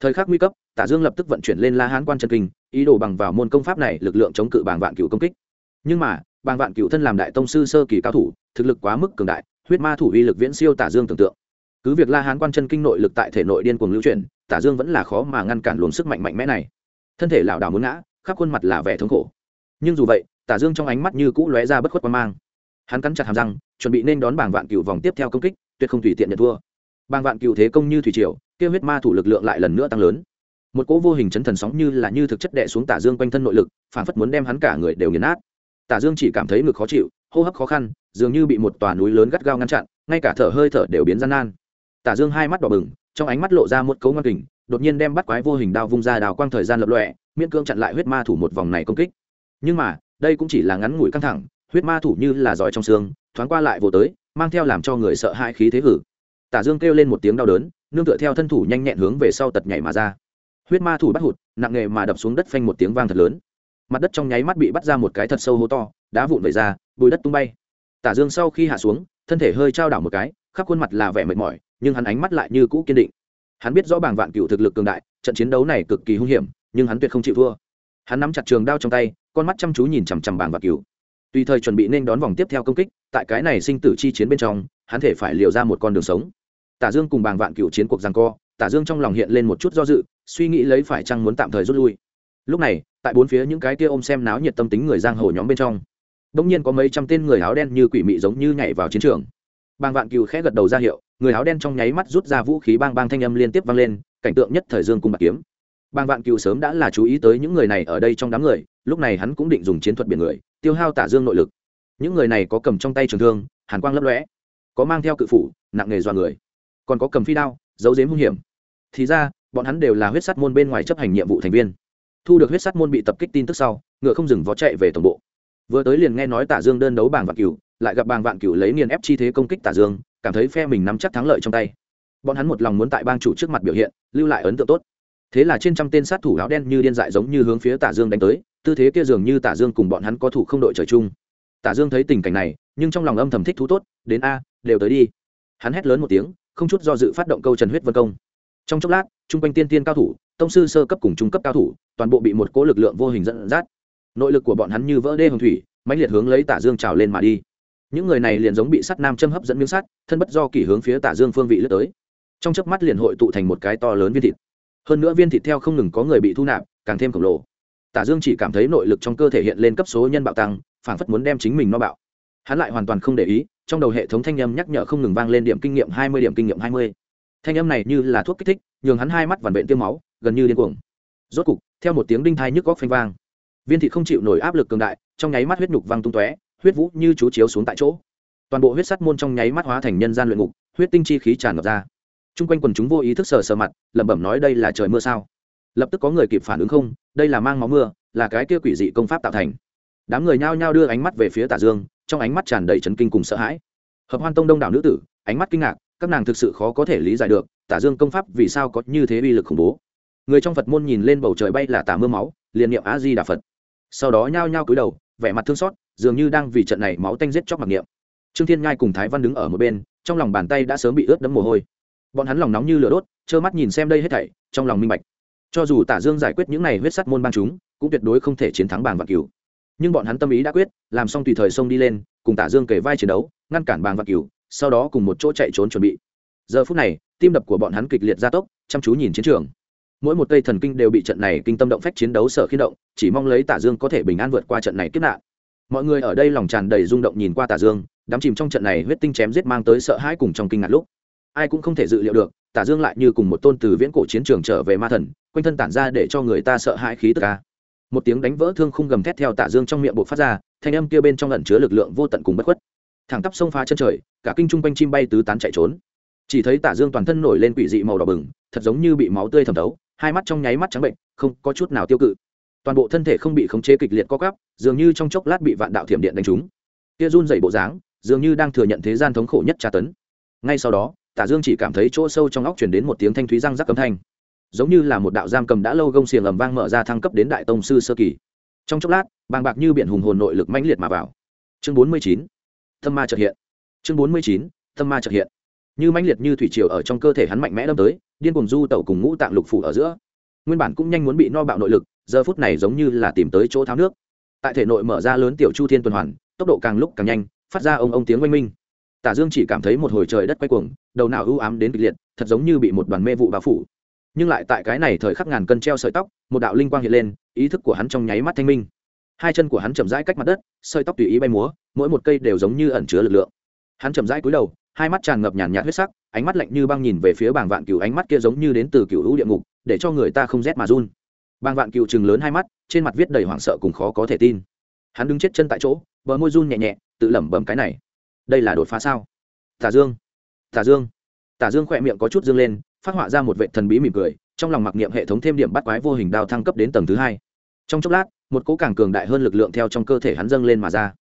Thời khắc nguy cấp, tả dương lập tức vận chuyển lên la hán quan chân kinh, ý đồ bằng vào môn công pháp này lực lượng chống cự bàng vạn cựu công kích. Nhưng mà, bàng vạn cựu thân làm đại tông sư sơ kỳ cao thủ, thực lực quá mức cường đại, huyết ma thủ uy lực viễn siêu tả dương tưởng tượng cứ việc la hán quan chân kinh nội lực tại thể nội điên cuồng lưu chuyển, tả dương vẫn là khó mà ngăn cản luồng sức mạnh mạnh mẽ này. Thân thể lảo đảo muốn ngã, khắp khuôn mặt là vẻ thống khổ. Nhưng dù vậy, tả dương trong ánh mắt như cũ lóe ra bất khuất quan mang. Hắn cắn chặt hàm răng, chuẩn bị nên đón bảng vạn cựu vòng tiếp theo công kích, tuyệt không tùy tiện nhận thua. Bảng vạn cựu thế công như thủy triều kêu huyết ma thủ lực lượng lại lần nữa tăng lớn. Một cỗ vô hình chấn thần sóng như là như thực chất đè xuống tả dương quanh thân nội lực, phản phất muốn đem hắn cả người đều nghiền nát. Tả dương chỉ cảm thấy ngực khó chịu, hô hấp khó khăn, dường như bị một tòa núi lớn gắt gao ngăn chặn, ngay cả thở hơi thở đều biến gian nan tả dương hai mắt đỏ bừng, trong ánh mắt lộ ra một cấu ngoan kình, đột nhiên đem bắt quái vô hình đao vung ra đào quang thời gian lập lọe miễn cương chặn lại huyết ma thủ một vòng này công kích. Nhưng mà, đây cũng chỉ là ngắn ngủi căng thẳng, huyết ma thủ như là giỏi trong xương, thoáng qua lại vô tới, mang theo làm cho người sợ hãi khí thế hử. Tả dương kêu lên một tiếng đau đớn, nương tựa theo thân thủ nhanh nhẹn hướng về sau tật nhảy mà ra. Huyết ma thủ bắt hụt, nặng nghề mà đập xuống đất phanh một tiếng vang thật lớn. Mặt đất trong nháy mắt bị bắt ra một cái thật sâu hố to, đá vụn vẩy ra, bùi đất tung bay. Tả dương sau khi hạ xuống, thân thể hơi trao đảo một cái khắp khuôn mặt là vẻ mệt mỏi, nhưng hắn ánh mắt lại như cũ kiên định. Hắn biết rõ bảng vạn cựu thực lực cường đại, trận chiến đấu này cực kỳ hung hiểm, nhưng hắn tuyệt không chịu thua. Hắn nắm chặt trường đao trong tay, con mắt chăm chú nhìn chằm chằm bảng vạn cựu. Tùy thời chuẩn bị nên đón vòng tiếp theo công kích, tại cái này sinh tử chi chiến bên trong, hắn thể phải liều ra một con đường sống. Tả dương cùng bảng vạn cựu chiến cuộc giằng co, tả dương trong lòng hiện lên một chút do dự, suy nghĩ lấy phải chăng muốn tạm thời rút lui. Lúc này, tại bốn phía những cái kia ôm xem náo nhiệt tâm tính người giang hồ nhóm bên trong đông nhiên có mấy trăm tên người áo đen như quỷ mị giống như nhảy vào chiến trường bang vạn cừu khẽ gật đầu ra hiệu, người áo đen trong nháy mắt rút ra vũ khí bang bang thanh âm liên tiếp vang lên, cảnh tượng nhất thời dương cung bạc kiếm. Bang vạn cừu sớm đã là chú ý tới những người này ở đây trong đám người, lúc này hắn cũng định dùng chiến thuật biển người, tiêu hao tả dương nội lực. Những người này có cầm trong tay trường thương, hàn quang lấp lóe, có mang theo cự phủ, nặng nghề dọa người, còn có cầm phi đao, giấu dếm hung hiểm. Thì ra, bọn hắn đều là huyết sắt môn bên ngoài chấp hành nhiệm vụ thành viên. Thu được huyết sắt môn bị tập kích tin tức sau, ngựa không dừng vó chạy về tổng bộ. Vừa tới liền nghe nói tả dương đơn đấu bảng vạn cửu lại gặp bàng vạn cửu lấy niên ép chi thế công kích tả dương, cảm thấy phe mình nắm chắc thắng lợi trong tay. Bọn hắn một lòng muốn tại bang chủ trước mặt biểu hiện, lưu lại ấn tượng tốt. Thế là trên trăm tên sát thủ áo đen như điên dại giống như hướng phía tả dương đánh tới, tư thế kia dường như tả dương cùng bọn hắn có thủ không đội trời chung. Tả dương thấy tình cảnh này, nhưng trong lòng âm thầm thích thú tốt, đến a, đều tới đi. Hắn hét lớn một tiếng, không chút do dự phát động câu trần huyết vân công. Trong chốc lát, trung quanh tiên tiên cao thủ, tông sư sơ cấp cùng trung cấp cao thủ, toàn bộ bị một cỗ lực lượng vô hình dẫn dắt. Nội lực của bọn hắn như vỡ đê hồng thủy, mãnh liệt hướng lấy tả dương trào lên mà đi những người này liền giống bị sắt nam châm hấp dẫn miếng sắt, thân bất do kỷ hướng phía tả dương phương vị lướt tới. Trong chớp mắt liền hội tụ thành một cái to lớn viên thịt. Hơn nữa viên thịt theo không ngừng có người bị thu nạp, càng thêm khổng lồ. Tả dương chỉ cảm thấy nội lực trong cơ thể hiện lên cấp số nhân bạo tăng, phảng phất muốn đem chính mình no bạo. Hắn lại hoàn toàn không để ý, trong đầu hệ thống thanh âm nhắc nhở không ngừng vang lên điểm kinh nghiệm hai mươi điểm kinh nghiệm hai mươi. Thanh âm này như là thuốc kích thích, nhường hắn hai mắt vằn bệnh tiêu máu, gần như điên cuồng. Rốt cục, theo một tiếng đinh thai nhức góc phanh vang, viên thịt không chịu nổi áp lực cường đại, trong nháy mắt huyết nhục văng tung tóe huyết vũ như chú chiếu xuống tại chỗ. Toàn bộ huyết sắt môn trong nháy mắt hóa thành nhân gian luyện ngục, huyết tinh chi khí tràn ngập ra. T r u n g quanh quần chúng vô ý thức sờ sờ mặt, lẩm bẩm nói đây là trời mưa sao? Lập tức có người kịp phản ứng không, đây là mang máu mưa, là cái kia quỷ dị công pháp tạo thành. Đám người nhao nhao đưa ánh mắt về phía tả dương, trong ánh mắt tràn đầy trấn kinh cùng sợ hãi. Hợp hoan tông đông đảo nữ tử, ánh mắt kinh ngạc, các nàng thực sự khó có thể lý giải được, tả dương công pháp vì sao có như thế uy lực khủng bố. Người trong phật môn nhìn lên bầu trời bay là tả mưa máu, liền niệm a di đà phật. Sau đó nhao nhao cúi đầu, vẻ mặt thương xót dường như đang vì trận này máu tanh giết chóc mặc niệm. Trương thiên nhai cùng thái văn đứng ở một bên, trong lòng bàn tay đã sớm bị ướt đẫm mồ hôi. Bọn hắn lòng nóng như lửa đốt, trơ mắt nhìn xem đây hết thảy, trong lòng minh bạch. Cho dù tả dương giải quyết những này huyết sắt môn ban chúng, cũng tuyệt đối không thể chiến thắng bàng vạn cửu. Nhưng bọn hắn tâm ý đã quyết, làm xong tùy thời xông đi lên, cùng tả dương kể vai chiến đấu, ngăn cản bàng vạn cửu, sau đó cùng một chỗ chạy trốn chuẩn bị. Giờ phút này, tim đập của bọn hắn kịch liệt gia tốc, chăm chú nhìn chiến trường. Mỗi một cây thần kinh đều bị trận này kinh tâm động phách chiến đấu sở khi động, chỉ mong lấy tả dương có thể bình an vượt qua trận này kiếp nạn mọi người ở đây lòng tràn đầy rung động nhìn qua tả dương, đám chìm trong trận này huyết tinh chém giết mang tới sợ hãi cùng trong kinh ngạc lúc. Ai cũng không thể dự liệu được, tả dương lại như cùng một tôn từ viễn cổ chiến trường trở về ma thần, quanh thân tản ra để cho người ta sợ hãi khí tức ca một tiếng đánh vỡ thương khung gầm thét theo tả dương trong miệng bộ phát ra, thanh âm kia bên trong lẩn chứa lực lượng vô tận cùng bất khuất. Thẳng tắp sông phá chân trời, cả kinh trung quanh chim bay tứ tán chạy trốn. Chỉ thấy tả dương toàn thân nổi lên quỷ dị màu đỏ bừng, thật giống như bị máu tươi thẩm thấu, hai mắt trong nháy mắt trắng bệnh, không có chút nào tiêu cự toàn bộ thân thể không bị khống chế kịch liệt co cắp dường như trong chốc lát bị vạn đạo thiểm điện đánh trúng. Kia run dày bộ dáng, dường như đang thừa nhận thế gian thống khổ nhất tra tấn. Ngay sau đó, tả dương chỉ cảm thấy chỗ sâu trong óc chuyển đến một tiếng thanh thúy răng rắc cấm thanh. Giống như là một đạo giam cầm đã lâu gông xiềng ầm vang mở ra thăng cấp đến đại tông sư sơ kỳ. Trong chốc lát, bàng bạc như biển hùng hồn nội lực mãnh liệt mà vào. Chương bốn mươi chín, thâm ma chợt hiện. Chương bốn mươi chín, thâm ma chợt hiện. Như mãnh liệt như thủy triều ở trong cơ thể hắn mạnh mẽ đâm tới, điên cuồng du tẩu cùng ngũ tạng lục phủ ở giữa. Nguyên bản cũng nhanh muốn bị no bạo nội lực giờ phút này giống như là tìm tới chỗ tháo nước. Tại thể nội mở ra lớn tiểu chu thiên tuần hoàn, tốc độ càng lúc càng nhanh, phát ra ông ông tiếng oanh minh. Tả dương chỉ cảm thấy một hồi trời đất quay cuồng, đầu nào ưu ám đến kịch liệt, thật giống như bị một đoàn mê vụ bao phủ. Nhưng lại tại cái này thời khắc ngàn cân treo sợi tóc, một đạo linh quang hiện lên, ý thức của hắn trong nháy mắt thanh minh. Hai chân của hắn chậm rãi cách mặt đất, sợi tóc tùy ý bay múa, mỗi một cây đều giống như ẩn chứa lực lượng. Hắn chậm rãi cúi đầu, hai mắt tràn ngập nhàn nhạt huyết sắc, ánh mắt lạnh như băng nhìn về phía bảng vạn cửu, ánh mắt kia giống như đến từ cửu hữu địa ngục, để cho người ta không rét mà run bàng vạn cựu chừng lớn hai mắt, trên mặt viết đầy hoảng sợ cùng khó có thể tin. Hắn đứng chết chân tại chỗ, bờ môi run nhẹ nhẹ, tự lẩm bẩm cái này. Đây là đột phá sao? Tả dương. Tả dương. Tả dương khỏe miệng có chút dương lên, phát họa ra một vệ thần bí mỉm cười, trong lòng mặc niệm hệ thống thêm điểm bắt quái vô hình đao thăng cấp đến tầng thứ hai. Trong chốc lát, một cỗ càng cường đại hơn lực lượng theo trong cơ thể hắn dâng lên mà ra.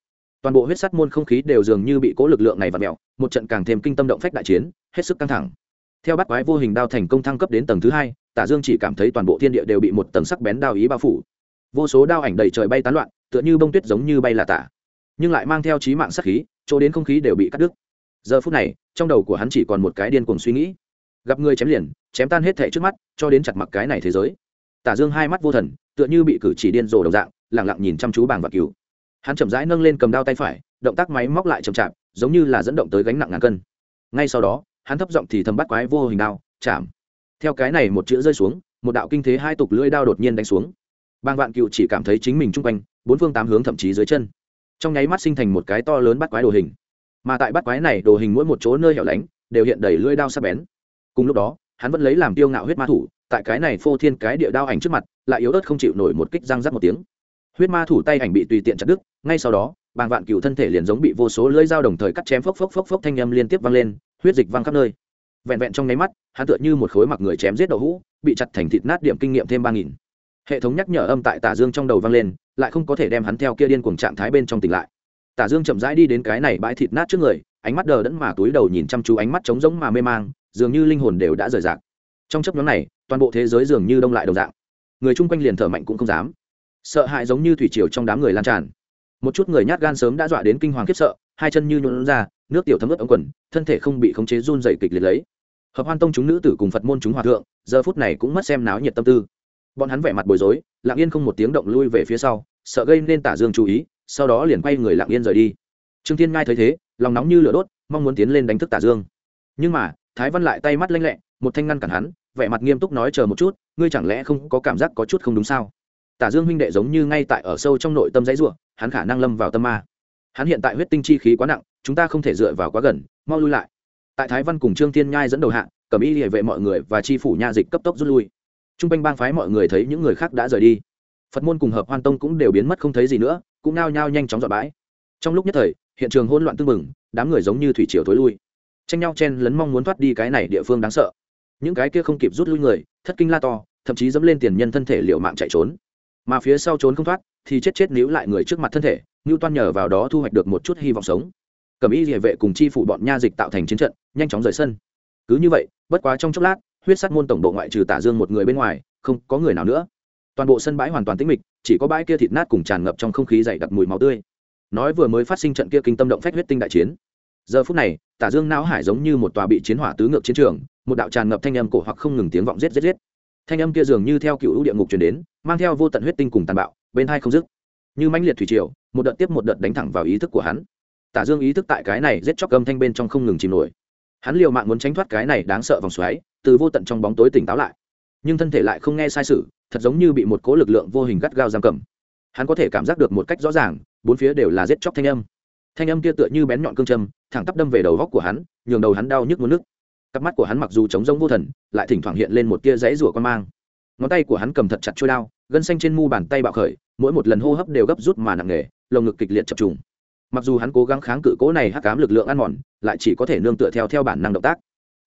Toàn bộ huyết sắt môn không khí đều dường như bị cỗ lực lượng này vặn mẹo một trận càng thêm kinh tâm động phách đại chiến, hết sức căng thẳng theo bắt quái vô hình đao thành công thăng cấp đến tầng thứ hai, tả dương chỉ cảm thấy toàn bộ thiên địa đều bị một tầng sắc bén đao ý bao phủ. Vô số đao ảnh đầy trời bay tán loạn, tựa như bông tuyết giống như bay là tả, nhưng lại mang theo trí mạng sắc khí, chỗ đến không khí đều bị cắt đứt. Giờ phút này, trong đầu của hắn chỉ còn một cái điên cuồng suy nghĩ. Gặp người chém liền, chém tan hết thể trước mắt, cho đến chặt mặc cái này thế giới. Tả dương hai mắt vô thần, tựa như bị cử chỉ điên rồ đồng dạng lẳng lặng nhìn chăm chú bảng và cứu hắn chậm rãi nâng lên cầm đao tay phải, động tác máy móc lại chậm chạp, giống như là dẫn động tới gánh nặng ngàn cân. Ngay sau đó hắn thấp giọng thì thầm bắt quái vô hình đao, chạm. Theo cái này một chữ rơi xuống, một đạo kinh thế hai tục lưỡi đao đột nhiên đánh xuống. Bang vạn cựu chỉ cảm thấy chính mình chung quanh, bốn phương tám hướng thậm chí dưới chân. Trong nháy mắt sinh thành một cái to lớn bắt quái đồ hình. Mà tại bắt quái này đồ hình mỗi một chỗ nơi hẻo lánh, đều hiện đầy lưỡi đao sắc bén. Cùng lúc đó, hắn vẫn lấy làm tiêu ngạo huyết ma thủ, tại cái này phô thiên cái địa đao ảnh trước mặt, lại yếu ớt không chịu nổi một kích răng rắc một tiếng. Huyết ma thủ tay ảnh bị tùy tiện chặt đứt, ngay sau đó, bàng vạn cựu thân thể liền giống bị vô số lưỡi dao đồng thời cắt chém phốc phốc phốc phốc thanh âm liên tiếp vang lên huyết dịch văng khắp nơi. Vẹn vẹn trong nháy mắt, hắn tựa như một khối mặc người chém giết đậu hũ, bị chặt thành thịt nát điểm kinh nghiệm thêm ba nghìn. Hệ thống nhắc nhở âm tại tả dương trong đầu vang lên, lại không có thể đem hắn theo kia điên cuồng trạng thái bên trong tỉnh lại. Tả dương chậm rãi đi đến cái này bãi thịt nát trước người, ánh mắt đờ đẫn mà túi đầu nhìn chăm chú ánh mắt trống rỗng mà mê mang, dường như linh hồn đều đã rời rạc. Trong chấp nhóm này, toàn bộ thế giới dường như đông lại đồng dạng. Người chung quanh liền thở mạnh cũng không dám. Sợ hãi giống như thủy triều trong đám người lan tràn. Một chút người nhát gan sớm đã dọa đến kinh hoàng khiếp sợ, hai chân như nhuộn ra nước tiểu thấm ướt ống quần, thân thể không bị khống chế run dày kịch liệt lấy. Hợp hoan tông chúng nữ tử cùng phật môn chúng hòa thượng, giờ phút này cũng mất xem náo nhiệt tâm tư. Bọn hắn vẻ mặt bối rối, lặng yên không một tiếng động lui về phía sau, sợ gây nên tả dương chú ý, sau đó liền quay người lặng yên rời đi. Trương thiên ngai thấy thế, lòng nóng như lửa đốt, mong muốn tiến lên đánh thức tả dương. Nhưng mà, thái văn lại tay mắt lanh lẹ, một thanh ngăn cản hắn, vẻ mặt nghiêm túc nói chờ một chút, ngươi chẳng lẽ không có cảm giác có chút không đúng sao? Tả dương huynh đệ giống như ngay tại ở sâu trong nội tâm dãy ruộng hắn khả năng lâm vào tâm ma. Hắn hiện tại huyết tinh chi khí quá nặng chúng ta không thể dựa vào quá gần, mau lui lại. Tại thái văn cùng trương thiên nhai dẫn đầu hạ, cầm y hệ vệ mọi người và tri phủ nha dịch cấp tốc rút lui. T r u n g quanh bang phái mọi người thấy những người khác đã rời đi. Phật môn cùng hợp hoan tông cũng đều biến mất không thấy gì nữa, cũng nao nhao nhanh chóng dọn bãi. Trong lúc nhất thời, hiện trường hỗn loạn tưng bừng, đám người giống như thủy triều thối lui. Tranh nhau chen lấn mong muốn thoát đi cái này địa phương đáng sợ. Những cái kia không kịp rút lui người, thất kinh la to, thậm chí dẫm lên tiền nhân thân thể liệu mạng chạy trốn. Mà phía sau trốn không thoát, thì chết chết níu lại người trước mặt thân thể ngưu toan nhờ vào đó thu hoạch được một chút hy vọng sống cầm y địa vệ cùng chi phủ bọn nha dịch tạo thành chiến trận, nhanh chóng rời sân. Cứ như vậy, bất quá trong chốc lát, huyết sát môn tổng bộ ngoại trừ tả dương một người bên ngoài, không có người nào nữa. Toàn bộ sân bãi hoàn toàn tĩnh mịch, chỉ có bãi kia thịt nát cùng tràn ngập trong không khí dày đặc mùi máu tươi. Nói vừa mới phát sinh trận kia kinh tâm động phách huyết tinh đại chiến. Giờ phút này, tả dương não hải giống như một tòa bị chiến hỏa tứ ngược chiến trường, một đạo tràn ngập thanh âm cổ hoặc không ngừng tiếng vọng giết giết giết. Thanh âm kia dường như theo cựu địa ngục truyền đến, mang theo vô tận huyết tinh cùng tàn bạo, bên hai không dứt. Như mãnh liệt thủy triều, một đợt tiếp một đợt đánh thẳng vào ý thức của hắn tả dương ý thức tại cái này giết chóc âm thanh bên trong không ngừng chìm nổi. Hắn liều mạng muốn tránh thoát cái này đáng sợ vòng xoáy, từ vô tận trong bóng tối tỉnh táo lại. Nhưng thân thể lại không nghe sai sự, thật giống như bị một cố lực lượng vô hình gắt gao giam cầm. Hắn có thể cảm giác được một cách rõ ràng, bốn phía đều là giết chóc thanh âm. Thanh âm kia tựa như bén nhọn cương châm, thẳng tắp đâm về đầu góc của hắn, nhường đầu hắn đau nhức muốn nước cặp mắt của hắn mặc dù trống rông vô thần, lại thỉnh thoảng hiện lên một tia dãy rủa con mang. Ngón tay của hắn cầm thật chặt trôi đao, gân xanh trên mu bàn tay bạo khởi, mỗi một lần hô hấp đều gấp rút mà nặng nề, lồng ngực kịch liệt chập trùng mặc dù hắn cố gắng kháng cự cố này hắc cám lực lượng ăn mòn, lại chỉ có thể nương tựa theo theo bản năng động tác.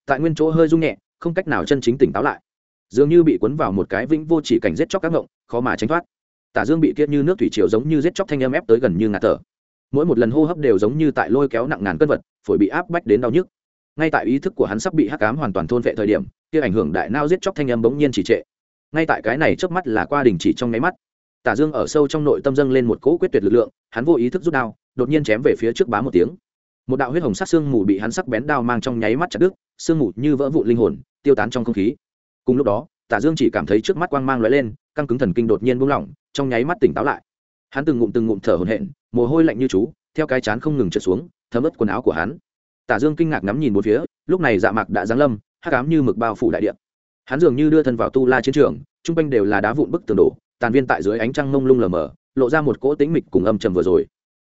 Tại nguyên chỗ hơi rung nhẹ, không cách nào chân chính tỉnh táo lại. Dường như bị cuốn vào một cái vĩnh vô chỉ cảnh giết chóc các ngộng, khó mà tránh thoát. Tả dương bị kiết như nước thủy triều giống như giết chóc thanh âm ép tới gần như ngạt thở. Mỗi một lần hô hấp đều giống như tại lôi kéo nặng ngàn cân vật, phổi bị áp bách đến đau nhức. Ngay tại ý thức của hắn sắp bị hắc cám hoàn toàn thôn vệ thời điểm, kia ảnh hưởng đại nao giết chóc thanh âm bỗng nhiên chỉ trệ. Ngay tại cái này trước mắt là qua đình chỉ trong nháy mắt. Tả dương ở sâu trong nội tâm dâng lên một cỗ quyết tuyệt lực lượng, hắn vô ý thức rút đao đột nhiên chém về phía trước bá một tiếng. Một đạo huyết hồng sắc xương mù bị hắn sắc bén đao mang trong nháy mắt chặt đứt, xương mù như vỡ vụn linh hồn, tiêu tán trong không khí. Cùng lúc đó, tả dương chỉ cảm thấy trước mắt quang mang lóe lên, căng cứng thần kinh đột nhiên buông lỏng, trong nháy mắt tỉnh táo lại. Hắn từng ngụm từng ngụm thở hổn hển, mồ hôi lạnh như chú, theo cái chán không ngừng trượt xuống, thấm ướt quần áo của hắn. Tả dương kinh ngạc ngắm nhìn một phía, lúc này dạ mạc đã giáng lâm, hắc ám như mực bao phủ đại địa. Hắn dường như đưa thân vào tu la chiến trường, trung quanh đều là đá vụn bức tường đổ, tàn viên tại dưới ánh trăng mông lung lờ mờ, lộ ra một cỗ tĩnh mịch cùng âm trầm vừa rồi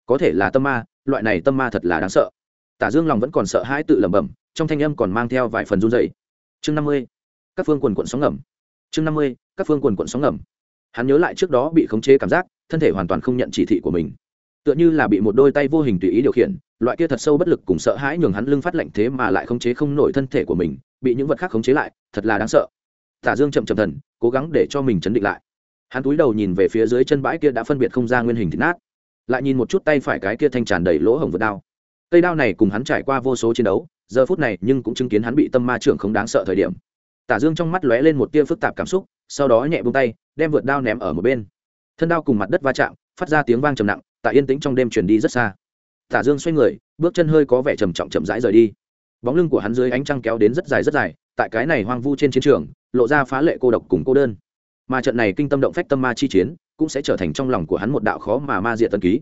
có thể là tâm ma, loại này tâm ma thật là đáng sợ. Tả dương lòng vẫn còn sợ hãi tự lẩm bẩm, trong thanh âm còn mang theo vài phần run dày chương năm mươi, các phương quần quận sóng ngầm. Chương năm mươi, các phương quần quận sóng ngầm. Hắn nhớ lại trước đó bị khống chế cảm giác, thân thể hoàn toàn không nhận chỉ thị của mình. Tựa như là bị một đôi tay vô hình tùy ý điều khiển, loại kia thật sâu bất lực cùng sợ hãi nhường hắn lưng phát lạnh thế mà lại khống chế không nổi thân thể của mình, bị những vật khác khống chế lại, thật là đáng sợ. Tả dương chậm chậm thần, cố gắng để cho mình chấn định lại. Hắn túi đầu nhìn về phía dưới chân bãi kia đã phân biệt không ra nguyên hình thịt nát lại nhìn một chút tay phải cái kia thanh tràn đầy lỗ hổng vượt đao. Cây đao này cùng hắn trải qua vô số chiến đấu, giờ phút này nhưng cũng chứng kiến hắn bị tâm ma trưởng không đáng sợ thời điểm. Tả dương trong mắt lóe lên một tia phức tạp cảm xúc, sau đó nhẹ buông tay, đem vượt đao ném ở một bên. Thân đao cùng mặt đất va chạm, phát ra tiếng vang trầm nặng tại yên tĩnh trong đêm truyền đi rất xa. Tả dương xoay người, bước chân hơi có vẻ trầm trọng chậm rãi rời đi. Bóng lưng của hắn dưới ánh trăng kéo đến rất dài rất dài, tại cái này hoang vu trên chiến trường, lộ ra phá lệ cô độc cùng cô đơn. Mà trận này kinh tâm động phách tâm ma chi chiến cũng sẽ trở thành trong lòng của hắn một đạo khó mà ma diệt tân ký.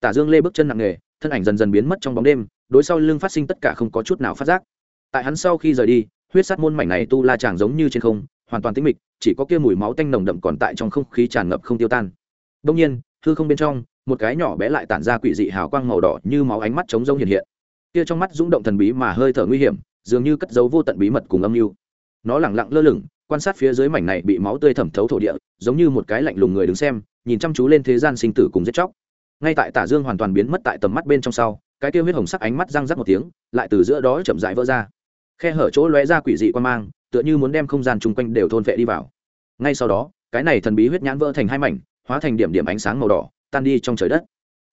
Tả dương lê bước chân nặng nề, thân ảnh dần dần biến mất trong bóng đêm, đối sau lưng phát sinh tất cả không có chút nào phát giác. Tại hắn sau khi rời đi, huyết sát môn mảnh này tu la chàng giống như trên không, hoàn toàn tĩnh mịch, chỉ có kia mùi máu tanh nồng đậm còn tại trong không khí tràn ngập không tiêu tan. Đông nhiên, hư không bên trong, một cái nhỏ bé lại tản ra quỷ dị hào quang màu đỏ như máu ánh mắt trống rông hiện hiện. Kia trong mắt rung động thần bí mà hơi thở nguy hiểm, dường như cất giấu vô tận bí mật cùng âm mưu. Nó lẳng lặng lơ lửng quan sát phía dưới mảnh này bị máu tươi thẩm thấu thổ địa, giống như một cái lạnh lùng người đứng xem, nhìn chăm chú lên thế gian sinh tử cùng giết chóc. Ngay tại tả dương hoàn toàn biến mất tại tầm mắt bên trong sau, cái tiêu huyết hồng sắc ánh mắt răng rắc một tiếng, lại từ giữa đó chậm rãi vỡ ra. Khe hở chỗ lóe ra quỷ dị quan mang, tựa như muốn đem không gian chung quanh đều thôn vệ đi vào. Ngay sau đó, cái này thần bí huyết nhãn vỡ thành hai mảnh, hóa thành điểm điểm ánh sáng màu đỏ, tan đi trong trời đất.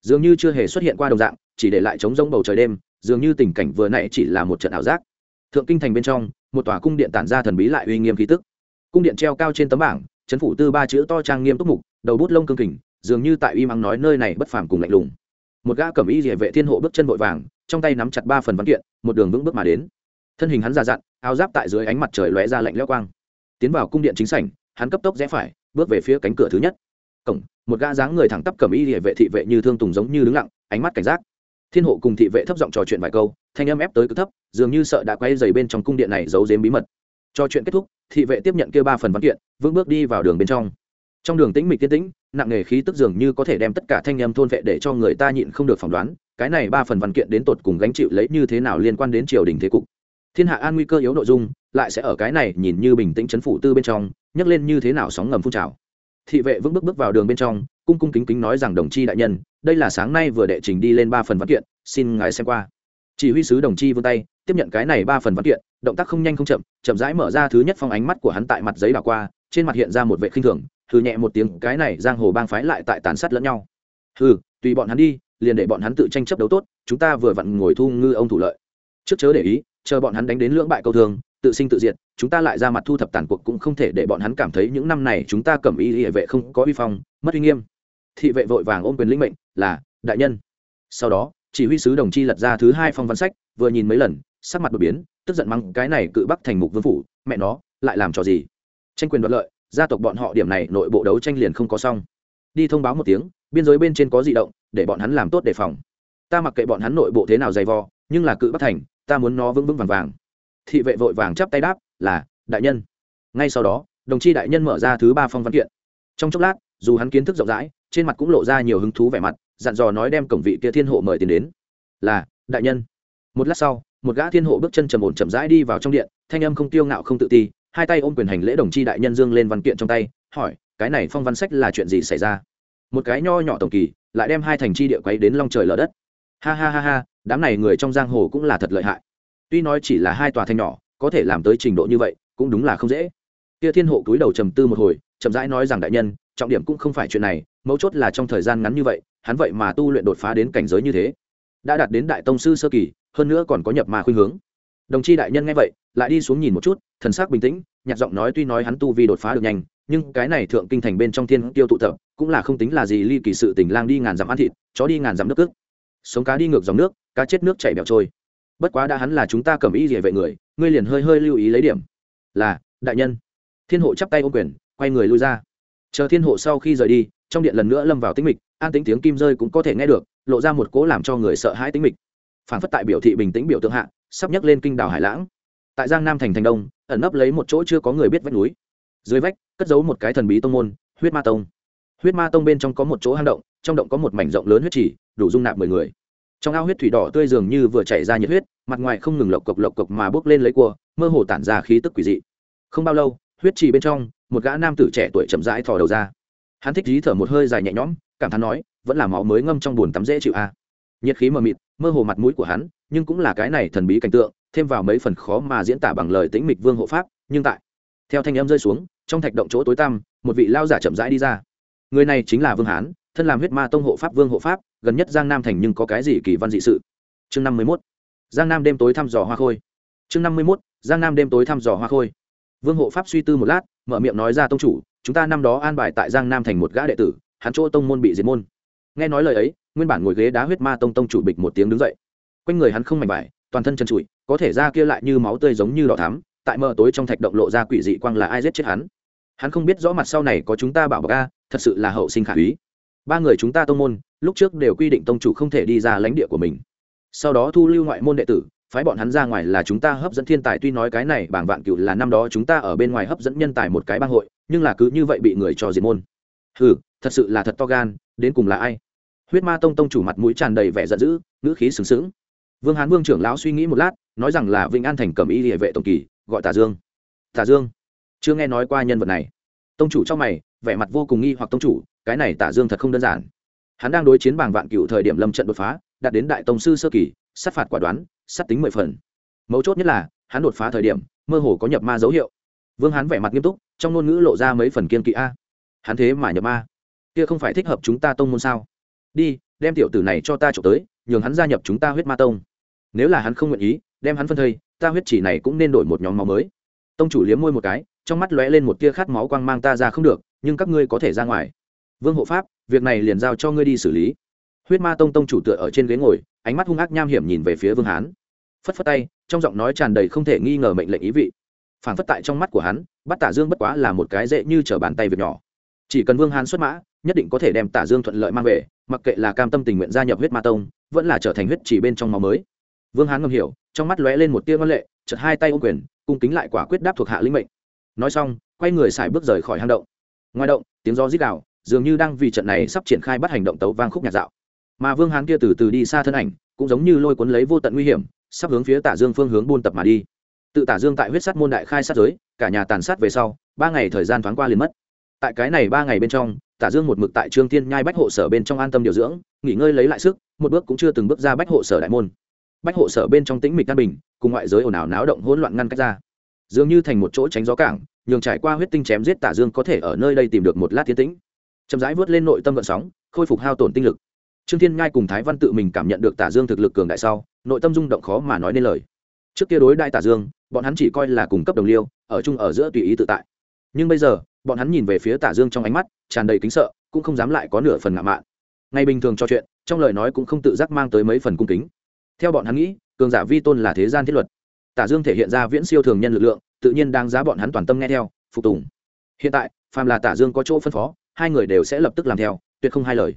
Dường như chưa hề xuất hiện qua đồng dạng, chỉ để lại trống rông bầu trời đêm, dường như tình cảnh vừa nãy chỉ là một trận ảo giác. Thượng kinh thành bên trong, một tòa cung điện tản ra thần bí lại uy nghiêm khí tức cung điện treo cao trên tấm bảng, chấn phủ tư ba chữ to trang nghiêm túc mục, đầu bút lông cương kình, dường như tại uy mắng nói nơi này bất phàm cùng lạnh lùng. Một gã cẩm y địa vệ thiên hộ bước chân vội vàng, trong tay nắm chặt ba phần văn kiện, một đường vững bước mà đến. Thân hình hắn già dặn, áo giáp tại dưới ánh mặt trời lóe ra lạnh lẽo quang. Tiến vào cung điện chính sảnh, hắn cấp tốc rẽ phải, bước về phía cánh cửa thứ nhất. Cổng, một gã dáng người thẳng tắp cẩm y địa vệ thị vệ như thương tùng giống như đứng lặng, ánh mắt cảnh giác. Thiên hộ cùng thị vệ thấp giọng trò chuyện vài câu, thanh âm ép tới cực thấp, dường như sợ đã quay dày bên trong cung điện này giấu giếm bí mật. Cho chuyện kết thúc, thị vệ tiếp nhận kêu ba phần văn kiện, vững bước đi vào đường bên trong. Trong đường tĩnh mịch tiến tĩnh, nặng nghề khí tức dường như có thể đem tất cả thanh âm thôn vệ để cho người ta nhịn không được phỏng đoán, cái này ba phần văn kiện đến tột cùng gánh chịu lấy như thế nào liên quan đến triều đình thế cục. Thiên hạ an nguy cơ yếu nội dung, lại sẽ ở cái này nhìn như bình tĩnh chấn phủ tư bên trong, nhấc lên như thế nào sóng ngầm phun trào. Thị vệ vững bước bước vào đường bên trong, cung cung kính kính nói rằng đồng chi đại nhân, đây là sáng nay vừa đệ trình đi lên ba phần văn kiện, xin ngài xem qua chỉ huy sứ đồng chi vươn tay, tiếp nhận cái này ba phần văn kiện, động tác không nhanh không chậm chậm rãi mở ra thứ nhất phong ánh mắt của hắn tại mặt giấy đảo qua, trên mặt hiện ra một vệ khinh thường, hừ nhẹ một tiếng, cái này giang hồ bang phái lại tại tàn sát lẫn nhau. Hừ, tùy bọn hắn đi, liền để bọn hắn tự tranh chấp đấu tốt, chúng ta vừa vặn ngồi thu ngư ông thủ lợi. Trước chớ để ý, chờ bọn hắn đánh đến lưỡng bại câu thường tự sinh tự diệt, chúng ta lại ra mặt thu thập tàn cuộc cũng không thể để bọn hắn cảm thấy những năm này chúng ta cầm ý hệ vệ không có uy phong, mất uy nghiêm. Thị vệ vội vàng ôm quyền lĩnh mệnh, là, đại nhân. Sau đó chỉ huy sứ đồng chi lật ra thứ hai phong văn sách, vừa nhìn mấy lần, sắc mặt đột biến, tức giận mắng, cái này cự bắc thành mục vương phủ, mẹ nó, lại làm trò gì? Tranh quyền đoạt lợi, gia tộc bọn họ điểm này nội bộ đấu tranh liền không có xong. Đi thông báo một tiếng, biên giới bên trên có di động, để bọn hắn làm tốt đề phòng. Ta mặc kệ bọn hắn nội bộ thế nào dày vò, nhưng là cự bắc thành, ta muốn nó vững vững vàng vàng. Thị vệ vội vàng chắp tay đáp, là, đại nhân. Ngay sau đó, đồng chi đại nhân mở ra thứ ba phong văn kiện. Trong chốc lát, dù hắn kiến thức rộng rãi, trên mặt cũng lộ ra nhiều hứng thú vẻ mặt dặn dò nói đem cổng vị kia thiên hộ mời tiền đến. Là, đại nhân. Một lát sau, một gã thiên hộ bước chân trầm ổn chậm rãi đi vào trong điện, thanh âm không tiêu ngạo không tự ti, hai tay ôm quyền hành lễ đồng chi đại nhân dương lên văn kiện trong tay, hỏi, cái này phong văn sách là chuyện gì xảy ra? Một cái nho nhỏ tổng kỳ, lại đem hai thành chi địa quấy đến long trời lở đất. Ha ha ha ha, đám này người trong giang hồ cũng là thật lợi hại. Tuy nói chỉ là hai tòa thanh nhỏ, có thể làm tới trình độ như vậy, cũng đúng là không dễ. Kia thiên hộ cúi đầu trầm tư một hồi, chậm rãi nói rằng đại nhân, trọng điểm cũng không phải chuyện này mấu chốt là trong thời gian ngắn như vậy, hắn vậy mà tu luyện đột phá đến cảnh giới như thế. Đã đạt đến đại tông sư sơ kỳ, hơn nữa còn có nhập ma khuynh hướng. Đồng chi đại nhân nghe vậy, lại đi xuống nhìn một chút, thần sắc bình tĩnh nhạc giọng nói tuy nói hắn tu vi đột phá được nhanh, nhưng cái này thượng kinh thành bên trong thiên tiêu tụ tập, cũng là không tính là gì ly kỳ sự tình lang đi ngàn dặm ăn thịt, chó đi ngàn dặm nước cước. Sống cá đi ngược dòng nước, cá chết nước chảy bẹo trôi. Bất quá đã hắn là chúng ta cầm ý địa vệ người, ngươi liền hơi hơi lưu ý lấy điểm. Là, đại nhân. Thiên hộ chắp tay ô quyền, quay người lui ra. Chờ thiên hộ sau khi rời đi trong điện lần nữa lâm vào tĩnh mịch, an tĩnh tiếng kim rơi cũng có thể nghe được, lộ ra một cố làm cho người sợ hãi tĩnh mịch. Phản phất tại biểu thị bình tĩnh biểu tượng hạ, sắp nhấc lên kinh đảo hải lãng. Tại giang nam thành thành đông, ẩn nấp lấy một chỗ chưa có người biết vách núi. Dưới vách, cất giấu một cái thần bí tông môn, huyết ma tông. Huyết ma tông bên trong có một chỗ hang động, trong động có một mảnh rộng lớn huyết chỉ, đủ dung nạp mười người. Trong ao huyết thủy đỏ tươi dường như vừa chảy ra nhiệt huyết, mặt ngoài không ngừng lộc cộc lộc cộc mà bước lên lấy cua, mơ hồ tản ra khí tức quỷ dị. Không bao lâu, huyết trì bên trong, một gã nam tử trẻ tuổi chậm rãi thò đầu ra hắn thích dí thở một hơi dài nhẹ nhõm, cảm thán nói, vẫn là máu mới ngâm trong bùn tắm dễ chịu a nhiệt khí mờ mịt, mơ hồ mặt mũi của hắn, nhưng cũng là cái này thần bí cảnh tượng, thêm vào mấy phần khó mà diễn tả bằng lời tĩnh mịch vương hộ pháp, nhưng tại, theo thanh âm rơi xuống, trong thạch động chỗ tối tăm, một vị lao giả chậm rãi đi ra. Người này chính là vương hán, thân làm huyết ma tông hộ pháp vương hộ pháp, gần nhất giang nam thành nhưng có cái gì kỳ văn dị sự? Chương năm mươi mốt, giang nam đêm tối thăm dò hoa khôi. Chương năm mươi mốt, giang nam đêm tối thăm dò hoa khôi. Vương hộ pháp suy tư một lát, mở miệng nói ra tông chủ chúng ta năm đó an bài tại giang nam thành một gã đệ tử, hắn chỗ tông môn bị diệt môn. Nghe nói lời ấy, nguyên bản ngồi ghế đá huyết ma tông tông chủ bịch một tiếng đứng dậy. Quanh người hắn không mảnh vải, toàn thân chân trụi, có thể ra kia lại như máu tươi giống như đỏ thắm, tại mờ tối trong thạch động lộ ra quỷ dị quang là ai giết chết hắn. Hắn không biết rõ mặt sau này có chúng ta bảo bọc a, thật sự là hậu sinh khả úy. Ba người chúng ta tông môn, lúc trước đều quy định tông chủ không thể đi ra lãnh địa của mình. Sau đó thu lưu ngoại môn đệ tử, phái bọn hắn ra ngoài là chúng ta hấp dẫn thiên tài, tuy nói cái này bảng vạn cựu là năm đó chúng ta ở bên ngoài hấp dẫn nhân tài một cái bang hội nhưng là cứ như vậy bị người cho diệt môn. Hừ, thật sự là thật to gan, đến cùng là ai? Huyết ma tông tông chủ mặt mũi tràn đầy vẻ giận dữ, ngữ khí sừng sững. Vương hán vương trưởng lão suy nghĩ một lát, nói rằng là vĩnh an thành cầm y địa vệ tổng kỳ, gọi tả dương. Tả dương? Chưa nghe nói qua nhân vật này. Tông chủ trong mày, vẻ mặt vô cùng nghi hoặc tông chủ, cái này tả dương thật không đơn giản. Hắn đang đối chiến bảng vạn cựu thời điểm lâm trận đột phá, đạt đến đại tông sư sơ kỳ, sát phạt quả đoán, sát tính mười phần. Mấu chốt nhất là, hắn đột phá thời điểm, mơ hồ có nhập ma dấu hiệu. Vương hán vẻ mặt nghiêm túc trong ngôn ngữ lộ ra mấy phần kiên kỵ a. Hắn thế mà nhập ma. Kia không phải thích hợp chúng ta tông môn sao? Đi, đem tiểu tử này cho ta trộm tới, nhường hắn gia nhập chúng ta huyết ma tông. Nếu là hắn không nguyện ý, đem hắn phân thây, ta huyết chỉ này cũng nên đổi một nhóm máu mới. Tông chủ liếm môi một cái, trong mắt lóe lên một tia khát máu quang mang ta ra không được, nhưng các ngươi có thể ra ngoài. Vương hộ pháp, việc này liền giao cho ngươi đi xử lý. Huyết ma tông tông chủ tựa ở trên ghế ngồi, ánh mắt hung ác nham hiểm nhìn về phía vương hán. Phất phất tay, trong giọng nói tràn đầy không thể nghi ngờ mệnh lệnh ý vị phản phất tại trong mắt của hắn, bắt tả dương bất quá là một cái dễ như t bàn tay việc nhỏ. Chỉ cần vương hán xuất mã, nhất định có thể đem tả dương thuận lợi mang về, mặc kệ là cam tâm tình nguyện gia nhập huyết ma tông, vẫn là trở thành huyết chỉ bên trong máu mới. Vương hán ngầm hiểu, trong mắt lóe lên một tia ngân lệ chật hai tay ô quyền, cung kính lại quả quyết đáp thuộc hạ linh mệnh. Nói xong, quay người xài bước rời khỏi hang động. Ngoài động, tiếng gió rít gào, dường như đang vì trận này sắp triển khai bắt hành động tấu vang khúc nhạc dạo. Mà vương hán kia từ từ đi xa thân ảnh, cũng giống như lôi cuốn lấy vô tận nguy hiểm, sắp hướng phía tả dương phương hướng buôn tập mà đi tự tả dương tại huyết sắt môn đại khai sát giới, cả nhà tàn sát về sau, ba ngày thời gian thoáng qua liền mất. Tại cái này ba ngày bên trong, tả dương một mực tại trương thiên nhai bách hộ sở bên trong an tâm điều dưỡng, nghỉ ngơi lấy lại sức, một bước cũng chưa từng bước ra bách hộ sở đại môn. Bách hộ sở bên trong tĩnh mịch căn bình, cùng ngoại giới ồn ào náo động hỗn loạn ngăn cách ra. Dường như thành một chỗ tránh gió cảng, nhường trải qua huyết tinh chém giết tả dương có thể ở nơi đây tìm được một lát thiên tĩnh. Chậm rãi vớt lên nội tâm vận sóng, khôi phục hao tổn tinh lực. Trương thiên ngai cùng thái văn tự mình cảm nhận được tả dương thực lực cường đại sau, nội tâm rung động khó mà nói nên lời. Trước kia đối đại tả dương bọn hắn chỉ coi là cùng cấp đồng liêu, ở chung ở giữa tùy ý tự tại. Nhưng bây giờ, bọn hắn nhìn về phía tả dương trong ánh mắt, tràn đầy kính sợ, cũng không dám lại có nửa phần ngạo mạn. Ngay bình thường trò chuyện, trong lời nói cũng không tự giác mang tới mấy phần cung kính. Theo bọn hắn nghĩ, cường giả vi tôn là thế gian thiết luật. Tả dương thể hiện ra viễn siêu thường nhân lực lượng, tự nhiên đang giá bọn hắn toàn tâm nghe theo, phục tùng. Hiện tại, phàm là tả dương có chỗ phân phó, hai người đều sẽ lập tức làm theo, tuyệt không hai lời.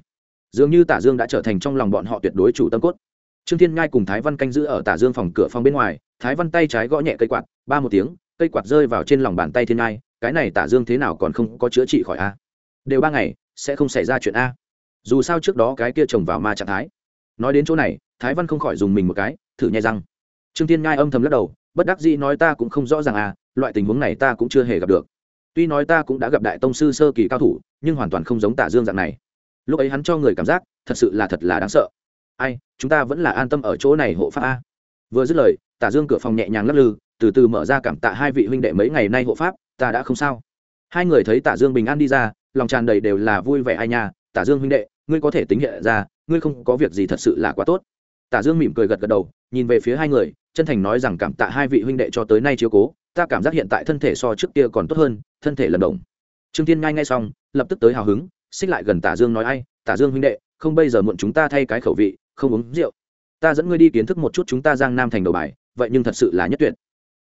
Dường như tả dương đã trở thành trong lòng bọn họ tuyệt đối chủ tâm cốt trương thiên ngai cùng thái văn canh giữ ở tả dương phòng cửa phòng bên ngoài, thái văn tay trái gõ nhẹ cây quạt, ba một tiếng, cây quạt rơi vào trên lòng bàn tay thiên ngai cái này tả dương thế nào còn không có chữa trị khỏi a? Đều ba ngày, sẽ không xảy ra chuyện a. Dù sao trước đó cái kia trồng vào ma trạng thái. Nói đến chỗ này, thái văn không khỏi dùng mình một cái, thử nhai răng. Trương thiên ngai âm thầm lắc đầu, bất đắc dĩ nói ta cũng không rõ ràng à loại tình huống này ta cũng chưa hề gặp được. Tuy nói ta cũng đã gặp đại tông sư sơ kỳ cao thủ, nhưng hoàn toàn không giống tả dương dạng này. Lúc ấy hắn cho người cảm giác, thật sự là thật là đáng sợ ai, chúng ta vẫn là an tâm ở chỗ này hộ pháp a. Vừa dứt lời, tả dương cửa phòng nhẹ nhàng lắc lư, từ từ mở ra cảm tạ hai vị huynh đệ mấy ngày nay hộ pháp, ta đã không sao. Hai người thấy tả dương bình an đi ra, lòng tràn đầy đều là vui vẻ ai nha, tả dương huynh đệ, ngươi có thể tính hiện ra, ngươi không có việc gì thật sự là quá tốt. Tả dương mỉm cười gật gật đầu, nhìn về phía hai người, chân thành nói rằng cảm tạ hai vị huynh đệ cho tới nay chiếu cố, ta cảm giác hiện tại thân thể so trước kia còn tốt hơn, thân thể lần động. Trương tiên ngay ngay xong, lập tức tới hào hứng, xích lại gần tả dương nói, ai, tả dương huynh đệ, không bây giờ muộn chúng ta thay cái khẩu vị không uống rượu. Ta dẫn ngươi đi kiến thức một chút chúng ta giang nam thành đầu bài, vậy nhưng thật sự là nhất tuyệt.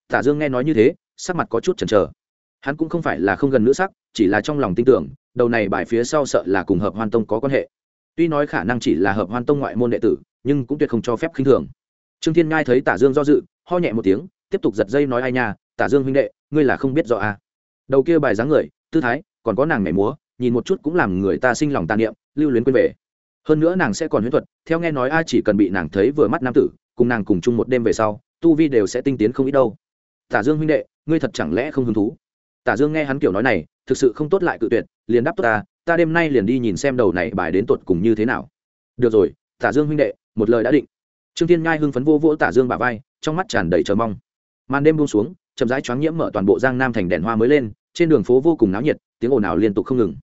Tả dương nghe nói như thế, sắc mặt có chút chần chờ. Hắn cũng không phải là không gần nữ sắc, chỉ là trong lòng tin tưởng, đầu này bài phía sau sợ là cùng hợp hoan tông có quan hệ. Tuy nói khả năng chỉ là hợp hoan tông ngoại môn đệ tử, nhưng cũng tuyệt không cho phép khinh thường. Trương thiên ngai thấy tả dương do dự, ho nhẹ một tiếng, tiếp tục giật dây nói ai nha, tả dương huynh đệ, ngươi là không biết rõ à. đầu kia bài dáng người, tư thái, còn có nàng mẻ múa, nhìn một chút cũng làm người ta sinh lòng tàn niệm, lưu luyến quên về hơn nữa nàng sẽ còn huyễn thuật, theo nghe nói ai chỉ cần bị nàng thấy vừa mắt nam tử, cùng nàng cùng chung một đêm về sau, tu vi đều sẽ tinh tiến không ít đâu. Tả dương huynh đệ, ngươi thật chẳng lẽ không hứng thú? Tả dương nghe hắn kiểu nói này, thực sự không tốt lại cự tuyệt, liền đáp tốt ta ta đêm nay liền đi nhìn xem đầu này bài đến tột cùng như thế nào. Được rồi, tả dương huynh đệ, một lời đã định. Trương thiên ngai hưng phấn vô vỗ tả dương bà vai, trong mắt tràn đầy chờ mong. Màn đêm buông xuống, chậm rãi choáng nhiễm mở toàn bộ giang nam thành đèn hoa mới lên, trên đường phố vô cùng náo nhiệt, tiếng ồn ào liên tục không ngừng.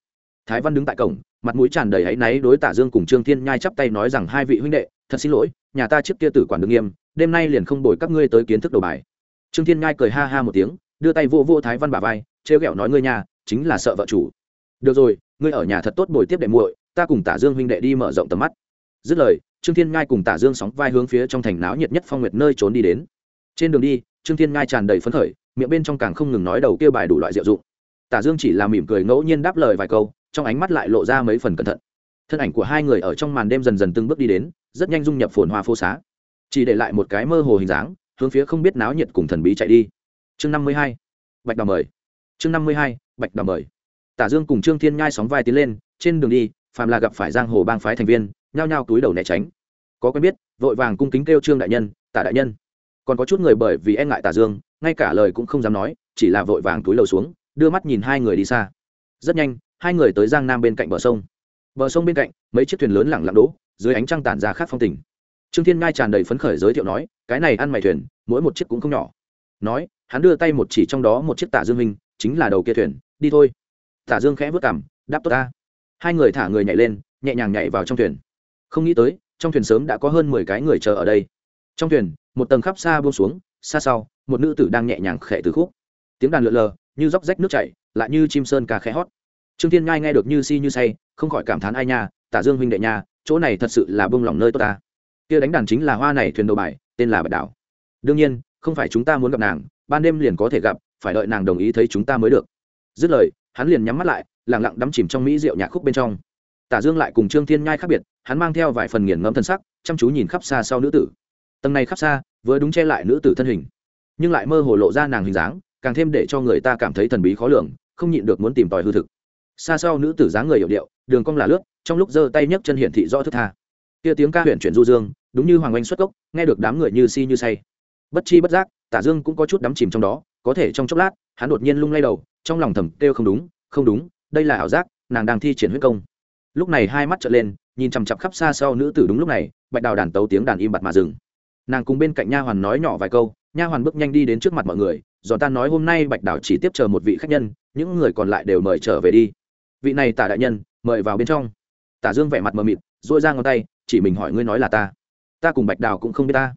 Thái văn đứng tại cổng mặt mũi tràn đầy áy náy đối tả dương cùng trương thiên nhai chắp tay nói rằng hai vị huynh đệ, thật xin lỗi, nhà ta trước kia tử quản đương nghiêm, đêm nay liền không đổi các ngươi tới kiến thức đầu bài. Trương thiên nhai cười ha ha một tiếng, đưa tay vô vô thái văn bà vai, trêu ghẹo nói ngươi nhà, chính là sợ vợ chủ. Được rồi, ngươi ở nhà thật tốt bồi tiếp đệ muội, ta cùng tả dương huynh đệ đi mở rộng tầm mắt. Dứt lời, trương thiên Nhai cùng tả dương sóng vai hướng phía trong thành náo nhiệt nhất phong nguyệt nơi trốn đi đến. Trên đường đi, trương thiên Nhai tràn đầy phấn khởi, miệng bên trong càng không ngừng nói đầu kia bài đủ loại diệu dụng. Tả dương chỉ là mỉm cười ngẫu nhiên đáp lời vài câu trong ánh mắt lại lộ ra mấy phần cẩn thận. Thân ảnh của hai người ở trong màn đêm dần dần từng bước đi đến, rất nhanh dung nhập phồn hoa phô xá. Chỉ để lại một cái mơ hồ hình dáng, hướng phía không biết náo nhiệt cùng thần bí chạy đi. Chương năm mươi hai, bạch đào mời. Chương năm mươi hai, bạch đào mời. Tả dương cùng trương thiên nhai sóng vai tiến lên, trên đường đi, phàm là gặp phải giang hồ bang phái thành viên, nhao nhao túi đầu né tránh. Có quen biết, vội vàng cung kính kêu trương đại nhân, tả đại nhân. Còn có chút người bởi vì e ngại tả dương, ngay cả lời cũng không dám nói, chỉ là vội vàng túi lầu xuống, đưa mắt nhìn hai người đi xa. Rất nhanh hai người tới giang nam bên cạnh bờ sông bờ sông bên cạnh mấy chiếc thuyền lớn lẳng lặng đỗ dưới ánh trăng tản ra khát phong tình trương thiên ngai tràn đầy phấn khởi giới thiệu nói cái này ăn mày thuyền mỗi một chiếc cũng không nhỏ nói hắn đưa tay một chỉ trong đó một chiếc tả dương minh chính là đầu kia thuyền đi thôi tả dương khẽ vớt cảm đáp tốt ta. hai người thả người nhảy lên nhẹ nhàng nhảy vào trong thuyền không nghĩ tới trong thuyền sớm đã có hơn mười cái người chờ ở đây trong thuyền một tầng khắp xa buông xuống xa sau một nữ tử đang nhẹ nhàng khẽ từ khúc tiếng đàn lượn lờ như róc rách nước chảy lại như chim sơn ca khẽ hót trương thiên ngai nghe được như si như say, không khỏi cảm thán ai nha, tả dương huynh đệ nha, chỗ này thật sự là bông lỏng nơi tốt ta. Kia đánh đàn chính là hoa này thuyền đầu bài, tên là bạch đảo. Đương nhiên, không phải chúng ta muốn gặp nàng, ban đêm liền có thể gặp, phải đợi nàng đồng ý thấy chúng ta mới được. Dứt lời, hắn liền nhắm mắt lại lẳng lặng đắm chìm trong mỹ rượu nhạc khúc bên trong. Tả dương lại cùng trương thiên nhai khác biệt, hắn mang theo vài phần nghiền ngẫm thân sắc, chăm chú nhìn khắp xa sau nữ tử. Tầng này khắp xa, vừa đúng che lại nữ tử thân hình, nhưng lại mơ hồ lộ ra nàng hình dáng, càng thêm để cho người ta cảm thấy thần bí khó lường, không nhịn được muốn tìm tòi hư thực xa sau nữ tử dáng người hiệu điệu, đường cong là lướt, trong lúc giơ tay nhấc chân hiển thị rõ thức tha. Kia tiếng ca huyện chuyển du dương, đúng như hoàng oanh xuất gốc nghe được đám người như si như say. Bất chi bất giác, tả dương cũng có chút đắm chìm trong đó, có thể trong chốc lát, hắn đột nhiên lung lay đầu, trong lòng thầm kêu không đúng không đúng, đây là ảo giác, nàng đang thi triển huyết công. Lúc này hai mắt trợn lên, nhìn chằm chặp khắp xa sau nữ tử đúng lúc này, bạch đào đàn tấu tiếng đàn im bặt mà dừng. Nàng cùng bên cạnh nha hoàn nói nhỏ vài câu, nha hoàn bước nhanh đi đến trước mặt mọi người, giòn ta nói hôm nay bạch đào chỉ tiếp chờ một vị khách nhân, những người còn lại đều mời trở về đi vị này tả đại nhân, mời vào bên trong. Tả dương vẻ mặt mờ mịt dội ra ngón tay, chỉ mình hỏi ngươi nói là ta. Ta cùng bạch đào cũng không biết ta.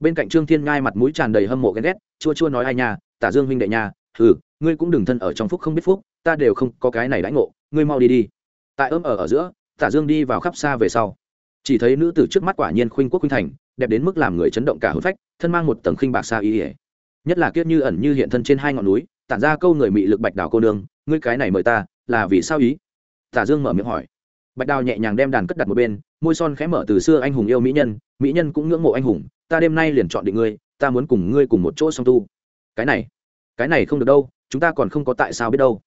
Bên cạnh trương thiên ngai mặt mũi tràn đầy hâm mộ ghen ghét, chua chua nói ai nha, tả dương huynh đệ nha ừ ngươi cũng đừng thân ở trong phúc không biết phúc, ta đều không có cái này đãi ngộ, ngươi mau đi đi. Tại ôm ở ở giữa, tả dương đi vào khắp xa về sau. Chỉ thấy nữ tử trước mắt quả nhiên khuynh quốc khuynh thành, đẹp đến mức làm người chấn động cả hôn phách, thân mang một tầng khinh bạc xa ý ỉa nhất là kiết như ẩn như hiện thân trên hai ngọn núi, tản ra câu người mị lực bạch đào cô nương ngươi cái này mời ta, là vì sao ý? Tả dương mở miệng hỏi. Bạch đào nhẹ nhàng đem đàn cất đặt một bên, môi son khẽ mở từ xưa anh hùng yêu mỹ nhân mỹ nhân cũng ngưỡng mộ anh hùng, ta đêm nay liền chọn định ngươi, ta muốn cùng ngươi cùng một chỗ song tu. Cái này cái này không được đâu, chúng ta còn không có tại sao biết đâu.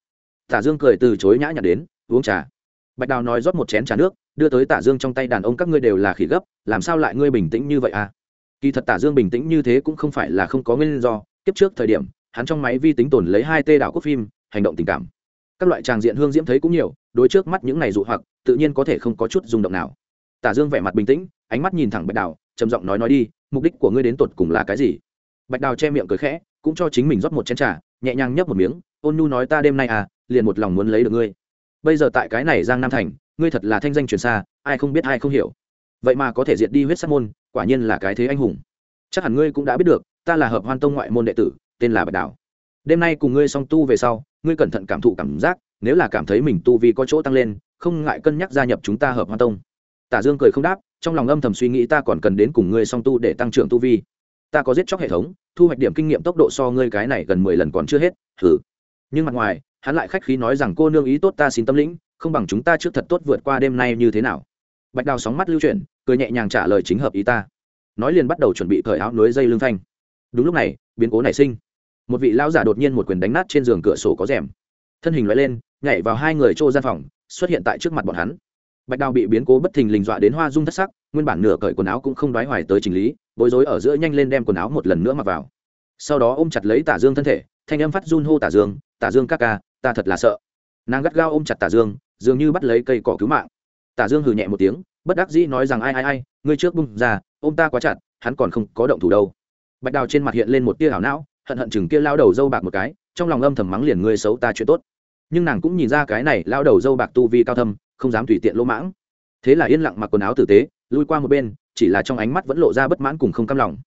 Tả dương cười từ chối nhã nhặn đến, uống trà. Bạch đào nói rót một chén trà nước, đưa tới tả dương trong tay đàn ông, các ngươi đều là khỉ gấp, làm sao lại ngươi bình tĩnh như vậy à? Kỳ thật tả dương bình tĩnh như thế cũng không phải là không có nguyên do, kiếp trước thời điểm, hắn trong máy vi tính tồn lấy hai tê đảo quốc phim hành động tình cảm. Các loại tràng diện hương diễm thấy cũng nhiều, đối trước mắt những ngày dụ hoặc, tự nhiên có thể không có chút rung động nào. Tả dương vẻ mặt bình tĩnh, ánh mắt nhìn thẳng bạch đào, trầm giọng nói nói đi, mục đích của ngươi đến tột cùng là cái gì? Bạch đào che miệng cười khẽ, cũng cho chính mình rót một chén trà, nhẹ nhàng nhấp một miếng, ôn nhu nói ta đêm nay à liền một lòng muốn lấy được ngươi. Bây giờ tại cái này giang nam thành, ngươi thật là thanh danh truyền xa, ai không biết ai không hiểu. Vậy mà có thể diệt đi huyết sát môn, quả nhiên là cái thế anh hùng. Chắc hẳn ngươi cũng đã biết được, ta là hợp hoan tông ngoại môn đệ tử, tên là bạch đào. Đêm nay cùng ngươi song tu về sau ngươi cẩn thận cảm thụ cảm giác, nếu là cảm thấy mình tu vi có chỗ tăng lên, không ngại cân nhắc gia nhập chúng ta hợp hoa tông. Tả dương cười không đáp, trong lòng âm thầm suy nghĩ ta còn cần đến cùng ngươi song tu để tăng trưởng tu vi. Ta có giết chóc hệ thống, thu hoạch điểm kinh nghiệm tốc độ so ngươi cái này gần mười lần còn chưa hết thử nhưng mặt ngoài, hắn lại khách khí nói rằng, cô nương ý tốt ta xin tâm lĩnh, không bằng chúng ta trước thật tốt vượt qua đêm nay như thế nào. Bạch đào sóng mắt lưu chuyển, cười nhẹ nhàng trả lời chính hợp ý ta. Nói liền bắt đầu chuẩn bị cởi áo núi dây lưng thanh đúng lúc này, biến cố nảy sinh một vị lão giả đột nhiên một quyền đánh nát trên giường cửa sổ có rèm. Thân hình loại lên, nhảy vào hai người trô gian phòng, xuất hiện tại trước mặt bọn hắn. Bạch đào bị biến cố bất thình lình dọa đến hoa dung thất sắc, nguyên bản nửa cởi quần áo cũng không đoái hoài tới trình lý, bối rối ở giữa nhanh lên đem quần áo một lần nữa mặc vào. Sau đó ôm chặt lấy tả dương thân thể, thanh âm phát run hô tả dương tả dương các ca, ta thật là sợ. Nàng gắt gao ôm chặt tả dương, dường như bắt lấy cây cỏ cứu mạng. Tả dương hừ nhẹ một tiếng, bất đắc dĩ nói rằng, ai ai ai, ngươi trước bung ra, ôm ta quá chặt, hắn còn không có động thủ đâu. Bạch đào trên mặt hiện lên một tia hảo não hận hận chừng kia lao đầu dâu bạc một cái, trong lòng âm thầm mắng liền ngươi xấu ta chuyện tốt. Nhưng nàng cũng nhìn ra cái này lao đầu dâu bạc tu vi cao thâm, không dám tùy tiện lỗ mãng. Thế là yên lặng mặc quần áo tử tế, lui qua một bên, chỉ là trong ánh mắt vẫn lộ ra bất mãn cùng không cam lòng.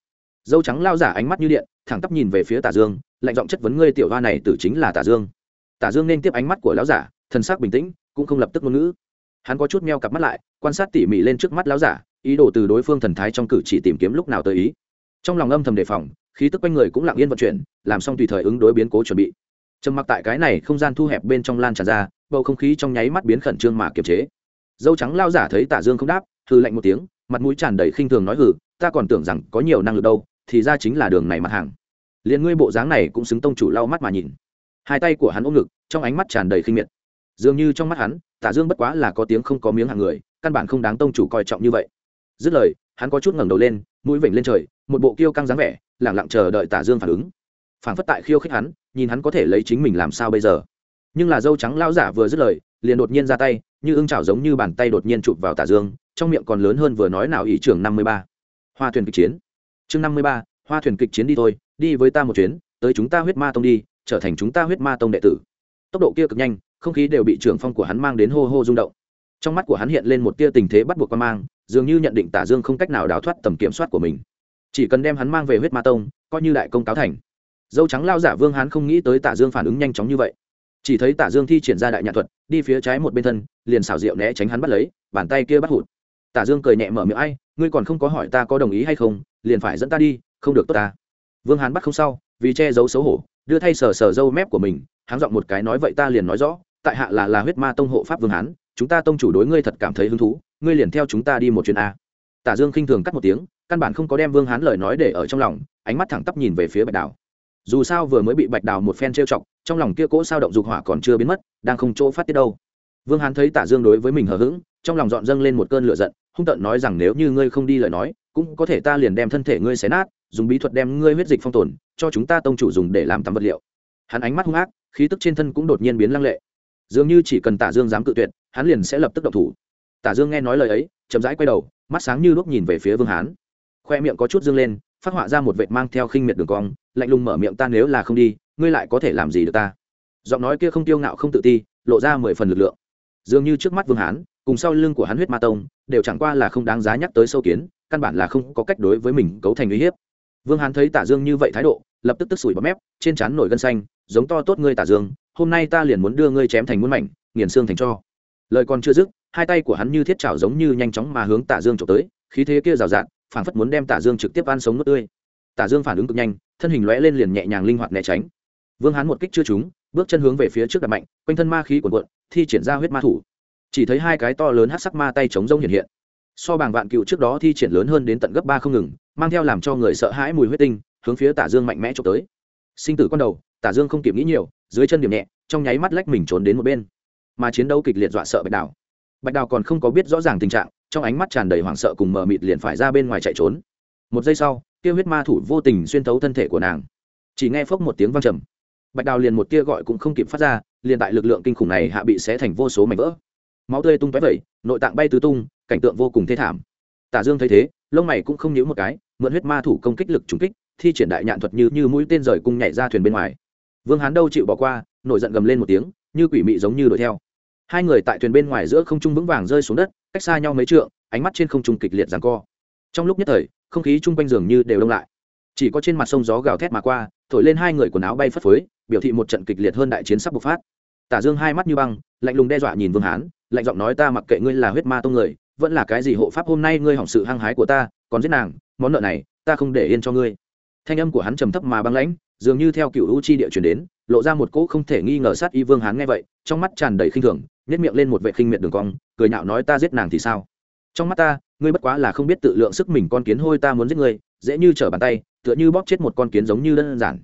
Dâu trắng lao giả ánh mắt như điện, thẳng tắp nhìn về phía tả dương, lạnh giọng chất vấn ngươi tiểu hoa này tử chính là tả dương. Tả dương nên tiếp ánh mắt của lão giả, thần sắc bình tĩnh, cũng không lập tức ngôn ngữ. Hắn có chút meo cặp mắt lại, quan sát tỉ mỉ lên trước mắt lão giả, ý đồ từ đối phương thần thái trong cử chỉ tìm kiếm lúc nào tới ý. Trong lòng âm thầm đề phòng khí tức quanh người cũng lặng yên vận chuyển, làm xong tùy thời ứng đối biến cố chuẩn bị. Trầm mặc tại cái này không gian thu hẹp bên trong lan tràn ra, bầu không khí trong nháy mắt biến khẩn trương mà kiềm chế. Dâu trắng lao giả thấy tả dương không đáp hư lạnh một tiếng, mặt mũi tràn đầy khinh thường nói hử ta còn tưởng rằng có nhiều năng lực đâu, thì ra chính là đường này mặt hàng. Liền ngươi bộ dáng này cũng xứng tông chủ lau mắt mà nhìn. Hai tay của hắn ôm ngực, trong ánh mắt tràn đầy khinh miệt. Dường như trong mắt hắn tả dương bất quá là có tiếng không có miếng hàng người, căn bản không đáng tông chủ coi trọng như vậy. Dứt lời, hắn có chút ngẩng đầu lên, mũi vểnh lên trời, một bộ kiêu căng dáng vẻ lẳng lặng chờ đợi tả dương phản ứng. Phản phất tại khiêu khích hắn, nhìn hắn có thể lấy chính mình làm sao bây giờ. Nhưng là dâu trắng lao giả vừa dứt lời, liền đột nhiên ra tay, như ưng chảo giống như bàn tay đột nhiên chụp vào tả dương, trong miệng còn lớn hơn vừa nói nào ý trưởng năm mươi ba. Hoa thuyền kịch chiến. Chương năm mươi ba, hoa thuyền kịch chiến đi thôi, đi với ta một chuyến, tới chúng ta huyết ma tông đi, trở thành chúng ta huyết ma tông đệ tử. Tốc độ kia cực nhanh, không khí đều bị trưởng phong của hắn mang đến hô hô rung động. Trong mắt của hắn hiện lên một tia tình thế bắt buộc qua mang, dường như nhận định tả dương không cách nào đào thoát tầm kiểm soát của mình chỉ cần đem hắn mang về huyết ma tông, coi như đại công cáo thành. Dâu trắng lao giả vương hắn không nghĩ tới tả dương phản ứng nhanh chóng như vậy. Chỉ thấy tả dương thi triển ra đại nhạn thuật, đi phía trái một bên thân, liền xảo diệu né tránh hắn bắt lấy, bàn tay kia bắt hụt. Tả dương cười nhẹ mở miệng, ai, ngươi còn không có hỏi ta có đồng ý hay không, liền phải dẫn ta đi, không được tốt ta. Vương hán bắt không sau, vì che giấu xấu hổ, đưa thay sờ sờ dâu mép của mình hắn giọng một cái nói, vậy ta liền nói rõ, tại hạ là là huyết ma tông hộ pháp vương hán, chúng ta tông chủ đối ngươi thật cảm thấy hứng thú, ngươi liền theo chúng ta đi một chuyến a. Tả dương khinh thường cắt một tiếng căn bản không có đem vương hán lời nói để ở trong lòng, ánh mắt thẳng tắp nhìn về phía bạch đào. Dù sao vừa mới bị bạch đào một phen trêu chọc, trong lòng kia cỗ sao động dục hỏa còn chưa biến mất, đang không chỗ phát tiết đâu. Vương hán thấy tả dương đối với mình hờ hững, trong lòng dọn dâng lên một cơn lửa giận, hung tợn nói rằng nếu như ngươi không đi lời nói, cũng có thể ta liền đem thân thể ngươi xé nát, dùng bí thuật đem ngươi huyết dịch phong tồn, cho chúng ta tông chủ dùng để làm tắm vật liệu. Hắn ánh mắt hung ác, khí tức trên thân cũng đột nhiên biến lăng lệ. Dường như chỉ cần tả dương dám cự tuyệt, hắn liền sẽ lập tức động thủ. Tả dương nghe nói lời ấy, chậm rãi quay đầu, mắt sáng như lúc nhìn về phía vương hán khoe miệng có chút dương lên, phát họa ra một vệt mang theo khinh miệt đường cong, lạnh lùng mở miệng ta nếu là không đi, ngươi lại có thể làm gì được ta? Giọng nói kia không tiêu ngạo không tự ti, lộ ra mười phần lực lượng. Dường như trước mắt vương hán, cùng sau lưng của hắn huyết ma tông, đều chẳng qua là không đáng giá nhắc tới sâu kiến, căn bản là không có cách đối với mình cấu thành uy hiếp. Vương hán thấy tả dương như vậy thái độ, lập tức tức sủi bọt mép, trên trán nổi gân xanh, giống to tốt ngươi tả dương, hôm nay ta liền muốn đưa ngươi chém thành muôn mảnh, nghiền xương thành cho. Lời còn chưa dứt, hai tay của hắn như thiết chảo giống như nhanh chóng mà hướng tả dương trộm tới, khí thế kia rào rạt phảng phất muốn đem tả dương trực tiếp ăn sống nước tươi. Tả dương phản ứng cực nhanh, thân hình lóe lên liền nhẹ nhàng linh hoạt né tránh. Vương hán một kích chưa trúng, bước chân hướng về phía trước đặt mạnh, quanh thân ma khí cuồn cuộn, thi triển ra huyết ma thủ. Chỉ thấy hai cái to lớn hát sắc ma tay chống rông hiện hiện. So bảng vạn cựu trước đó thi triển lớn hơn đến tận gấp ba không ngừng, mang theo làm cho người sợ hãi mùi huyết tinh, hướng phía tả dương mạnh mẽ trộm tới. Sinh tử con đầu, tả dương không kịp nghĩ nhiều, dưới chân điểm nhẹ, trong nháy mắt lách mình trốn đến một bên. Mà chiến đấu kịch liệt dọa sợ bạch đào. Bạch đào còn không có biết rõ ràng tình trạng trong ánh mắt tràn đầy hoảng sợ cùng mờ mịt liền phải ra bên ngoài chạy trốn. Một giây sau tiêu huyết ma thủ vô tình xuyên thấu thân thể của nàng. Chỉ nghe phốc một tiếng vang trầm. Bạch đào liền một tia gọi cũng không kịp phát ra, liền tại lực lượng kinh khủng này hạ bị xé thành vô số mảnh vỡ. Máu tươi tung tóe vẩy, nội tạng bay tứ tung, cảnh tượng vô cùng thê thảm. Tả dương thấy thế, lông mày cũng không nhíu một cái, mượn huyết ma thủ công kích lực trúng kích, thi triển đại nhạn thuật như như mũi tên rời cung nhảy ra thuyền bên ngoài. Vương hán đâu chịu bỏ qua, nổi giận gầm lên một tiếng, như quỷ mị giống như đuổi theo hai người tại thuyền bên ngoài giữa không trung vững vàng rơi xuống đất, cách xa nhau mấy trượng, ánh mắt trên không trung kịch liệt giằng co. Trong lúc nhất thời, không khí chung quanh giường như đều đông lại. Chỉ có trên mặt sông gió gào thét mà qua, thổi lên hai người quần áo bay phất phới, biểu thị một trận kịch liệt hơn đại chiến sắp bộc phát. Tả dương hai mắt như băng, lạnh lùng đe dọa nhìn vương hán, lạnh giọng nói ta mặc kệ ngươi là huyết ma tông người, vẫn là cái gì hộ pháp hôm nay ngươi hỏng sự hăng hái của ta, còn giết nàng, món nợ này, ta không để yên cho ngươi. Thanh âm của hắn trầm thấp mà băng lãnh dường như theo cựu u chi địa chuyển đến, lộ ra một cỗ không thể nghi ngờ sát y vương hán nghe vậy, trong mắt tràn đầy khinh thường nhét miệng lên một vệ khinh miệt đường cong, cười nhạo nói ta giết nàng thì sao? Trong mắt ta, ngươi bất quá là không biết tự lượng sức mình con kiến hôi ta muốn giết ngươi, dễ như trở bàn tay, tựa như bóp chết một con kiến giống như đơn giản.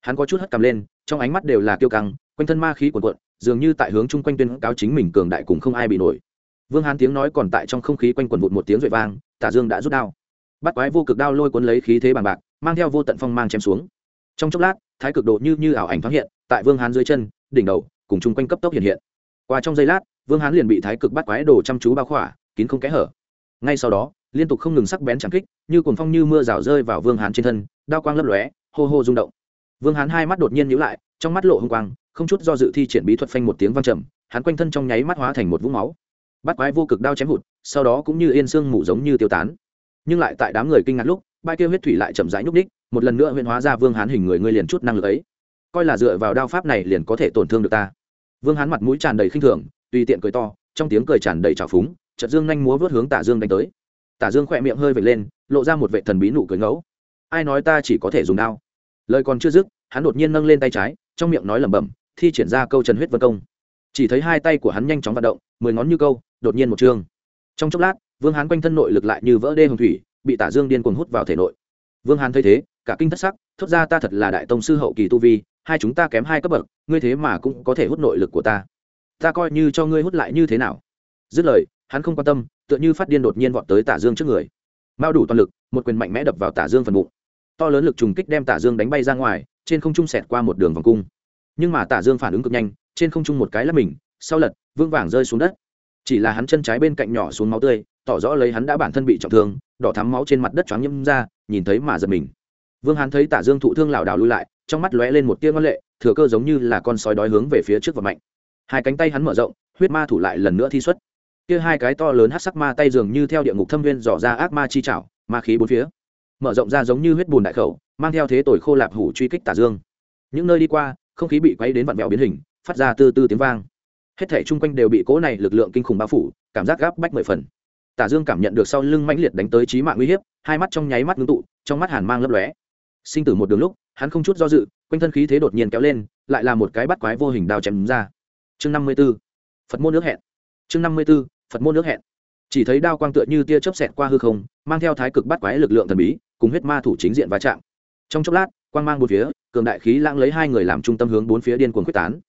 Hắn có chút hất cầm lên, trong ánh mắt đều là kiêu căng, quanh thân ma khí cuồn cuộn, dường như tại hướng chung quanh tuyên cáo chính mình cường đại cùng không ai bị nổi. Vương hán tiếng nói còn tại trong không khí quanh quần vụt một tiếng rội vang, tả dương đã rút đao. Bắt quái vô cực đao lôi cuốn lấy khí thế bằng bạc, mang theo vô tận phong mang chém xuống trong chốc lát, thái cực độ như như ảo ảnh thoáng hiện, tại vương hán dưới chân, đỉnh đầu, cùng chung quanh cấp tốc hiện hiện. Qua trong giây lát, vương hán liền bị thái cực bắt quái đồ chăm chú bao khỏa, kín không kẽ hở. Ngay sau đó, liên tục không ngừng sắc bén chẳng kích, như cuồng phong như mưa rào rơi vào vương hán trên thân, đao quang lấp lóe, hô hô rung động. Vương hán hai mắt đột nhiên nhíu lại, trong mắt lộ hung quang, không chút do dự thi triển bí thuật phanh một tiếng vang trầm, hắn quanh thân trong nháy mắt hóa thành một vũng máu. Bắt quái vô cực đao chém hụt, sau đó cũng như yên xương mù giống như tiêu tán. Nhưng lại tại đám người kinh ngạc lúc bãi kia huyết thủy lại chậm rãi nhúc ních một lần nữa huyễn hóa ra vương hán hình người, ngươi liền chút năng lực ấy. Coi là dựa vào đao pháp này liền có thể tổn thương được ta. Vương hán mặt mũi tràn đầy khinh thường, tùy tiện cười to, trong tiếng cười tràn đầy trào phúng, chợt dương nhanh múa vớt hướng tả dương đánh tới. Tả dương khỏe miệng hơi vệt lên, lộ ra một vệ thần bí nụ cười ngẫu ai nói ta chỉ có thể dùng đao? Lời còn chưa dứt, hắn đột nhiên nâng lên tay trái, trong miệng nói lẩm bẩm, thi triển ra câu trần huyết vân công. Chỉ thấy hai tay của hắn nhanh chóng vận động, mười ngón như câu, đột nhiên một chương trong chốc lát, vương hán quanh thân nội lực lại như vỡ đê hồng thủy bị tả dương điên cuồng hút vào thể nội. Vương Hàn thấy thế, cả kinh thất sắc, thốt ra ta thật là đại tông sư hậu kỳ tu vi, hai chúng ta kém hai cấp bậc, ngươi thế mà cũng có thể hút nội lực của ta. Ta coi như cho ngươi hút lại như thế nào? Dứt lời, hắn không quan tâm, tựa như phát điên đột nhiên vọt tới tả dương trước người. Mao đủ toàn lực, một quyền mạnh mẽ đập vào tả dương phần bụng. To lớn lực trùng kích đem tả dương đánh bay ra ngoài, trên không trung xẹt qua một đường vòng cung. Nhưng mà tả dương phản ứng cực nhanh, trên không trung một cái lắp mình, sau lật, vương vàng rơi xuống đất. Chỉ là hắn chân trái bên cạnh nhỏ xuống máu tươi, tỏ rõ lấy hắn đã bản thân bị trọng thương đỏ thắm máu trên mặt đất choáng nhâm ra, nhìn thấy mà giật mình. Vương Hán thấy tả dương thụ thương lảo đảo lui lại, trong mắt lóe lên một tia ngân lệ, thừa cơ giống như là con sói đói hướng về phía trước và mạnh hai cánh tay hắn mở rộng, huyết ma thủ lại lần nữa thi xuất. Kia hai cái to lớn hát sắc ma tay dường như theo địa ngục thâm viên dò ra ác ma chi chảo ma khí bốn phía. Mở rộng ra giống như huyết bùn đại khẩu, mang theo thế tội khô lạp hủ truy kích tả dương. Những nơi đi qua, không khí bị quấy đến vặn vẹo biến hình, phát ra từ từ tiếng vang. Hết thể chung quanh đều bị cố này lực lượng kinh khủng bao phủ, cảm giác gáp bách mười phần tả dương cảm nhận được sau lưng mãnh liệt đánh tới trí mạng uy hiếp, hai mắt trong nháy mắt ngưng tụ, trong mắt hàn mang lấp lóe. Sinh tử một đường lúc, hắn không chút do dự, quanh thân khí thế đột nhiên kéo lên, lại là một cái bắt quái vô hình đao chém ra. Chương năm mươi b ố phật môn nước hẹn. Chương năm mươi b ố phật môn nước hẹn. Chỉ thấy đao quang tựa như tia chớp xẹt qua hư không, mang theo thái cực bắt quái lực lượng thần bí, cùng huyết ma thủ chính diện va chạm. Trong chốc lát, quang mang bốn phía, cường đại khí lãng lấy hai người làm trung tâm hướng bốn phía điên cuồng quyết tán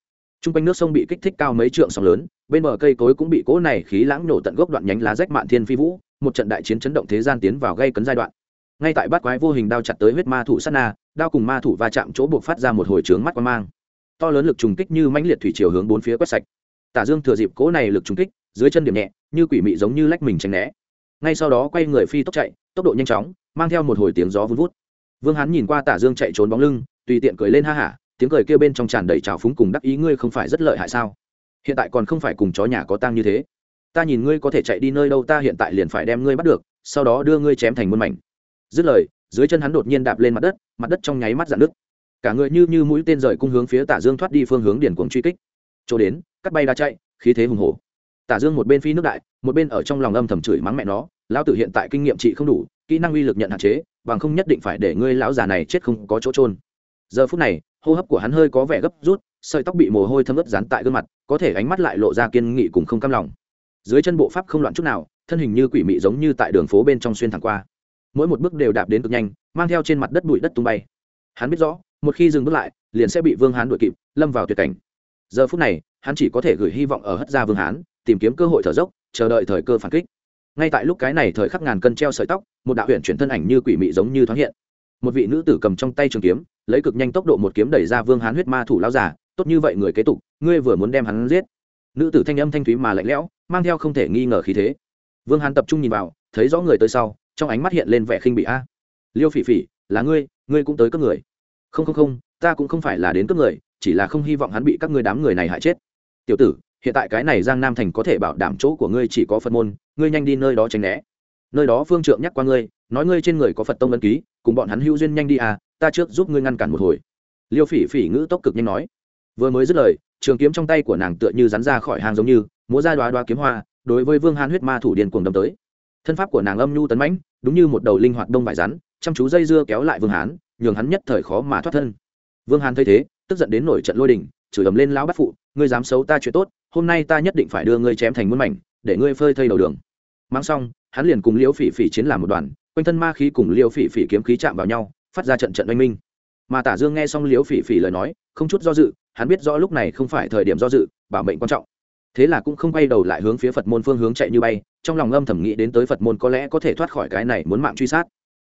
t r u n g quanh nước sông bị kích thích cao mấy trượng sóng lớn, bên bờ cây cối cũng bị cỗ này khí lãng nổ tận gốc đoạn nhánh lá rách mạn thiên phi vũ, một trận đại chiến chấn động thế gian tiến vào gây cấn giai đoạn. Ngay tại bát quái vô hình đao chặt tới huyết ma thủ sát na, đao cùng ma thủ va chạm chỗ buộc phát ra một hồi trướng mắt quang mang. To lớn lực trùng kích như mãnh liệt thủy chiều hướng bốn phía quét sạch. Tả dương thừa dịp cỗ này lực trùng kích, dưới chân điểm nhẹ, như quỷ mị giống như lách mình tránh né. Ngay sau đó quay người phi tốc chạy, tốc độ nhanh chóng, mang theo một hồi tiếng gió vun vút. Vương hán nhìn qua tả dương chạy trốn bóng lưng, tùy tiện cười lên ha hả tiếng cười kia bên trong tràn đầy trào phúng cùng đắc ý ngươi không phải rất lợi hại sao? Hiện tại còn không phải cùng chó nhà có tang như thế. Ta nhìn ngươi có thể chạy đi nơi đâu, ta hiện tại liền phải đem ngươi bắt được, sau đó đưa ngươi chém thành muôn mảnh. Dứt lời, dưới chân hắn đột nhiên đạp lên mặt đất mặt đất trong nháy mắt dạn nước cả người như như mũi tên rời cung hướng phía tả dương thoát đi phương hướng điển cuồng truy kích. Chỗ đến, cắt bay đã chạy, khí thế hùng hổ. Tả dương một bên phi nước đại, một bên ở trong lòng âm thầm chửi mắng mẹ nó, lão tử hiện tại kinh nghiệm trị không đủ, kỹ năng uy lực nhận hạn chế, bằng không nhất định phải để ngươi lão già này chết không có chỗ trôn giờ phút này, hô hấp của hắn hơi có vẻ gấp rút, sợi tóc bị mồ hôi thấm ướt dán tại gương mặt, có thể ánh mắt lại lộ ra kiên nghị cùng không cam lòng. Dưới chân bộ pháp không loạn chút nào, thân hình như quỷ mị giống như tại đường phố bên trong xuyên thẳng qua. Mỗi một bước đều đạp đến cực nhanh, mang theo trên mặt đất bụi đất tung bay. Hắn biết rõ, một khi dừng bước lại, liền sẽ bị vương hán đuổi kịp, lâm vào tuyệt cảnh. Giờ phút này, hắn chỉ có thể gửi hy vọng ở hất ra vương hán, tìm kiếm cơ hội thở dốc, chờ đợi thời cơ phản kích. Ngay tại lúc cái này thời khắc ngàn cân treo sợi tóc, một đạo huyện chuyển thân ảnh như quỷ mị giống như thoáng hiện. Một vị nữ tử cầm trong tay trường kiếm lấy cực nhanh tốc độ một kiếm đẩy ra vương hán huyết ma thủ lao giả tốt như vậy người kế tục, ngươi vừa muốn đem hắn giết. Nữ tử thanh âm thanh thúy mà lạnh lẽo, mang theo không thể nghi ngờ khí thế. Vương hán tập trung nhìn vào, thấy rõ người tới sau, trong ánh mắt hiện lên vẻ khinh bị a, liêu phỉ phỉ, là ngươi ngươi cũng tới cướp người. Không không không, ta cũng không phải là đến cướp người, chỉ là không hy vọng hắn bị các ngươi đám người này hại chết. Tiểu tử, hiện tại cái này giang nam thành có thể bảo đảm chỗ của ngươi chỉ có phật môn, ngươi nhanh đi nơi đó tránh né. Nơi đó phương trượng nhắc qua ngươi, nói ngươi trên người có phật tông ân ký, cùng bọn hắn hữu duyên nhanh đi à ta trước giúp ngươi ngăn cản một hồi. Liêu phỉ phỉ ngữ tốc cực nhanh nói. Vừa mới dứt lời, trường kiếm trong tay của nàng tựa như rắn ra khỏi hàng giống như, múa ra đoá đoá kiếm hoa, đối với vương hàn huyết ma thủ điền cuồng đâm tới. Thân pháp của nàng âm nhu tấn mãnh, đúng như một đầu linh hoạt đông vải rắn, chăm chú dây dưa kéo lại vương hán, nhường hắn nhất thời khó mà thoát thân. Vương hán thấy thế, tức giận đến nổi trận lôi đình, chửi ầm lên lão bắt phụ, ngươi dám xấu ta chuyện tốt, hôm nay ta nhất định phải đưa ngươi chém thành muôn mảnh, để ngươi phơi thây đầu đường. Mang xong, hắn liền cùng liễu phỉ phỉ chiến làm một đoàn, quanh thân ma khí cùng liễu phỉ phỉ kiếm khí chạm vào nhau phát ra trận trận oanh minh. Mà tả dương nghe xong liếu phỉ phỉ lời nói, không chút do dự, hắn biết rõ lúc này không phải thời điểm do dự, bảo mệnh quan trọng. Thế là cũng không quay đầu lại hướng phía phật môn phương hướng chạy như bay, trong lòng âm thầm nghĩ đến tới phật môn có lẽ có thể thoát khỏi cái này muốn mạng truy sát.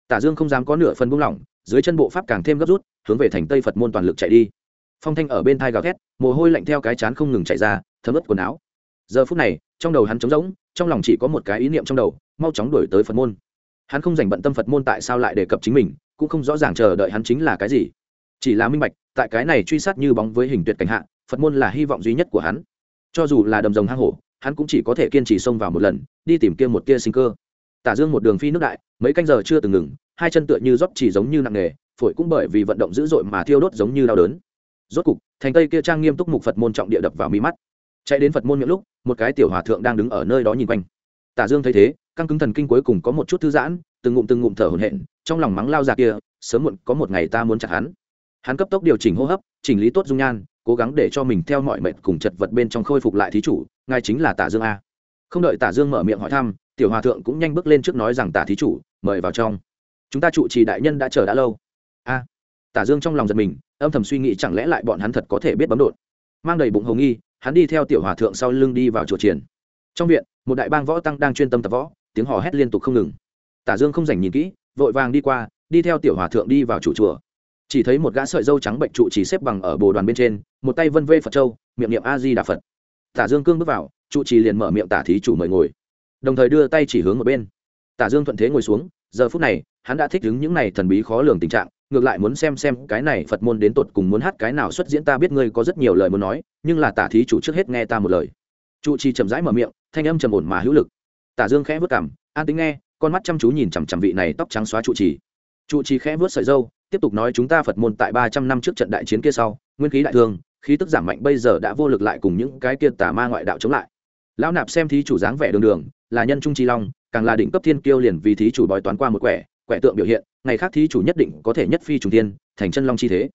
Tả dương không dám có nửa phần buông lỏng, dưới chân bộ pháp càng thêm gấp rút, hướng về thành tây phật môn toàn lực chạy đi. Phong thanh ở bên thai gào thét, mồ hôi lạnh theo cái chán không ngừng chạy ra, thấm ướt quần áo. Giờ phút này, trong đầu hắn trống rỗng, trong lòng chỉ có một cái ý niệm trong đầu, mau chóng đuổi tới phật môn. Hắn không dành bận tâm phật môn tại sao lại đề cập chính mình cũng không rõ ràng chờ đợi hắn chính là cái gì. Chỉ là minh bạch, tại cái này truy sát như bóng với hình tuyệt cảnh hạ, phật môn là hy vọng duy nhất của hắn. Cho dù là đầm rồng hang hổ, hắn cũng chỉ có thể kiên trì xông vào một lần, đi tìm kia một tia sinh cơ. Tả dương một đường phi nước đại, mấy canh giờ chưa từng ngừng, hai chân tựa như rót chỉ giống như nặng nề, phổi cũng bởi vì vận động dữ dội mà thiêu đốt giống như đau đớn. Rốt cục, thành tây kia trang nghiêm túc mục phật môn trọng địa đập vào mi mắt. Chạy đến phật môn những lúc, một cái tiểu hòa thượng đang đứng ở nơi đó nhìn quanh. Tả dương thấy thế, căng cứng thần kinh cuối cùng có một chút thư giãn từng ngụm từng ngụm thở hổn hển, trong lòng mắng lao già kia, sớm muộn có một ngày ta muốn chặt hắn. Hắn cấp tốc điều chỉnh hô hấp, chỉnh lý tốt dung nhan, cố gắng để cho mình theo mọi mệnh cùng chật vật bên trong khôi phục lại thí chủ, ngài chính là tả dương a. Không đợi tả dương mở miệng hỏi thăm, tiểu hòa thượng cũng nhanh bước lên trước nói rằng tả thí chủ, mời vào trong. Chúng ta trụ trì đại nhân đã chờ đã lâu. A. Tả dương trong lòng giật mình, âm thầm suy nghĩ chẳng lẽ lại bọn hắn thật có thể biết bấm đột. Mang đầy bụng hồng nghi, hắn đi theo tiểu hòa thượng sau lưng đi vào chùa triển trong viện, một đại bang võ tăng đang chuyên tâm tập võ, tiếng hò hét liên tục không ngừng tả dương không dành nhìn kỹ, vội vàng đi qua, đi theo tiểu hòa thượng đi vào chủ chùa. Chỉ thấy một gã sợi dâu trắng bệnh trụ chỉ xếp bằng ở bồ đoàn bên trên, một tay vân vê phật châu, miệng niệm a di đà phật. Tả dương cương bước vào, trụ trì liền mở miệng tả thí chủ mời ngồi. Đồng thời đưa tay chỉ hướng một bên. Tả dương thuận thế ngồi xuống, giờ phút này, hắn đã thích ứng những này thần bí khó lường tình trạng, ngược lại muốn xem xem cái này phật môn đến tột cùng muốn hát cái nào xuất diễn ta biết ngươi có rất nhiều lời muốn nói, nhưng là tả thí chủ trước hết nghe ta một lời. Trụ trì chậm rãi mở miệng, thanh âm trầm ổn mà hữu lực. Tả dương khẽ vớt cảm an tính nghe con mắt chăm chú nhìn chằm chằm vị này tóc trắng xóa trụ trì. Trụ trì khẽ vớt sợi dâu tiếp tục nói chúng ta phật môn tại ba trăm năm trước trận đại chiến kia sau, nguyên khí đại thương, khí tức giảm mạnh bây giờ đã vô lực lại cùng những cái kia tà ma ngoại đạo chống lại. Lão nạp xem thí chủ dáng vẻ đường đường, là nhân trung chi long, càng là đỉnh cấp thiên kiêu liền vì thí chủ bói toán qua một quẻ quẻ tượng biểu hiện, ngày khác thí chủ nhất định có thể nhất phi trùng tiên thành chân long chi thế.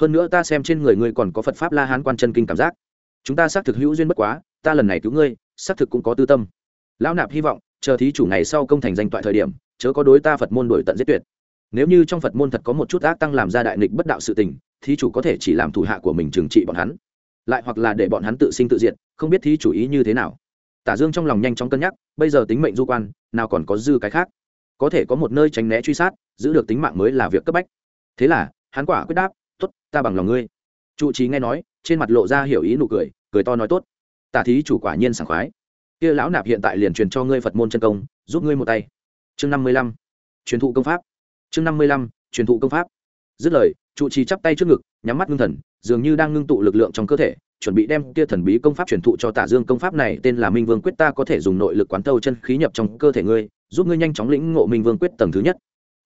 Hơn nữa ta xem trên người ngươi còn có phật pháp la hán quan chân kinh cảm giác. Chúng ta xác thực hữu duyên bất quá, ta lần này cứu ngươi, xác thực cũng có tư tâm. Lão nạp hy vọng chờ thí chủ ngày sau công thành danh toại thời điểm, chớ có đối ta phật môn đổi tận giết tuyệt. Nếu như trong phật môn thật có một chút ác tăng làm ra đại nghịch bất đạo sự tình, thí chủ có thể chỉ làm thủ hạ của mình trừng trị bọn hắn. Lại hoặc là để bọn hắn tự sinh tự diệt, không biết thí chủ ý như thế nào. Tả dương trong lòng nhanh chóng cân nhắc, bây giờ tính mệnh du quan, nào còn có dư cái khác. Có thể có một nơi tránh né truy sát, giữ được tính mạng mới là việc cấp bách. Thế là, hắn quả quyết đáp t ố t ta bằng lòng ngươi. Trụ trí nghe nói, trên mặt lộ ra hiểu ý nụ cười cười to nói tốt. Tả thí chủ quả nhiên sảng khoái kia lão nạp hiện tại liền truyền cho ngươi phật môn chân công, giúp ngươi một tay. Chương năm mươi lăm. Truyền thụ công pháp. Chương năm mươi lăm, truyền thụ công pháp. Dứt lời, trụ trì chắp tay trước ngực, nhắm mắt ngưng thần, dường như đang ngưng tụ lực lượng trong cơ thể, chuẩn bị đem kia thần bí công pháp truyền thụ cho tả dương. Công pháp này tên là minh vương quyết, ta có thể dùng nội lực quán tâu chân khí nhập trong cơ thể ngươi, giúp ngươi nhanh chóng lĩnh ngộ minh vương quyết tầng thứ nhất.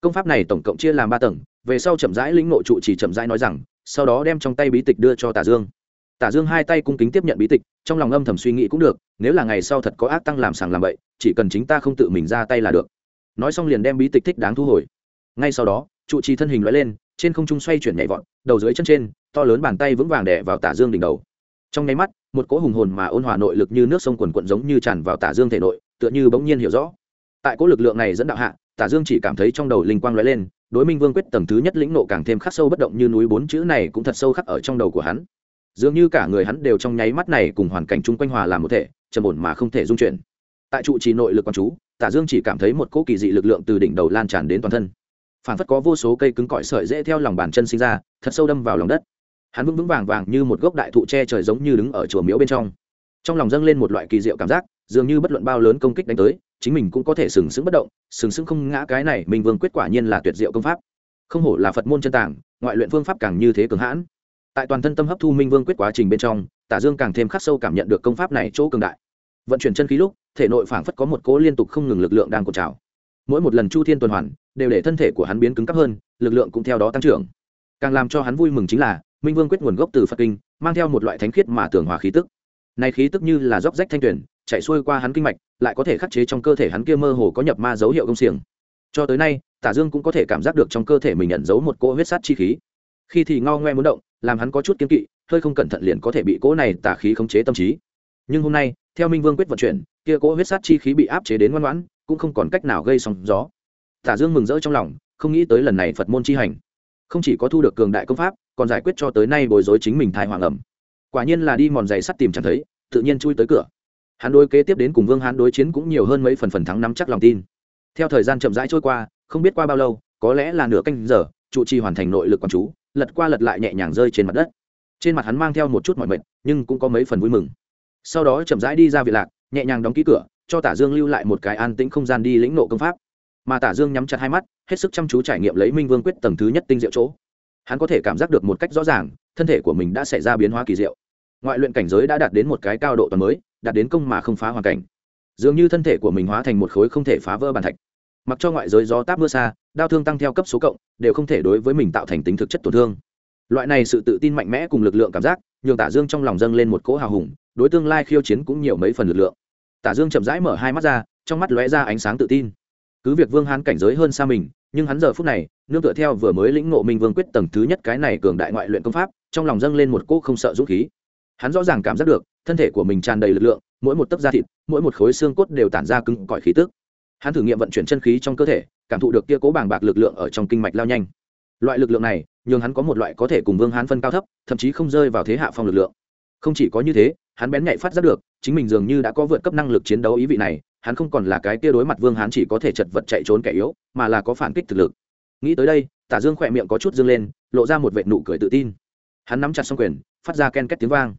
Công pháp này tổng cộng chia làm ba tầng, về sau chậm rãi lĩnh ngộ trụ trì chậm rãi nói rằng, sau đó đem trong tay bí tịch đưa cho tả dương tả dương hai tay cung kính tiếp nhận bí tịch, trong lòng âm thầm suy nghĩ cũng được, nếu là ngày sau thật có ác tăng làm sàng làm bậy, chỉ cần chính ta không tự mình ra tay là được. Nói xong liền đem bí tịch thích đáng thu hồi. Ngay sau đó, trụ trì thân hình loại lên, trên không trung xoay chuyển nhảy vọt, đầu dưới chân trên, to lớn bàn tay vững vàng đè vào tả dương đỉnh đầu. Trong nháy mắt, một cỗ hùng hồn mà ôn hòa nội lực như nước sông quần quận giống như tràn vào tả dương thể nội, tựa như bỗng nhiên hiểu rõ. Tại cỗ lực lượng này dẫn đạo hạ, tả dương chỉ cảm thấy trong đầu linh quang lóe lên, đối minh vương quyết tầng thứ nhất lĩnh nộ càng thêm khắc sâu bất động như núi bốn chữ này cũng thật sâu khắc ở trong đầu của hắn dường như cả người hắn đều trong nháy mắt này cùng hoàn cảnh chung quanh hòa làm một thể, trầm ổn mà không thể dung chuyển. Tại trụ trì nội lực quan chú tả dương chỉ cảm thấy một cỗ kỳ dị lực lượng từ đỉnh đầu lan tràn đến toàn thân. Phản phất có vô số cây cứng cỏi sợi dễ theo lòng bàn chân sinh ra, thật sâu đâm vào lòng đất. Hắn vững vững vàng vàng như một gốc đại thụ che trời giống như đứng ở chùa miếu bên trong. Trong lòng dâng lên một loại kỳ diệu cảm giác, dường như bất luận bao lớn công kích đánh tới, chính mình cũng có thể sừng sững bất động, sừng sững không ngã cái này minh vương quyết quả nhiên là tuyệt diệu công pháp. Không hổ là phật môn chân tàng, ngoại luyện phương pháp càng như thế cường hãn tại toàn thân tâm hấp thu minh vương quyết quá trình bên trong, tả dương càng thêm khắc sâu cảm nhận được công pháp này chỗ cường đại. Vận chuyển chân khí lúc, thể nội phảng phất có một cố liên tục không ngừng lực lượng đang cột trào. Mỗi một lần chu thiên tuần hoàn, đều để thân thể của hắn biến cứng cắp hơn, lực lượng cũng theo đó tăng trưởng. Càng làm cho hắn vui mừng chính là, minh vương quyết nguồn gốc từ phật kinh, mang theo một loại thánh khiết mà tường hòa khí tức. Này khí tức như là róc rách thanh tuyển chạy xuôi qua hắn kinh mạch, lại có thể khắc chế trong cơ thể hắn kia mơ hồ có nhập ma dấu hiệu công xiềng. Cho tới nay, tả dương cũng có thể cảm giác được trong cơ thể mình nhận giấu một cỗ huyết sát chi khí khi thì ngao ngoe muốn động, làm hắn có chút kiên kỵ, hơi không cẩn thận liền có thể bị cỗ này tả khí khống chế tâm trí. Nhưng hôm nay, theo minh vương quyết vận chuyển, kia cỗ huyết sát chi khí bị áp chế đến ngoan ngoãn, cũng không còn cách nào gây sóng gió. Tả dương mừng rỡ trong lòng, không nghĩ tới lần này phật môn chi hành. Không chỉ có thu được cường đại công pháp, còn giải quyết cho tới nay bồi dối chính mình thai hoàng ẩm. Quả nhiên là đi mòn giày sắt tìm chẳng thấy, tự nhiên chui tới cửa. Hắn đối kế tiếp đến cùng vương hán đối chiến cũng nhiều hơn mấy phần phần thắng nắm chắc lòng tin. Theo thời gian chậm rãi trôi qua, không biết qua bao lâu, có lẽ là nửa canh giờ, trụ trì hoàn thành nội lực quán chú lật qua lật lại nhẹ nhàng rơi trên mặt đất. Trên mặt hắn mang theo một chút mọi mệt, nhưng cũng có mấy phần vui mừng. Sau đó chậm rãi đi ra vị lạc, nhẹ nhàng đóng ký cửa, cho tả dương lưu lại một cái an tĩnh không gian đi lĩnh nộ công pháp. Mà tả dương nhắm chặt hai mắt, hết sức chăm chú trải nghiệm lấy minh vương quyết tầng thứ nhất tinh diệu chỗ. Hắn có thể cảm giác được một cách rõ ràng, thân thể của mình đã xảy ra biến hóa kỳ diệu. Ngoại luyện cảnh giới đã đạt đến một cái cao độ toàn mới, đạt đến công mà không phá hoàn cảnh. Dường như thân thể của mình hóa thành một khối không thể phá vỡ bàn thạch mặc cho ngoại giới gió táp mưa xa, đau thương tăng theo cấp số cộng, đều không thể đối với mình tạo thành tính thực chất tổn thương. Loại này sự tự tin mạnh mẽ cùng lực lượng cảm giác, nhường tả dương trong lòng dâng lên một cỗ hào hùng, đối tương lai khiêu chiến cũng nhiều mấy phần lực lượng. Tả dương chậm rãi mở hai mắt ra, trong mắt lóe ra ánh sáng tự tin. Cứ việc vương hán cảnh giới hơn xa mình, nhưng hắn giờ phút này, nương tựa theo vừa mới lĩnh ngộ minh vương quyết tầng thứ nhất cái này cường đại ngoại luyện công pháp, trong lòng dâng lên một cỗ không sợ dũng khí. Hắn rõ ràng cảm giác được, thân thể của mình tràn đầy lực lượng, mỗi một tấc da thịt, mỗi một khối xương cốt đều tản ra cứng cỏi khí tức hắn thử nghiệm vận chuyển chân khí trong cơ thể, cảm thụ được kia cố bàng bạc lực lượng ở trong kinh mạch lao nhanh. Loại lực lượng này, nhường hắn có một loại có thể cùng vương hán phân cao thấp, thậm chí không rơi vào thế hạ phong lực lượng. Không chỉ có như thế, hắn bén nhạy phát giác được, chính mình dường như đã có vượt cấp năng lực chiến đấu ý vị này, hắn không còn là cái kia đối mặt vương hán chỉ có thể chật vật chạy trốn kẻ yếu, mà là có phản kích thực lực. Nghĩ tới đây, tả dương khỏe miệng có chút dương lên, lộ ra một vệ nụ cười tự tin. Hắn nắm chặt xong quyền, phát ra ken két tiếng vang.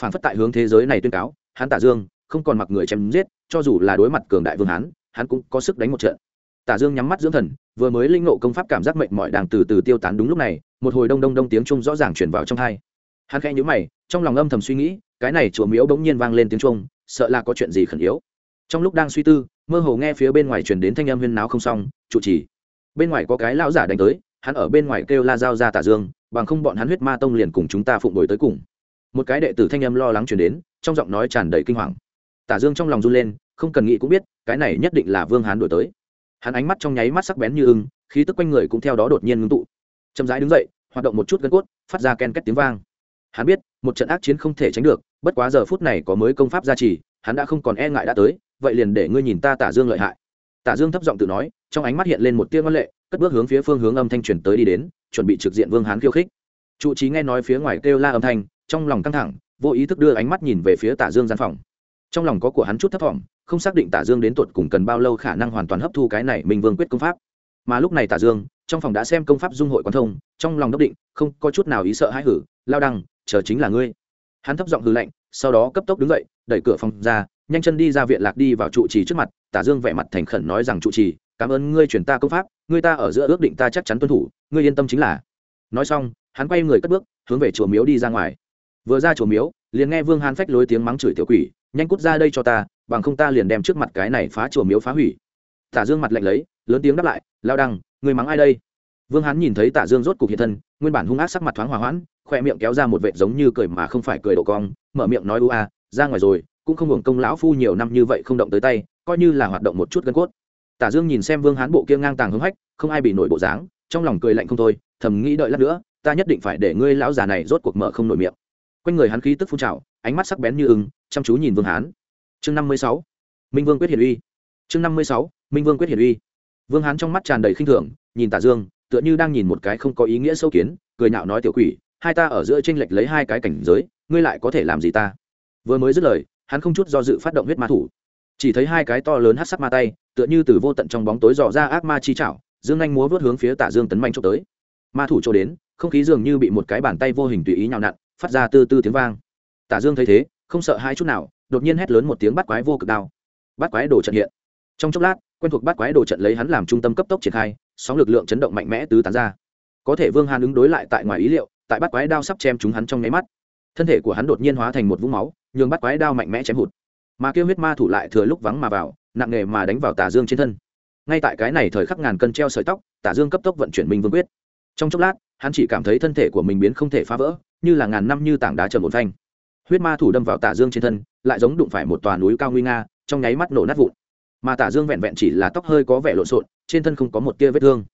Phản phất tại hướng thế giới này tuyên cáo, hắn tả dương không còn mặc người chém giết, cho dù là đối mặt cường đại vương hán hắn cũng có sức đánh một trận. Tả dương nhắm mắt dưỡng thần, vừa mới linh ngộ công pháp cảm giác mệnh mọi đang từ từ tiêu tán đúng lúc này, một hồi đông đông đông tiếng trung rõ ràng chuyển vào trong hai. Hắn khẽ nhíu mày, trong lòng âm thầm suy nghĩ, cái này chùa miếu bỗng nhiên vang lên tiếng trung sợ là có chuyện gì khẩn yếu. Trong lúc đang suy tư, mơ hồ nghe phía bên ngoài truyền đến thanh âm huyên náo không xong trụ trì. Bên ngoài có cái lão giả đánh tới, hắn ở bên ngoài kêu la dao ra tả dương, bằng không bọn hắn huyết ma tông liền cùng chúng ta phụng đổi tới cùng. Một cái đệ tử thanh âm lo lắng truyền đến, trong giọng nói tràn đầy kinh hoàng. Tả dương trong lòng run lên không cần nghĩ cũng biết, cái này nhất định là vương hán đổi tới. Hắn ánh mắt trong nháy mắt sắc bén như ưng, khí tức quanh người cũng theo đó đột nhiên ngưng tụ. Chậm rãi đứng dậy, hoạt động một chút gân cốt, phát ra ken két tiếng vang. Hắn biết, một trận ác chiến không thể tránh được, bất quá giờ phút này có mới công pháp gia trì, hắn đã không còn e ngại đã tới, vậy liền để ngươi nhìn ta tả dương lợi hại. Tả dương thấp giọng tự nói, trong ánh mắt hiện lên một tia ngoan lệ, cất bước hướng phía phương hướng âm thanh truyền tới đi đến, chuẩn bị trực diện vương hán khiêu khích. Trụ trí nghe nói phía ngoài kêu la âm thanh, trong lòng căng thẳng, vô ý thức đưa ánh mắt nhìn về phía tả dương gian phòng. Trong lòng có của hắn chút thấp thỏm không xác định tả dương đến tuột cùng cần bao lâu khả năng hoàn toàn hấp thu cái này minh vương quyết công pháp. Mà lúc này tả dương, trong phòng đã xem công pháp dung hội quan thông, trong lòng đắc định, không có chút nào ý sợ hãi hử, lao đăng, chờ chính là ngươi. Hắn thấp giọng hừ lạnh, sau đó cấp tốc đứng dậy, đẩy cửa phòng ra, nhanh chân đi ra viện lạc đi vào trụ trì trước mặt, tả dương vẻ mặt thành khẩn nói rằng, trụ trì, cảm ơn ngươi truyền ta công pháp, ngươi ta ở giữa ước định ta chắc chắn tuân thủ, ngươi yên tâm chính là. Nói xong, hắn quay người cất bước, hướng về chùa miếu đi ra ngoài. Vừa ra chùa miếu, liền nghe vương hán phách lối tiếng mắng chửi tiểu quỷ, nhanh cút ra đây cho ta bằng không ta liền đem trước mặt cái này phá chùa miếu phá hủy. Tả dương mặt lạnh lấy, lớn tiếng đáp lại lao đăng người mắng ai đây? Vương hán nhìn thấy tả dương rốt cục hiện thân, nguyên bản hung ác sắc mặt thoáng hòa hoãn, khoe miệng kéo ra một vệt giống như cười mà không phải cười độ cong, mở miệng nói u a ra ngoài rồi, cũng không hưởng công lão phu nhiều năm như vậy không động tới tay, coi như là hoạt động một chút gân cốt. Tả dương nhìn xem vương hán bộ kia ngang tàng hứng hách, không ai bị nổi bộ dáng, trong lòng cười lạnh không thôi, thầm nghĩ đợi lát nữa, ta nhất định phải để ngươi lão già này rốt cuộc mở không nổi miệng. Quanh người hắn khí tức phun trào, ánh mắt sắc bén như ưng, chăm chú nhìn vương hán chương năm mươi sáu, minh vương quyết hiển uy. Chương năm mươi sáu, minh vương quyết hiển uy. Vương hán trong mắt tràn đầy khinh thường, nhìn tả dương, tựa như đang nhìn một cái không có ý nghĩa sâu kiến, cười nhạo nói tiểu quỷ, hai ta ở giữa tranh lệch lấy hai cái cảnh giới, ngươi lại có thể làm gì ta? Vừa mới dứt lời, hắn không chút do dự phát động huyết ma thủ. Chỉ thấy hai cái to lớn hát sắc ma tay, tựa như từ vô tận trong bóng tối dò ra ác ma chi chảo, dương anh múa vớt hướng phía tả dương tấn manh trộm tới. Ma thủ chỗ đến, không khí dường như bị một cái bàn tay vô hình tùy ý nhào nặn, phát ra tư tư tiếng vang. Tả dương thấy thế, không sợ hai chút nào đột nhiên hét lớn một tiếng bắt quái vô cực đao. Bắt quái đồ trận hiện. Trong chốc lát, quen thuộc bắt quái đồ trận lấy hắn làm trung tâm cấp tốc triển khai, sóng lực lượng chấn động mạnh mẽ tứ tán ra. Có thể vương hàn ứng đối lại tại ngoài ý liệu, tại bắt quái đao sắp chém chúng hắn trong nháy mắt. Thân thể của hắn đột nhiên hóa thành một vũng máu, nhường bắt quái đao mạnh mẽ chém hụt. Mà kêu huyết ma thủ lại thừa lúc vắng mà vào, nặng nghề mà đánh vào tả dương trên thân. Ngay tại cái này thời khắc ngàn cân treo sợi tóc, tả dương cấp tốc vận chuyển minh vương quyết. Trong chốc lát, hắn chỉ cảm thấy thân thể của mình biến không thể phá vỡ, như là ngàn năm như tảng đá trầm một phanh huyết ma thủ đâm vào tả dương trên thân, lại giống đụng phải một tòa núi cao nguy nga, trong nháy mắt nổ nát vụn. Mà tả dương vẹn vẹn chỉ là tóc hơi có vẻ lộn xộn, trên thân không có một tia vết thương.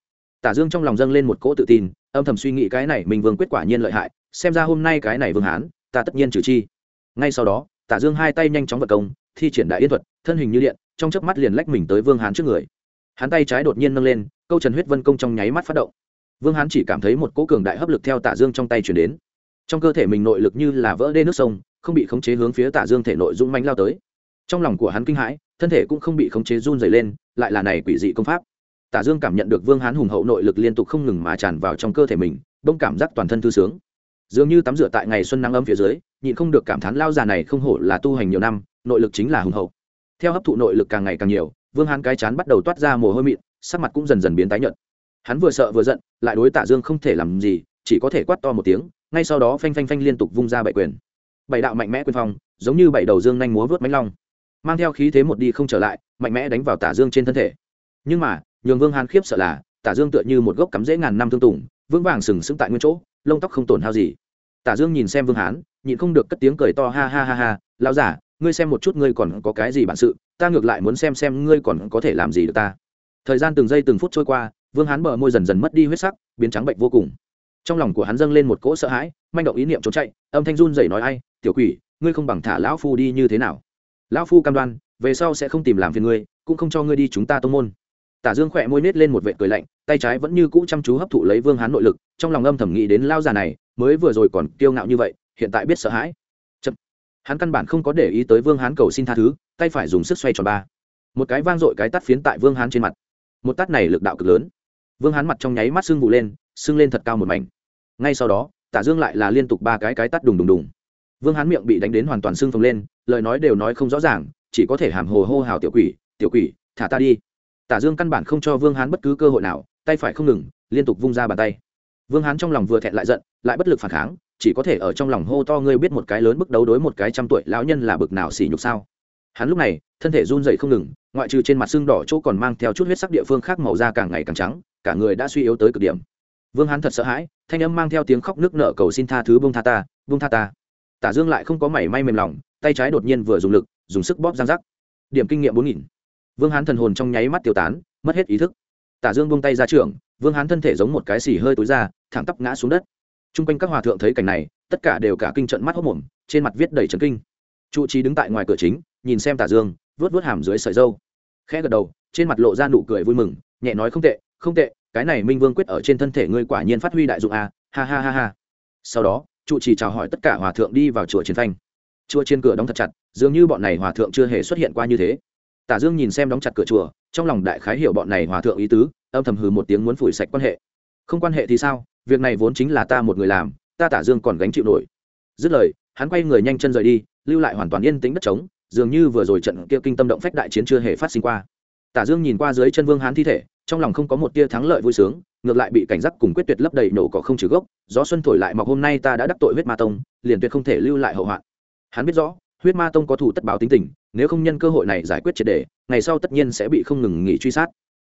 Tả dương trong lòng dâng lên một cỗ tự tin, âm thầm suy nghĩ cái này mình vương quyết quả nhiên lợi hại, xem ra hôm nay cái này vương hán, ta tất nhiên trừ chi. Ngay sau đó, tả dương hai tay nhanh chóng vật công, thi triển đại yên thuật, thân hình như điện, trong chớp mắt liền lách mình tới vương hán trước người. Hắn tay trái đột nhiên nâng lên, câu trần huyết vân công trong nháy mắt phát động. Vương hán chỉ cảm thấy một cỗ cường đại hấp lực theo tả dương trong tay chuyển đến trong cơ thể mình nội lực như là vỡ đê nước sông, không bị khống chế hướng phía tả dương thể nội dũng mánh lao tới. Trong lòng của hắn kinh hãi, thân thể cũng không bị khống chế run dày lên, lại là này quỷ dị công pháp. Tả dương cảm nhận được vương hán hùng hậu nội lực liên tục không ngừng mà tràn vào trong cơ thể mình bông cảm giác toàn thân thư sướng. Dường như tắm rửa tại ngày xuân nắng ấm phía dưới, nhịn không được cảm thán lao già này không hổ là tu hành nhiều năm, nội lực chính là hùng hậu. Theo hấp thụ nội lực càng ngày càng nhiều, vương hán cái chán bắt đầu toát ra mồ hôi mịn, sắc mặt cũng dần dần biến tái nhợt. Hắn vừa sợ vừa giận, lại đối tả dương không thể làm gì, chỉ có thể quát to một tiếng ngay sau đó phanh phanh phanh liên tục vung ra bảy quyền. Bảy đạo mạnh mẽ quyền phong, giống như bảy đầu dương nhanh múa vớt mánh long, mang theo khí thế một đi không trở lại, mạnh mẽ đánh vào tả dương trên thân thể. Nhưng mà, nhường vương hàn khiếp sợ là, tả dương tựa như một gốc cắm rễ ngàn năm thương tùng, vững vàng sừng sững tại nguyên chỗ, lông tóc không tổn hao gì. Tả dương nhìn xem vương hán, nhịn không được cất tiếng cười to, ha ha ha ha, lão giả, ngươi xem một chút ngươi còn có cái gì bản sự, ta ngược lại muốn xem xem ngươi còn có thể làm gì được ta. Thời gian từng giây từng phút trôi qua, vương hán bờ môi dần dần mất đi huyết sắc, biến trắng bệnh vô cùng trong lòng của hắn dâng lên một cỗ sợ hãi, manh động ý niệm trốn chạy, âm thanh run dậy nói ai, tiểu quỷ, ngươi không bằng thả lão phu đi như thế nào? Lão phu cam đoan, về sau sẽ không tìm làm phiền ngươi, cũng không cho ngươi đi chúng ta tông môn. Tả dương khỏe môi nết lên một vệ cười lạnh, tay trái vẫn như cũ chăm chú hấp thụ lấy vương hán nội lực, trong lòng âm thầm nghĩ đến lao già này, mới vừa rồi còn kiêu ngạo như vậy, hiện tại biết sợ hãi. Chậm. hắn căn bản không có để ý tới vương hán cầu xin tha thứ, tay phải dùng sức xoay tròn ba. Một cái vang dội cái tắt phiến tại vương hán trên mặt. Một tắt này lực đạo cực lớn. Vương hán mặt trong nháy mắt sưng vụ lên sưng lên thật cao một mảnh. Ngay sau đó, tả dương lại là liên tục ba cái cái tắt đùng đùng đùng. Vương hán miệng bị đánh đến hoàn toàn sưng phồng lên, lời nói đều nói không rõ ràng, chỉ có thể hàm hồ hô hào tiểu quỷ tiểu quỷ, thả ta đi. Tả dương căn bản không cho vương hán bất cứ cơ hội nào, tay phải không ngừng, liên tục vung ra bàn tay. Vương hán trong lòng vừa thẹn lại giận, lại bất lực phản kháng, chỉ có thể ở trong lòng hô to ngươi biết một cái lớn bức đấu đối một cái trăm tuổi lão nhân là bực nào xỉ nhục sao? Hắn lúc này, thân thể run dậy không ngừng, ngoại trừ trên mặt xương đỏ chỗ còn mang theo chút huyết sắc địa phương khác màu da càng ngày càng trắng, cả người đã suy yếu tới cực điểm vương hán thật sợ hãi, thanh âm mang theo tiếng khóc nước nở cầu xin tha thứ bông tha ta bông tha ta. Tả dương lại không có mảy may mềm lòng, tay trái đột nhiên vừa dùng lực, dùng sức bóp giang rắc điểm kinh nghiệm bốn nghìn. Vương hán thần hồn trong nháy mắt tiêu tán, mất hết ý thức. Tả dương buông tay ra trường, vương hán thân thể giống một cái xì hơi túi ra, thẳng tắp ngã xuống đất. T r u n g quanh các hòa thượng thấy cảnh này, tất cả đều cả kinh trận mắt hốc mồm, trên mặt viết đầy trấn kinh. Trụ trí đứng tại ngoài cửa chính, nhìn xem tả dương vớt vớt hàm dưới sợi dâu khẽ gật đầu, trên mặt lộ ra nụ cười vui mừng, nhẹ nói không tệ không tệ cái này minh vương quyết ở trên thân thể ngươi quả nhiên phát huy đại dụng a ha ha ha ha. Sau đó, trụ trì chào hỏi tất cả hòa thượng đi vào chùa chiến thanh chùa trên cửa đóng thật chặt, dường như bọn này hòa thượng chưa hề xuất hiện qua như thế. Tả dương nhìn xem đóng chặt cửa chùa, trong lòng đại khái hiểu bọn này hòa thượng ý tứ, âm thầm hừ một tiếng muốn phủi sạch quan hệ. Không quan hệ thì sao, việc này vốn chính là ta một người làm, ta tả dương còn gánh chịu nổi. Dứt lời, hắn quay người nhanh chân rời đi, lưu lại hoàn toàn yên tĩnh đất trống, dường như vừa rồi trận kia kinh tâm động phách đại chiến chưa hề phát sinh qua. Tả dương nhìn qua dưới chân vương hán thi thể trong lòng không có một tia thắng lợi vui sướng, ngược lại bị cảnh giác cùng quyết tuyệt lấp đầy nổ cỏ không trừ gốc, gió xuân thổi lại mọc hôm nay ta đã đắc tội huyết ma tông, liền tuyệt không thể lưu lại hậu hoạn. Hắn biết rõ, huyết ma tông có thủ tất báo tính tình, nếu không nhân cơ hội này giải quyết triệt đề ngày sau tất nhiên sẽ bị không ngừng nghỉ truy sát.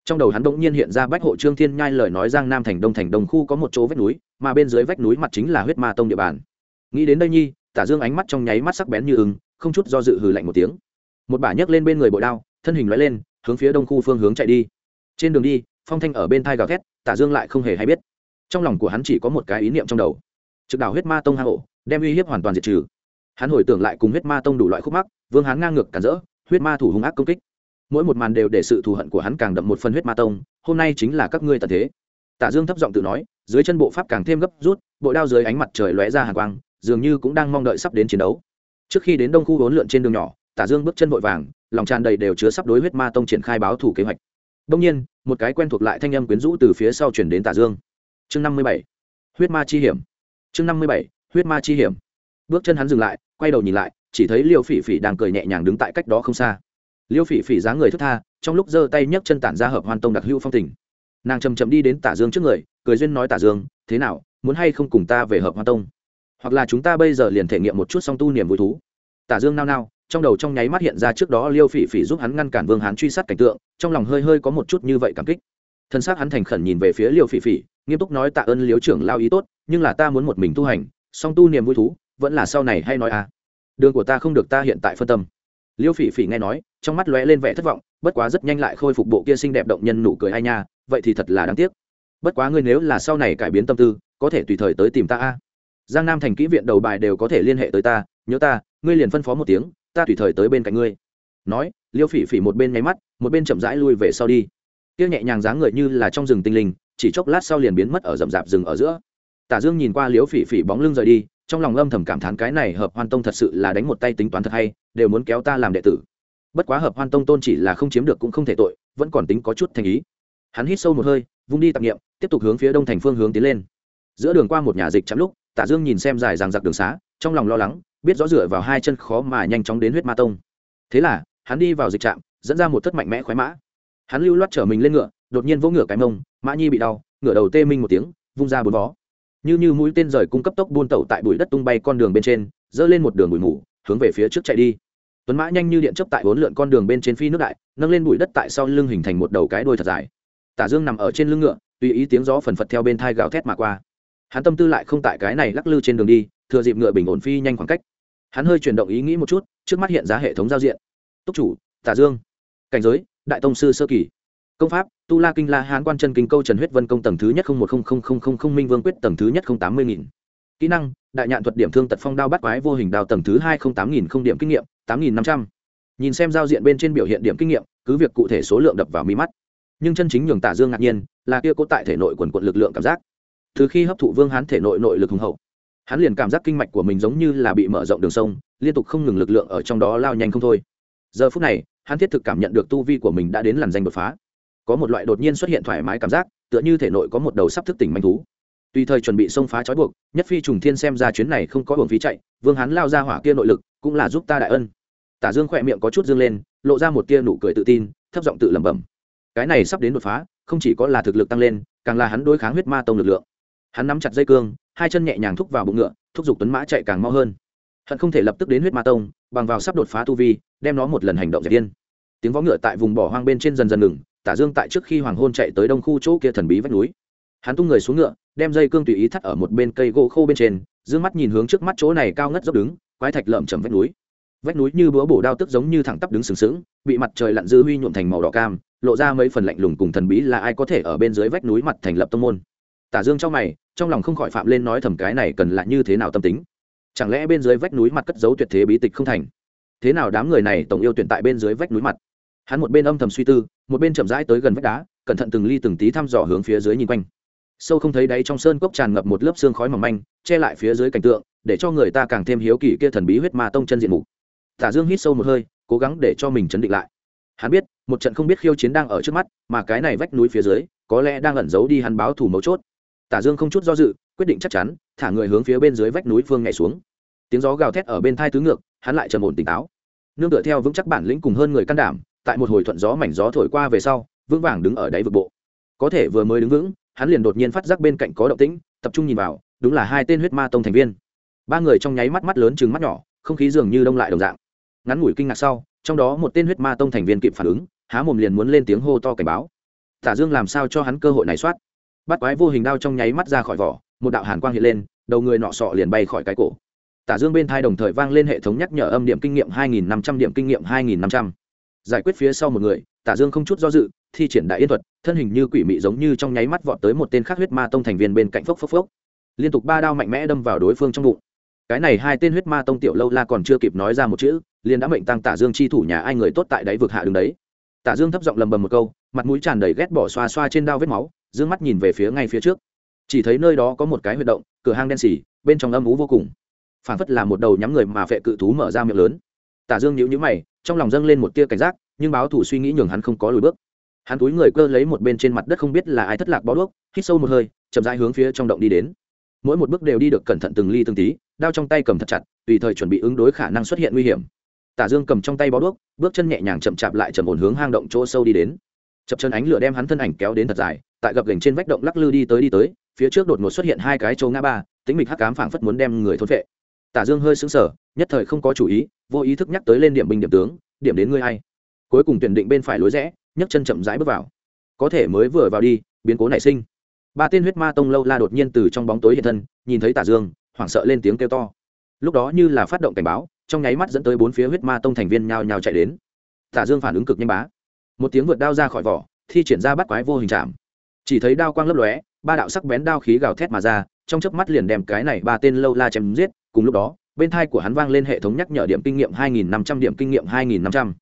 Trong đầu hắn bỗng nhiên hiện ra bách hộ trương thiên nhai lời nói giang nam thành đông thành đông khu có một chỗ vách núi, mà bên dưới vách núi mặt chính là huyết ma tông địa bàn. Nghĩ đến đây nhi, tả dương ánh mắt trong nháy mắt sắc bén như ứng không chút do dự hừ lạnh một tiếng. Một bả nhấc lên bên người bội đao, thân hình lóe lên, hướng phía đông khu phương hướng chạy đi trên đường đi, phong thanh ở bên thai gào thét, tả dương lại không hề hay biết. Trong lòng của hắn chỉ có một cái ý niệm trong đầu. Trực đảo huyết ma tông hang ổ, đem uy hiếp hoàn toàn diệt trừ. Hắn hồi tưởng lại cùng huyết ma tông đủ loại khúc mắc, vương hắn ngang ngược cản rỡ, huyết ma thủ hung ác công kích. Mỗi một màn đều để sự thù hận của hắn càng đậm một phần huyết ma tông, hôm nay chính là các ngươi tận thế. Tả dương thấp giọng tự nói, dưới chân bộ pháp càng thêm gấp rút, bộ đao dưới ánh mặt trời lóe ra hàng quang, dường như cũng đang mong đợi sắp đến chiến đấu. Trước khi đến đông khu vốn lượn trên đường nhỏ, tả dương bước chân vội vàng, lòng tràn đầy đều chứa sắp đối huyết ma tông triển khai báo thủ kế hoạch đông nhiên, một cái quen thuộc lại thanh âm quyến rũ từ phía sau chuyển đến tả dương. Chương năm mươi bảy, huyết ma chi hiểm. Chương năm mươi bảy, huyết ma chi hiểm. Bước chân hắn dừng lại, quay đầu nhìn lại, chỉ thấy liêu phỉ phỉ đang cười nhẹ nhàng đứng tại cách đó không xa. Liêu phỉ phỉ dáng người thức tha, trong lúc giơ tay nhấc chân tản ra hợp hoan tông đặc hữu phong tình. Nàng chầm chậm đi đến tả dương trước người, cười duyên nói tả dương, thế nào, muốn hay không cùng ta về hợp hoan tông? Hoặc là chúng ta bây giờ liền thể nghiệm một chút song tu niềm vui thú? Tả dương nao nao trong đầu trong nháy mắt hiện ra trước đó liêu phỉ phỉ giúp hắn ngăn cản vương hán truy sát cảnh tượng, trong lòng hơi hơi có một chút như vậy cảm kích. Thân xác hắn thành khẩn nhìn về phía liêu phỉ phỉ, nghiêm túc nói tạ ơn liếu trưởng lao ý tốt, nhưng là ta muốn một mình tu hành, song tu niềm vui thú, vẫn là sau này hay nói à. Đường của ta không được ta hiện tại phân tâm. Liêu phỉ phỉ nghe nói, trong mắt lóe lên vẻ thất vọng, bất quá rất nhanh lại khôi phục bộ kia xinh đẹp động nhân nụ cười ai nha, vậy thì thật là đáng tiếc. Bất quá ngươi nếu là sau này cải biến tâm tư, có thể tùy thời tới tìm ta a. Giang nam thành kỹ viện đầu bài đều có thể liên hệ tới ta, nhớ ta, ngươi liền phân phó một tiếng ta tùy thời tới bên cạnh ngươi. Nói, liêu phỉ phỉ một bên nháy mắt, một bên chậm rãi lui về sau đi. Tiêu nhẹ nhàng dáng người như là trong rừng tinh linh, chỉ chốc lát sau liền biến mất ở rậm rạp rừng ở giữa. Tả dương nhìn qua liêu phỉ phỉ bóng lưng rời đi, trong lòng âm thầm cảm thán cái này hợp hoan tông thật sự là đánh một tay tính toán thật hay, đều muốn kéo ta làm đệ tử. Bất quá hợp hoan tông tôn chỉ là không chiếm được cũng không thể tội, vẫn còn tính có chút thành ý. Hắn hít sâu một hơi, vung đi tạp nghiệm tiếp tục hướng phía đông thành phương hướng tiến lên. Giữa đường qua một nhà dịch chắm lúc, tả dương nhìn xem dài ràng giặc đường xá, trong lòng lo lắng biết rõ dựa vào hai chân khó mà nhanh chóng đến huyết ma tông. Thế là, hắn đi vào dịch trạm, dẫn ra một thất mạnh mẽ khoái mã. Hắn lưu loát trở mình lên ngựa, đột nhiên vỗ ngựa cái mông, mã nhi bị đau, ngựa đầu tê minh một tiếng, vung ra bốn vó. Như như mũi tên rời cung cấp tốc buôn tẩu tại bụi đất tung bay con đường bên trên dơ lên một đường bụi mù, hướng về phía trước chạy đi. Tuấn mã nhanh như điện chấp tại bốn lượn con đường bên trên phi nước đại, nâng lên bụi đất tại sau lưng hình thành một đầu cái đuôi thật dài. Tả dương nằm ở trên lưng ngựa, tùy ý tiếng gió phần phật theo bên thai gào thét mà qua. Hắn tâm tư lại không tại cái này lắc lư trên đường đi thừa dịp ngựa bình ổn phi nhanh khoảng cách. Hắn hơi chuyển động ý nghĩ một chút, trước mắt hiện ra hệ thống giao diện. Túc chủ, tả dương. Cảnh giới, đại tông sư sơ kỳ. Công pháp, tu la kinh la hán quan chân kinh câu trần huyết vân công tầng thứ nhất không một không không không không không minh vương quyết tầng thứ nhất không tám mươi nghìn. Kỹ năng, đại nhạn thuật điểm thương tật phong đao bắt quái vô hình đao tầng thứ hai không tám nghìn không điểm kinh nghiệm, tám nghìn năm trăm. Nhìn xem giao diện bên trên biểu hiện điểm kinh nghiệm, cứ việc cụ thể số lượng đập vào mi mắt. Nhưng chân chính nhường tả dương ngạc nhiên, là kia cố tại thể nội quần quận lực lượng cảm giác. Từ khi hấp thụ vương hán thể nội nội lực hùng hậu hắn liền cảm giác kinh mạch của mình giống như là bị mở rộng đường sông, liên tục không ngừng lực lượng ở trong đó lao nhanh không thôi. Giờ phút này, hắn thiết thực cảm nhận được tu vi của mình đã đến làn danh đột phá. Có một loại đột nhiên xuất hiện thoải mái cảm giác, tựa như thể nội có một đầu sắp thức tỉnh manh thú. Tùy thời chuẩn bị xông phá trói buộc, nhất phi trùng thiên xem ra chuyến này không có hưởng phí chạy, vương hắn lao ra hỏa kia nội lực, cũng là giúp ta đại ân. Tả dương khỏe miệng có chút dương lên, lộ ra một tia nụ cười tự tin, thấp giọng tự lẩm bẩm. Cái này sắp đến đột phá, không chỉ có là thực lực tăng lên, càng là hắn đối kháng huyết ma tông lực lượng. Hắn nắm chặt dây cương hai chân nhẹ nhàng thúc vào bụng ngựa, thúc giục tuấn mã chạy càng mau hơn. Hận không thể lập tức đến huyết ma tông, bằng vào sắp đột phá tu vi, đem nó một lần hành động dẹp yên tiếng vó ngựa tại vùng bỏ hoang bên trên dần dần ngừng, tả dương tại trước khi hoàng hôn chạy tới đông khu chỗ kia thần bí vách núi. Hắn tung người xuống ngựa, đem dây cương tùy ý thắt ở một bên cây gỗ khô bên trên, dương mắt nhìn hướng trước mắt chỗ này cao ngất dốc đứng, quái thạch lợm chầm vách núi. Vách núi như búa bổ đao tức giống như thẳng tắp đứng sừng sững, bị mặt trời lặn dư huy nhuộm thành màu đỏ cam, lộ ra mấy phần lạnh lùng cùng thần bí là ai có thể ở bên dưới vách núi mặt thành lập tông môn. Tả dương trong mày trong lòng không khỏi phạm lên nói thầm cái này cần là như thế nào tâm tính. Chẳng lẽ bên dưới vách núi mặt cất giấu tuyệt thế bí tịch không thành? Thế nào đám người này tổng yêu tuyển tại bên dưới vách núi mặt? Hắn một bên âm thầm suy tư, một bên chậm rãi tới gần vách đá, cẩn thận từng ly từng tí thăm dò hướng phía dưới nhìn quanh. Sâu không thấy đáy trong sơn cốc tràn ngập một lớp xương khói mỏng manh, che lại phía dưới cảnh tượng, để cho người ta càng thêm hiếu kỳ kia thần bí huyết ma tông chân diện mục. Tả dương hít sâu một hơi, cố gắng để cho mình chấn định lại. Hắn biết, một trận không biết khiêu chiến đang ở trước mắt, mà cái này vách núi phía dưới, có lẽ đang ẩn giấu đi hắn báo thủ mấu chốt tả dương không chút do dự, quyết định chắc chắn, thả người hướng phía bên dưới vách núi phương nhảy xuống. Tiếng gió gào thét ở bên thai tứ ngược, hắn lại trầm ổn tỉnh táo. Nương tựa theo vững chắc bản lĩnh cùng hơn người can đảm, tại một hồi thuận gió mảnh gió thổi qua về sau, vững vàng đứng ở đáy vực bộ. Có thể vừa mới đứng vững, hắn liền đột nhiên phát giác bên cạnh có động tĩnh, tập trung nhìn vào, đúng là hai tên huyết ma tông thành viên. Ba người trong nháy mắt mắt lớn chừng mắt nhỏ, không khí dường như đông lại đồng dạng. Ngắn ngủi kinh ngạc sau, trong đó một tên huyết ma tông thành viên kịp phản ứng, há mồm liền muốn lên tiếng hô to cảnh báo. Tả dương làm sao cho hắn cơ hội này soát? Bắt quái vô hình đao trong nháy mắt ra khỏi vỏ, một đạo hàn quang hiện lên, đầu người nọ sọ liền bay khỏi cái cổ. Tả dương bên thai đồng thời vang lên hệ thống nhắc nhở âm điểm kinh nghiệm 2.500 điểm kinh nghiệm 2.500. giải quyết phía sau một người, tả dương không chút do dự, thi triển đại yên thuật, thân hình như quỷ mị giống như trong nháy mắt vọt tới một tên khác huyết ma tông thành viên bên cạnh phốc phốc phốc. Liên tục ba đao mạnh mẽ đâm vào đối phương trong bụng. Cái này hai tên huyết ma tông tiểu lâu la còn chưa kịp nói ra một chữ, liền đã mệnh tăng tả dương chi thủ nhà ai người tốt tại đáy vực hạ đường đấy. Tả dương thấp giọng lầm bầm một câu, mặt mũi tràn đầy ghét bỏ xoa xoa trên đao vết máu dương mắt nhìn về phía ngay phía trước. Chỉ thấy nơi đó có một cái huyệt động, cửa hang đen xỉ bên trong âm ú vô cùng. Phản phất là một đầu nhắm người mà vệ cự thú mở ra miệng lớn. Tả dương nhíu nhíu mày, trong lòng dâng lên một tia cảnh giác, nhưng báo thủ suy nghĩ nhường hắn không có lùi bước. Hắn túi người cơ lấy một bên trên mặt đất không biết là ai thất lạc bó đuốc, hít sâu một hơi, chậm rãi hướng phía trong động đi đến. Mỗi một bước đều đi được cẩn thận từng ly từng tí, đao trong tay cầm thật chặt, tùy thời chuẩn bị ứng đối khả năng xuất hiện nguy hiểm. Tả dương cầm trong tay bó đuốc, bước chân nhẹ nhàng chậm chạp lại chậm ổn hướng hang động chỗ sâu đi đến. Chập chân ánh lửa đem hắn thân ảnh kéo đến thật dài tại gập gành trên vách động lắc lư đi tới đi tới, phía trước đột ngột xuất hiện hai cái chỗ ngã ba tính mịch hắc cám phảng phất muốn đem người thôn vệ tả dương hơi sững sờ, nhất thời không có chủ ý, vô ý thức nhắc tới lên điểm binh điểm tướng, điểm đến ngươi hay cuối cùng tuyển định bên phải lối rẽ, nhấc chân chậm rãi bước vào. Có thể mới vừa vào đi, biến cố nảy sinh. Ba tên huyết ma tông lâu la đột nhiên từ trong bóng tối hiện thân, nhìn thấy tả dương, hoảng sợ lên tiếng kêu to. Lúc đó như là phát động cảnh báo, trong nháy mắt dẫn tới bốn phía huyết ma tông thành viên nhào nhào chạy đến. Tả dương phản ứng cực nhanh bá. Một tiếng vượt đao ra khỏi vỏ, thi triển ra bắt quái vô hình chạm chỉ thấy đao quang lấp lóe, ba đạo sắc bén đao khí gào thét mà ra, trong chớp mắt liền đem cái này ba tên lâu la chém giết cùng lúc đó, bên thai của hắn vang lên hệ thống nhắc nhở điểm kinh nghiệm 2.500 điểm kinh nghiệm 2.500.